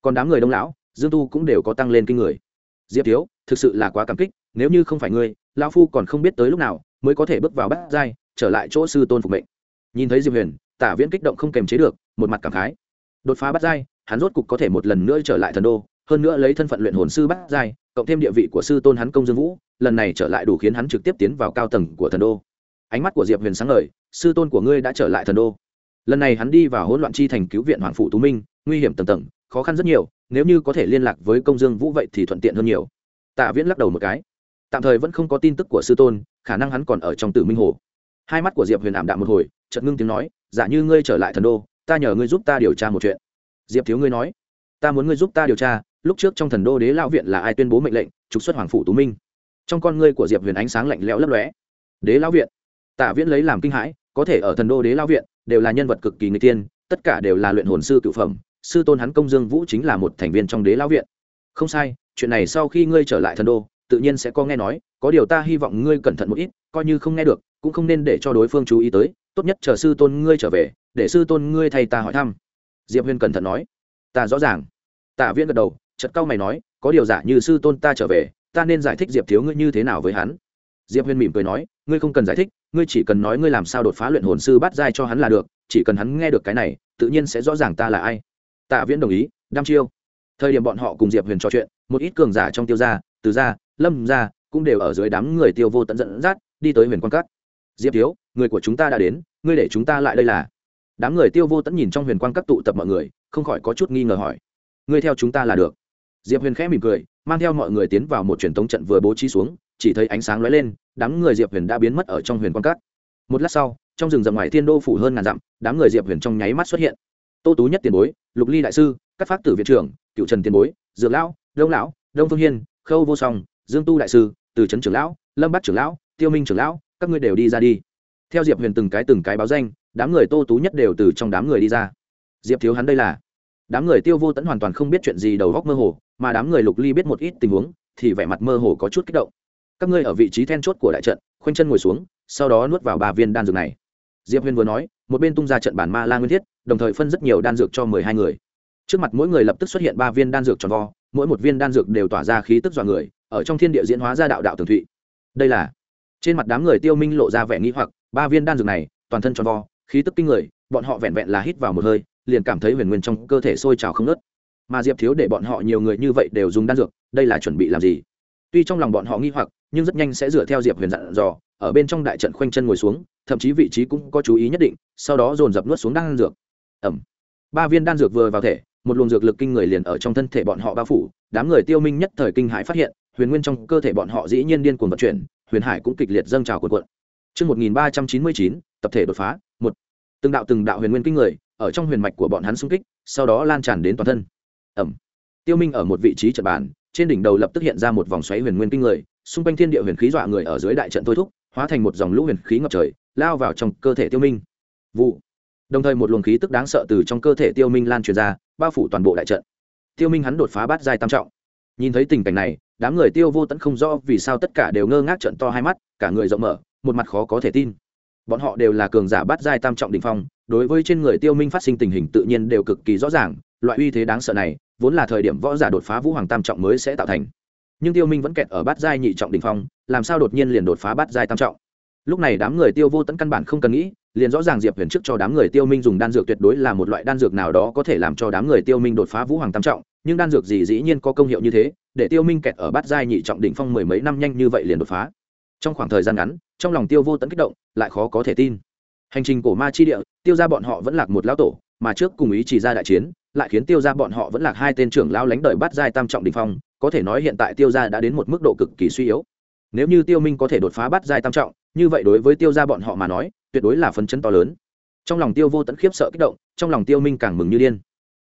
Còn đám người đông lão, dương tu cũng đều có tăng lên kinh người. Diệp thiếu, thực sự là quá cảm kích, nếu như không phải ngươi, Lão phu còn không biết tới lúc nào mới có thể bước vào bát giai, trở lại chỗ sư tôn phục mệnh. Nhìn thấy diệp huyền, tả viễn kích động không kềm chế được, một mặt cảm khái. Đột phá bát giai hắn rốt cục có thể một lần nữa trở lại thần đô, hơn nữa lấy thân phận luyện hồn sư bát giai, cộng thêm địa vị của sư tôn hắn công dương vũ, lần này trở lại đủ khiến hắn trực tiếp tiến vào cao tầng của thần đô. Ánh mắt của diệp huyền sáng lời sư tôn của ngươi đã trở lại thần đô. Lần này hắn đi vào hỗn loạn chi thành cứu viện hoàng phụ tú minh, nguy hiểm tầng tầng, khó khăn rất nhiều, nếu như có thể liên lạc với công dương vũ vậy thì thuận tiện hơn nhiều. Tạ viễn lắc đầu một cái. Tạm thời vẫn không có tin tức của sư tôn, khả năng hắn còn ở trong tử minh hồ. Hai mắt của diệp huyền ảm đạm một hồi, chợt ngưng tiếng nói giả như ngươi trở lại thần đô, ta nhờ ngươi giúp ta điều tra một chuyện diệp thiếu ngươi nói, ta muốn ngươi giúp ta điều tra, lúc trước trong thần đô đế lao viện là ai tuyên bố mệnh lệnh, trục xuất hoàng phủ tú minh. Trong con ngươi của diệp huyền ánh sáng lạnh lẽo lấp lóe. Đế lao viện? Tạ viễn lấy làm kinh hãi, có thể ở thần đô đế lao viện, đều là nhân vật cực kỳ người tiên, tất cả đều là luyện hồn sư cựu phẩm, sư tôn hắn công dương vũ chính là một thành viên trong đế lao viện. Không sai, chuyện này sau khi ngươi trở lại thần đô, tự nhiên sẽ có nghe nói, có điều ta hy vọng ngươi cẩn thận một ít, coi như không nghe được, cũng không nên để cho đối phương chú ý tới, tốt nhất chờ sư tôn ngươi trở về, để sư tôn ngươi thay ta hỏi thăm diệp Huyên cẩn thận nói. Ta rõ ràng. Tạ viễn gật đầu chật cau mày nói, có điều giả như sư tôn ta trở về, ta nên giải thích diệp thiếu ngươi như thế nào với hắn. Diệp Huyên mỉm cười nói, ngươi không cần giải thích, ngươi chỉ cần nói ngươi làm sao đột phá luyện hồn sư bắt giai cho hắn là được, chỉ cần hắn nghe được cái này, tự nhiên sẽ rõ ràng ta là ai. Tạ viễn đồng ý, đăm chiêu. Thời điểm bọn họ cùng diệp huyền trò chuyện, một ít cường giả trong tiêu gia, từ gia, lâm gia, cũng đều ở dưới đám người tiêu vô tận dẫn dắt, đi tới huyền quan cát diệp thiếu, người của chúng ta đã đến, ngươi để chúng ta lại đây là đám người tiêu vô tẫn nhìn trong huyền quan các tụ tập mọi người, không khỏi có chút nghi ngờ hỏi, ngươi theo chúng ta là được? Diệp huyền khẽ mỉm cười, mang theo mọi người tiến vào một truyền thống trận vừa bố trí xuống, chỉ thấy ánh sáng lóe lên, đám người diệp huyền đã biến mất ở trong huyền quan các. Một lát sau, trong rừng rậm ngoài thiên đô phủ hơn ngàn dặm, đám người diệp huyền trong nháy mắt xuất hiện. Tô tú nhất tiền bối, lục ly đại sư, các pháp tử viện trưởng, cựu trần tiền bối, dược lão, đông lão, đông phương hiên, khâu vô song, dương tu đại sư, từ trấn trưởng lão, lâm bắc trưởng lão, tiêu minh trưởng lão, các ngươi đều đi ra đi. Theo diệp huyền từng cái từng cái báo danh đám người tô tú nhất đều từ trong đám người đi ra. Diệp thiếu hắn đây là. Đám người tiêu vô tẫn hoàn toàn không biết chuyện gì đầu góc mơ hồ, mà đám người lục ly biết một ít tình huống, thì vẻ mặt mơ hồ có chút kích động. Các ngươi ở vị trí then chốt của đại trận, khoanh chân ngồi xuống, sau đó nuốt vào ba viên đan dược này. Diệp huyền vừa nói, một bên tung ra trận bản ma la nguyên thiết, đồng thời phân rất nhiều đan dược cho mười hai người. Trước mặt mỗi người lập tức xuất hiện ba viên đan dược tròn vo, mỗi một viên đan dược đều tỏa ra khí tức dọa người, ở trong thiên địa diễn hóa ra đạo đạo tường thụy. Đây là. Trên mặt đám người tiêu minh lộ ra vẻ nghi hoặc, ba viên đan dược này, toàn thân tròn vo khí tức kinh người bọn họ vẹn vẹn là hít vào một hơi liền cảm thấy huyền nguyên trong cơ thể sôi trào không nớt mà diệp thiếu để bọn họ nhiều người như vậy đều dùng đan dược đây là chuẩn bị làm gì? Tuy trong lòng bọn họ nghi hoặc nhưng rất nhanh sẽ dựa theo diệp huyền dặn dò ở bên trong đại trận khoanh chân ngồi xuống thậm chí vị trí cũng có chú ý nhất định sau đó dồn dập nuốt xuống đan dược. Ẩm. Ba viên đan dược vừa vào thể một luồng dược lực kinh người liền ở trong thân thể bọn họ bao phủ đám người tiêu minh nhất thời kinh hãi phát hiện huyền nguyên trong cơ thể bọn họ dĩ nhiên điên cuồng vận chuyển huyền hải cũng kịch liệt dâng trào cuộn. Cuộn Trước 1399, tập thể đột phá, một. Từng đạo từng đạo huyền nguyên kinh người, ở trong huyền mạch của bọn hắn xung kích, sau đó lan tràn đến toàn thân. Ẩm. Tiêu Minh ở một vị trí trận bàn, trên đỉnh đầu lập tức hiện ra một vòng xoáy huyền nguyên kinh người, xung quanh thiên địa huyền khí dọa người ở dưới đại trận thôi thúc, hóa thành một dòng lũ huyền khí ngập trời, lao vào trong cơ thể Tiêu Minh. Vụ. Đồng thời một luồng khí tức đáng sợ từ trong cơ thể Tiêu Minh lan truyền ra, bao phủ toàn bộ đại trận. Tiêu Minh hắn đột phá bát giai tam trọng. Nhìn thấy tình cảnh này, đám người Tiêu Vô tận không rõ vì sao tất cả đều ngơ ngác trận to hai mắt, cả người rộng mở, một mặt khó có thể tin bọn họ đều là cường giả bát giai tam trọng đỉnh phong, đối với trên người tiêu minh phát sinh tình hình tự nhiên đều cực kỳ rõ ràng, loại uy thế đáng sợ này, vốn là thời điểm võ giả đột phá vũ hoàng tam trọng mới sẽ tạo thành. Nhưng tiêu minh vẫn kẹt ở bát giai nhị trọng đỉnh phong, làm sao đột nhiên liền đột phá bát giai tam trọng? Lúc này đám người tiêu vô tận căn bản không cần nghĩ, liền rõ ràng diệp huyền trước cho đám người tiêu minh dùng đan dược tuyệt đối là một loại đan dược nào đó có thể làm cho đám người tiêu minh đột phá vũ hoàng tam trọng, nhưng đan dược gì dĩ nhiên có công hiệu như thế, để tiêu minh kẹt ở bát giai nhị trọng đỉnh phong mười mấy năm nhanh như vậy liền đột phá trong khoảng thời gian ngắn, trong lòng tiêu vô tận kích động, lại khó có thể tin. Hành trình cổ ma chi địa, tiêu ra bọn họ vẫn lạc một lão tổ, mà trước cùng ý chỉ ra đại chiến, lại khiến tiêu ra bọn họ vẫn lạc hai tên trưởng lao lánh đời bắt giai tam trọng đình phong, có thể nói hiện tại tiêu ra đã đến một mức độ cực kỳ suy yếu. Nếu như tiêu minh có thể đột phá bắt giai tam trọng, như vậy đối với tiêu ra bọn họ mà nói, tuyệt đối là phấn chấn to lớn. Trong lòng tiêu vô tận khiếp sợ kích động, trong lòng tiêu minh càng mừng như điên.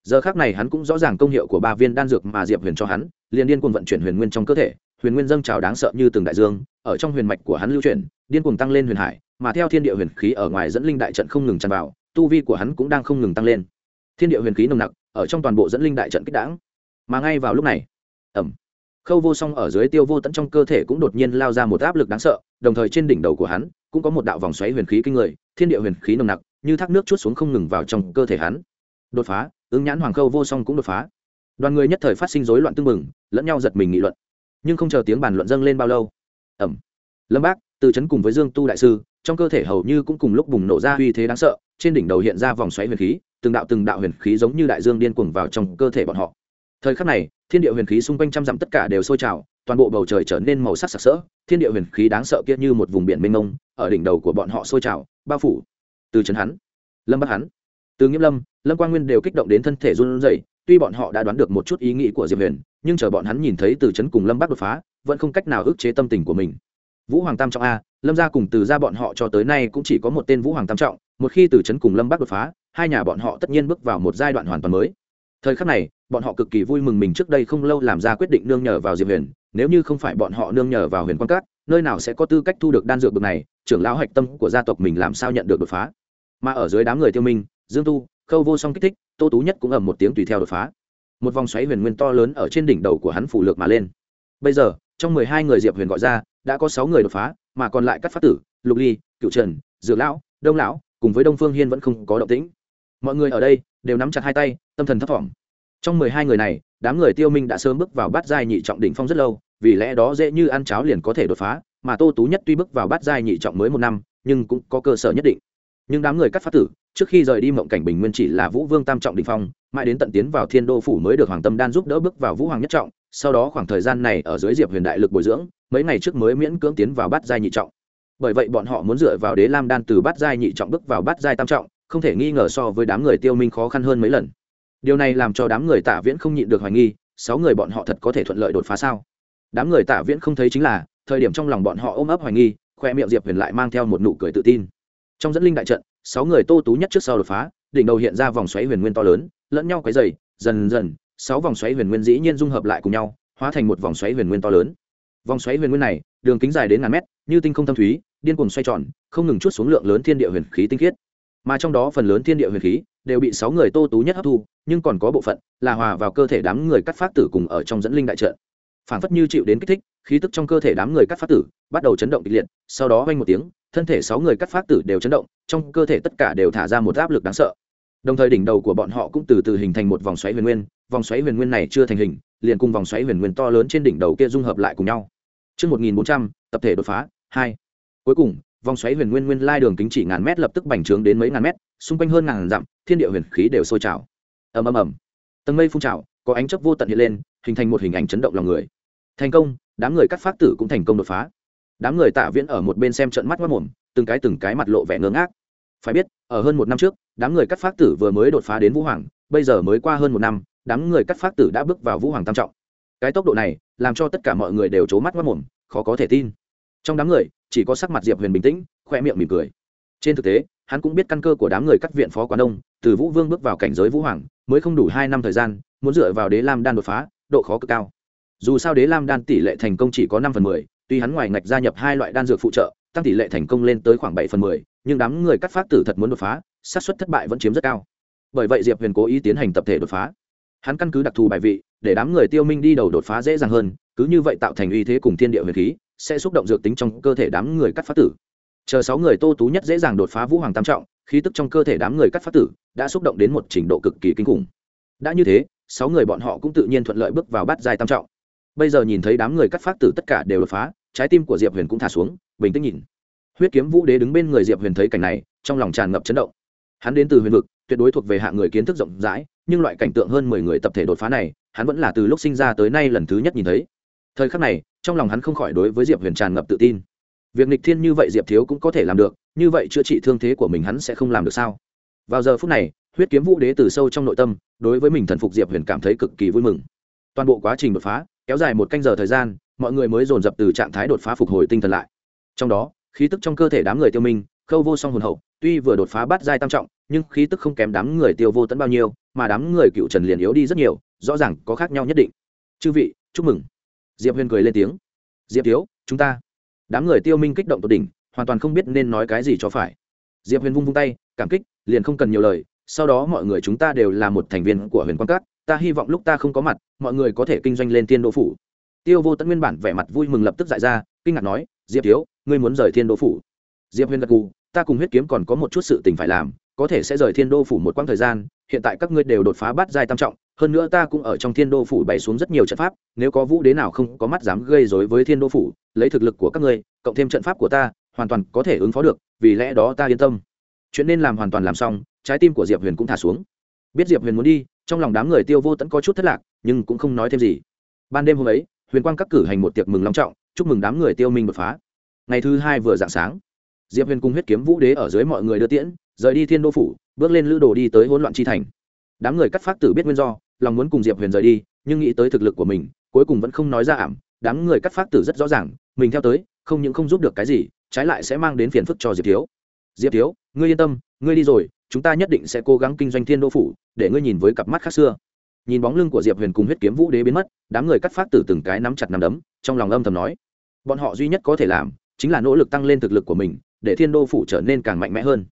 Giờ khác này hắn cũng rõ ràng công hiệu của ba viên đan dược mà diệp huyền cho hắn, liền điên cuồng vận chuyển huyền nguyên trong cơ thể huyền nguyên dâng trào đáng sợ như từng đại dương, ở trong huyền mạch của hắn lưu chuyển, điên cuồng tăng lên huyền hải, mà theo thiên địa huyền khí ở ngoài dẫn linh đại trận không ngừng tràn vào, tu vi của hắn cũng đang không ngừng tăng lên. Thiên địa huyền khí nồng nặc, ở trong toàn bộ dẫn linh đại trận kích đảng mà ngay vào lúc này ẩm khâu vô song ở dưới tiêu vô tận trong cơ thể cũng đột nhiên lao ra một áp lực đáng sợ, đồng thời trên đỉnh đầu của hắn cũng có một đạo vòng xoáy huyền khí kinh người, thiên địa huyền khí nồng nặc, như thác nước chút xuống không ngừng vào trong cơ thể hắn. Đột phá, ứng nhãn hoàng khâu vô song cũng đột phá. Đoàn người nhất thời phát sinh rối loạn tương mừng lẫn nhau giật mình nghị luận nhưng không chờ tiếng bàn luận dâng lên bao lâu. Ẩm. Lâm bác, từ chấn cùng với dương tu đại sư, trong cơ thể hầu như cũng cùng lúc bùng nổ ra uy thế đáng sợ, trên đỉnh đầu hiện ra vòng xoáy huyền khí, từng đạo từng đạo huyền khí giống như đại dương điên cuồng vào trong cơ thể bọn họ. Thời khắc này, thiên địa huyền khí xung quanh trăm dặm tất cả đều sôi trào, toàn bộ bầu trời trở nên màu sắc sặc sỡ, thiên địa huyền khí đáng sợ kia như một vùng biển mênh mông, ở đỉnh đầu của bọn họ sôi trào, bao phủ. Từ trấn hắn, lâm bắc hắn, từ nghiêm lâm lâm quang nguyên đều kích động đến thân thể run rẩy tuy bọn họ đã đoán được một chút ý nghĩ của diệp huyền, nhưng chờ bọn hắn nhìn thấy từ trấn cùng lâm bắc đột phá, vẫn không cách nào ức chế tâm tình của mình. Vũ hoàng tam trọng a, lâm gia cùng từ gia bọn họ cho tới nay cũng chỉ có một tên vũ hoàng tam trọng, một khi từ trấn cùng lâm bắc đột phá, hai nhà bọn họ tất nhiên bước vào một giai đoạn hoàn toàn mới. Thời khắc này, bọn họ cực kỳ vui mừng mình trước đây không lâu làm ra quyết định nương nhờ vào diệp huyền, nếu như không phải bọn họ nương nhờ vào huyền quan cát nơi nào sẽ có tư cách thu được đan dược bực này, trưởng lão hạch tâm của gia tộc mình làm sao nhận được đột phá? Mà ở dưới đám người tiêu minh, dương tu khâu vô song kích thích, tô tú nhất cũng ầm một tiếng tùy theo đột phá. Một vòng xoáy huyền nguyên to lớn ở trên đỉnh đầu của hắn phủ lược mà lên. Bây giờ, trong mười hai người diệp huyền gọi ra, đã có sáu người đột phá, mà còn lại các phát tử, lục ly cựu trần, dược lão, đông lão, cùng với đông phương hiên vẫn không có động tĩnh. Mọi người ở đây đều nắm chặt hai tay, tâm thần thấp thỏm. Trong mười hai người này, đám người tiêu minh đã sớm bước vào bát giai nhị trọng đỉnh phong rất lâu, vì lẽ đó dễ như ăn cháo liền có thể đột phá, mà tô tú nhất tuy bước vào bát giai nhị trọng mới một năm, nhưng cũng có cơ sở nhất định. Nhưng đám người cắt phát tử trước khi rời đi mộng cảnh bình nguyên chỉ là vũ vương tam trọng đỉnh phong, mãi đến tận tiến vào thiên đô phủ mới được hoàng tâm đan giúp đỡ bước vào vũ hoàng nhất trọng, sau đó khoảng thời gian này ở dưới diệp huyền đại lực bồi dưỡng, mấy ngày trước mới miễn cưỡng tiến vào bát giai nhị trọng. Bởi vậy bọn họ muốn dựa vào đế lam đan từ bát giai nhị trọng bước vào bát giai tam trọng, không thể nghi ngờ so với đám người tiêu minh khó khăn hơn mấy lần. Điều này làm cho đám người tạ viễn không nhịn được hoài nghi, sáu người bọn họ thật có thể thuận lợi đột phá sao? Đám người tạ viễn không thấy chính là, thời điểm trong lòng bọn họ ôm ấp hoài nghi, khoe miệng diệp huyền lại mang theo một nụ cười tự tin trong dẫn linh đại trận, sáu người tô tú nhất trước sau đột phá, đỉnh đầu hiện ra vòng xoáy huyền nguyên to lớn, lẫn nhau quấy dày dần dần, sáu vòng xoáy huyền nguyên dĩ nhiên dung hợp lại cùng nhau, hóa thành một vòng xoáy huyền nguyên to lớn. Vòng xoáy huyền nguyên này, đường kính dài đến ngàn mét, như tinh không thâm thúy, điên cuồng xoay tròn, không ngừng chút xuống lượng lớn thiên địa huyền khí tinh khiết. Mà trong đó phần lớn thiên địa huyền khí đều bị sáu người tô tú nhất hấp thu, nhưng còn có bộ phận là hòa vào cơ thể đám người cắt phát tử cùng ở trong dẫn linh đại trận. Phản phất như chịu đến kích thích, khí tức trong cơ thể đám người cắt phát tử bắt đầu chấn động kịch liệt, sau đó vang một tiếng thân thể sáu người cắt phát tử đều chấn động trong cơ thể tất cả đều thả ra một áp lực đáng sợ đồng thời đỉnh đầu của bọn họ cũng từ từ hình thành một vòng xoáy huyền nguyên vòng xoáy huyền nguyên này chưa thành hình liền cùng vòng xoáy huyền nguyên to lớn trên đỉnh đầu kia dung hợp lại cùng nhau Trước 1400, tập thể đột phá, 2. Cuối cùng, vòng xoáy huyền nguyên nguyên lai đường kính chỉ ngàn mét lập tức bành trướng đến mấy ngàn mét, xung quanh hơn ngàn dặm, thiên địa huyền khí đều sôi trào. Ầm ầm ầm. Tầng mây phun trào, có ánh chớp vô tận hiện lên, hình thành một hình ảnh chấn động lòng người. Thành công, đám người cắt phát tử cũng thành công đột phá. Đám người Tạ Viễn ở một bên xem trận mắt mất mồm, từng cái từng cái mặt lộ vẻ ngơ ngác. Phải biết, ở hơn một năm trước, đám người cắt phát tử vừa mới đột phá đến vũ hoàng, bây giờ mới qua hơn một năm, đám người cắt phát tử đã bước vào vũ hoàng tam trọng. Cái tốc độ này làm cho tất cả mọi người đều c mắt mất mồm khó có thể tin. Trong đám người chỉ có sắc mặt diệp huyền bình tĩnh khoe miệng mỉm cười. Trên thực tế hắn cũng biết căn cơ của đám người cắt viện phó quán đông từ vũ vương bước vào cảnh giới vũ hoàng mới không đủ hai năm thời gian muốn dựa vào đế lam đan đột phá độ khó cực cao. Dù sao đế lam đan tỷ lệ thành công chỉ có năm phần mười tuy hắn ngoài ngạch gia nhập hai loại đan dược phụ trợ, tăng tỷ lệ thành công lên tới khoảng bảy phần mười, nhưng đám người cắt phát tử thật muốn đột phá, xác suất thất bại vẫn chiếm rất cao. Bởi vậy diệp huyền cố ý tiến hành tập thể đột phá. Hắn căn cứ đặc thù bài vị, để đám người tiêu minh đi đầu đột phá dễ dàng hơn, cứ như vậy tạo thành uy thế cùng thiên địa huyền khí, sẽ xúc động dược tính trong cơ thể đám người cắt phát tử. Chờ sáu người tô tú nhất dễ dàng đột phá vũ hoàng tam trọng, khí tức trong cơ thể đám người cắt phát tử đã xúc động đến một trình độ cực kỳ kinh khủng. Đã như thế, sáu người bọn họ cũng tự nhiên thuận lợi bước vào bắt dài tam trọng. Bây giờ nhìn thấy đám người cắt phát tử tất cả đều đột phá trái tim của diệp huyền cũng thả xuống, bình tĩnh nhìn. Huyết kiếm vũ đế đứng bên người diệp huyền thấy cảnh này, trong lòng tràn ngập chấn động. Hắn đến từ huyền vực, tuyệt đối thuộc về hạng người kiến thức rộng rãi, nhưng loại cảnh tượng hơn mười người tập thể đột phá này, hắn vẫn là từ lúc sinh ra tới nay lần thứ nhất nhìn thấy. Thời khắc này, trong lòng hắn không khỏi đối với diệp huyền tràn ngập tự tin. Việc nghịch thiên như vậy diệp thiếu cũng có thể làm được, như vậy chữa trị thương thế của mình hắn sẽ không làm được sao? Vào giờ phút này, huyết kiếm vũ đế từ sâu trong nội tâm, đối với mình thần phục diệp huyền cảm thấy cực kỳ vui mừng. Toàn bộ quá trình đột phá, kéo dài một canh giờ thời gian mọi người mới dồn dập từ trạng thái đột phá phục hồi tinh thần lại. Trong đó, khí tức trong cơ thể đám người tiêu minh, khâu vô song hồn hậu, tuy vừa đột phá bát giai tam trọng, nhưng khí tức không kém đám người tiêu vô tận bao nhiêu, mà đám người cựu trần liền yếu đi rất nhiều, rõ ràng có khác nhau nhất định. Chư vị, chúc mừng. Diệp huyền cười lên tiếng. Diệp thiếu, chúng ta. Đám người tiêu minh kích động tột đỉnh, hoàn toàn không biết nên nói cái gì cho phải. Diệp huyền vung vung tay, cảm kích, liền không cần nhiều lời, sau đó mọi người chúng ta đều là một thành viên của huyền quan cát ta hy vọng lúc ta không có mặt, mọi người có thể kinh doanh lên thiên đô phủ tiêu vô tận nguyên bản vẻ mặt vui mừng lập tức dại ra, kinh ngạc nói, diệp thiếu, ngươi muốn rời thiên đô phủ? Diệp huyền gật gù, ta cùng huyết kiếm còn có một chút sự tình phải làm, có thể sẽ rời thiên đô phủ một quãng thời gian, hiện tại các ngươi đều đột phá bát giai tam trọng, hơn nữa ta cũng ở trong thiên đô phủ bày xuống rất nhiều trận pháp, nếu có vũ đế nào không có mắt dám gây dối với thiên đô phủ, lấy thực lực của các ngươi, cộng thêm trận pháp của ta, hoàn toàn có thể ứng phó được, vì lẽ đó ta yên tâm. Chuyện nên làm hoàn toàn làm xong, trái tim của diệp huyền cũng thả xuống. Biết diệp huyền muốn đi, trong lòng đám người tiêu vô tẫn có chút thất lạc, nhưng cũng không nói thêm gì. Ban đêm hôm ấy huyền quang các cử hành một tiệc mừng long trọng, chúc mừng đám người tiêu minh đột phá. Ngày thứ hai vừa dạng sáng, diệp huyền cùng huyết kiếm vũ đế ở dưới mọi người đưa tiễn, rời đi thiên đô phủ, bước lên lữ đồ đi tới hỗn loạn chi thành. Đám người cắt phát tử biết nguyên do, lòng muốn cùng diệp huyền rời đi, nhưng nghĩ tới thực lực của mình, cuối cùng vẫn không nói ra ảm. Đám người cắt phát tử rất rõ ràng, mình theo tới, không những không giúp được cái gì, trái lại sẽ mang đến phiền phức cho diệp thiếu. Diệp thiếu, ngươi yên tâm, ngươi đi rồi, chúng ta nhất định sẽ cố gắng kinh doanh thiên đô phủ, để ngươi nhìn với cặp mắt khác xưa nhìn bóng lưng của diệp huyền cùng huyết kiếm vũ đế biến mất, đám người cắt phát từ từng cái nắm chặt nắm đấm, trong lòng âm thầm nói, bọn họ duy nhất có thể làm chính là nỗ lực tăng lên thực lực của mình, để thiên đô phủ trở nên càng mạnh mẽ hơn.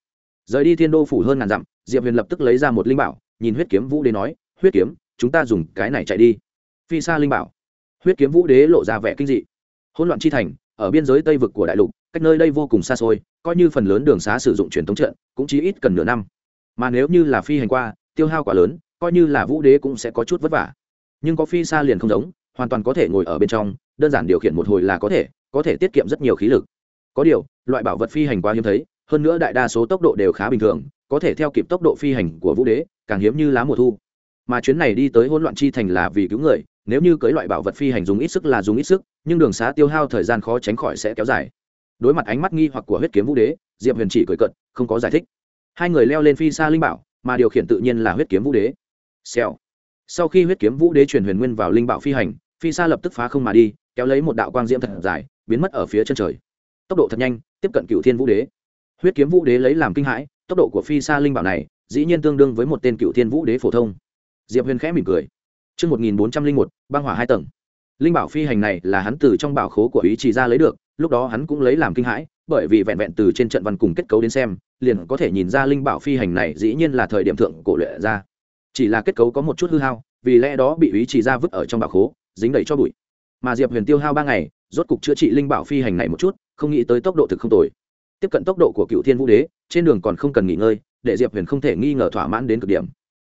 Rời đi thiên đô phủ hơn ngàn dặm, diệp huyền lập tức lấy ra một linh bảo, nhìn huyết kiếm vũ đế nói, huyết kiếm, chúng ta dùng cái này chạy đi. Phi xa linh bảo. Huyết kiếm vũ đế lộ ra vẻ kinh dị. Hỗn loạn chi thành, ở biên giới tây vực của đại lục, cách nơi đây vô cùng xa xôi, coi như phần lớn đường xá sử dụng truyền thống trận, cũng chỉ ít cần nửa năm. Mà nếu như là phi hành qua, tiêu hao quá lớn coi như là vũ đế cũng sẽ có chút vất vả. Nhưng có phi xa liền không giống, hoàn toàn có thể ngồi ở bên trong, đơn giản điều khiển một hồi là có thể có thể tiết kiệm rất nhiều khí lực. Có điều, loại bảo vật phi hành quá hiếm thấy, hơn nữa đại đa số tốc độ đều khá bình thường, có thể theo kịp tốc độ phi hành của vũ đế, càng hiếm như lá mùa thu. Mà chuyến này đi tới hỗn loạn chi thành là vì cứu người, nếu như cưới loại bảo vật phi hành dùng ít sức là dùng ít sức, nhưng đường xá tiêu hao thời gian khó tránh khỏi sẽ kéo dài. Đối mặt ánh mắt nghi hoặc của huyết kiếm vũ đế, diệp huyền chỉ cười cận không có giải thích. Hai người leo lên phi xa linh bảo, mà điều khiển tự nhiên là huyết kiếm vũ đế xèo. Sau khi huyết kiếm vũ đế truyền huyền nguyên vào linh bảo phi hành phi xa lập tức phá không mà đi kéo lấy một đạo quang diễm thật dài biến mất ở phía chân trời. Tốc độ thật nhanh tiếp cận cựu thiên vũ đế. Huyết kiếm vũ đế lấy làm kinh hãi tốc độ của phi xa linh bảo này dĩ nhiên tương đương với một tên cựu thiên vũ đế phổ thông. Diệp huyền khẽ mỉm cười. Trước 1401, băng hỏa hai tầng. Linh bảo phi hành này là hắn từ trong bảo khố của ý chỉ ra lấy được, lúc đó hắn cũng lấy làm kinh hãi, bởi vì vẹn vẹn từ trên trận văn cùng kết cấu đến xem, liền có thể nhìn ra linh bảo phi hành này dĩ nhiên là thời điểm thượng cổ luyện ra. Chỉ là kết cấu có một chút hư hao, vì lẽ đó bị ý chỉ ra vứt ở trong bảo khố, dính đầy cho bụi. Mà Diệp Huyền tiêu hao ba ngày, rốt cục chữa trị linh bảo phi hành này một chút, không nghĩ tới tốc độ thực không tồi. Tiếp cận tốc độ của Cựu Thiên Vũ Đế, trên đường còn không cần nghỉ ngơi, để Diệp Huyền không thể nghi ngờ thỏa mãn đến cực điểm.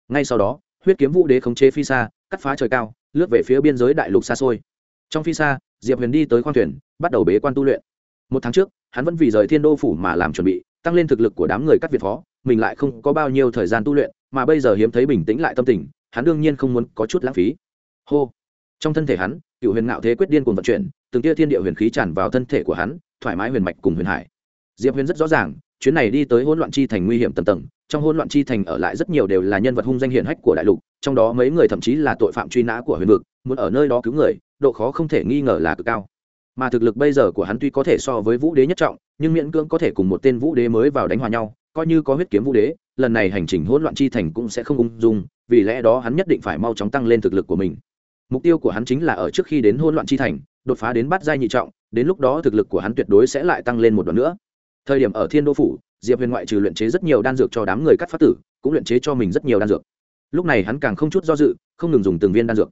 Ngay sau đó, huyết kiếm vũ đế khống chế phi xa cắt phá trời cao lướt về phía biên giới đại lục xa xôi trong phi xa diệp huyền đi tới khoang thuyền bắt đầu bế quan tu luyện một tháng trước hắn vẫn vì rời thiên đô phủ mà làm chuẩn bị tăng lên thực lực của đám người cắt việt phó mình lại không có bao nhiêu thời gian tu luyện, mà bây giờ hiếm thấy bình tĩnh lại tâm tình, hắn đương nhiên không muốn có chút lãng phí. Hô. Trong thân thể hắn, cựu huyền ngạo thế quyết điên cùng vận chuyển, từng tia thiên địa huyền khí tràn vào thân thể của hắn, thoải mái huyền mạch cùng huyền hải. Diệp huyền rất rõ ràng, chuyến này đi tới hỗn loạn chi thành nguy hiểm tầm tầng, trong hỗn loạn chi thành ở lại rất nhiều đều là nhân vật hung danh hiển hách của đại lục, trong đó mấy người thậm chí là tội phạm truy nã của huyền vực, muốn ở nơi đó cứu người, độ khó không thể nghi ngờ là cực cao. Mà thực lực bây giờ của hắn tuy có thể so với vũ đế nhất trọng, nhưng miễn cưỡng có thể cùng một tên vũ đế mới vào đánh hòa nhau coi như có huyết kiếm vũ đế, lần này hành trình hỗn loạn chi thành cũng sẽ không ung dung, vì lẽ đó hắn nhất định phải mau chóng tăng lên thực lực của mình. Mục tiêu của hắn chính là ở trước khi đến hỗn loạn chi thành, đột phá đến bát giai nhị trọng, đến lúc đó thực lực của hắn tuyệt đối sẽ lại tăng lên một đoạn nữa. Thời điểm ở thiên đô phủ, diệp huyền ngoại trừ luyện chế rất nhiều đan dược cho đám người cắt phát tử, cũng luyện chế cho mình rất nhiều đan dược. Lúc này hắn càng không chút do dự, không ngừng dùng từng viên đan dược.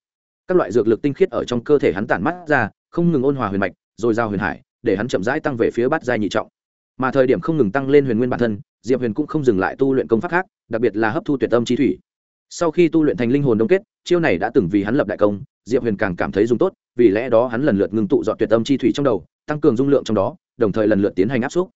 Các loại dược lực tinh khiết ở trong cơ thể hắn tản mắt ra, không ngừng ôn hòa huyền mạch, rồi giao huyền hải, để hắn chậm rãi tăng về phía bát giai nhị trọng. Mà thời điểm không ngừng tăng lên huyền nguyên bản thân diệp huyền cũng không dừng lại tu luyện công pháp khác, đặc biệt là hấp thu tuyệt âm chi thủy. Sau khi tu luyện thành linh hồn đông kết, chiêu này đã từng vì hắn lập đại công, diệp huyền càng cảm thấy dùng tốt, vì lẽ đó hắn lần lượt ngưng tụ dọn tuyệt âm chi thủy trong đầu, tăng cường dung lượng trong đó, đồng thời lần lượt tiến hành áp xúc.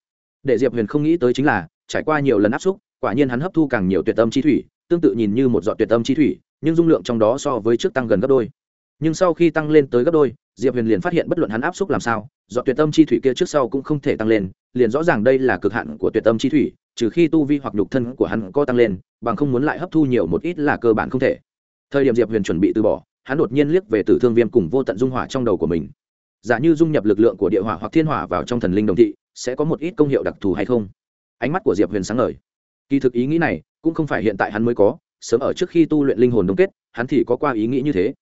Để diệp huyền không nghĩ tới chính là, trải qua nhiều lần áp xúc, quả nhiên hắn hấp thu càng nhiều tuyệt âm chi thủy, tương tự nhìn như một dọn tuyệt âm chi thủy, nhưng dung lượng trong đó so với trước tăng gần gấp đôi nhưng sau khi tăng lên tới gấp đôi, diệp huyền liền phát hiện bất luận hắn áp xúc làm sao, do tuyệt tâm chi thủy kia trước sau cũng không thể tăng lên, liền rõ ràng đây là cực hạn của tuyệt tâm chi thủy, trừ khi tu vi hoặc nhục thân của hắn có tăng lên, bằng không muốn lại hấp thu nhiều một ít là cơ bản không thể. Thời điểm diệp huyền chuẩn bị từ bỏ, hắn đột nhiên liếc về tử thương viêm cùng vô tận dung hỏa trong đầu của mình. Giả như dung nhập lực lượng của địa hỏa hoặc thiên hỏa vào trong thần linh đồng thị, sẽ có một ít công hiệu đặc thù hay không? Ánh mắt của diệp huyền sáng ngời. Kỳ thực ý nghĩ này cũng không phải hiện tại hắn mới có, sớm ở trước khi tu luyện linh hồn đông kết, hắn thì có qua ý nghĩ như thế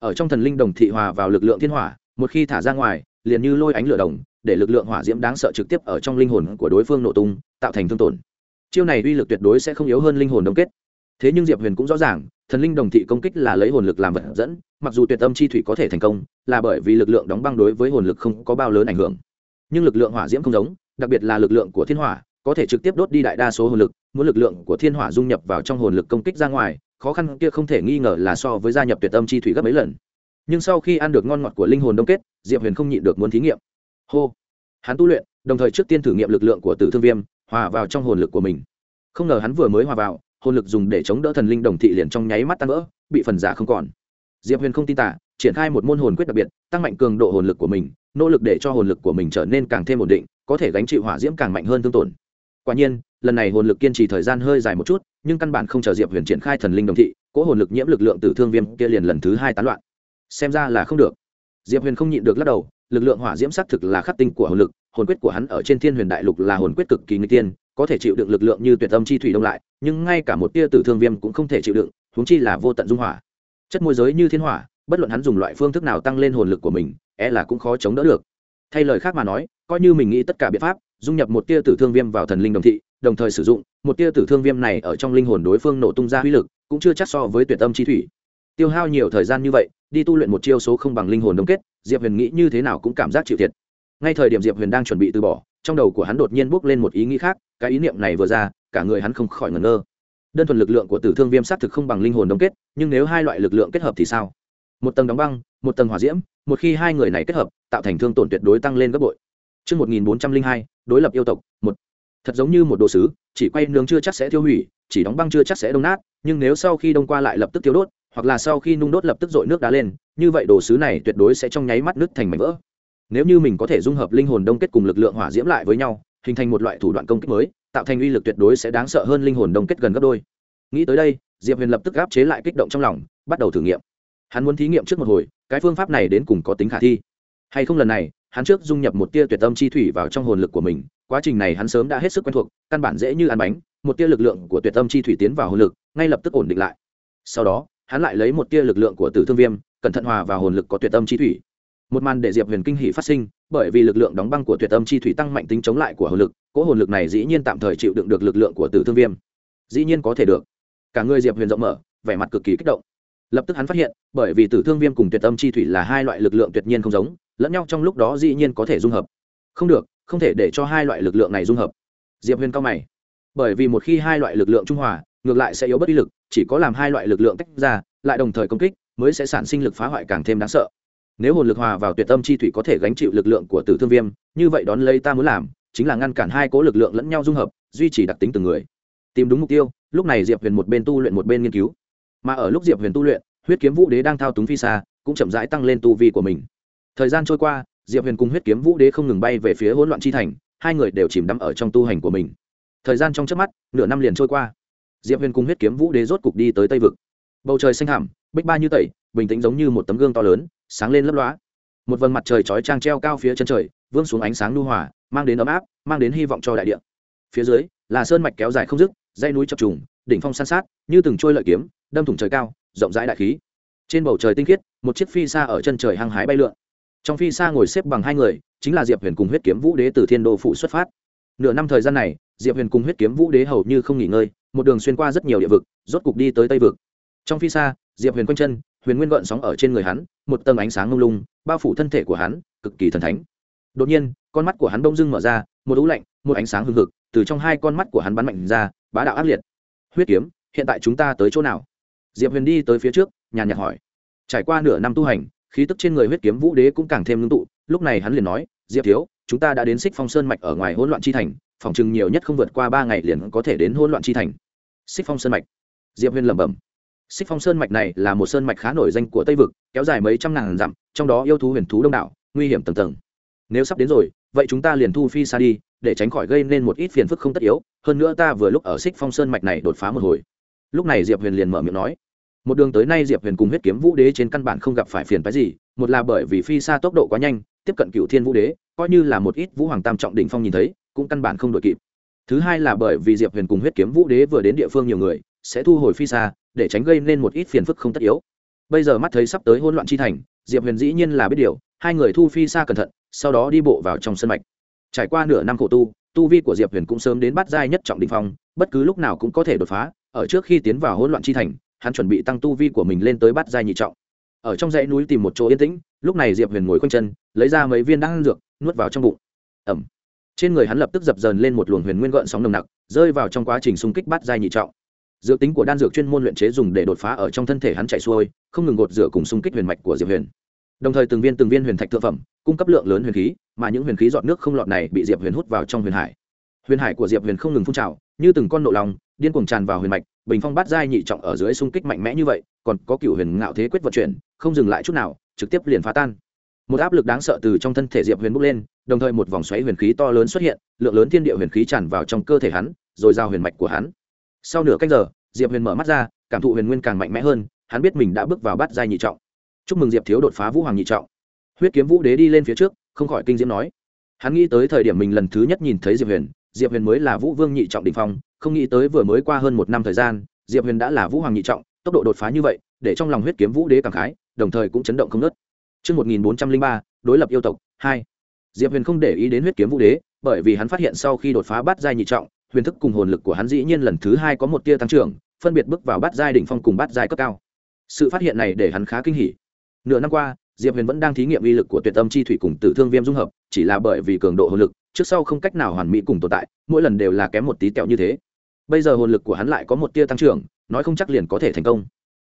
ở trong thần linh đồng thị hòa vào lực lượng thiên hỏa, một khi thả ra ngoài, liền như lôi ánh lửa đồng, để lực lượng hỏa diễm đáng sợ trực tiếp ở trong linh hồn của đối phương nổ tung, tạo thành thương tổn. Chiêu này uy lực tuyệt đối sẽ không yếu hơn linh hồn đông kết. Thế nhưng diệp huyền cũng rõ ràng, thần linh đồng thị công kích là lấy hồn lực làm vật dẫn, mặc dù tuyệt âm chi thủy có thể thành công, là bởi vì lực lượng đóng băng đối với hồn lực không có bao lớn ảnh hưởng. Nhưng lực lượng hỏa diễm không giống, đặc biệt là lực lượng của thiên hỏa, có thể trực tiếp đốt đi đại đa số hồn lực, muốn lực lượng của thiên hỏa dung nhập vào trong hồn lực công kích ra ngoài khó khăn kia không thể nghi ngờ là so với gia nhập tuyệt âm chi thủy gấp mấy lần. Nhưng sau khi ăn được ngon ngọt của linh hồn đông kết, diệp huyền không nhịn được muốn thí nghiệm. Hô. Hắn tu luyện, đồng thời trước tiên thử nghiệm lực lượng của tử thương viêm, hòa vào trong hồn lực của mình. Không ngờ hắn vừa mới hòa vào, hồn lực dùng để chống đỡ thần linh đồng thị liền trong nháy mắt tan vỡ, bị phần giả không còn. Diệp huyền không tin tả, triển khai một môn hồn quyết đặc biệt, tăng mạnh cường độ hồn lực của mình, nỗ lực để cho hồn lực của mình trở nên càng thêm ổn định, có thể gánh chịu hỏa diễm càng mạnh hơn thương tổn quả nhiên, lần này hồn lực kiên trì thời gian hơi dài một chút, nhưng căn bản không chờ diệp huyền triển khai thần linh đồng thị, cỗ hồn lực nhiễm lực lượng từ thương viêm kia liền lần thứ hai tán loạn. Xem ra là không được. Diệp huyền không nhịn được lắc đầu, lực lượng hỏa diễm xác thực là khắc tinh của hồn lực, hồn quyết của hắn ở trên thiên huyền đại lục là hồn quyết cực kỳ nguy tiên, có thể chịu đựng lực lượng như tuyệt âm chi thủy đông lại, nhưng ngay cả một tia tử thương viêm cũng không thể chịu đựng, huống chi là vô tận dung hỏa. Chất môi giới như thiên hỏa, bất luận hắn dùng loại phương thức nào tăng lên hồn lực của mình e là cũng khó chống đỡ được thay lời khác mà nói, coi như mình nghĩ tất cả biện pháp, dung nhập một tia tử thương viêm vào thần linh đồng thị, đồng thời sử dụng, một tia tử thương viêm này ở trong linh hồn đối phương nổ tung ra uy lực, cũng chưa chắc so với tuyệt âm chi thủy. Tiêu hao nhiều thời gian như vậy, đi tu luyện một chiêu số không bằng linh hồn đông kết, diệp huyền nghĩ như thế nào cũng cảm giác chịu thiệt. Ngay thời điểm diệp huyền đang chuẩn bị từ bỏ, trong đầu của hắn đột nhiên bước lên một ý nghĩ khác, cái ý niệm này vừa ra, cả người hắn không khỏi ngẩn ngơ. Đơn thuần lực lượng của tử thương viêm xác thực không bằng linh hồn đông kết, nhưng nếu hai loại lực lượng kết hợp thì sao? Một tầng đóng băng, một tầng hỏa diễm một khi hai người này kết hợp tạo thành thương tổn tuyệt đối tăng lên gấp bội Trước 1402, đối lập yêu tộc, một. Thật giống như một đồ sứ, chỉ quay nướng chưa chắc sẽ tiêu hủy, chỉ đóng băng chưa chắc sẽ đông nát, nhưng nếu sau khi đông qua lại lập tức tiêu đốt, hoặc là sau khi nung đốt lập tức dội nước đá lên, như vậy đồ sứ này tuyệt đối sẽ trong nháy mắt nứt thành mảnh vỡ. Nếu như mình có thể dung hợp linh hồn đông kết cùng lực lượng hỏa diễm lại với nhau, hình thành một loại thủ đoạn công kích mới, tạo thành uy lực tuyệt đối sẽ đáng sợ hơn linh hồn đông kết gần gấp đôi. Nghĩ tới đây, Diệp Huyền lập tức áp chế lại kích động trong lòng, bắt đầu thử nghiệm. Hắn muốn thí nghiệm trước một hồi, cái phương pháp này đến cùng có tính khả thi. Hay không lần này hắn trước dung nhập một tia tuyệt âm chi thủy vào trong hồn lực của mình quá trình này hắn sớm đã hết sức quen thuộc căn bản dễ như ăn bánh một tia lực lượng của tuyệt âm chi thủy tiến vào hồn lực ngay lập tức ổn định lại. Sau đó hắn lại lấy một tia lực lượng của tử thương viêm cẩn thận hòa vào hồn lực có tuyệt âm chi thủy. Một màn để diệp huyền kinh hỷ phát sinh bởi vì lực lượng đóng băng của tuyệt âm chi thủy tăng mạnh tính chống lại của hồn lực cỗ hồn lực này dĩ nhiên tạm thời chịu đựng được lực lượng của tử thương viêm. Dĩ nhiên có thể được. Cả người diệp huyền rộng mở vẻ mặt cực kỳ kích động lập tức hắn phát hiện, bởi vì tử thương viêm cùng tuyệt âm chi thủy là hai loại lực lượng tuyệt nhiên không giống, lẫn nhau trong lúc đó dĩ nhiên có thể dung hợp. Không được, không thể để cho hai loại lực lượng này dung hợp. Diệp huyền cao mày. Bởi vì một khi hai loại lực lượng trung hòa, ngược lại sẽ yếu bất đi lực, chỉ có làm hai loại lực lượng tách ra, lại đồng thời công kích, mới sẽ sản sinh lực phá hoại càng thêm đáng sợ. Nếu hồn lực hòa vào tuyệt tâm chi thủy có thể gánh chịu lực lượng của tử thương viêm, như vậy đón lấy ta muốn làm, chính là ngăn cản hai cố lực lượng lẫn nhau dung hợp, duy trì đặc tính từng người. Tìm đúng mục tiêu, lúc này diệp huyền một bên tu luyện một bên nghiên cứu mà ở lúc diệp huyền tu luyện, huyết kiếm vũ đế đang thao túng phi xa, cũng chậm rãi tăng lên tu vi của mình. Thời gian trôi qua, diệp huyền cùng huyết kiếm vũ đế không ngừng bay về phía hỗn loạn chi thành, hai người đều chìm đắm ở trong tu hành của mình. Thời gian trong trước mắt, nửa năm liền trôi qua. Diệp huyền cùng huyết kiếm vũ đế rốt cục đi tới tây vực. Bầu trời xanh hẳm bích ba như tẩy, bình tĩnh giống như một tấm gương to lớn, sáng lên lấp lóa. Một vầng mặt trời chói trang treo cao phía chân trời, vương xuống ánh sáng lưu hòa, mang đến ấm áp, mang đến hy vọng cho đại địa. Phía dưới, là sơn mạch kéo dài không dứt dây núi chập trùng, đỉnh phong san sát, như từng trôi lợi kiếm, đâm thủng trời cao, rộng rãi đại khí. Trên bầu trời tinh khiết, một chiếc phi xa ở chân trời hăng hái bay lượn. Trong phi xa ngồi xếp bằng hai người, chính là diệp huyền cùng huyết kiếm vũ đế từ thiên đô phụ xuất phát. Nửa năm thời gian này, diệp huyền cùng huyết kiếm vũ đế hầu như không nghỉ ngơi, một đường xuyên qua rất nhiều địa vực, rốt cục đi tới tây vực. Trong phi xa, diệp huyền quanh chân, huyền nguyên gợn sóng ở trên người hắn, một tầng ánh sáng lung lung, bao phủ thân thể của hắn, cực kỳ thần thánh. Đột nhiên, con mắt của hắn đông dưng mở ra, một ú lạnh, một ánh sáng hừng hực từ trong hai con mắt của hắn bắn mạnh ra bá đạo ác liệt. Huyết kiếm, hiện tại chúng ta tới chỗ nào? Diệp huyền đi tới phía trước, nhàn nhạt hỏi. Trải qua nửa năm tu hành, khí tức trên người huyết kiếm vũ đế cũng càng thêm ngưng tụ. Lúc này hắn liền nói, diệp thiếu, chúng ta đã đến xích phong sơn mạch ở ngoài hỗn loạn chi thành, phòng chừng nhiều nhất không vượt qua ba ngày liền có thể đến hỗn loạn chi thành. Xích phong sơn mạch. Diệp huyền lẩm bẩm. Xích phong sơn mạch này là một sơn mạch khá nổi danh của tây vực, kéo dài mấy trăm ngàn dặm, trong đó yêu thú huyền thú đông đảo, nguy hiểm tầng tầng. Nếu sắp đến rồi, vậy chúng ta liền thu phi xa đi, để tránh khỏi gây nên một ít phiền phức không tất yếu hơn nữa ta vừa lúc ở xích phong sơn mạch này đột phá một hồi. Lúc này diệp huyền liền mở miệng nói, một đường tới nay diệp huyền cùng huyết kiếm vũ đế trên căn bản không gặp phải phiền phái gì, một là bởi vì phi xa tốc độ quá nhanh, tiếp cận cựu thiên vũ đế, coi như là một ít vũ hoàng tam trọng đỉnh phong nhìn thấy, cũng căn bản không đội kịp. Thứ hai là bởi vì diệp huyền cùng huyết kiếm vũ đế vừa đến địa phương nhiều người, sẽ thu hồi phi xa, để tránh gây nên một ít phiền phức không tất yếu. Bây giờ mắt thấy sắp tới hỗn loạn chi thành, diệp huyền dĩ nhiên là biết điều, hai người thu phi xa cẩn thận, sau đó đi bộ vào trong sân mạch. Trải qua nửa năm khổ tu tu vi của diệp huyền cũng sớm đến bắt giai nhất trọng đ phong, bất cứ lúc nào cũng có thể đột phá, ở trước khi tiến vào hỗn loạn chi thành, hắn chuẩn bị tăng tu vi của mình lên tới bắt giai nhị trọng. Ở trong dãy núi tìm một chỗ yên tĩnh, lúc này diệp huyền ngồi quanh chân, lấy ra mấy viên đan dược, nuốt vào trong bụng. Ẩm. Trên người hắn lập tức dập dờn lên một luồng huyền nguyên gợn sóng nồng nặc, rơi vào trong quá trình xung kích bắt giai nhị trọng. Dược tính của đan dược chuyên môn luyện chế dùng để đột phá ở trong thân thể hắn chạy xuôi, không ngừng gột rửa cùng xung kích huyền mạch của diệp huyền đồng thời từng viên từng viên huyền thạch thượng phẩm, cung cấp lượng lớn huyền khí, mà những huyền khí dọn nước không lọt này bị diệp huyền hút vào trong huyền hải. Huyền hải của diệp huyền không ngừng phun trào, như từng con nộ lòng điên cuồng tràn vào huyền mạch, bình phong bát giai nhị trọng ở dưới xung kích mạnh mẽ như vậy, còn có cựu huyền ngạo thế quyết vận chuyển, không dừng lại chút nào, trực tiếp liền phá tan. Một áp lực đáng sợ từ trong thân thể diệp huyền bốc lên, đồng thời một vòng xoáy huyền khí to lớn xuất hiện, lượng lớn thiên địa huyền khí tràn vào trong cơ thể hắn, rồi giao huyền mạch của hắn. Sau nửa cách giờ, diệp huyền mở mắt ra, cảm thụ huyền nguyên càng mạnh mẽ hơn, hắn biết mình đã bước vào bát giai nhị trọng chúc mừng diệp thiếu đột phá vũ hoàng nhị trọng huyết kiếm vũ đế đi lên phía trước không khỏi kinh diễm nói hắn nghĩ tới thời điểm mình lần thứ nhất nhìn thấy diệp huyền diệp huyền mới là vũ vương nhị trọng đình phong không nghĩ tới vừa mới qua hơn một năm thời gian diệp huyền đã là vũ hoàng nhị trọng tốc độ đột phá như vậy để trong lòng huyết kiếm vũ đế cảm khái đồng thời cũng chấn động không nớt Trước 1403, đối lập yêu tộc, 2. Diệp Huyền không để ý đến huyết kiếm vũ đế, bởi vì hắn phát hiện sau khi đột phá bát giai nhị trọng, huyền thức cùng hồn lực của hắn dĩ nhiên lần thứ hai có một tia tăng trưởng, phân biệt bước vào bát giai đỉnh phong cùng bát giai cấp cao. Sự phát hiện này để hắn khá kinh hỉ. Nửa năm qua, Diệp Huyền vẫn đang thí nghiệm uy lực của Tuyệt Âm chi thủy cùng Tử Thương Viêm dung hợp, chỉ là bởi vì cường độ hồn lực, trước sau không cách nào hoàn mỹ cùng tồn tại, mỗi lần đều là kém một tí tẹo như thế. Bây giờ hồn lực của hắn lại có một tia tăng trưởng, nói không chắc liền có thể thành công.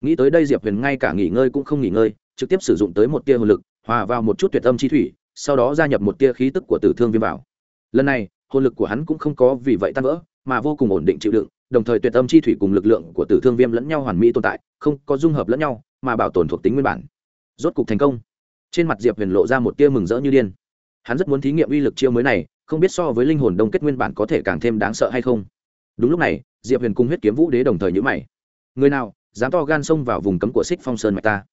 Nghĩ tới đây Diệp Huyền ngay cả nghỉ ngơi cũng không nghỉ ngơi, trực tiếp sử dụng tới một tia hồn lực, hòa vào một chút Tuyệt Âm chi thủy, sau đó gia nhập một tia khí tức của Tử Thương Viêm vào. Lần này, hồn lực của hắn cũng không có vì vậy tan vỡ, mà vô cùng ổn định chịu đựng, đồng thời Tuyệt Âm chi thủy cùng lực lượng của Tử Thương Viêm lẫn nhau hoàn mỹ tồn tại, không có dung hợp lẫn nhau, mà bảo tồn thuộc tính nguyên bản. Rốt cục thành công. Trên mặt diệp huyền lộ ra một tia mừng rỡ như điên. Hắn rất muốn thí nghiệm uy lực chiêu mới này, không biết so với linh hồn đông kết nguyên bản có thể càng thêm đáng sợ hay không. Đúng lúc này, diệp huyền cung huyết kiếm vũ đế đồng thời nhữ mày. Người nào, dám to gan xông vào vùng cấm của xích phong sơn mạch ta?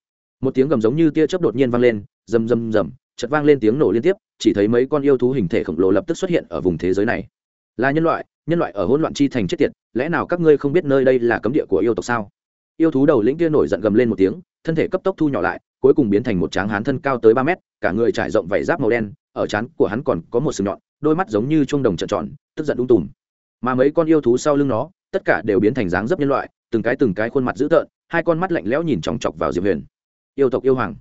Một tiếng gầm giống như tia chớp đột nhiên vang lên, rầm rầm rầm chật vang lên tiếng nổ liên tiếp, chỉ thấy mấy con yêu thú hình thể khổng lồ lập tức xuất hiện ở vùng thế giới này. Là nhân loại nhân loại ở hỗn loạn chi thành chết tiệt, lẽ nào các ngươi không biết nơi đây là cấm địa của yêu tộc sao? Yêu thú đầu lĩnh kia nổi giận gầm lên một tiếng, thân thể cấp tốc thu nhỏ lại cuối cùng biến thành một tráng hán thân cao tới ba mét, cả người trải rộng vảy giáp màu đen, ở trán của hắn còn có một sừng nhọn, đôi mắt giống như chuông đồng trợn tròn, tức giận ung tùm. Mà mấy con yêu thú sau lưng nó, tất cả đều biến thành dáng dấp nhân loại, từng cái từng cái khuôn mặt dữ tợn, hai con mắt lạnh lẽo nhìn chòng chọc vào diệp huyền. Yêu tộc yêu hoàng.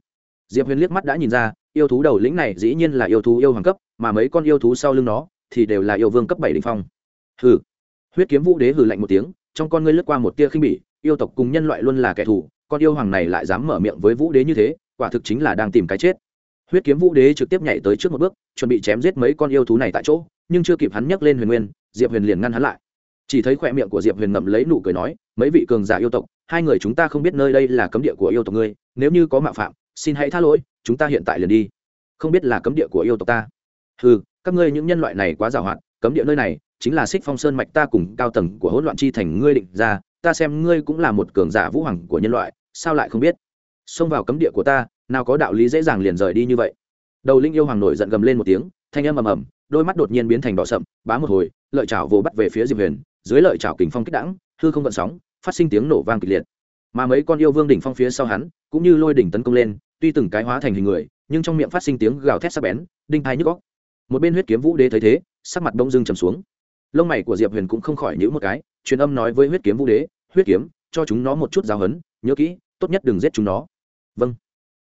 Diệp huyền liếc mắt đã nhìn ra, yêu thú đầu lĩnh này dĩ nhiên là yêu thú yêu hoàng cấp, mà mấy con yêu thú sau lưng nó thì đều là yêu vương cấp bảy đ ỉ n h phong. Hừ. Huyết kiếm vũ đế hừ lạnh một tiếng, trong con ngươi lướt qua một tia khinh bỉ, yêu tộc cùng nhân loại luôn là kẻ thù con yêu hoàng này lại dám mở miệng với vũ đế như thế, quả thực chính là đang tìm cái chết. Huyết kiếm vũ đế trực tiếp nhảy tới trước một bước, chuẩn bị chém giết mấy con yêu thú này tại chỗ, nhưng chưa kịp hắn nhấc lên huyền nguyên, diệp huyền liền ngăn hắn lại. Chỉ thấy khoe miệng của diệp huyền ngậm lấy nụ cười nói, mấy vị cường giả yêu tộc, hai người chúng ta không biết nơi đây là cấm địa của yêu tộc ngươi, nếu như có mạo phạm, xin hãy tha lỗi, chúng ta hiện tại liền đi. Không biết là cấm địa của yêu tộc ta. Ừ các ngươi những nhân loại này quá giàu hạn, cấm địa nơi này chính là xích phong sơn mạch ta cùng cao tầng của hỗn loạn chi thành ngươi định ra, ta xem ngươi cũng là một cường giả vũ hoàng của nhân loại sao lại không biết? Xông vào cấm địa của ta, nào có đạo lý dễ dàng liền rời đi như vậy. Đầu linh yêu hoàng nổi giận gầm lên một tiếng, thanh âm ầm ầm, đôi mắt đột nhiên biến thành đỏ sậm, bá một hồi, lợi chảo vồ bắt về phía diệp huyền, dưới lợi chảo kình phong kích đãng, hư không vận sóng, phát sinh tiếng nổ vang kịch liệt. Mà mấy con yêu vương đỉnh phong phía sau hắn, cũng như lôi đỉnh tấn công lên, tuy từng cái hóa thành hình người, nhưng trong miệng phát sinh tiếng gào thét sắc bén, đinh thai nhức góc một bên huyết kiếm vũ đế thấy thế, sắc mặt đông dưng trầm xuống. Lông mày của diệp huyền cũng không khỏi nhữ một cái, truyền âm nói với huyết kiếm vũ đế, huyết kiếm, cho chúng nó một chút giáo hấn nhớ kỹ, tốt nhất đừng giết chúng nó. Vâng.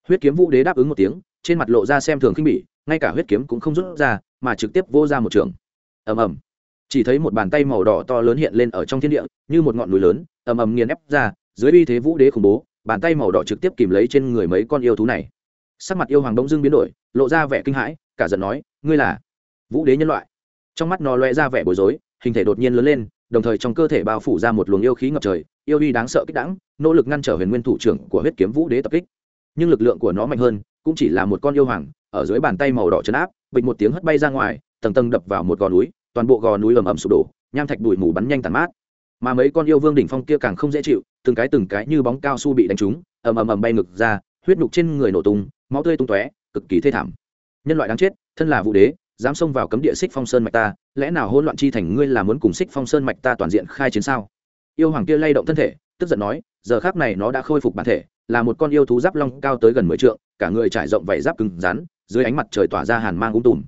Huyết kiếm vũ đế đáp ứng một tiếng, trên mặt lộ ra xem thường khinh bỉ, ngay cả huyết kiếm cũng không rút ra, mà trực tiếp vô ra một trường. Ầm ầm. Chỉ thấy một bàn tay màu đỏ to lớn hiện lên ở trong thiên địa, như một ngọn núi lớn, ầm ầm nghiền ép ra, dưới uy thế vũ đế khủng bố, bàn tay màu đỏ trực tiếp kìm lấy trên người mấy con yêu thú này. Sắc mặt yêu hoàng đông dưng biến đổi, lộ ra vẻ kinh hãi, cả giận nói, ngươi là vũ đế nhân loại. Trong mắt nó loe ra vẻ bối rối, hình thể đột nhiên lớn lên đồng thời trong cơ thể bao phủ ra một luồng yêu khí ngập trời, yêu uy đáng sợ kích đẳng nỗ lực ngăn trở huyền nguyên thủ trưởng của huyết kiếm vũ đế tập kích. Nhưng lực lượng của nó mạnh hơn, cũng chỉ là một con yêu hoàng, ở dưới bàn tay màu đỏ chấn áp, bịch một tiếng hất bay ra ngoài, tầng tầng đập vào một gò núi, toàn bộ gò núi ầm ầm sụp đổ, nham thạch bụi mù bắn nhanh tàn mát. Mà mấy con yêu vương đỉnh phong kia càng không dễ chịu, từng cái từng cái như bóng cao su bị đánh trúng, ầm ầm ầm bay ngực ra, huyết nhục trên người nổ tung, máu tươi tung tóe, cực kỳ thê thảm. Nhân loại đáng chết, thân là vũ đế, dám xông vào cấm địa xích phong sơn mạch ta lẽ nào hỗn loạn chi thành ngươi là muốn cùng xích phong sơn mạch ta toàn diện khai chiến sao? Yêu hoàng kia lay động thân thể, tức giận nói, giờ khác này nó đã khôi phục bản thể, là một con yêu thú giáp long cao tới gần mười trượng, cả người trải rộng vảy giáp cứng rắn, dưới ánh mặt trời tỏa ra hàn mang ung tùm.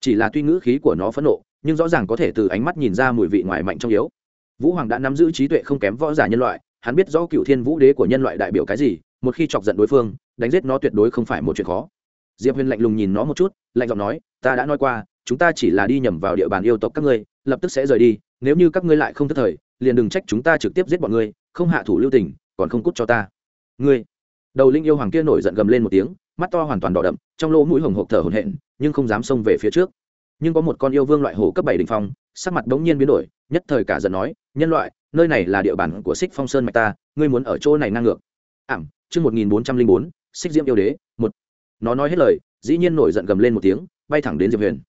Chỉ là tuy ngữ khí của nó phẫn nộ, nhưng rõ ràng có thể từ ánh mắt nhìn ra mùi vị ngoài mạnh trong yếu. Vũ hoàng đã nắm giữ trí tuệ không kém võ giả nhân loại, hắn biết rõ cựu thiên vũ đế của nhân loại đại biểu cái gì, một khi chọc giận đối phương, đánh giết nó tuyệt đối không phải một chuyện khó. Diệp huyền lạnh lùng nhìn nó một chút, lạnh giọng nói, ta đã nói qua chúng ta chỉ là đi nhầm vào địa bàn yêu tộc các ngươi, lập tức sẽ rời đi, nếu như các ngươi lại không thất thời, liền đừng trách chúng ta trực tiếp giết bọn ngươi, không hạ thủ lưu tình, còn không cút cho ta. Ngươi. Đầu linh yêu hoàng kia nổi giận gầm lên một tiếng, mắt to hoàn toàn đỏ đậm, trong lỗ mũi hồng hộp thở hổn hển, nhưng không dám xông về phía trước. Nhưng có một con yêu vương loại hổ cấp bảy đỉnh phong, sắc mặt đống nhiên biến đổi, nhất thời cả giận nói, nhân loại, nơi này là địa bàn của xích phong sơn mạch ta, ngươi muốn ở chỗ này ngang ngược. Ảm, chương một nghìn bốn trăm linh bốn xích diễm yêu đế, một. Nó nói hết lời, dĩ nhiên nổi giận gầm lên một tiếng, bay thẳng đến diệp huyền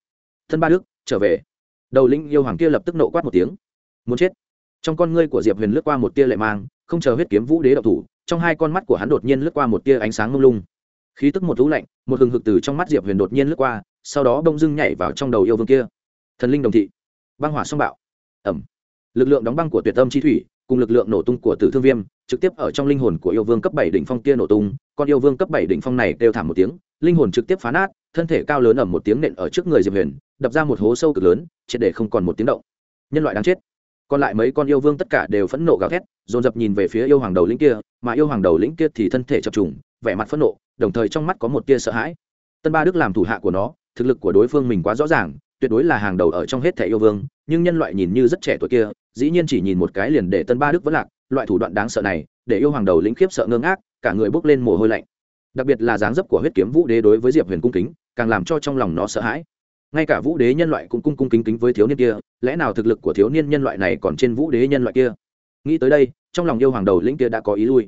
thân ba đức, trở về. Đầu linh yêu hoàng kia lập tức nộ quát một tiếng. Muốn chết. Trong con ngươi của diệp huyền lướt qua một tia lệ mang, không chờ huyết kiếm vũ đế độc thủ, trong hai con mắt của hắn đột nhiên lướt qua một tia ánh sáng mông lung. Khí tức một thú lạnh, một hừng hực từ trong mắt diệp huyền đột nhiên lướt qua, sau đó bông dưng nhảy vào trong đầu yêu vương kia. Thần linh đồng thị. Băng hỏa song bạo. Ẩm. Lực lượng đóng băng của tuyệt tâm chi thủy, cùng lực lượng nổ tung của tử thương viêm, trực tiếp ở trong linh hồn của yêu vương cấp bảy đỉnh phong kia nổ tung, con yêu vương cấp bảy đỉnh phong này kêu thảm một tiếng, linh hồn trực tiếp phá nát, thân thể cao lớn ẩm một tiếng nện ở trước người diệp huyền đập ra một hố sâu cực lớn, triệt để không còn một tiếng động. Nhân loại đáng chết. Còn lại mấy con yêu vương tất cả đều phẫn nộ gào thét, dồn dập nhìn về phía yêu hoàng đầu lĩnh kia, mà yêu hoàng đầu lĩnh kia thì thân thể chập trùng, vẻ mặt phẫn nộ, đồng thời trong mắt có một tia sợ hãi. Tân ba đức làm thủ hạ của nó, thực lực của đối phương mình quá rõ ràng, tuyệt đối là hàng đầu ở trong hết thẻ yêu vương, nhưng nhân loại nhìn như rất trẻ tuổi kia, dĩ nhiên chỉ nhìn một cái liền để tân ba đức vẫn lạc, loại thủ đoạn đáng sợ này, để yêu hoàng đầu lĩnh khiếp sợ ngơ ngác, cả người bốc lên mồ hôi lạnh. Đặc biệt là dáng dấp của huyết kiếm vũ đế đối với diệp huyền cung kính, càng làm cho trong lòng nó sợ hãi ngay cả vũ đế nhân loại cũng cung cung kính kính với thiếu niên kia, lẽ nào thực lực của thiếu niên nhân loại này còn trên vũ đế nhân loại kia? Nghĩ tới đây, trong lòng yêu hoàng đầu lĩnh kia đã có ý lui.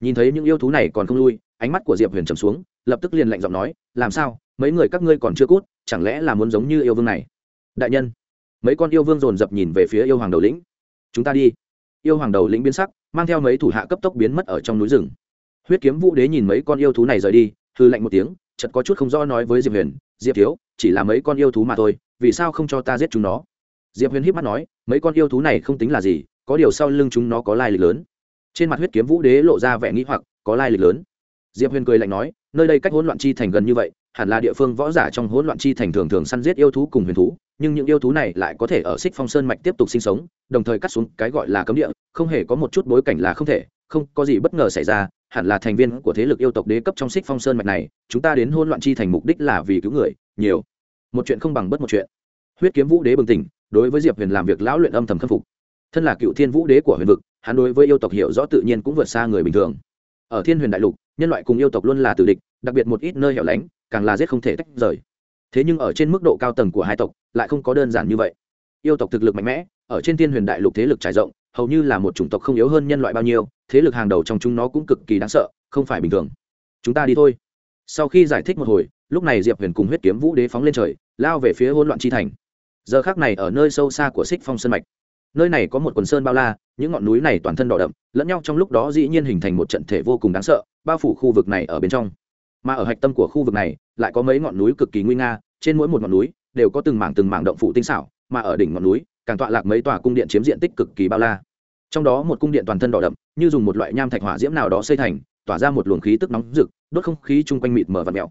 Nhìn thấy những yêu thú này còn không lui, ánh mắt của diệp huyền trầm xuống, lập tức liền lạnh giọng nói, làm sao? Mấy người các ngươi còn chưa cút, chẳng lẽ là muốn giống như yêu vương này? Đại nhân. Mấy con yêu vương dồn dập nhìn về phía yêu hoàng đầu lĩnh. Chúng ta đi. Yêu hoàng đầu lĩnh biến sắc, mang theo mấy thủ hạ cấp tốc biến mất ở trong núi rừng. Huyết kiếm vũ đế nhìn mấy con yêu thú này rời đi hư lạnh một tiếng chật có chút không rõ nói với diệp huyền diệp thiếu, chỉ là mấy con yêu thú mà thôi, vì sao không cho ta giết chúng nó? Diệp huyền híp mắt nói, mấy con yêu thú này không tính là gì, có điều sau lưng chúng nó có lai lịch lớn. Trên mặt huyết kiếm vũ đế lộ ra vẻ nghĩ hoặc, có lai lịch lớn. Diệp huyền cười lạnh nói, nơi đây cách hỗn loạn chi thành gần như vậy, hẳn là địa phương võ giả trong hỗn loạn chi thành thường thường săn giết yêu thú cùng huyền thú, nhưng những yêu thú này lại có thể ở xích phong sơn mạch tiếp tục sinh sống, đồng thời cắt xuống cái gọi là cấm địa, không hề có một chút bối cảnh là không thể, không có gì bất ngờ xảy ra hẳn là thành viên của thế lực yêu tộc đế cấp trong xích phong sơn mạch này, chúng ta đến hôn loạn chi thành mục đích là vì cứu người, nhiều. Một chuyện không bằng bất một chuyện. Huyết kiếm vũ đế bừng tỉnh, đối với diệp huyền làm việc lão luyện âm thầm khâm phục. Thân là cựu thiên vũ đế của huyền vực, hắn đối với yêu tộc hiểu rõ tự nhiên cũng vượt xa người bình thường. Ở thiên huyền đại lục, nhân loại cùng yêu tộc luôn là tử địch, đặc biệt một ít nơi hẻo lánh, càng là giết không thể tách rời. Thế nhưng ở trên mức độ cao tầng của hai tộc, lại không có đơn giản như vậy. Yêu tộc thực lực mạnh mẽ ở trên thiên huyền đại lục thế lực trải rộng, hầu như là một chủng tộc không yếu hơn nhân loại bao nhiêu, thế lực hàng đầu trong chúng nó cũng cực kỳ đáng sợ, không phải bình thường. Chúng ta đi thôi. Sau khi giải thích một hồi, lúc này diệp huyền cùng huyết kiếm vũ đế phóng lên trời, lao về phía hỗn loạn chi thành. Giờ khác này ở nơi sâu xa của xích phong sơn mạch. Nơi này có một quần sơn bao la, những ngọn núi này toàn thân đỏ đậm, lẫn nhau trong lúc đó dĩ nhiên hình thành một trận thể vô cùng đáng sợ, bao phủ khu vực này ở bên trong. Mà ở hạch tâm của khu vực này, lại có mấy ngọn núi cực kỳ nguy nga, trên mỗi một ngọn núi đều có từng mảng từng mảng động phủ tinh xảo, mà ở đỉnh ngọn núi càng tọa lạc mấy tòa cung điện chiếm diện tích cực kỳ bao la. Trong đó một cung điện toàn thân đỏ đậm, như dùng một loại nham thạch hỏa diễm nào đó xây thành, tỏa ra một luồng khí tức nóng rực, đốt không khí chung quanh mịt mờ và mèo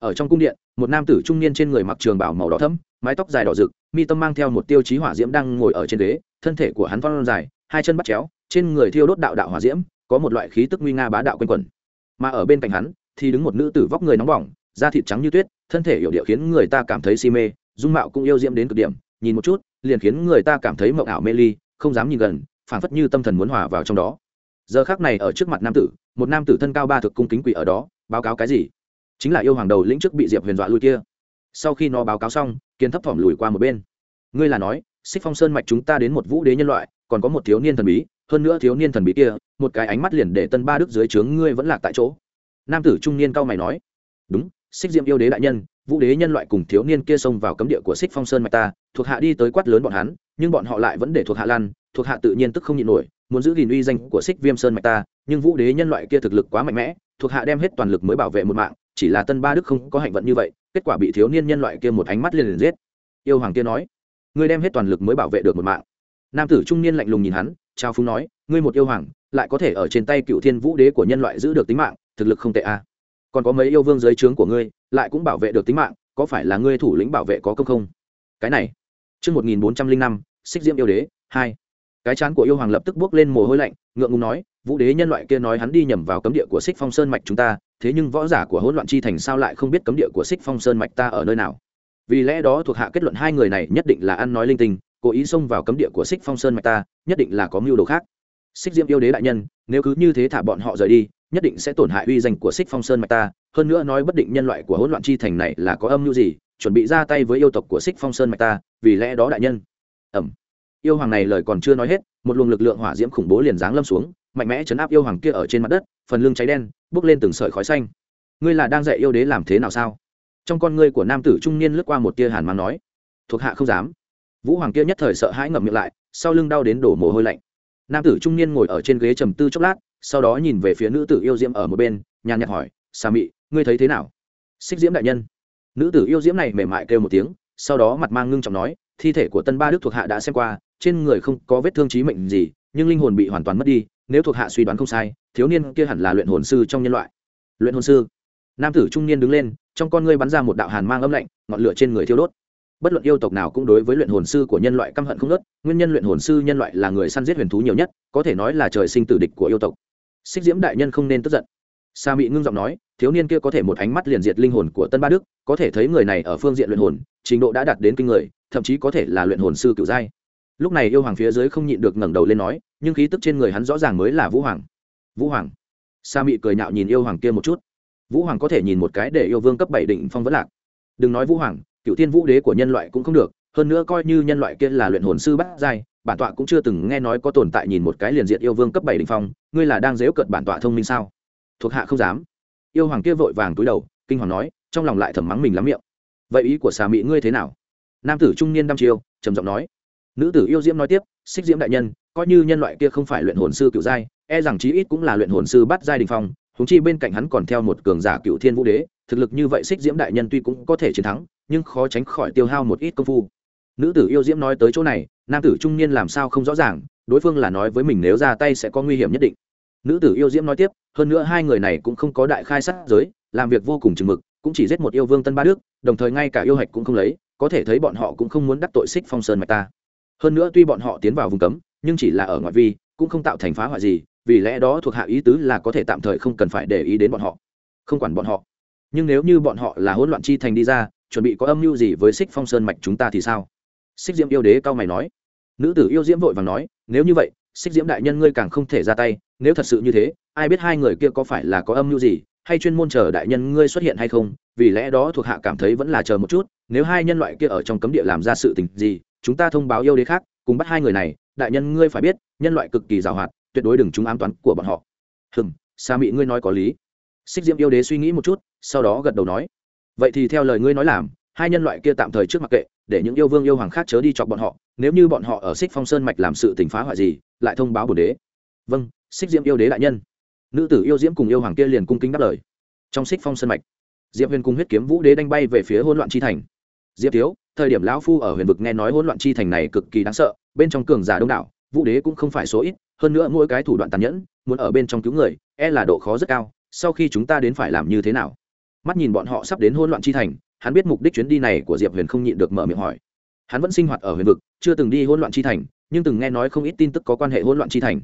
ở trong cung điện, một nam tử trung niên trên người mặc trường bảo màu đỏ thẫm, mái tóc dài đỏ rực, mi tâm mang theo một tiêu chí hỏa diễm đang ngồi ở trên ghế, thân thể của hắn phong dài, hai chân bắt chéo, trên người thiêu đốt đạo đạo hỏa diễm, có một loại khí tức nguy nga bá đạo quanh quẩn. Mà ở bên cạnh hắn, thì đứng một nữ tử vóc người nóng bỏng, da thịt trắng như tuyết, thân thể hiểu điệu khiến người ta cảm thấy si mê, dung mạo cũng yêu diễm đến cực điểm, nhìn một chút liền khiến người ta cảm thấy mộng ảo mê ly, không dám nhìn gần, phảng phất như tâm thần muốn hòa vào trong đó. Giờ khác này ở trước mặt nam tử, một nam tử thân cao ba thực cung kính quỷ ở đó, báo cáo cái gì? Chính là yêu hoàng đầu lĩnh trước bị diệp huyền dọa lui kia. Sau khi nó báo cáo xong, kiến thấp thỏm lùi qua một bên. Ngươi là nói, xích phong sơn mạch chúng ta đến một vũ đế nhân loại, còn có một thiếu niên thần bí, hơn nữa thiếu niên thần bí kia, một cái ánh mắt liền để tân ba đức dưới trướng ngươi vẫn lạc tại chỗ. Nam tử trung niên cao mày nói, đúng xích diệm yêu đế đại nhân, vũ đế nhân loại cùng thiếu niên kia xông vào cấm địa của xích phong sơn mạch ta, thuộc hạ đi tới quát lớn bọn hắn, nhưng bọn họ lại vẫn để thuộc hạ lan thuộc hạ tự nhiên tức không nhịn nổi, muốn giữ gìn uy danh của xích viêm sơn mạch ta, nhưng vũ đế nhân loại kia thực lực quá mạnh mẽ, thuộc hạ đem hết toàn lực mới bảo vệ một mạng, chỉ là tân ba đức không có hạnh vận như vậy, kết quả bị thiếu niên nhân loại kia một ánh mắt liền liền giết yêu hoàng kia nói, ngươi đem hết toàn lực mới bảo vệ được một mạng nam tử trung niên lạnh lùng nhìn hắn, trao phúng nói, ngươi một yêu hoàng, lại có thể ở trên tay cựu thiên vũ đế của nhân loại giữ được tính mạng, thực lực không tệ a à còn có mấy yêu vương dưới trướng của ngươi lại cũng bảo vệ được tính mạng có phải là ngươi thủ lĩnh bảo vệ có công không cái này Trước 1405, xích diễm yêu đế, 2. Cái chán của yêu hoàng lập tức bước lên mồ hôi lạnh, ngượng ngùng nói, vũ đế nhân loại kia nói hắn đi nhầm vào cấm địa của xích phong sơn mạch chúng ta, thế nhưng võ giả của hỗn loạn chi thành sao lại không biết cấm địa của xích phong sơn mạch ta ở nơi nào? Vì lẽ đó thuộc hạ kết luận hai người này nhất định là ăn nói linh tinh, cố ý xông vào cấm địa của xích phong sơn mạch ta, nhất định là có mưu đồ khác. Xích diễm yêu đế đại nhân, nếu cứ như thế thả bọn họ rời đi, nhất định sẽ tổn hại uy danh của xích phong sơn mạch ta. Hơn nữa nói bất định nhân loại của hỗn loạn chi thành này là có âm mưu gì, chuẩn bị ra tay với yêu tộc của xích phong sơn mạch ta, vì lẽ đó đại nhân. Ẩm. Yêu hoàng này lời còn chưa nói hết, một luồng lực lượng hỏa diễm khủng bố liền giáng lâm xuống, mạnh mẽ chấn áp yêu hoàng kia ở trên mặt đất, phần lưng cháy đen bốc lên từng sợi khói xanh. Ngươi là đang dạy yêu đế làm thế nào sao? Trong con ngươi của nam tử trung niên lướt qua một tia hàn mang nói. Thuộc hạ không dám. Vũ hoàng kia nhất thời sợ hãi ngậm miệng lại, sau lưng đau đến đổ mồ hôi lạnh. Nam tử trung niên ngồi ở trên ghế trầm tư chốc lát sau đó nhìn về phía nữ tử yêu diễm ở một bên, nhàn nhạt hỏi xà mị, ngươi thấy thế nào? Xích diễm đại nhân. Nữ tử yêu diễm này mềm mại kêu một tiếng, sau đó mặt mang ngưng trọng nói, thi thể của tân ba đức thuộc hạ đã xem qua, trên người không có vết thương trí mệnh gì, nhưng linh hồn bị hoàn toàn mất đi, nếu thuộc hạ suy đoán không sai, thiếu niên kia hẳn là luyện hồn sư trong nhân loại. Luyện hồn sư? Nam tử trung niên đứng lên, trong con ngươi bắn ra một đạo hàn mang âm lạnh, ngọn lửa trên người thiêu đốt. Bất luận yêu tộc nào cũng đối với luyện hồn sư của nhân loại căm hận không nớt nguyên nhân luyện hồn sư nhân loại là người săn giết huyền thú nhiều nhất, có thể nói là trời sinh tử địch của yêu tộc xích diễm đại nhân không nên tức giận. Sa mị ngưng giọng nói, thiếu niên kia có thể một ánh mắt liền diệt linh hồn của tân ba đức, có thể thấy người này ở phương diện luyện hồn, trình độ đã đạt đến kinh người, thậm chí có thể là luyện hồn sư cựu giai. Lúc này yêu hoàng phía dưới không nhịn được ngẩng đầu lên nói, nhưng khí tức trên người hắn rõ ràng mới là vũ hoàng. Vũ hoàng. Sa mị cười nhạo nhìn yêu hoàng kia một chút. Vũ hoàng có thể nhìn một cái để yêu vương cấp bảy định phong vẫn lạc. Đừng nói vũ hoàng cựu tiên vũ đế của nhân loại cũng không được, hơn nữa coi như nhân loại kia là luyện hồn sư bắt giai bản tọa cũng chưa từng nghe nói có tồn tại nhìn một cái liền diện yêu vương cấp bảy đình phong, ngươi là đang dếu cợt bản tọa thông minh sao? Thuộc hạ không dám. Yêu hoàng kia vội vàng túi đầu, kinh hoàng nói, trong lòng lại thầm mắng mình lắm miệng. Vậy ý của xà mị ngươi thế nào? Nam tử trung niên đăm chiêu, trầm giọng nói. Nữ tử yêu diễm nói tiếp, xích diễm đại nhân, coi như nhân loại kia không phải luyện hồn sư cựu giai e rằng chí ít cũng là luyện hồn sư bắt giai đình phong húng chi bên cạnh hắn còn theo một cường giả cựu thiên vũ đế, thực lực như vậy xích diễm đại nhân tuy cũng có thể chiến thắng, nhưng khó tránh khỏi tiêu hao một ít công phu nữ tử yêu diễm nói tới chỗ này, nam tử trung niên làm sao không rõ ràng, đối phương là nói với mình nếu ra tay sẽ có nguy hiểm nhất định. Nữ tử yêu diễm nói tiếp, hơn nữa hai người này cũng không có đại khai sát giới, làm việc vô cùng chừng mực, cũng chỉ giết một yêu vương tân ba đức, đồng thời ngay cả yêu hạch cũng không lấy, có thể thấy bọn họ cũng không muốn đắc tội xích phong sơn mạch ta. Hơn nữa tuy bọn họ tiến vào vùng cấm, nhưng chỉ là ở ngoại vi, cũng không tạo thành phá hoại gì, vì lẽ đó thuộc hạ ý tứ là có thể tạm thời không cần phải để ý đến bọn họ, không quản bọn họ. Nhưng nếu như bọn họ là hỗn loạn chi thành đi ra, chuẩn bị có âm mưu gì với xích phong sơn mạch chúng ta thì sao? Xích diễm yêu đế cao mày nói. Nữ tử yêu diễm vội vàng nói, nếu như vậy, xích diễm đại nhân ngươi càng không thể ra tay, nếu thật sự như thế, ai biết hai người kia có phải là có âm mưu gì, hay chuyên môn chờ đại nhân ngươi xuất hiện hay không, vì lẽ đó thuộc hạ cảm thấy vẫn là chờ một chút, nếu hai nhân loại kia ở trong cấm địa làm ra sự tình gì, chúng ta thông báo yêu đế khác, cùng bắt hai người này, đại nhân ngươi phải biết, nhân loại cực kỳ giàu hoạt tuyệt đối đừng chúng ám toán của bọn họ. Hừng xa mị ngươi nói có lý. Xích diễm yêu đế suy nghĩ một chút, sau đó gật đầu nói. Vậy thì theo lời ngươi nói làm, hai nhân loại kia tạm thời trước mặc kệ để những yêu vương yêu hoàng khác chớ đi chọc bọn họ, nếu như bọn họ ở xích phong sơn mạch làm sự tình phá hoại gì, lại thông báo bồn đế. Vâng xích diễm yêu đế đại nhân. Nữ tử yêu diễm cùng yêu hoàng kia liền cung kính đáp lời. Trong xích phong sơn mạch diệp huyền cùng huyết kiếm vũ đế đánh bay về phía hỗn loạn chi thành. Diệp thiếu, thời điểm lão phu ở huyền vực nghe nói hỗn loạn chi thành này cực kỳ đáng sợ, bên trong cường giả đông đảo, vũ đế cũng không phải số ít, hơn nữa mỗi cái thủ đoạn tàn nhẫn, muốn ở bên trong cứu người e là độ khó rất cao, sau khi chúng ta đến phải làm như thế nào? Mắt nhìn bọn họ sắp đến hỗn loạn chi thành hắn biết mục đích chuyến đi này của diệp huyền không nhịn được mở miệng hỏi. Hắn vẫn sinh hoạt ở huyền vực, chưa từng đi hỗn loạn chi thành, nhưng từng nghe nói không ít tin tức có quan hệ hỗn loạn chi thành.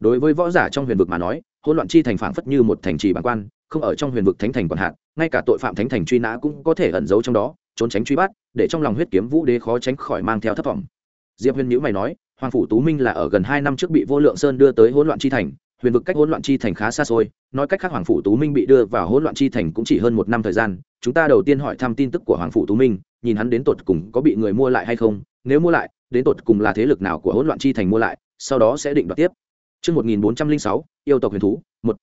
Đối với võ giả trong huyền vực mà nói, hỗn loạn chi thành phảng phất như một thành trì bản quan, không ở trong huyền vực thánh thành còn hạn, ngay cả tội phạm thánh thành truy nã cũng có thể ẩn giấu trong đó, trốn tránh truy bắt, để trong lòng huyết kiếm vũ đế khó tránh khỏi mang theo thất vọng. Diệp huyền nhữ mày nói, hoàng phủ tú minh là ở gần hai năm trước bị vô lượng sơn đưa tới hỗn loạn chi thành huyền vực cách hỗn loạn chi thành khá xa xôi nói cách khác hoàng phủ tú minh bị đưa vào hỗn loạn chi thành cũng chỉ hơn một năm thời gian chúng ta đầu tiên hỏi thăm tin tức của hoàng phủ tú minh nhìn hắn đến tột cùng có bị người mua lại hay không nếu mua lại đến tột cùng là thế lực nào của hỗn loạn chi thành mua lại sau đó sẽ định đoạt tiếp Trước 1406, yêu tộc huyền thú, một.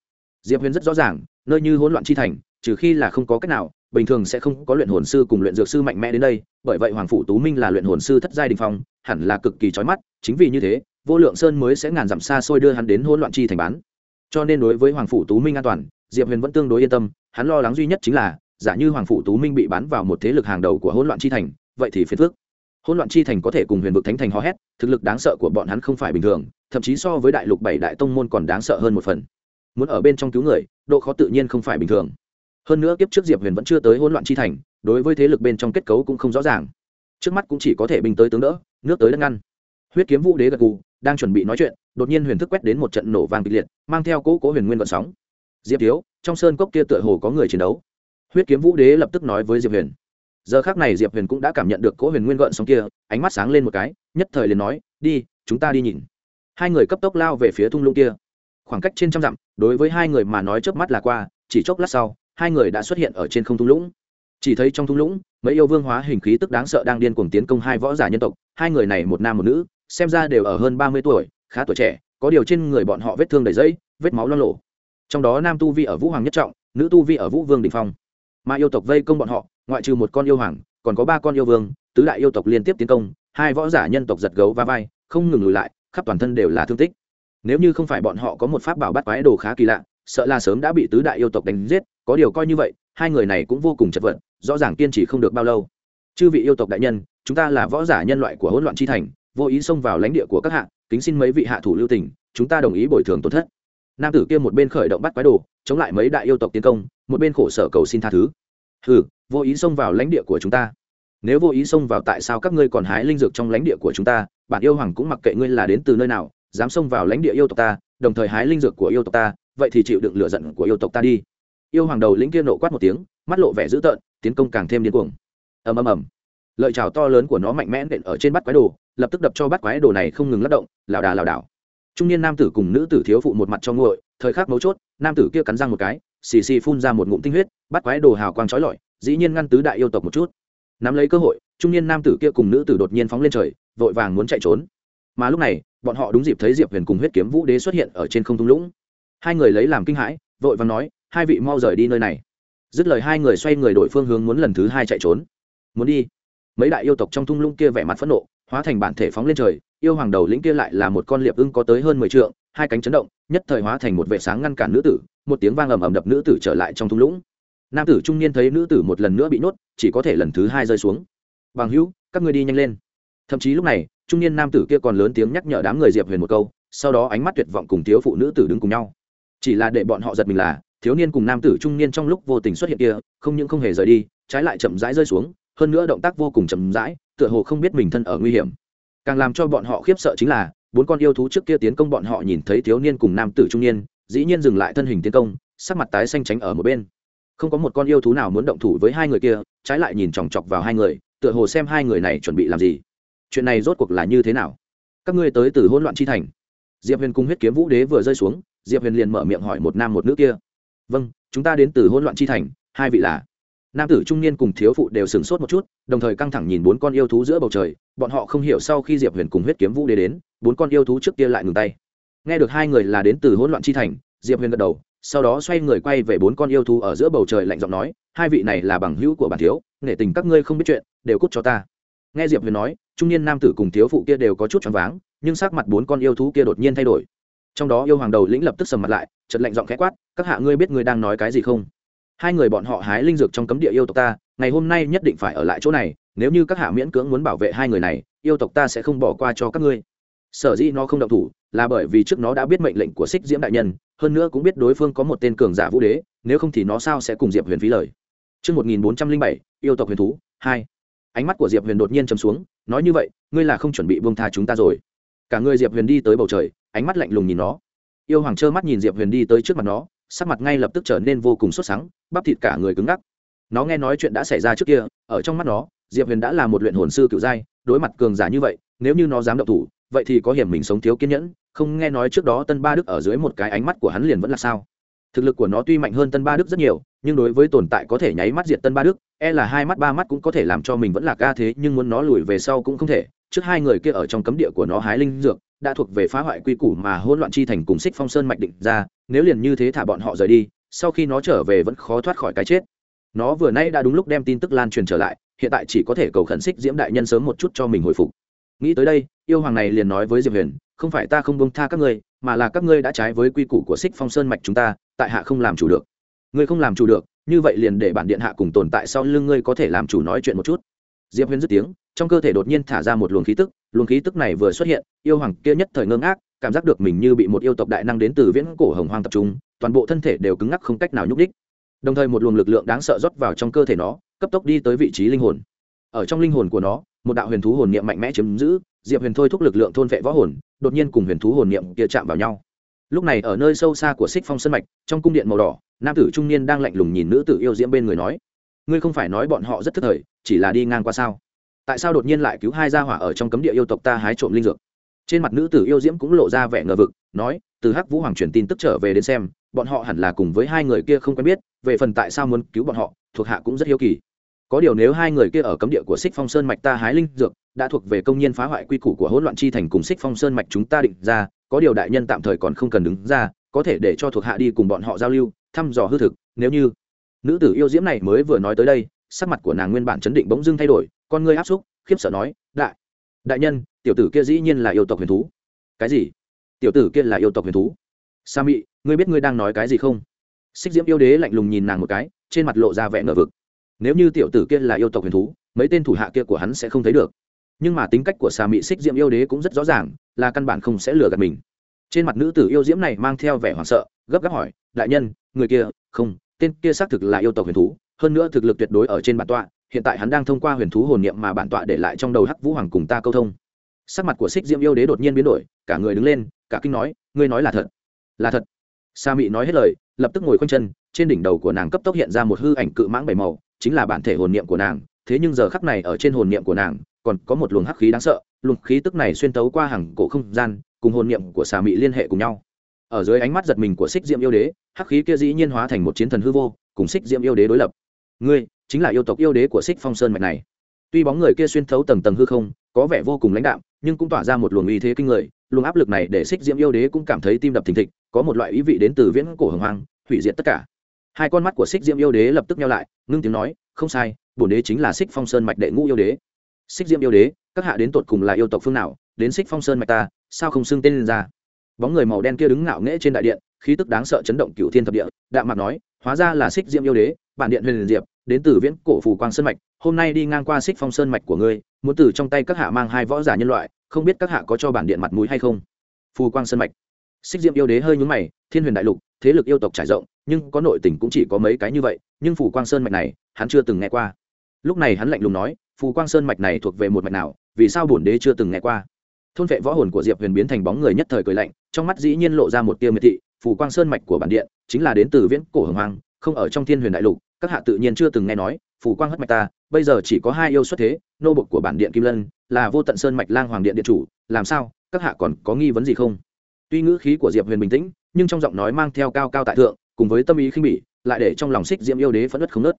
Diệp Huyền rất rõ ràng, nơi như hỗn loạn chi thành, trừ khi là không có cách nào, bình thường sẽ không có luyện hồn sư cùng luyện dược sư mạnh mẽ đến đây, bởi vậy Hoàng phủ Tú Minh là luyện hồn sư thất giai đỉnh phong, hẳn là cực kỳ chói mắt, chính vì như thế, Vô Lượng Sơn mới sẽ ngàn dặm xa xôi đưa hắn đến hỗn loạn chi thành bán. Cho nên đối với Hoàng phủ Tú Minh an toàn, Diệp Huyền vẫn tương đối yên tâm, hắn lo lắng duy nhất chính là giả như hoàng phủ tú minh bị bán vào một thế lực hàng đầu của hỗn loạn chi thành vậy thì phiền phước hỗn loạn chi thành có thể cùng huyền vực thánh thành hò hét thực lực đáng sợ của bọn hắn không phải bình thường thậm chí so với đại lục bảy đại tông môn còn đáng sợ hơn một phần. Muốn ở bên trong cứu người độ khó tự nhiên không phải bình thường. Hơn nữa kiếp trước diệp huyền vẫn chưa tới hỗn loạn chi thành đối với thế lực bên trong kết cấu cũng không rõ ràng. Trước mắt cũng chỉ có thể binh tới tướng đỡ nước tới đất ngăn huyết kiếm vũ đế gật gù, đang chuẩn bị nói chuyện, đột nhiên huyền thức quét đến một trận nổ vàng kịch liệt, mang theo cỗ cố huyền nguyên vận sóng. Diệp thiếu, trong sơn cốc kia tựa hồ có người chiến đấu. Huyết kiếm vũ đế lập tức nói với diệp huyền. Giờ khác này diệp huyền cũng đã cảm nhận được cỗ huyền nguyên gợn sóng kia, ánh mắt sáng lên một cái, nhất thời liền nói, đi, chúng ta đi nhìn. Hai người cấp tốc lao về phía thung lũng kia. Khoảng cách trên trăm dặm, đối với hai người mà nói trước mắt là qua, chỉ chốc lát sau, hai người đã xuất hiện ở trên không thung lũng. Chỉ thấy trong thung lũng, mấy yêu vương hóa hình khí tức đáng sợ đang điên cuồng tiến công hai võ giả nhân tộc, hai người này một nam một nữ xem ra đều ở hơn ba mươi tuổi, khá tuổi trẻ, có điều trên người bọn họ vết thương đầy dẫy vết máu lo lộ. Trong đó nam tu vi ở vũ hoàng nhất trọng, nữ tu vi ở vũ vương đình phong. Mà yêu tộc vây công bọn họ, ngoại trừ một con yêu hoàng, còn có ba con yêu vương, tứ đại yêu tộc liên tiếp tiến công, hai võ giả nhân tộc giật gấu va vai, không ngừng lùi lại, khắp toàn thân đều là thương tích. Nếu như không phải bọn họ có một pháp bảo bắt quái đồ khá kỳ lạ, sợ là sớm đã bị tứ đại yêu tộc đánh giết, có điều coi như vậy, hai người này cũng vô cùng chật vật, rõ ràng kiên trì không được bao lâu. Chư vị yêu tộc đại nhân, chúng ta là võ giả nhân loại của hỗn loạn chi thành vô ý xông vào lãnh địa của các hạ, kính xin mấy vị hạ thủ lưu tình, chúng ta đồng ý bồi thường tổn thất. Nam tử kia một bên khởi động bắt quái đồ, chống lại mấy đại yêu tộc tiến công, một bên khổ sở cầu xin tha thứ. Ừ vô ý xông vào lãnh địa của chúng ta. Nếu vô ý xông vào tại sao các ngươi còn hái linh dược trong lãnh địa của chúng ta? Bản yêu hoàng cũng mặc kệ ngươi là đến từ nơi nào, dám xông vào lãnh địa yêu tộc ta, đồng thời hái linh dược của yêu tộc ta, vậy thì chịu đựng lửa giận của yêu tộc ta đi. Yêu hoàng đầu lĩnh kia nộ quát một tiếng, mắt lộ vẻ dữ tợn, tiến công càng thêm điên cuồng. Ầm ầm ầm. Lợi trào to lớn của nó mạnh mẽ nện ở trên bắt quái đồ lập tức đập cho bắt quái đồ này không ngừng lắc động, lảo đà lảo đảo. Trung niên nam tử cùng nữ tử thiếu phụ một mặt cho nguội, thời khắc mấu chốt, nam tử kia cắn răng một cái, xì xì phun ra một ngụm tinh huyết, bắt quái đồ hào quang trói lọi, dĩ nhiên ngăn tứ đại yêu tộc một chút. Nắm lấy cơ hội, trung niên nam tử kia cùng nữ tử đột nhiên phóng lên trời, vội vàng muốn chạy trốn. Mà lúc này, bọn họ đúng dịp thấy diệp huyền cùng huyết kiếm vũ đế xuất hiện ở trên không thung lũng. Hai người lấy làm kinh hãi, vội vàng nói, hai vị mau rời đi nơi này. Dứt lời hai người xoay người đổi phương hướng muốn lần thứ hai chạy trốn. Muốn đi. Mấy đại yêu tộc trong thung lũng kia vẻ mặt phẫn nộ hóa thành bản thể phóng lên trời, yêu hoàng đầu lĩnh kia lại là một con liệp ưng có tới hơn mười trượng, hai cánh chấn động, nhất thời hóa thành một vệ sáng ngăn cản nữ tử, một tiếng vang ầm ầm đập nữ tử trở lại trong thung lũng. Nam tử trung niên thấy nữ tử một lần nữa bị nhốt, chỉ có thể lần thứ hai rơi xuống. Bằng hữu, các ngươi đi nhanh lên. Thậm chí lúc này, trung niên nam tử kia còn lớn tiếng nhắc nhở đám người diệp huyền một câu, sau đó ánh mắt tuyệt vọng cùng thiếu phụ nữ tử đứng cùng nhau. Chỉ là để bọn họ giật mình là, thiếu niên cùng nam tử trung niên trong lúc vô tình xuất hiện kia, không những không hề rời đi, trái lại chậm rãi rơi xuống, hơn nữa động tác vô cùng chậm rãi tựa hồ không biết mình thân ở nguy hiểm. Càng làm cho bọn họ khiếp sợ chính là, bốn con yêu thú trước kia tiến công bọn họ nhìn thấy thiếu niên cùng nam tử trung niên, dĩ nhiên dừng lại thân hình tiến công, sắc mặt tái xanh tránh ở một bên. Không có một con yêu thú nào muốn động thủ với hai người kia, trái lại nhìn chòng chọc vào hai người, tựa hồ xem hai người này chuẩn bị làm gì. Chuyện này rốt cuộc là như thế nào? Các ngươi tới từ hỗn loạn chi thành. Diệp huyền cùng huyết kiếm vũ đế vừa rơi xuống, diệp huyền liền mở miệng hỏi một nam một nữ kia. Vâng chúng ta đến từ hỗn loạn chi thành, hai vị là? Nam tử trung niên cùng thiếu phụ đều sửng sốt một chút, đồng thời căng thẳng nhìn bốn con yêu thú giữa bầu trời, bọn họ không hiểu sau khi diệp huyền cùng huyết kiếm vũ đế đến, bốn con yêu thú trước kia lại ngừng tay. Nghe được hai người là đến từ hỗn loạn chi thành, diệp huyền gật đầu, sau đó xoay người quay về bốn con yêu thú ở giữa bầu trời lạnh giọng nói, hai vị này là bằng hữu của bản thiếu, nể tình các ngươi không biết chuyện, đều cút cho ta. Nghe diệp huyền nói, trung niên nam tử cùng thiếu phụ kia đều có chút choáng váng, nhưng sắc mặt bốn con yêu thú kia đột nhiên thay đổi. Trong đó yêu hoàng đầu lĩnh lập tức sầm mặt lại chật lạnh giọng khẽ quát, các hạ ngươi biết ngươi đang nói cái gì không? Hai người bọn họ hái linh dược trong cấm địa yêu tộc ta ngày hôm nay nhất định phải ở lại chỗ này nếu như các hạ miễn cưỡng muốn bảo vệ hai người này yêu tộc ta sẽ không bỏ qua cho các ngươi sở dĩ nó không động thủ là bởi vì trước nó đã biết mệnh lệnh của xích diễm đại nhân hơn nữa cũng biết đối phương có một tên cường giả vũ đế nếu không thì nó sao sẽ cùng diệp huyền phí lời Trước 1407, yêu tộc huyền thú, 2. Ánh mắt của Diệp Huyền đột nhiên trầm xuống, nói như vậy, ngươi là không chuẩn bị buông tha chúng ta rồi. Cả người Diệp Huyền đi tới bầu trời, ánh mắt lạnh lùng nhìn nó. Yêu Hoàng trơ mắt nhìn Diệp Huyền đi tới trước mặt nó, sắc mặt ngay lập tức trở nên vô cùng sốt sắng, bắp thịt cả người cứng ngắc. Nó nghe nói chuyện đã xảy ra trước kia, ở trong mắt nó, Diệp Huyền đã là một luyện hồn sư cựu giai, đối mặt cường giả như vậy, nếu như nó dám động thủ, vậy thì có hiểm mình sống thiếu kiên nhẫn, không nghe nói trước đó Tân Ba Đức ở dưới một cái ánh mắt của hắn liền vẫn là sao? thực lực của nó tuy mạnh hơn tân ba đức rất nhiều nhưng đối với tồn tại có thể nháy mắt diệt tân ba đức e là hai mắt ba mắt cũng có thể làm cho mình vẫn là ca thế nhưng muốn nó lùi về sau cũng không thể trước hai người kia ở trong cấm địa của nó hái linh dược đã thuộc về phá hoại quy củ mà hỗn loạn chi thành cùng xích phong sơn mạch định ra nếu liền như thế thả bọn họ rời đi, sau khi nó trở về vẫn khó thoát khỏi cái chết. Nó vừa nay đã đúng lúc đem tin tức lan truyền trở lại, hiện tại chỉ có thể cầu khẩn xích diễm đại nhân sớm một chút cho mình hồi phục. Nghĩ tới đây, yêu hoàng này liền nói với diệp huyền, không phải ta không bông tha các ngươi, mà là các ngươi đã trái với quy củ của xích phong sơn mạch chúng ta, tại hạ không làm chủ được. Ngươi không làm chủ được, như vậy liền để bản điện hạ cùng tồn tại sau lưng ngươi có thể làm chủ nói chuyện một chút. Diệp huyền dứt tiếng, trong cơ thể đột nhiên thả ra một luồng khí tức, luồng khí tức này vừa xuất hiện, yêu hoàng kia nhất thời ngơ ngác cảm giác được mình như bị một yêu tộc đại năng đến từ viễn cổ hồng hoang tập trung, toàn bộ thân thể đều cứng ngắc không cách nào nhúc đích đồng thời một luồng lực lượng đáng sợ rót vào trong cơ thể nó, cấp tốc đi tới vị trí linh hồn. Ở trong linh hồn của nó, một đạo huyền thú hồn niệm mạnh mẽ chiếm giữ, diệp huyền thôi thúc lực lượng thôn vệ võ hồn, đột nhiên cùng huyền thú hồn niệm kia chạm vào nhau. Lúc này ở nơi sâu xa của xích phong sân mạch, trong cung điện màu đỏ, nam tử trung niên đang lạnh lùng nhìn nữ tử yêu diễm bên người nói, ngươi không phải nói bọn họ rất thức thời, chỉ là đi ngang qua sao? Tại sao đột nhiên lại cứu hai gia hỏa ở trong cấm địa yêu tộc ta hái trộm linh dược? Trên mặt nữ tử yêu diễm cũng lộ ra vẻ ngờ vực, nói, từ hắc vũ hoàng truyền tin tức trở về đến xem, bọn họ hẳn là cùng với hai người kia không quen biết, về phần tại sao muốn cứu bọn họ, thuộc hạ cũng rất hiếu kỳ. Có điều nếu hai người kia ở cấm địa của xích phong sơn mạch ta hái linh dược, đã thuộc về công nhân phá hoại quy củ của hỗn loạn chi thành cùng xích phong sơn mạch chúng ta định ra, có điều đại nhân tạm thời còn không cần đứng ra, có thể để cho thuộc hạ đi cùng bọn họ giao lưu, thăm dò hư thực, nếu như. Nữ tử yêu diễm này mới vừa nói tới đây, sắc mặt của nàng nguyên bản chấn định bỗng dưng thay đổi, con ngươi áp xúc, khiếp sợ nói, đại đại nhân tiểu tử kia dĩ nhiên là yêu tộc huyền thú. Cái gì? Tiểu tử kia là yêu tộc huyền thú? Sa mị ngươi biết ngươi đang nói cái gì không? Xích diễm yêu đế lạnh lùng nhìn nàng một cái, trên mặt lộ ra vẻ ngờ vực. Nếu như tiểu tử kia là yêu tộc huyền thú, mấy tên thủ hạ kia của hắn sẽ không thấy được. Nhưng mà tính cách của xà mị xích diễm yêu đế cũng rất rõ ràng, là căn bản không sẽ lừa gạt mình. Trên mặt nữ tử yêu diễm này mang theo vẻ hoảng sợ, gấp gáp hỏi, đại nhân, người kia, không, tên kia xác thực là yêu tộc huyền thú, hơn nữa thực lực tuyệt đối ở trên bản tọa, hiện tại hắn đang thông qua huyền thú hồn niệm mà bản tọa để lại trong đầu hắc vũ hoàng cùng ta câu thông sắc mặt của xích diễm yêu đế đột nhiên biến đổi, cả người đứng lên, cả kinh nói, ngươi nói là thật là thật. Sa mị nói hết lời, lập tức ngồi khoanh chân, trên đỉnh đầu của nàng cấp tốc hiện ra một hư ảnh cự mãng bảy màu, chính là bản thể hồn niệm của nàng, thế nhưng giờ khắc này ở trên hồn niệm của nàng, còn có một luồng hắc khí đáng sợ, luồng khí tức này xuyên tấu qua hàng cổ không gian, cùng hồn niệm của xà mị liên hệ cùng nhau. Ở dưới ánh mắt giật mình của xích diễm yêu đế, hắc khí kia dĩ nhiên hóa thành một chiến thần hư vô, cùng xích diễm yêu đế đối lập. Ngươi chính là yêu tộc yêu đế của xích phong sơn mạch này tuy bóng người kia xuyên thấu tầng tầng hư không, có vẻ vô cùng lãnh đạm, nhưng cũng tỏa ra một luồng uy thế kinh người, luồng áp lực này để xích diễm yêu đế cũng cảm thấy tim đập thình thịch, có một loại ý vị đến từ viễn cổ hồng hoang, hủy diệt tất cả. Hai con mắt của xích diễm yêu đế lập tức nhau lại, ngưng tiếng nói, không sai, bổn đế chính là xích phong sơn mạch đệ ngũ yêu đế. Xích diễm yêu đế, các hạ đến tột cùng là yêu tộc phương nào? Đến xích phong sơn mạch ta, sao không xưng tên lên ra? Bóng người màu đen kia đứng ngạo nghễ trên đại điện, khí tức đáng sợ chấn động cửu thiên thập địa, đạm mặt nói, hóa ra là xích diễm yêu đế, bản điện huyền diệp đến từ viễn cổ phù quang sơn mạch, hôm nay đi ngang qua xích phong sơn mạch của ngươi, muốn từ trong tay các hạ mang hai võ giả nhân loại, không biết các hạ có cho bản điện mặt mũi hay không? Phù quang sơn mạch. Xích Diệm yêu đế hơi nhúng mày, thiên huyền đại lục, thế lực yêu tộc trải rộng, nhưng có nội tình cũng chỉ có mấy cái như vậy, nhưng phù quang sơn mạch này, hắn chưa từng nghe qua. Lúc này hắn lạnh lùng nói, phù quang sơn mạch này thuộc về một mạch nào, vì sao bổn đế chưa từng nghe qua? Thôn vệ võ hồn của diệp huyền biến thành bóng người nhất thời cười lạnh, trong mắt dĩ nhiên lộ ra một tia miệt thị, phù quang sơn mạch của bản điện chính là đến từ viễn cổ hồng hoàng không ở trong thiên huyền đại lục các hạ tự nhiên chưa từng nghe nói phủ quang hất mạch ta, bây giờ chỉ có hai yêu xuất thế, nô bộc của bản điện kim lân, là vô tận sơn mạch lang hoàng điện điện chủ, làm sao, các hạ còn có nghi vấn gì không? Tuy ngữ khí của diệp huyền bình tĩnh, nhưng trong giọng nói mang theo cao cao tại thượng, cùng với tâm ý khinh bỉ, lại để trong lòng xích diễm yêu đế phẫn ất không nớt